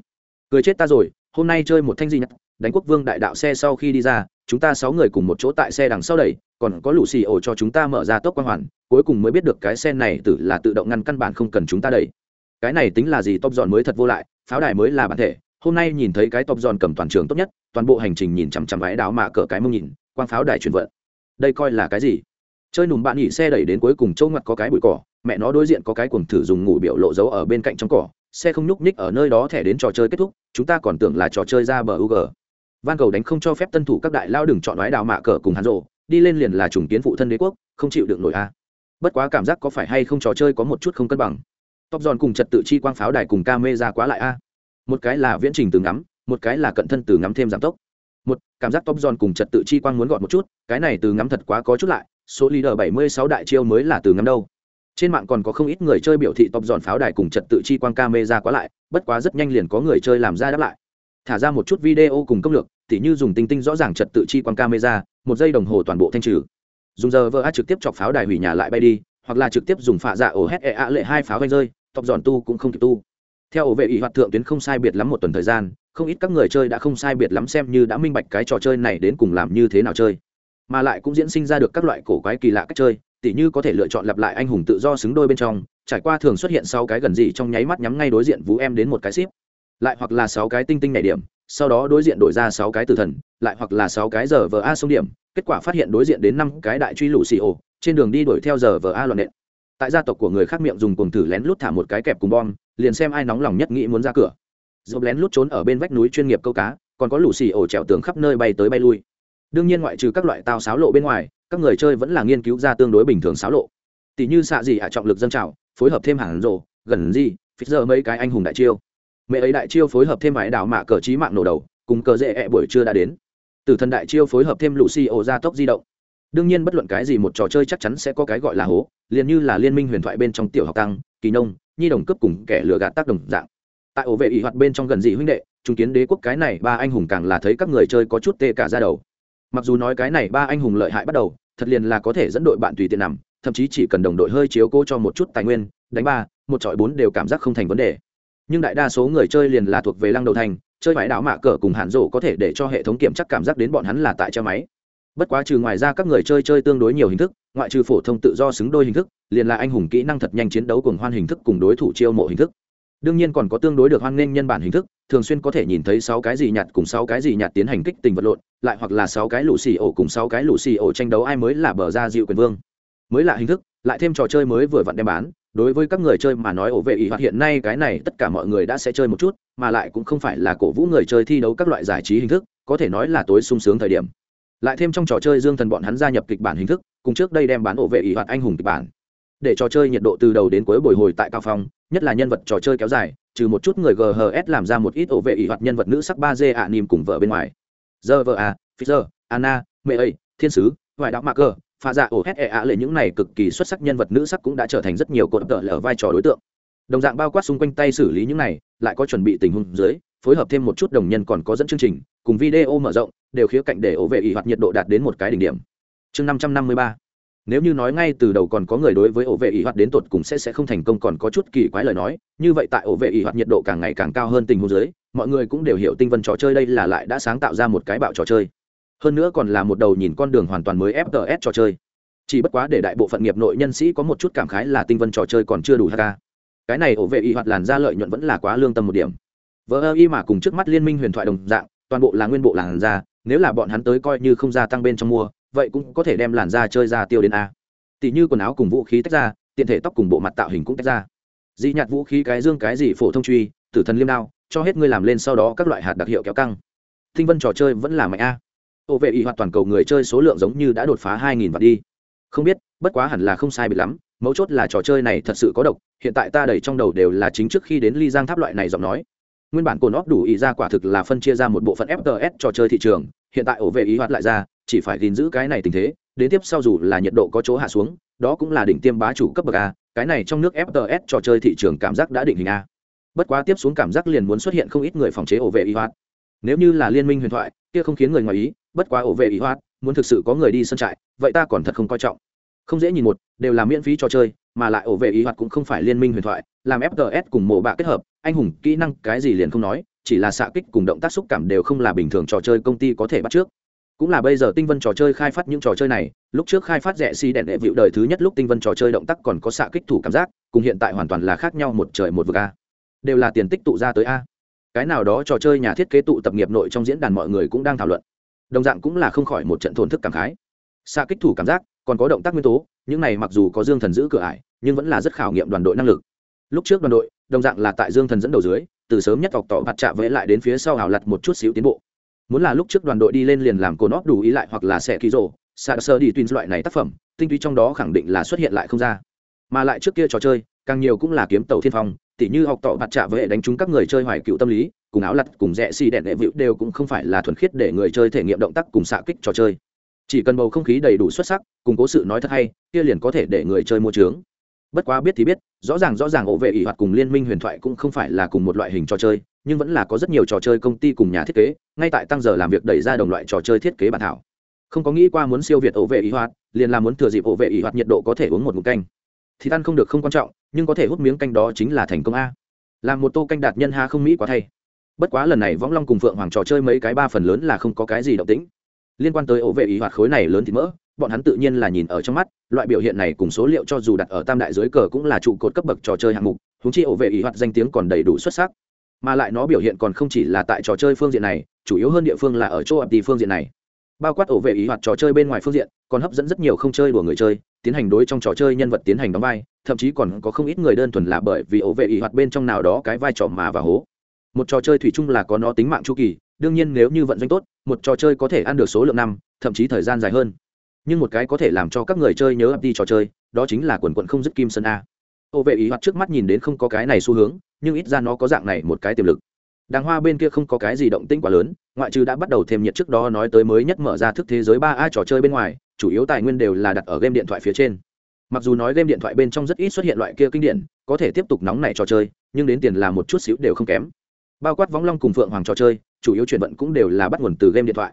Cười chết ta rồi, hôm nay chơi một thanh gì nhất đánh quốc vương đại đạo xe sau khi đi ra, chúng ta sáu người cùng một chỗ tại xe đằng sau đẩy, còn có lũ xì ổ cho chúng ta mở ra tốc quang hoàn, cuối cùng mới biết được cái xe này tự là tự động ngăn căn bản không cần chúng ta đẩy. Cái này tính là gì? Top giòn mới thật vô lại, pháo đài mới là bản thể. Hôm nay nhìn thấy cái top giòn cầm toàn trường tốt nhất, toàn bộ hành trình nhìn chằm chằm váy đáo mạ cỡ cái mông nhìn, quang pháo đài chuyển vận. Đây coi là cái gì? Chơi nùm bạn nghỉ xe đẩy đến cuối cùng châu ngặt có cái bụi cỏ, mẹ nó đối diện có cái cuồng thử dùng ngủ biểu lộ dấu ở bên cạnh trong cỏ, xe không nhúc ních ở nơi đó thẻ đến trò chơi kết thúc, chúng ta còn tưởng là trò chơi ra bờ ug van cầu đánh không cho phép tân thủ các đại lao đừng chọn nói đào mạ cờ cùng hắn rộ, đi lên liền là trùng kiến phụ thân đế quốc, không chịu được nổi a. Bất quá cảm giác có phải hay không trò chơi có một chút không cân bằng. Tóc giòn cùng trật tự chi quang pháo đài cùng ca mê ra quá lại a. Một cái là viễn trình từ ngắm, một cái là cận thân từ ngắm thêm giảm tốc. Một, cảm giác tóc giòn cùng trật tự chi quang muốn gọn một chút, cái này từ ngắm thật quá có chút lại, số leader bảy mươi sáu đại chiêu mới là từ ngắm đâu. Trên mạng còn có không ít người chơi biểu thị tóc giòn pháo đài cùng trật tự chi quang ca mê ra quá lại, bất quá rất nhanh liền có người chơi làm ra đáp lại thả ra một chút video cùng công lược, tỉ như dùng tinh tinh rõ ràng trật tự chi quang camera, một giây đồng hồ toàn bộ thanh trừ. Dùng giờ vỡ trực tiếp chọc pháo đài hủy nhà lại bay đi, hoặc là trực tiếp dùng phạ dạ ổ hét e ạ lệ hai pháo vanh rơi tộc giòn tu cũng không kịp tu. Theo ổ vệ ý hoạt thượng tuyến không sai biệt lắm một tuần thời gian, không ít các người chơi đã không sai biệt lắm xem như đã minh bạch cái trò chơi này đến cùng làm như thế nào chơi. Mà lại cũng diễn sinh ra được các loại cổ quái kỳ lạ cách chơi, tỉ như có thể lựa chọn lặp lại anh hùng tự do xứng đôi bên trong, trải qua thường xuất hiện sau cái gần gì trong nháy mắt nhắm ngay đối diện vũ em đến một cái ship lại hoặc là sáu cái tinh tinh nảy điểm, sau đó đối diện đổi ra sáu cái tử thần, lại hoặc là sáu cái giờ vờ a sông điểm, kết quả phát hiện đối diện đến năm cái đại truy lũ xì ồ, trên đường đi đuổi theo giờ vờ a loạn nện. Tại gia tộc của người khác miệng dùng cùng thử lén lút thả một cái kẹp cùng bom, liền xem ai nóng lòng nhất nghĩ muốn ra cửa. Dốc lén lút trốn ở bên vách núi chuyên nghiệp câu cá, còn có lũ xì ổ trèo tường khắp nơi bay tới bay lui. Đương nhiên ngoại trừ các loại tao sáo lộ bên ngoài, các người chơi vẫn là nghiên cứu ra tương đối bình thường sáo lộ. Tỷ như xạ gì hạ trọng lực dân trào, phối hợp thêm hàng rộ gần gì phí giờ mấy cái anh hùng đại chiêu mẹ ấy đại chiêu phối hợp thêm vải đảo mạ cờ trí mạng nổ đầu, cùng cờ dễ ẹ buổi trưa đã đến. Từ thần đại chiêu phối hợp thêm lũ xì ổ ra tốc di động. Đương nhiên bất luận cái gì một trò chơi chắc chắn sẽ có cái gọi là hố, liền như là liên minh huyền thoại bên trong tiểu học tăng kỳ nông, nhi đồng cấp cùng kẻ lừa gạt tác đồng dạng. Tại ổ vệ ỷ hoạt bên trong gần dị huynh đệ chứng kiến đế quốc cái này ba anh hùng càng là thấy các người chơi có chút tê cả ra đầu. Mặc dù nói cái này ba anh hùng lợi hại bắt đầu, thật liền là có thể dẫn đội bạn tùy tiện nằm, thậm chí chỉ cần đồng đội hơi chiếu cố cho một chút tài nguyên, đánh ba, một trọi bốn đều cảm giác không thành vấn đề nhưng đại đa số người chơi liền là thuộc về lăng đầu thành, chơi bãi đảo mạ cờ cùng hạn rổ có thể để cho hệ thống kiểm chắc cảm giác đến bọn hắn là tại treo máy. Bất quá trừ ngoài ra các người chơi chơi tương đối nhiều hình thức, ngoại trừ phổ thông tự do xứng đôi hình thức, liền là anh hùng kỹ năng thật nhanh chiến đấu cùng hoan hình thức cùng đối thủ chiêu mộ hình thức. Đương nhiên còn có tương đối được hoan nghênh nhân bản hình thức, thường xuyên có thể nhìn thấy sáu cái gì nhặt cùng sáu cái gì nhặt tiến hành kích tình vật lộn, lại hoặc là sáu cái lũ xì ổ cùng sáu cái lũ xì ổ tranh đấu ai mới là bờ ra dịu quyền vương. Mới là hình thức, lại thêm trò chơi mới vừa vặn đem bán đối với các người chơi mà nói, ổ vệ ý hoạt hiện nay cái này tất cả mọi người đã sẽ chơi một chút, mà lại cũng không phải là cổ vũ người chơi thi đấu các loại giải trí hình thức, có thể nói là tối sung sướng thời điểm. Lại thêm trong trò chơi dương thần bọn hắn gia nhập kịch bản hình thức, cùng trước đây đem bán ổ vệ ý hoạt anh hùng kịch bản. Để trò chơi nhiệt độ từ đầu đến cuối bồi hồi tại cao phong, nhất là nhân vật trò chơi kéo dài, trừ một chút người ghs làm ra một ít ổ vệ ý hoạt nhân vật nữ sắc ba d ạ nìm cùng vợ bên ngoài. Giờ vợ à fisher, anna mẹ ấy thiên sứ ngoại đạo mạc cơ pha dạ ổ hét ẹ ạ lệ những này cực kỳ xuất sắc nhân vật nữ sắc cũng đã trở thành rất nhiều cột tợ lở vai trò đối tượng. Đồng dạng bao quát xung quanh tay xử lý những này, lại có chuẩn bị tình huống dưới, phối hợp thêm một chút đồng nhân còn có dẫn chương trình, cùng video mở rộng, đều khía cạnh để ổ vệ ỷ hoạt nhiệt độ đạt đến một cái đỉnh điểm. Chương năm trăm năm mươi ba. Nếu như nói ngay từ đầu còn có người đối với ổ vệ ỷ hoạt đến tột cùng sẽ sẽ không thành công còn có chút kỳ quái lời nói, như vậy tại ổ vệ ỷ hoạt nhiệt độ càng ngày càng cao hơn tình huống dưới, mọi người cũng đều hiểu tinh vân trò chơi đây là lại đã sáng tạo ra một cái bạo trò chơi hơn nữa còn là một đầu nhìn con đường hoàn toàn mới fts trò chơi. Chỉ bất quá để đại bộ phận nghiệp nội nhân sĩ có một chút cảm khái là tinh vân trò chơi còn chưa đủ hk cái này ổ vệ y hoạt làn ra lợi nhuận vẫn là quá lương tâm một điểm. Vỡ ơ y mà cùng trước mắt liên minh huyền thoại đồng dạng, toàn bộ là nguyên bộ làn da nếu là bọn hắn tới coi như không gia tăng bên trong mua, vậy cũng có thể đem làn da chơi ra tiêu đến a. Tỷ như quần áo cùng vũ khí tách ra, tiện thể tóc cùng bộ mặt tạo hình cũng tách ra. Dị nhạt vũ khí cái dương cái gì phổ thông truy, tử thần liêm đao, cho hết ngươi làm lên sau đó các loại hạt đặc hiệu kéo căng. Tinh vân trò chơi vẫn là mạnh a ô vệ y hoạt toàn cầu người chơi số lượng giống như đã đột phá hai nghìn vạn đi. Không biết, bất quá hẳn là không sai biệt lắm, mấu chốt là trò chơi này thật sự có độc, hiện tại ta đầy trong đầu đều là chính trước khi đến ly giang tháp loại này giọng nói. Nguyên bản cồn óp đủ ý ra quả thực là phân chia ra một bộ phận fts trò chơi thị trường, hiện tại ổ vệ ý hoạt lại ra, chỉ phải gìn giữ cái này tình thế, đến tiếp sau dù là nhiệt độ có chỗ hạ xuống, đó cũng là đỉnh tiêm bá chủ cấp bậc a, cái này trong nước fts trò chơi thị trường cảm giác đã định hình a. Bất quá tiếp xuống cảm giác liền muốn xuất hiện không ít người phòng chế ổ vệ ý hoạt nếu như là liên minh huyền thoại, kia không khiến người ngoài ý, bất quá ổ vệ ý hoát, muốn thực sự có người đi sân trại, vậy ta còn thật không coi trọng. Không dễ nhìn một, đều là miễn phí trò chơi, mà lại ổ vệ ý hoạt cũng không phải liên minh huyền thoại, làm fts cùng mộ bạ kết hợp, anh hùng kỹ năng cái gì liền không nói, chỉ là xạ kích cùng động tác xúc cảm đều không là bình thường trò chơi công ty có thể bắt trước. Cũng là bây giờ tinh vân trò chơi khai phát những trò chơi này, lúc trước khai phát rẻ xi đèn đệ vịu đời thứ nhất lúc tinh vân trò chơi động tác còn có xạ kích thủ cảm giác, cùng hiện tại hoàn toàn là khác nhau một trời một vực a. Đều là tiền tích tụ ra tới a cái nào đó trò chơi nhà thiết kế tụ tập nghiệp nội trong diễn đàn mọi người cũng đang thảo luận. Đồng dạng cũng là không khỏi một trận thổn thức cảm khái. Xa kích thủ cảm giác, còn có động tác nguyên tố, những này mặc dù có dương thần giữ cửa ải, nhưng vẫn là rất khảo nghiệm đoàn đội năng lực. Lúc trước đoàn đội, đồng dạng là tại dương thần dẫn đầu dưới, từ sớm nhất vọc tỏ mặt chạm vẽ lại đến phía sau hào lặt một chút xíu tiến bộ. Muốn là lúc trước đoàn đội đi lên liền làm cồn óp đủ ý lại hoặc là sẽ ký rồ, sa sơ đi tuyên loại này tác phẩm, tinh túy trong đó khẳng định là xuất hiện lại không ra. Mà lại trước kia trò chơi, càng nhiều cũng là kiếm tàu thiên phong tỉ như học tỏ mặt chạm với hệ đánh trúng các người chơi hoài cựu tâm lý, cùng áo lặt, cùng rẽ xi đèn đệ vịu đều cũng không phải là thuần khiết để người chơi thể nghiệm động tác cùng xạ kích trò chơi. Chỉ cần bầu không khí đầy đủ xuất sắc, cùng cố sự nói thật hay, kia liền có thể để người chơi mua trướng. Bất quá biết thì biết, rõ ràng rõ ràng ổ vệ ỷ hoạt cùng liên minh huyền thoại cũng không phải là cùng một loại hình trò chơi, nhưng vẫn là có rất nhiều trò chơi công ty cùng nhà thiết kế, ngay tại tăng giờ làm việc đẩy ra đồng loại trò chơi thiết kế bản thảo. Không có nghĩ qua muốn siêu việt ổ vệ ỷ hoạt, liền là muốn thừa dịp ổ vệ ỷ hoạt nhiệt độ có thể uống một mục canh. Thì ăn không được không quan trọng nhưng có thể hút miếng canh đó chính là thành công a. Làm một tô canh đạt nhân ha không mỹ quá thay. Bất quá lần này võng long cùng phượng hoàng trò chơi mấy cái ba phần lớn là không có cái gì động tĩnh. Liên quan tới ổ vệ ý hoạt khối này lớn thì mỡ, bọn hắn tự nhiên là nhìn ở trong mắt, loại biểu hiện này cùng số liệu cho dù đặt ở tam đại dưới cờ cũng là trụ cột cấp bậc trò chơi hạng mục húng chi ổ vệ ý hoạt danh tiếng còn đầy đủ xuất sắc. Mà lại nó biểu hiện còn không chỉ là tại trò chơi phương diện này, chủ yếu hơn địa phương là ở chỗ ập đi phương diện này. Bao quát ổ vệ ý hoạt trò chơi bên ngoài phương diện còn hấp dẫn rất nhiều không chơi đùa người chơi, tiến hành đối trong trò chơi nhân vật tiến hành đóng vai, thậm chí còn có không ít người đơn thuần là bởi vì ổ vệ ý hoạt bên trong nào đó cái vai trò mà và hố. Một trò chơi thủy chung là có nó tính mạng chu kỳ, đương nhiên nếu như vận doanh tốt, một trò chơi có thể ăn được số lượng năm, thậm chí thời gian dài hơn. Nhưng một cái có thể làm cho các người chơi nhớ ập đi trò chơi, đó chính là quần quận không dứt kim sơn a. Ô vệ ý hoạt trước mắt nhìn đến không có cái này xu hướng, nhưng ít ra nó có dạng này một cái tiềm lực. Đàng hoa bên kia không có cái gì động tĩnh quá lớn, ngoại trừ đã bắt đầu thêm nhiệt trước đó nói tới mới nhất mở ra thức thế giới ba a trò chơi bên ngoài chủ yếu tài nguyên đều là đặt ở game điện thoại phía trên. Mặc dù nói game điện thoại bên trong rất ít xuất hiện loại kia kinh điển, có thể tiếp tục nóng này trò chơi, nhưng đến tiền là một chút xíu đều không kém. Bao quát võng long cùng phượng hoàng trò chơi, chủ yếu chuyển vận cũng đều là bắt nguồn từ game điện thoại.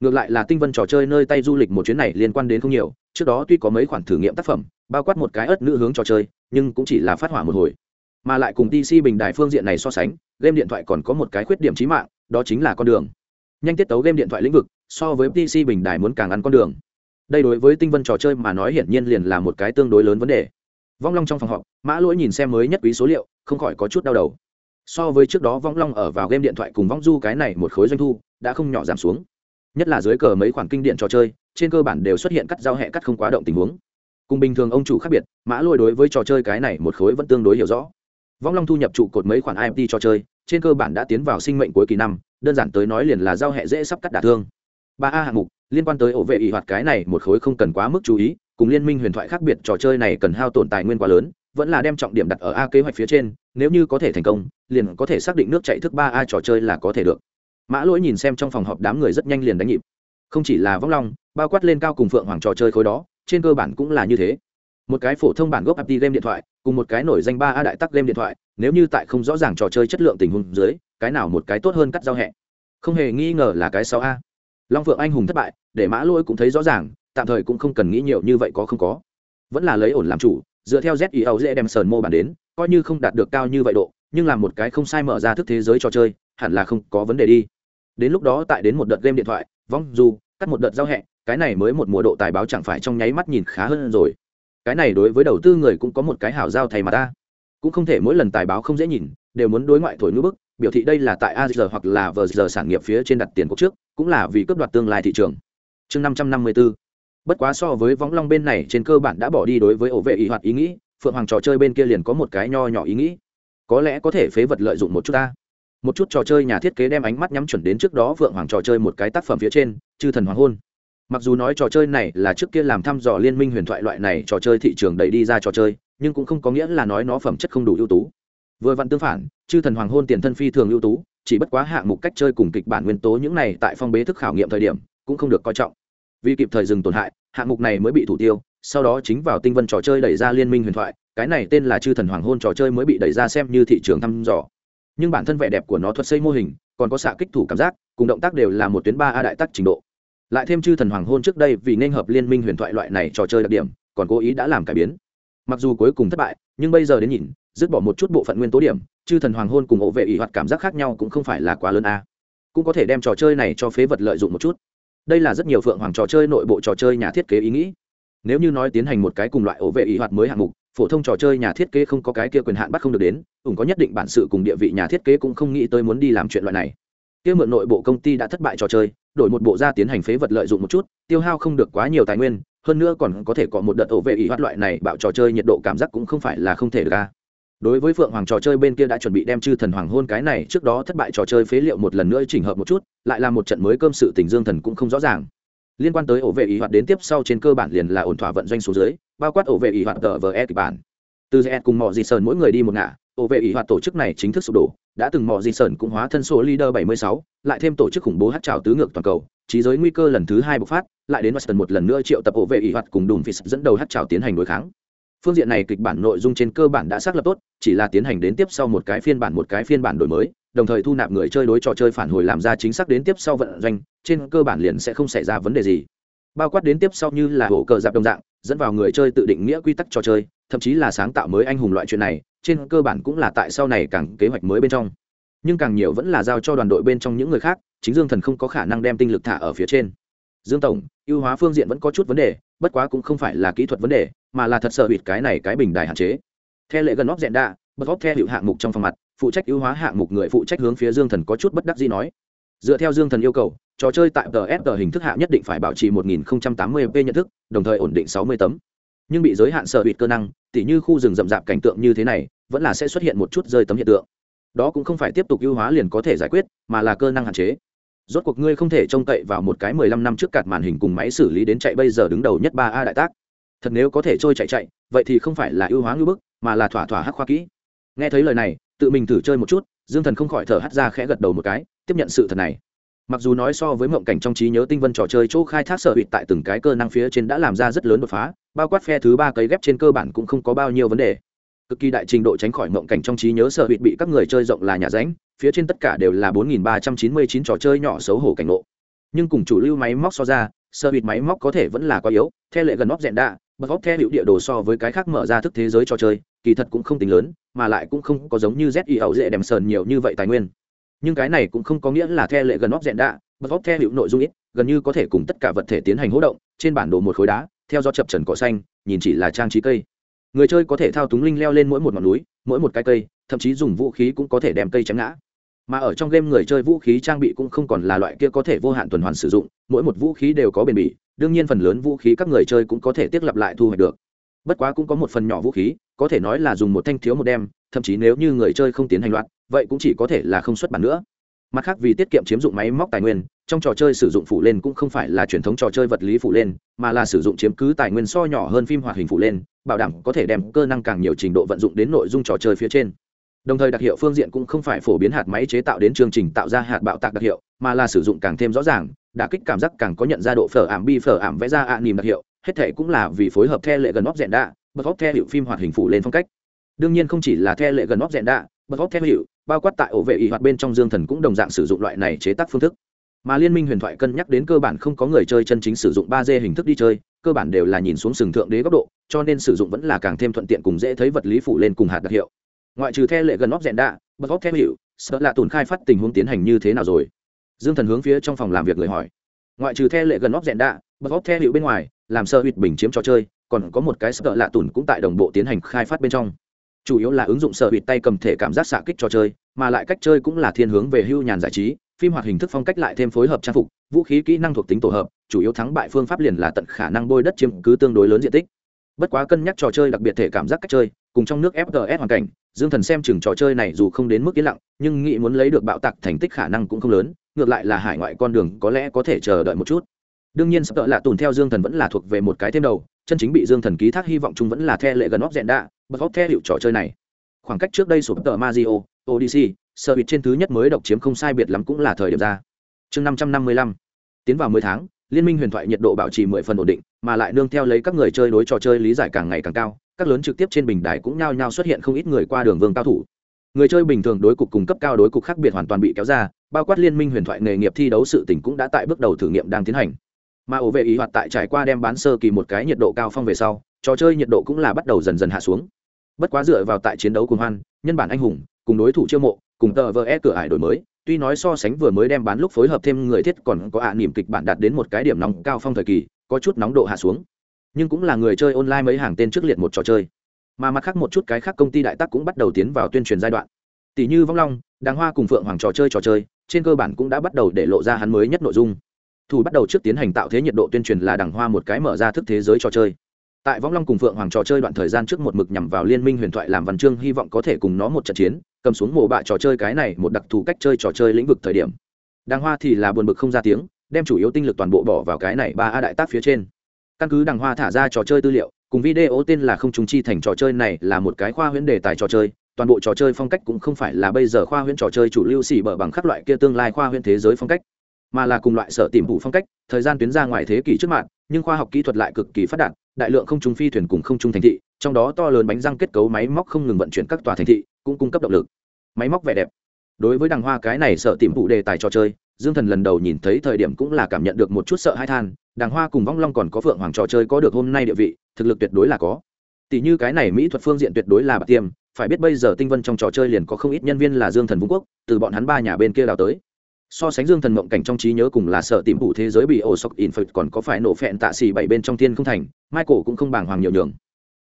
Ngược lại là tinh vân trò chơi nơi tay du lịch một chuyến này liên quan đến không nhiều, trước đó tuy có mấy khoản thử nghiệm tác phẩm, bao quát một cái ớt nữ hướng trò chơi, nhưng cũng chỉ là phát hỏa một hồi. Mà lại cùng dc bình đài phương diện này so sánh, game điện thoại còn có một cái khuyết điểm trí mạng, đó chính là con đường. Nhanh tiết tấu game điện thoại lĩnh vực, so với pc bình đài muốn càng ăn con đường đây đối với tinh vân trò chơi mà nói hiển nhiên liền là một cái tương đối lớn vấn đề. Vong long trong phòng họp, mã lỗi nhìn xem mới nhất quý số liệu, không khỏi có chút đau đầu. So với trước đó vong long ở vào game điện thoại cùng vong du cái này một khối doanh thu, đã không nhỏ giảm xuống. Nhất là dưới cờ mấy khoản kinh điện trò chơi, trên cơ bản đều xuất hiện cắt giao hẹ cắt không quá động tình huống. Cùng bình thường ông chủ khác biệt, mã lôi đối với trò chơi cái này một khối vẫn tương đối hiểu rõ. Vong long thu nhập trụ cột mấy khoản imt trò chơi, trên cơ bản đã tiến vào sinh mệnh cuối kỳ năm, đơn giản tới nói liền là giao hẹ dễ sắp cắt đả thương. Ba a hạng mục liên quan tới ổ vệ ỷ hoạt cái này một khối không cần quá mức chú ý, cùng liên minh huyền thoại khác biệt trò chơi này cần hao tổn tài nguyên quá lớn, vẫn là đem trọng điểm đặt ở a kế hoạch phía trên, nếu như có thể thành công, liền có thể xác định nước chạy thức ba a trò chơi là có thể được. Mã lỗi nhìn xem trong phòng họp đám người rất nhanh liền đánh nhịp. Không chỉ là vong long, bao quát lên cao cùng phượng hoàng trò chơi khối đó, trên cơ bản cũng là như thế. Một cái phổ thông bản gốc apti game điện thoại, cùng một cái nổi danh ba a đại tắc game điện thoại, nếu như tại không rõ ràng trò chơi chất lượng tình huống dưới, cái nào một cái tốt hơn cắt giao hẹ? Không hề nghi ngờ là cái sáu a long phượng anh hùng thất bại, để mã Lôi cũng thấy rõ ràng, tạm thời cũng không cần nghĩ nhiều như vậy có không có. Vẫn là lấy ổn làm chủ, dựa theo zio dễ đem sờn mô bản đến, coi như không đạt được cao như vậy độ, nhưng làm một cái không sai mở ra thức thế giới trò chơi, hẳn là không có vấn đề đi. Đến lúc đó tại đến một đợt game điện thoại, vong, du, cắt một đợt giao hẹ, cái này mới một mùa độ tài báo chẳng phải trong nháy mắt nhìn khá hơn rồi. Cái này đối với đầu tư người cũng có một cái hảo giao thầy mà ta. Cũng không thể mỗi lần tài báo không dễ nhìn, đều muốn đối ngoại thổi ngữ bức, biểu thị đây là tại a giờ hoặc là vờ giờ sản nghiệp phía trên đặt tiền cuộc trước cũng là vì cướp đoạt tương lai thị trường. Chương năm trăm năm mươi b bất quá so với võng long bên này, trên cơ bản đã bỏ đi đối với ổ vệ ý hoạt ý nghĩ, phượng hoàng trò chơi bên kia liền có một cái nho nhỏ ý nghĩ. Có lẽ có thể phế vật lợi dụng một chút ta. Một chút trò chơi nhà thiết kế đem ánh mắt nhắm chuẩn đến trước đó vượng hoàng trò chơi một cái tác phẩm phía trên, chư thần hoàng hôn. Mặc dù nói trò chơi này là trước kia làm thăm dò liên minh huyền thoại loại này trò chơi thị trường đẩy đi ra trò chơi, nhưng cũng không có nghĩa là nói nó phẩm chất không đủ ưu tú. Vừa vặn tương phản, chư thần hoàng hôn tiền thân phi thường ưu tú chỉ bất quá hạng mục cách chơi cùng kịch bản nguyên tố những này tại phong bế thức khảo nghiệm thời điểm, cũng không được coi trọng. Vì kịp thời dừng tổn hại, hạng mục này mới bị thủ tiêu, sau đó chính vào tinh vân trò chơi đẩy ra liên minh huyền thoại, cái này tên là chư thần hoàng hôn trò chơi mới bị đẩy ra xem như thị trường thăm dò. Nhưng bản thân vẻ đẹp của nó thuật xây mô hình, còn có xạ kích thủ cảm giác, cùng động tác đều là một tuyến ba a đại tắc trình độ. Lại thêm chư thần hoàng hôn trước đây vì nên hợp liên minh huyền thoại loại này trò chơi đặc điểm, còn cố ý đã làm cải biến. Mặc dù cuối cùng thất bại nhưng bây giờ đến nhìn, dứt bỏ một chút bộ phận nguyên tố điểm, chư thần hoàng hôn cùng ổ vệ ỷ hoạt cảm giác khác nhau cũng không phải là quá lớn a. Cũng có thể đem trò chơi này cho phế vật lợi dụng một chút. Đây là rất nhiều phượng hoàng trò chơi nội bộ trò chơi nhà thiết kế ý nghĩ. Nếu như nói tiến hành một cái cùng loại ổ vệ ỷ hoạt mới hạng mục, phổ thông trò chơi nhà thiết kế không có cái kia quyền hạn bắt không được đến, ủng có nhất định bản sự cùng địa vị nhà thiết kế cũng không nghĩ tới muốn đi làm chuyện loại này. Kia mượn nội bộ công ty đã thất bại trò chơi, đổi một bộ ra tiến hành phế vật lợi dụng một chút, tiêu hao không được quá nhiều tài nguyên hơn nữa còn có thể có một đợt ổ vệ ý hoạt loại này bạo trò chơi nhiệt độ cảm giác cũng không phải là không thể được ra đối với phượng hoàng trò chơi bên kia đã chuẩn bị đem chư thần hoàng hôn cái này trước đó thất bại trò chơi phế liệu một lần nữa chỉnh hợp một chút lại là một trận mới cơm sự tình dương thần cũng không rõ ràng. Liên quan tới ổ vệ ý hoạt đến tiếp sau trên cơ bản liền là ổn thỏa vận doanh số dưới bao quát ổ vệ ý hoạt tờ vờ e kịch bản. Từ E cùng mọi dị sơn mỗi người đi một ngả ổ vệ ý hoạt tổ chức này chính thức sụp đổ đã từng mọi dị sơn cũng hóa thân số leader 76, lại thêm tổ chức khủng bố hát trào tứ ngược toàn cầu trí giới nguy cơ lần thứ hai bộc phát, lại đến Washington một lần nữa triệu tập hộ vệ ỷ hoạt cùng đùm phí dẫn đầu hát trào tiến hành đối kháng. Phương diện này kịch bản nội dung trên cơ bản đã xác lập tốt, chỉ là tiến hành đến tiếp sau một cái phiên bản một cái phiên bản đổi mới, đồng thời thu nạp người chơi đối trò chơi phản hồi làm ra chính xác đến tiếp sau vận doanh, trên cơ bản liền sẽ không xảy ra vấn đề gì. Bao quát đến tiếp sau như là hổ cờ dạp đồng dạng, dẫn vào người chơi tự định nghĩa quy tắc trò chơi, thậm chí là sáng tạo mới anh hùng loại chuyện này, trên cơ bản cũng là tại sau này càng kế hoạch mới bên trong. Nhưng càng nhiều vẫn là giao cho đoàn đội bên trong những người khác chính dương thần không có khả năng đem tinh lực thả ở phía trên. Dương tổng, ưu hóa phương diện vẫn có chút vấn đề, bất quá cũng không phải là kỹ thuật vấn đề, mà là thật sợ bịt cái này cái bình đài hạn chế. Theo lệ gần óc dẹn đạ bật óc theo hiệu hạng mục trong phòng mặt, phụ trách ưu hóa hạng mục người phụ trách hướng phía dương thần có chút bất đắc gì nói. Dựa theo dương thần yêu cầu, trò chơi tại ts hình thức hạ nhất định phải bảo trì 1080p nhận thức, đồng thời ổn định 60 tấm. Nhưng bị giới hạn sở hụt cơ năng, tỉ như khu rừng rậm rạp cảnh tượng như thế này, vẫn là sẽ xuất hiện một chút rơi tấm hiện tượng. Đó cũng không phải tiếp tục ưu hóa liền có thể giải quyết, mà là cơ năng hạn chế rốt cuộc ngươi không thể trông cậy vào một cái mười lăm năm trước cạt màn hình cùng máy xử lý đến chạy bây giờ đứng đầu nhất ba a đại tác. Thật nếu có thể trôi chạy chạy, vậy thì không phải là ưu hóa ngưỡng bức, mà là thỏa thỏa hắc khoa kỹ. Nghe thấy lời này, tự mình thử chơi một chút, dương thần không khỏi thở hắt ra khẽ gật đầu một cái, tiếp nhận sự thật này. Mặc dù nói so với mộng cảnh trong trí nhớ tinh vân trò chơi chỗ khai thác sở hụt tại từng cái cơ năng phía trên đã làm ra rất lớn đột phá, bao quát phe thứ ba cấy ghép trên cơ bản cũng không có bao nhiêu vấn đề cực kỳ đại trình độ tránh khỏi mộng cảnh trong trí nhớ sở hụt bị các người chơi rộng là nhà ránh, phía trên tất cả đều là 4.399 trò chơi nhỏ xấu hổ cảnh ngộ. Nhưng cùng chủ lưu máy móc so ra, sở hụt máy móc có thể vẫn là quá yếu theo lệ gần óc dẹn đạ bật óc theo hữu địa đồ so với cái khác mở ra thức thế giới trò chơi, kỳ thật cũng không tính lớn, mà lại cũng không có giống như z ẩu dễ đèm sờn nhiều như vậy tài nguyên. Nhưng cái này cũng không có nghĩa là theo lệ gần óc dẹn đạ bật óc theo hữu nội dung ít, gần như có thể cùng tất cả vật thể tiến hành hỗ động, trên bản đồ một khối đá, theo do chập trần cỏ xanh, nhìn chỉ là trang trí cây người chơi có thể thao túng linh leo lên mỗi một ngọn núi, mỗi một cái cây, thậm chí dùng vũ khí cũng có thể đem cây chém ngã. Mà ở trong game người chơi vũ khí trang bị cũng không còn là loại kia có thể vô hạn tuần hoàn sử dụng, mỗi một vũ khí đều có bền bỉ, đương nhiên phần lớn vũ khí các người chơi cũng có thể tiết lập lại thu hoạch được. Bất quá cũng có một phần nhỏ vũ khí, có thể nói là dùng một thanh thiếu một đem, thậm chí nếu như người chơi không tiến hành loạt, vậy cũng chỉ có thể là không xuất bản nữa mặt khác vì tiết kiệm chiếm dụng máy móc tài nguyên, trong trò chơi sử dụng phụ lên cũng không phải là truyền thống trò chơi vật lý phụ lên, mà là sử dụng chiếm cứ tài nguyên so nhỏ hơn phim hoạt hình phụ lên, bảo đảm có thể đem cơ năng càng nhiều trình độ vận dụng đến nội dung trò chơi phía trên. Đồng thời đặc hiệu phương diện cũng không phải phổ biến hạt máy chế tạo đến chương trình tạo ra hạt bạo tạc đặc hiệu, mà là sử dụng càng thêm rõ ràng, đả kích cảm giác càng có nhận ra độ phở ảm bi phở ảm vẽ ra ạ à nìm đặc hiệu, hết thể cũng là vì phối hợp theo lệ gần óc dẹn đạ, bật óc theo hiệu phim hoạt hình phụ lên phong cách. Đương nhiên không chỉ là theo lệ gần óc dẹn đạ, bật óc theo hiệu bao quát tại ổ vệ y hoạt bên trong dương thần cũng đồng dạng sử dụng loại này chế tác phương thức. Mà liên minh huyền thoại cân nhắc đến cơ bản không có người chơi chân chính sử dụng ba d hình thức đi chơi, cơ bản đều là nhìn xuống sừng thượng đế góc độ, cho nên sử dụng vẫn là càng thêm thuận tiện cùng dễ thấy vật lý phủ lên cùng hạt đặc hiệu. Ngoại trừ theo lệ gần óc rèn đạ bật óc theo hiệu sợ là tồn khai phát tình huống tiến hành như thế nào rồi? Dương thần hướng phía trong phòng làm việc người hỏi. Ngoại trừ theo lệ gần óc rèn đạ bật óc theo hiệu bên ngoài, làm sơ huyệt bình chiếm trò chơi, còn có một cái sợ lạ tùn cũng tại đồng bộ tiến hành khai phát bên trong chủ yếu là ứng dụng sở bịt tay cầm thể cảm giác xạ kích trò chơi, mà lại cách chơi cũng là thiên hướng về hưu nhàn giải trí, phim hoạt hình thức phong cách lại thêm phối hợp trang phục, vũ khí kỹ năng thuộc tính tổ hợp, chủ yếu thắng bại phương pháp liền là tận khả năng bôi đất chiếm cứ tương đối lớn diện tích. Bất quá cân nhắc trò chơi đặc biệt thể cảm giác cách chơi, cùng trong nước fgs hoàn cảnh, dương thần xem chừng trò chơi này dù không đến mức yên lặng, nhưng nghĩ muốn lấy được bạo tạc thành tích khả năng cũng không lớn, ngược lại là hải ngoại con đường có lẽ có thể chờ đợi một chút. Đương nhiên sắp tợ lạ tùn theo dương thần vẫn là thuộc về một cái thêm đầu, chân chính bị dương thần ký thác hy vọng chung vẫn là the lệ gần óc dẹn đạ bật óc theo hiệu trò chơi này. Khoảng cách trước đây sụp tờ mazio odyssey sơ bịt trên thứ nhất mới độc chiếm không sai biệt lắm cũng là thời điểm ra. Chương năm trăm năm mươi lăm. Tiến vào mười tháng, liên minh huyền thoại nhiệt độ bảo trì mười phần ổn định, mà lại nương theo lấy các người chơi đối trò chơi lý giải càng ngày càng cao, các lớn trực tiếp trên bình đài cũng nhao nhao xuất hiện không ít người qua đường vương cao thủ. Người chơi bình thường đối cục cung cấp cao đối cục khác biệt hoàn toàn bị kéo ra, bao quát liên minh huyền thoại nghề nghiệp thi đấu sự tỉnh cũng đã tại bước đầu thử nghiệm đang tiến hành. Mà ổ vệ ý hoạt tại trải qua đem bán sơ kỳ một cái nhiệt độ cao phong về sau, trò chơi nhiệt độ cũng là bắt đầu dần dần hạ xuống bất quá dựa vào tại chiến đấu cùng hoan, nhân bản anh hùng, cùng đối thủ chiêu mộ, cùng tờ vờ e cửa ải đổi mới, tuy nói so sánh vừa mới đem bán lúc phối hợp thêm người thiết còn có ạ niềm kịch bản đạt đến một cái điểm nóng cao phong thời kỳ, có chút nóng độ hạ xuống. Nhưng cũng là người chơi online mấy hàng tên trước liệt một trò chơi. Mà mặt khác một chút cái khác công ty đại tác cũng bắt đầu tiến vào tuyên truyền giai đoạn. Tỷ như vong long, đàng hoa cùng phượng hoàng trò chơi trò chơi, trên cơ bản cũng đã bắt đầu để lộ ra hắn mới nhất nội dung. Thủ bắt đầu trước tiến hành tạo thế nhiệt độ tuyên truyền là đàng hoa một cái mở ra thức thế giới trò chơi tại võng long cùng phượng hoàng trò chơi đoạn thời gian trước một mực nhằm vào liên minh huyền thoại làm văn chương, hy vọng có thể cùng nó một trận chiến, cầm xuống mồ bạ trò chơi cái này một đặc thù cách chơi trò chơi lĩnh vực thời điểm. Đàng hoa thì là buồn bực không ra tiếng, đem chủ yếu tinh lực toàn bộ bỏ vào cái này ba a đại tác phía trên. Căn cứ đàng hoa thả ra trò chơi tư liệu, cùng video tên là không trùng chi thành trò chơi này là một cái khoa huyễn đề tài trò chơi, toàn bộ trò chơi phong cách cũng không phải là bây giờ khoa huyễn trò chơi chủ lưu xỉ bở bằng các loại kia tương lai khoa huyễn thế giới phong cách, mà là cùng loại sở tìm vụ phong cách, thời gian tuyến ra ngoài thế kỷ trước mạng nhưng khoa học kỹ thuật lại cực kỳ phát đạt đại lượng không trung phi thuyền cùng không trung thành thị, trong đó to lớn bánh răng kết cấu máy móc không ngừng vận chuyển các tòa thành thị, cũng cung cấp động lực. Máy móc vẻ đẹp. Đối với đằng hoa cái này sợ tìm vụ đề tài trò chơi, dương thần lần đầu nhìn thấy thời điểm cũng là cảm nhận được một chút sợ hai than, đàng hoa cùng vong long còn có phượng hoàng trò chơi có được hôm nay địa vị, thực lực tuyệt đối là có. Tỷ như cái này mỹ thuật phương diện tuyệt đối là bạc tiêm, phải biết bây giờ tinh vân trong trò chơi liền có không ít nhân viên là dương thần vũ quốc, từ bọn hắn ba nhà bên kia đào tới so sánh dương thần mộng cảnh trong trí nhớ cùng là sợ tìm vụ thế giới bị ổ sọc in phật còn có phải nổ phẹn tạ xì bảy bên trong thiên không thành michael cũng không bàng hoàng nhiều nhường.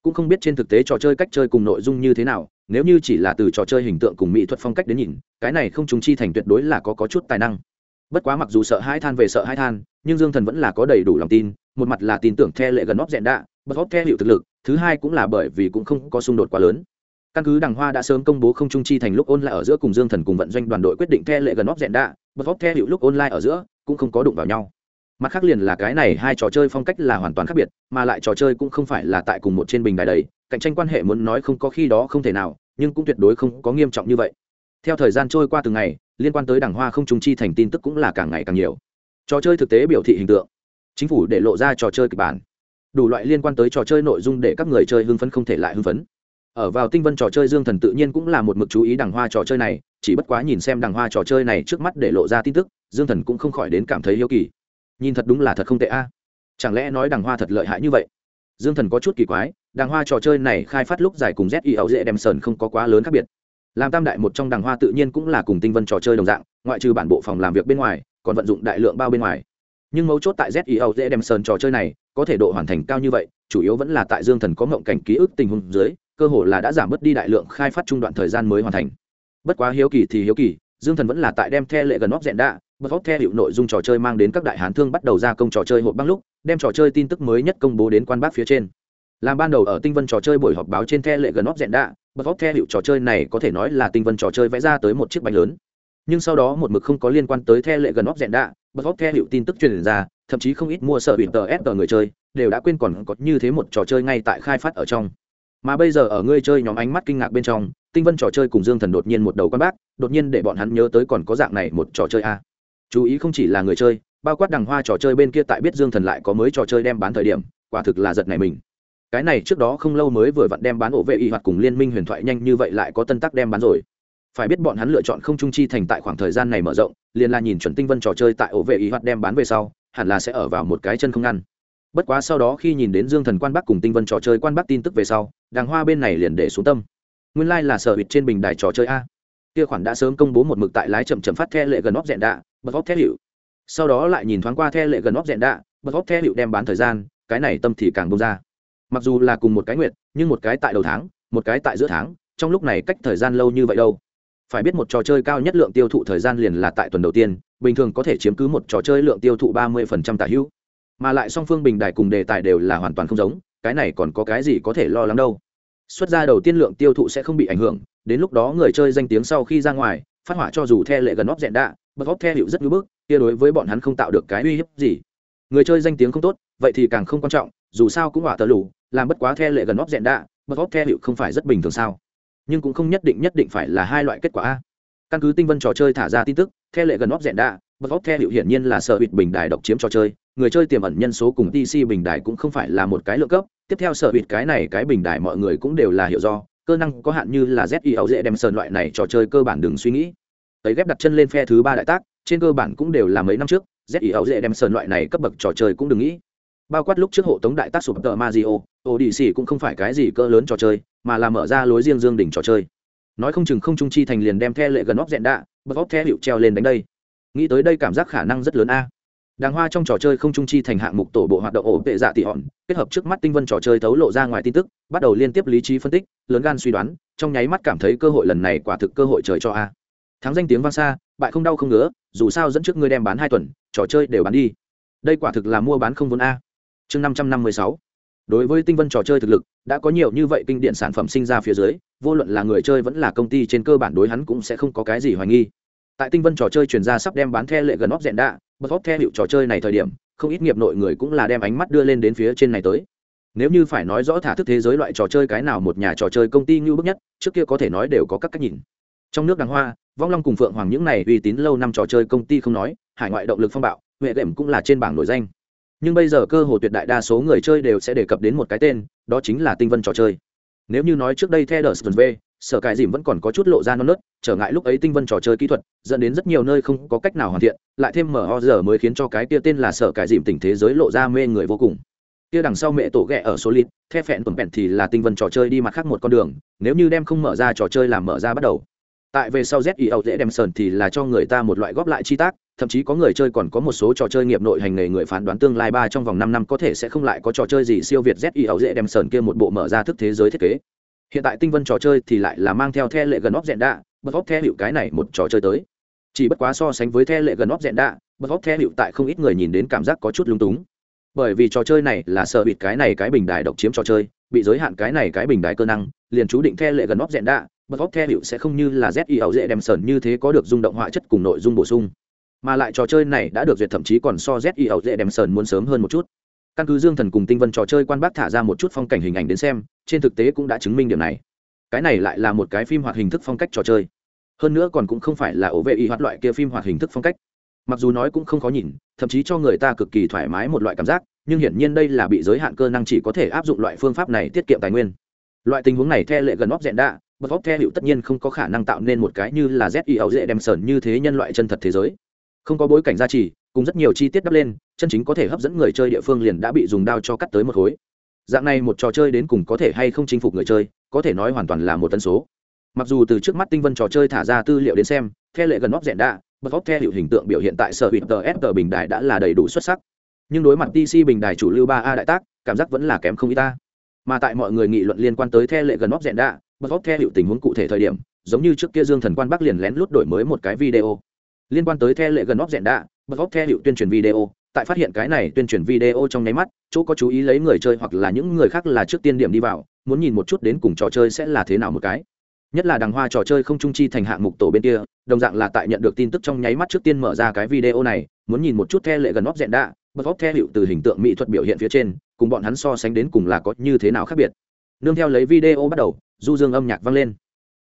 Cũng không biết trên thực tế trò chơi cách chơi cùng nội dung như thế nào nếu như chỉ là từ trò chơi hình tượng cùng mỹ thuật phong cách đến nhìn cái này không chúng chi thành tuyệt đối là có, có chút tài năng. Bất quá mặc dù sợ hai than về sợ hai than nhưng dương thần vẫn là có đầy đủ lòng tin một mặt là tin tưởng theo lệ gần óc dẹn đạ bất óc the hiệu thực lực thứ hai cũng là bởi vì cũng không có xung đột quá lớn. Căn cứ đằng hoa đã sớm công bố không trung chi thành lúc ôn lại ở giữa cùng dương thần cùng vận doanh đoàn đội quyết định theo lệ gần óc dẹn đạ bật vóc theo hiệu lúc online ở giữa, cũng không có đụng vào nhau. Mặt khác liền là cái này hai trò chơi phong cách là hoàn toàn khác biệt, mà lại trò chơi cũng không phải là tại cùng một trên bình đài đầy, cạnh tranh quan hệ muốn nói không có khi đó không thể nào, nhưng cũng tuyệt đối không có nghiêm trọng như vậy. Theo thời gian trôi qua từng ngày, liên quan tới đảng hoa không trung chi thành tin tức cũng là càng ngày càng nhiều. Trò chơi thực tế biểu thị hình tượng. Chính phủ để lộ ra trò chơi kịch bản. Đủ loại liên quan tới trò chơi nội dung để các người chơi hưng phấn không thể lại hưng phấn ở vào tinh vân trò chơi dương thần tự nhiên cũng là một mực chú ý đằng hoa trò chơi này, chỉ bất quá nhìn xem đằng hoa trò chơi này trước mắt để lộ ra tin tức, dương thần cũng không khỏi đến cảm thấy hiếu kỳ. Nhìn thật đúng là thật không tệ a. Chẳng lẽ nói đằng hoa thật lợi hại như vậy? Dương thần có chút kỳ quái, đằng hoa trò chơi này khai phát lúc giải cùng z i ẩu dễ đem sơn không có quá lớn khác biệt. Làm tam đại một trong đằng hoa tự nhiên cũng là cùng tinh vân trò chơi đồng dạng, ngoại trừ bản bộ phòng làm việc bên ngoài, còn vận dụng đại lượng bao bên ngoài. Nhưng mấu chốt tại z i ẩu dễ đem sơn trò chơi này, có thể độ hoàn thành cao như vậy, chủ yếu vẫn là tại dương thần có mộng cảnh ký ức tình huống dưới cơ hội là đã giảm bớt đi đại lượng khai phát trung đoạn thời gian mới hoàn thành. Bất quá hiếu kỳ thì hiếu kỳ, dương thần vẫn là tại đem the lệ gần óc dẹn đạ, bật óc theo hiệu nội dung trò chơi mang đến các đại hán thương bắt đầu ra công trò chơi hộp băng lúc, đem trò chơi tin tức mới nhất công bố đến quan bác phía trên. Làm ban đầu ở tinh vân trò chơi buổi họp báo trên the lệ gần óc dẹn đạ, bật óc theo hiệu trò chơi này có thể nói là tinh vân trò chơi vẽ ra tới một chiếc bánh lớn. Nhưng sau đó một mực không có liên quan tới the lệ gần óc dẹn đạ, bật óc theo hiệu tin tức truyền ra, thậm chí không ít mua sợ bị tờ ép người chơi, đều đã quên còn có như thế một trò chơi ngay tại khai phát ở trong mà bây giờ ở ngươi chơi nhóm ánh mắt kinh ngạc bên trong, tinh vân trò chơi cùng dương thần đột nhiên một đầu quan bác, đột nhiên để bọn hắn nhớ tới còn có dạng này một trò chơi a. Chú ý không chỉ là người chơi, bao quát đằng hoa trò chơi bên kia tại biết dương thần lại có mới trò chơi đem bán thời điểm, quả thực là giật này mình. Cái này trước đó không lâu mới vừa vặn đem bán ổ vệ y hoặc cùng liên minh huyền thoại nhanh như vậy lại có tân tắc đem bán rồi. Phải biết bọn hắn lựa chọn không trung chi thành tại khoảng thời gian này mở rộng, liền là nhìn chuẩn tinh vân trò chơi tại ổ vệ y hoặc đem bán về sau, hẳn là sẽ ở vào một cái chân không ngăn bất quá sau đó khi nhìn đến dương thần quan bắc cùng tinh vân trò chơi quan bắc tin tức về sau đàng hoa bên này liền để xuống tâm. Nguyên lai、like、là sở hụt trên bình đài trò chơi a. Kia khoản đã sớm công bố một mực tại lái chậm chậm phát the lệ gần óc dẹn đạ bật óc the hiệu sau đó lại nhìn thoáng qua the lệ gần óc dẹn đạ bật óc the hiệu đem bán thời gian cái này tâm thì càng bông ra. Mặc dù là cùng một cái nguyệt, nhưng một cái tại đầu tháng một cái tại giữa tháng trong lúc này cách thời gian lâu như vậy đâu. Phải biết một trò chơi cao nhất lượng tiêu thụ thời gian liền là tại tuần đầu tiên bình thường có thể chiếm cứ một trò chơi lượng tiêu thụ ba mươi tả hữu mà lại song phương bình đại cùng đề tài đều là hoàn toàn không giống, cái này còn có cái gì có thể lo lắng đâu. Xuất ra đầu tiên lượng tiêu thụ sẽ không bị ảnh hưởng, đến lúc đó người chơi danh tiếng sau khi ra ngoài, phát hỏa cho dù the lệ gần óc dẹn đạ bật óc the hiệu rất ngưỡng bức, kia đối với bọn hắn không tạo được cái uy hiếp gì. Người chơi danh tiếng không tốt, vậy thì càng không quan trọng, dù sao cũng hỏa tờ lù, làm bất quá the lệ gần óc dẹn đạ bật óc the hiệu không phải rất bình thường sao? Nhưng cũng không nhất định nhất định phải là hai loại kết quả a. Căn cứ tinh vân trò chơi thả ra tin tức, the lệ gần óc dẹn đạ bật óc the hiệu hiển nhiên là sợ bịt bình đài độc chiếm trò chơi người chơi tiềm ẩn nhân số cùng tc bình đài cũng không phải là một cái lượng cấp. Tiếp theo sở hụt cái này cái bình đài mọi người cũng đều là hiểu do. Cơ năng có hạn như là zi ấu dễ đem sơn loại này trò chơi cơ bản đừng suy nghĩ. Tấy ghép đặt chân lên phe thứ ba đại tác trên cơ bản cũng đều là mấy năm trước zi ấu dễ đem sơn loại này cấp bậc trò chơi cũng đừng nghĩ. Bao quát lúc trước hộ tống đại tác sụp tờ Mario, odyssey cũng không phải cái gì cỡ lớn trò chơi mà là mở ra lối riêng dương đỉnh trò chơi. Nói không chừng không trung chi thành liền đem the lệ gần óc dẹn đạ bật óc the hiệu treo lên đánh đây. Nghĩ tới đây cảm giác khả năng rất lớn a đàng hoa trong trò chơi không trung chi thành hạng mục tổ bộ hoạt động ổ tệ dạ tị hòn, kết hợp trước mắt tinh vân trò chơi thấu lộ ra ngoài tin tức, bắt đầu liên tiếp lý trí phân tích, lớn gan suy đoán, trong nháy mắt cảm thấy cơ hội lần này quả thực cơ hội trời cho a. Thắng danh tiếng vang xa, bại không đau không ngứa, dù sao dẫn trước ngươi đem bán hai tuần, trò chơi đều bán đi. Đây quả thực là mua bán không vốn a. Chương năm trăm năm mươi sáu. Đối với tinh vân trò chơi thực lực, đã có nhiều như vậy kinh điển sản phẩm sinh ra phía dưới, vô luận là người chơi vẫn là công ty trên cơ bản đối hắn cũng sẽ không có cái gì hoài nghi. Tại tinh vân trò chơi chuyển ra sắp đem bán the lệ gần óc dẹn đạ bật óc theo hiệu trò chơi này thời điểm, không ít nghiệp nội người cũng là đem ánh mắt đưa lên đến phía trên này tới. Nếu như phải nói rõ thả thức thế giới loại trò chơi cái nào một nhà trò chơi công ty như bức nhất, trước kia có thể nói đều có các cách nhìn. Trong nước đàng hoa, vong long cùng phượng hoàng những này uy tín lâu năm trò chơi công ty không nói, hải ngoại động lực phong bạo, huệ đệm cũng là trên bảng nổi danh. Nhưng bây giờ cơ hồ tuyệt đại đa số người chơi đều sẽ đề cập đến một cái tên, đó chính là tinh vân trò chơi. Nếu như nói trước đây theo đờ v sở cải dìm vẫn còn có chút lộ ra non nớt, trở ngại lúc ấy tinh vân trò chơi kỹ thuật, dẫn đến rất nhiều nơi không có cách nào hoàn thiện, lại thêm mở ho giờ mới khiến cho cái kia tên là sở cải dìm tình thế giới lộ ra mê người vô cùng. Kia đằng sau mẹ tổ ghẹ ở số lít the phẹn tuần vẹn thì là tinh vân trò chơi đi mặt khác một con đường, nếu như đem không mở ra trò chơi làm mở ra bắt đầu. Tại về sau z e ẩu dễ đem sờn thì là cho người ta một loại góp lại chi tác, thậm chí có người chơi còn có một số trò chơi nghiệp nội hành nghề người phán đoán tương lai ba trong vòng năm năm có thể sẽ không lại có trò chơi gì siêu việt z e ẩu dễ đem sờn kia một bộ mở ra thức thế giới thiết kế hiện tại tinh vân trò chơi thì lại là mang theo the lệ gần óc dẹn đạ bật óc the hiệu cái này một trò chơi tới. Chỉ bất quá so sánh với the lệ gần óc dẹn đạ bật óc the hiệu tại không ít người nhìn đến cảm giác có chút lung túng. Bởi vì trò chơi này là sợ bịt cái này cái bình đài độc chiếm trò chơi, bị giới hạn cái này cái bình đài cơ năng, liền chú định the lệ gần óc dẹn đạ bật óc the hiệu sẽ không như là z y ẩu dễ đem sờn như thế có được rung động họa chất cùng nội dung bổ sung. Mà lại trò chơi này đã được duyệt thậm chí còn so z y ẩu dễ đem sờn muốn sớm hơn một chút căn cứ dương thần cùng tinh vân trò chơi quan bác thả ra một chút phong cảnh hình ảnh đến xem, trên thực tế cũng đã chứng minh điểm này. Cái này lại là một cái phim hoạt hình thức phong cách trò chơi. Hơn nữa còn cũng không phải là ổ vệ y hoạt loại kia phim hoạt hình thức phong cách. Mặc dù nói cũng không khó nhìn, thậm chí cho người ta cực kỳ thoải mái một loại cảm giác, nhưng hiển nhiên đây là bị giới hạn cơ năng chỉ có thể áp dụng loại phương pháp này tiết kiệm tài nguyên. Loại tình huống này theo lệ gần óc dẹn đạ bật óc theo hiệu tất nhiên không có khả năng tạo nên một cái như là z y ẩu dễ đem sờn như thế nhân loại chân thật thế giới không có bối cảnh gia trì, cùng rất nhiều chi tiết đắp lên, chân chính có thể hấp dẫn người chơi địa phương liền đã bị dùng đao cho cắt tới một khối. Dạng này một trò chơi đến cùng có thể hay không chinh phục người chơi, có thể nói hoàn toàn là một tân số. Mặc dù từ trước mắt tinh vân trò chơi thả ra tư liệu đến xem theo lệ gần óc dẹn đạ, bật óc theo hiệu hình tượng biểu hiện tại sở hữu tờ s tờ bình đài đã là đầy đủ xuất sắc. Nhưng đối mặt tc bình đài chủ lưu ba a đại tác, cảm giác vẫn là kém không y ta. Mà tại mọi người nghị luận liên quan tới theo lệ gần óc dẹn đạ, bật óc theo hiệu tình huống cụ thể thời điểm, giống như trước kia dương thần quan bắc liền lén lút đổi mới một cái video liên quan tới theo lệ gần óc dẹn đạ bật óc theo hiệu tuyên truyền video, tại phát hiện cái này tuyên truyền video trong nháy mắt, chỗ có chú ý lấy người chơi hoặc là những người khác là trước tiên điểm đi vào, muốn nhìn một chút đến cùng trò chơi sẽ là thế nào một cái. Nhất là đằng hoa trò chơi không trung chi thành hạng mục tổ bên kia, đồng dạng là tại nhận được tin tức trong nháy mắt trước tiên mở ra cái video này, muốn nhìn một chút theo lệ gần óc dẹn đạ bật óc theo hiệu từ hình tượng mỹ thuật biểu hiện phía trên, cùng bọn hắn so sánh đến cùng là có như thế nào khác biệt. Nương theo lấy video bắt đầu, du dương âm nhạc vang lên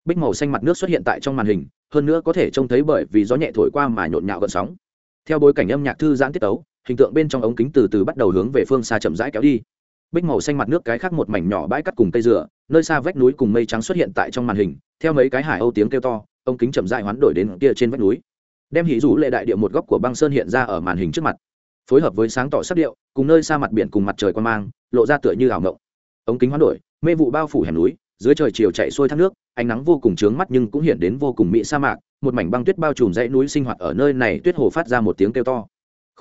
bích màu xanh mặt nước xuất hiện tại trong màn hình, hơn nữa có thể trông thấy bởi vì gió nhẹ thổi qua mà nhộn nhạo gợn sóng. Theo bối cảnh âm nhạc thư giãn tiết tấu, hình tượng bên trong ống kính từ từ bắt đầu hướng về phương xa chậm rãi kéo đi. Bích màu xanh mặt nước cái khác một mảnh nhỏ bãi cắt cùng cây dừa, nơi xa vách núi cùng mây trắng xuất hiện tại trong màn hình, theo mấy cái hải âu tiếng kêu to, ống kính chậm rãi hoán đổi đến kia trên vách núi. Đem hỉ rủ lệ đại địa một góc của băng sơn hiện ra ở màn hình trước mặt. Phối hợp với sáng tỏ sắc điệu, cùng nơi xa mặt biển cùng mặt trời quan mang, lộ ra tựa như ảo ngộng ống kính hoán đổi, mê vụ bao phủ hẻm núi dưới trời chiều chạy xuôi thác nước, ánh nắng vô cùng trướng mắt nhưng cũng hiện đến vô cùng mỹ sa mạc, một mảnh băng tuyết bao trùm dãy núi sinh hoạt ở nơi này, tuyết hồ phát ra một tiếng kêu to.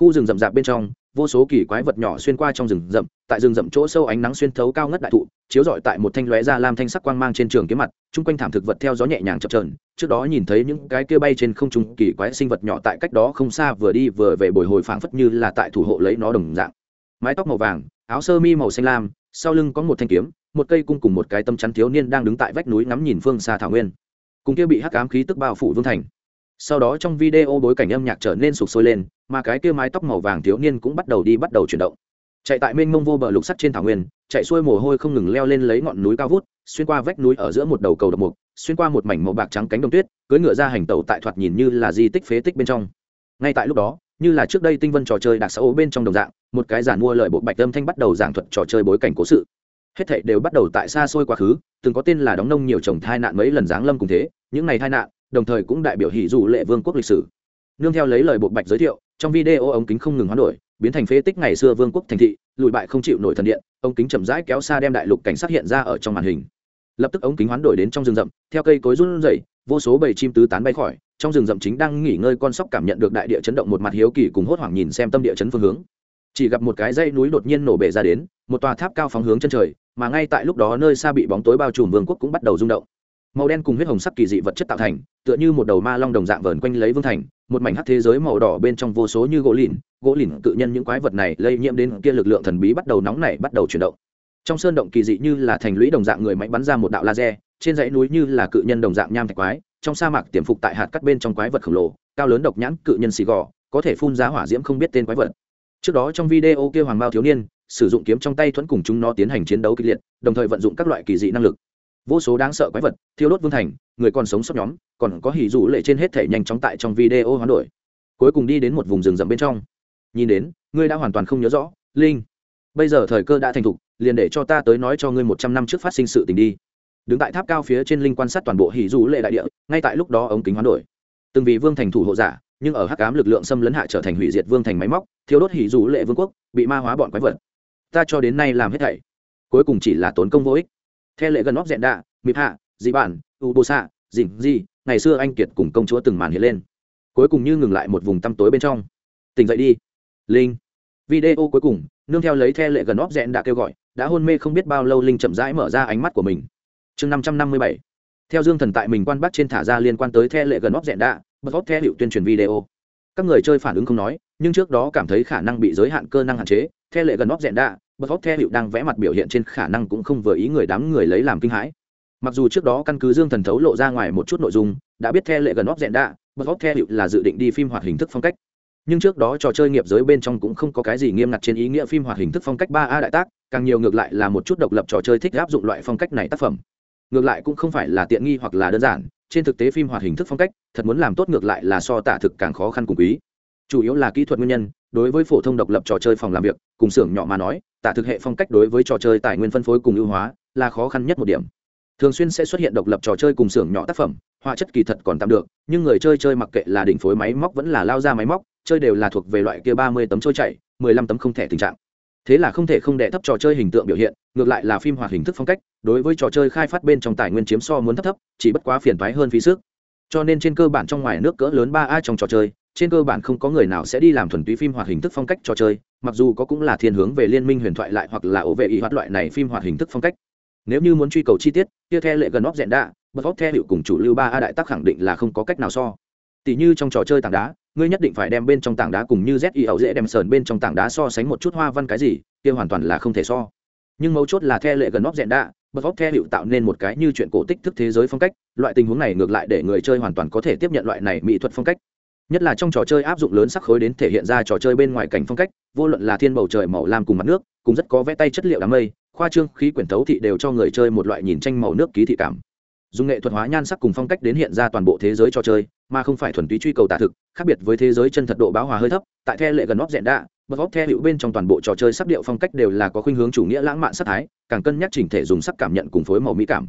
Khu rừng rậm rạp bên trong, vô số kỳ quái vật nhỏ xuyên qua trong rừng rậm, tại rừng rậm chỗ sâu ánh nắng xuyên thấu cao ngất đại thụ, chiếu rọi tại một thanh lóe ra lam thanh sắc quang mang trên trường kiếm mặt, chung quanh thảm thực vật theo gió nhẹ nhàng chập trờn trước đó nhìn thấy những cái kia bay trên không trung kỳ quái sinh vật nhỏ tại cách đó không xa vừa đi vừa về bồi hồi phảng phất như là tại thủ hộ lấy nó đồng dạng. Mái tóc màu vàng, áo sơ mi màu xanh lam, sau lưng có một thanh kiếm một cây cung cùng một cái tâm chắn thiếu niên đang đứng tại vách núi ngắm nhìn phương xa thảo nguyên. Cùng kia bị hắc ám khí tức bao phủ vương thành. Sau đó trong video bối cảnh âm nhạc trở nên sụp sôi lên, mà cái kia mái tóc màu vàng thiếu niên cũng bắt đầu đi bắt đầu chuyển động. Chạy tại mênh mông vô bờ lục sắt trên thảo nguyên, chạy xuôi mồ hôi không ngừng leo lên lấy ngọn núi cao vút, xuyên qua vách núi ở giữa một đầu cầu độc mục, xuyên qua một mảnh màu bạc trắng cánh đồng tuyết, cưỡi ngựa ra hành tẩu tại thoạt nhìn như là di tích phế tích bên trong. Ngay tại lúc đó, như là trước đây tinh vân trò chơi đặc xã bên trong đồng dạng, một cái giản mua lời bộ bạch âm thanh bắt đầu giảng thuật trò chơi bối cảnh cố sự hết thảy đều bắt đầu tại xa xôi quá khứ, từng có tên là đóng nông nhiều chồng thai nạn mấy lần giáng lâm cùng thế, những ngày thai nạn, đồng thời cũng đại biểu hỷ dù lệ vương quốc lịch sử. Nương theo lấy lời bộ bạch giới thiệu, trong video ống kính không ngừng hoán đổi, biến thành phế tích ngày xưa vương quốc thành thị, lùi bại không chịu nổi thần điện, ống kính chậm rãi kéo xa đem đại lục cảnh sát hiện ra ở trong màn hình. Lập tức ống kính hoán đổi đến trong rừng rậm, theo cây cối run rẩy, vô số bầy chim tứ tán bay khỏi, trong rừng rậm chính đang nghỉ ngơi con sóc cảm nhận được đại địa chấn động một mặt hiếu kỳ cùng hốt hoảng nhìn xem tâm địa chấn phương hướng chỉ gặp một cái dãy núi đột nhiên nổ bể ra đến, một tòa tháp cao phóng hướng chân trời, mà ngay tại lúc đó nơi xa bị bóng tối bao trùm vương quốc cũng bắt đầu rung động. Màu đen cùng huyết hồng sắc kỳ dị vật chất tạo thành, tựa như một đầu ma long đồng dạng vờn quanh lấy vương thành, một mảnh hắc thế giới màu đỏ bên trong vô số như gỗ lìn gỗ lìn tự nhân những quái vật này lây nhiễm đến kia lực lượng thần bí bắt đầu nóng nảy, bắt đầu chuyển động. Trong sơn động kỳ dị như là thành lũy đồng dạng người mạnh bắn ra một đạo laser, trên dãy núi như là cự nhân đồng dạng nham thạch quái, trong sa mạc tiềm phục tại hạt cắt bên trong quái vật khổng lồ, cao lớn độc nhãn cự nhân xì gò, có thể phun ra hỏa diễm không biết tên quái vật trước đó trong video kia hoàng bao thiếu niên sử dụng kiếm trong tay thuẫn cùng chúng nó tiến hành chiến đấu kịch liệt, đồng thời vận dụng các loại kỳ dị năng lực. Vô số đáng sợ quái vật, thiêu đốt vương thành, người còn sống sót nhóm, còn có hỉ dụ lệ trên hết thể nhanh chóng tại trong video hoán đổi. Cuối cùng đi đến một vùng rừng rậm bên trong. Nhìn đến, ngươi đã hoàn toàn không nhớ rõ, linh. Bây giờ thời cơ đã thành thục, liền để cho ta tới nói cho ngươi một trăm năm trước phát sinh sự tình đi. Đứng tại tháp cao phía trên linh quan sát toàn bộ hỉ dụ lệ đại địa, ngay tại lúc đó ống kính hoán đổi. Từng vì vương thành thủ hộ giả nhưng ở hắc ám lực lượng xâm lấn hạ trở thành hủy diệt vương thành máy móc thiếu đốt hỉ dù lệ vương quốc, bị ma hóa bọn quái vật. Ta cho đến nay làm hết thảy, cuối cùng chỉ là tốn công vô ích. Theo lệ gần óc dẹn đạ, mịp hạ, dị bản, u bô xạ dình di, ngày xưa anh kiệt cùng công chúa từng màn hiện lên. Cuối cùng như ngừng lại một vùng tăm tối bên trong. Tỉnh dậy đi. Linh. Video cuối cùng, nương theo lấy theo lệ gần óc dẹn đã kêu gọi, đã hôn mê không biết bao lâu linh chậm rãi mở ra ánh mắt của mình. Chương năm trăm năm mươi bảy. Theo dương thần tại mình quan bắt trên thả ra liên quan tới theo lệ gần óc dẹn đã bật óc theo hiệu tuyên truyền video. Các người chơi phản ứng không nói, nhưng trước đó cảm thấy khả năng bị giới hạn cơ năng hạn chế theo lệ gần óc rẽn đạ bật óc theo hiệu đang vẽ mặt biểu hiện trên khả năng cũng không vừa ý người đám người lấy làm kinh hãi. Mặc dù trước đó căn cứ dương thần thấu lộ ra ngoài một chút nội dung, đã biết theo lệ gần óc rẽn đạ bật óc theo hiệu là dự định đi phim hoạt hình thức phong cách. Nhưng trước đó trò chơi nghiệp giới bên trong cũng không có cái gì nghiêm ngặt trên ý nghĩa phim hoạt hình thức phong cách ba a đại tác, càng nhiều ngược lại là một chút độc lập trò chơi thích áp dụng loại phong cách này tác phẩm. Ngược lại cũng không phải là tiện nghi hoặc là đơn giản trên thực tế phim hoạt hình thức phong cách, thật muốn làm tốt ngược lại là so tả thực càng khó khăn cùng quý. Chủ yếu là kỹ thuật nguyên nhân, đối với phổ thông độc lập trò chơi phòng làm việc, cùng xưởng nhỏ mà nói, tả thực hệ phong cách đối với trò chơi tài nguyên phân phối cùng ưu hóa là khó khăn nhất một điểm. Thường xuyên sẽ xuất hiện độc lập trò chơi cùng xưởng nhỏ tác phẩm, họa chất kỳ thật còn tạm được, nhưng người chơi chơi mặc kệ là đỉnh phối máy móc vẫn là lao ra máy móc, chơi đều là thuộc về loại kia ba mươi tấm trôi chảy, mười lăm tấm không thể tình trạng thế là không thể không đệ thấp trò chơi hình tượng biểu hiện, ngược lại là phim hoạt hình thức phong cách, đối với trò chơi khai phát bên trong tài nguyên chiếm so muốn thấp thấp, chỉ bất quá phiền thoái hơn phí sức. Cho nên trên cơ bản trong ngoài nước cỡ lớn ba a trong trò chơi, trên cơ bản không có người nào sẽ đi làm thuần túy phim hoạt hình thức phong cách trò chơi, mặc dù có cũng là thiên hướng về liên minh huyền thoại lại hoặc là ổ vệ ý hoạt loại này phim hoạt hình thức phong cách. Nếu như muốn truy cầu chi tiết, kia theo lệ gần óc dẹn đạ bật óc theo hiệu cùng chủ lưu ba a đại tác khẳng định là không có cách nào so. Tỷ như trong trò chơi tảng đá ngươi nhất định phải đem bên trong tảng đá cùng như z y ẩu dễ đem sờn bên trong tảng đá so sánh một chút hoa văn cái gì, kia hoàn toàn là không thể so. Nhưng mấu chốt là theo lệ gần óc dẹn đạ, bật óc theo hiệu tạo nên một cái như chuyện cổ tích thức thế giới phong cách, loại tình huống này ngược lại để người chơi hoàn toàn có thể tiếp nhận loại này mỹ thuật phong cách. Nhất là trong trò chơi áp dụng lớn sắc khối đến thể hiện ra trò chơi bên ngoài cảnh phong cách, vô luận là thiên bầu trời màu lam cùng mặt nước cũng rất có vẽ tay chất liệu đám mây, khoa trương khí quyển thấu thị đều cho người chơi một loại nhìn tranh màu nước ký thị cảm dùng nghệ thuật hóa nhan sắc cùng phong cách đến hiện ra toàn bộ thế giới trò chơi, mà không phải thuần túy truy cầu tả thực, khác biệt với thế giới chân thật độ báo hòa hơi thấp, tại the lệ gần óc dẹn đạ bật óc the hữu bên trong toàn bộ trò chơi sắc điệu phong cách đều là có khuynh hướng chủ nghĩa lãng mạn sắc thái, càng cân nhắc chỉnh thể dùng sắc cảm nhận cùng phối màu mỹ cảm.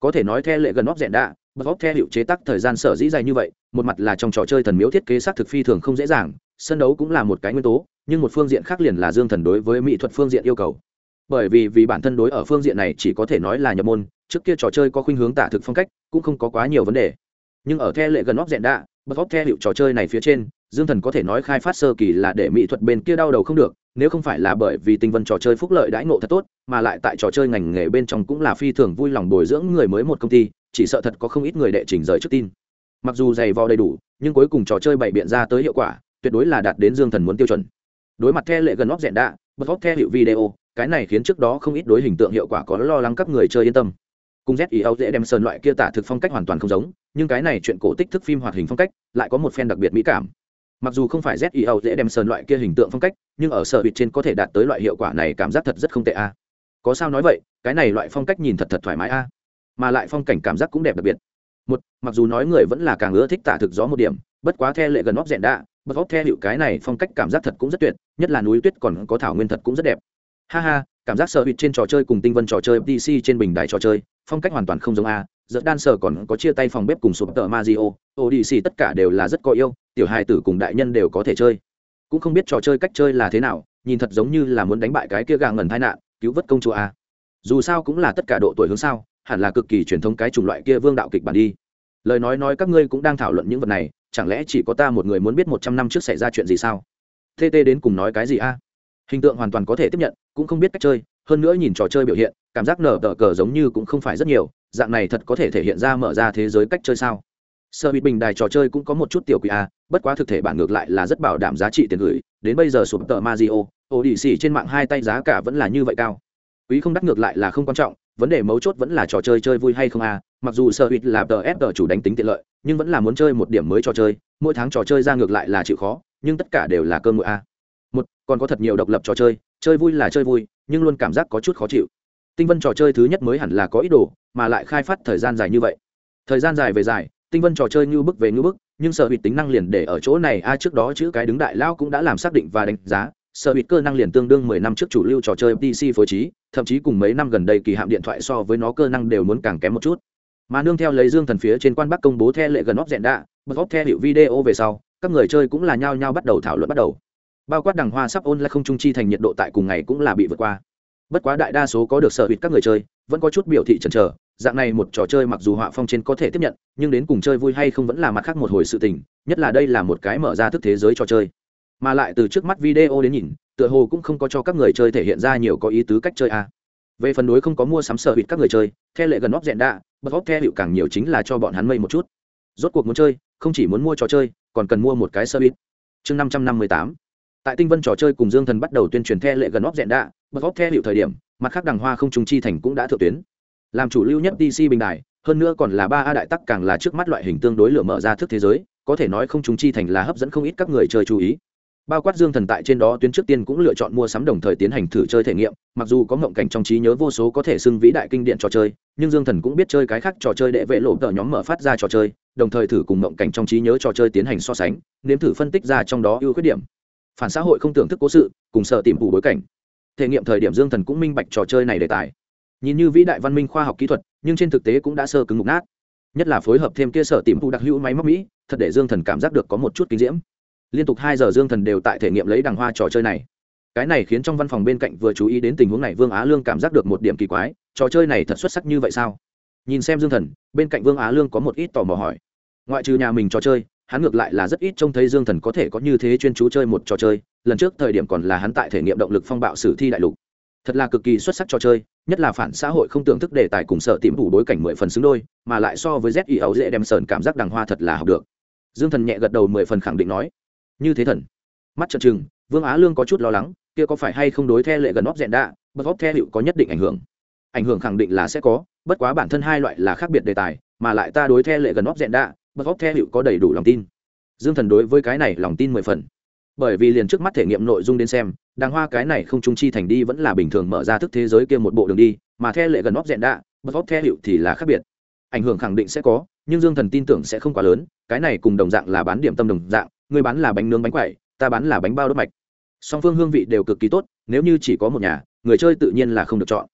Có thể nói the lệ gần óc dẹn đạ bật óc the hữu chế tác thời gian sở dĩ dài như vậy, một mặt là trong trò chơi thần miếu thiết kế sắc thực phi thường không dễ dàng, sân đấu cũng là một cái nguyên tố, nhưng một phương diện khác liền là dương thần đối với mỹ thuật phương diện yêu cầu bởi vì vì bản thân đối ở phương diện này chỉ có thể nói là nhập môn, trước kia trò chơi có khuynh hướng tả thực phong cách, cũng không có quá nhiều vấn đề. Nhưng ở the lệ gần óc dẹn đạ bất óc the hiệu trò chơi này phía trên, dương thần có thể nói khai phát sơ kỳ là để mỹ thuật bên kia đau đầu không được, nếu không phải là bởi vì tinh vân trò chơi phúc lợi đãi ngộ thật tốt, mà lại tại trò chơi ngành nghề bên trong cũng là phi thường vui lòng bồi dưỡng người mới một công ty, chỉ sợ thật có không ít người đệ trình rời trước tin. Mặc dù dày vò đầy đủ, nhưng cuối cùng trò chơi bày biện ra tới hiệu quả, tuyệt đối là đạt đến dương thần muốn tiêu chuẩn đối mặt the lệ gần óc dẹn đạ bật óc the hiệu video, cái này khiến trước đó không ít đối hình tượng hiệu quả có lo lắng các người chơi yên tâm. Cùng z ý âu dễ đem sơn loại kia tả thực phong cách hoàn toàn không giống, nhưng cái này chuyện cổ tích thức phim hoạt hình phong cách lại có một phen đặc biệt mỹ cảm. Mặc dù không phải z ý âu dễ đem sơn loại kia hình tượng phong cách, nhưng ở sở bịt trên có thể đạt tới loại hiệu quả này cảm giác thật rất không tệ a. Có sao nói vậy, cái này loại phong cách nhìn thật thật thoải mái a. Mà lại phong cảnh cảm giác cũng đẹp đặc biệt. Một, mặc dù nói người vẫn là càng ưa thích tả thực gió một điểm, bất quá the lệ gần óc rẽn đạ bật óc the hiệu cái này phong cách cảm giác thật cũng rất tuyệt, nhất là núi tuyết còn có thảo nguyên thật cũng rất đẹp. Ha ha, cảm giác sợ hụt trên trò chơi cùng tinh vân trò chơi pc trên bình đài trò chơi, phong cách hoàn toàn không giống a, giật đan sở còn có chia tay phòng bếp cùng sụp tờ mazio odc tất cả đều là rất có yêu, tiểu hài tử cùng đại nhân đều có thể chơi. Cũng không biết trò chơi cách chơi là thế nào, nhìn thật giống như là muốn đánh bại cái kia gà ngẩn tai nạn, cứu vớt công chúa a. Dù sao cũng là tất cả độ tuổi hướng sao hẳn là cực kỳ truyền thống cái chủng loại kia vương đạo kịch bản đi. Lời nói nói các ngươi cũng đang thảo luận những vật này chẳng lẽ chỉ có ta một người muốn biết một trăm năm trước xảy ra chuyện gì sao? Tt đến cùng nói cái gì a? Hình tượng hoàn toàn có thể tiếp nhận cũng không biết cách chơi hơn nữa nhìn trò chơi biểu hiện cảm giác nở tờ cờ giống như cũng không phải rất nhiều dạng này thật có thể thể hiện ra mở ra thế giới cách chơi sao? Sơ bị bình đài trò chơi cũng có một chút tiểu quỷ a bất quá thực thể bản ngược lại là rất bảo đảm giá trị tiền gửi đến bây giờ sụp tờ Mario, ô đi xỉ trên mạng hai tay giá cả vẫn là như vậy cao. Quý không đắt ngược lại là không quan trọng vấn đề mấu chốt vẫn là trò chơi chơi vui hay không a mặc dù sơ hụt là tờ ép tờ chủ đánh tính tiện lợi nhưng vẫn là muốn chơi một điểm mới trò chơi, mỗi tháng trò chơi ra ngược lại là chịu khó, nhưng tất cả đều là cơm ngựa a. Một, còn có thật nhiều độc lập trò chơi chơi vui là chơi vui, nhưng luôn cảm giác có chút khó chịu. Tinh vân trò chơi thứ nhất mới hẳn là có ý đồ, mà lại khai phát thời gian dài như vậy. Thời gian dài về dài, tinh vân trò chơi như bức về như bức, nhưng sở hữu tính năng liền để ở chỗ này, a, trước đó chữ cái đứng đại lao cũng đã làm xác định và đánh giá, sở hữu cơ năng liền tương đương mười năm trước chủ lưu trò chơi pc phối trí, thậm chí cùng mấy năm gần đây kỳ hạm điện thoại so với nó cơ năng đều muốn càng kém một chút mà nương theo lấy dương thần phía trên quan bắc công bố the lệ gần óc dẹn đạ, bật óc the hiệu video về sau, các người chơi cũng là nhao nhao bắt đầu thảo luận bắt đầu. Bao quát đằng hoa sắp ôn lại không trung chi thành nhiệt độ tại cùng ngày cũng là bị vượt qua. Bất quá đại đa số có được sở hữu các người chơi, vẫn có chút biểu thị chần chờ, dạng này một trò chơi mặc dù họa phong trên có thể tiếp nhận, nhưng đến cùng chơi vui hay không vẫn là mặt khác một hồi sự tình, nhất là đây là một cái mở ra thức thế giới trò chơi. Mà lại từ trước mắt video đến nhìn, tựa hồ cũng không có cho các người chơi thể hiện ra nhiều có ý tứ cách chơi a về phần đối không có mua sắm sở hữu các người chơi theo lệ gần óc dẹn đạ, bật óc theo hiệu càng nhiều chính là cho bọn hắn mây một chút. Rốt cuộc muốn chơi, không chỉ muốn mua trò chơi, còn cần mua một cái sơ bít chương năm trăm năm mươi tám. Tại tinh vân trò chơi cùng dương thần bắt đầu tuyên truyền the lệ gần óc dẹn đạ, bật óc the hiệu thời điểm, mặt khác đằng hoa không trung chi thành cũng đã thượng tuyến. Làm chủ lưu nhất dc bình đài, hơn nữa còn là ba a đại tắc càng là trước mắt loại hình tương đối lửa mở ra thức thế giới, có thể nói không trung chi thành là hấp dẫn không ít các người chơi chú ý bao quát dương thần tại trên đó tuyến trước tiên cũng lựa chọn mua sắm đồng thời tiến hành thử chơi thể nghiệm, mặc dù có ngộng cảnh trong trí nhớ vô số có thể xưng vĩ đại kinh điện trò chơi, nhưng dương thần cũng biết chơi cái khác trò chơi để vệ lộ tờ nhóm mở phát ra trò chơi, đồng thời thử cùng ngộng cảnh trong trí nhớ trò chơi tiến hành so sánh, nếm thử phân tích ra trong đó ưu khuyết điểm. Phản xã hội không tưởng thức cố sự, cùng sợ tìm bù bối cảnh. Thể nghiệm thời điểm dương thần cũng minh bạch trò chơi này đề tài. Nhìn như vĩ đại văn minh khoa học kỹ thuật, nhưng trên thực tế cũng đã sơ cứng mục nát. Nhất là phối hợp thêm kia sở tìm bù đặc hữu máy móc mỹ, thật để dương thần cảm giác được có một chút kinh diễm liên tục hai giờ dương thần đều tại thể nghiệm lấy đằng hoa trò chơi này. Cái này khiến trong văn phòng bên cạnh vừa chú ý đến tình huống này vương á lương cảm giác được một điểm kỳ quái, trò chơi này thật xuất sắc như vậy sao? Nhìn xem dương thần, bên cạnh vương á lương có một ít tò mò hỏi. Ngoại trừ nhà mình trò chơi, hắn ngược lại là rất ít trông thấy dương thần có thể có như thế chuyên chú chơi một trò chơi, lần trước thời điểm còn là hắn tại thể nghiệm động lực phong bạo sử thi đại lục. Thật là cực kỳ xuất sắc trò chơi, nhất là phản xã hội không tưởng thức đề tài cùng sợ tìm đủ bối cảnh mười phần xứng đôi, mà lại so với z y ấu dễ đem sờn cảm giác đằng hoa thật là học được. Dương thần nhẹ gật đầu mười phần khẳng định nói như thế thần. Mắt trợn trừng, vương á lương có chút lo lắng, kia có phải hay không đối theo lệ gần óc dẹn đạ, bất óc theo hiệu có nhất định ảnh hưởng. Ảnh hưởng khẳng định là sẽ có, bất quá bản thân hai loại là khác biệt đề tài, mà lại ta đối theo lệ gần óc dẹn đạ, bất óc theo hiệu có đầy đủ lòng tin. Dương thần đối với cái này lòng tin mười phần. Bởi vì liền trước mắt thể nghiệm nội dung đến xem, đàng hoa cái này không trung chi thành đi vẫn là bình thường mở ra thức thế giới kia một bộ đường đi, mà theo lệ gần óc dẹn đạ, bất óc theo hiệu thì là khác biệt. Ảnh hưởng khẳng định sẽ có, nhưng dương thần tin tưởng sẽ không quá lớn, cái này cùng đồng dạng là bán điểm tâm đồng dạng người bán là bánh nướng bánh quẩy, ta bán là bánh bao đốt mạch. Song phương hương vị đều cực kỳ tốt, nếu như chỉ có một nhà, người chơi tự nhiên là không được chọn.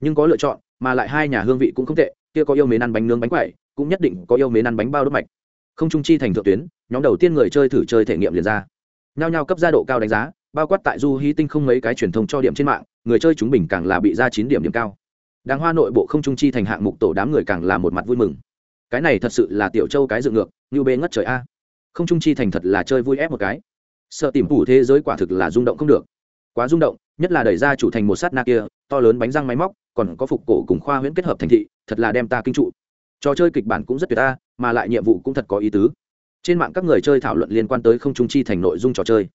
Nhưng có lựa chọn, mà lại hai nhà hương vị cũng không tệ, kia có yêu mến ăn bánh nướng bánh quẩy, cũng nhất định có yêu mến ăn bánh bao đốt mạch. Không trung chi thành thượng tuyến, nhóm đầu tiên người chơi thử chơi thể nghiệm liền ra. Nhao nhao cấp gia độ cao đánh giá, bao quát tại du hí tinh không mấy cái truyền thông cho điểm trên mạng, người chơi chúng bình càng là bị ra chín điểm điểm cao. Đáng hoa nội bộ không trung chi thành hạng mục tổ đám người càng là một mặt vui mừng. Cái này thật sự là tiểu châu cái dựng ngược như bê ngất trời a không trung chi thành thật là chơi vui ép một cái. Sợ tìm phủ thế giới quả thực là rung động không được. Quá rung động, nhất là đẩy ra chủ thành một sát na kia, to lớn bánh răng máy móc, còn có phục cổ cùng khoa huyễn kết hợp thành thị, thật là đem ta kinh trụ. Trò chơi kịch bản cũng rất tuyệt ta mà lại nhiệm vụ cũng thật có ý tứ. Trên mạng các người chơi thảo luận liên quan tới không trung chi thành nội dung trò chơi.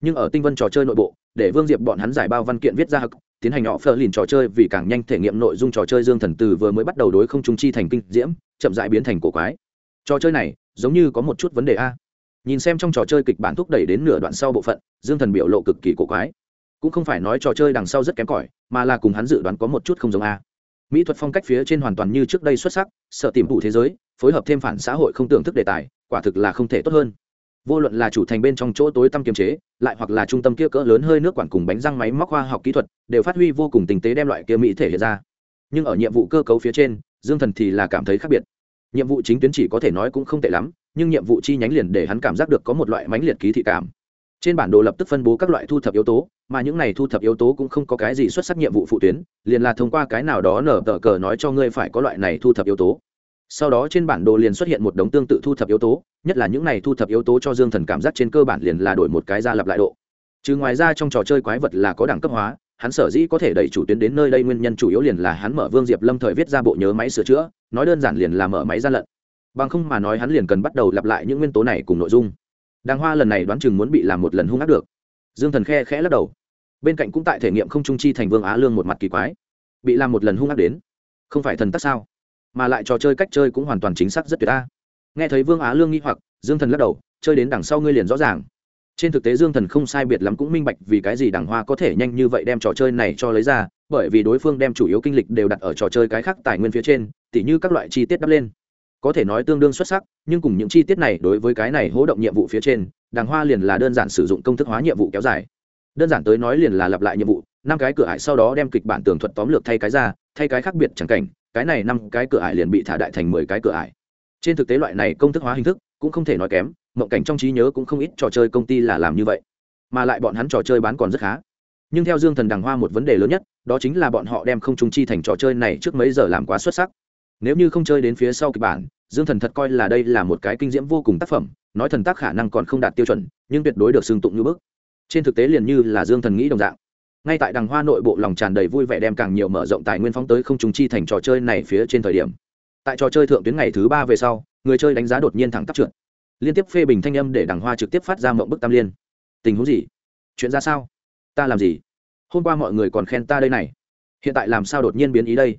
Nhưng ở tinh vân trò chơi nội bộ, để vương diệp bọn hắn giải bao văn kiện viết ra hực, tiến hành họ phờ lìn trò chơi vì càng nhanh thể nghiệm nội dung trò chơi dương thần từ vừa mới bắt đầu đối không trung chi thành kinh diễm, chậm dại biến thành cổ quái trò chơi này, giống như có một chút vấn đề a. Nhìn xem trong trò chơi kịch bản thúc đẩy đến nửa đoạn sau bộ phận, dương thần biểu lộ cực kỳ cổ quái. Cũng không phải nói trò chơi đằng sau rất kém cỏi, mà là cùng hắn dự đoán có một chút không giống a. Mỹ thuật phong cách phía trên hoàn toàn như trước đây xuất sắc, sợ tìm đủ thế giới, phối hợp thêm phản xã hội không tưởng thức đề tài, quả thực là không thể tốt hơn. Vô luận là chủ thành bên trong chỗ tối tăm kiềm chế, lại hoặc là trung tâm kia cỡ lớn hơi nước quản cùng bánh răng máy móc khoa học kỹ thuật, đều phát huy vô cùng tình tế đem loại kia mỹ thể hiện ra. Nhưng ở nhiệm vụ cơ cấu phía trên, dương thần thì là cảm thấy khác biệt nhiệm vụ chính tuyến chỉ có thể nói cũng không tệ lắm, nhưng nhiệm vụ chi nhánh liền để hắn cảm giác được có một loại mãnh liệt ký thị cảm. Trên bản đồ lập tức phân bố các loại thu thập yếu tố, mà những này thu thập yếu tố cũng không có cái gì xuất sắc nhiệm vụ phụ tuyến, liền là thông qua cái nào đó nở tờ cờ nói cho ngươi phải có loại này thu thập yếu tố. Sau đó trên bản đồ liền xuất hiện một đống tương tự thu thập yếu tố, nhất là những này thu thập yếu tố cho dương thần cảm giác trên cơ bản liền là đổi một cái ra lặp lại độ. Chứ ngoài ra trong trò chơi quái vật là có đẳng cấp hóa hắn sở dĩ có thể đẩy chủ tuyến đến nơi đây nguyên nhân chủ yếu liền là hắn mở vương diệp lâm thời viết ra bộ nhớ máy sửa chữa, nói đơn giản liền là mở máy gian lận. Bằng không mà nói hắn liền cần bắt đầu lặp lại những nguyên tố này cùng nội dung. Đàng hoa lần này đoán chừng muốn bị làm một lần hung ác được. Dương thần khe khẽ lắc đầu. Bên cạnh cũng tại thể nghiệm không trung chi thành vương á lương một mặt kỳ quái. Bị làm một lần hung ác đến, không phải thần tắc sao? Mà lại trò chơi cách chơi cũng hoàn toàn chính xác rất tuyệt ta nghe thấy vương á lương nghĩ hoặc, dương thần lắc đầu, chơi đến đằng sau ngươi liền rõ ràng trên thực tế dương thần không sai biệt lắm cũng minh bạch vì cái gì đàng hoa có thể nhanh như vậy đem trò chơi này cho lấy ra, bởi vì đối phương đem chủ yếu kinh lịch đều đặt ở trò chơi cái khác tài nguyên phía trên, tỉ như các loại chi tiết đắp lên. Có thể nói tương đương xuất sắc, nhưng cùng những chi tiết này đối với cái này hỗ động nhiệm vụ phía trên đàng hoa liền là đơn giản sử dụng công thức hóa nhiệm vụ kéo dài. Đơn giản tới nói liền là lặp lại nhiệm vụ, năm cái cửa ải sau đó đem kịch bản tường thuật tóm lược thay cái ra, thay cái khác biệt chẳng cảnh, cái này năm cái cửa ải liền bị thả đại thành mười cái cửa ải. Trên thực tế loại này công thức hóa hình thức cũng không thể nói kém mộng cảnh trong trí nhớ cũng không ít trò chơi công ty là làm như vậy, mà lại bọn hắn trò chơi bán còn rất khá. Nhưng theo dương thần đằng hoa một vấn đề lớn nhất, đó chính là bọn họ đem không trung chi thành trò chơi này trước mấy giờ làm quá xuất sắc. Nếu như không chơi đến phía sau kịch bản, dương thần thật coi là đây là một cái kinh diễm vô cùng tác phẩm, nói thần tác khả năng còn không đạt tiêu chuẩn, nhưng tuyệt đối được xưng tụng như bức. Trên thực tế liền như là dương thần nghĩ đồng dạng. Ngay tại đằng hoa nội bộ lòng tràn đầy vui vẻ đem càng nhiều mở rộng tài nguyên phóng tới không Trung chi thành trò chơi này phía trên thời điểm. Tại trò chơi thượng tuyến ngày thứ ba về sau, người chơi đánh giá đột nhiên thẳng tắp trượt liên tiếp phê bình thanh âm để đằng hoa trực tiếp phát ra mộng bức tam liên. Tình huống gì? Chuyện ra sao? Ta làm gì? Hôm qua mọi người còn khen ta đây này. Hiện tại làm sao đột nhiên biến ý đây?